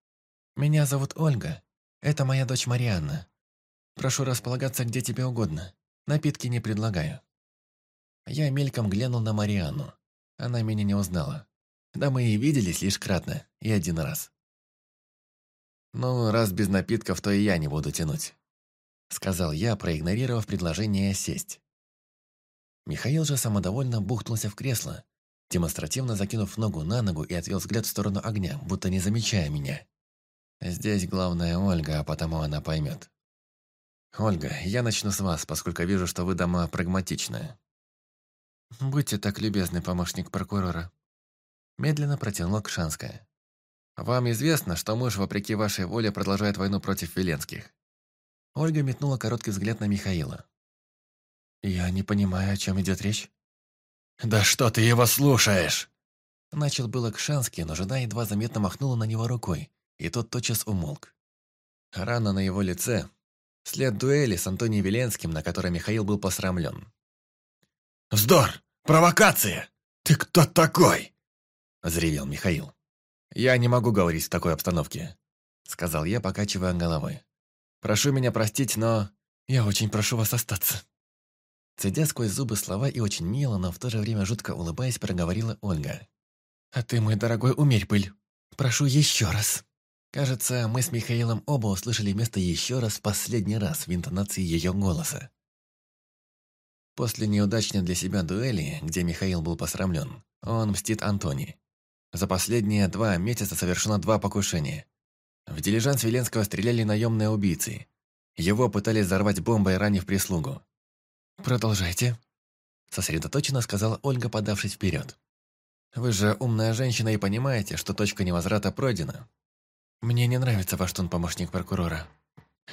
Speaker 2: Меня зовут Ольга. Это моя дочь Марианна. Прошу располагаться где тебе угодно. Напитки не предлагаю». Я мельком глянул на Марианну. Она меня не узнала. Да мы и виделись лишь кратно и один раз. «Ну, раз без напитков, то и я не буду тянуть», — сказал я, проигнорировав предложение сесть. Михаил же самодовольно бухнулся в кресло, демонстративно закинув ногу на ногу и отвел взгляд в сторону огня, будто не замечая меня. «Здесь главная Ольга, а потому она поймет». «Ольга, я начну с вас, поскольку вижу, что вы дома прагматичная». «Будьте так любезны, помощник прокурора», Медленно протянула Кшанская. «Вам известно, что муж, вопреки вашей воле, продолжает войну против Веленских». Ольга метнула короткий взгляд на Михаила. «Я не понимаю, о чем идет речь». «Да что ты его слушаешь?» Начал было Кшанский, но жена едва заметно махнула на него рукой, и тот тотчас умолк. Рана на его лице, след дуэли с Антонием Веленским, на которой Михаил был посрамлен. «Вздор! Провокация! Ты кто такой?» – заревел Михаил. «Я не могу говорить в такой обстановке», – сказал я, покачивая головой. «Прошу меня простить, но я очень прошу вас остаться». Цедя сквозь зубы слова и очень мило, но в то же время жутко улыбаясь, проговорила Ольга. «А ты, мой дорогой, умерь пыль. Прошу еще раз». Кажется, мы с Михаилом оба услышали место еще раз в последний раз в интонации ее голоса. После неудачной для себя дуэли, где Михаил был посрамлен, он мстит Антони. За последние два месяца совершено два покушения. В дилижанс Веленского стреляли наемные убийцы. Его пытались взорвать бомбой, ранив прислугу. «Продолжайте», – сосредоточенно сказала Ольга, подавшись вперед. «Вы же умная женщина и понимаете, что точка невозврата пройдена. Мне не нравится ваш тон, помощник прокурора».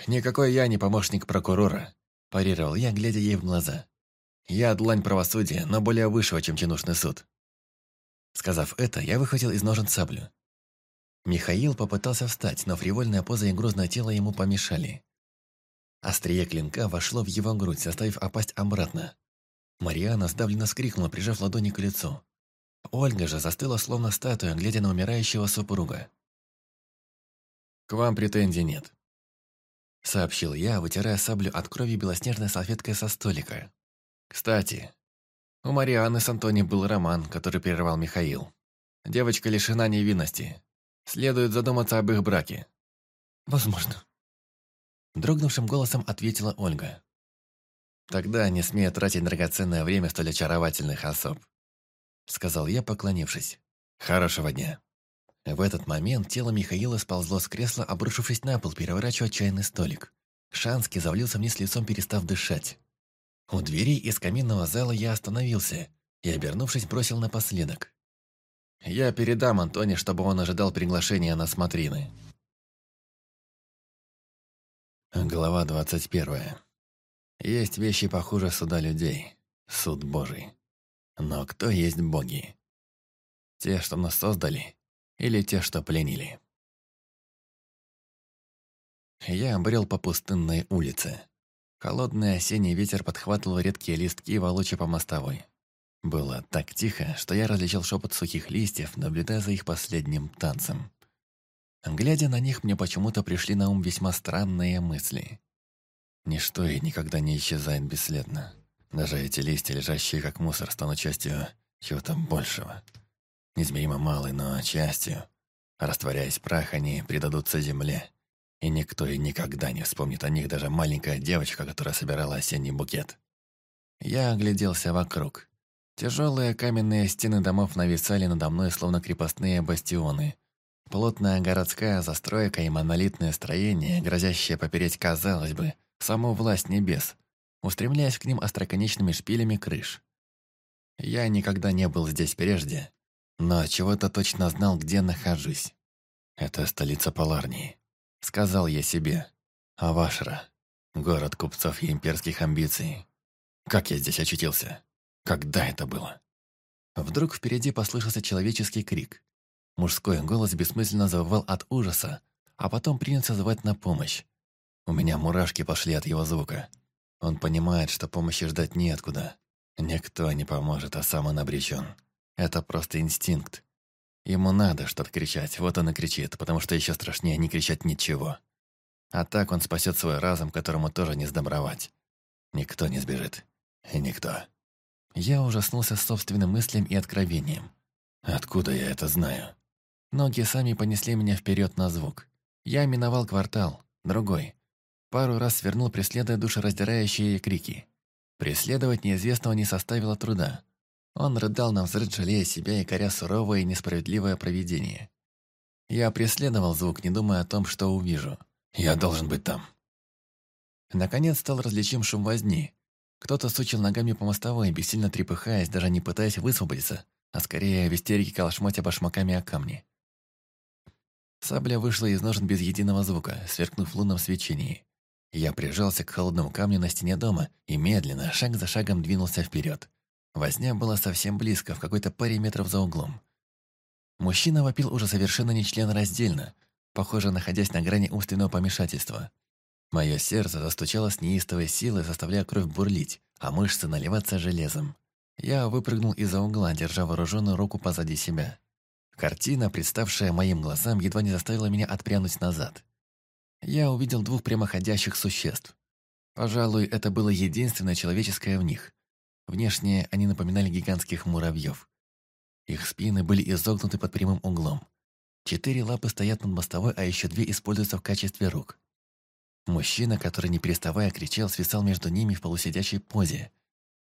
Speaker 2: «Никакой я не помощник прокурора», – парировал я, глядя ей в глаза. «Я длань правосудия, но более высшего, чем чинушный суд. Сказав это, я выхватил из ножен саблю. Михаил попытался встать, но фривольная поза и грозное тело ему помешали. Острие клинка вошло в его грудь, заставив опасть обратно. Мариана сдавленно вскрикнула, прижав ладони к лицу. Ольга же застыла, словно статуя, глядя на умирающего супруга. «К вам претензий нет», — сообщил я, вытирая саблю от крови белоснежной салфеткой со столика. «Кстати, у Марианы с Антони был роман, который прервал Михаил. Девочка лишена невинности. Следует задуматься об их браке. Возможно. Дрогнувшим голосом ответила Ольга. Тогда не смея тратить драгоценное время столь очаровательных особ. Сказал я, поклонившись. Хорошего дня. В этот момент тело Михаила сползло с кресла, обрушившись на пол, переворачивая чайный столик. Шанский завалился вниз лицом, перестав дышать. У двери из каминного зала я остановился и, обернувшись, бросил напоследок. «Я передам Антоне, чтобы он ожидал приглашения на смотрины». Глава 21. Есть вещи похуже суда людей. Суд Божий. Но кто есть боги? Те, что нас создали, или те, что пленили? Я обрел по пустынной улице. Холодный осенний ветер подхватывал редкие листки, волоча по мостовой. Было так тихо, что я различал шепот сухих листьев, наблюдая за их последним танцем. Глядя на них, мне почему-то пришли на ум весьма странные мысли. Ничто и никогда не исчезает бесследно. Даже эти листья, лежащие как мусор, станут частью чего-то большего. Неизмеримо малой, но частью. Растворяясь прах, они предадутся земле, и никто и никогда не вспомнит о них, даже маленькая девочка, которая собирала осенний букет. Я огляделся вокруг. Тяжелые каменные стены домов нависали надо мной, словно крепостные бастионы. Плотная городская застройка и монолитное строение, грозящее попереть, казалось бы, саму власть небес, устремляясь к ним остроконечными шпилями крыш. Я никогда не был здесь прежде, но чего-то точно знал, где нахожусь. Это столица Поларнии. Сказал я себе. Авашра. Город купцов и имперских амбиций. Как я здесь очутился? Когда это было? Вдруг впереди послышался человеческий крик. Мужской голос бессмысленно завывал от ужаса, а потом принялся звать на помощь. У меня мурашки пошли от его звука. Он понимает, что помощи ждать неоткуда. Никто не поможет, а сам он обречен. Это просто инстинкт, Ему надо что-то кричать, вот он и кричит, потому что еще страшнее не кричать ничего. А так он спасет свой разум, которому тоже не сдобровать. Никто не сбежит. И никто. Я ужаснулся собственным мыслям и откровением. Откуда я это знаю? Ноги сами понесли меня вперед на звук. Я миновал квартал, другой. Пару раз свернул, преследуя душераздирающие крики. Преследовать неизвестного не составило труда. Он рыдал на взрыв, жалея себя и коря суровое и несправедливое провидение. Я преследовал звук, не думая о том, что увижу. Я должен быть там. Наконец стал различим шум возни. Кто-то сучил ногами по мостовой, бессильно трепыхаясь, даже не пытаясь высвободиться, а скорее в истерике калашмотя башмаками о камни. Сабля вышла из ножен без единого звука, сверкнув в лунном свечении. Я прижался к холодному камню на стене дома и медленно, шаг за шагом двинулся вперед. Возня была совсем близко, в какой-то паре метров за углом. Мужчина вопил уже совершенно нечленораздельно, похоже, находясь на грани умственного помешательства. Мое сердце застучало с неистовой силой, заставляя кровь бурлить, а мышцы наливаться железом. Я выпрыгнул из-за угла, держа вооруженную руку позади себя. Картина, представшая моим глазам, едва не заставила меня отпрянуть назад. Я увидел двух прямоходящих существ. Пожалуй, это было единственное человеческое в них. Внешне они напоминали гигантских муравьев. Их спины были изогнуты под прямым углом. Четыре лапы стоят над мостовой, а еще две используются в качестве рук. Мужчина, который не переставая кричал, свисал между ними в полусидячей позе.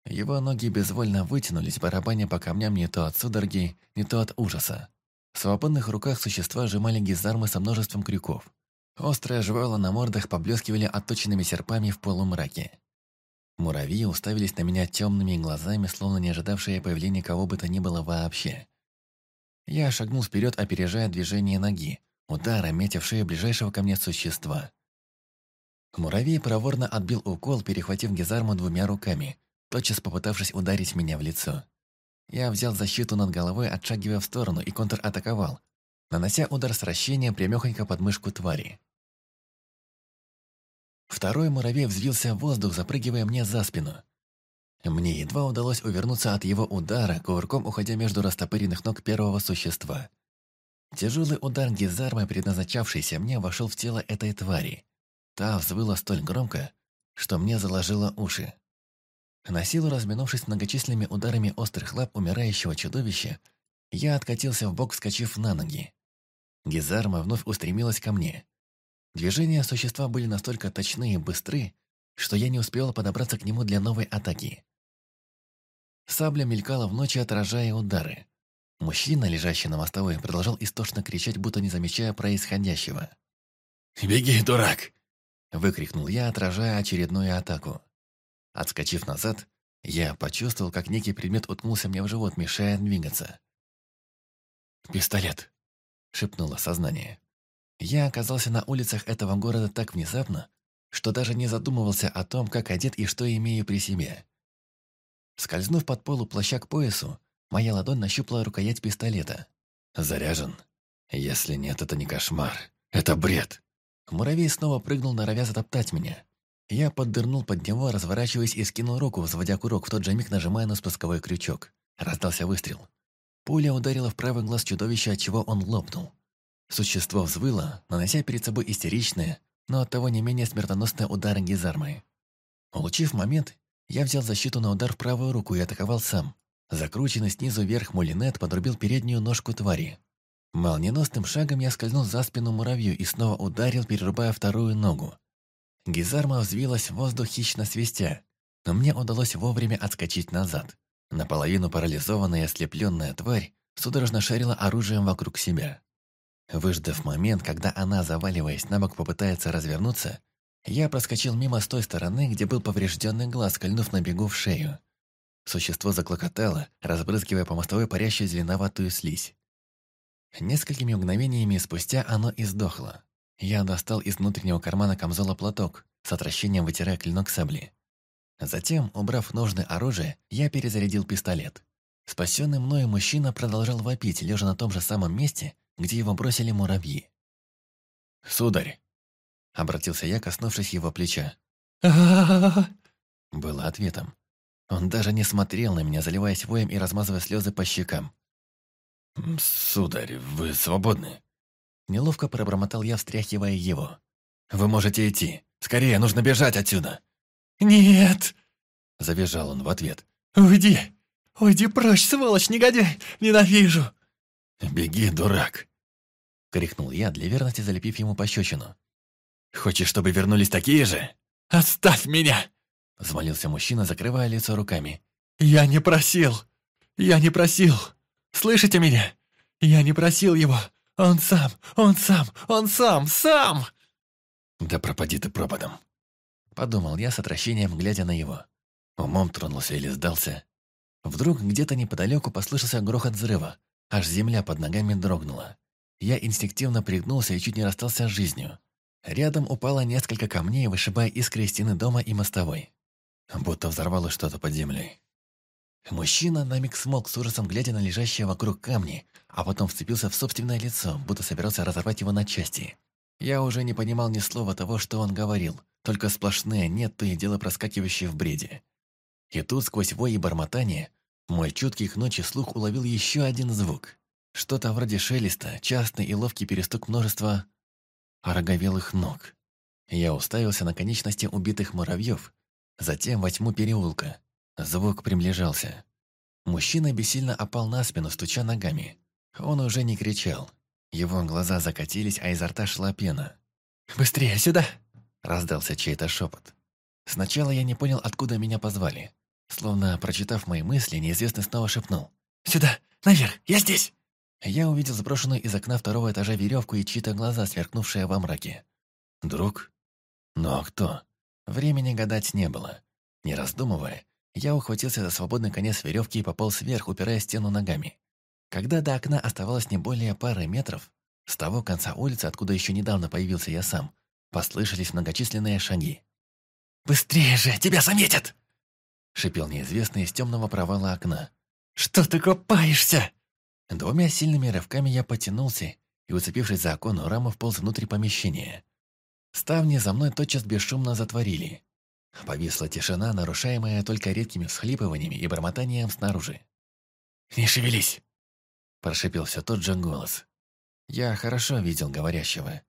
Speaker 2: Его ноги безвольно вытянулись, барабаня по камням не то от судороги, не то от ужаса. В свободных руках существа сжимали гизармы со множеством крюков. Острые жвала на мордах поблескивали отточенными серпами в полумраке. Муравьи уставились на меня темными глазами, словно не ожидавшие появления кого бы то ни было вообще. Я шагнул вперед, опережая движение ноги, удара, метя ближайшего ко мне существа. Муравей проворно отбил укол, перехватив Гизарму двумя руками, тотчас попытавшись ударить меня в лицо. Я взял защиту над головой, отшагивая в сторону, и контратаковал, нанося удар сращения прямехонько под мышку твари. Второй муравей взвился в воздух, запрыгивая мне за спину. Мне едва удалось увернуться от его удара, кувырком уходя между растопыренных ног первого существа. Тяжелый удар Гизармы, предназначавшийся мне, вошел в тело этой твари. Та взвыла столь громко, что мне заложило уши. На силу разминувшись многочисленными ударами острых лап умирающего чудовища, я откатился в бок, вскочив на ноги. Гизарма вновь устремилась ко мне. Движения существа были настолько точны и быстры, что я не успел подобраться к нему для новой атаки. Сабля мелькала в ночи, отражая удары. Мужчина, лежащий на мостовой, продолжал истошно кричать, будто не замечая происходящего. «Беги, дурак!» – выкрикнул я, отражая очередную атаку. Отскочив назад, я почувствовал, как некий предмет уткнулся мне в живот, мешая двигаться. «Пистолет!» – шепнуло сознание. Я оказался на улицах этого города так внезапно, что даже не задумывался о том, как одет и что имею при себе. Скользнув под полу плаща к поясу, моя ладонь нащупала рукоять пистолета. «Заряжен? Если нет, это не кошмар. Это бред!» Муравей снова прыгнул, норовя затоптать меня. Я поддырнул под него, разворачиваясь и скинул руку, взводя курок, в тот же миг нажимая на спусковой крючок. Раздался выстрел. Пуля ударила в правый глаз чудовища, от чего он лопнул. Существо взвыло, нанося перед собой истеричные, но оттого не менее смертоносные удары гизармы. Улучив момент, я взял защиту на удар в правую руку и атаковал сам. Закрученный снизу вверх мулинет подрубил переднюю ножку твари. Молниеносным шагом я скользнул за спину муравью и снова ударил, перерубая вторую ногу. Гизарма взвилась в воздух хищно свистя, но мне удалось вовремя отскочить назад. Наполовину парализованная и ослепленная тварь судорожно шарила оружием вокруг себя. Выждав момент, когда она, заваливаясь на бок, попытается развернуться, я проскочил мимо с той стороны, где был поврежденный глаз, кольнув на бегу в шею. Существо заклокотало, разбрызгивая по мостовой парящую зеленоватую слизь. Несколькими мгновениями спустя оно издохло. Я достал из внутреннего кармана камзола платок, с отвращением вытирая клинок сабли. Затем, убрав ножны оружие, я перезарядил пистолет. Спасенный мною мужчина продолжал вопить, лежа на том же самом месте, где его бросили муравьи. «Сударь!» — обратился я, коснувшись его плеча. Было ответом. Он даже не смотрел на меня, заливаясь воем и размазывая слезы по щекам. «Сударь, вы свободны?» Неловко пробормотал я, встряхивая его. «Вы можете идти. Скорее, нужно бежать отсюда!» «Нет!» – завизжал он в ответ. «Уйди! Уйди прочь, сволочь, негодяй! Ненавижу!» «Беги, дурак!» — крикнул я, для верности залепив ему пощечину. «Хочешь, чтобы вернулись такие же? Оставь меня!» — взмолился мужчина, закрывая лицо руками. «Я не просил! Я не просил! Слышите меня? Я не просил его! Он сам! Он сам! Он сам! Сам!» «Да пропади ты пропадом!» — подумал я с отвращением, глядя на его. Умом тронулся или сдался. Вдруг где-то неподалеку послышался грохот взрыва, аж земля под ногами дрогнула. Я инстинктивно пригнулся и чуть не расстался с жизнью. Рядом упало несколько камней, вышибая искры стены дома и мостовой. Будто взорвалось что-то под землей. Мужчина на миг смолк с ужасом, глядя на лежащие вокруг камни, а потом вцепился в собственное лицо, будто собирался разорвать его на части. Я уже не понимал ни слова того, что он говорил, только сплошные «нет» то и дело проскакивающие в бреде. И тут, сквозь вой и бормотание, мой чуткий к ночи слух уловил еще один звук. Что-то вроде шелеста, частный и ловкий перестук множества ороговелых ног. Я уставился на конечности убитых муравьев, затем во тьму переулка. Звук приближался. Мужчина бессильно опал на спину, стуча ногами. Он уже не кричал. Его глаза закатились, а изо рта шла пена. «Быстрее сюда!» – раздался чей-то шепот. Сначала я не понял, откуда меня позвали. Словно, прочитав мои мысли, неизвестный снова шепнул. «Сюда! Наверх! Я здесь!» Я увидел сброшенную из окна второго этажа веревку и чьи-то глаза, сверкнувшие во мраке. Друг? Ну а кто? Времени гадать не было. Не раздумывая, я ухватился за свободный конец веревки и пополз вверх, упирая стену ногами. Когда до окна оставалось не более пары метров, с того конца улицы, откуда еще недавно появился я сам, послышались многочисленные шаги. «Быстрее же! Тебя заметят!» — шипел неизвестный из темного провала окна. «Что ты копаешься?» Двумя сильными рывками я потянулся и, уцепившись за оконную раму, вполз внутрь помещения. Ставни за мной тотчас бесшумно затворили. Повисла тишина, нарушаемая только редкими всхлипываниями и бормотанием снаружи. «Не шевелись!» – прошипел все тот же голос. Я хорошо видел говорящего.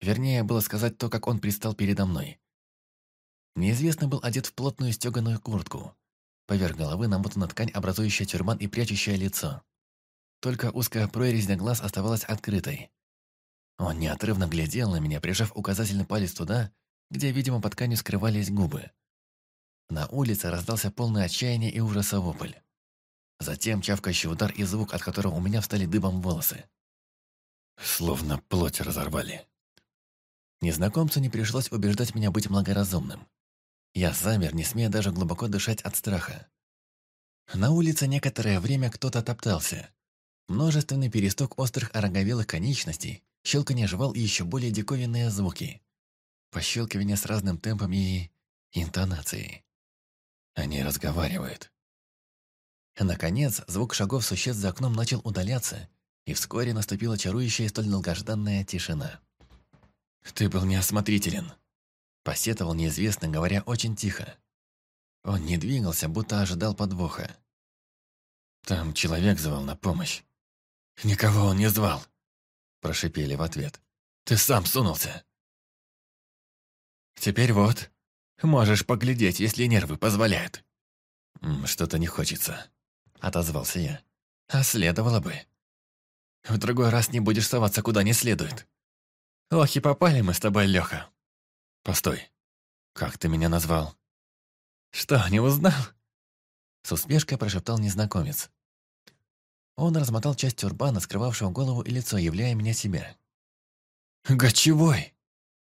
Speaker 2: Вернее, было сказать то, как он пристал передо мной. Неизвестный был одет в плотную стеганую куртку. Поверх головы намотана ткань, образующая тюрбан и прячущая лицо. Только узкая прорезь для глаз оставалась открытой. Он неотрывно глядел на меня, прижав указательный палец туда, где, видимо, под тканью скрывались губы. На улице раздался полный отчаяние и ужаса вопль. Затем чавкающий удар и звук, от которого у меня встали дыбом волосы. Словно плоть разорвали. Незнакомцу не пришлось убеждать меня быть благоразумным. Я замер, не смея даже глубоко дышать от страха. На улице некоторое время кто-то топтался. Множественный перестук острых ороговелых конечностей, щелканье жевал и еще более диковинные звуки. Пощелкивание с разным темпом и... интонацией. Они разговаривают. Наконец, звук шагов существ за окном начал удаляться, и вскоре наступила чарующая и столь долгожданная тишина. «Ты был неосмотрителен», — посетовал неизвестный, говоря очень тихо. Он не двигался, будто ожидал подвоха. «Там человек звал на помощь. «Никого он не звал», – прошипели в ответ. «Ты сам сунулся». «Теперь вот. Можешь поглядеть, если нервы позволяют». «Что-то не хочется», – отозвался я. «А следовало бы. В другой раз не будешь соваться куда не следует. Лохи попали мы с тобой, Леха». «Постой. Как ты меня назвал?» «Что, не узнал?» С усмешкой прошептал незнакомец. Он размотал часть тюрбана, скрывавшего голову и лицо, являя меня себе. «Гачевой!»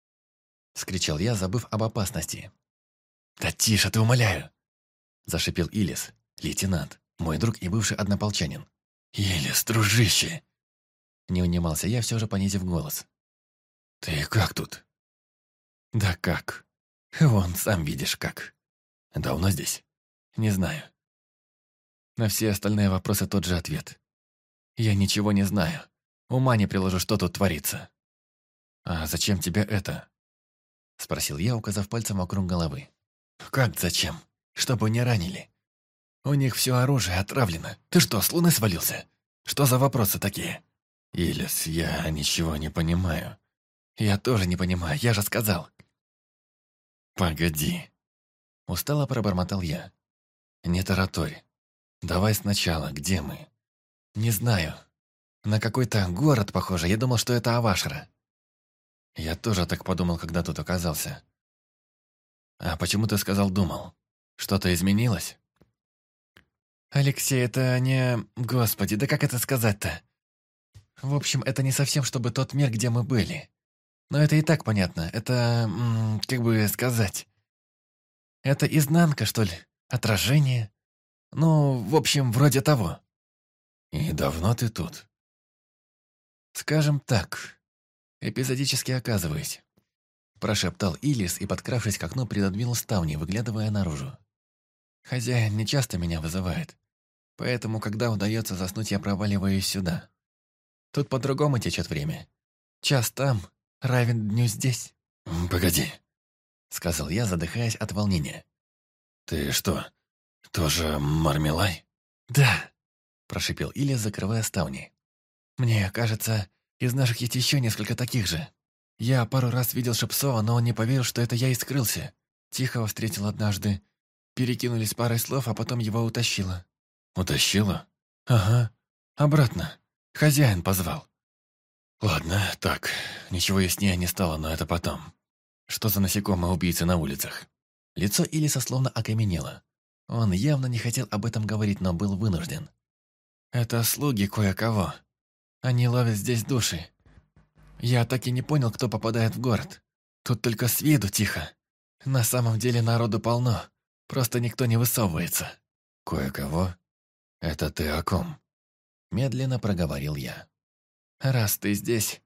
Speaker 2: — скричал я, забыв об опасности. «Да тише ты, умоляю!» — зашипел Илис, лейтенант, мой друг и бывший однополчанин. «Илис, дружище!» Не унимался я, все же понизив голос. «Ты как тут?» «Да как? Вон, сам видишь, как. Давно здесь?» «Не знаю. На все остальные вопросы тот же ответ. Я ничего не знаю. Ума не приложу, что тут творится. «А зачем тебе это?» Спросил я, указав пальцем вокруг головы. «Как зачем? Чтобы не ранили. У них все оружие отравлено. Ты что, с луны свалился? Что за вопросы такие?» «Илис, я ничего не понимаю». «Я тоже не понимаю, я же сказал». «Погоди». Устало пробормотал я. «Не тараторь. «Давай сначала, где мы?» «Не знаю. На какой-то город, похоже. Я думал, что это Авашра». «Я тоже так подумал, когда тут оказался». «А почему ты сказал «думал»? Что-то изменилось?» «Алексей, это не... Господи, да как это сказать-то?» «В общем, это не совсем чтобы тот мир, где мы были. Но это и так понятно. Это... как бы сказать... Это изнанка, что ли? Отражение?» Ну, в общем, вроде того. И давно ты тут? Скажем так, эпизодически оказываюсь. Прошептал Илис и, подкравшись к окну, придодвинул ставни, выглядывая наружу. Хозяин нечасто меня вызывает, поэтому, когда удается заснуть, я проваливаюсь сюда. Тут по-другому течет время. Час там равен дню здесь. «Погоди», — сказал я, задыхаясь от волнения. «Ты что, «Тоже Мармелай?» «Да», — прошипел Илья, закрывая ставни. «Мне кажется, из наших есть еще несколько таких же. Я пару раз видел Шепсова, но он не поверил, что это я и скрылся. Тихого встретил однажды. Перекинулись парой слов, а потом его утащило». «Утащило?» «Ага. Обратно. Хозяин позвал». «Ладно, так. Ничего яснее не стало, но это потом. Что за насекомые убийцы на улицах?» Лицо Илиса словно окаменело. Он явно не хотел об этом говорить, но был вынужден. «Это слуги кое-кого. Они ловят здесь души. Я так и не понял, кто попадает в город. Тут только с виду тихо. На самом деле народу полно. Просто никто не высовывается». «Кое-кого? Это ты о ком?» Медленно проговорил я. «Раз ты здесь,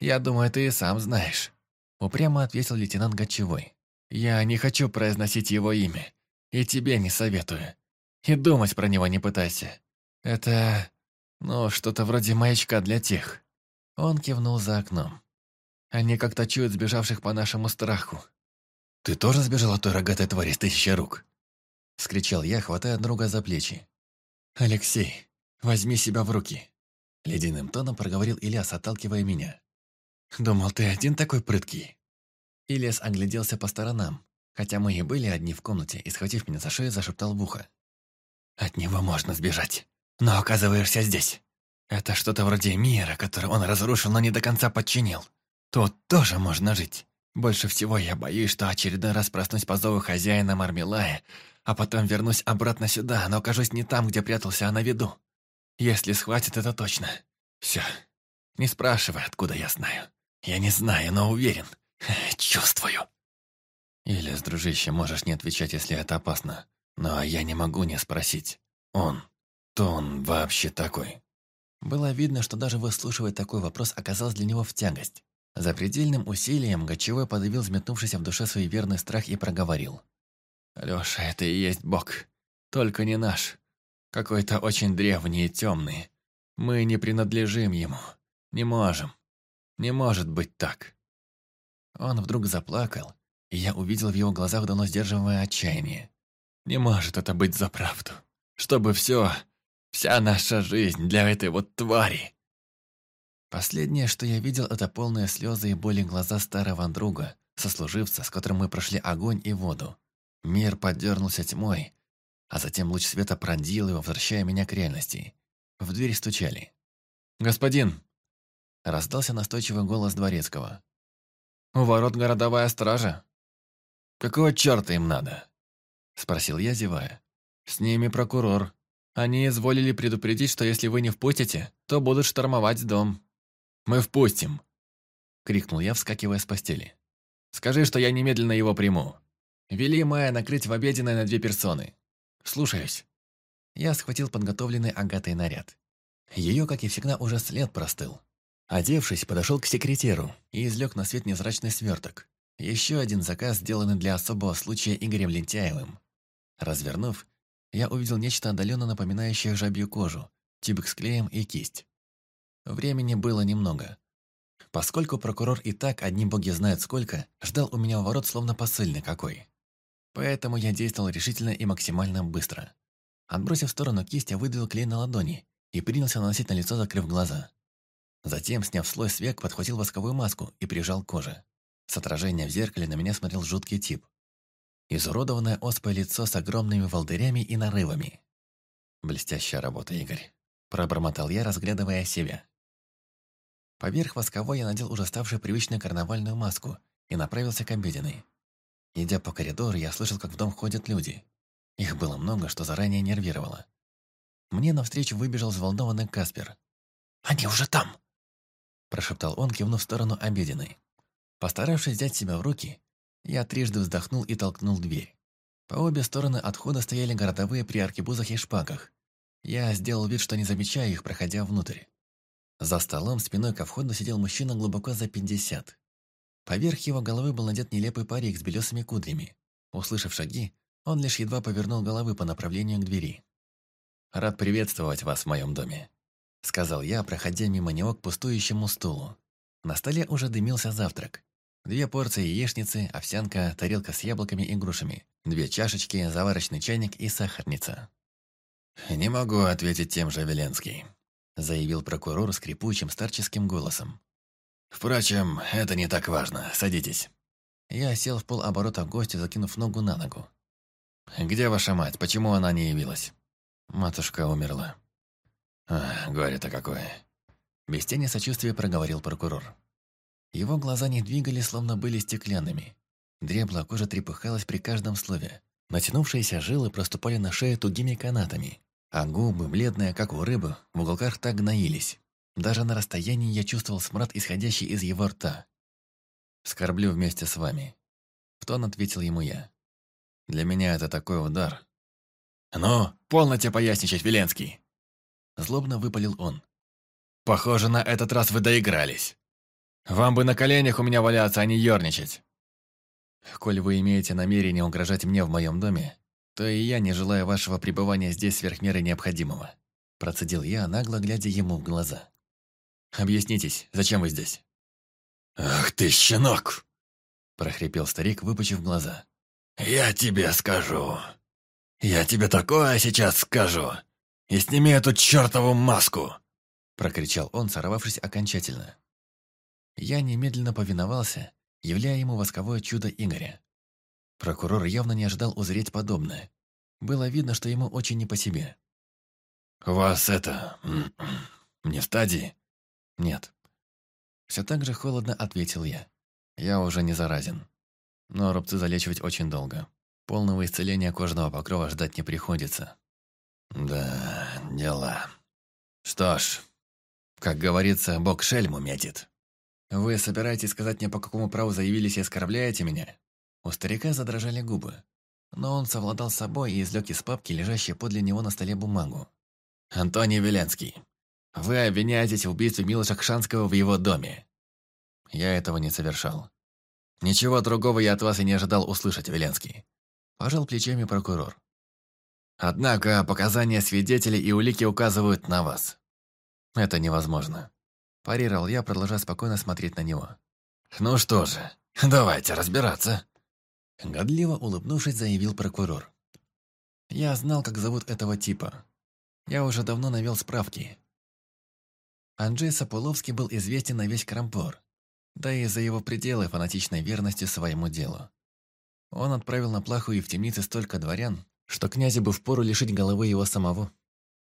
Speaker 2: я думаю, ты и сам знаешь», упрямо ответил лейтенант Гачевой. «Я не хочу произносить его имя. И тебе не советую. И думать про него не пытайся. Это... ну, что-то вроде маячка для тех». Он кивнул за окном. «Они как-то чуют сбежавших по нашему страху». «Ты тоже сбежал от той рогатой твари с тысячи рук?» — скричал я, хватая друга за плечи. «Алексей, возьми себя в руки!» — ледяным тоном проговорил Ильяс, отталкивая меня. «Думал, ты один такой прыткий?» Ильяс огляделся по сторонам, Хотя мы и были одни в комнате, и схватив меня за шею, зашептал в ухо. «От него можно сбежать, но оказываешься здесь. Это что-то вроде мира, который он разрушил, но не до конца подчинил. Тут тоже можно жить. Больше всего я боюсь, что очередной раз проснусь по зову хозяина Мармелая, а потом вернусь обратно сюда, но окажусь не там, где прятался, а на виду. Если схватит, это точно. Все. Не спрашивай, откуда я знаю. Я не знаю, но уверен. Чувствую. «Элис, дружище, можешь не отвечать, если это опасно. Но я не могу не спросить. Он, то он вообще такой?» Было видно, что даже выслушивать такой вопрос оказалось для него в тягость. За предельным усилием Гачевой подавил взметнувшийся в душе верный страх и проговорил. «Лёша, это и есть Бог. Только не наш. Какой-то очень древний и тёмный. Мы не принадлежим ему. Не можем. Не может быть так». Он вдруг заплакал, и я увидел в его глазах давно сдерживаемое отчаяние. Не может это быть за правду. Чтобы все, вся наша жизнь для этой вот твари. Последнее, что я видел, это полные слезы и боли глаза старого друга, сослуживца, с которым мы прошли огонь и воду. Мир подернулся тьмой, а затем луч света пронзил его, возвращая меня к реальности. В дверь стучали. «Господин!» Раздался настойчивый голос дворецкого. «У ворот городовая стража!» Какого черта им надо?» Спросил я, зевая. «С ними прокурор. Они изволили предупредить, что если вы не впустите, то будут штормовать дом». «Мы впустим!» Крикнул я, вскакивая с постели. «Скажи, что я немедленно его приму. Вели Майя накрыть в обеденной на две персоны. Слушаюсь». Я схватил подготовленный Агатой наряд. Ее, как и всегда, уже след простыл. Одевшись, подошел к секретеру и излег на свет незрачный сверток. Еще один заказ, сделанный для особого случая Игорем Лентяевым. Развернув, я увидел нечто отдаленно напоминающее жабью кожу, тюбик с клеем и кисть. Времени было немного. Поскольку прокурор и так, одни боги знают сколько, ждал у меня ворот словно посыльный какой. Поэтому я действовал решительно и максимально быстро. Отбросив в сторону кисть, я выдавил клей на ладони и принялся наносить на лицо, закрыв глаза. Затем, сняв слой с век, подхватил восковую маску и прижал к коже. С отражения в зеркале на меня смотрел жуткий тип. Изуродованное оспой лицо с огромными волдырями и нарывами. «Блестящая работа, Игорь», – пробормотал я, разглядывая себя. Поверх восковой я надел уже ставшую привычной карнавальную маску и направился к обеденной. Идя по коридору, я слышал, как в дом ходят люди. Их было много, что заранее нервировало. Мне навстречу выбежал взволнованный Каспер. «Они уже там!» – прошептал он, кивнув в сторону обеденной. Постаравшись взять себя в руки, я трижды вздохнул и толкнул дверь. По обе стороны отхода стояли городовые при аркебузах и шпагах. Я сделал вид, что не замечаю их, проходя внутрь. За столом спиной ко входу сидел мужчина глубоко за пятьдесят. Поверх его головы был надет нелепый парик с белесыми кудрями. Услышав шаги, он лишь едва повернул головы по направлению к двери. «Рад приветствовать вас в моем доме», — сказал я, проходя мимо него к пустующему стулу. На столе уже дымился завтрак. Две порции яичницы, овсянка, тарелка с яблоками и грушами, две чашечки, заварочный чайник и сахарница. «Не могу ответить тем же Веленский», – заявил прокурор скрипучим старческим голосом. «Впрочем, это не так важно. Садитесь». Я сел в полоборота в гостю, закинув ногу на ногу. «Где ваша мать? Почему она не явилась?» Матушка умерла. «Горе-то какое!» Без тени сочувствия проговорил прокурор. Его глаза не двигали, словно были стеклянными. Дребла кожа трепыхалась при каждом слове. Натянувшиеся жилы проступали на шее тугими канатами, а губы, бледные, как у рыбы, в уголках так гноились. Даже на расстоянии я чувствовал смрад, исходящий из его рта. «Скорблю вместе с вами», — в тон ответил ему я. «Для меня это такой удар». «Ну, полно тебе поясничать, Веленский!» Злобно выпалил он. «Похоже, на этот раз вы доигрались. Вам бы на коленях у меня валяться, а не ерничать. Коль вы имеете намерение угрожать мне в моем доме, то и я не желаю вашего пребывания здесь сверх меры необходимого. Процедил я, нагло глядя ему в глаза. Объяснитесь, зачем вы здесь? «Ах ты, щенок!» – прохрипел старик, выпучив глаза. «Я тебе скажу! Я тебе такое сейчас скажу! И сними эту чертову маску!» – прокричал он, сорвавшись окончательно. Я немедленно повиновался, являя ему восковое чудо Игоря. Прокурор явно не ожидал узреть подобное. Было видно, что ему очень не по себе. вас это... не стадии?» «Нет». Все так же холодно ответил я. «Я уже не заразен. Но рубцы залечивать очень долго. Полного исцеления кожного покрова ждать не приходится». «Да, дела. Что ж, как говорится, бог шельму метит». «Вы собираетесь сказать мне, по какому праву заявились и оскорбляете меня?» У старика задрожали губы, но он совладал с собой и извлек из папки, лежащей подле него на столе, бумагу. «Антоний Веленский, вы обвиняетесь в убийстве Милоша Кшанского в его доме». «Я этого не совершал». «Ничего другого я от вас и не ожидал услышать, Веленский», – пожал плечами прокурор. «Однако показания свидетелей и улики указывают на вас». «Это невозможно», Парировал я, продолжая спокойно смотреть на него. «Ну что же, давайте разбираться!» Годливо улыбнувшись, заявил прокурор. «Я знал, как зовут этого типа. Я уже давно навел справки. Анджей Сапуловский был известен на весь Крампор, да и за его пределы фанатичной верности своему делу. Он отправил на плаху и в темнице столько дворян, что князя бы впору лишить головы его самого.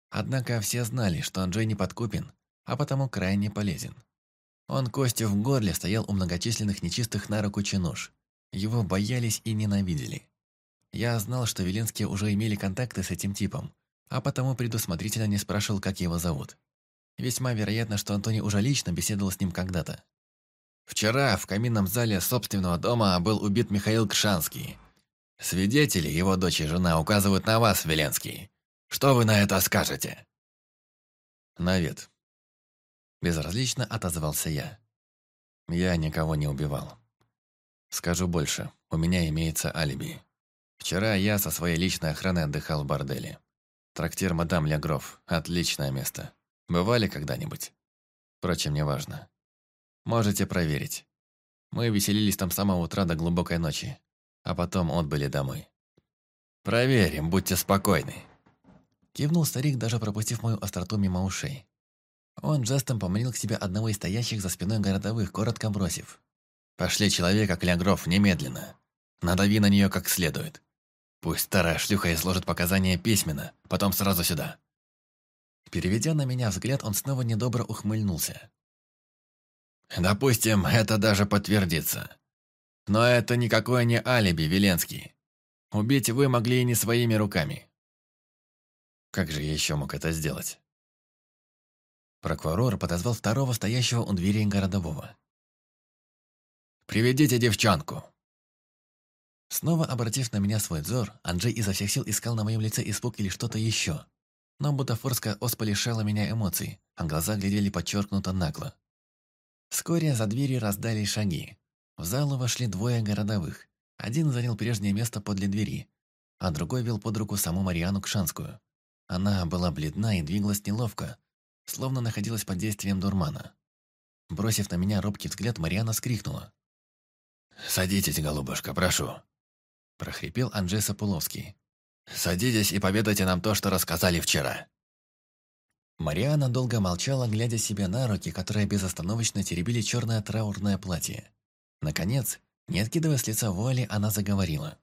Speaker 2: Однако все знали, что Анджей не подкупен а потому крайне полезен. Он костью в горле стоял у многочисленных нечистых на руку чинуш. Его боялись и ненавидели. Я знал, что Веленские уже имели контакты с этим типом, а потому предусмотрительно не спрашивал, как его зовут. Весьма вероятно, что Антони уже лично беседовал с ним когда-то. Вчера в каминном зале собственного дома был убит Михаил Кшанский. Свидетели, его дочь и жена, указывают на вас, Веленский. Что вы на это скажете? Навет. Безразлично отозвался я. Я никого не убивал. Скажу больше, у меня имеется алиби. Вчера я со своей личной охраной отдыхал в борделе. Трактир «Мадам Лягров» – отличное место. Бывали когда-нибудь? Впрочем, неважно. Можете проверить. Мы веселились там с самого утра до глубокой ночи, а потом отбыли домой. «Проверим, будьте спокойны!» Кивнул старик, даже пропустив мою остроту мимо ушей. Он жестом поманил к себе одного из стоящих за спиной городовых, коротко бросив. «Пошли человека, Клягров, немедленно. Надави на нее как следует. Пусть старая шлюха и сложит показания письменно, потом сразу сюда». Переведя на меня взгляд, он снова недобро ухмыльнулся. «Допустим, это даже подтвердится. Но это никакое не алиби, Веленский. Убить вы могли и не своими руками». «Как же я еще мог это сделать?» Прокурор подозвал второго стоящего у двери городового. «Приведите девчонку!» Снова обратив на меня свой взор, Анджей изо всех сил искал на моем лице испуг или что-то еще. Но бутафорская оспа лишала меня эмоций, а глаза глядели подчеркнуто нагло. Вскоре за дверью раздались шаги. В залу вошли двое городовых. Один занял прежнее место подле двери, а другой вел под руку саму Мариану Кшанскую. Она была бледна и двигалась неловко, словно находилась под действием дурмана. Бросив на меня робкий взгляд, Мариана скрикнула. «Садитесь, голубушка, прошу!» прохрипел Анджей Сапуловский. «Садитесь и поведайте нам то, что рассказали вчера». Мариана долго молчала, глядя себе на руки, которые безостановочно теребили черное траурное платье. Наконец, не откидывая с лица вуали, она заговорила.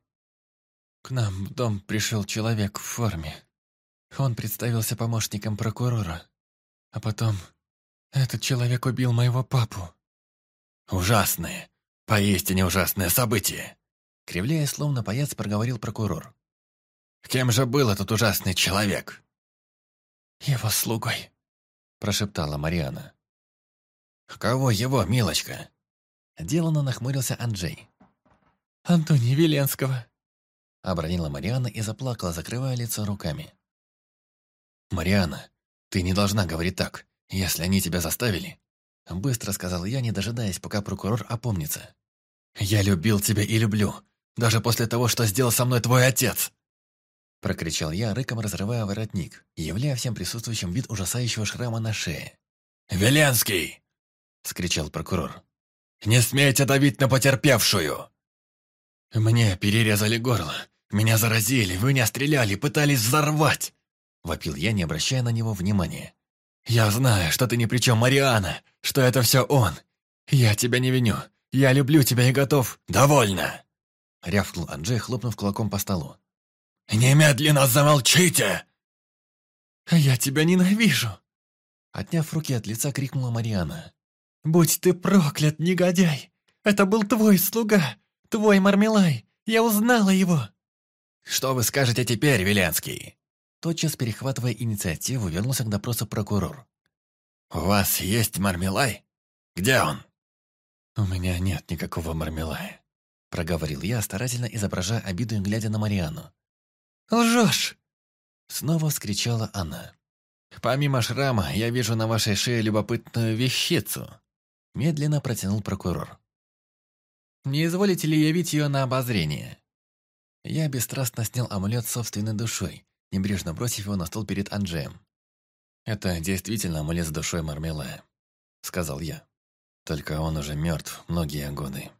Speaker 2: «К нам в дом пришел человек в форме. Он представился помощником прокурора. А потом... Этот человек убил моего папу. Ужасные, поистине ужасное событие. Кривляя, словно паяц, проговорил прокурор. Кем же был этот ужасный человек? Его слугой, прошептала Мариана. Кого его, милочка? Делано нахмурился Анджей. Антони Веленского. Обронила Мариана и заплакала, закрывая лицо руками. «Мариана, «Ты не должна говорить так, если они тебя заставили». Быстро сказал я, не дожидаясь, пока прокурор опомнится. «Я любил тебя и люблю, даже после того, что сделал со мной твой отец!» Прокричал я, рыком разрывая воротник, являя всем присутствующим вид ужасающего шрама на шее. «Веленский!» — скричал прокурор. «Не смейте давить на потерпевшую!» «Мне перерезали горло, меня заразили, вы не стреляли, пытались взорвать!» Вопил я, не обращая на него внимания. «Я знаю, что ты ни при чем, Мариана! Что это все он! Я тебя не виню! Я люблю тебя и готов...» «Довольно!» Рявкнул Анджей, хлопнув кулаком по столу. «Немедленно замолчите!» «Я тебя ненавижу!» Отняв руки от лица, крикнула Мариана. «Будь ты проклят, негодяй! Это был твой слуга, твой Мармелай! Я узнала его!» «Что вы скажете теперь, Велянский?» Тотчас перехватывая инициативу, вернулся к допросу прокурор. «У вас есть Мармелай? Где он?» «У меня нет никакого Мармелая», — проговорил я, старательно изображая обиду и глядя на Мариану. «Лжешь!» — снова вскричала она. «Помимо шрама, я вижу на вашей шее любопытную вещицу», — медленно протянул прокурор. «Не изволите ли явить ее на обозрение?» Я бесстрастно снял амулет собственной душой, небрежно бросив его на стол перед Анджеем. «Это действительно амулет с душой Мармелая», — сказал я. «Только он уже мертв многие годы.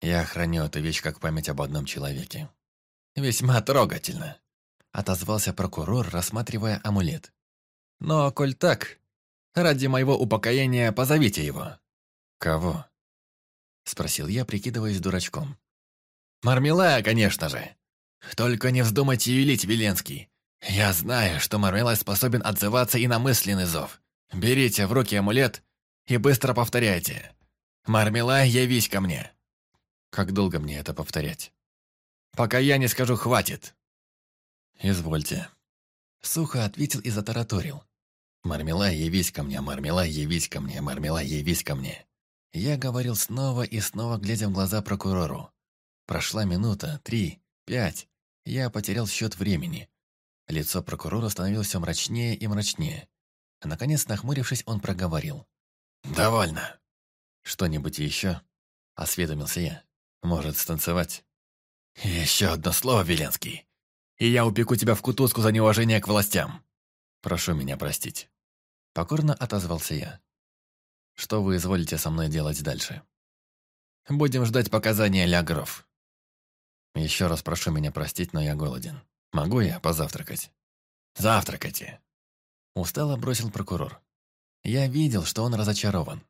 Speaker 2: Я храню эту вещь как память об одном человеке». «Весьма трогательно», — отозвался прокурор, рассматривая амулет. «Но, коль так, ради моего упокоения позовите его». «Кого?» — спросил я, прикидываясь дурачком. «Мармелая, конечно же. Только не вздумайте юлить, Веленский. «Я знаю, что Мармелай способен отзываться и на мысленный зов. Берите в руки амулет и быстро повторяйте. Мармела, явись ко мне!» «Как долго мне это повторять?» «Пока я не скажу «хватит». «Извольте». Сухо ответил и затараторил. Мармела, явись ко мне, Мармела, явись ко мне, Мармела, явись ко мне». Я говорил снова и снова, глядя в глаза прокурору. Прошла минута, три, пять. Я потерял счет времени. Лицо прокурора становилось все мрачнее и мрачнее. Наконец, нахмурившись, он проговорил. «Довольно!» «Что-нибудь еще?» – осведомился я. «Может, станцевать?» «Еще одно слово, Веленский, и я упеку тебя в кутузку за неуважение к властям!» «Прошу меня простить». Покорно отозвался я. «Что вы изволите со мной делать дальше?» «Будем ждать показания Лягров». «Еще раз прошу меня простить, но я голоден». «Могу я позавтракать?» «Завтракайте!» Устало бросил прокурор. Я видел, что он разочарован.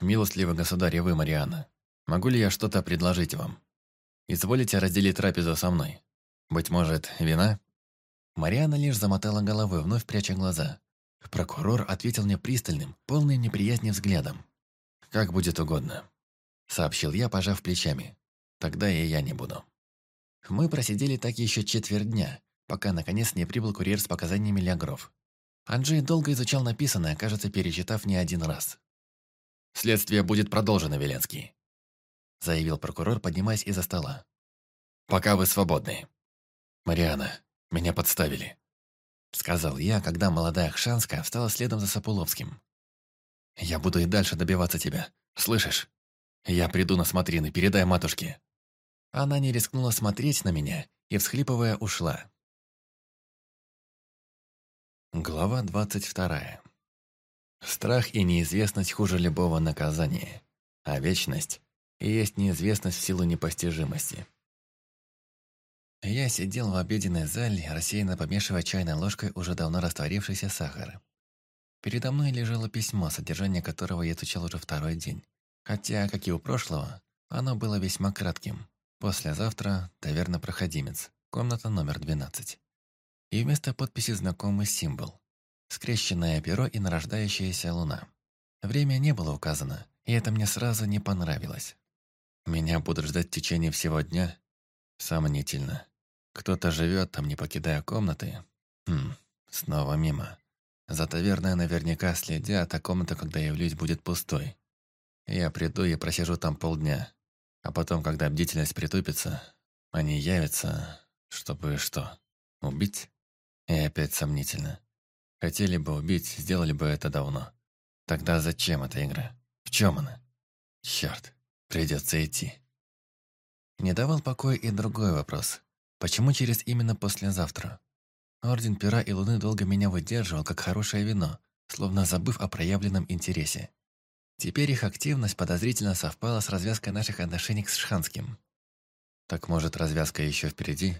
Speaker 2: «Милостливый государь, и вы, Марианна, могу ли я что-то предложить вам? Изволите разделить трапезу со мной? Быть может, вина?» Мариана лишь замотала головой, вновь пряча глаза. Прокурор ответил мне пристальным, полным неприязни взглядом. «Как будет угодно», — сообщил я, пожав плечами. «Тогда и я не буду». Мы просидели так еще четверть дня, пока наконец не прибыл курьер с показаниями Лягров. Анджей долго изучал написанное, кажется, перечитав не один раз. «Следствие будет продолжено, Веленский», – заявил прокурор, поднимаясь из-за стола. «Пока вы свободны». «Мариана, меня подставили», – сказал я, когда молодая Хшанская встала следом за Сапуловским. «Я буду и дальше добиваться тебя, слышишь? Я приду на смотрины, передай матушке, она не рискнула смотреть на меня и, всхлипывая, ушла.
Speaker 1: Глава двадцать вторая.
Speaker 2: Страх и неизвестность хуже любого наказания, а вечность и есть неизвестность в силу непостижимости. Я сидел в обеденной зале, рассеянно помешивая чайной ложкой уже давно растворившийся сахар. Передо мной лежало письмо, содержание которого я изучал уже второй день. Хотя, как и у прошлого, оно было весьма кратким. Послезавтра таверна «Проходимец», комната номер 12. И вместо подписи знакомый символ. Скрещенное перо и нарождающаяся луна. Время не было указано, и это мне сразу не понравилось. Меня будут ждать в течение всего дня? Сомнительно. Кто-то живет там, не покидая комнаты? Хм, снова мимо. За таверной наверняка следят, а комната, когда явлюсь, будет пустой. Я приду и просижу там полдня. А потом, когда бдительность притупится, они явятся, чтобы что? Убить? И опять сомнительно. Хотели бы убить, сделали бы это давно. Тогда зачем эта игра? В чем она? Черт, придется идти. Не давал покоя и другой вопрос. Почему через именно послезавтра? Орден Пера и Луны долго меня выдерживал, как хорошее вино, словно забыв о проявленном интересе. Теперь их активность подозрительно совпала с развязкой наших отношений с Шханским. Так может, развязка еще впереди?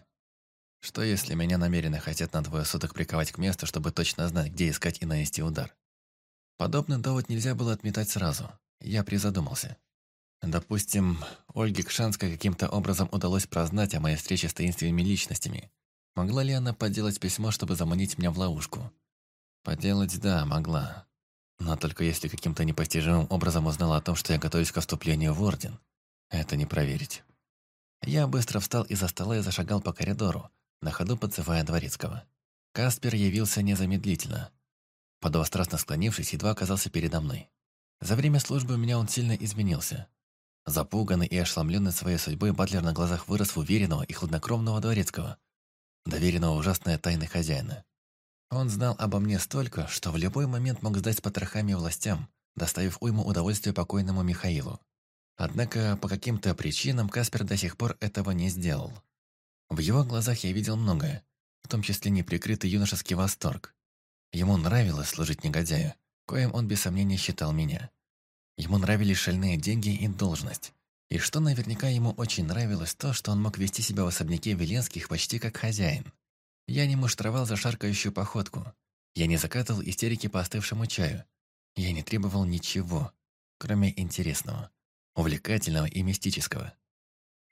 Speaker 2: Что если меня намеренно хотят на двое суток приковать к месту, чтобы точно знать, где искать и нанести удар? Подобный довод нельзя было отметать сразу. Я призадумался. Допустим, Ольге Кшанской каким-то образом удалось прознать о моей встрече с таинственными личностями. Могла ли она подделать письмо, чтобы заманить меня в ловушку? Подделать да, могла. Но только если каким-то непостижимым образом узнала о том, что я готовлюсь к вступлению в Орден. Это не проверить. Я быстро встал из-за стола и зашагал по коридору, на ходу подзывая Дворецкого. Каспер явился незамедлительно. Подвострастно склонившись, едва оказался передо мной. За время службы у меня он сильно изменился. Запуганный и ошеломленный своей судьбой, Батлер на глазах вырос в уверенного и хладнокровного дворецкого, доверенного ужасной тайны хозяина. Он знал обо мне столько, что в любой момент мог сдать с потрохами властям, доставив уйму удовольствия покойному Михаилу. Однако по каким-то причинам Каспер до сих пор этого не сделал. В его глазах я видел многое, в том числе неприкрытый юношеский восторг. Ему нравилось служить негодяю, коим он без сомнения считал меня. Ему нравились шальные деньги и должность. И что наверняка ему очень нравилось то, что он мог вести себя в особняке Веленских почти как хозяин. Я не муштровал за шаркающую походку. Я не закатывал истерики по остывшему чаю. Я не требовал ничего, кроме интересного, увлекательного и мистического.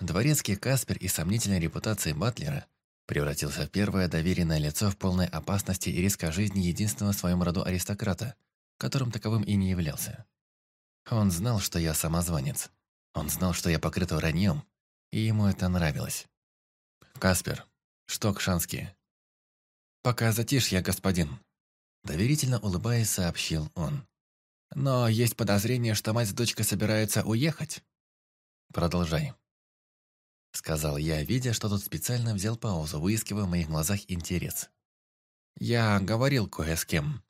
Speaker 2: Дворецкий Каспер и сомнительной репутации Батлера превратился в первое доверенное лицо в полной опасности и риска жизни единственного в своем роду аристократа, которым таковым и не являлся. Он знал, что я самозванец. Он знал, что я покрыт враньем, и ему это нравилось. «Каспер, что к Кшанский, «Пока затишье, господин», – доверительно улыбаясь, сообщил он. «Но есть подозрение, что мать с дочкой собираются уехать». «Продолжай», – сказал я, видя, что тут специально взял паузу, выискивая в моих глазах интерес. «Я говорил кое с кем.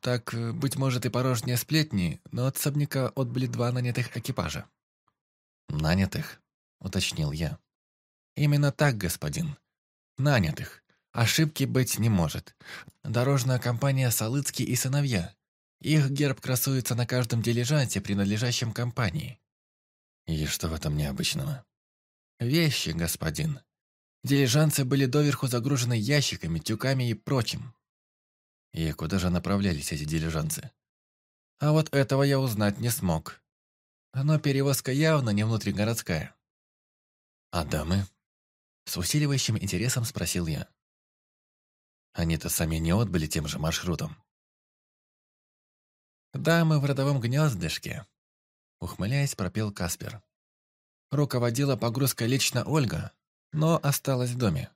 Speaker 2: Так, быть может, и порожнее сплетни, но от особняка отбыли два нанятых экипажа». «Нанятых?» – уточнил я. «Именно так, господин. Нанятых». Ошибки быть не может. Дорожная компания «Салыцкий и сыновья». Их герб красуется на каждом дилижанте, принадлежащем компании. И что в этом необычного? Вещи, господин. Дилижанцы были доверху загружены ящиками, тюками и прочим. И куда же направлялись эти дилижанцы? А вот этого я узнать не смог. Но перевозка явно не внутригородская. «А дамы?» С усиливающим интересом спросил я.
Speaker 1: Они-то сами не отбыли тем же маршрутом.
Speaker 2: «Да, мы в родовом гнездышке», — ухмыляясь, пропел Каспер. Руководила погрузкой лично Ольга, но осталась в доме.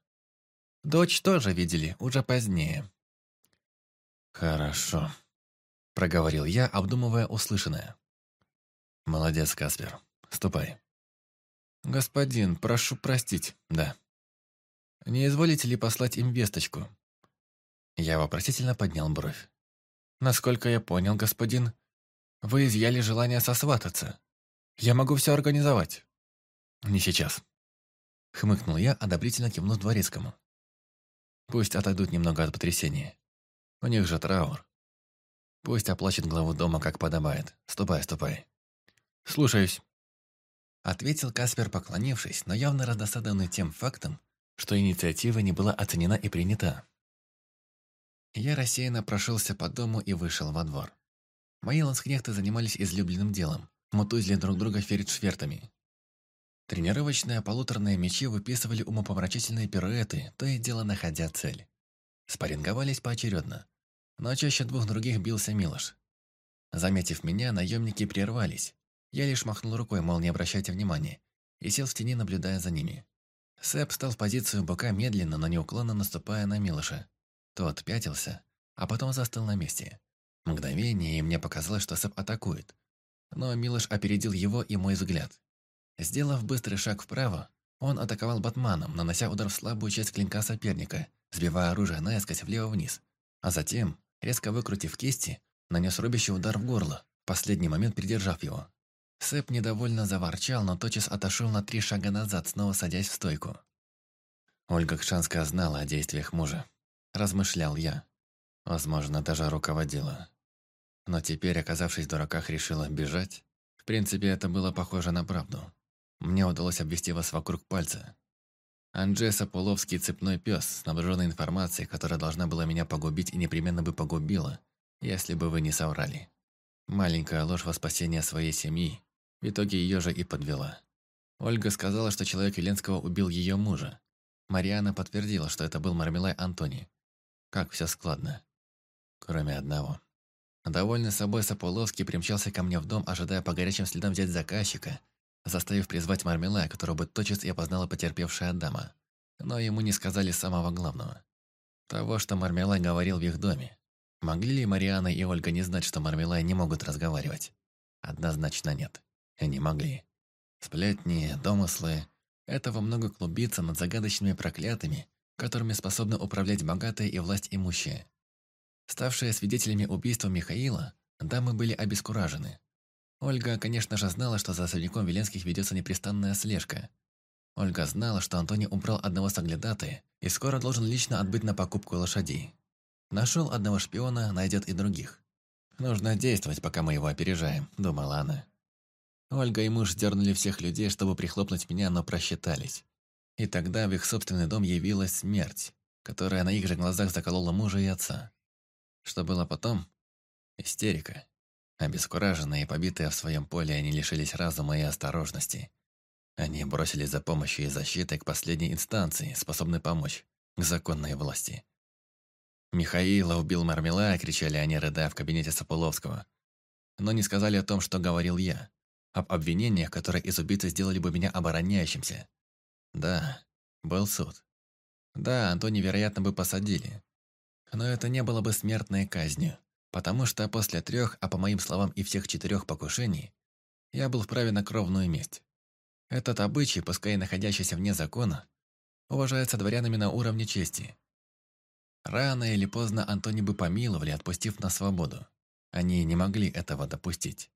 Speaker 2: Дочь тоже видели, уже позднее. «Хорошо», — проговорил я, обдумывая услышанное. «Молодец, Каспер. Ступай». «Господин, прошу простить, да. Не изволите ли послать им весточку? Я вопросительно поднял бровь. «Насколько я понял, господин, вы изъяли желание сосвататься. Я могу все организовать». «Не сейчас», — хмыкнул я, одобрительно кивнув дворецкому. «Пусть отойдут немного от потрясения. У них же траур. Пусть оплачет главу дома, как подобает. Ступай, ступай». «Слушаюсь», — ответил Каспер, поклонившись, но явно раздосадованный тем фактом, что инициатива не была оценена и принята. Я рассеянно прошелся по дому и вышел во двор. Мои ланскнехты занимались излюбленным делом – мутузили друг друга ферритшвертами. Тренировочные полуторные мечи выписывали умопомрачительные пируэты, то и дело находя цель. Спарринговались поочередно. Но чаще двух других бился Милош. Заметив меня, наемники прервались. Я лишь махнул рукой, мол, не обращайте внимания, и сел в тени, наблюдая за ними. Сэп стал в позицию бока медленно, но неуклонно наступая на Милоша. Тот пятился, а потом застыл на месте. Мгновение, и мне показалось, что Сэп атакует. Но Милош опередил его и мой взгляд. Сделав быстрый шаг вправо, он атаковал батманом, нанося удар в слабую часть клинка соперника, сбивая оружие наискось влево вниз. А затем, резко выкрутив кисти, нанес рубящий удар в горло, в последний момент придержав его. Сэп недовольно заворчал, но тотчас отошел на три шага назад, снова садясь в стойку. Ольга Кшанская знала о действиях мужа размышлял я. Возможно, даже руководила. Но теперь, оказавшись в дураках, решила бежать. В принципе, это было похоже на правду. Мне удалось обвести вас вокруг пальца. Анджей Сапуловский цепной пес, снабженный информацией, которая должна была меня погубить и непременно бы погубила, если бы вы не соврали. Маленькая ложь во спасение своей семьи. В итоге ее же и подвела. Ольга сказала, что человек Еленского убил ее мужа. Мариана подтвердила, что это был Мармелай Антони, как все складно. Кроме одного. Довольный собой Сапуловский примчался ко мне в дом, ожидая по горячим следам взять заказчика, заставив призвать Мармелая, которого бы тотчас и опознала потерпевшая дама. Но ему не сказали самого главного. Того, что Мармелай говорил в их доме. Могли ли Мариана и Ольга не знать, что Мармелай не могут разговаривать? Однозначно нет. И не могли. Сплетни, домыслы. Этого много клубится над загадочными проклятыми, которыми способны управлять богатые и власть имущие. Ставшие свидетелями убийства Михаила, дамы были обескуражены. Ольга, конечно же, знала, что за особняком Веленских ведется непрестанная слежка. Ольга знала, что Антони убрал одного соглядатая и скоро должен лично отбыть на покупку лошадей. Нашел одного шпиона, найдет и других. «Нужно действовать, пока мы его опережаем», – думала она. Ольга и муж дернули всех людей, чтобы прихлопнуть меня, но просчитались. И тогда в их собственный дом явилась смерть, которая на их же глазах заколола мужа и отца. Что было потом? Истерика. Обескураженные и побитые в своем поле, они лишились разума и осторожности. Они бросились за помощью и защитой к последней инстанции, способной помочь, к законной власти. «Михаила убил Мармелая», — кричали они, рыдая в кабинете Сапуловского. Но не сказали о том, что говорил я. Об обвинениях, которые из убийцы сделали бы меня обороняющимся, да, был суд. Да, Антони, вероятно, бы посадили. Но это не было бы смертной казнью, потому что после трех, а по моим словам и всех четырех покушений, я был вправе на кровную месть. Этот обычай, пускай и находящийся вне закона, уважается дворянами на уровне чести. Рано или поздно Антони бы помиловали, отпустив на свободу. Они не могли этого допустить.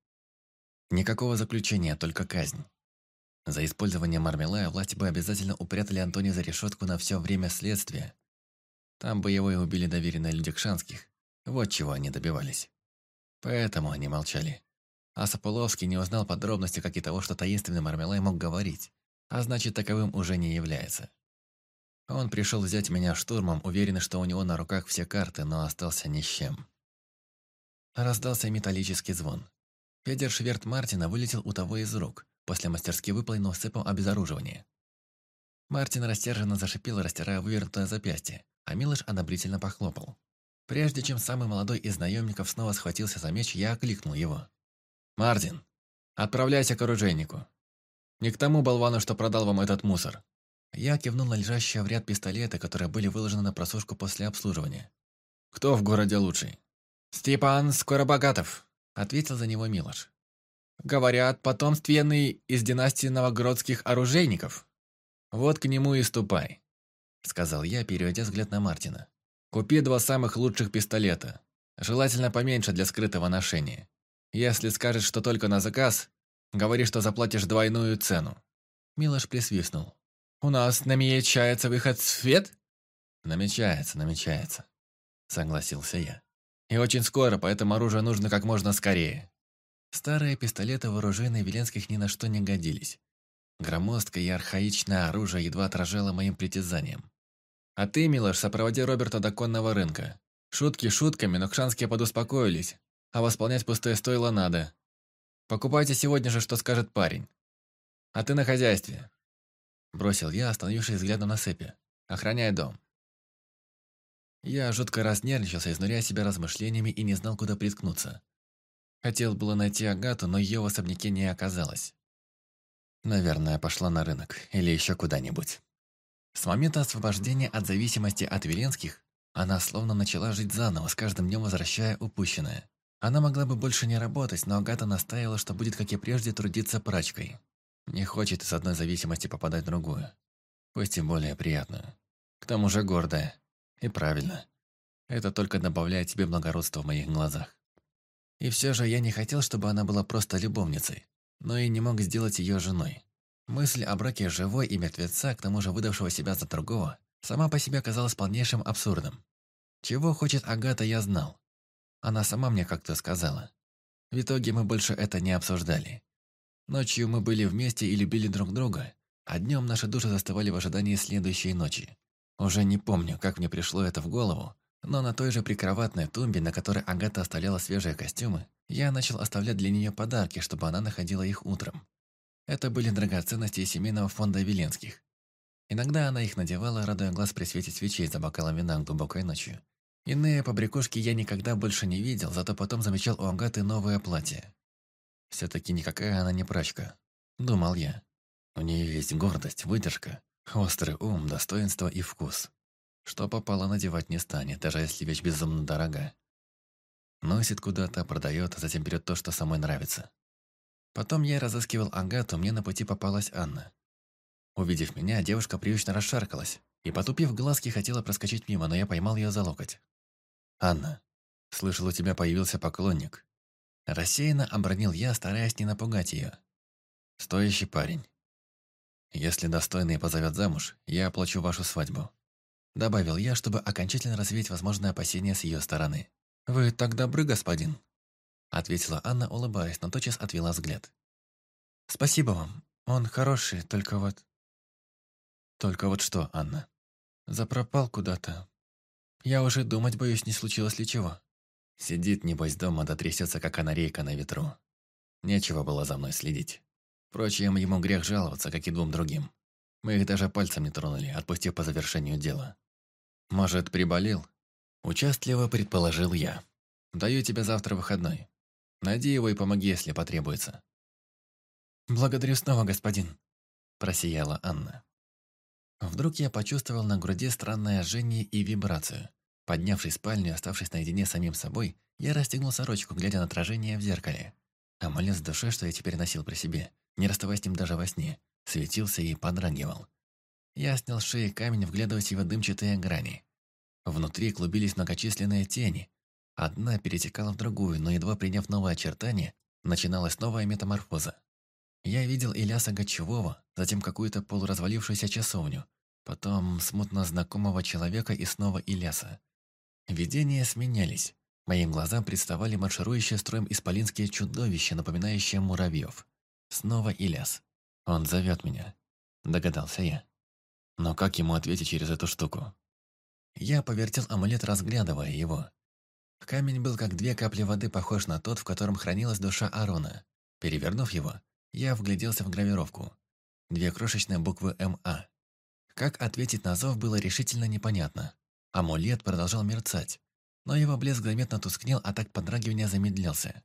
Speaker 2: Никакого заключения, только казнь. За использование Мармелая власти бы обязательно упрятали Антони за решетку на все время следствия. Там бы его и убили доверенные люди Кшанских. Вот чего они добивались. Поэтому они молчали. А Сапуловский не узнал подробности, как и того, что таинственный Мармелай мог говорить, а значит, таковым уже не является. Он пришел взять меня штурмом, уверенный, что у него на руках все карты, но остался ни с чем. Раздался металлический звон. Педер Шверт Мартина вылетел у того из рук, После мастерски выполненного сыпом обезоруживания. Мартин растерженно зашипел, растирая вывернутое запястье, а Милыш одобрительно похлопал. Прежде чем самый молодой из наемников снова схватился за меч, я окликнул его. «Мартин, отправляйся к оружейнику. Не к тому болвану, что продал вам этот мусор». Я кивнул на лежащие в ряд пистолеты, которые были выложены на просушку после обслуживания. «Кто в городе лучший?» «Степан Скоробогатов», — ответил за него Милош. Говорят, потомственный из династии новгородских оружейников. Вот к нему и ступай, сказал я, переводя взгляд на Мартина. Купи два самых лучших пистолета, желательно поменьше для скрытого ношения. Если скажешь, что только на заказ, говори, что заплатишь двойную цену. Милош присвистнул. У нас намечается выход в свет? Намечается, намечается, согласился я. И очень скоро, поэтому оружие нужно как можно скорее. Старые пистолеты вооруженные Веленских ни на что не годились. Громоздкое и архаичное оружие едва отражало моим притязаниям. «А ты, Милош, сопроводи Роберта до конного рынка. Шутки шутками, но кшанские подуспокоились, а восполнять пустое стоило надо. Покупайте сегодня же, что скажет парень. А ты на хозяйстве». Бросил я, остановившись взглядом на сыпи. «Охраняй дом». Я жутко разнервничался, изнуряя себя размышлениями и не знал, куда приткнуться. Хотел было найти Агату, но ее в особняке не оказалось. Наверное, пошла на рынок или еще куда-нибудь. С момента освобождения от зависимости от Веленских она словно начала жить заново, с каждым днем возвращая упущенное. Она могла бы больше не работать, но Агата настаивала, что будет, как и прежде, трудиться прачкой. Не хочет из одной зависимости попадать в другую. Пусть и более приятную. К тому же гордая. И правильно. Это только добавляет тебе благородства в моих глазах. И все же я не хотел, чтобы она была просто любовницей, но и не мог сделать ее женой. Мысль о браке живой и мертвеца, к тому же выдавшего себя за другого, сама по себе казалась полнейшим абсурдом. Чего хочет Агата, я знал. Она сама мне как-то сказала. В итоге мы больше это не обсуждали. Ночью мы были вместе и любили друг друга, а днем наши души застывали в ожидании следующей ночи. Уже не помню, как мне пришло это в голову, но на той же прикроватной тумбе, на которой Агата оставляла свежие костюмы, я начал оставлять для нее подарки, чтобы она находила их утром. Это были драгоценности из семейного фонда Веленских. Иногда она их надевала, радуя глаз при свете свечей за бокалом вина глубокой ночью. Иные побрякушки я никогда больше не видел, зато потом замечал у Агаты новое платье. Все-таки никакая она не прачка. Думал я. У нее есть гордость, выдержка, острый ум, достоинство и вкус. Что попало, надевать не станет, даже если вещь безумно дорога. Носит куда-то, продает, а затем берет то, что самой нравится. Потом я разыскивал Агату, мне на пути попалась Анна. Увидев меня, девушка привычно расшаркалась и, потупив глазки, хотела проскочить мимо, но я поймал ее за локоть. «Анна, слышал, у тебя появился поклонник». Рассеянно обронил я, стараясь не напугать ее. «Стоящий парень. Если достойные позовет замуж, я оплачу вашу свадьбу. Добавил я, чтобы окончательно развеять возможные опасения с ее стороны. «Вы так добры, господин?» Ответила Анна, улыбаясь, но тотчас отвела взгляд. «Спасибо вам. Он хороший, только вот...» «Только вот что, Анна?» «Запропал куда-то. Я уже думать боюсь, не случилось ли чего». Сидит, небось, дома, да трясется, как канарейка на ветру. Нечего было за мной следить. Впрочем, ему грех жаловаться, как и двум другим. Мы их даже пальцем не тронули, отпустив по завершению дела. «Может, приболел?» Участливо предположил я. «Даю тебе завтра выходной. Найди его и помоги, если потребуется». «Благодарю снова, господин», – просияла Анна. Вдруг я почувствовал на груди странное жжение и вибрацию. Поднявшись в спальню и оставшись наедине с самим собой, я расстегнул сорочку, глядя на отражение в зеркале. А молец в душе, что я теперь носил при себе, не расставаясь с ним даже во сне, светился и подрагивал. Я снял с шеи камень, вглядываясь в его дымчатые грани. Внутри клубились многочисленные тени. Одна перетекала в другую, но едва приняв новое очертание, начиналась новая метаморфоза. Я видел Ильяса Гачевого, затем какую-то полуразвалившуюся часовню, потом смутно знакомого человека и снова Ильяса. Видения сменялись. Моим глазам представали марширующие строем исполинские чудовища, напоминающие муравьев. Снова Ильяс. Он зовет меня. Догадался я. Но как ему ответить через эту штуку? Я повертел амулет, разглядывая его. Камень был как две капли воды похож на тот, в котором хранилась душа Арона. Перевернув его, я вгляделся в гравировку. Две крошечные буквы МА. Как ответить на зов было решительно непонятно. Амулет продолжал мерцать, но его блеск заметно тускнел, а так подрагивание замедлился.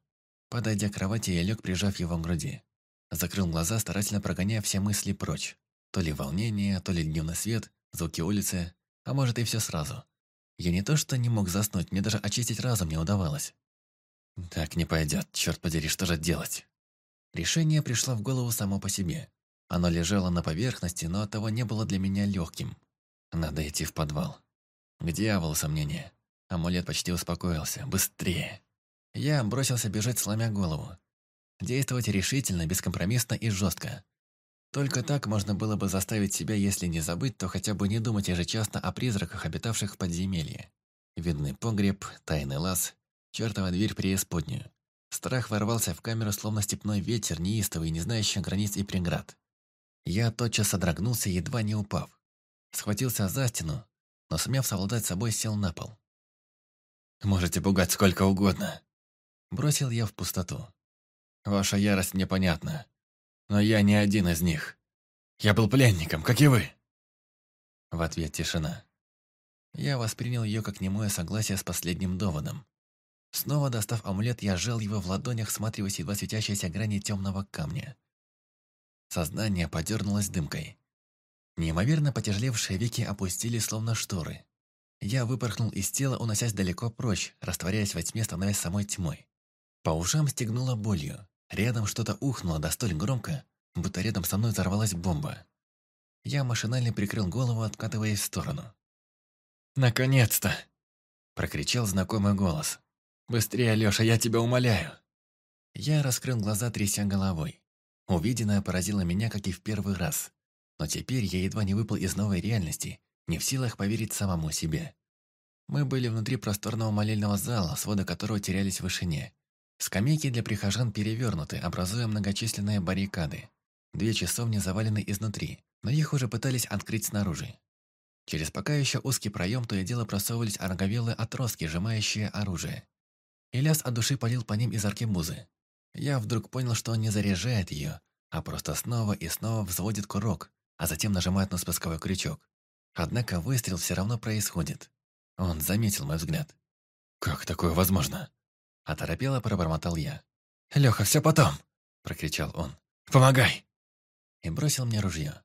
Speaker 2: Подойдя к кровати, я лег, прижав его к груди. Закрыл глаза, старательно прогоняя все мысли прочь. То ли волнение, то ли дневный свет, звуки улицы, а может и все сразу. Я не то что не мог заснуть, мне даже очистить разум не удавалось. Так не пойдет, черт подери, что же делать? Решение пришло в голову само по себе. Оно лежало на поверхности, но оттого не было для меня легким. Надо идти в подвал. К дьяволу сомнения. Амулет почти успокоился. Быстрее. Я бросился бежать, сломя голову. Действовать решительно, бескомпромиссно и жестко. Только так можно было бы заставить себя, если не забыть, то хотя бы не думать ежечасно о призраках, обитавших в подземелье. Видный погреб, тайный лаз, чертова дверь преисподнюю. Страх ворвался в камеру, словно степной ветер, неистовый, не знающий границ и преград. Я тотчас содрогнулся, едва не упав. Схватился за стену, но, сумев совладать собой, сел на пол. «Можете пугать сколько угодно!» Бросил я в пустоту. «Ваша ярость мне понятна но я не один из них. Я был пленником, как и вы». В ответ тишина. Я воспринял ее как немое согласие с последним доводом. Снова достав амулет, я жал его в ладонях, сматриваясь едва светящиеся грани темного камня. Сознание подернулось дымкой. Неимоверно потяжелевшие веки опустили, словно шторы. Я выпорхнул из тела, уносясь далеко прочь, растворяясь во тьме, становясь самой тьмой. По ушам стегнуло болью. Рядом что-то ухнуло да столь громко, будто рядом со мной взорвалась бомба. Я машинально прикрыл голову, откатываясь в сторону. «Наконец-то!» – прокричал знакомый голос. «Быстрее, Лёша, я тебя умоляю!» Я раскрыл глаза, тряся головой. Увиденное поразило меня, как и в первый раз. Но теперь я едва не выпал из новой реальности, не в силах поверить самому себе. Мы были внутри просторного молельного зала, своды которого терялись в вышине. Скамейки для прихожан перевернуты, образуя многочисленные баррикады. Две часовни завалены изнутри, но их уже пытались открыть снаружи. Через пока еще узкий проем то и дело просовывались орговелые отростки, сжимающие оружие. Ильяс от души полил по ним из аркебузы. Я вдруг понял, что он не заряжает ее, а просто снова и снова взводит курок, а затем нажимает на спусковой крючок. Однако выстрел все равно происходит. Он заметил мой взгляд. «Как такое возможно?» Оторопело пробормотал я. «Леха, все потом!» – прокричал он. «Помогай!» И бросил мне ружье.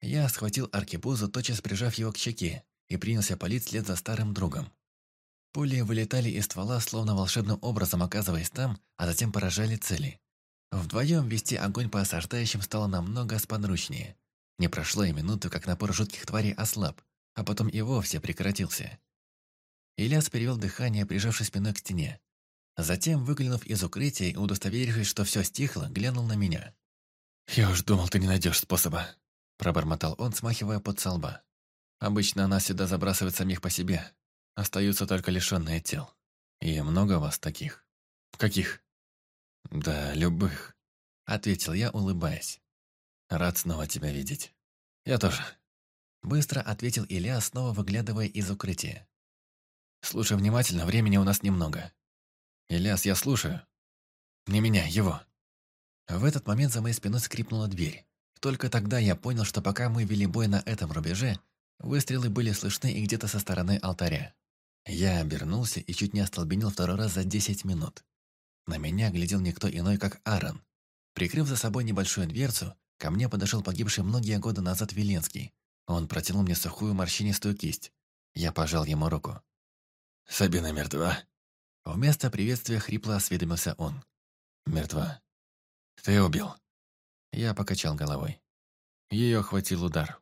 Speaker 2: Я схватил аркебузу, тотчас прижав его к щеке, и принялся палить след за старым другом. Пули вылетали из ствола, словно волшебным образом оказываясь там, а затем поражали цели. Вдвоем вести огонь по осаждающим стало намного сподручнее. Не прошло и минуты, как напор жутких тварей ослаб, а потом и вовсе прекратился. Ильяс перевел дыхание, прижавшись спиной к стене. Затем, выглянув из укрытия и удостоверившись, что все стихло, глянул на меня. «Я уж думал, ты не найдешь способа», – пробормотал он, смахивая под солба. «Обычно она сюда забрасывает самих по себе. Остаются только лишенные тел. И много вас таких?» «Каких?» «Да, любых», – ответил я, улыбаясь. «Рад снова тебя видеть». «Я тоже», – быстро ответил Илья, снова выглядывая из укрытия. «Слушай внимательно, времени у нас немного. «Ильяс, я слушаю. Не меня, его». В этот момент за моей спиной скрипнула дверь. Только тогда я понял, что пока мы вели бой на этом рубеже, выстрелы были слышны и где-то со стороны алтаря. Я обернулся и чуть не остолбенел второй раз за 10 минут. На меня глядел никто иной, как Аарон. Прикрыв за собой небольшую дверцу, ко мне подошел погибший многие годы назад Веленский. Он протянул мне сухую морщинистую кисть. Я пожал ему руку. «Сабина мертва», а вместо приветствия хрипло осведомился он. «Мертва. Ты убил». Я покачал головой. Ее хватил удар.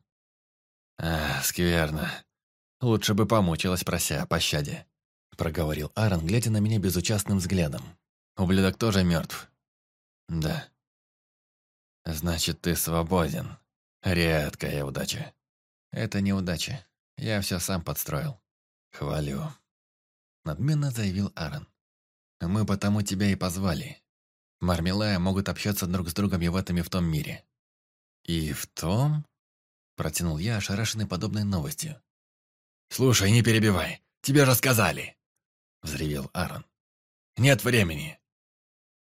Speaker 2: «А, скверно. Лучше бы помучилась, прося о пощаде», — проговорил Аарон, глядя на меня безучастным взглядом. «Ублюдок тоже мертв». «Да». «Значит, ты свободен. Редкая удача». «Это не удача. Я все сам подстроил». «Хвалю». Надменно заявил Аарон. «Мы потому тебя и позвали. Мармелая могут общаться друг с другом и в этом, и в том мире». «И в том?» Протянул я, ошарашенный подобной новостью. «Слушай, не перебивай. Тебе же сказали. Взревел Аарон. «Нет времени.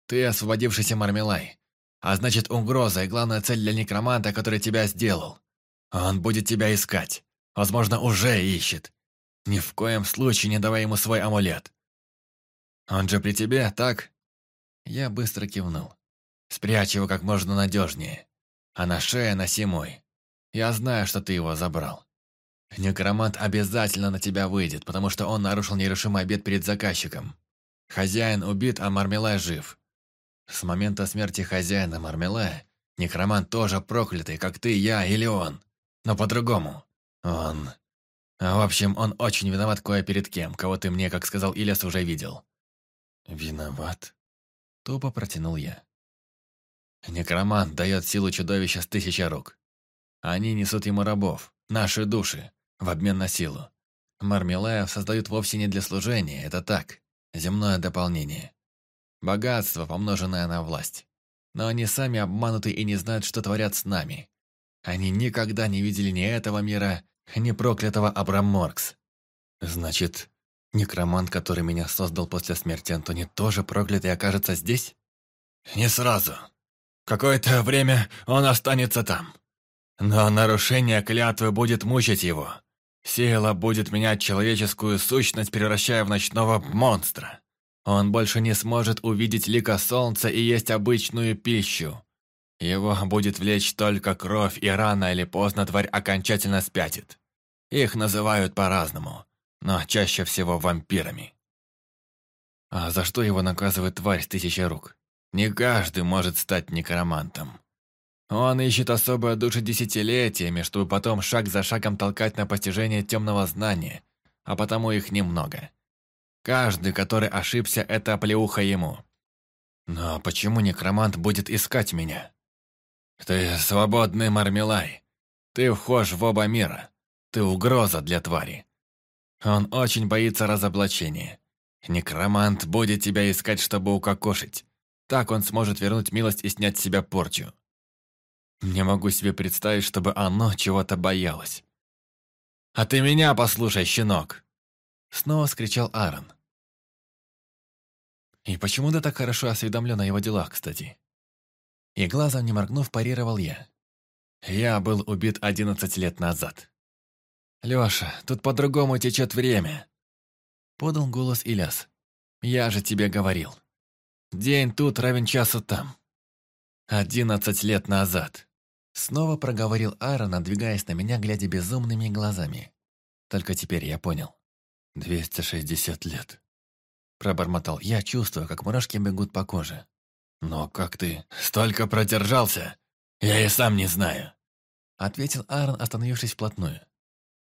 Speaker 2: Ты освободившийся Мармелай. А значит, угроза и главная цель для некроманта, который тебя сделал. Он будет тебя искать. Возможно, уже ищет. Ни в коем случае не давай ему свой амулет. Он же при тебе, так? Я быстро кивнул. Спрячь его как можно надежнее. А на шее носи мой. Я знаю, что ты его забрал. Некромант обязательно на тебя выйдет, потому что он нарушил нерушимый обед перед заказчиком. Хозяин убит, а Мармелай жив. С момента смерти хозяина Мармелая некромант тоже проклятый, как ты, я или он. Но по-другому. Он в общем, он очень виноват кое перед кем, кого ты мне, как сказал Ильяс, уже видел. Виноват? Тупо протянул я. Некромант дает силу чудовища с тысячи рук. Они несут ему рабов, наши души, в обмен на силу. Мармелаев создают вовсе не для служения, это так, земное дополнение. Богатство, помноженное на власть. Но они сами обмануты и не знают, что творят с нами. Они никогда не видели ни этого мира, а не проклятого Абрам Моркс. Значит, некромант, который меня создал после смерти Антони, тоже проклятый окажется здесь? Не сразу. Какое-то время он останется там. Но нарушение клятвы будет мучить его. Сила будет менять человеческую сущность, превращая в ночного монстра. Он больше не сможет увидеть лика солнца и есть обычную пищу. Его будет влечь только кровь, и рано или поздно тварь окончательно спятит. Их называют по-разному, но чаще всего вампирами. А за что его наказывает тварь с тысячи рук? Не каждый может стать некромантом. Он ищет особые души десятилетиями, чтобы потом шаг за шагом толкать на постижение темного знания, а потому их немного. Каждый, который ошибся, это оплеуха ему. Но почему некромант будет искать меня? «Ты свободный Мармелай. Ты вхож в оба мира. Ты угроза для твари. Он очень боится разоблачения. Некромант будет тебя искать, чтобы укокошить. Так он сможет вернуть милость и снять с себя порчу. Не могу себе представить, чтобы оно чего-то боялось. «А ты меня послушай, щенок!» Снова скричал Аарон. И почему ты так хорошо осведомлен о его делах, кстати? И глазом не моргнув, парировал я. Я был убит одиннадцать лет назад. «Лёша, тут по-другому течет время!» Подал голос Иляс. «Я же тебе говорил. День тут равен часу там. Одиннадцать лет назад!» Снова проговорил Ара, надвигаясь на меня, глядя безумными глазами. Только теперь я понял. Двести шестьдесят лет!» Пробормотал я, чувствую, как мурашки бегут по коже. «Но как ты столько продержался? Я и сам не знаю», — ответил Аарон, остановившись вплотную.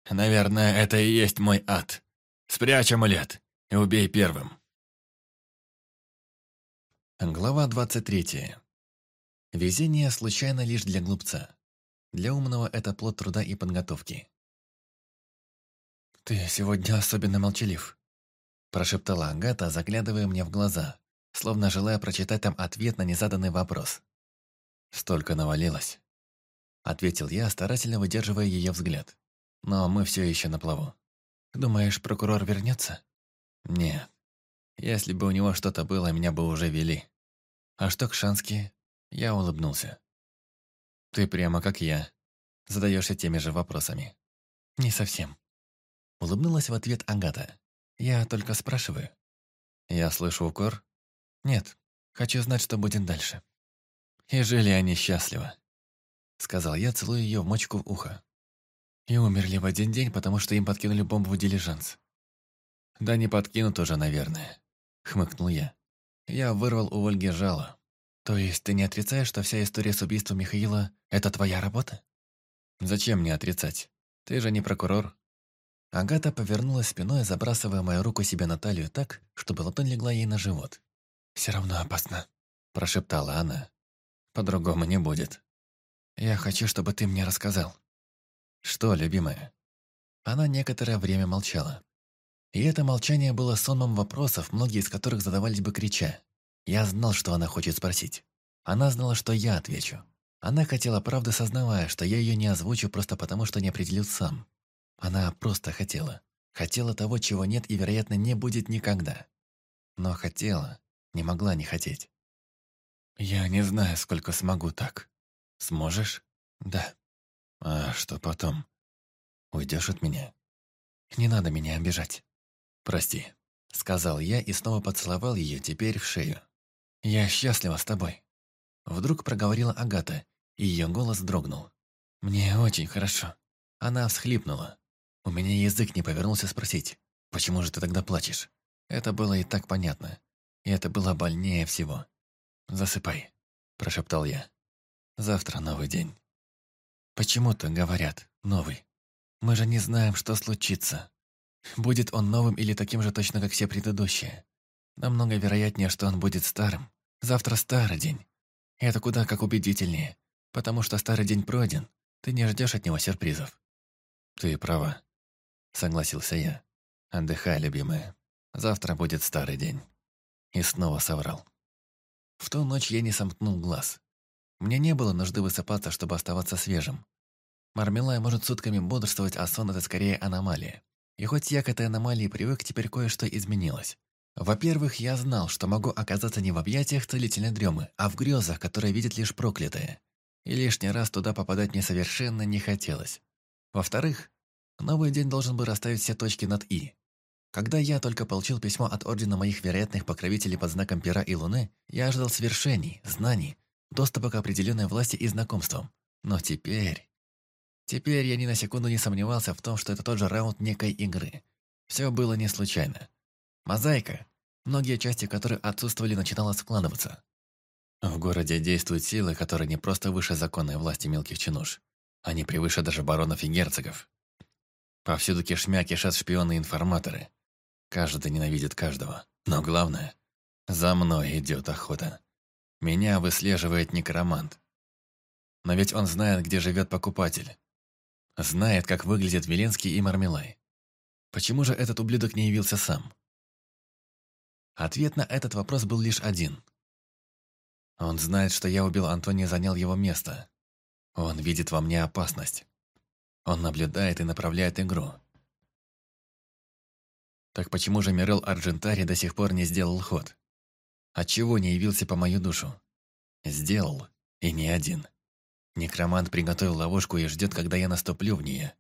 Speaker 2: «Наверное, это и есть мой ад.
Speaker 1: Спрячь амулет и убей первым».
Speaker 2: Глава 23. Везение случайно лишь для глупца. Для умного это плод труда и подготовки. «Ты сегодня особенно молчалив», – прошептала Агата, заглядывая мне в глаза, словно желая прочитать там ответ на незаданный вопрос. «Столько навалилось», — ответил я, старательно выдерживая ее взгляд. «Но мы все еще на плаву». «Думаешь, прокурор вернется?» «Нет. Если бы у него что-то было, меня бы уже вели». «А что, к Шански? Я улыбнулся. «Ты прямо как я. Задаешься теми же вопросами». «Не совсем». Улыбнулась в ответ Агата. «Я только спрашиваю». «Я слышу укор?» «Нет, хочу знать, что будет дальше». «И жили они счастливо», — сказал я, целуя ее в мочку уха. И умерли в один день, потому что им подкинули бомбу в дилижанс. «Да не подкинут уже, наверное», — хмыкнул я. Я вырвал у Ольги жало. «То есть ты не отрицаешь, что вся история с убийством Михаила — это твоя работа?» «Зачем мне отрицать? Ты же не прокурор». Агата повернулась спиной, забрасывая мою руку себе на талию так, чтобы ладонь легла ей на живот все равно опасно», – прошептала она. «По-другому не будет. Я хочу, чтобы ты мне рассказал». «Что, любимая?» Она некоторое время молчала. И это молчание было сонмом вопросов, многие из которых задавались бы крича. Я знал, что она хочет спросить. Она знала, что я отвечу. Она хотела правды, сознавая, что я ее не озвучу просто потому, что не определил сам. Она просто хотела. Хотела того, чего нет и, вероятно, не будет никогда. Но хотела не могла не хотеть. «Я не знаю, сколько смогу так. Сможешь?» «Да». «А что потом? Уйдешь от меня?» «Не надо меня обижать». «Прости», — сказал я и снова поцеловал ее теперь в шею. «Я счастлива с тобой». Вдруг проговорила Агата, и ее голос дрогнул. «Мне очень хорошо». Она всхлипнула. У меня язык не повернулся спросить, «Почему же ты тогда плачешь?» Это было и так понятно. И это было больнее всего. «Засыпай», – прошептал я. «Завтра новый день». «Почему-то, говорят, новый. Мы же не знаем, что случится. Будет он новым или таким же точно, как все предыдущие. Намного вероятнее, что он будет старым. Завтра старый день. И это куда как убедительнее, потому что старый день пройден, ты не ждешь от него сюрпризов». «Ты права», — согласился я. «Отдыхай, любимая. Завтра будет старый день». И снова соврал. В ту ночь я не сомкнул глаз. Мне не было нужды высыпаться, чтобы оставаться свежим. Мармелай может сутками бодрствовать, а сон – это скорее аномалия. И хоть я к этой аномалии привык, теперь кое-что изменилось. Во-первых, я знал, что могу оказаться не в объятиях целительной дремы, а в грезах, которые видят лишь проклятые. И лишний раз туда попадать мне совершенно не хотелось. Во-вторых, новый день должен был расставить все точки над «и». Когда я только получил письмо от Ордена моих вероятных покровителей под знаком Пера и Луны, я ожидал свершений, знаний, доступа к определенной власти и знакомствам. Но теперь... Теперь я ни на секунду не сомневался в том, что это тот же раунд некой игры. Все было не случайно. Мозаика, многие части которой отсутствовали, начинала складываться. В городе действуют силы, которые не просто выше законной власти мелких чинуш. Они превыше даже баронов и герцогов. Повсюду кишмя кишат шпионы и информаторы. Каждый ненавидит каждого. Но главное, за мной идет охота. Меня выслеживает некромант. Но ведь он знает, где живет покупатель. Знает, как выглядят Веленский и Мармелай. Почему же этот ублюдок не явился сам? Ответ на этот вопрос был лишь один. Он знает, что я убил Антония и занял его место. Он видит во мне опасность. Он наблюдает и направляет игру. Так почему же Мирел Арджентари до сих пор не сделал ход? Отчего не явился по мою душу? Сделал, и не один. Некромант приготовил ловушку и ждет, когда я наступлю в нее.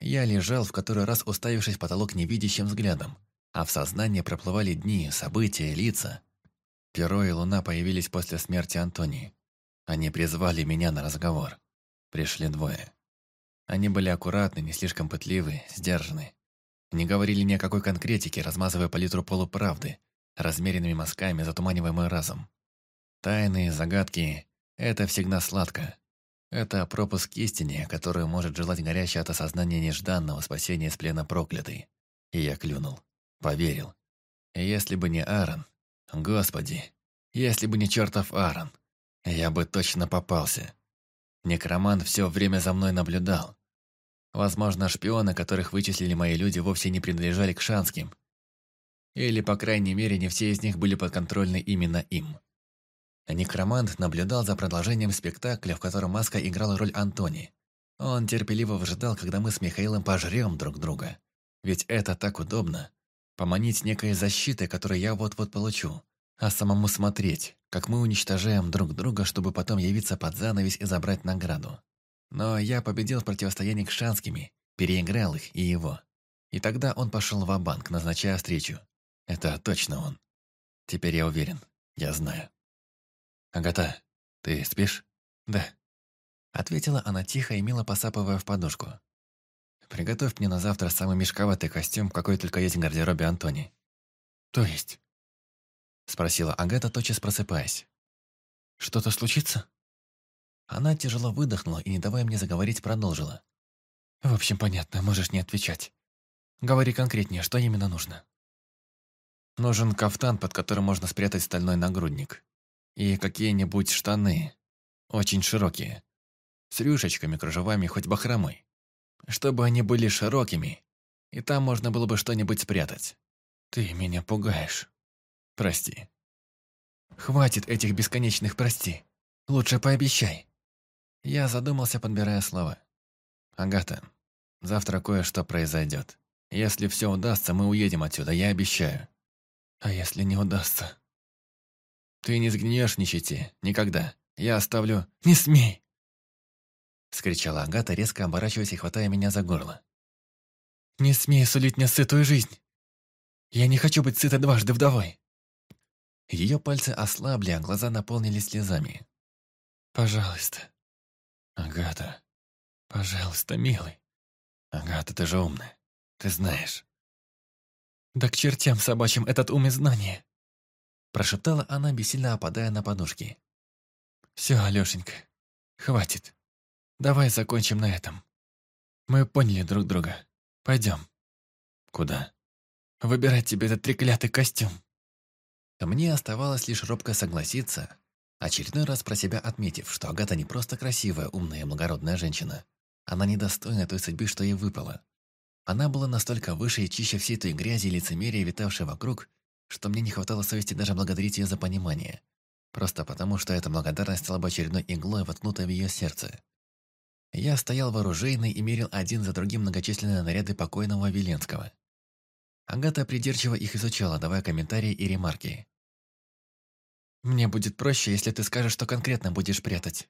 Speaker 2: Я лежал, в который раз уставившись в потолок невидящим взглядом, а в сознании проплывали дни, события, лица. Перо и луна появились после смерти Антонии. Они призвали меня на разговор. Пришли двое. Они были аккуратны, не слишком пытливы, сдержанные. Не говорили ни о какой конкретике, размазывая палитру полуправды, размеренными мазками затуманивая мой разум. Тайные загадки — это всегда сладко. Это пропуск истине, который может желать горящий от осознания нежданного спасения из плена проклятой. И я клюнул. Поверил. Если бы не Аарон... Господи! Если бы не чертов Аарон! Я бы точно попался. Некроман все время за мной наблюдал. Возможно, шпионы, которых вычислили мои люди, вовсе не принадлежали к шанским. Или, по крайней мере, не все из них были подконтрольны именно им. Некромант наблюдал за продолжением спектакля, в котором маска играла роль Антони. Он терпеливо выжидал, когда мы с Михаилом пожрем друг друга. Ведь это так удобно. Поманить некой защитой, которую я вот-вот получу. А самому смотреть, как мы уничтожаем друг друга, чтобы потом явиться под занавес и забрать награду. Но я победил в противостоянии к Шанскими, переиграл их и его. И тогда он пошел в банк назначая встречу. Это точно он. Теперь я уверен, я знаю. «Агата, ты спишь?» «Да», — ответила она тихо и мило посапывая в подушку. «Приготовь мне на завтра самый мешковатый костюм, какой только есть в гардеробе Антони». «То есть?» — спросила Агата, тотчас просыпаясь. «Что-то случится?» Она тяжело выдохнула и, не давая мне заговорить, продолжила. «В общем, понятно, можешь не отвечать. Говори конкретнее, что именно нужно». «Нужен кафтан, под которым можно спрятать стальной нагрудник. И какие-нибудь штаны. Очень широкие. С рюшечками, кружевами, хоть бахромой. Чтобы они были широкими, и там можно было бы что-нибудь спрятать. Ты меня пугаешь. Прости. Хватит этих бесконечных прости. Лучше пообещай. Я задумался, подбирая слова. «Агата, завтра кое-что произойдет. Если все удастся, мы уедем отсюда, я обещаю. А если не удастся?» «Ты не сгниешь, нищете, никогда. Я оставлю...» «Не смей!» Скричала Агата, резко оборачиваясь и хватая меня за горло. «Не смей сулить мне сытую жизнь! Я не хочу быть сытой дважды вдовой!» Ее пальцы ослабли, а глаза наполнились слезами. «Пожалуйста, «Агата, пожалуйста, милый. Агата, ты же умная, ты знаешь». «Да к чертям собачьим этот ум и знание!» Прошептала она, бессильно опадая на подушки. «Все, Алешенька, хватит. Давай закончим на этом. Мы поняли друг друга. Пойдем». «Куда?» «Выбирать тебе этот треклятый костюм». Мне оставалось лишь робко согласиться, Очередной раз про себя отметив, что Агата не просто красивая, умная и благородная женщина. Она недостойна той судьбы, что ей выпала. Она была настолько выше и чище всей той грязи и лицемерия, витавшей вокруг, что мне не хватало совести даже благодарить ее за понимание. Просто потому, что эта благодарность стала бы очередной иглой, воткнутой в ее сердце. Я стоял вооруженный и мерил один за другим многочисленные наряды покойного Веленского. Агата придирчиво их изучала, давая комментарии и ремарки. «Мне будет проще, если ты скажешь, что конкретно будешь прятать».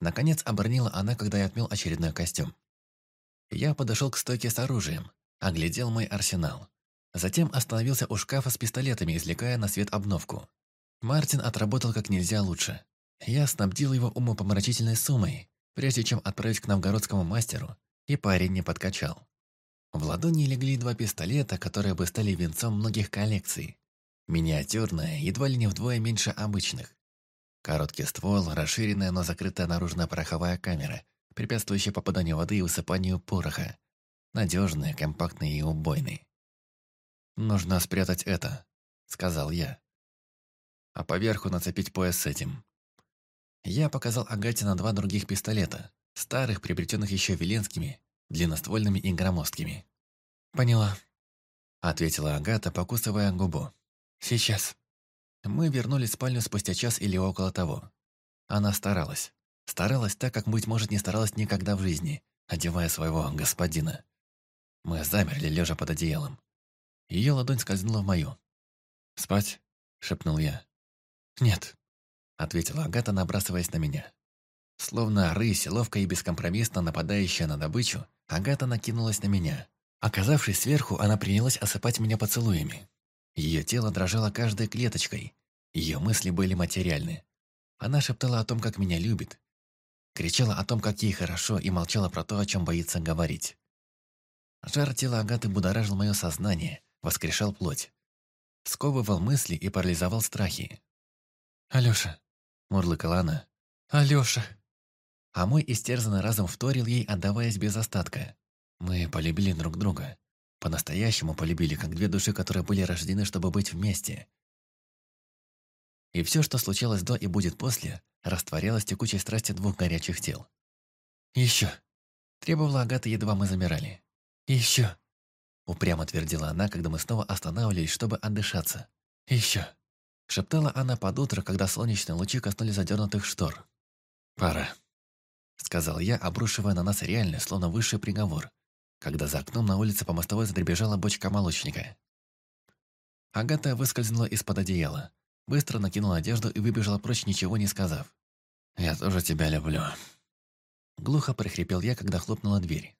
Speaker 2: Наконец оборонила она, когда я отмел очередной костюм. Я подошел к стойке с оружием, оглядел мой арсенал. Затем остановился у шкафа с пистолетами, извлекая на свет обновку. Мартин отработал как нельзя лучше. Я снабдил его умопомрачительной суммой, прежде чем отправить к новгородскому мастеру, и парень не подкачал. В ладони легли два пистолета, которые бы стали венцом многих коллекций. Миниатюрная, едва ли не вдвое меньше обычных. Короткий ствол, расширенная, но закрытая наружная пороховая камера, препятствующая попаданию воды и высыпанию пороха. Надежные, компактные и убойные. «Нужно спрятать это», — сказал я. «А поверху нацепить пояс с этим». Я показал Агате на два других пистолета, старых, приобретенных еще Веленскими, длинноствольными и громоздкими. «Поняла», — ответила Агата, покусывая губу. «Сейчас». Мы вернулись в спальню спустя час или около того. Она старалась. Старалась так, как, быть может, не старалась никогда в жизни, одевая своего господина. Мы замерли, лежа под одеялом. Ее ладонь скользнула в мою. «Спать?» — шепнул я. «Нет», — ответила Агата, набрасываясь на меня. Словно рысь, ловко и бескомпромиссно нападающая на добычу, Агата накинулась на меня. Оказавшись сверху, она принялась осыпать меня поцелуями. Ее тело дрожало каждой клеточкой. Ее мысли были материальны. Она шептала о том, как меня любит. Кричала о том, как ей хорошо, и молчала про то, о чем боится говорить. Жар тела Агаты будоражил мое сознание, воскрешал плоть. Сковывал мысли и парализовал страхи. «Алёша!» – мурлыкала она. «Алёша!» А мой истерзанный разум вторил ей, отдаваясь без остатка. Мы полюбили друг друга. По-настоящему полюбили, как две души, которые были рождены, чтобы быть вместе. И все, что случилось до и будет после, растворялось в текучей страсти двух горячих тел. «Еще!» – требовала Агата, едва мы замирали. «Еще!» – упрямо твердила она, когда мы снова останавливались, чтобы отдышаться. «Еще!» – шептала она под утро, когда солнечные лучи коснулись задернутых штор. «Пора!» – сказал я, обрушивая на нас реальный, словно высший приговор когда за окном на улице по мостовой задребежала бочка молочника. Агата выскользнула из-под одеяла, быстро накинула одежду и выбежала прочь, ничего не сказав. «Я тоже тебя люблю». Глухо прихрипел я, когда хлопнула дверь.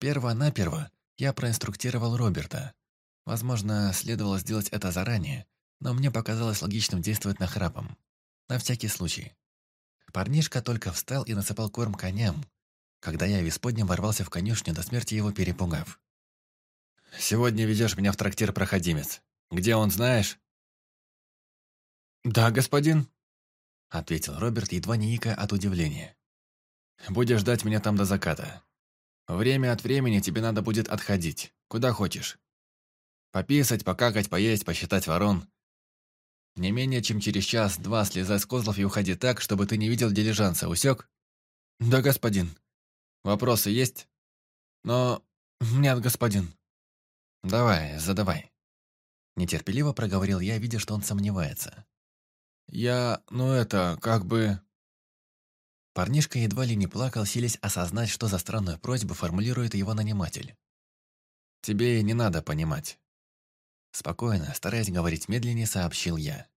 Speaker 2: Перво-наперво я проинструктировал Роберта. Возможно, следовало сделать это заранее, но мне показалось логичным действовать на нахрапом. На всякий случай. Парнишка только встал и насыпал корм коням, когда я исподнем ворвался в конюшню, до смерти его перепугав. «Сегодня ведешь меня в трактир проходимец. Где он, знаешь?» «Да, господин», — ответил Роберт, едва не ика от удивления. «Будешь ждать меня там до заката. Время от времени тебе надо будет отходить, куда хочешь. Пописать, покакать, поесть, посчитать ворон. Не менее чем через час-два слезай с козлов и уходи так, чтобы ты не видел дилижанса, усек?» «Да, господин», Вопросы есть? Но... Нет, господин. Давай, задавай. Нетерпеливо проговорил я, видя, что он сомневается. Я... ну это, как бы... Парнишка едва ли не плакал, силясь осознать, что за странную просьбу формулирует его наниматель. «Тебе и не надо понимать». Спокойно, стараясь говорить медленнее, сообщил я.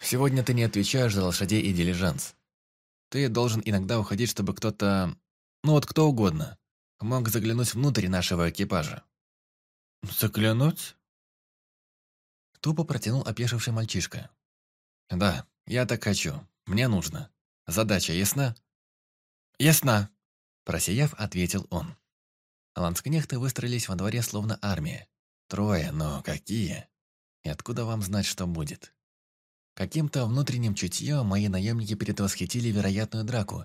Speaker 2: «Сегодня ты не отвечаешь за лошадей и дилижанс. Ты должен иногда уходить, чтобы кто-то ну вот кто угодно, мог заглянуть внутрь нашего экипажа. «Заглянуть?» Тупо протянул опешивший мальчишка. «Да, я так хочу. Мне нужно. Задача ясна?» «Ясна!» Просияв, ответил он. Ланскнехты выстроились во дворе словно армия. Трое, но какие? И откуда вам знать, что будет? Каким-то внутренним чутьем мои наемники предвосхитили вероятную драку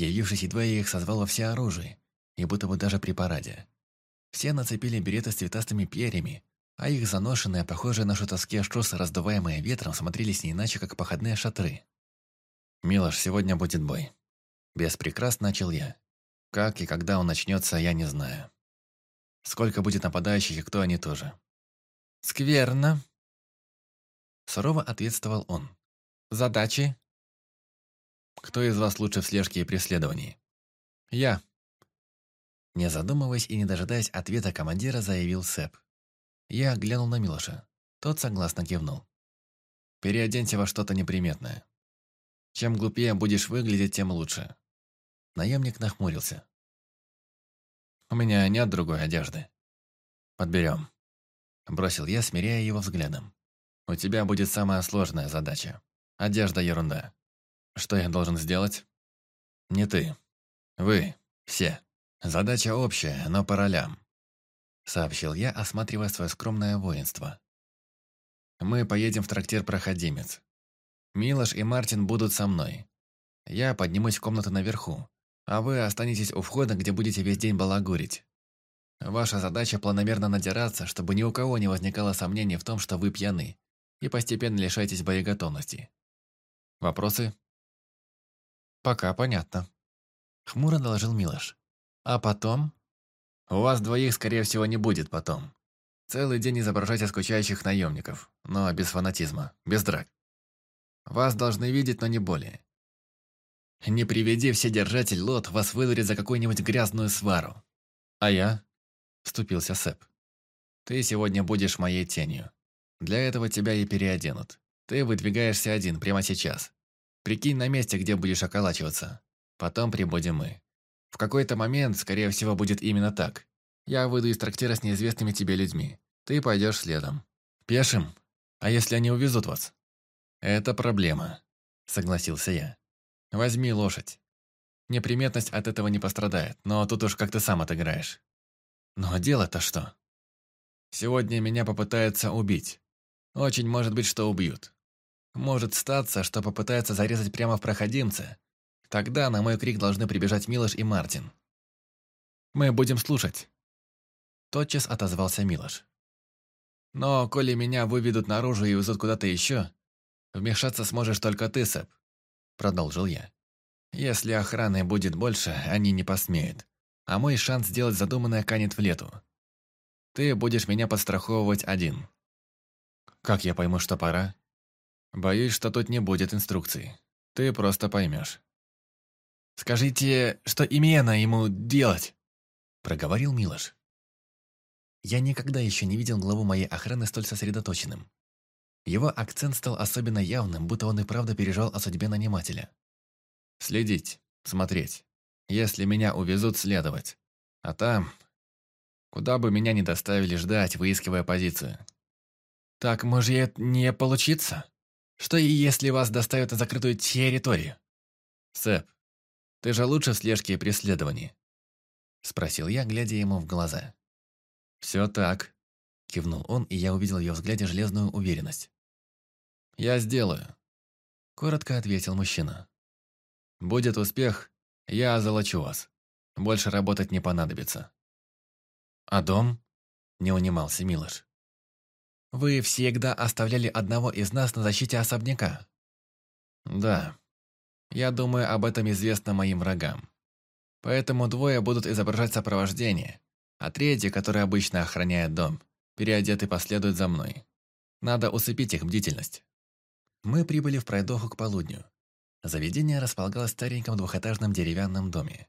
Speaker 2: Явившись едва, я их созвал во все оружие, и будто бы даже при параде. Все нацепили береты с цветастыми перьями, а их заношенные, похожие на шутовские штросы, раздуваемые ветром, смотрелись не иначе, как походные шатры. «Милош, сегодня будет бой». Без прикрас начал я. Как и когда он начнется, я не знаю. Сколько будет нападающих и кто они тоже. «Скверно», — сурово ответствовал он. «Задачи?» Кто из вас лучше в слежке и преследовании? Я. Не задумываясь и не дожидаясь ответа командира, заявил Сэп. Я глянул на Милоша. Тот согласно кивнул. Переоденься во что-то неприметное. Чем глупее будешь выглядеть, тем лучше. Наемник нахмурился. У меня нет другой одежды. Подберем. Бросил я, смиряя его взглядом. У тебя будет самая сложная задача. Одежда ерунда. Что я должен сделать? Не ты. Вы. Все. Задача общая, но по ролям. Сообщил я, осматривая свое скромное воинство. Мы поедем в трактир «Проходимец». Милош и Мартин будут со мной. Я поднимусь в комнату наверху, а вы останетесь у входа, где будете весь день балагурить. Ваша задача планомерно надираться, чтобы ни у кого не возникало сомнений в том, что вы пьяны, и постепенно лишаетесь боеготовности. Вопросы? «Пока понятно»,
Speaker 1: — хмуро
Speaker 2: доложил Милош. «А потом?» «У вас двоих, скорее всего, не будет потом. Целый день изображать скучающих наемников, но без фанатизма, без драк. Вас должны видеть, но не более. Не приведи все держатель лот, вас выдурит за какую-нибудь грязную свару. А я?» — вступился Сэп. «Ты сегодня будешь моей тенью. Для этого тебя и переоденут. Ты выдвигаешься один прямо сейчас. Прикинь на месте, где будешь околачиваться. Потом прибудем мы. В какой-то момент, скорее всего, будет именно так. Я выйду из трактира с неизвестными тебе людьми. Ты пойдешь следом. Пешим? А если они увезут вас? Это проблема, согласился я. Возьми лошадь. Неприметность от этого не пострадает, но тут уж как ты сам отыграешь. Но дело-то что? Сегодня меня попытаются убить. Очень может быть, что убьют. Может статься, что попытается зарезать прямо в проходимце. Тогда на мой крик должны прибежать Милош и Мартин. «Мы будем слушать», — тотчас отозвался Милош. «Но, коли меня выведут наружу и везут куда-то еще, вмешаться сможешь только ты, Сэп», — продолжил я. «Если охраны будет больше, они не посмеют, а мой шанс сделать задуманное канет в лету. Ты будешь меня подстраховывать один». «Как я пойму, что пора?» Боюсь, что тут не будет инструкций. Ты просто поймешь. «Скажите, что именно ему делать?» Проговорил Милош. Я никогда еще не видел главу моей охраны столь сосредоточенным. Его акцент стал особенно явным, будто он и правда переживал о судьбе нанимателя. «Следить, смотреть. Если меня увезут, следовать. А там, куда бы меня ни доставили ждать, выискивая позицию». «Так, может, не получится?» Что и если вас доставят на закрытую территорию? Сэп, ты же лучше в слежке и преследовании. Спросил я, глядя ему в глаза. Все так. Кивнул он, и я увидел в ее взгляде железную уверенность. «Я сделаю», — коротко ответил мужчина. «Будет успех, я озолочу вас. Больше работать не понадобится». «А дом?» — не унимался Милош. Вы всегда оставляли одного из нас на защите особняка. Да. Я думаю, об этом известно моим врагам. Поэтому двое будут изображать сопровождение, а третий, который обычно охраняет дом, переодетый последует за мной. Надо усыпить их бдительность. Мы прибыли в пройдоху к полудню. Заведение располагалось в стареньком двухэтажном деревянном доме.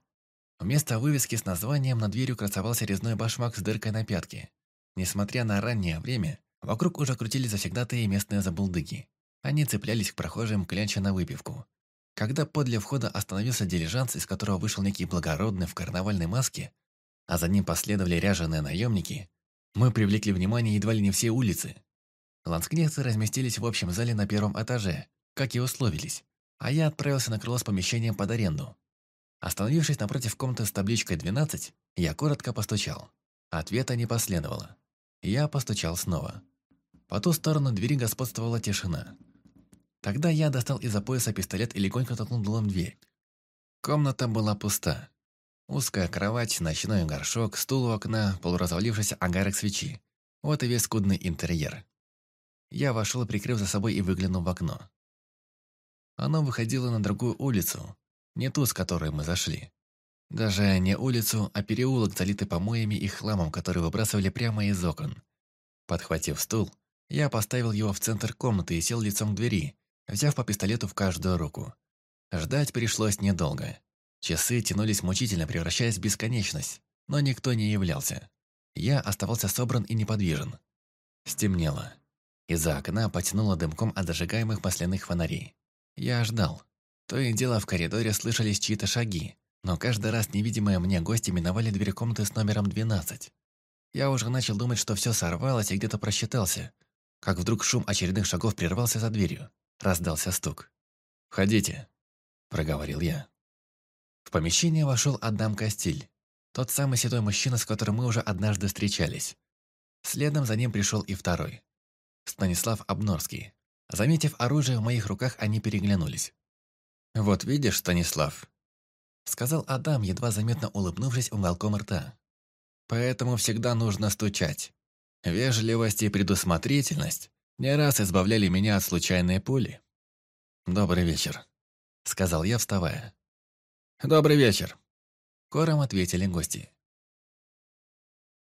Speaker 2: Вместо вывески с названием на дверью красовался резной башмак с дыркой на пятке. Несмотря на раннее время, Вокруг уже крутились завсегдатые местные забулдыги. Они цеплялись к прохожим, клянча на выпивку. Когда подле входа остановился дилижанс, из которого вышел некий благородный в карнавальной маске, а за ним последовали ряженые наемники, мы привлекли внимание едва ли не все улицы. Ланскнехты разместились в общем зале на первом этаже, как и условились, а я отправился на крыло с помещением под аренду. Остановившись напротив комнаты с табличкой 12, я коротко постучал. Ответа не последовало. Я постучал снова. По ту сторону двери господствовала тишина. Тогда я достал из-за пояса пистолет и легонько толкнул дулом дверь. Комната была пуста. Узкая кровать, ночной горшок, стул у окна, полуразвалившийся агарок свечи. Вот и весь скудный интерьер. Я вошел, прикрыв за собой и выглянул в окно. Оно выходило на другую улицу, не ту, с которой мы зашли. Даже не улицу, а переулок, залитый помоями и хламом, который выбрасывали прямо из окон. Подхватив стул, я поставил его в центр комнаты и сел лицом к двери, взяв по пистолету в каждую руку. Ждать пришлось недолго. Часы тянулись мучительно, превращаясь в бесконечность, но никто не являлся. Я оставался собран и неподвижен. Стемнело. Из-за окна потянуло дымком от зажигаемых масляных фонарей. Я ждал. То и дело в коридоре слышались чьи-то шаги, но каждый раз невидимые мне гости миновали дверь комнаты с номером 12. Я уже начал думать, что все сорвалось и где-то просчитался, как вдруг шум очередных шагов прервался за дверью. Раздался стук. «Входите», — проговорил я. В помещение вошел Адам Костиль, тот самый седой мужчина, с которым мы уже однажды встречались. Следом за ним пришел и второй. Станислав Обнорский. Заметив оружие в моих руках, они переглянулись. «Вот видишь, Станислав», — сказал Адам, едва заметно улыбнувшись уголком рта. «Поэтому всегда нужно стучать. Вежливость и предусмотрительность не раз избавляли меня от случайной пули. «Добрый вечер», — сказал я, вставая. «Добрый вечер», — кором ответили гости.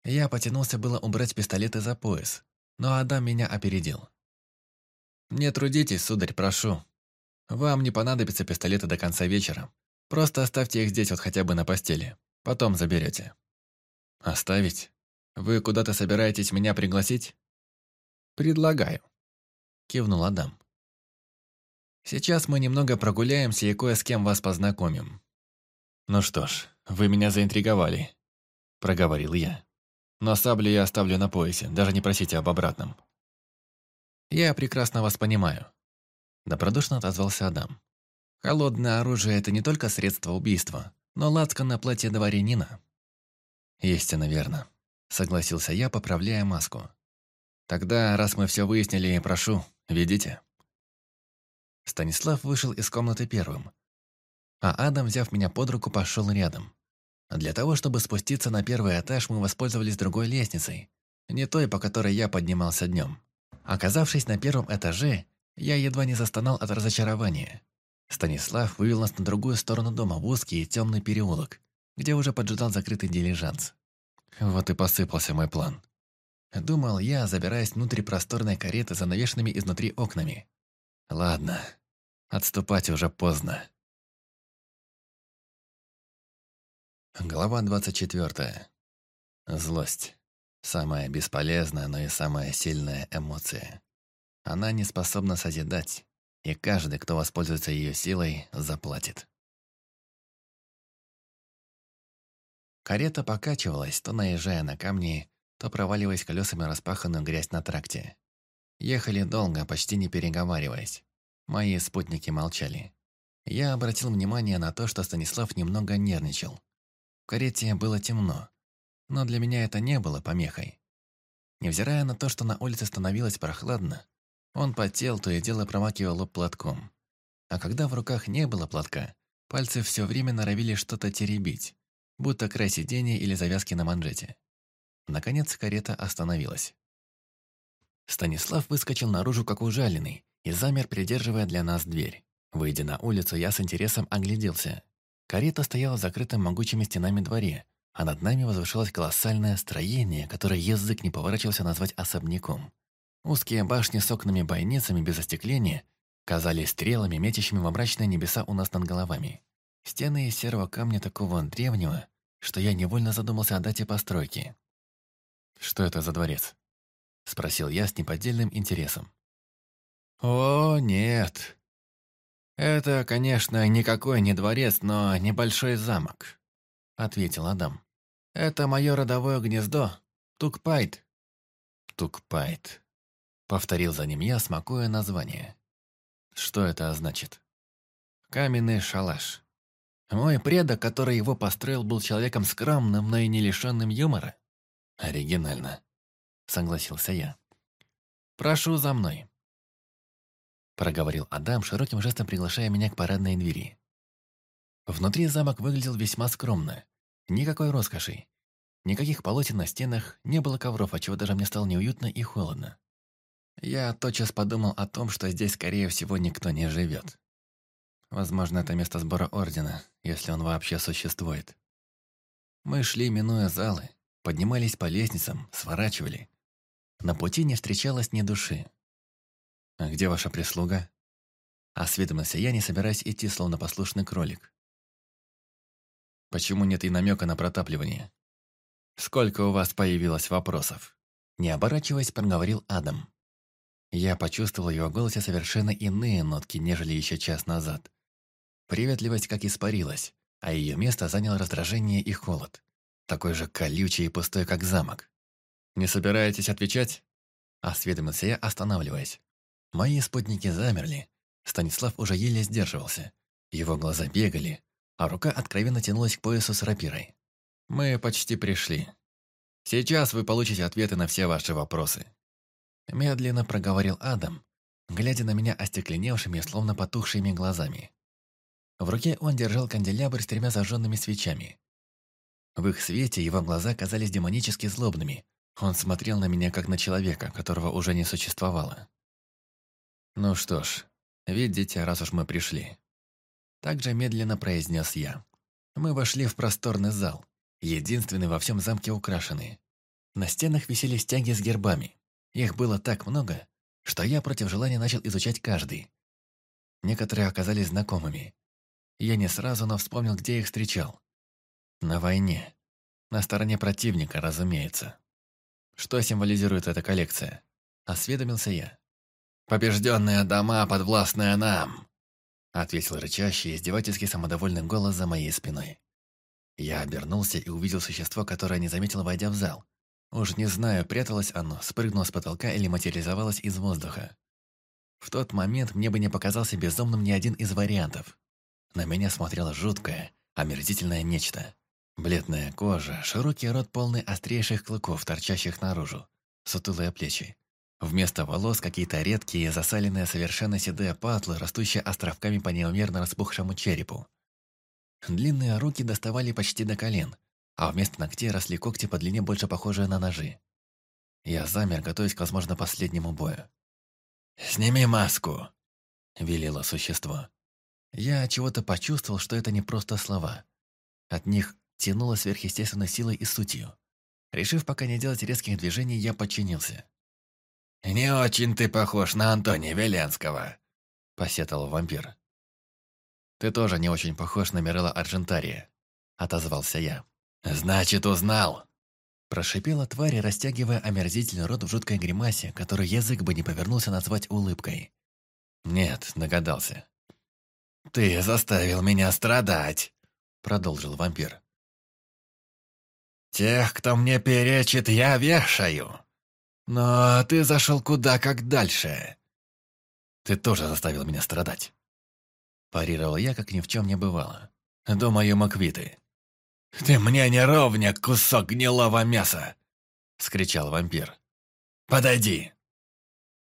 Speaker 2: Я потянулся было убрать пистолеты за пояс, но Адам меня опередил. «Не трудитесь, сударь, прошу. Вам не понадобятся пистолеты до конца вечера. Просто оставьте их здесь вот хотя бы на постели. Потом заберете». «Оставить?» «Вы куда-то собираетесь меня пригласить?» «Предлагаю», — кивнул Адам. «Сейчас мы немного прогуляемся и кое с кем вас познакомим». «Ну что ж, вы меня заинтриговали», — проговорил я. «Но саблю я оставлю на поясе, даже не просите об обратном». «Я прекрасно вас понимаю», — добродушно отозвался Адам. «Холодное оружие — это не только средство убийства, но лацкан на платье дворянина». «Истинно верно», Согласился я, поправляя маску. «Тогда, раз мы все выяснили, прошу, ведите». Станислав вышел из комнаты первым, а Адам, взяв меня под руку, пошел рядом. Для того, чтобы спуститься на первый этаж, мы воспользовались другой лестницей, не той, по которой я поднимался днем. Оказавшись на первом этаже, я едва не застонал от разочарования. Станислав вывел нас на другую сторону дома в узкий и темный переулок, где уже поджидал закрытый дилижанс. Вот и посыпался мой план. Думал я, забираясь внутрь просторной кареты за навешенными изнутри окнами. Ладно,
Speaker 1: отступать уже поздно.
Speaker 2: Глава 24. Злость. Самая бесполезная, но и самая сильная эмоция. Она не способна созидать, и каждый, кто воспользуется ее силой, заплатит. Карета покачивалась, то наезжая на камни, то проваливаясь колесами распаханную грязь на тракте. Ехали долго, почти не переговариваясь. Мои спутники молчали. Я обратил внимание на то, что Станислав немного нервничал. В карете было темно, но для меня это не было помехой. Невзирая на то, что на улице становилось прохладно, он потел, то и дело промакивал лоб платком. А когда в руках не было платка, пальцы все время норовили что-то теребить будто край сидения или завязки на манжете. Наконец карета остановилась. Станислав выскочил наружу, как ужаленный, и замер, придерживая для нас дверь. Выйдя на улицу, я с интересом огляделся. Карета стояла в могучими стенами дворе, а над нами возвышалось колоссальное строение, которое язык не поворачивался назвать особняком. Узкие башни с окнами-бойницами без остекления казались стрелами, метящими во мрачные небеса у нас над головами. Стены из серого камня такого древнего, что я невольно задумался о дате постройки. «Что это за дворец?» — спросил я с неподдельным интересом. «О, нет. Это, конечно, никакой не дворец, но небольшой замок», — ответил Адам. «Это мое родовое гнездо, Тукпайт». «Тукпайт», — повторил за ним я, смакуя название. «Что это значит?» «Каменный шалаш», мой предок, который его построил, был человеком скромным, но и не лишенным юмора. Оригинально. Согласился я. Прошу за мной. Проговорил Адам, широким жестом приглашая меня к парадной двери. Внутри замок выглядел весьма скромно. Никакой роскоши. Никаких полотен на стенах, не было ковров, отчего даже мне стало неуютно и холодно. Я тотчас подумал о том, что здесь, скорее всего, никто не живет. Возможно, это место сбора Ордена, если он вообще существует. Мы шли, минуя залы, поднимались по лестницам, сворачивали. На пути не встречалось ни души. «А где ваша прислуга?» Осведомился я, не собираясь идти, словно послушный кролик. «Почему нет и намека на протапливание?» «Сколько у вас появилось вопросов?» Не оборачиваясь, проговорил Адам. Я почувствовал его голосе совершенно иные нотки, нежели еще час назад. Приветливость как испарилась, а ее место заняло раздражение и холод. Такой же колючий и пустой, как замок. «Не собираетесь отвечать?» Осведомился я, останавливаясь. Мои спутники замерли. Станислав уже еле сдерживался. Его глаза бегали, а рука откровенно тянулась к поясу с рапирой. «Мы почти пришли. Сейчас вы получите ответы на все ваши вопросы». Медленно проговорил Адам, глядя на меня остекленевшими, словно потухшими глазами. В руке он держал канделябр с тремя зажженными свечами. В их свете его глаза казались демонически злобными. Он смотрел на меня как на человека, которого уже не существовало. «Ну что ж, видите, раз уж мы пришли». Так же медленно произнес я. Мы вошли в просторный зал, единственный во всем замке украшенный. На стенах висели стяги с гербами. Их было так много, что я против желания начал изучать каждый. Некоторые оказались знакомыми, я не сразу, но вспомнил, где их встречал. На войне. На стороне противника, разумеется. Что символизирует эта коллекция? Осведомился я. «Побежденные дома, подвластные нам!» Ответил рычащий, издевательски самодовольный голос за моей спиной. Я обернулся и увидел существо, которое не заметил, войдя в зал. Уж не знаю, пряталось оно, спрыгнуло с потолка или материализовалось из воздуха. В тот момент мне бы не показался безумным ни один из вариантов. На меня смотрело жуткое, омерзительное нечто. Бледная кожа, широкий рот полный острейших клыков, торчащих наружу, сутулые плечи. Вместо волос какие-то редкие, засаленные, совершенно седые патлы, растущие островками по неумерно распухшему черепу. Длинные руки доставали почти до колен, а вместо ногтей росли когти по длине больше похожие на ножи. Я замер, готовясь к, возможно, последнему бою. «Сними маску!» – велело существо. Я чего-то почувствовал, что это не просто слова. От них тянуло сверхъестественной силой и сутью. Решив пока не делать резких движений, я подчинился. «Не очень ты похож на Антония Веленского», — посетовал вампир. «Ты тоже не очень похож на Мирелла Аржентария», — отозвался я. «Значит, узнал!» Прошипела тварь, растягивая омерзительный рот в жуткой гримасе, которую язык бы не повернулся назвать улыбкой. «Нет, догадался. «Ты заставил меня страдать», — продолжил вампир. «Тех, кто мне перечит, я вешаю. Но ты зашел куда как дальше. Ты тоже заставил меня страдать». Парировал я, как ни в чем не бывало. «Думаю, Маквиты». «Ты мне не ровня, кусок гнилого мяса!» — скричал вампир. «Подойди!»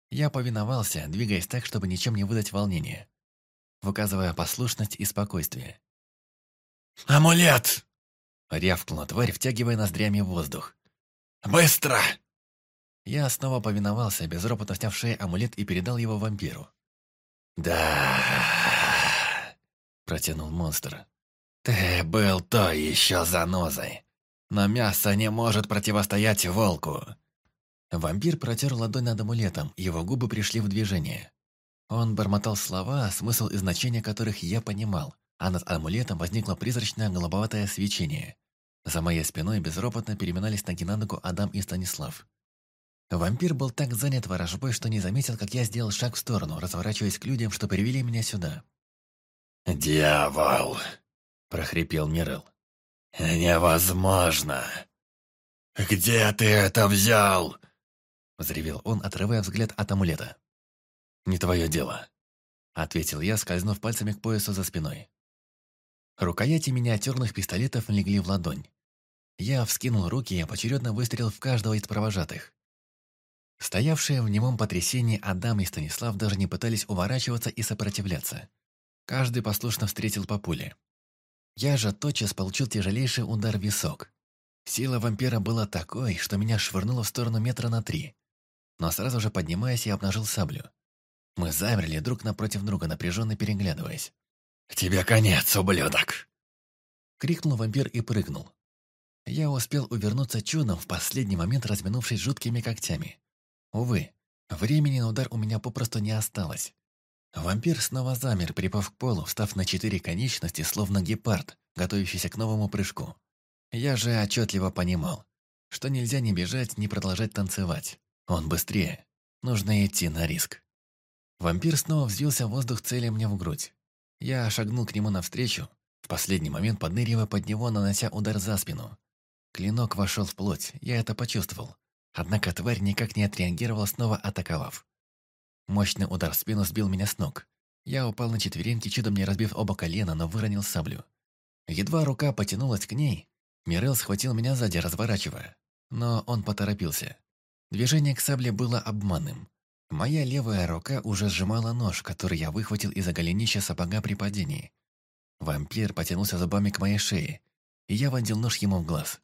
Speaker 2: Я повиновался, двигаясь так, чтобы ничем не выдать волнения выказывая послушность и спокойствие. «Амулет!» — рявкнула тварь, втягивая ноздрями воздух. «Быстро!» Я снова повиновался, безропотно сняв шею амулет и передал его вампиру. «Да...» — протянул монстр. «Ты был то еще занозой, но мясо не может противостоять волку!» Вампир протер ладонь над амулетом, его губы пришли в движение. Он бормотал слова, смысл и значение которых я понимал, а над амулетом возникло призрачное голубоватое свечение. За моей спиной безропотно переминались ноги на ногу Адам и Станислав. Вампир был так занят ворожбой, что не заметил, как я сделал шаг в сторону, разворачиваясь к людям, что привели меня сюда. «Дьявол!» – прохрипел Мирел. «Невозможно! Где ты это взял?» – взревел он, отрывая взгляд от амулета. «Не твое дело», — ответил я, скользнув пальцами к поясу за спиной. Рукояти миниатюрных пистолетов легли в ладонь. Я вскинул руки и поочередно выстрелил в каждого из провожатых. Стоявшие в немом потрясении Адам и Станислав даже не пытались уворачиваться и сопротивляться. Каждый послушно встретил по пуле. Я же тотчас получил тяжелейший удар в висок. Сила вампира была такой, что меня швырнуло в сторону метра на три. Но сразу же поднимаясь, я обнажил саблю. Мы замерли друг напротив друга, напряженно переглядываясь. «Тебе конец, ублюдок!» Крикнул вампир и прыгнул. Я успел увернуться чудом, в последний момент разминувшись жуткими когтями. Увы, времени на удар у меня попросту не осталось. Вампир снова замер, припав к полу, встав на четыре конечности, словно гепард, готовящийся к новому прыжку. Я же отчетливо понимал, что нельзя ни бежать, ни продолжать танцевать. Он быстрее. Нужно идти на риск. Вампир снова взвился в воздух, целя мне в грудь. Я шагнул к нему навстречу, в последний момент подныривая под него, нанося удар за спину. Клинок вошел в плоть, я это почувствовал. Однако тварь никак не отреагировала, снова атаковав. Мощный удар в спину сбил меня с ног. Я упал на четвереньки, чудом не разбив оба колена, но выронил саблю. Едва рука потянулась к ней, Мирел схватил меня сзади, разворачивая. Но он поторопился. Движение к сабле было обманным. Моя левая рука уже сжимала нож, который я выхватил из-за голенища сапога при падении. Вампир потянулся зубами к моей шее, и я вонзил нож ему в глаз.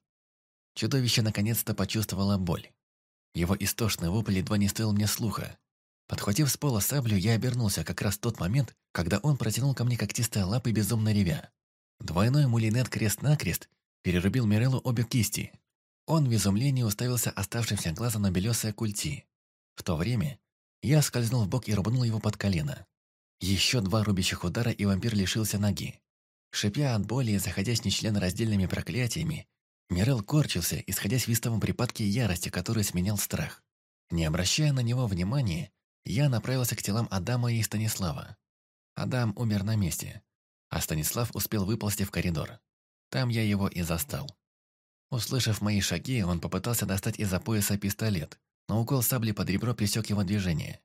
Speaker 2: Чудовище наконец-то почувствовало боль. Его истошный вопль едва не стоил мне слуха. Подхватив с пола саблю, я обернулся как раз в тот момент, когда он протянул ко мне когтистые лапы безумно ревя. Двойной мулинет крест-накрест перерубил Миреллу обе кисти. Он в изумлении уставился оставшимся глазом на белесые культи. В то время я скользнул в бок и рубнул его под колено. Еще два рубящих удара, и вампир лишился ноги. Шипя от боли и заходясь нечленораздельными проклятиями, Мирел корчился, исходя свистовом припадке ярости, который сменял страх. Не обращая на него внимания, я направился к телам Адама и Станислава. Адам умер на месте, а Станислав успел выползти в коридор. Там я его и застал. Услышав мои шаги, он попытался достать из-за пояса пистолет, но укол сабли под ребро пресек его движение.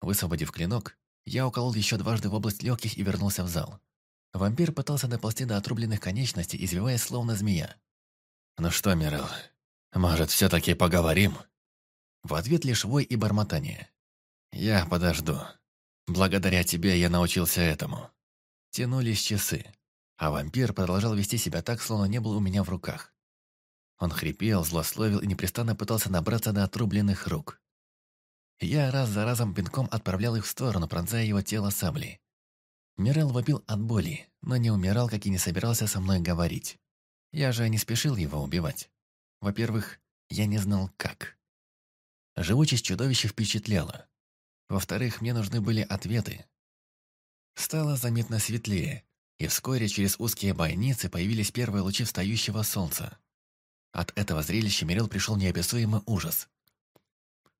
Speaker 2: Высвободив клинок, я уколол еще дважды в область легких и вернулся в зал. Вампир пытался доползти до отрубленных конечностей, извиваясь словно змея. «Ну что, Мирел, может, все-таки поговорим?» В ответ лишь вой и бормотание. «Я подожду. Благодаря тебе я научился этому». Тянулись часы, а вампир продолжал вести себя так, словно не был у меня в руках. Он хрипел, злословил и непрестанно пытался набраться до отрубленных рук. Я раз за разом пинком отправлял их в сторону, пронзая его тело саблей. Мирел вопил от боли, но не умирал, как и не собирался со мной говорить. Я же не спешил его убивать. Во-первых, я не знал, как. Живучесть чудовища впечатляла. Во-вторых, мне нужны были ответы. Стало заметно светлее, и вскоре через узкие бойницы появились первые лучи встающего солнца. От этого зрелища Мирел пришел неописуемый ужас.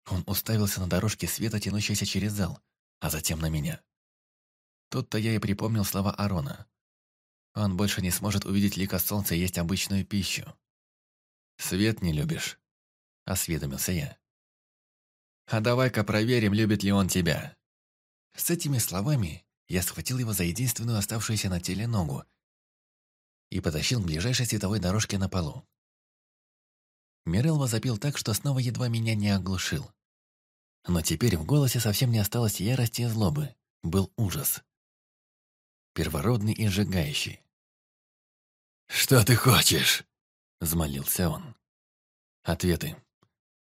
Speaker 2: Он уставился на дорожке света, тянущейся через зал, а затем на меня. Тут-то я и припомнил слова Арона. Он больше не сможет увидеть лика солнца и есть обычную пищу. «Свет не любишь», — осведомился я. «А давай-ка проверим, любит ли он тебя». С этими словами я схватил его за единственную оставшуюся на теле ногу и потащил к ближайшей световой дорожке на полу. Мирелва запел так, что снова едва меня не оглушил. Но теперь в голосе совсем не осталось ярости и злобы. Был ужас. Первородный и сжигающий. «Что ты хочешь?» — взмолился он. «Ответы»,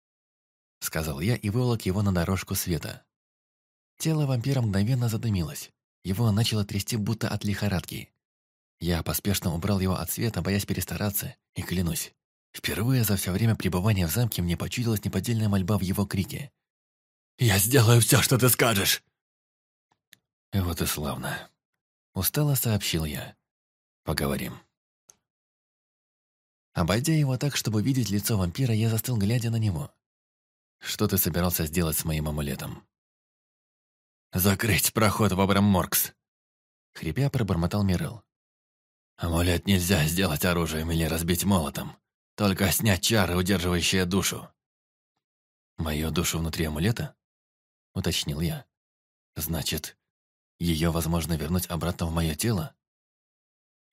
Speaker 2: — сказал я и выволок его на дорожку света. Тело вампира мгновенно задымилось. Его начало трясти будто от лихорадки. Я поспешно убрал его от света, боясь перестараться, и клянусь, Впервые за все время пребывания в замке мне почудилась неподдельная мольба в его крике. «Я сделаю все, что ты скажешь!» «Вот и славно!» Устало сообщил я. «Поговорим». Обойдя его так, чтобы видеть лицо вампира, я застыл, глядя на него. «Что ты собирался сделать с моим амулетом?» «Закрыть проход в Моркс. Хрипя пробормотал Мирел. «Амулет нельзя сделать оружием или разбить молотом. Только снять чары, удерживающие душу». «Мою душу внутри амулета?» — уточнил я. «Значит, ее возможно вернуть обратно в мое тело?»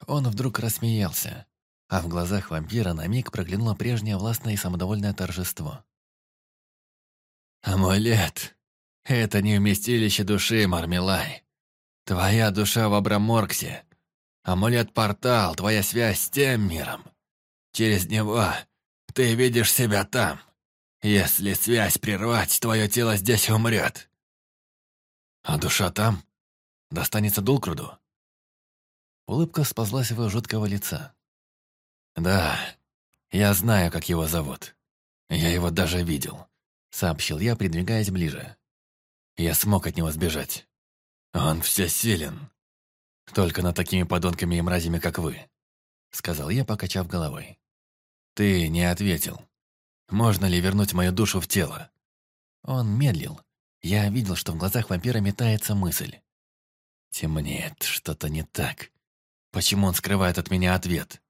Speaker 2: Он вдруг рассмеялся, а в глазах вампира на миг проглянуло прежнее властное и самодовольное торжество. «Амулет! Это не вместилище души, Мармелай! Твоя душа в Абраморксе! Амулет-портал, твоя связь с тем миром! Через него ты видишь себя там. Если связь прервать, твое тело здесь умрет. А душа там достанется Дулкруду. Улыбка сползла с его жуткого лица. «Да, я знаю, как его зовут. Я его даже видел», — сообщил я, придвигаясь ближе. Я смог от него сбежать. «Он всесилен. Только над такими подонками и мразями, как вы», — сказал я, покачав головой. «Ты не ответил. Можно ли вернуть мою душу в тело?» Он медлил. Я видел, что в глазах вампира метается мысль. «Темнеет, что-то не так. Почему он скрывает от меня ответ?»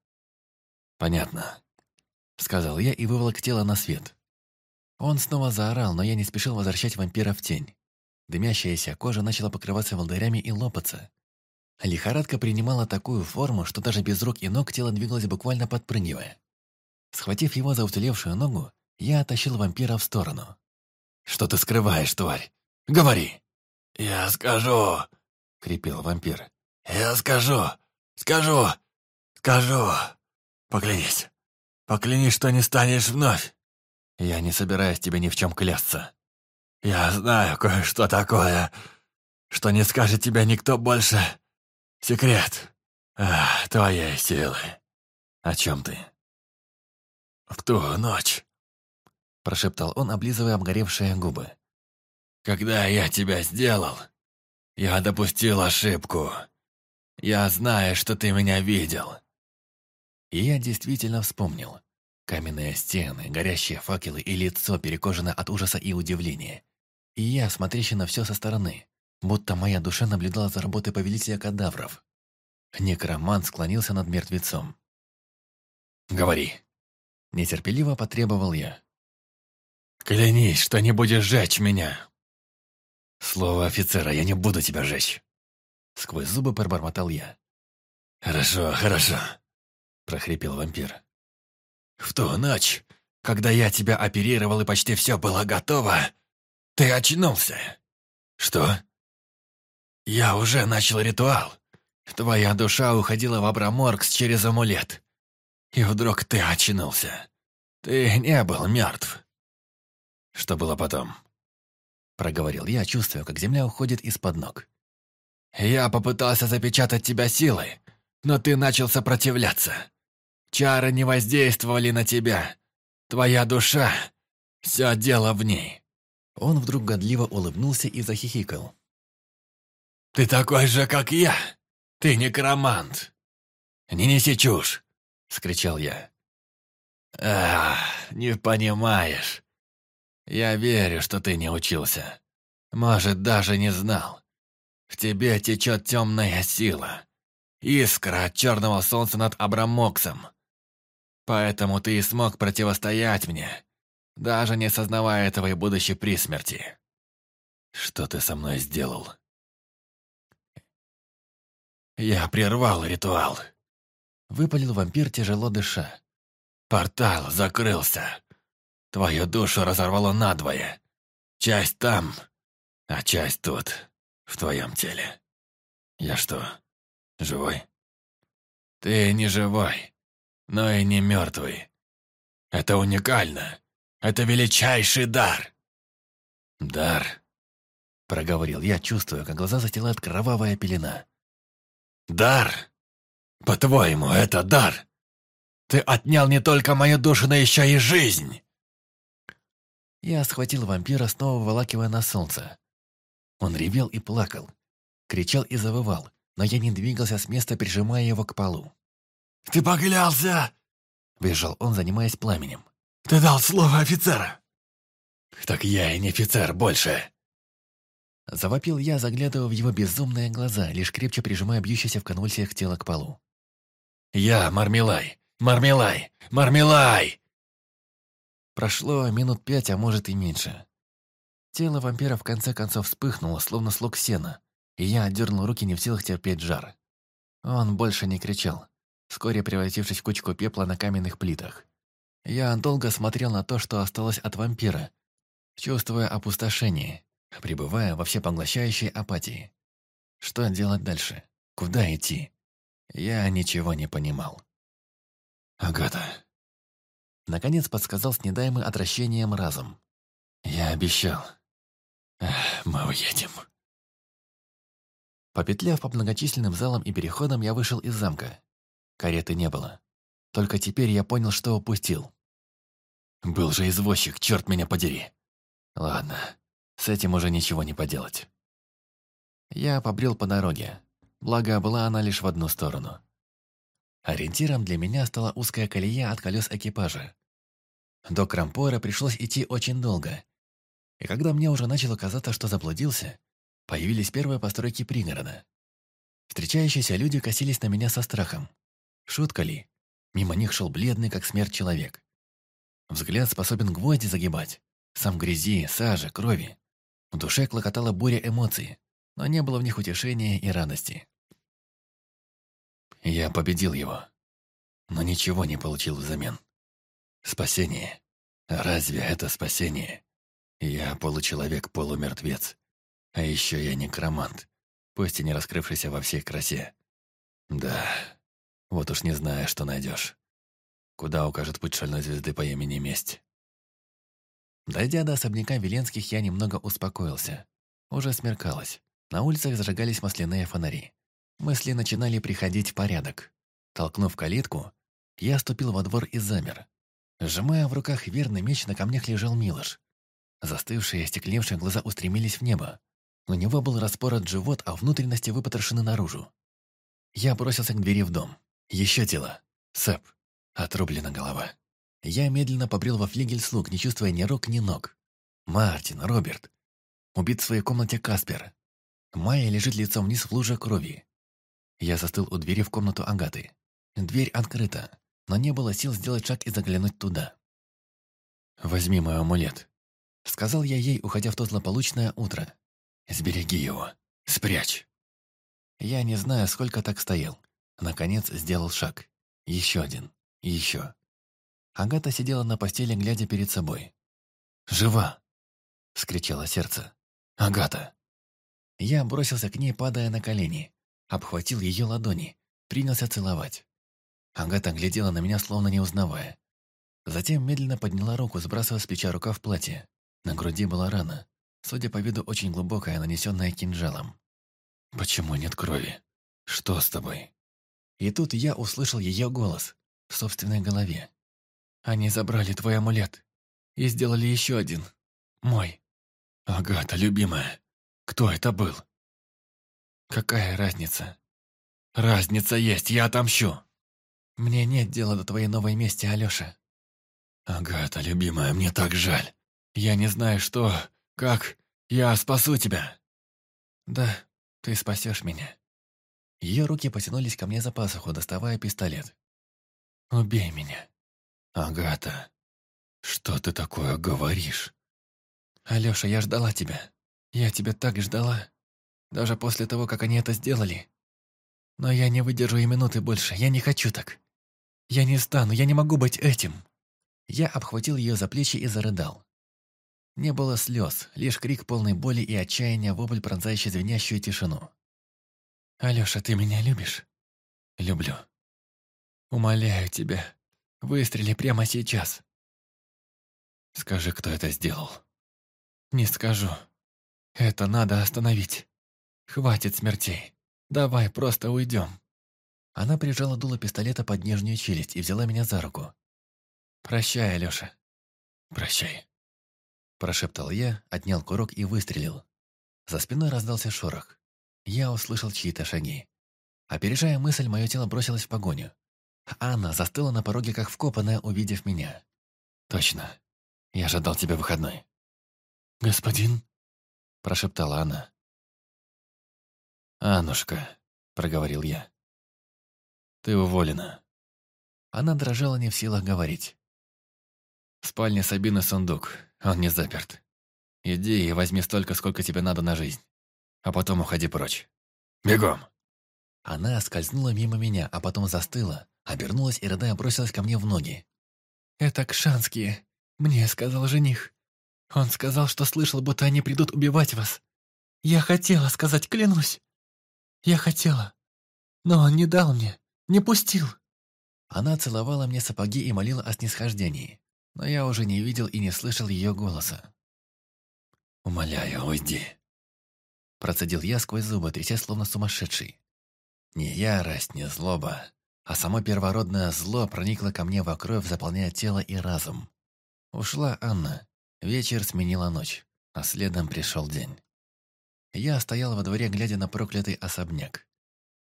Speaker 2: «Понятно», — сказал я и выволок тело на свет. Он снова заорал, но я не спешил возвращать вампира в тень. Дымящаяся кожа начала покрываться волдырями и лопаться. Лихорадка принимала такую форму, что даже без рук и ног тело двигалось буквально подпрыгивая. Схватив его за уцелевшую ногу, я оттащил вампира в сторону. «Что ты скрываешь, тварь? Говори!» «Я скажу!» — крепел вампир. «Я скажу! Скажу! Скажу! Поклянись! Поклянись, что не станешь вновь!» «Я не собираюсь тебе ни в чем клясться!» «Я знаю кое-что такое, что не скажет тебе никто больше. Секрет Ах, твоей силы!» «О чем ты?» в ту ночь», — прошептал он, облизывая обгоревшие губы. «Когда я тебя сделал, я допустил ошибку. Я знаю, что ты меня видел». И я действительно вспомнил. Каменные стены, горящие факелы и лицо перекожено от ужаса и удивления. И я, смотрящий на все со стороны, будто моя душа наблюдала за работой повелителя кадавров. Некромант склонился над мертвецом. «Говори», Нетерпеливо потребовал я. «Клянись, что не будешь жечь меня!» «Слово офицера, я не буду тебя жечь!» Сквозь зубы пробормотал я. «Хорошо, хорошо!» прохрипел вампир. «В ту ночь, когда я тебя оперировал и почти все было готово, ты очнулся!» «Что?» «Я уже начал ритуал. Твоя душа уходила в Абраморкс через амулет и вдруг ты очнулся. Ты не был мертв. Что было потом? Проговорил я, чувствуя, как земля уходит из-под ног. Я попытался запечатать тебя силой, но ты начал сопротивляться. Чары не воздействовали на тебя. Твоя душа. Все дело в ней. Он вдруг годливо улыбнулся и захихикал. «Ты такой же, как я! Ты некромант! Не неси чушь! — скричал я. «Ах, не понимаешь. Я верю, что ты не учился. Может, даже не знал. В тебе течет темная сила. Искра от черного солнца над Абрамоксом. Поэтому ты и смог противостоять мне, даже не сознавая этого и будучи при смерти. Что ты со мной сделал?» «Я прервал ритуал», выпалил вампир, тяжело дыша. «Портал закрылся. Твою душу разорвало надвое. Часть там, а часть тут, в твоем теле. Я
Speaker 1: что, живой?» «Ты не живой, но и не
Speaker 2: мертвый. Это уникально. Это величайший дар!» «Дар?» — проговорил я, чувствуя, как глаза застилает кровавая пелена. «Дар!» По-твоему, это дар? Ты отнял не только мою душу, но еще и жизнь!» Я схватил вампира, снова вылакивая на солнце. Он ревел и плакал, кричал и завывал, но я не двигался с места, прижимая его к полу. «Ты поклялся!» — визжал он, занимаясь пламенем. «Ты дал слово офицера!» «Так я и не офицер больше!» Завопил я, заглядывая в его безумные глаза, лишь крепче прижимая бьющееся в конвульсиях тело к полу. Я Мармелай! Мармелай! Мармелай!» Прошло минут пять, а может и меньше. Тело вампира в конце концов вспыхнуло, словно слог сена, и я отдернул руки не в силах терпеть жар. Он больше не кричал, вскоре превратившись в кучку пепла на каменных плитах. Я долго смотрел на то, что осталось от вампира, чувствуя опустошение, пребывая во всепоглощающей апатии. Что делать дальше? Куда идти? Я ничего не понимал. «Агата!» Наконец подсказал с недаемым отвращением разом. «Я обещал. Эх, мы уедем». Попетляв по многочисленным залам и переходам, я вышел из замка. Кареты не было. Только теперь я понял, что упустил. «Был же извозчик, черт меня подери!» «Ладно, с этим уже ничего не поделать». Я побрел по дороге благо была она лишь в одну сторону. Ориентиром для меня стала узкая колея от колес экипажа. До Крампора пришлось идти очень долго. И когда мне уже начало казаться, что заблудился, появились первые постройки пригорода. Встречающиеся люди косились на меня со страхом. Шутка ли? Мимо них шел бледный, как смерть, человек. Взгляд способен гвозди загибать. Сам грязи, сажи, крови. В душе клокотала буря эмоций, но не было в них утешения и радости. Я победил его, но ничего не получил взамен. Спасение. Разве это спасение? Я получеловек-полумертвец. А еще я некромант, пусть и не раскрывшийся во всей красе. Да, вот уж не знаю, что найдешь. Куда укажет путь шальной звезды по имени Месть? Дойдя до особняка Веленских, я немного успокоился. Уже смеркалось. На улицах зажигались масляные фонари. Мысли начинали приходить в порядок. Толкнув калитку, я ступил во двор и замер. Сжимая в руках верный меч, на камнях лежал Милош. Застывшие и остеклевшие глаза устремились в небо. У него был распорот живот, а внутренности выпотрошены наружу. Я бросился к двери в дом. Еще тело. Сэп. Отрублена голова. Я медленно побрел во флигель слуг, не чувствуя ни рук, ни ног. Мартин, Роберт. Убит в своей комнате Каспер. Майя лежит лицом вниз в луже крови. Я застыл у двери в комнату Агаты. Дверь открыта, но не было сил сделать шаг и заглянуть туда. «Возьми мой амулет», — сказал я ей, уходя в то злополучное утро. «Сбереги его. Спрячь». Я не знаю, сколько так стоял. Наконец сделал шаг. Еще один. И еще. Агата сидела на постели, глядя перед собой. «Жива!» — вскричало сердце. «Агата!» Я бросился к ней, падая на колени обхватил ее ладони, принялся целовать. Агата глядела на меня, словно не узнавая. Затем медленно подняла руку, сбрасывая с плеча рука в платье. На груди была рана, судя по виду, очень глубокая, нанесенная кинжалом. «Почему нет крови? Что с тобой?» И тут я услышал ее голос в собственной голове. «Они забрали твой амулет и сделали еще один. Мой». «Агата, любимая, кто это был?» Какая разница? Разница есть, я отомщу. Мне нет дела до твоей новой мести, Алёша. Агата, любимая, мне так жаль. Я не знаю, что, как, я спасу тебя. Да, ты спасешь меня. Ее руки потянулись ко мне за пасуху, доставая пистолет. Убей меня. Агата, что ты такое говоришь? Алёша, я ждала тебя. Я тебя так ждала даже после того, как они это сделали. Но я не выдержу и минуты больше, я не хочу так. Я не стану, я не могу быть этим. Я обхватил ее за плечи и зарыдал. Не было слез, лишь крик полной боли и отчаяния, вопль, пронзающий звенящую тишину. «Алеша, ты меня любишь?» «Люблю». «Умоляю тебя, выстрели прямо сейчас».
Speaker 1: «Скажи, кто это сделал?»
Speaker 2: «Не скажу. Это надо остановить». Хватит смертей. Давай просто уйдем. Она прижала дуло пистолета под нижнюю челюсть и взяла меня за руку. «Прощай, Алёша». «Прощай», – прошептал я, отнял курок и выстрелил. За спиной раздался шорох. Я услышал чьи-то шаги. Опережая мысль, мое тело бросилось в погоню. Анна застыла на пороге, как вкопанная, увидев меня.
Speaker 1: «Точно. Я ожидал тебя выходной». «Господин?» – прошептала она. «Анушка», — проговорил я, — «ты уволена». Она дрожала не в силах
Speaker 2: говорить. «В спальне Сабины сундук, он не заперт. Иди и возьми столько, сколько тебе надо на жизнь, а потом уходи прочь. Бегом!» Она скользнула мимо меня, а потом застыла, обернулась и, рыдая, бросилась ко мне в ноги. «Это Кшанские», — мне сказал жених. «Он сказал, что слышал, будто они придут убивать вас. Я хотела сказать, клянусь, я хотела, но он не дал мне, не пустил». Она целовала мне сапоги и молила о снисхождении, но я уже не видел и не слышал ее голоса. «Умоляю, уйди!» Процедил я сквозь зубы, тряся словно сумасшедший. Не ярость, не злоба, а само первородное зло проникло ко мне во кровь, заполняя тело и разум. Ушла Анна. Вечер сменила ночь, а следом пришел день. Я стоял во дворе, глядя на проклятый особняк.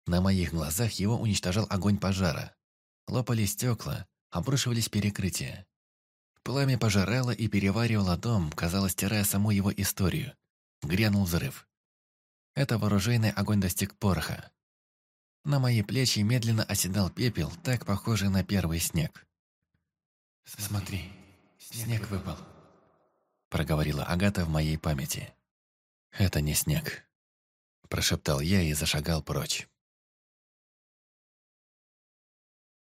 Speaker 2: На моих глазах его уничтожал огонь пожара. Лопали стекла, обрушивались перекрытия. Пламя пожирало и переваривало дом, казалось, стирая саму его историю. Грянул взрыв. Это вооруженный огонь достиг пороха. На мои плечи медленно оседал пепел, так похожий на первый снег. «Смотри, снег выпал», — проговорила Агата в моей памяти. «Это не снег», – прошептал я и зашагал прочь.